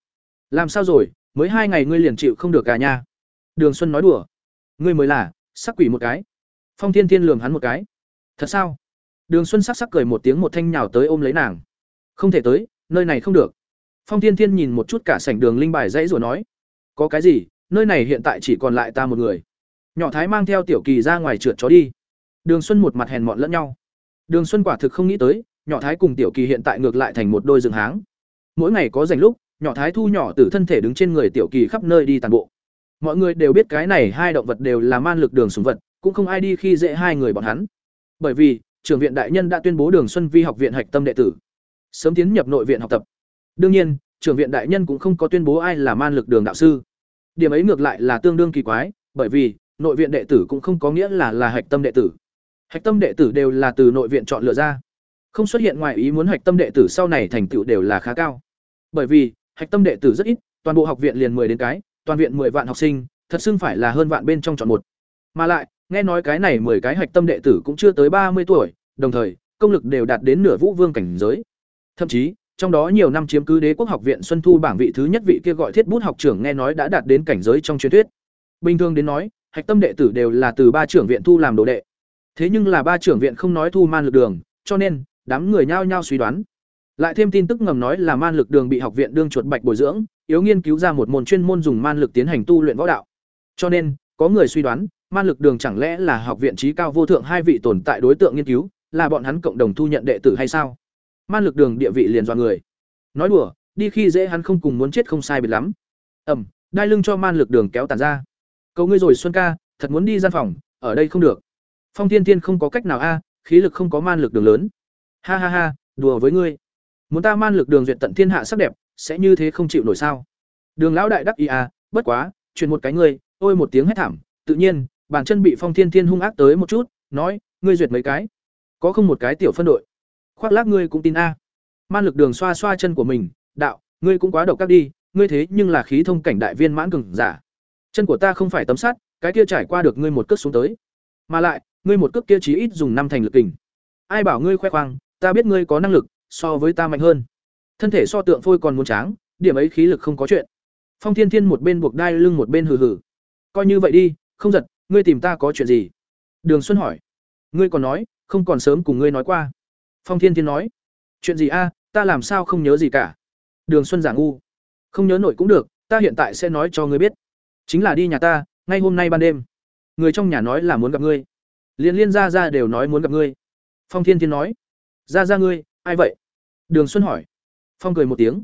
Làm sao rồi? Mới hai ngày ngươi liền chịu không được cả nha? Đường xuân nói đùa. Ngươi mới là, sắc quỷ một cái. Phong thiên thiên lường hắn một cái. Thật sao? Đường xuân sắc sắc cười một tiếng một thanh nhào tới ôm lấy nàng. Không thể tới, nơi này không được. Phong thiên thiên nhìn một chút cả sảnh đường linh bài dãy rồi nói. Có cái gì? Nơi này hiện tại chỉ còn lại ta một người. Nhỏ thái mang theo tiểu kỳ ra ngoài trượt chó đi. Đường xuân một mặt hèn mọn lẫn nhau. Đường xuân quả thực không nghĩ tới nhỏ thái cùng tiểu kỳ hiện tại ngược lại thành một đôi rừng háng. Mỗi ngày có dành lúc, nhỏ thái thu nhỏ từ thân thể đứng trên người tiểu kỳ khắp nơi đi tàn bộ. Mọi người đều biết cái này hai động vật đều là man lực đường sùng vật, cũng không ai đi khi dễ hai người bọn hắn. Bởi vì, trưởng viện đại nhân đã tuyên bố đường xuân vi học viện hạch tâm đệ tử. Sớm tiến nhập nội viện học tập. Đương nhiên, trưởng viện đại nhân cũng không có tuyên bố ai là man lực đường đạo sư. Điểm ấy ngược lại là tương đương kỳ quái, bởi vì, nội viện đệ tử cũng không có nghĩa là là hạch tâm đệ tử. Hạch tâm đệ tử đều là từ nội viện chọn lựa ra không xuất hiện ngoài ý muốn hạch tâm đệ tử sau này thành tựu đều là khá cao. Bởi vì, hạch tâm đệ tử rất ít, toàn bộ học viện liền 10 đến cái, toàn viện 10 vạn học sinh, thật xưng phải là hơn vạn bên trong chọn một. Mà lại, nghe nói cái này 10 cái hạch tâm đệ tử cũng chưa tới ba mươi tuổi, đồng thời, công lực đều đạt đến nửa vũ vương cảnh giới. Thậm chí, trong đó nhiều năm chiếm cứ đế quốc học viện xuân thu bảng vị thứ nhất vị kia gọi thiết bút học trưởng nghe nói đã đạt đến cảnh giới trong truyền thuyết. Bình thường đến nói, hạch tâm đệ tử đều là từ ba trưởng viện thu làm đồ đệ. Thế nhưng là ba trưởng viện không nói thu man lực đường, cho nên đám người nhao nhao suy đoán. Lại thêm tin tức ngầm nói là man lực đường bị học viện đương chuột bạch bồi dưỡng, yếu nghiên cứu ra một môn chuyên môn dùng man lực tiến hành tu luyện võ đạo. Cho nên, có người suy đoán, man lực đường chẳng lẽ là học viện trí cao vô thượng hai vị tồn tại đối tượng nghiên cứu, là bọn hắn cộng đồng thu nhận đệ tử hay sao? Man lực đường địa vị liền do người. Nói đùa, đi khi dễ hắn không cùng muốn chết không sai biệt lắm. Ẩm, đai lưng cho man lực đường kéo tàn ra. Cầu ngươi rồi xuân ca, thật muốn đi gian phòng, ở đây không được. Phong thiên thiên không có cách nào a, khí lực không có man lực đường lớn ha ha ha, đùa với ngươi. Muốn ta man lực đường duyệt tận thiên hạ sắc đẹp, sẽ như thế không chịu nổi sao? Đường lão đại đắc ý à bất quá, truyền một cái ngươi, ôi một tiếng hét thảm, tự nhiên, bàn chân bị phong thiên thiên hung ác tới một chút, nói, ngươi duyệt mấy cái? Có không một cái tiểu phân đội? Khoác lác ngươi cũng tin a. Man lực đường xoa xoa chân của mình, đạo, ngươi cũng quá độc các đi, ngươi thế nhưng là khí thông cảnh đại viên mãn cường giả. Chân của ta không phải tấm sắt, cái kia trải qua được ngươi một cước xuống tới. Mà lại, ngươi một cước kia chí ít dùng năm thành lực kình. Ai bảo ngươi khoe khoang ta biết ngươi có năng lực, so với ta mạnh hơn. Thân thể so tượng phôi còn muốn tráng, điểm ấy khí lực không có chuyện. Phong thiên thiên một bên buộc đai lưng một bên hừ hừ. Coi như vậy đi, không giật, ngươi tìm ta có chuyện gì? Đường xuân hỏi. Ngươi còn nói, không còn sớm cùng ngươi nói qua. Phong thiên thiên nói. Chuyện gì a, ta làm sao không nhớ gì cả? Đường xuân giả ngu. Không nhớ nổi cũng được, ta hiện tại sẽ nói cho ngươi biết. Chính là đi nhà ta, ngay hôm nay ban đêm. Người trong nhà nói là muốn gặp ngươi. Liên liên ra ra đều nói muốn gặp ngươi. Phong thiên thiên nói ra ra ngươi, ai vậy? Đường xuân hỏi. Phong cười một tiếng.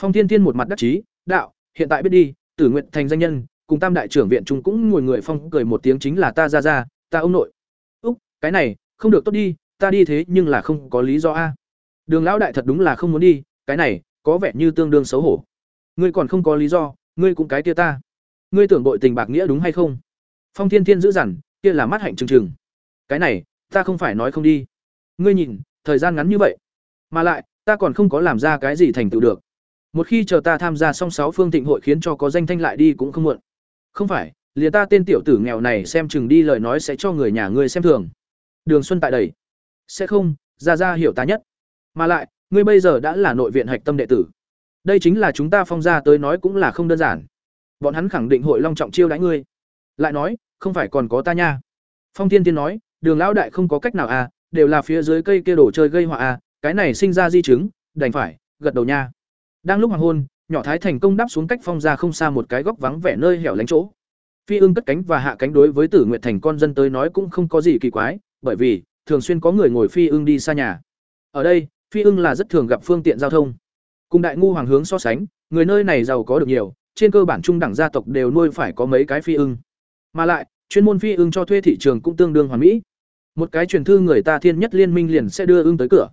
Phong thiên thiên một mặt đắc chí, đạo, hiện tại biết đi, tử nguyện thành danh nhân, cùng tam đại trưởng viện chúng cũng ngồi người. Phong cười một tiếng, chính là ta ra ra, ta ông nội. Úc, cái này, không được tốt đi, ta đi thế nhưng là không có lý do a. Đường lão đại thật đúng là không muốn đi, cái này, có vẻ như tương đương xấu hổ. Ngươi còn không có lý do, ngươi cũng cái kia ta. Ngươi tưởng bội tình bạc nghĩa đúng hay không? Phong thiên thiên giữ dằn, kia là mắt hạnh trừng trừng. Cái này, ta không phải nói không đi. Ngươi nhìn thời gian ngắn như vậy. Mà lại, ta còn không có làm ra cái gì thành tựu được. Một khi chờ ta tham gia xong sáu phương thịnh hội khiến cho có danh thanh lại đi cũng không muộn. Không phải, liền ta tên tiểu tử nghèo này xem chừng đi lời nói sẽ cho người nhà ngươi xem thường. Đường xuân tại đầy sẽ không, ra ra hiểu ta nhất. Mà lại, ngươi bây giờ đã là nội viện hạch tâm đệ tử. Đây chính là chúng ta phong ra tới nói cũng là không đơn giản. Bọn hắn khẳng định hội long trọng chiêu đãi ngươi. Lại nói, không phải còn có ta nha. Phong thiên tiên nói, đường lão đại không có cách nào à đều là phía dưới cây kia đổ chơi gây họa à cái này sinh ra di chứng, đành phải, gật đầu nha. Đang lúc hoàng hôn, nhỏ thái thành công đáp xuống cách phong ra không xa một cái góc vắng vẻ nơi hẻo lánh chỗ. Phi ưng cất cánh và hạ cánh đối với tử nguyện thành con dân tới nói cũng không có gì kỳ quái, bởi vì, thường xuyên có người ngồi phi ưng đi xa nhà. Ở đây, phi ưng là rất thường gặp phương tiện giao thông. Cùng đại ngu hoàng hướng so sánh, người nơi này giàu có được nhiều, trên cơ bản trung đẳng gia tộc đều nuôi phải có mấy cái phi ưng. Mà lại, chuyên môn phi ưng cho thuê thị trường cũng tương đương hoàn mỹ một cái truyền thư người ta thiên nhất liên minh liền sẽ đưa ưng tới cửa.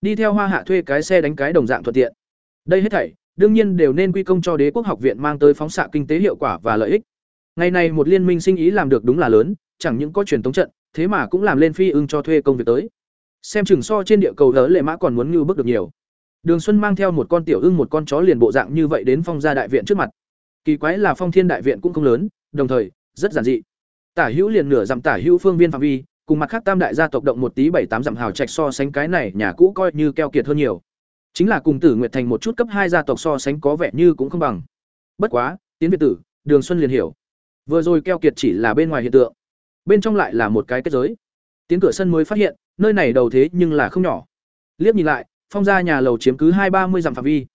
Đi theo hoa hạ thuê cái xe đánh cái đồng dạng thuận tiện. Đây hết thảy, đương nhiên đều nên quy công cho đế quốc học viện mang tới phóng xạ kinh tế hiệu quả và lợi ích. Ngày nay một liên minh sinh ý làm được đúng là lớn, chẳng những có truyền thống trận, thế mà cũng làm lên phi ưng cho thuê công việc tới. Xem chừng so trên địa cầu lỡ lệ mã còn muốn ngưu bước được nhiều. Đường xuân mang theo một con tiểu ưng một con chó liền bộ dạng như vậy đến phong gia đại viện trước mặt. Kỳ quái là phong thiên đại viện cũng không lớn, đồng thời, rất giản dị. Tả hữu liền nửa dặm tả hữu phương viên phạm vi cùng mặt khác tam đại gia tộc động một tí bảy tám dặm hào trạch so sánh cái này nhà cũ coi như keo kiệt hơn nhiều. Chính là cùng tử nguyệt thành một chút cấp hai gia tộc so sánh có vẻ như cũng không bằng. Bất quá, tiến việt tử, đường xuân liền hiểu. Vừa rồi keo kiệt chỉ là bên ngoài hiện tượng, bên trong lại là một cái kết giới. Tiến cửa sân mới phát hiện, nơi này đầu thế nhưng là không nhỏ. Liếc nhìn lại, phong ra nhà lầu chiếm cứ hai ba mươi dặm phạm vi.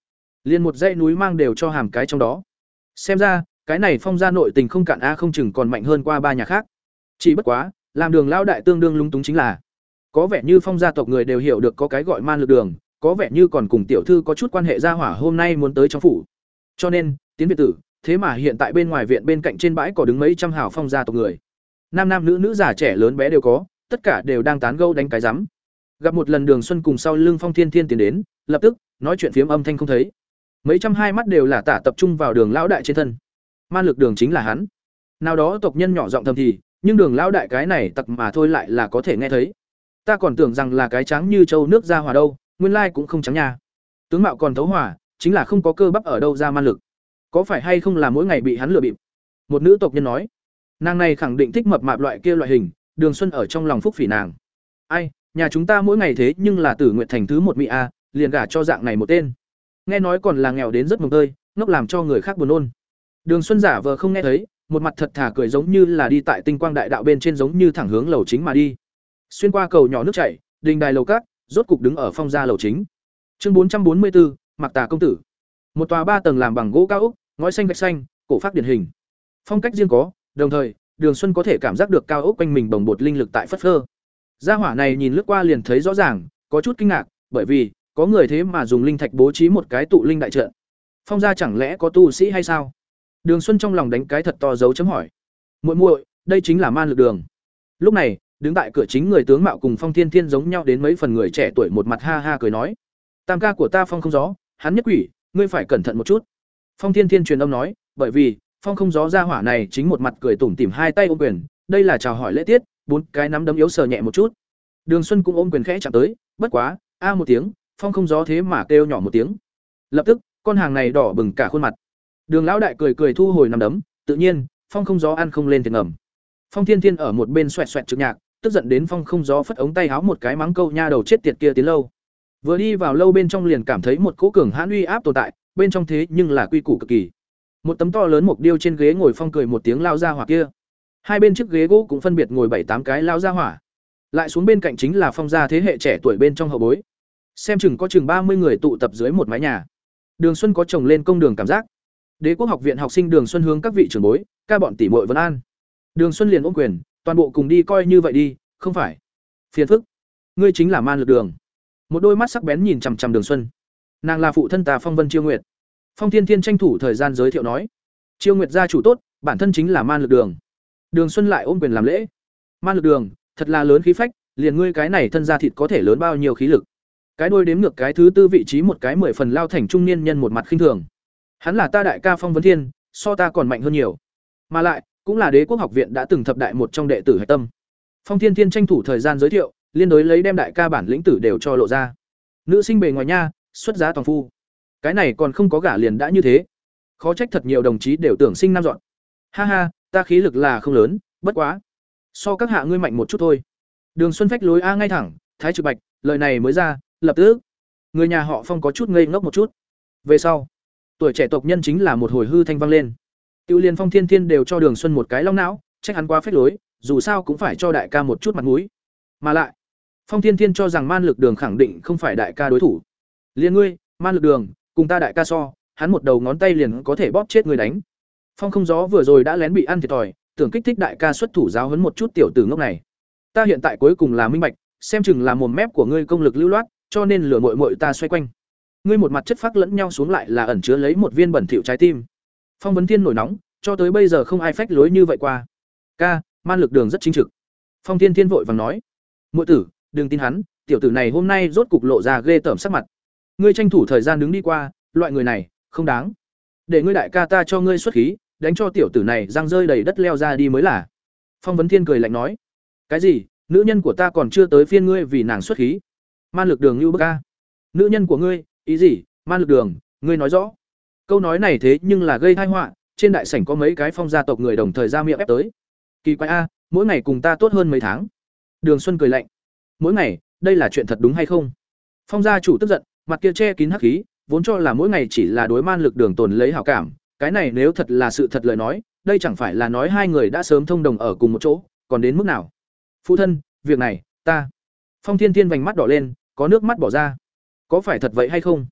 Liền một dãy núi mang đều cho hàm cái trong đó. Xem ra, cái này phong ra nội tình không cạn a không chừng còn mạnh hơn qua ba nhà khác. Chỉ bất quá làm đường lao đại tương đương lúng túng chính là, có vẻ như phong gia tộc người đều hiểu được có cái gọi man lực đường, có vẻ như còn cùng tiểu thư có chút quan hệ gia hỏa hôm nay muốn tới trong phủ. Cho nên, tiến việt tử, thế mà hiện tại bên ngoài viện bên cạnh trên bãi có đứng mấy trăm hào phong gia tộc người. Nam nam nữ nữ già trẻ lớn bé đều có, tất cả đều đang tán gẫu đánh cái rắm. Gặp một lần đường xuân cùng sau lưng phong thiên thiên tiến đến, lập tức, nói chuyện phiếm âm thanh không thấy. Mấy trăm hai mắt đều là tả tập trung vào đường lão đại trên thân. Man lực đường chính là hắn. Nào đó tộc nhân nhỏ giọng thầm thì nhưng đường lão đại cái này tặc mà thôi lại là có thể nghe thấy. Ta còn tưởng rằng là cái trắng như châu nước ra hòa đâu, nguyên lai cũng không trắng nha. Tướng mạo còn thấu hòa, chính là không có cơ bắp ở đâu ra man lực. Có phải hay không là mỗi ngày bị hắn lừa bịp? Một nữ tộc nhân nói. Nàng này khẳng định thích mập mạp loại kia loại hình, đường xuân ở trong lòng phúc phỉ nàng. Ai, nhà chúng ta mỗi ngày thế nhưng là tử nguyện thành thứ một mỹ a, liền gả cho dạng này một tên. Nghe nói còn là nghèo đến rất mồm tơi, ngốc làm cho người khác buồn nôn. Đường xuân giả vờ không nghe thấy một mặt thật thà cười giống như là đi tại tinh quang đại đạo bên trên giống như thẳng hướng lầu chính mà đi. Xuyên qua cầu nhỏ nước chảy, đình đài lầu cát, rốt cục đứng ở phong gia lầu chính. Chương bốn trăm bốn mươi bốn mặc tà công tử. Một tòa ba tầng làm bằng gỗ cao úc ngói xanh gạch xanh, cổ phát điển hình. Phong cách riêng có, đồng thời, đường xuân có thể cảm giác được cao úc quanh mình bồng bột linh lực tại phất phơ. Gia hỏa này nhìn lướt qua liền thấy rõ ràng, có chút kinh ngạc, bởi vì, có người thế mà dùng linh thạch bố trí một cái tụ linh đại trận. Phong gia chẳng lẽ có tu sĩ hay sao? Đường xuân trong lòng đánh cái thật to dấu chấm hỏi. Muội muội, đây chính là man lực đường. Lúc này, đứng tại cửa chính người tướng mạo cùng phong thiên thiên giống nhau đến mấy phần người trẻ tuổi một mặt ha ha cười nói. Tam ca của ta phong không gió, hắn nhất quỷ, ngươi phải cẩn thận một chút. Phong thiên thiên truyền âm nói, bởi vì, phong không gió ra hỏa này chính một mặt cười tủm tỉm hai tay ôm quyền, đây là chào hỏi lễ tiết, bốn cái nắm đấm yếu sờ nhẹ một chút. Đường xuân cũng ôm quyền khẽ chạm tới, bất quá, a một tiếng, phong không gió thế mà kêu nhỏ một tiếng. Lập tức, con hàng này đỏ bừng cả khuôn mặt đường lão đại cười cười thu hồi nắm đấm, tự nhiên, phong không gió ăn không lên tiền ngầm. Phong thiên thiên ở một bên xoẹt xoẹt trực nhạc, tức giận đến phong không gió phất ống tay háo một cái mắng câu nha đầu chết tiệt kia tiến lâu. Vừa đi vào lâu bên trong liền cảm thấy một cỗ cường hãn uy áp tồn tại, bên trong thế nhưng là quy củ cực kỳ. Một tấm to lớn mục điêu trên ghế ngồi phong cười một tiếng lao ra hỏa kia. Hai bên chiếc ghế gỗ cũng phân biệt ngồi bảy tám cái lao ra hỏa. Lại xuống bên cạnh chính là phong gia thế hệ trẻ tuổi bên trong hậu bối. Xem chừng có chừng ba mươi người tụ tập dưới một mái nhà. Đường xuân có chồng lên công đường cảm giác đế quốc học viện học sinh đường xuân hướng các vị trưởng bối, ca bọn tỷ muội vân an. Đường xuân liền ôm quyền, toàn bộ cùng đi coi như vậy đi, không phải. Phiền phức. Ngươi chính là man lực đường. Một đôi mắt sắc bén nhìn chằm chằm đường xuân. Nàng là phụ thân ta phong vân chiêu nguyệt. Phong thiên thiên tranh thủ thời gian giới thiệu nói. Chiêu nguyệt gia chủ tốt, bản thân chính là man lực đường. Đường xuân lại ôm quyền làm lễ. Man lực đường, thật là lớn khí phách, liền ngươi cái này thân ra thịt có thể lớn bao nhiêu khí lực. Cái đôi đếm ngược cái thứ tư vị trí một cái mười phần lao thành trung niên nhân một mặt khinh thường hắn là ta đại ca phong vấn thiên, so ta còn mạnh hơn nhiều. Mà lại, cũng là đế quốc học viện đã từng thập đại một trong đệ tử hạch tâm. Phong thiên thiên tranh thủ thời gian giới thiệu, liên đối lấy đem đại ca bản lĩnh tử đều cho lộ ra. Nữ sinh bề ngoài nha, xuất giá toàn phu. Cái này còn không có gả liền đã như thế. Khó trách thật nhiều đồng chí đều tưởng sinh nam dọn. Ha ha, ta khí lực là không lớn, bất quá. So các hạ ngươi mạnh một chút thôi. Đường xuân phách lối a ngay thẳng, thái trực bạch, lời này mới ra, lập tức. Người nhà họ phong có chút ngây ngốc một chút. Về sau tuổi trẻ tộc nhân chính là một hồi hư thanh vang lên Tiêu Liên Phong Thiên Thiên đều cho Đường Xuân một cái long não, trách hắn quá phép lối, dù sao cũng phải cho đại ca một chút mặt mũi. Mà lại, Phong Thiên Thiên cho rằng Man Lực Đường khẳng định không phải đại ca đối thủ. Liên ngươi, Man Lực Đường, cùng ta đại ca so, hắn một đầu ngón tay liền có thể bóp chết người đánh. Phong không gió vừa rồi đã lén bị ăn thiệt thòi, tưởng kích thích đại ca xuất thủ giáo huấn một chút tiểu tử ngốc này. Ta hiện tại cuối cùng là minh bạch, xem chừng là mồm mép của ngươi công lực lưu loát, cho nên lửa muội muội ta xoay quanh. Ngươi một mặt chất phác lẫn nhau xuống lại là ẩn chứa lấy một viên bẩn thỉu trái tim. Phong vấn thiên nổi nóng, cho tới bây giờ không ai phách lối như vậy qua. Ca, man lực đường rất chính trực. Phong Thiên Thiên vội vàng nói, muội tử, đừng tin hắn, tiểu tử này hôm nay rốt cục lộ ra ghê tởm sắc mặt. Ngươi tranh thủ thời gian đứng đi qua, loại người này, không đáng. Để ngươi đại ca ta cho ngươi xuất khí, đánh cho tiểu tử này răng rơi đầy đất leo ra đi mới là. Phong Vấn Thiên cười lạnh nói, cái gì? Nữ nhân của ta còn chưa tới phiên ngươi vì nàng xuất khí. Man lực đường như bức ca. Nữ nhân của ngươi, ý gì? Man lực đường, ngươi nói rõ. Câu nói này thế nhưng là gây tai họa, trên đại sảnh có mấy cái phong gia tộc người đồng thời ra miệng ép tới. Kỳ quái a, mỗi ngày cùng ta tốt hơn mấy tháng. Đường Xuân cười lạnh. Mỗi ngày, đây là chuyện thật đúng hay không? Phong gia chủ tức giận, mặt kia che kín hắc khí, vốn cho là mỗi ngày chỉ là đối man lực đường tồn lấy hảo cảm, cái này nếu thật là sự thật lời nói, đây chẳng phải là nói hai người đã sớm thông đồng ở cùng một chỗ, còn đến mức nào? Phụ thân, việc này, ta. Phong Thiên Thiên vành mắt đỏ lên, có nước mắt bỏ ra. Có phải thật vậy hay không?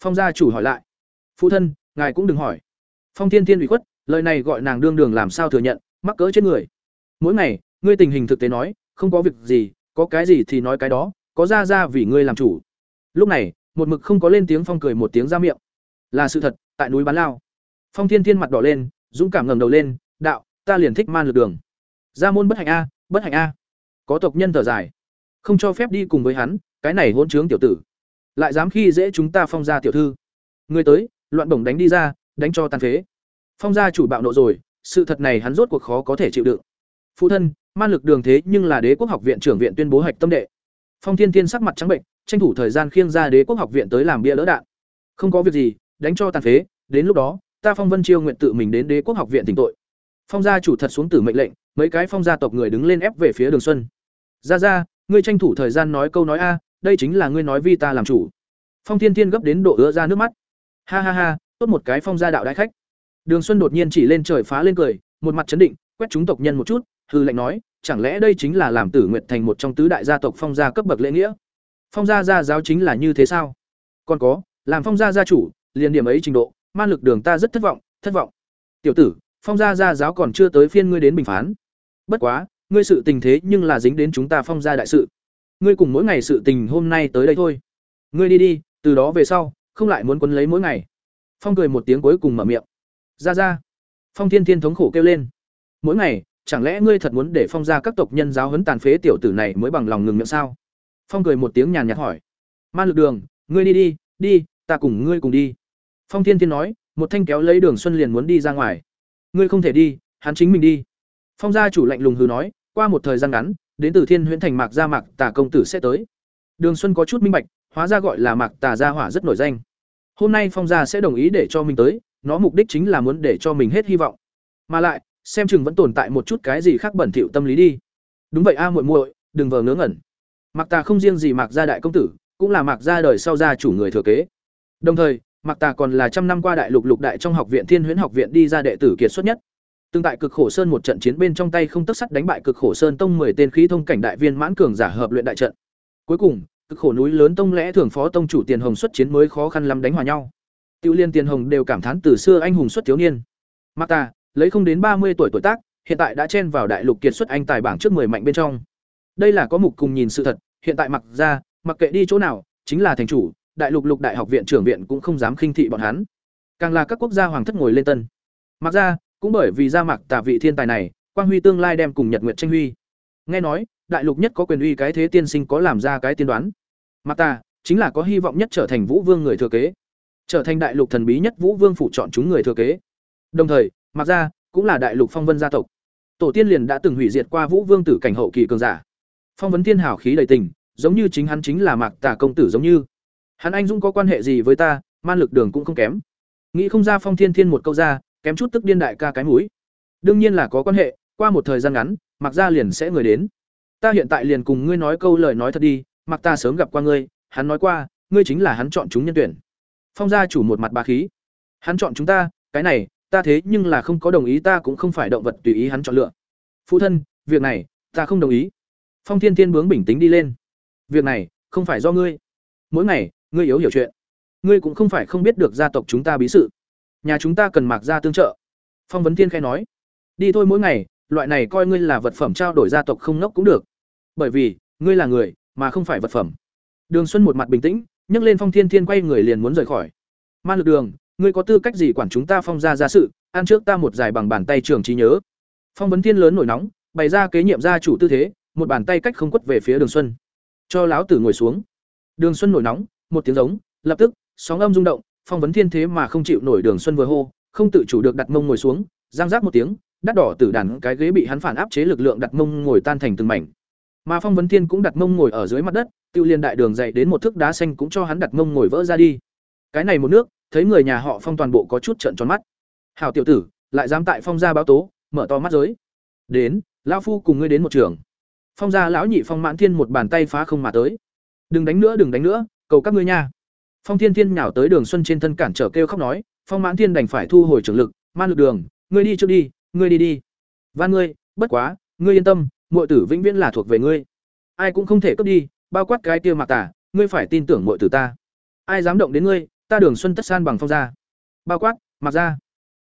Phong gia chủ hỏi lại. Phụ thân, ngài cũng đừng hỏi. Phong Thiên Thiên ủy khuất, lời này gọi nàng đương đường làm sao thừa nhận, mắc cỡ trên người. Mỗi ngày, ngươi tình hình thực tế nói, không có việc gì, có cái gì thì nói cái đó, có ra ra vì ngươi làm chủ. Lúc này, một mực không có lên tiếng phong cười một tiếng ra miệng. Là sự thật, tại núi bán lao. Phong Thiên Thiên mặt đỏ lên, dũng cảm ngẩng đầu lên, "Đạo, ta liền thích man lực đường." Gia môn bất hạnh a, bất hạnh a. Có tộc nhân thở dài, không cho phép đi cùng với hắn, cái này hỗn trướng tiểu tử. Lại dám khi dễ chúng ta phong gia tiểu thư. Người tới, loạn bổng đánh đi ra, đánh cho tàn phế. Phong gia chủ bạo nộ rồi, sự thật này hắn rốt cuộc khó có thể chịu đựng. Phụ thân, man lực đường thế nhưng là đế quốc học viện trưởng viện tuyên bố hạch tâm đệ. Phong Thiên Thiên sắc mặt trắng bệnh, tranh thủ thời gian khiêng ra đế quốc học viện tới làm bia lỡ đạn. Không có việc gì, đánh cho tàn phế, đến lúc đó, ta Phong Vân Chiêu nguyện tự mình đến đế quốc học viện tỉnh tội. Phong gia chủ thật xuống tử mệnh lệnh, mấy cái phong gia tộc người đứng lên ép về phía Đường Xuân. "Ra ra, ngươi tranh thủ thời gian nói câu nói a, đây chính là ngươi nói vi ta làm chủ." Phong Thiên Thiên gấp đến độ ứa ra nước mắt. "Ha ha ha, tốt một cái phong gia đạo đại khách." Đường Xuân đột nhiên chỉ lên trời phá lên cười, một mặt chấn định, quét chúng tộc nhân một chút, hư lệnh nói, chẳng lẽ đây chính là làm Tử Nguyệt thành một trong tứ đại gia tộc phong gia cấp bậc lễ nghĩa? Phong gia gia giáo chính là như thế sao? Còn có, làm phong gia gia chủ, liền điểm ấy trình độ, man lực đường ta rất thất vọng, thất vọng. Tiểu tử, phong gia gia giáo còn chưa tới phiên ngươi đến bình phán. Bất quá, ngươi sự tình thế nhưng là dính đến chúng ta phong gia đại sự. Ngươi cùng mỗi ngày sự tình hôm nay tới đây thôi. Ngươi đi đi, từ đó về sau, không lại muốn quấn lấy mỗi ngày. Phong cười một tiếng cuối cùng mở miệng. Ra ra. Phong Thiên Thiên thống khổ kêu lên. Mỗi ngày, chẳng lẽ ngươi thật muốn để phong gia các tộc nhân giáo huấn tàn phế tiểu tử này mới bằng lòng ngừng miệng sao? Phong cười một tiếng nhàn nhạt hỏi. Man lực đường, ngươi đi đi, đi, ta cùng ngươi cùng đi. Phong Thiên Thiên nói, một thanh kéo lấy Đường Xuân liền muốn đi ra ngoài. Ngươi không thể đi, hắn chính mình đi. Phong gia chủ lạnh lùng hừ nói, qua một thời gian ngắn, đến từ Thiên Huyễn thành Mạc gia Mạc Tà công tử sẽ tới. Đường Xuân có chút minh bạch, hóa ra gọi là Mạc Tà gia hỏa rất nổi danh. Hôm nay Phong gia sẽ đồng ý để cho mình tới, nó mục đích chính là muốn để cho mình hết hy vọng. Mà lại, xem chừng vẫn tồn tại một chút cái gì khác bẩn thỉu tâm lý đi. Đúng vậy a muội muội, đừng vờ ngớ ngẩn. Mạc Tà không riêng gì Mạc gia đại công tử, cũng là Mạc gia đời sau gia chủ người thừa kế. Đồng thời, Mạc Tà còn là trăm năm qua đại lục lục đại trong học viện Thiên Huyễn học viện đi ra đệ tử kiệt xuất nhất. Tương tại cực khổ sơn một trận chiến bên trong tay không tất sắt đánh bại cực khổ sơn tông 10 tên khí thông cảnh đại viên mãn cường giả hợp luyện đại trận. Cuối cùng, cực khổ núi lớn tông lẽ thường phó tông chủ tiền hồng xuất chiến mới khó khăn lắm đánh hòa nhau. Tiêu Liên Tiền Hồng đều cảm thán từ xưa anh hùng xuất thiếu niên. Mạc Tà, lấy không đến ba mươi tuổi tuổi tác, hiện tại đã chen vào đại lục kiệt xuất anh tài bảng trước 10 mạnh bên trong. Đây là có mục cùng nhìn sự thật, hiện tại mặc ra, mặc kệ đi chỗ nào, chính là thành chủ, đại lục lục đại học viện trưởng viện cũng không dám khinh thị bọn hắn. Càng là các quốc gia hoàng thất ngồi lên tân. Mặc ra, cũng bởi vì ra mạc tà vị thiên tài này, quang huy tương lai đem cùng Nhật nguyện tranh huy. Nghe nói, đại lục nhất có quyền uy cái thế tiên sinh có làm ra cái tiên đoán. Mặc tà chính là có hy vọng nhất trở thành Vũ Vương người thừa kế. Trở thành đại lục thần bí nhất vũ vương phủ chọn chúng người thừa kế. Đồng thời mặc ra cũng là đại lục phong vân gia tộc. Tổ tiên liền đã từng hủy diệt qua vũ vương tử cảnh hậu kỳ cường giả. Phong vấn thiên hảo khí đầy tình giống như chính hắn chính là mạc tà công tử giống như. Hắn anh dũng có quan hệ gì với ta man lực đường cũng không kém. Nghĩ không ra phong thiên thiên một câu ra kém chút tức điên đại ca cái mũi. Đương nhiên là có quan hệ, qua một thời gian ngắn mặc ra liền sẽ người đến. Ta hiện tại liền cùng ngươi nói câu lời nói thật đi mặc ta sớm gặp qua ngươi, hắn nói qua, ngươi chính là hắn chọn chúng nhân tuyển. Phong gia chủ một mặt bà khí. Hắn chọn chúng ta, cái này, ta thế nhưng là không có đồng ý, ta cũng không phải động vật tùy ý hắn chọn lựa. Phụ thân, việc này, ta không đồng ý. Phong thiên thiên bướng bình tĩnh đi lên. Việc này, không phải do ngươi. Mỗi ngày, ngươi yếu hiểu chuyện. Ngươi cũng không phải không biết được gia tộc chúng ta bí sự nhà chúng ta cần mạc gia tương trợ. Phong vấn thiên khai nói, đi thôi mỗi ngày, loại này coi ngươi là vật phẩm trao đổi gia tộc không ngốc cũng được. Bởi vì, ngươi là người, mà không phải vật phẩm. Đường xuân một mặt bình tĩnh, nhấc lên phong thiên thiên quay người liền muốn rời khỏi. Man lực đường, ngươi có tư cách gì quản chúng ta phong gia gia sự, ăn trước ta một giải bằng bàn tay trường trí nhớ. Phong vấn thiên lớn nổi nóng, bày ra kế nhiệm gia chủ tư thế, một bàn tay cách không quất về phía đường xuân. Cho lão tử ngồi xuống. Đường xuân nổi nóng, một tiếng giống, lập tức, sóng âm rung động phong vấn thiên thế mà không chịu nổi đường xuân vừa hô, không tự chủ được đặt mông ngồi xuống, giang giác một tiếng, đắt đỏ tử đàn cái ghế bị hắn phản áp chế lực lượng đặt mông ngồi tan thành từng mảnh. Mà phong vấn thiên cũng đặt mông ngồi ở dưới mặt đất, tự liên đại đường dậy đến một thước đá xanh cũng cho hắn đặt mông ngồi vỡ ra đi. Cái này một nước, thấy người nhà họ phong toàn bộ có chút trận tròn mắt. Hảo tiểu tử, lại dám tại phong gia báo tố, mở to mắt giới. Đến, lão phu cùng ngươi đến một trường. Phong gia lão nhị phong mãn thiên một bàn tay phá không mà tới. Đừng đánh nữa, đừng đánh nữa, cầu các ngươi nha phong thiên thiên nhào tới đường xuân trên thân cản trở kêu khóc nói, phong mãn thiên đành phải thu hồi trường lực, man lực đường, ngươi đi trước đi, ngươi đi đi. Van ngươi, bất quá, ngươi yên tâm, muội tử vĩnh viễn là thuộc về ngươi. Ai cũng không thể cướp đi, bao quát cái kia mặc tả ngươi phải tin tưởng muội tử ta. Ai dám động đến ngươi, ta đường xuân tất san bằng phong gia. Bao quát mặc ra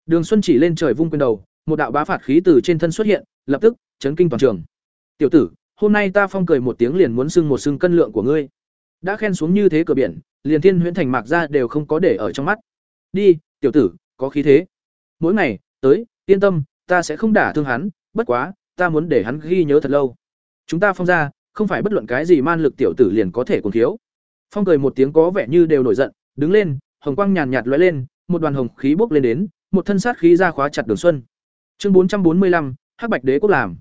đường xuân chỉ lên trời vung quyền đầu, một đạo bá phạt khí từ trên thân xuất hiện, lập tức chấn kinh toàn trường. Tiểu tử, hôm nay ta phong cười một tiếng liền muốn xưng một xưng cân lượng của ngươi đã khen xuống như thế cửa biển, liền thiên huyễn thành mạc ra đều không có để ở trong mắt. Đi, tiểu tử, có khí thế. Mỗi ngày, tới, yên tâm, ta sẽ không đả thương hắn, bất quá, ta muốn để hắn ghi nhớ thật lâu. Chúng ta phong ra, không phải bất luận cái gì man lực tiểu tử liền có thể cùng thiếu. Phong cười một tiếng có vẻ như đều nổi giận, đứng lên, hồng quang nhàn nhạt lóe lên, một đoàn hồng khí bốc lên đến, một thân sát khí ra khóa chặt đường xuân. Chương bốn trăm bốn mươi lăm, hắc bạch đế quốc làm.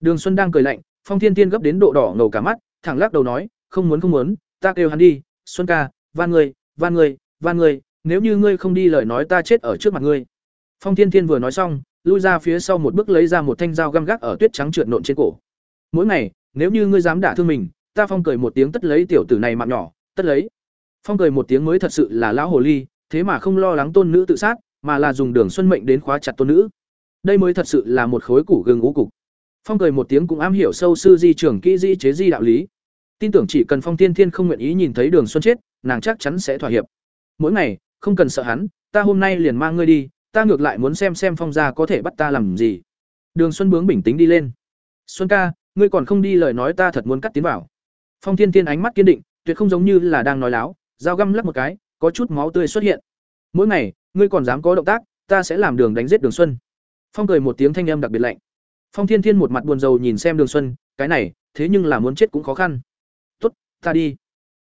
Đường xuân đang cười lạnh, phong thiên tiên gấp đến độ đỏ ngầu cả mắt, thẳng lắc đầu nói, không muốn không muốn ta kêu hắn đi, xuân ca, van ngươi van ngươi van ngươi, nếu như ngươi không đi lời nói ta chết ở trước mặt ngươi. Phong thiên thiên vừa nói xong, lui ra phía sau một bước lấy ra một thanh dao găm gác ở tuyết trắng trượt nộn trên cổ. Mỗi ngày, nếu như ngươi dám đả thương mình, ta phong cười một tiếng tất lấy tiểu tử này mạng nhỏ, tất lấy. Phong cười một tiếng mới thật sự là lão hồ ly, thế mà không lo lắng tôn nữ tự sát, mà là dùng đường xuân mệnh đến khóa chặt tôn nữ. Đây mới thật sự là một khối củ gừng ngũ cục. Phong cười một tiếng cũng am hiểu sâu sư di trưởng kỹ di chế di đạo lý tin tưởng chỉ cần phong tiên thiên không nguyện ý nhìn thấy đường xuân chết, nàng chắc chắn sẽ thỏa hiệp. Mỗi ngày, không cần sợ hắn, ta hôm nay liền mang ngươi đi, ta ngược lại muốn xem xem phong gia có thể bắt ta làm gì. Đường xuân bướng bình tĩnh đi lên. Xuân ca, ngươi còn không đi lời nói ta thật muốn cắt tiến vào. Phong thiên thiên ánh mắt kiên định, tuyệt không giống như là đang nói láo, dao găm lắc một cái, có chút máu tươi xuất hiện. Mỗi ngày, ngươi còn dám có động tác, ta sẽ làm đường đánh giết đường xuân. Phong cười một tiếng thanh âm đặc biệt lạnh. Phong thiên thiên một mặt buồn rầu nhìn xem đường xuân, cái này, thế nhưng là muốn chết cũng khó khăn ta đi.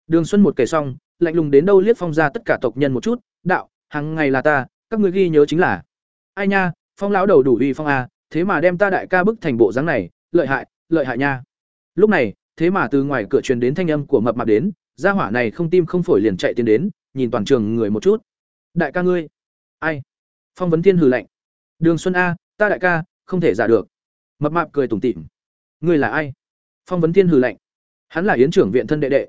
Đường xuân một kể xong, lạnh lùng đến đâu liếc phong ra tất cả tộc nhân một chút, đạo hàng ngày là ta, các ngươi ghi nhớ chính là. Ai nha, phong lão đầu đủ uy phong a thế mà đem ta đại ca bức thành bộ dáng này, lợi hại lợi hại nha. Lúc này, thế mà từ ngoài cửa truyền đến thanh âm của mập mạp đến, gia hỏa này không tim không phổi liền chạy tiến đến, nhìn toàn trường người một chút. Đại ca ngươi. Ai? Phong vấn thiên hừ lạnh. Đường xuân a, ta đại ca, không thể giả được. Mập mạp cười tủm tỉm. Ngươi là ai? Phong vấn thiên hừ lạnh hắn là yến trưởng viện thân đệ đệ.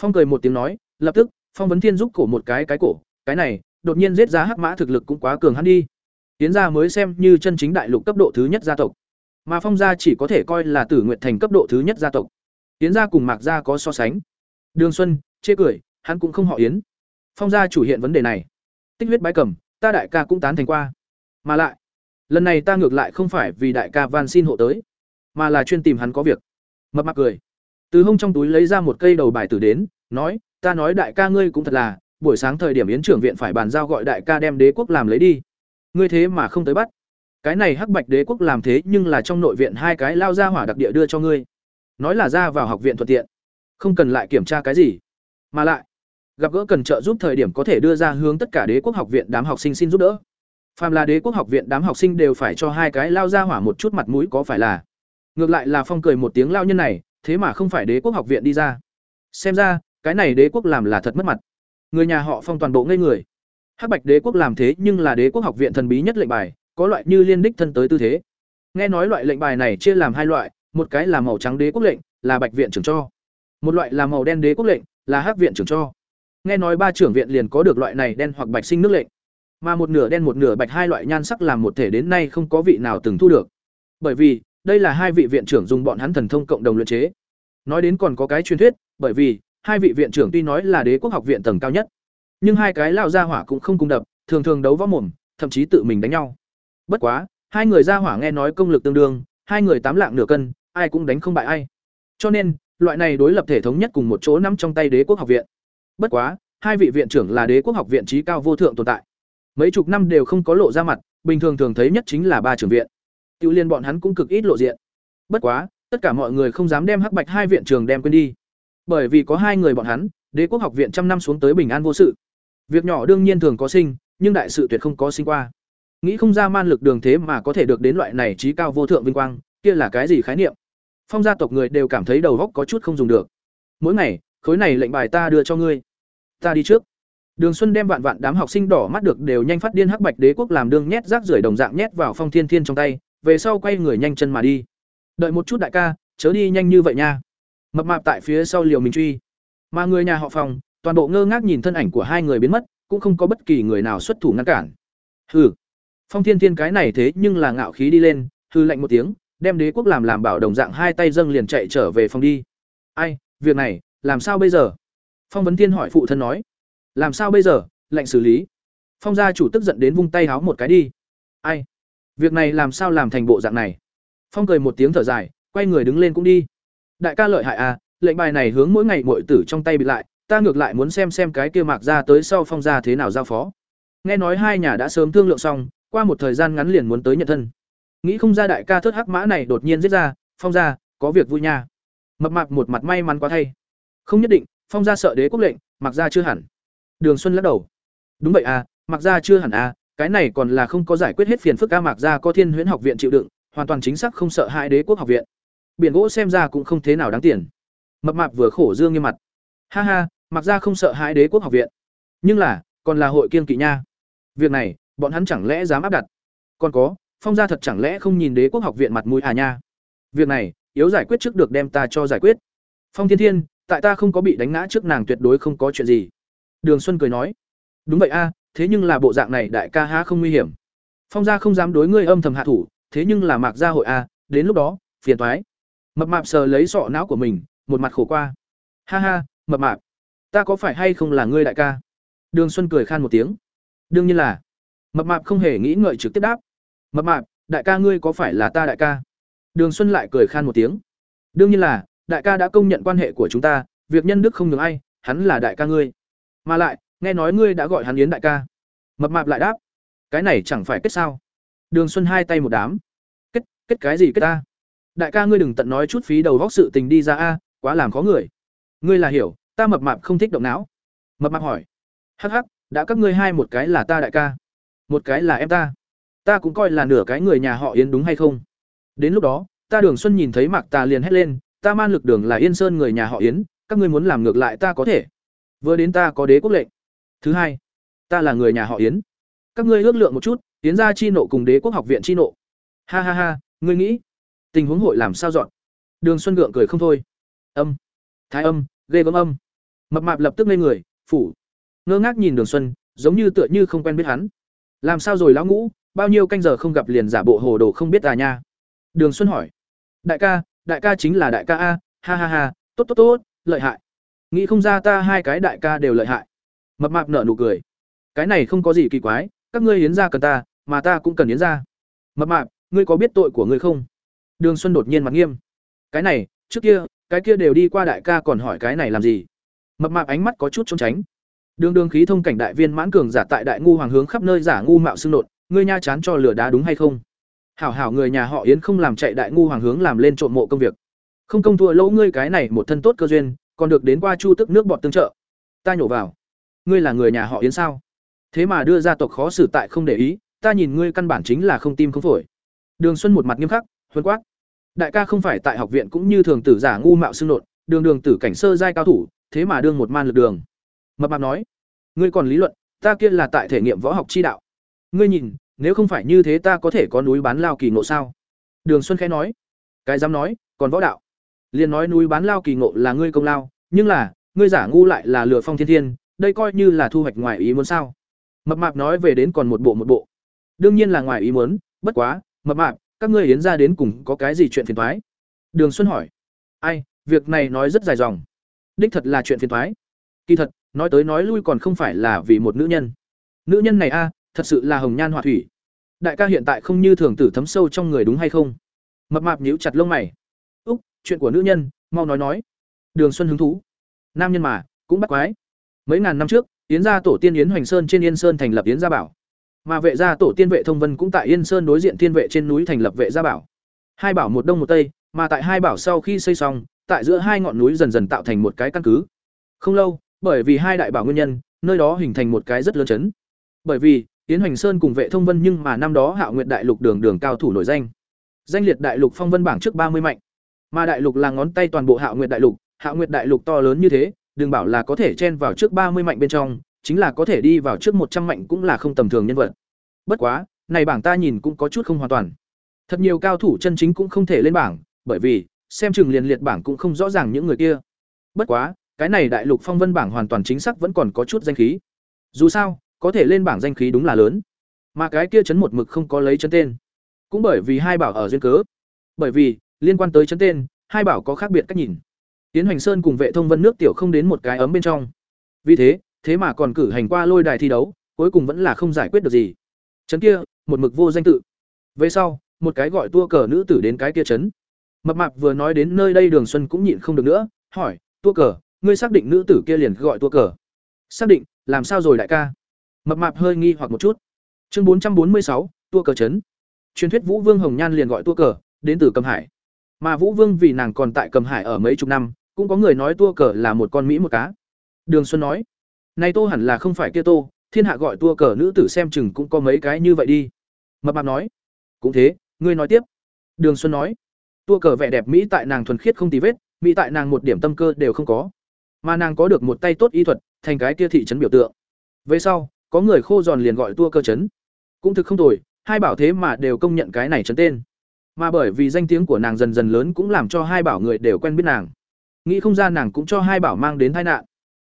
Phong cười một tiếng nói, lập tức, phong vấn thiên giúp cổ một cái cái cổ, cái này, đột nhiên giết ra hắc mã thực lực cũng quá cường hắn đi. Yến gia mới xem như chân chính đại lục cấp độ thứ nhất gia tộc. Mà phong gia chỉ có thể coi là tử nguyện thành cấp độ thứ nhất gia tộc. Yến gia cùng mạc gia có so sánh. Đường xuân, chê cười, hắn cũng không họ yến. Phong gia chủ hiện vấn đề này. Tích huyết bái cầm, ta đại ca cũng tán thành qua. Mà lại, lần này ta ngược lại không phải vì đại ca van xin hộ tới, mà là chuyên tìm hắn có việc. Mập mạc cười từ hông trong túi lấy ra một cây đầu bài tử đến, nói, ta nói đại ca ngươi cũng thật là, buổi sáng thời điểm yến trưởng viện phải bàn giao gọi đại ca đem đế quốc làm lấy đi. Ngươi thế mà không tới bắt. Cái này hắc bạch đế quốc làm thế nhưng là trong nội viện hai cái lao ra hỏa đặc địa đưa cho ngươi. Nói là ra vào học viện thuận tiện, không cần lại kiểm tra cái gì. Mà lại, gặp gỡ cần trợ giúp thời điểm có thể đưa ra hướng tất cả đế quốc học viện đám học sinh xin giúp đỡ. Phàm là đế quốc học viện đám học sinh đều phải cho hai cái lao ra hỏa một chút mặt mũi có phải là. Ngược lại là phong cười một tiếng lao nhân này thế mà không phải đế quốc học viện đi ra. Xem ra cái này đế quốc làm là thật mất mặt. Người nhà họ phong toàn bộ ngây người. Hắc bạch đế quốc làm thế nhưng là đế quốc học viện thần bí nhất lệnh bài có loại như liên đích thân tới tư thế. Nghe nói loại lệnh bài này chia làm hai loại một cái là màu trắng đế quốc lệnh là bạch viện trưởng cho. Một loại là màu đen đế quốc lệnh là hắc viện trưởng cho. Nghe nói ba trưởng viện liền có được loại này đen hoặc bạch sinh nước lệnh. Mà một nửa đen một nửa bạch hai loại nhan sắc làm một thể đến nay không có vị nào từng thu được. Bởi vì, đây là hai vị viện trưởng dùng bọn hắn thần thông cộng đồng luyện chế. Nói đến còn có cái truyền thuyết, bởi vì hai vị viện trưởng tuy nói là đế quốc học viện tầng cao nhất, nhưng hai cái lão gia hỏa cũng không cùng đập, thường thường đấu võ mồm, thậm chí tự mình đánh nhau. Bất quá, hai người gia hỏa nghe nói công lực tương đương, hai người tám lạng nửa cân, ai cũng đánh không bại ai. Cho nên, loại này đối lập thể thống nhất cùng một chỗ nắm trong tay đế quốc học viện. Bất quá, hai vị viện trưởng là đế quốc học viện trí cao vô thượng tồn tại. Mấy chục năm đều không có lộ ra mặt, bình thường thường thấy nhất chính là ba trưởng viện. Tiểu liên bọn hắn cũng cực ít lộ diện. Bất quá, tất cả mọi người không dám đem hắc bạch hai viện trường đem quên đi. Bởi vì có hai người bọn hắn, đế quốc học viện trăm năm xuống tới bình an vô sự. Việc nhỏ đương nhiên thường có sinh, nhưng đại sự tuyệt không có sinh qua. Nghĩ không ra man lực đường thế mà có thể được đến loại này trí cao vô thượng vinh quang, kia là cái gì khái niệm? Phong gia tộc người đều cảm thấy đầu óc có chút không dùng được. Mỗi ngày, khối này lệnh bài ta đưa cho ngươi. Ta đi trước. Đường Xuân đem vạn vạn đám học sinh đỏ mắt được đều nhanh phát điên hắc bạch đế quốc làm đương nhét rác rưởi đồng dạng nhét vào Phong Thiên Thiên trong tay, về sau quay người nhanh chân mà đi. Đợi một chút đại ca, chớ đi nhanh như vậy nha. Mập mạp tại phía sau liều mình truy. Mà người nhà họ phòng toàn bộ ngơ ngác nhìn thân ảnh của hai người biến mất, cũng không có bất kỳ người nào xuất thủ ngăn cản. Hừ. Phong Thiên Thiên cái này thế nhưng là ngạo khí đi lên, hư lạnh một tiếng, đem đế quốc làm làm bảo đồng dạng hai tay dâng liền chạy trở về phòng đi. Ai, việc này, làm sao bây giờ? Phong Vấn Thiên hỏi phụ thân nói. Làm sao bây giờ, lệnh xử lý. Phong gia chủ tức giận đến vung tay háo một cái đi. Ai? Việc này làm sao làm thành bộ dạng này? Phong cười một tiếng thở dài, quay người đứng lên cũng đi. Đại ca lợi hại à, lệnh bài này hướng mỗi ngày muội tử trong tay bị lại, ta ngược lại muốn xem xem cái kia mạc ra tới sau phong gia thế nào giao phó. Nghe nói hai nhà đã sớm thương lượng xong, qua một thời gian ngắn liền muốn tới nhận thân. Nghĩ không ra đại ca thất hắc mã này đột nhiên giết ra, phong gia, có việc vui nha. Mập mạc một mặt may mắn quá thay. Không nhất định, phong gia sợ đế quốc lệnh, mặc ra chưa hẳn. Đường Xuân lắc đầu. Đúng vậy à, mặc ra chưa hẳn à, cái này còn là không có giải quyết hết phiền phức ca mạc ra có Thiên Huyễn học viện chịu đựng, hoàn toàn chính xác không sợ hai đế quốc học viện. Biển gỗ xem ra cũng không thế nào đáng tiền. Mập mạp vừa khổ dương nghiêm mặt. Ha ha, mặc ra không sợ hai đế quốc học viện. Nhưng là, còn là hội kiên kỵ nha. Việc này, bọn hắn chẳng lẽ dám áp đặt? Còn có, phong gia thật chẳng lẽ không nhìn đế quốc học viện mặt mũi à nha? Việc này, yếu giải quyết trước được đem ta cho giải quyết. Phong Thiên Thiên, tại ta không có bị đánh ngã trước nàng tuyệt đối không có chuyện gì. Đường Xuân cười nói, đúng vậy a, thế nhưng là bộ dạng này đại ca há không nguy hiểm. Phong gia không dám đối ngươi âm thầm hạ thủ, thế nhưng là mạc gia hội a, đến lúc đó, phiền toái. Mập mạp sờ lấy sọ não của mình, một mặt khổ qua. Ha ha, mập mạp, ta có phải hay không là ngươi đại ca? Đường Xuân cười khan một tiếng. Đương nhiên là. Mập mạp không hề nghĩ ngợi trực tiếp đáp. Mập mạp, đại ca ngươi có phải là ta đại ca? Đường Xuân lại cười khan một tiếng. Đương nhiên là, đại ca đã công nhận quan hệ của chúng ta, việc nhân đức không ngừng ai, hắn là đại ca ngươi. Mà lại, nghe nói ngươi đã gọi hắn Yến đại ca. Mập mạp lại đáp, cái này chẳng phải kết sao? Đường Xuân hai tay một đám. Kết, kết cái gì kết ta? Đại ca ngươi đừng tận nói chút phí đầu vóc sự tình đi ra a, quá làm khó người. Ngươi là hiểu, ta mập mạp không thích động não. Mập mạp hỏi, hắc hắc, đã các ngươi hai một cái là ta đại ca, một cái là em ta, ta cũng coi là nửa cái người nhà họ Yến đúng hay không? Đến lúc đó, ta Đường Xuân nhìn thấy Mạc Tà liền hét lên, ta man lực đường là Yên Sơn người nhà họ Yến, các ngươi muốn làm ngược lại ta có thể. Vừa đến ta có đế quốc lệnh. Thứ hai, ta là người nhà họ Yến. Các ngươi ước lượng một chút, tiến ra chi nộ cùng đế quốc học viện chi nộ. Ha ha ha, ngươi nghĩ, tình huống hội làm sao dọn? Đường Xuân gượng cười không thôi. Âm, thái âm, ghê gớm âm. Mập mạp lập tức lên người, phủ. Ngơ ngác nhìn Đường Xuân, giống như tựa như không quen biết hắn. Làm sao rồi lão ngũ, bao nhiêu canh giờ không gặp liền giả bộ hồ đồ không biết à nha. Đường Xuân hỏi. Đại ca, đại ca chính là đại ca a, ha ha ha, tốt tốt tốt, lợi hại. Nghĩ không ra ta hai cái đại ca đều lợi hại. Mập mạp nở nụ cười. Cái này không có gì kỳ quái, các ngươi yến gia cần ta, mà ta cũng cần yến gia. Mập mạp, ngươi có biết tội của ngươi không? Đường Xuân đột nhiên mặt nghiêm. Cái này, trước kia, cái kia đều đi qua đại ca còn hỏi cái này làm gì? Mập mạp ánh mắt có chút trốn tránh. Đường đường khí thông cảnh đại viên mãn cường giả tại đại ngu hoàng hướng khắp nơi giả ngu mạo xương nộn, ngươi nha chán cho lửa đá đúng hay không? Hảo hảo người nhà họ Yến không làm chạy đại ngu hoàng hướng làm lên trộm mộ công việc. Không công thua lỗ ngươi cái này một thân tốt cơ duyên, còn được đến qua chu tức nước bọt tương trợ. Ta nhổ vào. Ngươi là người nhà họ Yến sao? Thế mà đưa ra tộc khó xử tại không để ý, ta nhìn ngươi căn bản chính là không tim không phổi. Đường Xuân một mặt nghiêm khắc, huấn quát. Đại ca không phải tại học viện cũng như thường tử giả ngu mạo xương nộn, đường đường tử cảnh sơ giai cao thủ, thế mà đương một man lực đường. Mập mạp nói, ngươi còn lý luận, ta kia là tại thể nghiệm võ học chi đạo. Ngươi nhìn, nếu không phải như thế ta có thể có núi bán lao kỳ ngộ sao? Đường Xuân khẽ nói, cái dám nói, còn võ đạo. Liền nói núi bán lao kỳ ngộ là ngươi công lao, nhưng là, ngươi giả ngu lại là lừa phong thiên thiên, đây coi như là thu hoạch ngoài ý muốn sao? mập mạp nói về đến còn một bộ một bộ. Đương nhiên là ngoài ý muốn, bất quá, mập mạp, các ngươi yến ra đến cùng có cái gì chuyện phiền thoái đường xuân hỏi. Ai, việc này nói rất dài dòng. Đích thật là chuyện phiền thoái kỳ thật, nói tới nói lui còn không phải là vì một nữ nhân. Nữ nhân này a, thật sự là hồng nhan họa thủy. Đại ca hiện tại không như thường tử thấm sâu trong người đúng hay không? Mập mạp nhíu chặt lông mày. Úc, chuyện của nữ nhân, mau nói nói. Đường xuân hứng thú. Nam nhân mà, cũng bắt quái mấy ngàn năm trước, yến gia tổ tiên yến hoành sơn trên yên sơn thành lập yến gia bảo. Mà vệ gia tổ tiên vệ thông vân cũng tại yên sơn đối diện thiên vệ trên núi thành lập vệ gia bảo. Hai bảo một đông một tây, mà tại hai bảo sau khi xây xong, tại giữa hai ngọn núi dần dần tạo thành một cái căn cứ. Không lâu, bởi vì hai đại bảo nguyên nhân, nơi đó hình thành một cái rất lớn chấn. Bởi vì, yến hoành sơn cùng vệ thông vân nhưng mà năm đó hạo nguyện đại lục đường đường cao thủ nổi danh. Danh liệt đại lục phong vân bảng trước ba mươi mạnh. Mà đại lục là ngón tay toàn bộ hạo nguyện đại lục, hạo nguyện đại lục to lớn như thế đừng bảo là có thể chen vào trước ba mươi mạnh bên trong, chính là có thể đi vào trước một trăm mạnh cũng là không tầm thường nhân vật. Bất quá, này bảng ta nhìn cũng có chút không hoàn toàn. Thật nhiều cao thủ chân chính cũng không thể lên bảng, bởi vì, xem chừng liền liệt bảng cũng không rõ ràng những người kia. Bất quá, cái này đại lục phong vân bảng hoàn toàn chính xác vẫn còn có chút danh khí. Dù sao, có thể lên bảng danh khí đúng là lớn. Mà cái kia chấn một mực không có lấy chấn tên. Cũng bởi vì hai bảo ở duyên cớ. Bởi vì, liên quan tới chấn tên, hai bảo có khác biệt cách nhìn tiến hoành sơn cùng vệ thông vân nước tiểu không đến một cái ấm bên trong. Vì thế thế mà còn cử hành qua lôi đài thi đấu, cuối cùng vẫn là không giải quyết được gì. Chấn kia, một mực vô danh tự. Về sau, một cái gọi tua cờ nữ tử đến cái kia chấn. Mập mạp vừa nói đến nơi đây đường xuân cũng nhịn không được nữa, hỏi, tua cờ, ngươi xác định nữ tử kia liền gọi tua cờ? Xác định, làm sao rồi đại ca? Mập mạp hơi nghi hoặc một chút. Chương bốn trăm bốn mươi sáu, tua cờ chấn. Truyền thuyết vũ vương hồng nhan liền gọi tua cờ, đến từ cầm hải. Mà vũ vương vì nàng còn tại cầm hải ở mấy chục năm cũng có người nói tua cờ là một con mỹ một cá. Đường xuân nói, này tô hẳn là không phải kia tô, thiên hạ gọi tua cờ nữ tử xem chừng cũng có mấy cái như vậy đi. Mập mạp nói, cũng thế, ngươi nói tiếp. Đường xuân nói, tua cờ vẻ đẹp mỹ tại nàng thuần khiết không tì vết, mỹ tại nàng một điểm tâm cơ đều không có. Mà nàng có được một tay tốt y thuật, thành cái kia thị trấn biểu tượng. Về sau, có người khô giòn liền gọi tua cơ trấn. Cũng thực không tồi, hai bảo thế mà đều công nhận cái này trấn tên. Mà bởi vì danh tiếng của nàng dần dần lớn cũng làm cho hai bảo người đều quen biết nàng nghĩ không ra nàng cũng cho hai bảo mang đến tai nạn.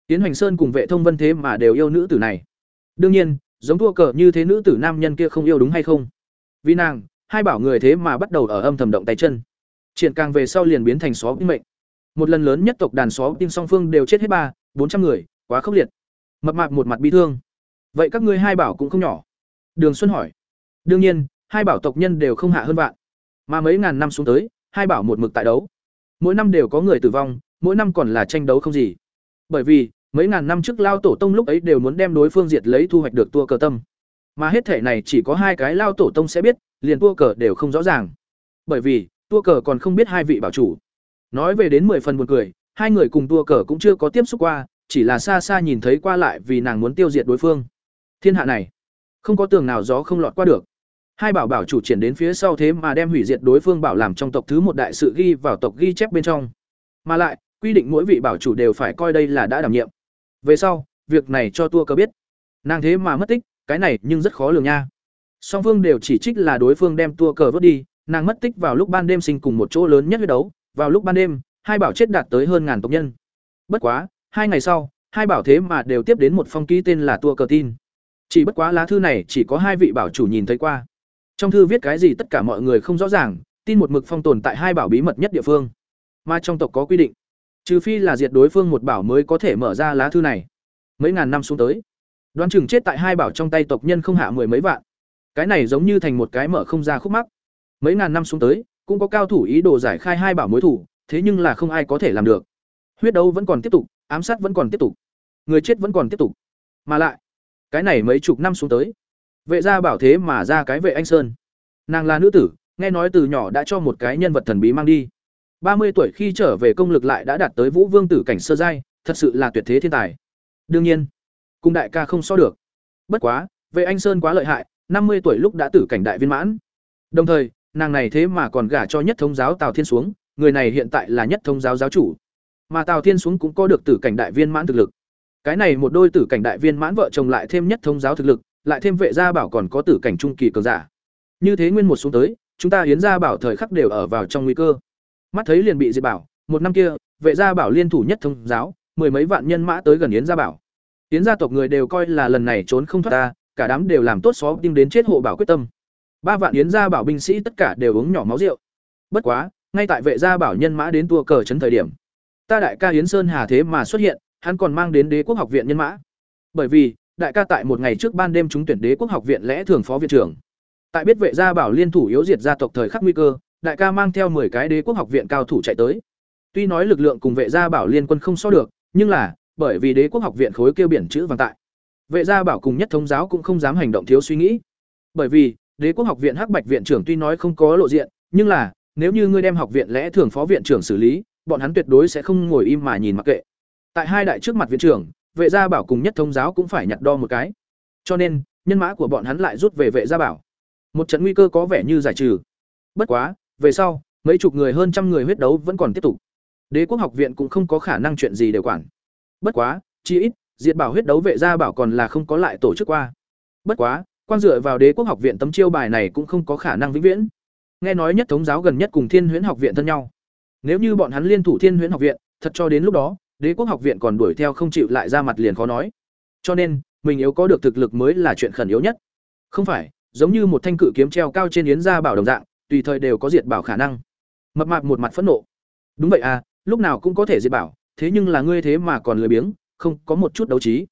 Tiến hoành sơn cùng vệ thông vân thế mà đều yêu nữ tử này. Đương nhiên, giống thua cờ như thế nữ tử nam nhân kia không yêu đúng hay không? Vì nàng, hai bảo người thế mà bắt đầu ở âm thầm động tay chân. Triển càng về sau liền biến thành xó mệnh. Một lần lớn nhất tộc đàn xó tim song phương đều chết hết ba, bốn trăm người, quá khốc liệt. Mập mạp một mặt bi thương. Vậy các ngươi hai bảo cũng không nhỏ? Đường xuân hỏi. Đương nhiên, hai bảo tộc nhân đều không hạ hơn vạn. Mà mấy ngàn năm xuống tới, hai bảo một mực tại đấu. Mỗi năm đều có người tử vong mỗi năm còn là tranh đấu không gì. Bởi vì, mấy ngàn năm trước lao tổ tông lúc ấy đều muốn đem đối phương diệt lấy thu hoạch được tua cờ tâm. Mà hết thể này chỉ có hai cái lao tổ tông sẽ biết, liền tua cờ đều không rõ ràng. Bởi vì, tua cờ còn không biết hai vị bảo chủ. Nói về đến mười phần buồn cười, hai người cùng tua cờ cũng chưa có tiếp xúc qua, chỉ là xa xa nhìn thấy qua lại vì nàng muốn tiêu diệt đối phương. Thiên hạ này, không có tường nào gió không lọt qua được. Hai bảo bảo chủ triển đến phía sau thế mà đem hủy diệt đối phương bảo làm trong tộc thứ một đại sự ghi vào tộc ghi chép bên trong. Mà lại quy định mỗi vị bảo chủ đều phải coi đây là đã đảm nhiệm. Về sau, việc này cho tua cờ biết. Nàng thế mà mất tích, cái này nhưng rất khó lường nha. Song phương đều chỉ trích là đối phương đem tua cờ vớt đi, nàng mất tích vào lúc ban đêm sinh cùng một chỗ lớn nhất huyết đấu. Vào lúc ban đêm, hai bảo chết đạt tới hơn ngàn tộc nhân. Bất quá, hai ngày sau, hai bảo thế mà đều tiếp đến một phong ký tên là tua cờ tin. Chỉ bất quá lá thư này chỉ có hai vị bảo chủ nhìn thấy qua. Trong thư viết cái gì tất cả mọi người không rõ ràng, tin một mực phong tồn tại hai bảo bí mật nhất địa phương. Mà trong tộc có quy định trừ phi là diệt đối phương một bảo mới có thể mở ra lá thư này. Mấy ngàn năm xuống tới, đoán chừng chết tại hai bảo trong tay tộc nhân không hạ mười mấy vạn. Cái này giống như thành một cái mở không ra khúc mắc. Mấy ngàn năm xuống tới, cũng có cao thủ ý đồ giải khai hai bảo mối thủ, thế nhưng là không ai có thể làm được. Huyết đấu vẫn còn tiếp tục, ám sát vẫn còn tiếp tục, người chết vẫn còn tiếp tục. Mà lại, cái này mấy chục năm xuống tới, vệ gia bảo thế mà ra cái vệ anh sơn. Nàng là nữ tử, nghe nói từ nhỏ đã cho một cái nhân vật thần bí mang đi ba mươi tuổi khi trở về công lực lại đã đạt tới vũ vương tử cảnh sơ giai, thật sự là tuyệt thế thiên tài. Đương nhiên, cùng đại ca không so được. Bất quá, vệ anh sơn quá lợi hại, năm mươi tuổi lúc đã tử cảnh đại viên mãn. Đồng thời, nàng này thế mà còn gả cho nhất thống giáo tào thiên xuống, người này hiện tại là nhất thống giáo giáo chủ. Mà tào thiên xuống cũng có được tử cảnh đại viên mãn thực lực. Cái này một đôi tử cảnh đại viên mãn vợ chồng lại thêm nhất thống giáo thực lực, lại thêm vệ gia bảo còn có tử cảnh trung kỳ cường giả. Như thế nguyên một xuống tới, chúng ta hiến gia bảo thời khắc đều ở vào trong nguy cơ mắt thấy liền bị diệt bảo, một năm kia, vệ gia bảo liên thủ nhất thống giáo, mười mấy vạn nhân mã tới gần yến gia bảo. Yến gia tộc người đều coi là lần này trốn không thoát ta, cả đám đều làm tốt xó tim đến chết hộ bảo quyết tâm. Ba vạn yến gia bảo binh sĩ tất cả đều uống nhỏ máu rượu. Bất quá, ngay tại vệ gia bảo nhân mã đến tua cờ trấn thời điểm, ta đại ca yến sơn hà thế mà xuất hiện, hắn còn mang đến đế quốc học viện nhân mã. Bởi vì, đại ca tại một ngày trước ban đêm trúng tuyển đế quốc học viện lẽ thường phó viện trưởng. Tại biết vệ gia bảo liên thủ yếu diệt gia tộc thời khắc nguy cơ đại ca mang theo 10 cái đế quốc học viện cao thủ chạy tới. Tuy nói lực lượng cùng vệ gia bảo liên quân không so được, nhưng là, bởi vì đế quốc học viện khối kêu biển chữ vàng tại, vệ gia bảo cùng nhất thống giáo cũng không dám hành động thiếu suy nghĩ. Bởi vì, đế quốc học viện hắc bạch viện trưởng tuy nói không có lộ diện, nhưng là, nếu như ngươi đem học viện lẽ thường phó viện trưởng xử lý, bọn hắn tuyệt đối sẽ không ngồi im mà nhìn mặc kệ. Tại hai đại trước mặt viện trưởng, vệ gia bảo cùng nhất thống giáo cũng phải nhặt đo một cái. Cho nên, nhân mã của bọn hắn lại rút về vệ gia bảo. Một trận nguy cơ có vẻ như giải trừ. Bất quá về sau, mấy chục người hơn trăm người huyết đấu vẫn còn tiếp tục. Đế quốc học viện cũng không có khả năng chuyện gì đều quản. Bất quá chi ít, diệt bảo huyết đấu vệ gia bảo còn là không có lại tổ chức qua. Bất quá, quan dựa vào đế quốc học viện tấm chiêu bài này cũng không có khả năng vĩnh viễn. Nghe nói nhất thống giáo gần nhất cùng thiên huyễn học viện thân nhau. Nếu như bọn hắn liên thủ thiên huyễn học viện, thật cho đến lúc đó, đế quốc học viện còn đuổi theo không chịu lại ra mặt liền khó nói. Cho nên, mình yếu có được thực lực mới là chuyện khẩn yếu nhất. Không phải, giống như một thanh cự kiếm treo cao trên yến gia bảo đồng dạng tùy thời đều có diệt bảo khả năng. Mập mạp một mặt phẫn nộ. Đúng vậy à lúc nào cũng có thể diệt bảo, thế nhưng là ngươi thế mà còn lười biếng, không có một chút đấu trí.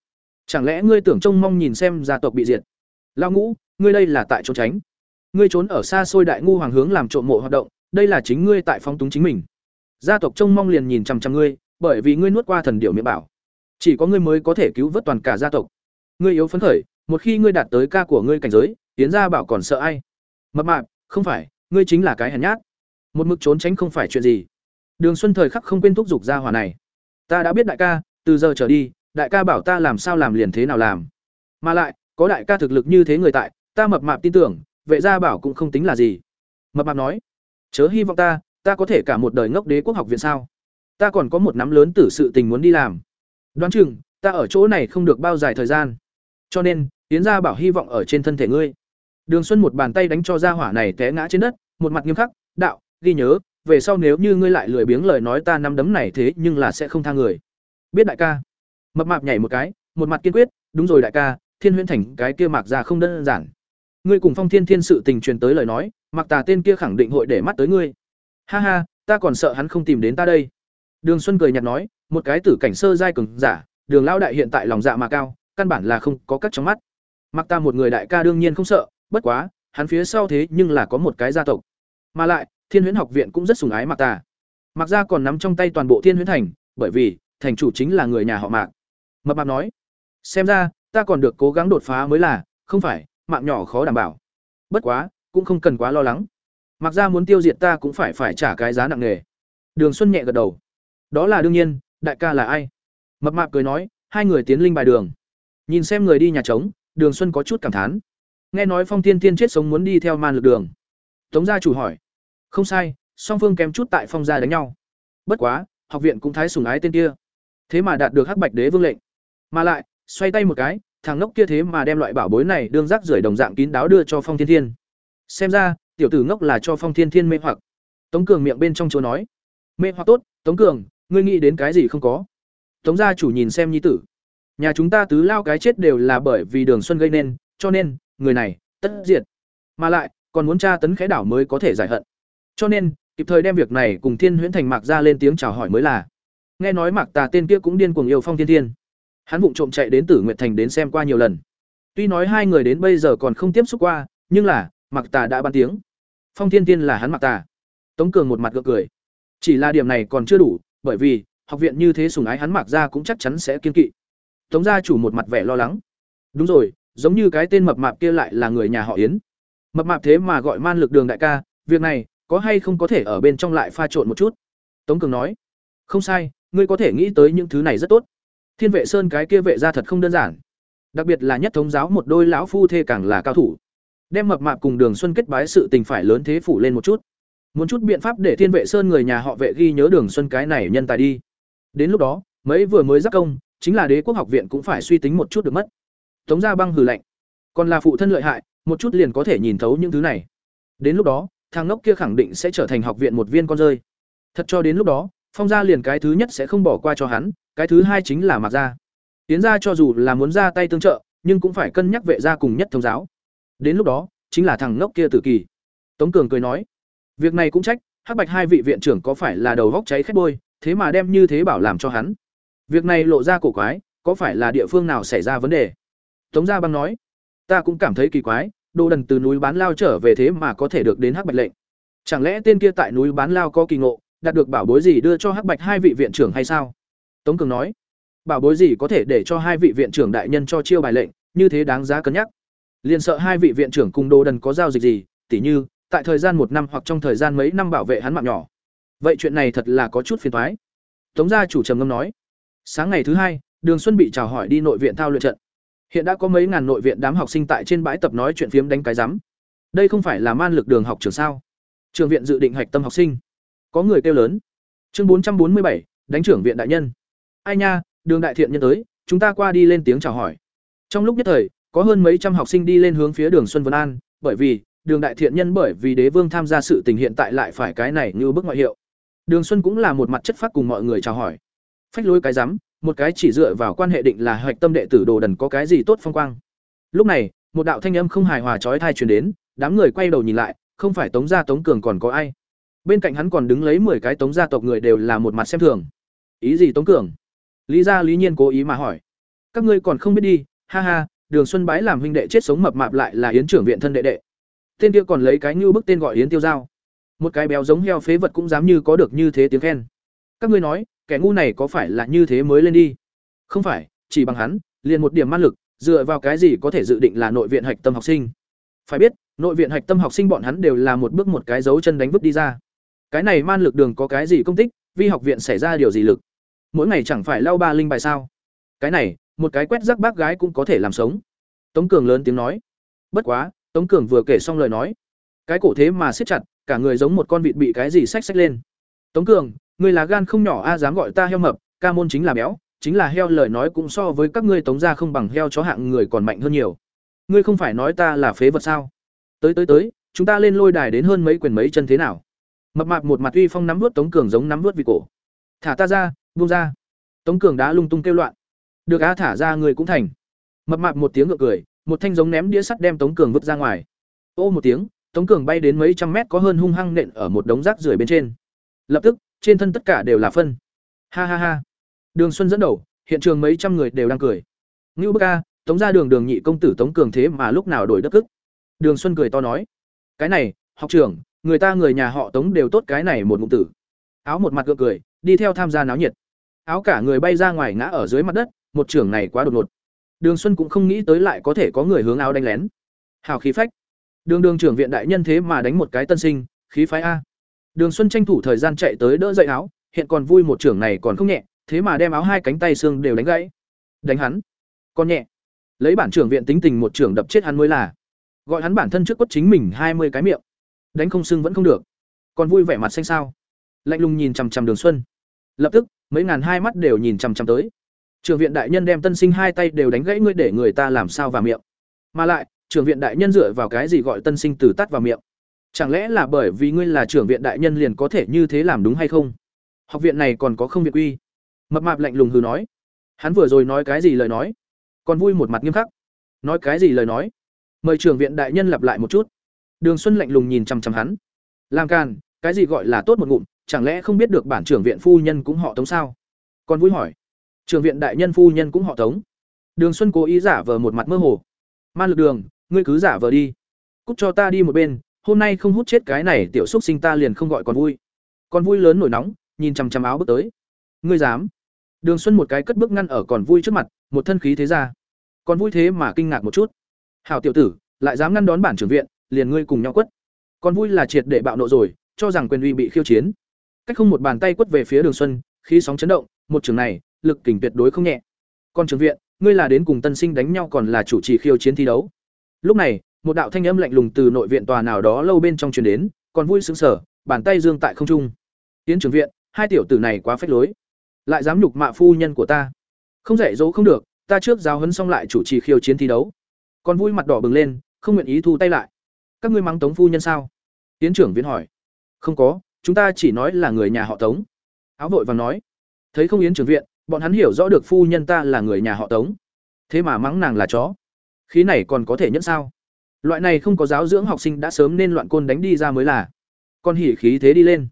Chẳng lẽ ngươi tưởng trông mong nhìn xem gia tộc bị diệt? Lao ngũ, ngươi đây là tại trốn tránh. Ngươi trốn ở xa xôi đại ngu hoàng hướng làm trộm mộ hoạt động, đây là chính ngươi tại phong túng chính mình. Gia tộc trông mong liền nhìn chằm chằm ngươi, bởi vì ngươi nuốt qua thần điệu miệng bảo. Chỉ có ngươi mới có thể cứu vớt toàn cả gia tộc. Ngươi yếu phấn khởi, một khi ngươi đạt tới ca của ngươi cảnh giới tiến gia bảo còn sợ ai? Mập mạp, không phải ngươi chính là cái hèn nhát. Một mực trốn tránh không phải chuyện gì. Đường xuân thời khắc không quên thúc giục gia hỏa này. Ta đã biết đại ca, từ giờ trở đi, đại ca bảo ta làm sao làm liền thế nào làm. Mà lại, có đại ca thực lực như thế người tại, ta mập mạp tin tưởng, vệ gia bảo cũng không tính là gì. Mập mạp nói, chớ hy vọng ta ta có thể cả một đời ngốc đế quốc học viện sao? Ta còn có một nắm lớn tử sự tình muốn đi làm. Đoán chừng, ta ở chỗ này không được bao dài thời gian. Cho nên tiến gia bảo hy vọng ở trên thân thể ngươi đường xuân một bàn tay đánh cho gia hỏa này té ngã trên đất, một mặt nghiêm khắc, đạo, ghi nhớ, về sau nếu như ngươi lại lười biếng lời nói ta nắm đấm này thế nhưng là sẽ không tha người. Biết đại ca. Mập mạp nhảy một cái, một mặt kiên quyết, đúng rồi đại ca, thiên huyễn thành cái kia mạc ra không đơn giản. Ngươi cùng phong thiên thiên sự tình truyền tới lời nói, mặc tà tên kia khẳng định hội để mắt tới ngươi. Ha ha, ta còn sợ hắn không tìm đến ta đây. Đường xuân cười nhạt nói, một cái tử cảnh sơ giai cường giả, đường lão đại hiện tại lòng dạ mà cao, căn bản là không có cách trong mắt. Mặc ta một người đại ca đương nhiên không sợ bất quá, hắn phía sau thế nhưng là có một cái gia tộc. Mà lại, thiên huyễn học viện cũng rất sùng ái mạc ta mặc ra còn nắm trong tay toàn bộ thiên huyễn thành, bởi vì, thành chủ chính là người nhà họ mạc. Mập mạp nói, xem ra, ta còn được cố gắng đột phá mới là, không phải, mạng nhỏ khó đảm bảo. Bất quá, cũng không cần quá lo lắng. Mặc ra muốn tiêu diệt ta cũng phải phải trả cái giá nặng nề. Đường xuân nhẹ gật đầu. Đó là đương nhiên, đại ca là ai? Mập mạp cười nói, hai người tiến linh bài đường. Nhìn xem người đi nhà trống, đường xuân có chút cảm thán nghe nói phong tiên tiên chết sống muốn đi theo man lực đường. Tống gia chủ hỏi. Không sai, song phương kém chút tại phong gia đánh nhau. Bất quá, học viện cũng thái sùng ái tên kia. Thế mà đạt được hắc bạch đế vương lệnh. Mà lại, xoay tay một cái, thằng ngốc kia thế mà đem loại bảo bối này đương rác rưởi đồng dạng kín đáo đưa cho phong thiên thiên. Xem ra, tiểu tử ngốc là cho phong thiên thiên mê hoặc. Tống cường miệng bên trong chỗ nói. Mê hoặc tốt, tống cường, ngươi nghĩ đến cái gì không có? Tống gia chủ nhìn xem nhi tử. Nhà chúng ta tứ lao cái chết đều là bởi vì đường xuân gây nên, cho nên người này, tất diệt. Mà lại, còn muốn tra tấn khẽ đảo mới có thể giải hận. Cho nên, kịp thời đem việc này cùng thiên huyễn thành mạc ra lên tiếng chào hỏi mới là. Nghe nói mạc tà tên kia cũng điên cuồng yêu phong thiên thiên. Hắn vụng trộm chạy đến tử nguyệt thành đến xem qua nhiều lần. Tuy nói hai người đến bây giờ còn không tiếp xúc qua, nhưng là, mạc tà đã ban tiếng. Phong thiên thiên là hắn mạc tà. Tống cường một mặt gượng cười. Chỉ là điểm này còn chưa đủ, bởi vì, học viện như thế sùng ái hắn mạc ra cũng chắc chắn sẽ kiên kỵ. Tống gia chủ một mặt vẻ lo lắng. Đúng rồi giống như cái tên mập mạp kia lại là người nhà họ yến. Mập mạp thế mà gọi man lực đường đại ca, việc này, có hay không có thể ở bên trong lại pha trộn một chút? Tống cường nói. Không sai, ngươi có thể nghĩ tới những thứ này rất tốt. Thiên vệ sơn cái kia vệ gia thật không đơn giản. Đặc biệt là nhất thống giáo một đôi lão phu thê càng là cao thủ. Đem mập mạp cùng đường xuân kết bái sự tình phải lớn thế phủ lên một chút. Muốn chút biện pháp để thiên vệ sơn người nhà họ vệ ghi nhớ đường xuân cái này nhân tài đi. Đến lúc đó, mấy vừa mới giác công, chính là đế quốc học viện cũng phải suy tính một chút được mất tống gia băng hừ lạnh còn là phụ thân lợi hại một chút liền có thể nhìn thấu những thứ này đến lúc đó thằng ngốc kia khẳng định sẽ trở thành học viện một viên con rơi thật cho đến lúc đó phong gia liền cái thứ nhất sẽ không bỏ qua cho hắn cái thứ hai chính là Mạc gia tiến gia cho dù là muốn ra tay tương trợ nhưng cũng phải cân nhắc vệ gia cùng nhất thống giáo. Đến lúc đó, chính là thằng ngốc kia tử kỳ. Tống Cường cười nói, việc này cũng trách, Hắc Bạch hai vị viện trưởng có phải là đầu góc cháy khét bôi, thế mà đem như thế bảo làm cho hắn. Việc này lộ ra cổ quái, có phải là địa phương nào xảy ra vấn đề? Tống Gia Băng nói, ta cũng cảm thấy kỳ quái, đồ đần từ núi bán lao trở về thế mà có thể được đến Hắc Bạch lệnh. Chẳng lẽ tên kia tại núi bán lao có kỳ ngộ, đạt được bảo bối gì đưa cho Hắc Bạch hai vị viện trưởng hay sao? Tống Cường nói, bảo bối gì có thể để cho hai vị viện trưởng đại nhân cho chiêu bài lệnh, như thế đáng giá cân nhắc. Liên sợ hai vị viện trưởng cùng đồ đần có giao dịch gì, tỉ như, tại thời gian một năm hoặc trong thời gian mấy năm bảo vệ hắn mạng nhỏ. Vậy chuyện này thật là có chút phiền toái. Tống gia chủ trầm ngâm nói. Sáng ngày thứ hai, Đường Xuân bị chào hỏi đi nội viện thao luyện trận. Hiện đã có mấy ngàn nội viện đám học sinh tại trên bãi tập nói chuyện phiếm đánh cái rắm. Đây không phải là man lực đường học trường sao? Trường viện dự định hạch tâm học sinh. Có người kêu lớn. Chương bốn trăm bốn mươi bảy, đánh trưởng viện đại nhân. Ai nha, Đường đại thiện nhân tới, chúng ta qua đi lên tiếng chào hỏi. Trong lúc nhất thời, có hơn mấy trăm học sinh đi lên hướng phía Đường Xuân Vân An, bởi vì, Đường đại thiện nhân bởi vì đế vương tham gia sự tình hiện tại lại phải cái này như bức ngoại hiệu. Đường Xuân cũng là một mặt chất phát cùng mọi người chào hỏi. Phách lối cái rắm, một cái chỉ dựa vào quan hệ định là hoạch tâm đệ tử đồ đần có cái gì tốt phong quang. Lúc này, một đạo thanh âm không hài hòa chói tai truyền đến, đám người quay đầu nhìn lại, không phải Tống gia Tống Cường còn có ai. Bên cạnh hắn còn đứng lấy 10 cái Tống gia tộc người đều là một mặt xem thường. Ý gì Tống Cường? Lý gia Lý Nhiên cố ý mà hỏi. Các ngươi còn không biết đi, ha ha, Đường Xuân bái làm huynh đệ chết sống mập mạp lại là yến trưởng viện thân đệ đệ. Tên kia còn lấy cái như bức tên gọi yến tiêu giao. Một cái béo giống heo phế vật cũng dám như có được như thế tiếng khen. Các ngươi nói, kẻ ngu này có phải là như thế mới lên đi? Không phải, chỉ bằng hắn, liền một điểm man lực, dựa vào cái gì có thể dự định là nội viện hạch tâm học sinh? Phải biết, nội viện hạch tâm học sinh bọn hắn đều là một bước một cái dấu chân đánh vứt đi ra. Cái này man lực đường có cái gì công tích, vi học viện xảy ra điều gì lực? Mỗi ngày chẳng phải lau ba linh bài sao? Cái này, một cái quét rác bác gái cũng có thể làm sống. Tống Cường lớn tiếng nói. Bất quá, Tống Cường vừa kể xong lời nói, cái cổ thế mà siết chặt, cả người giống một con vịt bị cái gì xách xách lên. Tống Cường, ngươi là gan không nhỏ a dám gọi ta heo mập, ca môn chính là béo, chính là heo lời nói cũng so với các ngươi tống gia không bằng heo chó hạng người còn mạnh hơn nhiều. Ngươi không phải nói ta là phế vật sao? Tới tới tới, chúng ta lên lôi đài đến hơn mấy quyền mấy chân thế nào? Mập mạp một mặt uy phong nắm nuốt Tống Cường giống nắm nuốt vị cổ. Thả ta ra, buông ra. Tống Cường đã lung tung kêu loạn. Được á thả ra người cũng thành. Mập mạp một tiếng ngượng cười, một thanh giống ném đĩa sắt đem Tống Cường vứt ra ngoài. Ô một tiếng, Tống Cường bay đến mấy trăm mét có hơn hung hăng nện ở một đống rác rưởi bên trên. Lập tức, trên thân tất cả đều là phân. Ha ha ha. Đường Xuân dẫn đầu, hiện trường mấy trăm người đều đang cười. Ngưu Bức A, Tống ra đường đường nhị công tử Tống Cường thế mà lúc nào đổi đất ức. Đường Xuân cười to nói, cái này, học trưởng, người ta người nhà họ Tống đều tốt cái này một ngụm tử. Áo một mặt gượng cười, đi theo tham gia náo nhiệt. Áo cả người bay ra ngoài ngã ở dưới mặt đất, một trưởng này quá đột ngột. Đường Xuân cũng không nghĩ tới lại có thể có người hướng áo đánh lén. Hào khí phách. Đường đường trưởng viện đại nhân thế mà đánh một cái tân sinh, khí phái a. Đường Xuân tranh thủ thời gian chạy tới đỡ dậy áo, hiện còn vui một trưởng này còn không nhẹ, thế mà đem áo hai cánh tay xương đều đánh gãy. Đánh hắn, còn nhẹ. Lấy bản trưởng viện tính tình một trưởng đập chết hắn mới là. Gọi hắn bản thân trước quất chính mình hai mươi cái miệng. Đánh không xương vẫn không được. Còn vui vẻ mặt xanh sao? Lạnh lùng nhìn chằm chằm Đường Xuân. Lập tức, mấy ngàn hai mắt đều nhìn chằm chằm tới. Trưởng viện đại nhân đem tân sinh hai tay đều đánh gãy ngươi để người ta làm sao vào miệng. Mà lại, trưởng viện đại nhân dựa vào cái gì gọi tân sinh từ tắt vào miệng? Chẳng lẽ là bởi vì ngươi là trưởng viện đại nhân liền có thể như thế làm đúng hay không? Học viện này còn có không viện quy. Mập mạp lạnh lùng hừ nói. Hắn vừa rồi nói cái gì lời nói? Còn vui một mặt nghiêm khắc. Nói cái gì lời nói? Mời trưởng viện đại nhân lặp lại một chút. Đường Xuân lạnh lùng nhìn chằm chằm hắn. Làm càn, cái gì gọi là tốt một ngụm, chẳng lẽ không biết được bản trưởng viện phu nhân cũng họ Tống sao? Còn vui hỏi. Trưởng viện đại nhân phu nhân cũng họ Tống. Đường Xuân cố ý giả vờ một mặt mơ hồ. Man lực đường, ngươi cứ giả vờ đi. Cút cho ta đi một bên, hôm nay không hút chết cái này tiểu xúc sinh ta liền không gọi còn vui. Còn vui lớn nổi nóng, nhìn chằm chằm áo bước tới. Ngươi dám? Đường xuân một cái cất bước ngăn ở còn vui trước mặt, một thân khí thế ra. Còn vui thế mà kinh ngạc một chút. Hảo tiểu tử, lại dám ngăn đón bản trưởng viện, liền ngươi cùng nhau quất. Còn vui là triệt để bạo nộ rồi, cho rằng quyền uy bị khiêu chiến. Cách không một bàn tay quất về phía đường xuân, khí sóng chấn động, một trường này, lực kình tuyệt đối không nhẹ. Còn trưởng viện, ngươi là đến cùng tân sinh đánh nhau còn là chủ trì khiêu chiến thi đấu. Lúc này một đạo thanh âm lạnh lùng từ nội viện tòa nào đó lâu bên trong truyền đến còn vui sướng sở, bàn tay dương tại không trung. Tiến trưởng viện hai tiểu tử này quá phách lối. Lại dám nhục mạ phu nhân của ta. Không dạy dỗ không được ta trước giáo huấn xong lại chủ trì khiêu chiến thi đấu. Còn vui mặt đỏ bừng lên không nguyện ý thu tay lại. Các ngươi mắng tống phu nhân sao? Tiến trưởng viện hỏi. Không có chúng ta chỉ nói là người nhà họ tống. Áo vội và nói. Thấy không yến trưởng viện bọn hắn hiểu rõ được phu nhân ta là người nhà họ tống. Thế mà mắng nàng là chó. Khí này còn có thể nhẫn sao? Loại này không có giáo dưỡng học sinh đã sớm nên loạn côn đánh đi ra mới là. Con hỉ khí thế đi lên.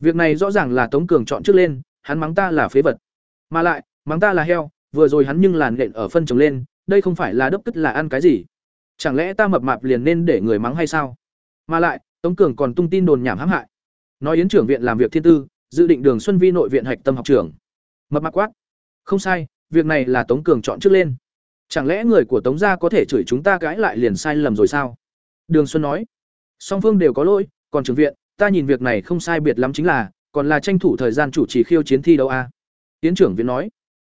Việc này rõ ràng là Tống Cường chọn trước lên, hắn mắng ta là phế vật. Mà lại, mắng ta là heo, vừa rồi hắn nhưng làn nện ở phân trồng lên, đây không phải là đấp tức là ăn cái gì? Chẳng lẽ ta mập mạp liền nên để người mắng hay sao? Mà lại, Tống Cường còn tung tin đồn nhảm hãm hại. Nói yến trưởng viện làm việc thiên tư, dự định Đường Xuân Vi nội viện hạch tâm học trưởng. Mập mạp quát. Không sai, việc này là Tống Cường chọn trước lên. Chẳng lẽ người của Tống gia có thể chửi chúng ta cãi lại liền sai lầm rồi sao? Đường Xuân nói. Song phương đều có lỗi, còn trường viện, ta nhìn việc này không sai biệt lắm chính là, còn là tranh thủ thời gian chủ trì khiêu chiến thi đấu a. À? Tiến trưởng viện nói.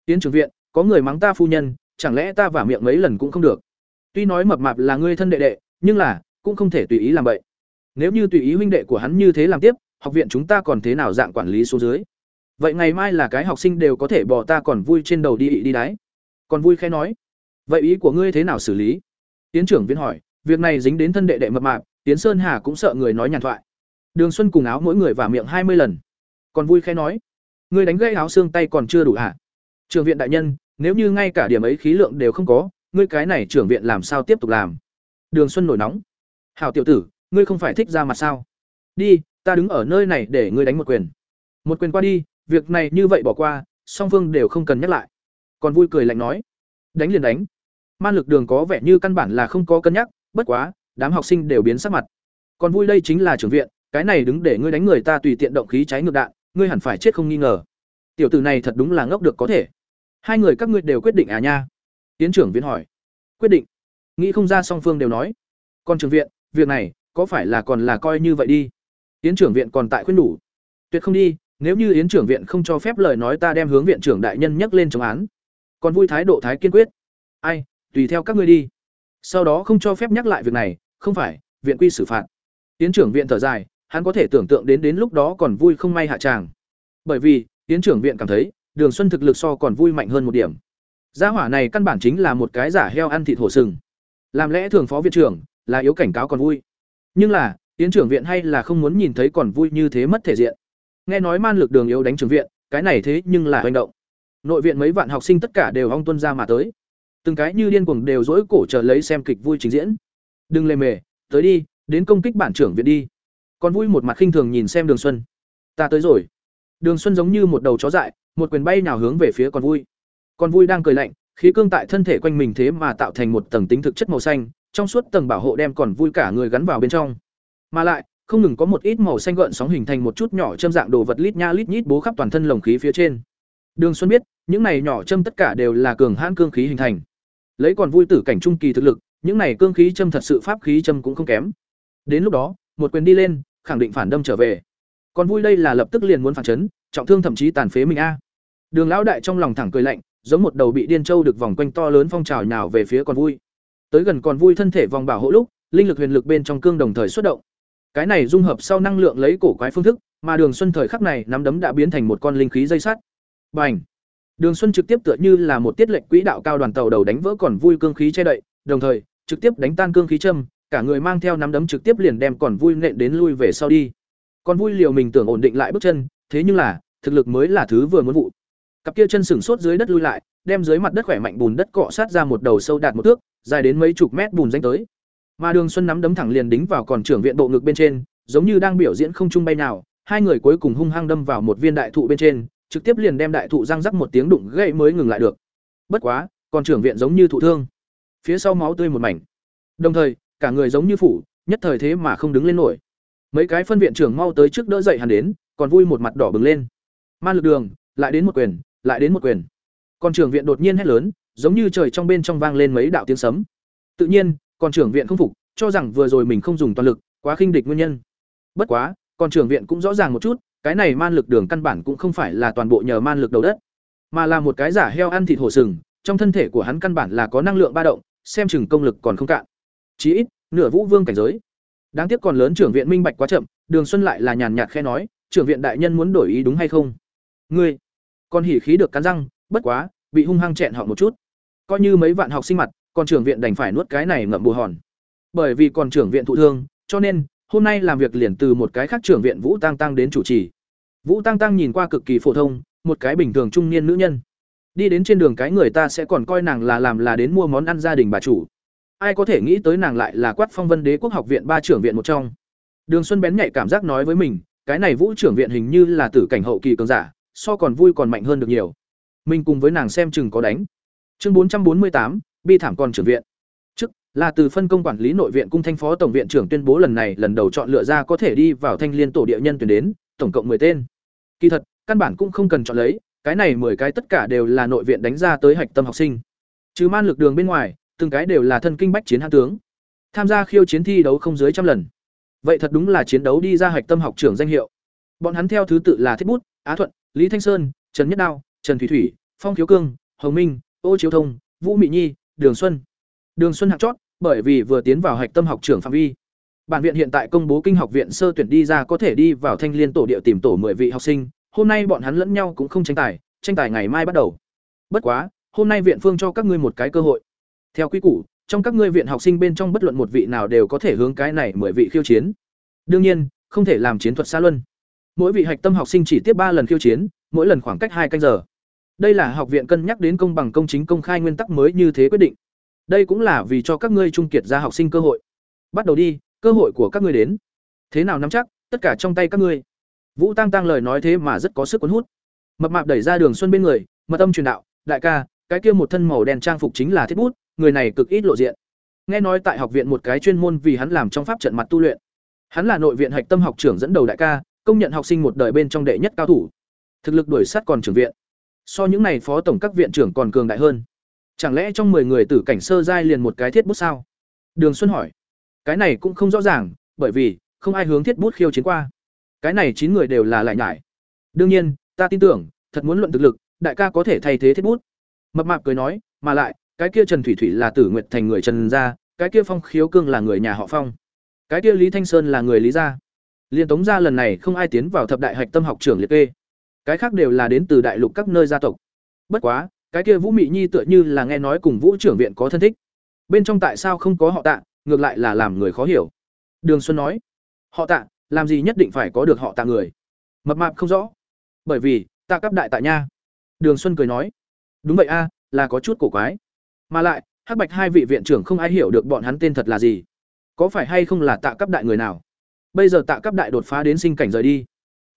Tiến trưởng viện, có người mắng ta phu nhân, chẳng lẽ ta vả miệng mấy lần cũng không được? Tuy nói mập mạp là ngươi thân đệ đệ, nhưng là cũng không thể tùy ý làm vậy. Nếu như tùy ý huynh đệ của hắn như thế làm tiếp, học viện chúng ta còn thế nào dạng quản lý số dưới? Vậy ngày mai là cái học sinh đều có thể bỏ ta còn vui trên đầu đi đi đái. Còn vui khẽ nói, vậy ý của ngươi thế nào xử lý? Tiến trưởng viên hỏi, việc này dính đến thân đệ đệ mập mạp, Tiến Sơn Hà cũng sợ người nói nhàn thoại. Đường Xuân cùng áo mỗi người và miệng hai mươi lần. Còn vui khẽ nói, ngươi đánh gãy áo xương tay còn chưa đủ hả? Trường viện đại nhân, nếu như ngay cả điểm ấy khí lượng đều không có, ngươi cái này trưởng viện làm sao tiếp tục làm? Đường Xuân nổi nóng. Hảo tiểu tử, ngươi không phải thích ra mặt sao? Đi, ta đứng ở nơi này để ngươi đánh một quyền. Một quyền qua đi, việc này như vậy bỏ qua, song phương đều không cần nhắc lại. Còn vui cười lạnh nói, đánh liền đánh. Man lực đường có vẻ như căn bản là không có cân nhắc, bất quá, đám học sinh đều biến sắc mặt. Còn vui đây chính là trưởng viện, cái này đứng để ngươi đánh người ta tùy tiện động khí cháy ngược đạn, ngươi hẳn phải chết không nghi ngờ. Tiểu tử này thật đúng là ngốc được có thể. Hai người các ngươi đều quyết định à nha? Tiến trưởng viện hỏi. Quyết định. Nghĩ không ra song phương đều nói. Còn trưởng viện, việc này có phải là còn là coi như vậy đi? Tiến trưởng viện còn tại khuyên đủ. Tuyệt không đi, nếu như yến trưởng viện không cho phép lời nói ta đem hướng viện trưởng đại nhân nhắc lên chống án còn vui thái độ thái kiên quyết ai tùy theo các ngươi đi. Sau đó không cho phép nhắc lại việc này, không phải, viện quy xử phạt. Tiến trưởng viện thở dài, hắn có thể tưởng tượng đến đến lúc đó còn vui không may hạ tràng. Bởi vì tiến trưởng viện cảm thấy, đường xuân thực lực so còn vui mạnh hơn một điểm. Gia hỏa này căn bản chính là một cái giả heo ăn thịt hổ sừng. Làm lẽ thường phó viện trưởng là yếu cảnh cáo còn vui. Nhưng là tiến trưởng viện hay là không muốn nhìn thấy còn vui như thế mất thể diện. Nghe nói man lực đường yếu đánh trưởng viện, cái này thế nhưng là hành động. Nội viện mấy vạn học sinh tất cả đều hong tuân ra mà tới từng cái như điên cuồng đều dỗi cổ chờ lấy xem kịch vui trình diễn. Đừng lề mề tới đi đến công kích bản trưởng viện đi. Còn vui một mặt khinh thường nhìn xem đường xuân. Ta tới rồi. Đường xuân giống như một đầu chó dại một quyền bay nào hướng về phía con vui. Con vui đang cười lạnh khí cương tại thân thể quanh mình thế mà tạo thành một tầng tính thực chất màu xanh trong suốt tầng bảo hộ đem còn vui cả người gắn vào bên trong. Mà lại không ngừng có một ít màu xanh gợn sóng hình thành một chút nhỏ châm dạng đồ vật lít nha lít nhít bố khắp toàn thân lồng khí phía trên. Đường Xuân biết, những này nhỏ châm tất cả đều là cường hãn cương khí hình thành. Lấy còn vui tử cảnh trung kỳ thực lực, những này cương khí châm thật sự pháp khí châm cũng không kém. Đến lúc đó, một quyền đi lên, khẳng định phản đâm trở về. Còn vui đây là lập tức liền muốn phản chấn, trọng thương thậm chí tàn phế mình a. Đường lão đại trong lòng thẳng cười lạnh, giống một đầu bị điên trâu được vòng quanh to lớn phong trào nhào về phía còn vui. Tới gần còn vui thân thể vòng bảo hộ lúc, linh lực huyền lực bên trong cương đồng thời xuất động. Cái này dung hợp sau năng lượng lấy cổ quái phương thức, mà Đường Xuân thời khắc này nắm đấm đã biến thành một con linh khí dây sắt. Bành! Đường Xuân trực tiếp tựa như là một tiết lệnh quỹ đạo cao đoàn tàu đầu đánh vỡ còn vui cương khí che đậy, đồng thời trực tiếp đánh tan cương khí châm, cả người mang theo nắm đấm trực tiếp liền đem còn vui nện đến lui về sau đi. Còn vui liều mình tưởng ổn định lại bước chân, thế nhưng là, thực lực mới là thứ vừa muốn vụ. Cặp kia chân sừng sốt dưới đất lui lại, đem dưới mặt đất khỏe mạnh bùn đất cọ sát ra một đầu sâu đạt một thước, dài đến mấy chục mét bùn danh tới. Mà Đường Xuân nắm đấm thẳng liền đính vào còn trưởng viện bộ ngực bên trên, giống như đang biểu diễn không trung bay nào, hai người cuối cùng hung hăng đâm vào một viên đại thụ bên trên, trực tiếp liền đem đại thụ răng rắc một tiếng đụng gãy mới ngừng lại được. Bất quá, còn trưởng viện giống như thụ thương, phía sau máu tươi một mảnh. Đồng thời, cả người giống như phủ, nhất thời thế mà không đứng lên nổi. Mấy cái phân viện trưởng mau tới trước đỡ dậy hắn đến, còn vui một mặt đỏ bừng lên. Man lực đường, lại đến một quyền, lại đến một quyền. Còn trưởng viện đột nhiên hét lớn, giống như trời trong bên trong vang lên mấy đạo tiếng sấm. Tự nhiên, còn trưởng viện không phục, cho rằng vừa rồi mình không dùng toàn lực, quá khinh địch nguyên nhân. Bất quá, còn trưởng viện cũng rõ ràng một chút, cái này man lực đường căn bản cũng không phải là toàn bộ nhờ man lực đầu đất, mà là một cái giả heo ăn thịt hổ sừng, trong thân thể của hắn căn bản là có năng lượng ba động, xem chừng công lực còn không cạn. Chí ít, nửa vũ vương cảnh giới. Đáng tiếc còn lớn trưởng viện minh bạch quá chậm, Đường Xuân lại là nhàn nhạt khẽ nói, trưởng viện đại nhân muốn đổi ý đúng hay không? Ngươi, con hỉ khí được cắn răng, bất quá, bị hung hăng chẹn họ một chút. Coi như mấy vạn học sinh mặt, còn trưởng viện đành phải nuốt cái này ngậm bù hòn. Bởi vì còn trưởng viện thụ thương, cho nên hôm nay làm việc liền từ một cái khác trưởng viện Vũ Tăng Tăng đến chủ trì. Vũ Tăng Tăng nhìn qua cực kỳ phổ thông, một cái bình thường trung niên nữ nhân. Đi đến trên đường cái người ta sẽ còn coi nàng là làm là đến mua món ăn gia đình bà chủ. ai có thể nghĩ tới nàng lại là quát phong vân đế quốc học viện ba trưởng viện một trong đường xuân bén nhạy cảm giác nói với mình cái này vũ trưởng viện hình như là tử cảnh hậu kỳ cường giả so còn vui còn mạnh hơn được nhiều mình cùng với nàng xem chừng có đánh chương bốn trăm bốn mươi tám bi thảm còn trưởng viện là từ phân công quản lý nội viện cung thanh phó tổng viện trưởng tuyên bố lần này lần đầu chọn lựa ra có thể đi vào thanh liên tổ địa nhân tuyển đến, tổng cộng 10 tên. Kỳ thật, căn bản cũng không cần chọn lấy, cái này 10 cái tất cả đều là nội viện đánh ra tới hạch tâm học sinh. Trừ man lực đường bên ngoài, từng cái đều là thân kinh bách chiến hãn tướng. Tham gia khiêu chiến thi đấu không dưới trăm lần. Vậy thật đúng là chiến đấu đi ra hạch tâm học trưởng danh hiệu. Bọn hắn theo thứ tự là thiết bút, á thuận, lý thanh sơn, trần nhất đao, trần thủy thủy, phong khiếu cương, hồng minh, ô chiếu thông, vũ mị nhi, đường xuân đường xuân hạng chót, bởi vì vừa tiến vào hạch tâm học trưởng phạm vi. Bản viện hiện tại công bố kinh học viện sơ tuyển đi ra có thể đi vào thanh liên tổ địa tìm tổ 10 vị học sinh. Hôm nay bọn hắn lẫn nhau cũng không tranh tài tranh tài ngày mai bắt đầu. Bất quá, hôm nay viện phương cho các ngươi một cái cơ hội. Theo quy củ, trong các ngươi viện học sinh bên trong bất luận một vị nào đều có thể hướng cái này mười vị khiêu chiến. Đương nhiên, không thể làm chiến thuật xa luân. Mỗi vị hạch tâm học sinh chỉ tiếp ba lần khiêu chiến, mỗi lần khoảng cách hai canh giờ. Đây là học viện cân nhắc đến công bằng công chính công khai nguyên tắc mới như thế quyết định đây cũng là vì cho các ngươi trung kiệt ra học sinh cơ hội. Bắt đầu đi, cơ hội của các ngươi đến. Thế nào nắm chắc, tất cả trong tay các ngươi. Vũ tăng tăng lời nói thế mà rất có sức cuốn hút. Mập mạp đẩy ra đường xuân bên người, mật âm truyền đạo, đại ca, cái kia một thân màu đen trang phục chính là thiết bút, người này cực ít lộ diện. Nghe nói tại học viện một cái chuyên môn vì hắn làm trong pháp trận mặt tu luyện. Hắn là nội viện hạch tâm học trưởng dẫn đầu đại ca, công nhận học sinh một đời bên trong đệ nhất cao thủ. Thực lực đuổi sát còn trưởng viện. So những này phó tổng các viện trưởng còn cường đại hơn chẳng lẽ trong 10 người tử cảnh sơ giai liền một cái thiết bút sao? Đường xuân hỏi. Cái này cũng không rõ ràng, bởi vì, không ai hướng thiết bút khiêu chiến qua. Cái này chín người đều là lại nhải. Đương nhiên, ta tin tưởng, thật muốn luận thực lực, đại ca có thể thay thế thiết bút. Mập mạp cười nói, mà lại, cái kia trần thủy thủy là tử nguyệt thành người trần gia, cái kia phong khiếu cương là người nhà họ phong. Cái kia lý thanh sơn là người lý gia. Liên tống gia lần này không ai tiến vào thập đại hạch tâm học trưởng liệt kê. Cái khác đều là đến từ đại lục các nơi gia tộc. Bất quá cái kia vũ mị nhi tựa như là nghe nói cùng vũ trưởng viện có thân thích. Bên trong tại sao không có họ tạ, ngược lại là làm người khó hiểu. Đường xuân nói, họ tạ, làm gì nhất định phải có được họ tạ người? Mập mạp không rõ. Bởi vì tạ cấp đại tạ nha. Đường xuân cười nói, đúng vậy a, là có chút cổ quái. Mà lại, hắc bạch hai vị viện trưởng không ai hiểu được bọn hắn tên thật là gì. Có phải hay không là tạ cấp đại người nào? Bây giờ tạ cấp đại đột phá đến sinh cảnh rời đi.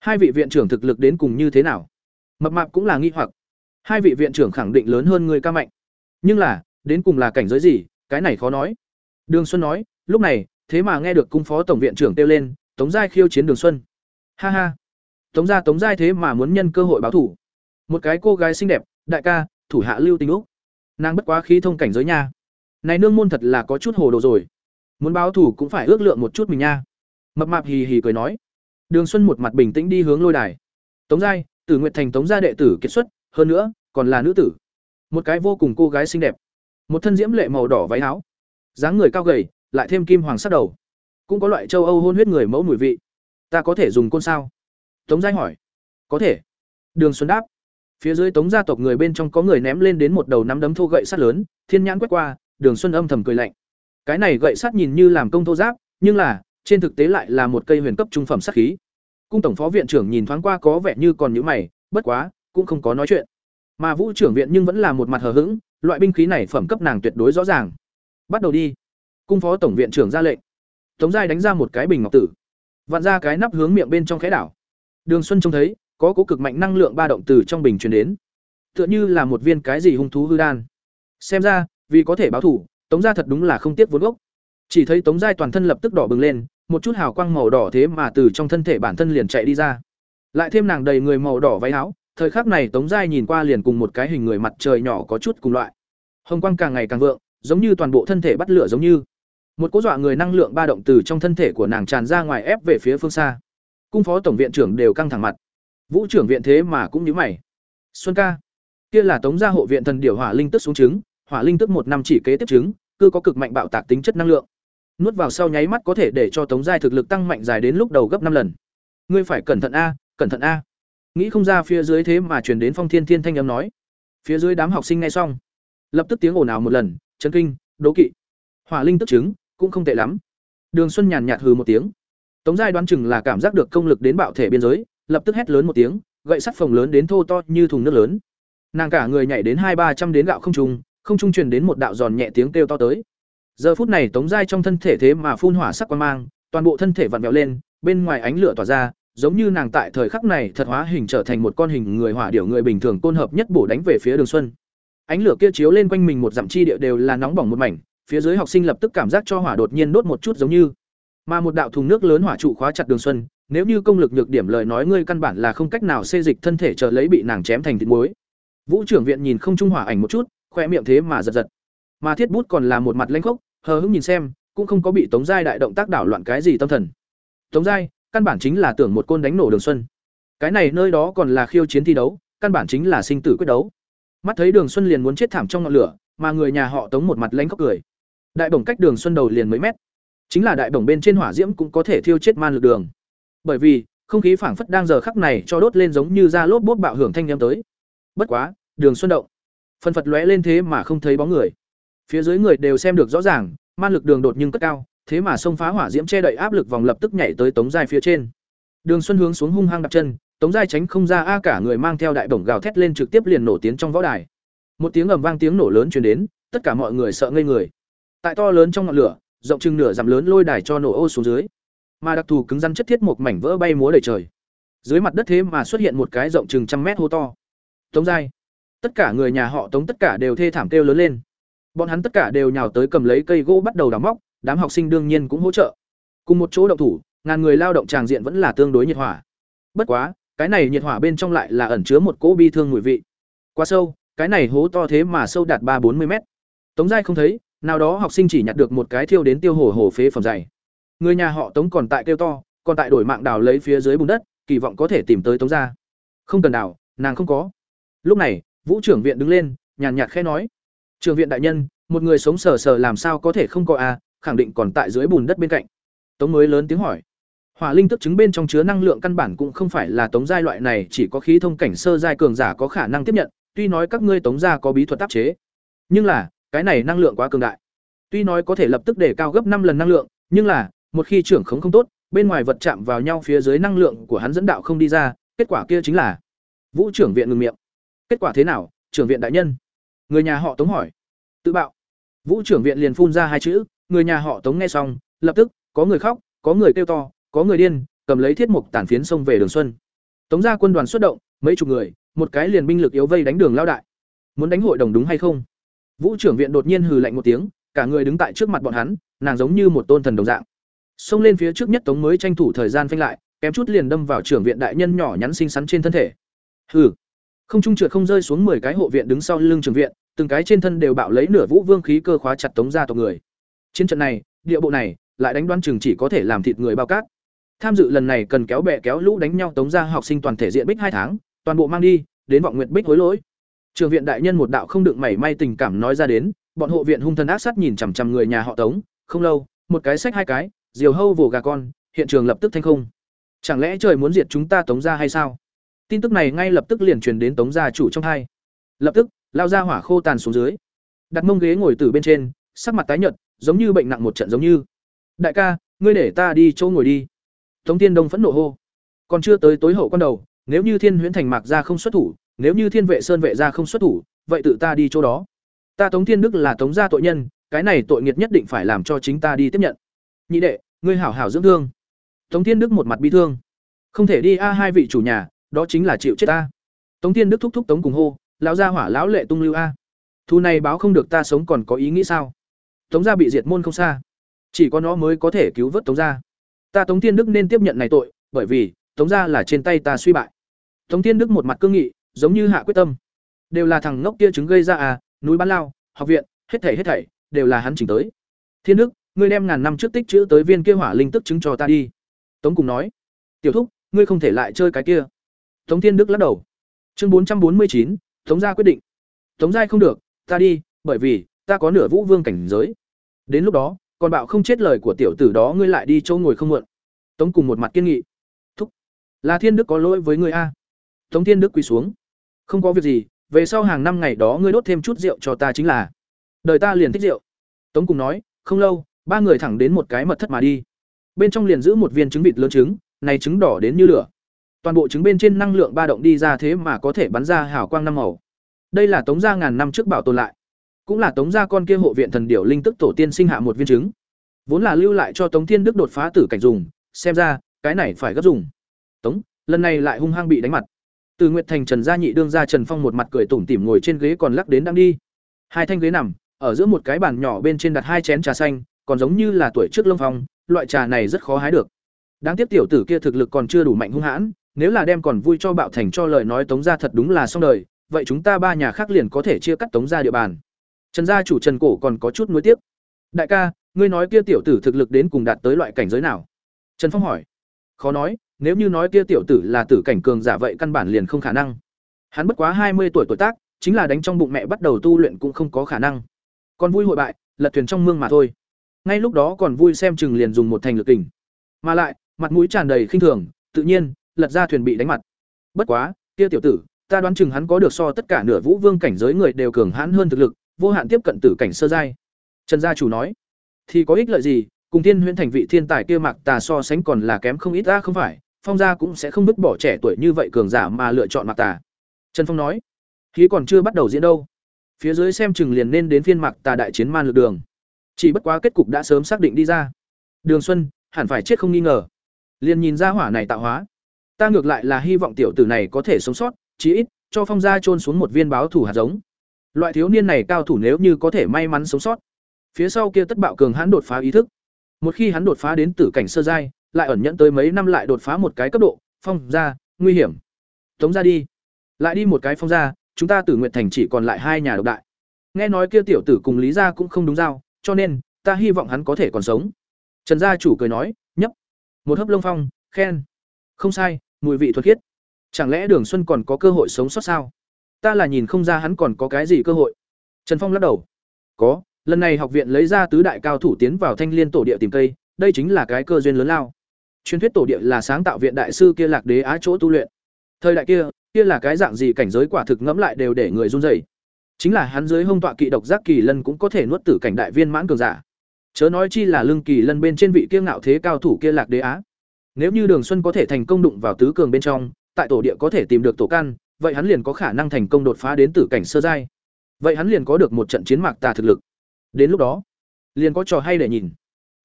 Hai vị viện trưởng thực lực đến cùng như thế nào? Mập mạp cũng là nghi hoặc hai vị viện trưởng khẳng định lớn hơn người ca mạnh. Nhưng là, đến cùng là cảnh giới gì, cái này khó nói. Đường xuân nói, lúc này, thế mà nghe được cung phó tổng viện trưởng kêu lên, tống giai khiêu chiến đường xuân. Ha ha. Tống gia tống giai thế mà muốn nhân cơ hội báo thủ. Một cái cô gái xinh đẹp, đại ca, thủ hạ lưu tình úc. Nàng bất quá khí thông cảnh giới nha. Này nương môn thật là có chút hồ đồ rồi. Muốn báo thủ cũng phải ước lượng một chút mình nha. Mập mạp hì hì cười nói. Đường xuân một mặt bình tĩnh đi hướng lôi đài. Tống giai, tử nguyệt thành tống gia đệ tử kiệt xuất hơn nữa, còn là nữ tử. Một cái vô cùng cô gái xinh đẹp. Một thân diễm lệ màu đỏ váy áo. Dáng người cao gầy, lại thêm kim hoàng sắc đầu. Cũng có loại châu âu hôn huyết người mẫu mùi vị. Ta có thể dùng côn sao? Tống danh hỏi. Có thể. Đường xuân đáp. Phía dưới tống gia tộc người bên trong có người ném lên đến một đầu nắm đấm thô gậy sắt lớn, thiên nhãn quét qua, đường xuân âm thầm cười lạnh. Cái này gậy sắt nhìn như làm công thô giáp, nhưng là, trên thực tế lại là một cây huyền cấp trung phẩm sát khí. Cung tổng phó viện trưởng nhìn thoáng qua có vẻ như còn nhữ mày, bất quá cũng không có nói chuyện. Mà vũ trưởng viện nhưng vẫn là một mặt hờ hững, loại binh khí này phẩm cấp nàng tuyệt đối rõ ràng. Bắt đầu đi. Cung phó tổng viện trưởng ra lệnh. Tống giai đánh ra một cái bình ngọc tử. Vặn ra cái nắp hướng miệng bên trong khẽ đảo. Đường xuân trông thấy, có cố cực mạnh năng lượng ba động từ trong bình truyền đến. Tựa như là một viên cái gì hung thú hư đan. Xem ra, vì có thể báo thủ, tống gia thật đúng là không tiếc vốn gốc. Chỉ thấy tống giai toàn thân lập tức đỏ bừng lên, một chút hào quang màu đỏ thế mà từ trong thân thể bản thân liền chạy đi ra. Lại thêm nàng đầy người màu đỏ váy áo thời khắc này tống giai nhìn qua liền cùng một cái hình người mặt trời nhỏ có chút cùng loại. Hồng quang càng ngày càng vượng, giống như toàn bộ thân thể bắt lửa giống như. Một cỗ dọa người năng lượng ba động từ trong thân thể của nàng tràn ra ngoài ép về phía phương xa. Cung phó tổng viện trưởng đều căng thẳng mặt. Vũ trưởng viện thế mà cũng như mày. Xuân ca, kia là tống gia hộ viện thần điều hỏa linh tức xuống trứng, hỏa linh tức một năm chỉ kế tiếp trứng, cư có cực mạnh bạo tạc tính chất năng lượng. Nuốt vào sau nháy mắt có thể để cho tống giai thực lực tăng mạnh dài đến lúc đầu gấp năm lần. Ngươi phải cẩn thận a, cẩn thận a nghĩ không ra phía dưới thế mà truyền đến phong thiên thiên thanh âm nói. Phía dưới đám học sinh nghe xong, lập tức tiếng ồn ào một lần, chấn kinh, đố kỵ. Hỏa linh tức chứng, cũng không tệ lắm. Đường xuân nhàn nhạt hừ một tiếng. Tống giai đoán chừng là cảm giác được công lực đến bạo thể biên giới, lập tức hét lớn một tiếng, gậy sắt phồng lớn đến thô to như thùng nước lớn. Nàng cả người nhảy đến hai ba trăm đến gạo không trung không trung truyền đến một đạo giòn nhẹ tiếng kêu to tới. Giờ phút này tống giai trong thân thể thế mà phun hỏa sắc quan mang, toàn bộ thân thể vặn vẹo lên, bên ngoài ánh lửa tỏa ra giống như nàng tại thời khắc này thật hóa hình trở thành một con hình người hỏa điểu người bình thường côn hợp nhất bổ đánh về phía đường xuân. Ánh lửa kia chiếu lên quanh mình một dặm chi địa đều là nóng bỏng một mảnh, phía dưới học sinh lập tức cảm giác cho hỏa đột nhiên đốt một chút giống như. Mà một đạo thùng nước lớn hỏa trụ khóa chặt đường xuân, nếu như công lực nhược điểm lời nói ngươi căn bản là không cách nào xê dịch thân thể chờ lấy bị nàng chém thành thịt muối. Vũ trưởng viện nhìn không trung hỏa ảnh một chút, khoe miệng thế mà giật giật. Mà thiết bút còn là một mặt lãnh khốc, hờ hững nhìn xem, cũng không có bị tống giai đại động tác đảo loạn cái gì tâm thần. Tống giai căn bản chính là tưởng một côn đánh nổ đường xuân. Cái này nơi đó còn là khiêu chiến thi đấu, căn bản chính là sinh tử quyết đấu. Mắt thấy đường xuân liền muốn chết thảm trong ngọn lửa, mà người nhà họ tống một mặt lén khóc cười. Đại bổng cách đường xuân đầu liền mấy mét. Chính là đại bổng bên trên hỏa diễm cũng có thể thiêu chết man lực đường. Bởi vì, không khí phảng phất đang giờ khắc này cho đốt lên giống như da lốp bốt bạo hưởng thanh âm tới. Bất quá, đường xuân động. Phân phật lóe lên thế mà không thấy bóng người. Phía dưới người đều xem được rõ ràng, man lực đường đột nhưng cất cao thế mà xông phá hỏa diễm che đậy áp lực vòng lập tức nhảy tới tống giai phía trên. Đường xuân hướng xuống hung hăng đặt chân, tống giai tránh không ra, a cả người mang theo đại bổng gào thét lên trực tiếp liền nổ tiến trong võ đài. Một tiếng ầm vang tiếng nổ lớn truyền đến, tất cả mọi người sợ ngây người. Tại to lớn trong ngọn lửa, rộng chừng nửa dặm lớn lôi đài cho nổ ô xuống dưới. Mà đặc thù cứng rắn chất thiết một mảnh vỡ bay múa đầy trời. Dưới mặt đất thế mà xuất hiện một cái rộng chừng trăm mét hô to. Tống giai, tất cả người nhà họ tống tất cả đều thê thảm kêu lớn lên. Bọn hắn tất cả đều nhào tới cầm lấy cây gỗ bắt đầu đào móc đám học sinh đương nhiên cũng hỗ trợ. Cùng một chỗ động thủ ngàn người lao động tràng diện vẫn là tương đối nhiệt hỏa. Bất quá cái này nhiệt hỏa bên trong lại là ẩn chứa một cỗ bi thương mùi vị. Quá sâu cái này hố to thế mà sâu đạt ba bốn mươi mét. Tống giai không thấy nào đó học sinh chỉ nhặt được một cái thiêu đến tiêu hổ hổ phế phẩm dày. Người nhà họ tống còn tại kêu to còn tại đổi mạng đào lấy phía dưới bùn đất kỳ vọng có thể tìm tới tống gia. Không cần đào nàng không có. Lúc này vũ trưởng viện đứng lên nhàn nhạt khẽ nói. Trường viện đại nhân một người sống sờ sờ làm sao có thể không có à, khẳng định còn tại dưới bùn đất bên cạnh. Tống mới lớn tiếng hỏi. Hỏa linh tức chứng bên trong chứa năng lượng căn bản cũng không phải là tống giai loại này, chỉ có khí thông cảnh sơ giai cường giả có khả năng tiếp nhận, tuy nói các ngươi tống gia có bí thuật áp chế. Nhưng là, cái này năng lượng quá cường đại. Tuy nói có thể lập tức để cao gấp năm lần năng lượng, nhưng là, một khi trưởng khống không tốt, bên ngoài vật chạm vào nhau phía dưới năng lượng của hắn dẫn đạo không đi ra, kết quả kia chính là, vũ trưởng viện ngừng miệng. Kết quả thế nào, trưởng viện đại nhân? Người nhà họ tống hỏi. Tự bạo. Vũ trưởng viện liền phun ra hai chữ người nhà họ tống nghe xong, lập tức, có người khóc, có người kêu to, có người điên, cầm lấy thiết mục tản phiến xông về đường xuân. Tống gia quân đoàn xuất động, mấy chục người, một cái liền binh lực yếu vây đánh đường lao đại. Muốn đánh hội đồng đúng hay không? Vũ trưởng viện đột nhiên hừ lạnh một tiếng, cả người đứng tại trước mặt bọn hắn, nàng giống như một tôn thần đồng dạng. Xông lên phía trước nhất tống mới tranh thủ thời gian phanh lại, kém chút liền đâm vào trưởng viện đại nhân nhỏ nhắn xinh xắn trên thân thể. Hừ. Không trung trượt không rơi xuống mười cái hộ viện đứng sau lưng trưởng viện, từng cái trên thân đều bạo lấy nửa vũ vương khí cơ khóa chặt tống gia tộc người chiến trận này, địa bộ này, lại đánh đoán chừng chỉ có thể làm thịt người bao cát. Tham dự lần này cần kéo bè kéo lũ đánh nhau tống gia học sinh toàn thể diện bích hai tháng, toàn bộ mang đi, đến vọng nguyện bích hối lỗi. Trường viện đại nhân một đạo không đựng mảy may tình cảm nói ra đến, bọn hộ viện hung thần ác sát nhìn chằm chằm người nhà họ tống, không lâu, một cái sách hai cái, diều hâu vồ gà con, hiện trường lập tức thanh không. Chẳng lẽ trời muốn diệt chúng ta tống gia hay sao? Tin tức này ngay lập tức liền truyền đến tống gia chủ trong hai. Lập tức, lao ra hỏa khô tàn xuống dưới. Đặt mông ghế ngồi từ bên trên, sắc mặt tái nhợt giống như bệnh nặng một trận giống như. Đại ca, ngươi để ta đi chỗ ngồi đi. Tống tiên đông phẫn nộ hô. Còn chưa tới tối hậu quan đầu, nếu như thiên huyễn thành mạc gia không xuất thủ, nếu như thiên vệ sơn vệ gia không xuất thủ, vậy tự ta đi chỗ đó. Ta tống thiên đức là tống gia tội nhân, cái này tội nghiệt nhất định phải làm cho chính ta đi tiếp nhận. Nhị đệ, ngươi hảo hảo dưỡng thương. Tống thiên đức một mặt bi thương. Không thể đi a hai vị chủ nhà, đó chính là chịu chết ta. Tống thiên đức thúc thúc tống cùng hô, lão gia hỏa lão lệ tung lưu a. Thu này báo không được ta sống còn có ý nghĩ sao? Tống gia bị diệt môn không xa. Chỉ có nó mới có thể cứu vớt tống gia. Ta tống thiên đức nên tiếp nhận này tội, bởi vì, tống gia là trên tay ta suy bại. Tống thiên đức một mặt cương nghị, giống như hạ quyết tâm. Đều là thằng ngốc kia chứng gây ra à núi bán lao, học viện, hết thảy hết thảy, đều là hắn chỉnh tới. Thiên đức, ngươi đem ngàn năm trước tích chữ tới viên kia hỏa linh tức chứng cho ta đi. Tống cùng nói, tiểu thúc, ngươi không thể lại chơi cái kia. Tống thiên đức lắc đầu. Chương bốn trăm bốn mươi chín, tống gia quyết định. Tống giai không được, ta đi, bởi vì, ta có nửa vũ vương cảnh giới đến lúc đó còn bạo không chết lời của tiểu tử đó ngươi lại đi chỗ ngồi không muộn. Tống cùng một mặt kiên nghị. Thúc, là thiên đức có lỗi với ngươi a. Tống thiên đức quỳ xuống. Không có việc gì, về sau hàng năm ngày đó ngươi đốt thêm chút rượu cho ta chính là. Đời ta liền thích rượu. Tống cùng nói, không lâu, ba người thẳng đến một cái mật thất mà đi. Bên trong liền giữ một viên trứng vịt lớn trứng, này trứng đỏ đến như lửa. Toàn bộ trứng bên trên năng lượng ba động đi ra thế mà có thể bắn ra hào quang năm màu. Đây là tống gia ngàn năm trước bảo tồn lại cũng là tống gia con kia hộ viện thần điểu linh tức tổ tiên sinh hạ một viên trứng. Vốn là lưu lại cho tống thiên đức đột phá tử cảnh dùng, xem ra, cái này phải gấp dùng. Tống, lần này lại hung hăng bị đánh mặt. Từ nguyệt thành trần gia nhị đương ra trần phong một mặt cười tủm tỉm ngồi trên ghế còn lắc đến đang đi. Hai thanh ghế nằm, ở giữa một cái bàn nhỏ bên trên đặt hai chén trà xanh, còn giống như là tuổi trước lâm phong, loại trà này rất khó hái được. Đáng tiếc tiểu tử kia thực lực còn chưa đủ mạnh hung hãn, nếu là đem còn vui cho bạo thành cho lời nói tống gia thật đúng là xong đời, vậy chúng ta ba nhà khác liền có thể chia cắt tống gia địa bàn trần gia chủ trần cổ còn có chút nuối tiếc. Đại ca, ngươi nói kia tiểu tử thực lực đến cùng đạt tới loại cảnh giới nào? Trần phong hỏi. Khó nói, nếu như nói kia tiểu tử là tử cảnh cường giả vậy căn bản liền không khả năng. Hắn bất quá hai mươi tuổi tuổi tác, chính là đánh trong bụng mẹ bắt đầu tu luyện cũng không có khả năng. Còn vui hội bại, lật thuyền trong mương mà thôi. Ngay lúc đó còn vui xem chừng liền dùng một thành lực kình. Mà lại, mặt mũi tràn đầy khinh thường, tự nhiên, lật ra thuyền bị đánh mặt. Bất quá, kia tiểu tử, ta đoán chừng hắn có được so tất cả nửa vũ vương cảnh giới người đều cường hãn hơn thực lực vô hạn tiếp cận tử cảnh sơ giai. Trần gia chủ nói, thì có ích lợi gì? Cùng thiên huyễn thành vị thiên tài kia mặc tà so sánh còn là kém không ít ra không phải? Phong gia cũng sẽ không vứt bỏ trẻ tuổi như vậy cường giả mà lựa chọn mặc tà. Trần phong nói khí còn chưa bắt đầu diễn đâu. Phía dưới xem chừng liền nên đến phiên mặc tà đại chiến man lực đường. Chỉ bất quá kết cục đã sớm xác định đi ra. Đường xuân, hẳn phải chết không nghi ngờ. Liền nhìn ra hỏa này tạo hóa. Ta ngược lại là hy vọng tiểu tử này có thể sống sót, chí ít, cho phong gia trôn xuống một viên báo thủ hạt giống loại thiếu niên này cao thủ nếu như có thể may mắn sống sót, phía sau kia tất bạo cường hắn đột phá ý thức. Một khi hắn đột phá đến tử cảnh sơ giai, lại ẩn nhận tới mấy năm lại đột phá một cái cấp độ, phong ra, nguy hiểm. Tống ra đi. Lại đi một cái phong ra, chúng ta tử nguyện thành chỉ còn lại hai nhà độc đại. Nghe nói kia tiểu tử cùng lý gia cũng không đúng giao cho nên, ta hy vọng hắn có thể còn sống. Trần gia chủ cười nói, nhấp. Một hớp lông phong, khen. Không sai, mùi vị thuật khiết. Chẳng lẽ đường xuân còn có cơ hội sống sót sao? Ta là nhìn không ra hắn còn có cái gì cơ hội. Trần phong lắc đầu. Có, lần này học viện lấy ra tứ đại cao thủ tiến vào thanh liên tổ địa tìm cây, đây chính là cái cơ duyên lớn lao. Truyền thuyết tổ địa là sáng tạo viện đại sư kia lạc đế á chỗ tu luyện. Thời đại kia kia là cái dạng gì cảnh giới quả thực ngẫm lại đều để người run rẩy. Chính là hắn dưới hông tọa kỵ độc giác kỳ lân cũng có thể nuốt tử cảnh đại viên mãn cường giả. Chớ nói chi là lưng kỳ lân bên trên vị kia ngạo thế cao thủ kia lạc đế á. Nếu như đường xuân có thể thành công đụng vào tứ cường bên trong, tại tổ địa có thể tìm được tổ căn vậy hắn liền có khả năng thành công đột phá đến tử cảnh sơ giai. Vậy hắn liền có được một trận chiến mạc tà thực lực. Đến lúc đó, liền có trò hay để nhìn.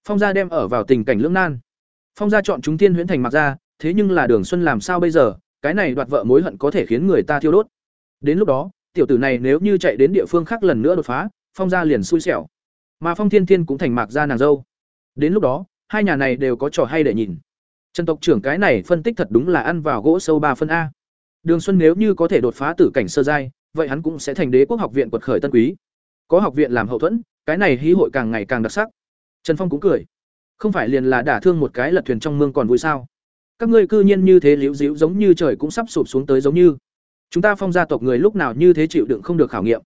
Phong gia đem ở vào tình cảnh lưỡng nan. Phong gia chọn chúng tiên huyễn thành mặc gia, thế nhưng là đường xuân làm sao bây giờ? Cái này đoạt vợ mối hận có thể khiến người ta thiêu đốt. Đến lúc đó, tiểu tử này nếu như chạy đến địa phương khác lần nữa đột phá, phong gia liền xui xẻo. Mà phong thiên thiên cũng thành mạc gia nàng dâu. Đến lúc đó, hai nhà này đều có trò hay để nhìn. Trần tộc trưởng cái này phân tích thật đúng là ăn vào gỗ sâu ba phân a đường xuân nếu như có thể đột phá tử cảnh sơ giai, vậy hắn cũng sẽ thành đế quốc học viện quật khởi tân quý. Có học viện làm hậu thuẫn, cái này hí hội càng ngày càng đặc sắc. Trần phong cũng cười. Không phải liền là đả thương một cái lật thuyền trong mương còn vui sao? Các ngươi cư nhiên như thế liễu díu giống như trời cũng sắp sụp xuống tới giống như. Chúng ta phong gia tộc người lúc nào như thế chịu đựng không được khảo nghiệm.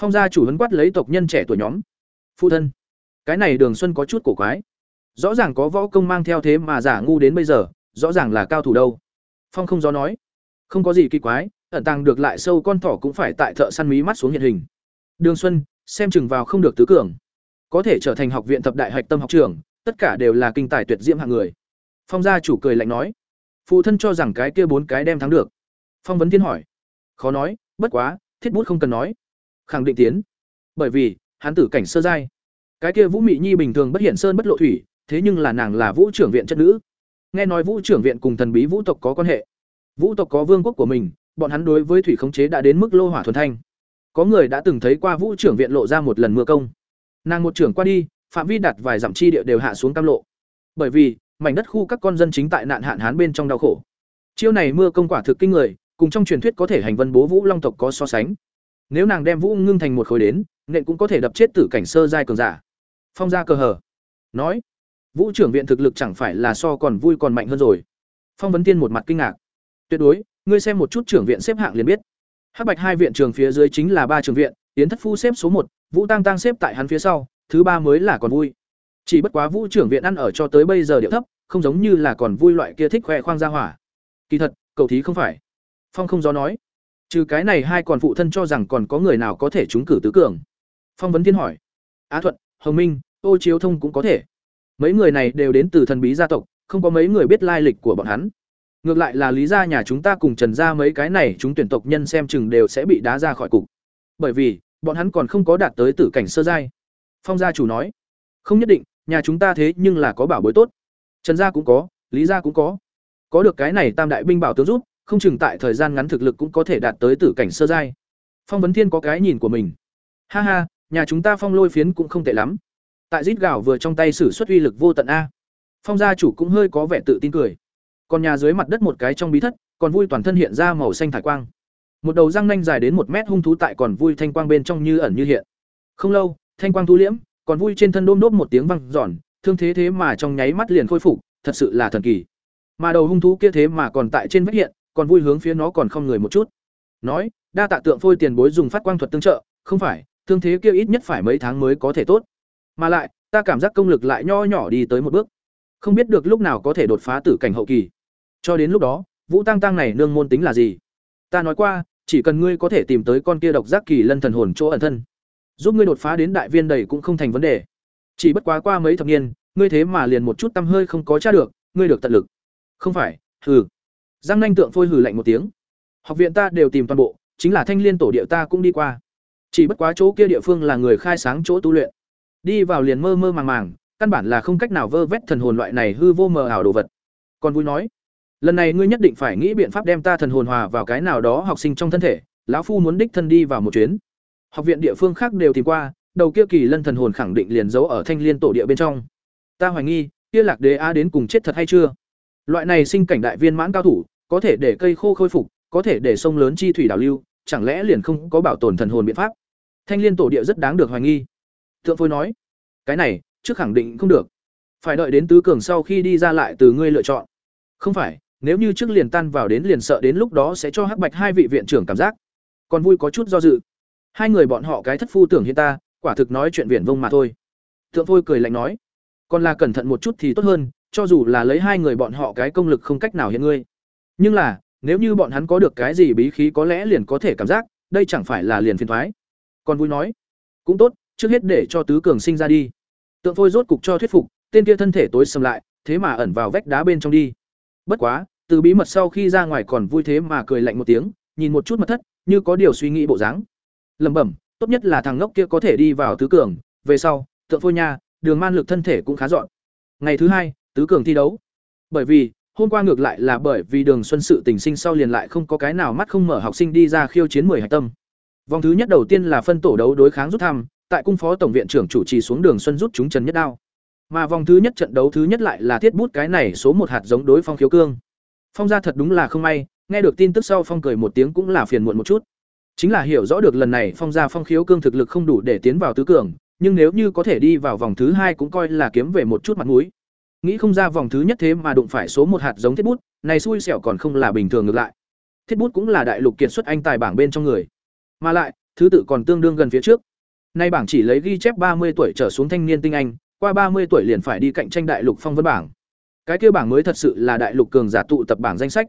Phong gia chủ huấn quát lấy tộc nhân trẻ tuổi nhóm. Phụ thân, cái này đường xuân có chút cổ quái. Rõ ràng có võ công mang theo thế mà giả ngu đến bây giờ, rõ ràng là cao thủ đâu. Phong không do nói không có gì kỳ quái, ẩn tàng được lại sâu con thỏ cũng phải tại thợ săn mí mắt xuống hiện hình. Đường xuân, xem chừng vào không được tứ cường. Có thể trở thành học viện thập đại hạch tâm học trường tất cả đều là kinh tài tuyệt diễm hạng người. Phong gia chủ cười lạnh nói. Phụ thân cho rằng cái kia bốn cái đem thắng được. Phong vấn thiên hỏi. Khó nói, bất quá, thiết bút không cần nói. Khẳng định tiến. Bởi vì hắn tử cảnh sơ giai. Cái kia vũ mị nhi bình thường bất hiện sơn bất lộ thủy, thế nhưng là nàng là vũ trưởng viện chất nữ. Nghe nói vũ trưởng viện cùng thần bí vũ tộc có quan hệ vũ tộc có vương quốc của mình, bọn hắn đối với thủy khống chế đã đến mức lô hỏa thuần thanh. Có người đã từng thấy qua vũ trưởng viện lộ ra một lần mưa công. Nàng một trưởng qua đi, phạm vi đặt vài dặm chi địa đều hạ xuống cam lộ. Bởi vì, mảnh đất khu các con dân chính tại nạn hạn hán bên trong đau khổ. Chiêu này mưa công quả thực kinh người, cùng trong truyền thuyết có thể hành vân bố vũ long tộc có so sánh. Nếu nàng đem vũ ngưng thành một khối đến, nện cũng có thể đập chết tử cảnh sơ giai cường giả. Phong gia cơ hờ. Nói, vũ trưởng viện thực lực chẳng phải là so còn vui còn mạnh hơn rồi. Phong vấn tiên một mặt kinh ngạc tuyệt đối, ngươi xem một chút trưởng viện xếp hạng liền biết. Hắc bạch hai viện trường phía dưới chính là ba trường viện, yến thất phu xếp số một, vũ tăng tăng xếp tại hắn phía sau, thứ ba mới là còn vui. Chỉ bất quá vũ trưởng viện ăn ở cho tới bây giờ điệu thấp, không giống như là còn vui loại kia thích khoe khoang ra hỏa. Kỳ thật, cầu thí không phải. Phong không do nói. Trừ cái này hai còn phụ thân cho rằng còn có người nào có thể trúng cử tứ cường. Phong vấn thiên hỏi. Á thuận, hồng minh ô chiếu thông cũng có thể. Mấy người này đều đến từ thần bí gia tộc, không có mấy người biết lai lịch của bọn hắn ngược lại là lý gia nhà chúng ta cùng trần gia mấy cái này chúng tuyển tộc nhân xem chừng đều sẽ bị đá ra khỏi cục bởi vì bọn hắn còn không có đạt tới tử cảnh sơ giai. Phong gia chủ nói, không nhất định, nhà chúng ta thế nhưng là có bảo bối tốt. Trần gia cũng có, Lý gia cũng có. Có được cái này Tam đại binh bảo tướng giúp, không chừng tại thời gian ngắn thực lực cũng có thể đạt tới tử cảnh sơ giai. Phong Vấn Thiên có cái nhìn của mình. Ha ha, nhà chúng ta phong lôi phiến cũng không tệ lắm. Tại rít gạo vừa trong tay sử xuất uy lực vô tận a. Phong gia chủ cũng hơi có vẻ tự tin cười. Còn nhà dưới mặt đất một cái trong bí thất, còn vui toàn thân hiện ra màu xanh thải quang. Một đầu răng nanh dài đến một mét hung thú tại còn vui thanh quang bên trong như ẩn như hiện. Không lâu, thanh quang thu liễm, còn vui trên thân đôm đốp một tiếng văng giòn, thương thế thế mà trong nháy mắt liền khôi phục, thật sự là thần kỳ. Mà đầu hung thú kia thế mà còn tại trên vết hiện, còn vui hướng phía nó còn không người một chút. Nói, đa tạ tượng phôi tiền bối dùng phát quang thuật tương trợ, không phải, thương thế kia ít nhất phải mấy tháng mới có thể tốt. Mà lại, ta cảm giác công lực lại nho nhỏ đi tới một bước. Không biết được lúc nào có thể đột phá tử cảnh hậu kỳ. Cho đến lúc đó, Vũ Tăng Tăng này nương môn tính là gì? Ta nói qua, chỉ cần ngươi có thể tìm tới con kia độc giác kỳ lân thần hồn chỗ ẩn thân, giúp ngươi đột phá đến đại viên đầy cũng không thành vấn đề. Chỉ bất quá qua mấy thập niên, ngươi thế mà liền một chút tâm hơi không có tra được, ngươi được tận lực. Không phải, hừ. Giang Nanh tượng phôi hừ lạnh một tiếng. Học viện ta đều tìm toàn bộ, chính là Thanh Liên tổ địa ta cũng đi qua. Chỉ bất quá chỗ kia địa phương là người khai sáng chỗ tu luyện. Đi vào liền mơ mơ màng màng, căn bản là không cách nào vơ vét thần hồn loại này hư vô mờ ảo đồ vật. Còn vui nói, lần này ngươi nhất định phải nghĩ biện pháp đem ta thần hồn hòa vào cái nào đó học sinh trong thân thể, lão phu muốn đích thân đi vào một chuyến. Học viện địa phương khác đều tìm qua, đầu kia kỳ lân thần hồn khẳng định liền giấu ở Thanh Liên tổ địa bên trong. Ta hoài nghi, kia Lạc Đế A đến cùng chết thật hay chưa? Loại này sinh cảnh đại viên mãn cao thủ, có thể để cây khô khôi phục, có thể để sông lớn chi thủy đảo lưu, chẳng lẽ liền không có bảo tồn thần hồn biện pháp? Thanh Liên tổ địa rất đáng được hoài nghi. Thượng Phôi nói, cái này, trước khẳng định không được. Phải đợi đến tứ cường sau khi đi ra lại từ ngươi lựa chọn. Không phải, nếu như trước liền tan vào đến liền sợ đến lúc đó sẽ cho Hắc Bạch hai vị viện trưởng cảm giác. Còn vui có chút do dự. Hai người bọn họ cái thất phu tưởng hiện ta, quả thực nói chuyện viển vông mà thôi. Thượng Phôi cười lạnh nói, còn là cẩn thận một chút thì tốt hơn, cho dù là lấy hai người bọn họ cái công lực không cách nào hiện ngươi. Nhưng là, nếu như bọn hắn có được cái gì bí khí có lẽ liền có thể cảm giác, đây chẳng phải là liền phiền thoái. Còn vui nói, cũng tốt, trước hết để cho tứ cường sinh ra đi. Tượng Phôi rốt cục cho thuyết phục, tên kia thân thể tối sầm lại, thế mà ẩn vào vách đá bên trong đi. Bất quá, từ bí mật sau khi ra ngoài còn vui thế mà cười lạnh một tiếng, nhìn một chút mật thất, như có điều suy nghĩ bộ dáng. Lẩm bẩm, tốt nhất là thằng ngốc kia có thể đi vào tứ cường, về sau, thượng Phôi nha, Đường Man lực thân thể cũng khá dọn. Ngày thứ hai, tứ cường thi đấu. Bởi vì, hôm qua ngược lại là bởi vì Đường Xuân sự tình sinh sau liền lại không có cái nào mắt không mở học sinh đi ra khiêu chiến 10 hạch tâm. Vòng thứ nhất đầu tiên là phân tổ đấu đối kháng rút thăm, tại cung phó tổng viện trưởng chủ trì xuống Đường Xuân rút chúng Trần Nhất Đao. Mà vòng thứ nhất trận đấu thứ nhất lại là thiết bút cái này số một hạt giống đối phong khiếu cương. Phong gia thật đúng là không may, nghe được tin tức sau phong cười một tiếng cũng là phiền muộn một chút. Chính là hiểu rõ được lần này phong gia phong khiếu cương thực lực không đủ để tiến vào tứ cường, nhưng nếu như có thể đi vào vòng thứ hai cũng coi là kiếm về một chút mặt mũi. Nghĩ không ra vòng thứ nhất thế mà đụng phải số một hạt giống thiết bút, này xui xẻo còn không là bình thường ngược lại. Thiết bút cũng là đại lục kiệt xuất anh tài bảng bên trong người. Mà lại, thứ tự còn tương đương gần phía trước. Nay bảng chỉ lấy ghi chép ba mươi tuổi trở xuống thanh niên tinh anh, qua ba mươi tuổi liền phải đi cạnh tranh đại lục phong vân bảng. Cái kia bảng mới thật sự là đại lục cường giả tụ tập bảng danh sách.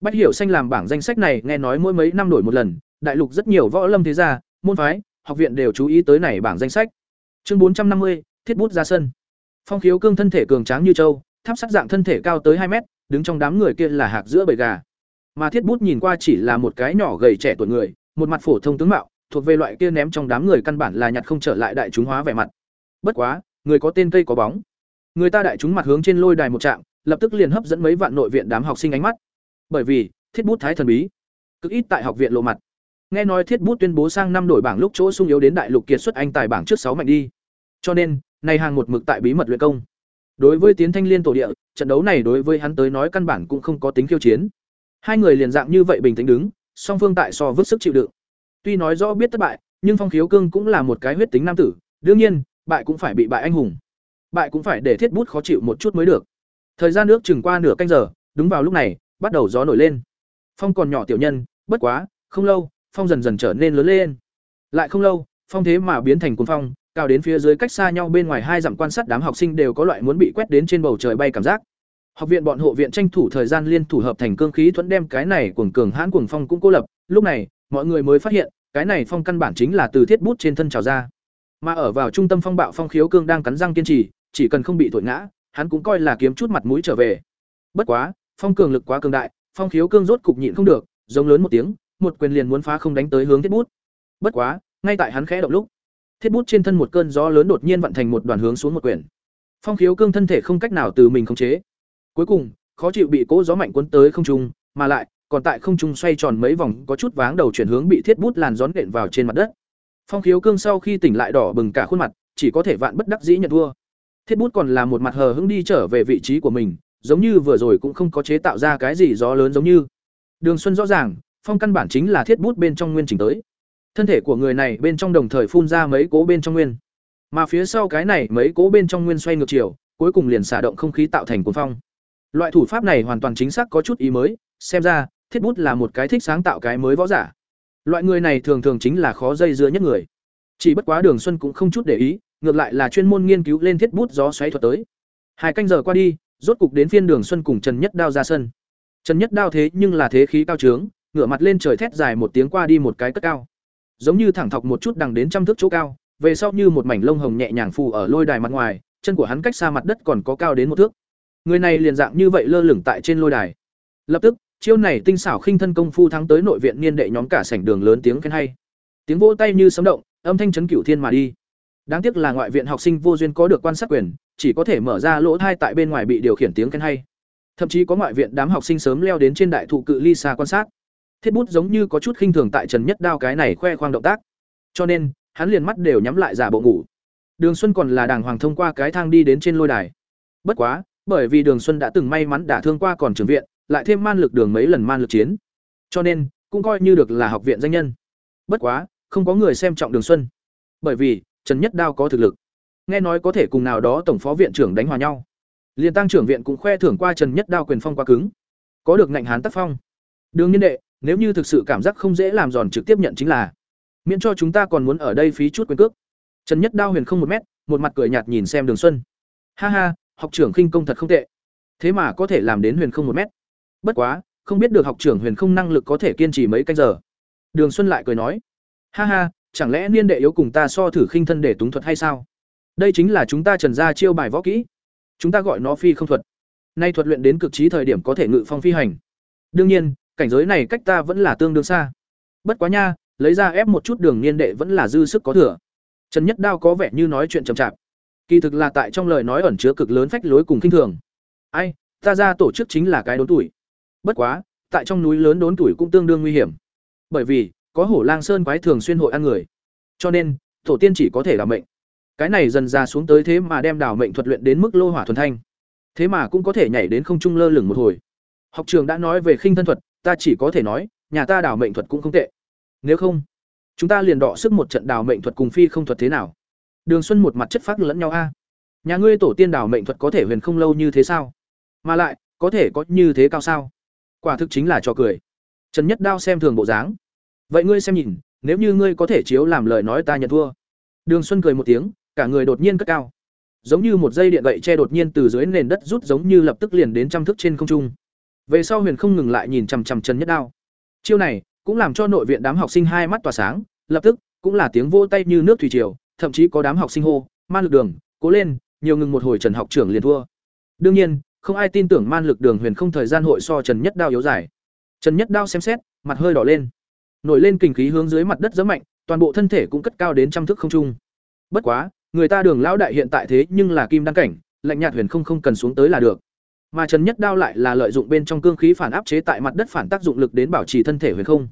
Bách Hiểu Xanh làm bảng danh sách này nghe nói mỗi mấy năm đổi một lần, đại lục rất nhiều võ lâm thế gia, môn phái, học viện đều chú ý tới này bảng danh sách. Chương bốn trăm năm mươi, thiết bút ra sân. Phong Khiếu Cương thân thể cường tráng như châu, tháp sắt dạng thân thể cao tới hai mét, đứng trong đám người kia là hạc giữa bầy gà. Mà Thiết Bút nhìn qua chỉ là một cái nhỏ gầy trẻ tuổi người, một mặt phổ thông tướng mạo, thuộc về loại kia ném trong đám người căn bản là nhặt không trở lại đại chúng hóa vẻ mặt. Bất quá, người có tên cây có bóng. Người ta đại chúng mặt hướng trên lôi đài một trạm, lập tức liền hấp dẫn mấy vạn nội viện đám học sinh ánh mắt. Bởi vì, Thiết Bút thái thần bí, cực ít tại học viện lộ mặt. Nghe nói Thiết Bút tuyên bố sang năm đổi bảng lúc chỗ sung yếu đến đại lục kiệt xuất anh tài bảng trước sáu mạnh đi. Cho nên, này hàng một mực tại bí mật luyện công. Đối với Tiến Thanh Liên tổ địa, trận đấu này đối với hắn tới nói căn bản cũng không có tính khiêu chiến. Hai người liền dạng như vậy bình tĩnh đứng, song phương tại so vứt sức chịu đựng. Tuy nói rõ biết thất bại, nhưng Phong Khiếu Cương cũng là một cái huyết tính nam tử, đương nhiên, bại cũng phải bị bại anh hùng. Bại cũng phải để thiết bút khó chịu một chút mới được. Thời gian nước chừng qua nửa canh giờ, đúng vào lúc này, bắt đầu gió nổi lên. Phong còn nhỏ tiểu nhân, bất quá, không lâu, Phong dần dần trở nên lớn lên. Lại không lâu, Phong thế mà biến thành cuồng phong, cao đến phía dưới cách xa nhau bên ngoài hai dặm quan sát đám học sinh đều có loại muốn bị quét đến trên bầu trời bay cảm giác. Học viện bọn hộ viện tranh thủ thời gian liên thủ hợp thành cương khí thuẫn đem cái này cuồng cường hãn cuồng phong cũng cô lập, lúc này, mọi người mới phát hiện, cái này phong căn bản chính là từ thiết bút trên thân trào ra. Mà ở vào trung tâm phong bạo phong khiếu cương đang cắn răng kiên trì, chỉ cần không bị thổi ngã, hắn cũng coi là kiếm chút mặt mũi trở về. Bất quá, phong cường lực quá cường đại, phong khiếu cương rốt cục nhịn không được, giống lớn một tiếng, một quyền liền muốn phá không đánh tới hướng thiết bút. Bất quá, ngay tại hắn khẽ động lúc thiết bút trên thân một cơn gió lớn đột nhiên vận thành một đoàn hướng xuống một quyển phong khiếu cương thân thể không cách nào từ mình khống chế cuối cùng khó chịu bị cỗ gió mạnh cuốn tới không trung mà lại còn tại không trung xoay tròn mấy vòng có chút váng đầu chuyển hướng bị thiết bút làn gión đện vào trên mặt đất phong khiếu cương sau khi tỉnh lại đỏ bừng cả khuôn mặt, chỉ có thể vạn bất đắc dĩ nhận thua. Thiết bút còn là một mặt hờ hững đi trở về vị trí của mình, giống như vừa rồi cũng không có chế tạo ra cái gì gió lớn giống như. Đường xuân rõ ràng, phong căn bản chính là thiết bút bên trong nguyên chỉnh tới. Thân thể của người này bên trong đồng thời phun ra mấy cố bên trong nguyên. Mà phía sau cái này mấy cố bên trong nguyên xoay ngược chiều, cuối cùng liền xả động không khí tạo thành cuốn phong. Loại thủ pháp này hoàn toàn chính xác có chút ý mới, xem ra, thiết bút là một cái thích sáng tạo cái mới võ giả loại người này thường thường chính là khó dây dưa nhất người. Chỉ bất quá đường xuân cũng không chút để ý, ngược lại là chuyên môn nghiên cứu lên thiết bút gió xoáy thuật tới. Hai canh giờ qua đi, rốt cục đến phiên đường xuân cùng trần nhất đao ra sân. Trần nhất đao thế nhưng là thế khí cao trướng, ngửa mặt lên trời thét dài một tiếng qua đi một cái cất cao. Giống như thẳng thọc một chút đằng đến trăm thước chỗ cao, về sau như một mảnh lông hồng nhẹ nhàng phù ở lôi đài mặt ngoài, chân của hắn cách xa mặt đất còn có cao đến một thước. Người này liền dạng như vậy lơ lửng tại trên lôi đài. Lập tức chiêu này tinh xảo khinh thân công phu thắng tới nội viện niên đệ nhóm cả sảnh đường lớn tiếng khen hay. Tiếng vỗ tay như sấm động, âm thanh chấn cửu thiên mà đi. Đáng tiếc là ngoại viện học sinh vô duyên có được quan sát quyền, chỉ có thể mở ra lỗ thai tại bên ngoài bị điều khiển tiếng khen hay. Thậm chí có ngoại viện đám học sinh sớm leo đến trên đại thụ cự ly xa quan sát. Thiết bút giống như có chút khinh thường tại trần nhất đao cái này khoe khoang động tác. Cho nên, hắn liền mắt đều nhắm lại giả bộ ngủ. Đường xuân còn là đàng hoàng thông qua cái thang đi đến trên lôi đài. Bất quá, bởi vì đường xuân đã từng may mắn đả thương qua còn trường viện lại thêm man lực đường mấy lần man lực chiến. Cho nên, cũng coi như được là học viện danh nhân. Bất quá, không có người xem trọng đường xuân. Bởi vì, trần nhất đao có thực lực. Nghe nói có thể cùng nào đó tổng phó viện trưởng đánh hòa nhau. Liền tăng trưởng viện cũng khoe thưởng qua trần nhất đao quyền phong quá cứng. Có được ngạnh hán tác phong. Đương nhiên đệ, nếu như thực sự cảm giác không dễ làm giòn trực tiếp nhận chính là, miễn cho chúng ta còn muốn ở đây phí chút quyền cước. Trần nhất đao huyền không một mét, một mặt cười nhạt nhìn xem đường xuân. Ha ha, học trưởng khinh công thật không tệ. Thế mà có thể làm đến huyền không một mét bất quá, không biết được học trưởng huyền không năng lực có thể kiên trì mấy canh giờ. Đường xuân lại cười nói, ha ha, chẳng lẽ niên đệ yếu cùng ta so thử khinh thân để túng thuật hay sao? Đây chính là chúng ta trần ra chiêu bài võ kỹ. Chúng ta gọi nó phi không thuật. Nay thuật luyện đến cực trí thời điểm có thể ngự phong phi hành. Đương nhiên, cảnh giới này cách ta vẫn là tương đương xa. Bất quá nha, lấy ra ép một chút đường niên đệ vẫn là dư sức có thừa. Trần nhất đao có vẻ như nói chuyện chậm chạp. Kỳ thực là tại trong lời nói ẩn chứa cực lớn phách lối cùng kinh thường. Ai, ta ra tổ chức chính là cái đốn tuổi bất quá, tại trong núi lớn đốn tuổi cũng tương đương nguy hiểm. Bởi vì, có hổ lang sơn quái thường xuyên hội ăn người. Cho nên, tổ tiên chỉ có thể đảo mệnh. Cái này dần ra xuống tới thế mà đem đảo mệnh thuật luyện đến mức lô hỏa thuần thanh. Thế mà cũng có thể nhảy đến không trung lơ lửng một hồi. Học trường đã nói về khinh thân thuật, ta chỉ có thể nói, nhà ta đảo mệnh thuật cũng không tệ. Nếu không, chúng ta liền đọ sức một trận đảo mệnh thuật cùng phi không thuật thế nào? Đường xuân một mặt chất phát lẫn nhau a. Nhà ngươi tổ tiên đảo mệnh thuật có thể huyền không lâu như thế sao? Mà lại, có thể có như thế cao sao? Quả thực chính là cho cười. Trần nhất đao xem thường bộ dáng. Vậy ngươi xem nhìn, nếu như ngươi có thể chiếu làm lời nói ta nhận thua. Đường xuân cười một tiếng, cả người đột nhiên cất cao. Giống như một dây điện gậy che đột nhiên từ dưới nền đất rút giống như lập tức liền đến trăm thước trên không trung. Về sau huyền không ngừng lại nhìn chằm chằm trần nhất đao. Chiêu này cũng làm cho nội viện đám học sinh hai mắt tỏa sáng, lập tức cũng là tiếng vô tay như nước thủy triều, thậm chí có đám học sinh hô, man lực đường, cố lên, nhiều ngừng một hồi trần học trưởng liền thua. Đương nhiên không ai tin tưởng man lực đường huyền không thời gian hội so trần nhất đao yếu dài. Trần nhất đao xem xét, mặt hơi đỏ lên. Nổi lên kình khí hướng dưới mặt đất rất mạnh, toàn bộ thân thể cũng cất cao đến trăm thước không trung. Bất quá, người ta đường lão đại hiện tại thế nhưng là kim đăng cảnh, lạnh nhạt huyền không không cần xuống tới là được. Mà trần nhất đao lại là lợi dụng bên trong cương khí phản áp chế tại mặt đất phản tác dụng lực đến bảo trì thân thể huyền không.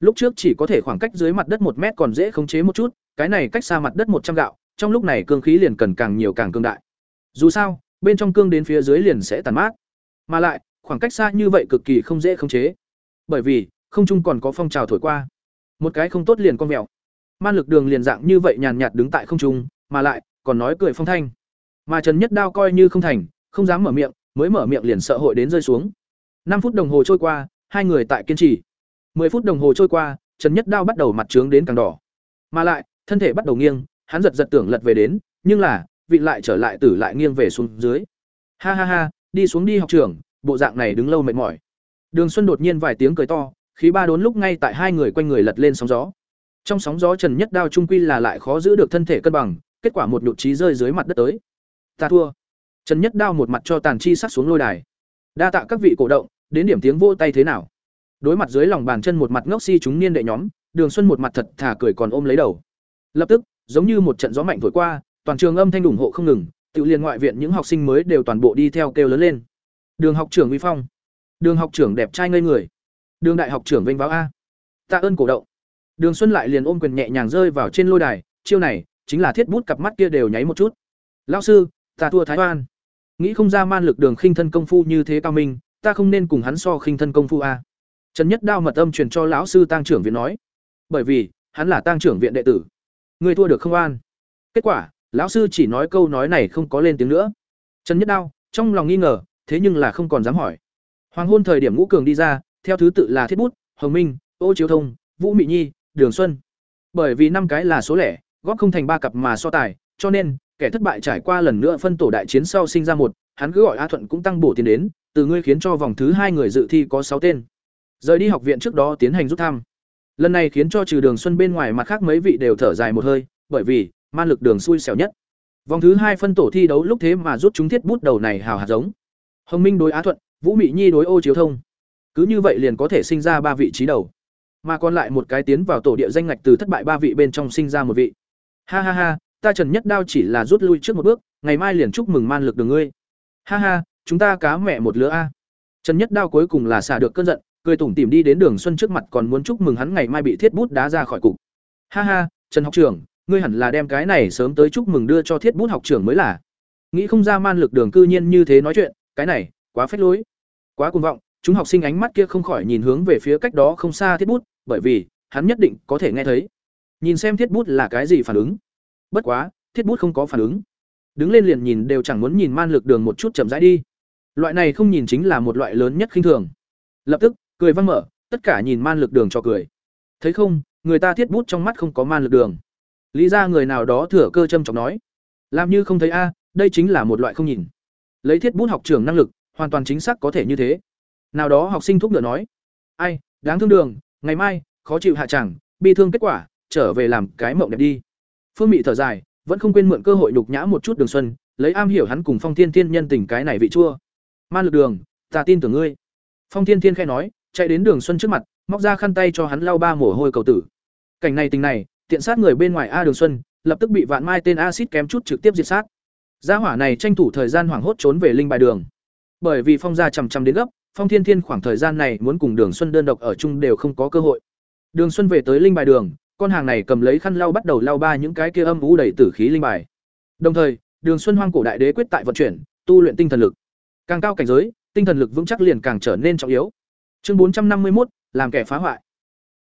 Lúc trước chỉ có thể khoảng cách dưới mặt đất một mét còn dễ khống chế một chút, cái này cách xa mặt đất một trăm gạo, trong lúc này cương khí liền cần càng nhiều càng cương đại. Dù sao bên trong cương đến phía dưới liền sẽ tàn mát. Mà lại, khoảng cách xa như vậy cực kỳ không dễ khống chế. Bởi vì, không trung còn có phong trào thổi qua. Một cái không tốt liền con mèo. Man lực đường liền dạng như vậy nhàn nhạt đứng tại không trung, mà lại, còn nói cười phong thanh. Mà trần nhất đao coi như không thành, không dám mở miệng, mới mở miệng liền sợ hội đến rơi xuống. Năm phút đồng hồ trôi qua, hai người tại kiên trì. 10 phút đồng hồ trôi qua, trần nhất đao bắt đầu mặt trướng đến càng đỏ. Mà lại, thân thể bắt đầu nghiêng, hắn giật giật tưởng lật về đến, nhưng là vị lại trở lại tử lại nghiêng về xuống dưới. Ha ha ha, đi xuống đi học trường, bộ dạng này đứng lâu mệt mỏi. Đường xuân đột nhiên vài tiếng cười to, khí ba đốn lúc ngay tại hai người quanh người lật lên sóng gió. Trong sóng gió trần nhất đao trung quy là lại khó giữ được thân thể cân bằng, kết quả một nhụt trí rơi dưới mặt đất tới. Ta thua. Trần nhất đao một mặt cho tàn chi sát xuống lôi đài. Đa tạ các vị cổ động, đến điểm tiếng vô tay thế nào? Đối mặt dưới lòng bàn chân một mặt ngốc si chúng niên đệ nhóm, đường xuân một mặt thật thà cười còn ôm lấy đầu. Lập tức, giống như một trận gió mạnh thổi qua toàn trường âm thanh ủng hộ không ngừng, tự liền ngoại viện những học sinh mới đều toàn bộ đi theo kêu lớn lên. Đường học trưởng uy phong. Đường học trưởng đẹp trai ngây người. Đường đại học trưởng vinh báo a. Tạ ơn cổ động. Đường xuân lại liền ôm quyền nhẹ nhàng rơi vào trên lôi đài, chiêu này chính là thiết bút cặp mắt kia đều nháy một chút. Lão sư, ta thua thái oan. Nghĩ không ra man lực đường khinh thân công phu như thế cao minh, ta không nên cùng hắn so khinh thân công phu a. Trần nhất đao mật âm truyền cho lão sư tăng trưởng viện nói. Bởi vì, hắn là tăng trưởng viện đệ tử. Người thua được không an kết quả lão sư chỉ nói câu nói này không có lên tiếng nữa. Trần nhất đao, trong lòng nghi ngờ, thế nhưng là không còn dám hỏi. Hoàng hôn thời điểm ngũ cường đi ra, theo thứ tự là thiết bút, hồng minh, ô chiếu thông, vũ mị nhi, đường xuân. Bởi vì năm cái là số lẻ, góp không thành ba cặp mà so tài, cho nên, kẻ thất bại trải qua lần nữa phân tổ đại chiến sau sinh ra một, hắn cứ gọi a thuận cũng tăng bổ tiền đến, từ ngươi khiến cho vòng thứ hai người dự thi có sáu tên. Rời đi học viện trước đó tiến hành rút thăm. Lần này khiến cho trừ đường xuân bên ngoài mặt khác mấy vị đều thở dài một hơi, bởi vì man lực đường xui xẻo nhất. Vòng thứ hai phân tổ thi đấu lúc thế mà rút chúng thiết bút đầu này hào hạt giống. Hồng minh đối á thuận, vũ mị nhi đối ô chiếu thông. Cứ như vậy liền có thể sinh ra ba vị trí đầu. Mà còn lại một cái tiến vào tổ địa danh ngạch từ thất bại ba vị bên trong sinh ra một vị. Ha ha ha, ta trần nhất đao chỉ là rút lui trước một bước, ngày mai liền chúc mừng man lực đường ngươi. Ha ha, chúng ta cá mẹ một lứa a. Trần nhất đao cuối cùng là xả được cơn giận, cười tủm tỉm đi đến đường xuân trước mặt còn muốn chúc mừng hắn ngày mai bị thiết bút đá ra khỏi cục. Ha ha, trần học trưởng ngươi hẳn là đem cái này sớm tới chúc mừng đưa cho thiết bút học trưởng mới là. Nghĩ không ra man lực đường cư nhiên như thế nói chuyện, cái này, quá phết lối. Quá cuồng vọng, chúng học sinh ánh mắt kia không khỏi nhìn hướng về phía cách đó không xa thiết bút, bởi vì, hắn nhất định có thể nghe thấy. Nhìn xem thiết bút là cái gì phản ứng. Bất quá, thiết bút không có phản ứng. Đứng lên liền nhìn đều chẳng muốn nhìn man lực đường một chút chậm rãi đi. Loại này không nhìn chính là một loại lớn nhất khinh thường. Lập tức, cười văng mở, tất cả nhìn man lực đường cho cười. Thấy không, người ta thiết bút trong mắt không có man lực đường lý ra người nào đó thừa cơ châm trọng nói. Làm như không thấy a, đây chính là một loại không nhìn. Lấy thiết bút học trường năng lực, hoàn toàn chính xác có thể như thế. Nào đó học sinh thúc ngựa nói. Ai, đáng thương đường, ngày mai, khó chịu hạ chẳng, bi thương kết quả, trở về làm cái mộng đẹp đi. Phương mị thở dài, vẫn không quên mượn cơ hội nhục nhã một chút đường xuân, lấy am hiểu hắn cùng phong thiên thiên nhân tình cái này vị chua. Man lực đường, ta tin tưởng ngươi. Phong thiên thiên khai nói, chạy đến đường xuân trước mặt, móc ra khăn tay cho hắn lau ba mồ hôi cầu tử. Cảnh này tình này tiện sát người bên ngoài a đường xuân, lập tức bị vạn mai tên acid kém chút trực tiếp diệt sát. Gia hỏa này tranh thủ thời gian hoảng hốt trốn về linh bài đường. Bởi vì phong gia chằm chằm đến gấp, phong thiên thiên khoảng thời gian này muốn cùng đường xuân đơn độc ở chung đều không có cơ hội. Đường xuân về tới linh bài đường, con hàng này cầm lấy khăn lau bắt đầu lau ba những cái kia âm vũ đầy tử khí linh bài. Đồng thời, đường xuân hoang cổ đại đế quyết tại vận chuyển, tu luyện tinh thần lực. Càng cao cảnh giới, tinh thần lực vững chắc liền càng trở nên trọng yếu. Chương bốn trăm năm mươi một làm kẻ phá hoại.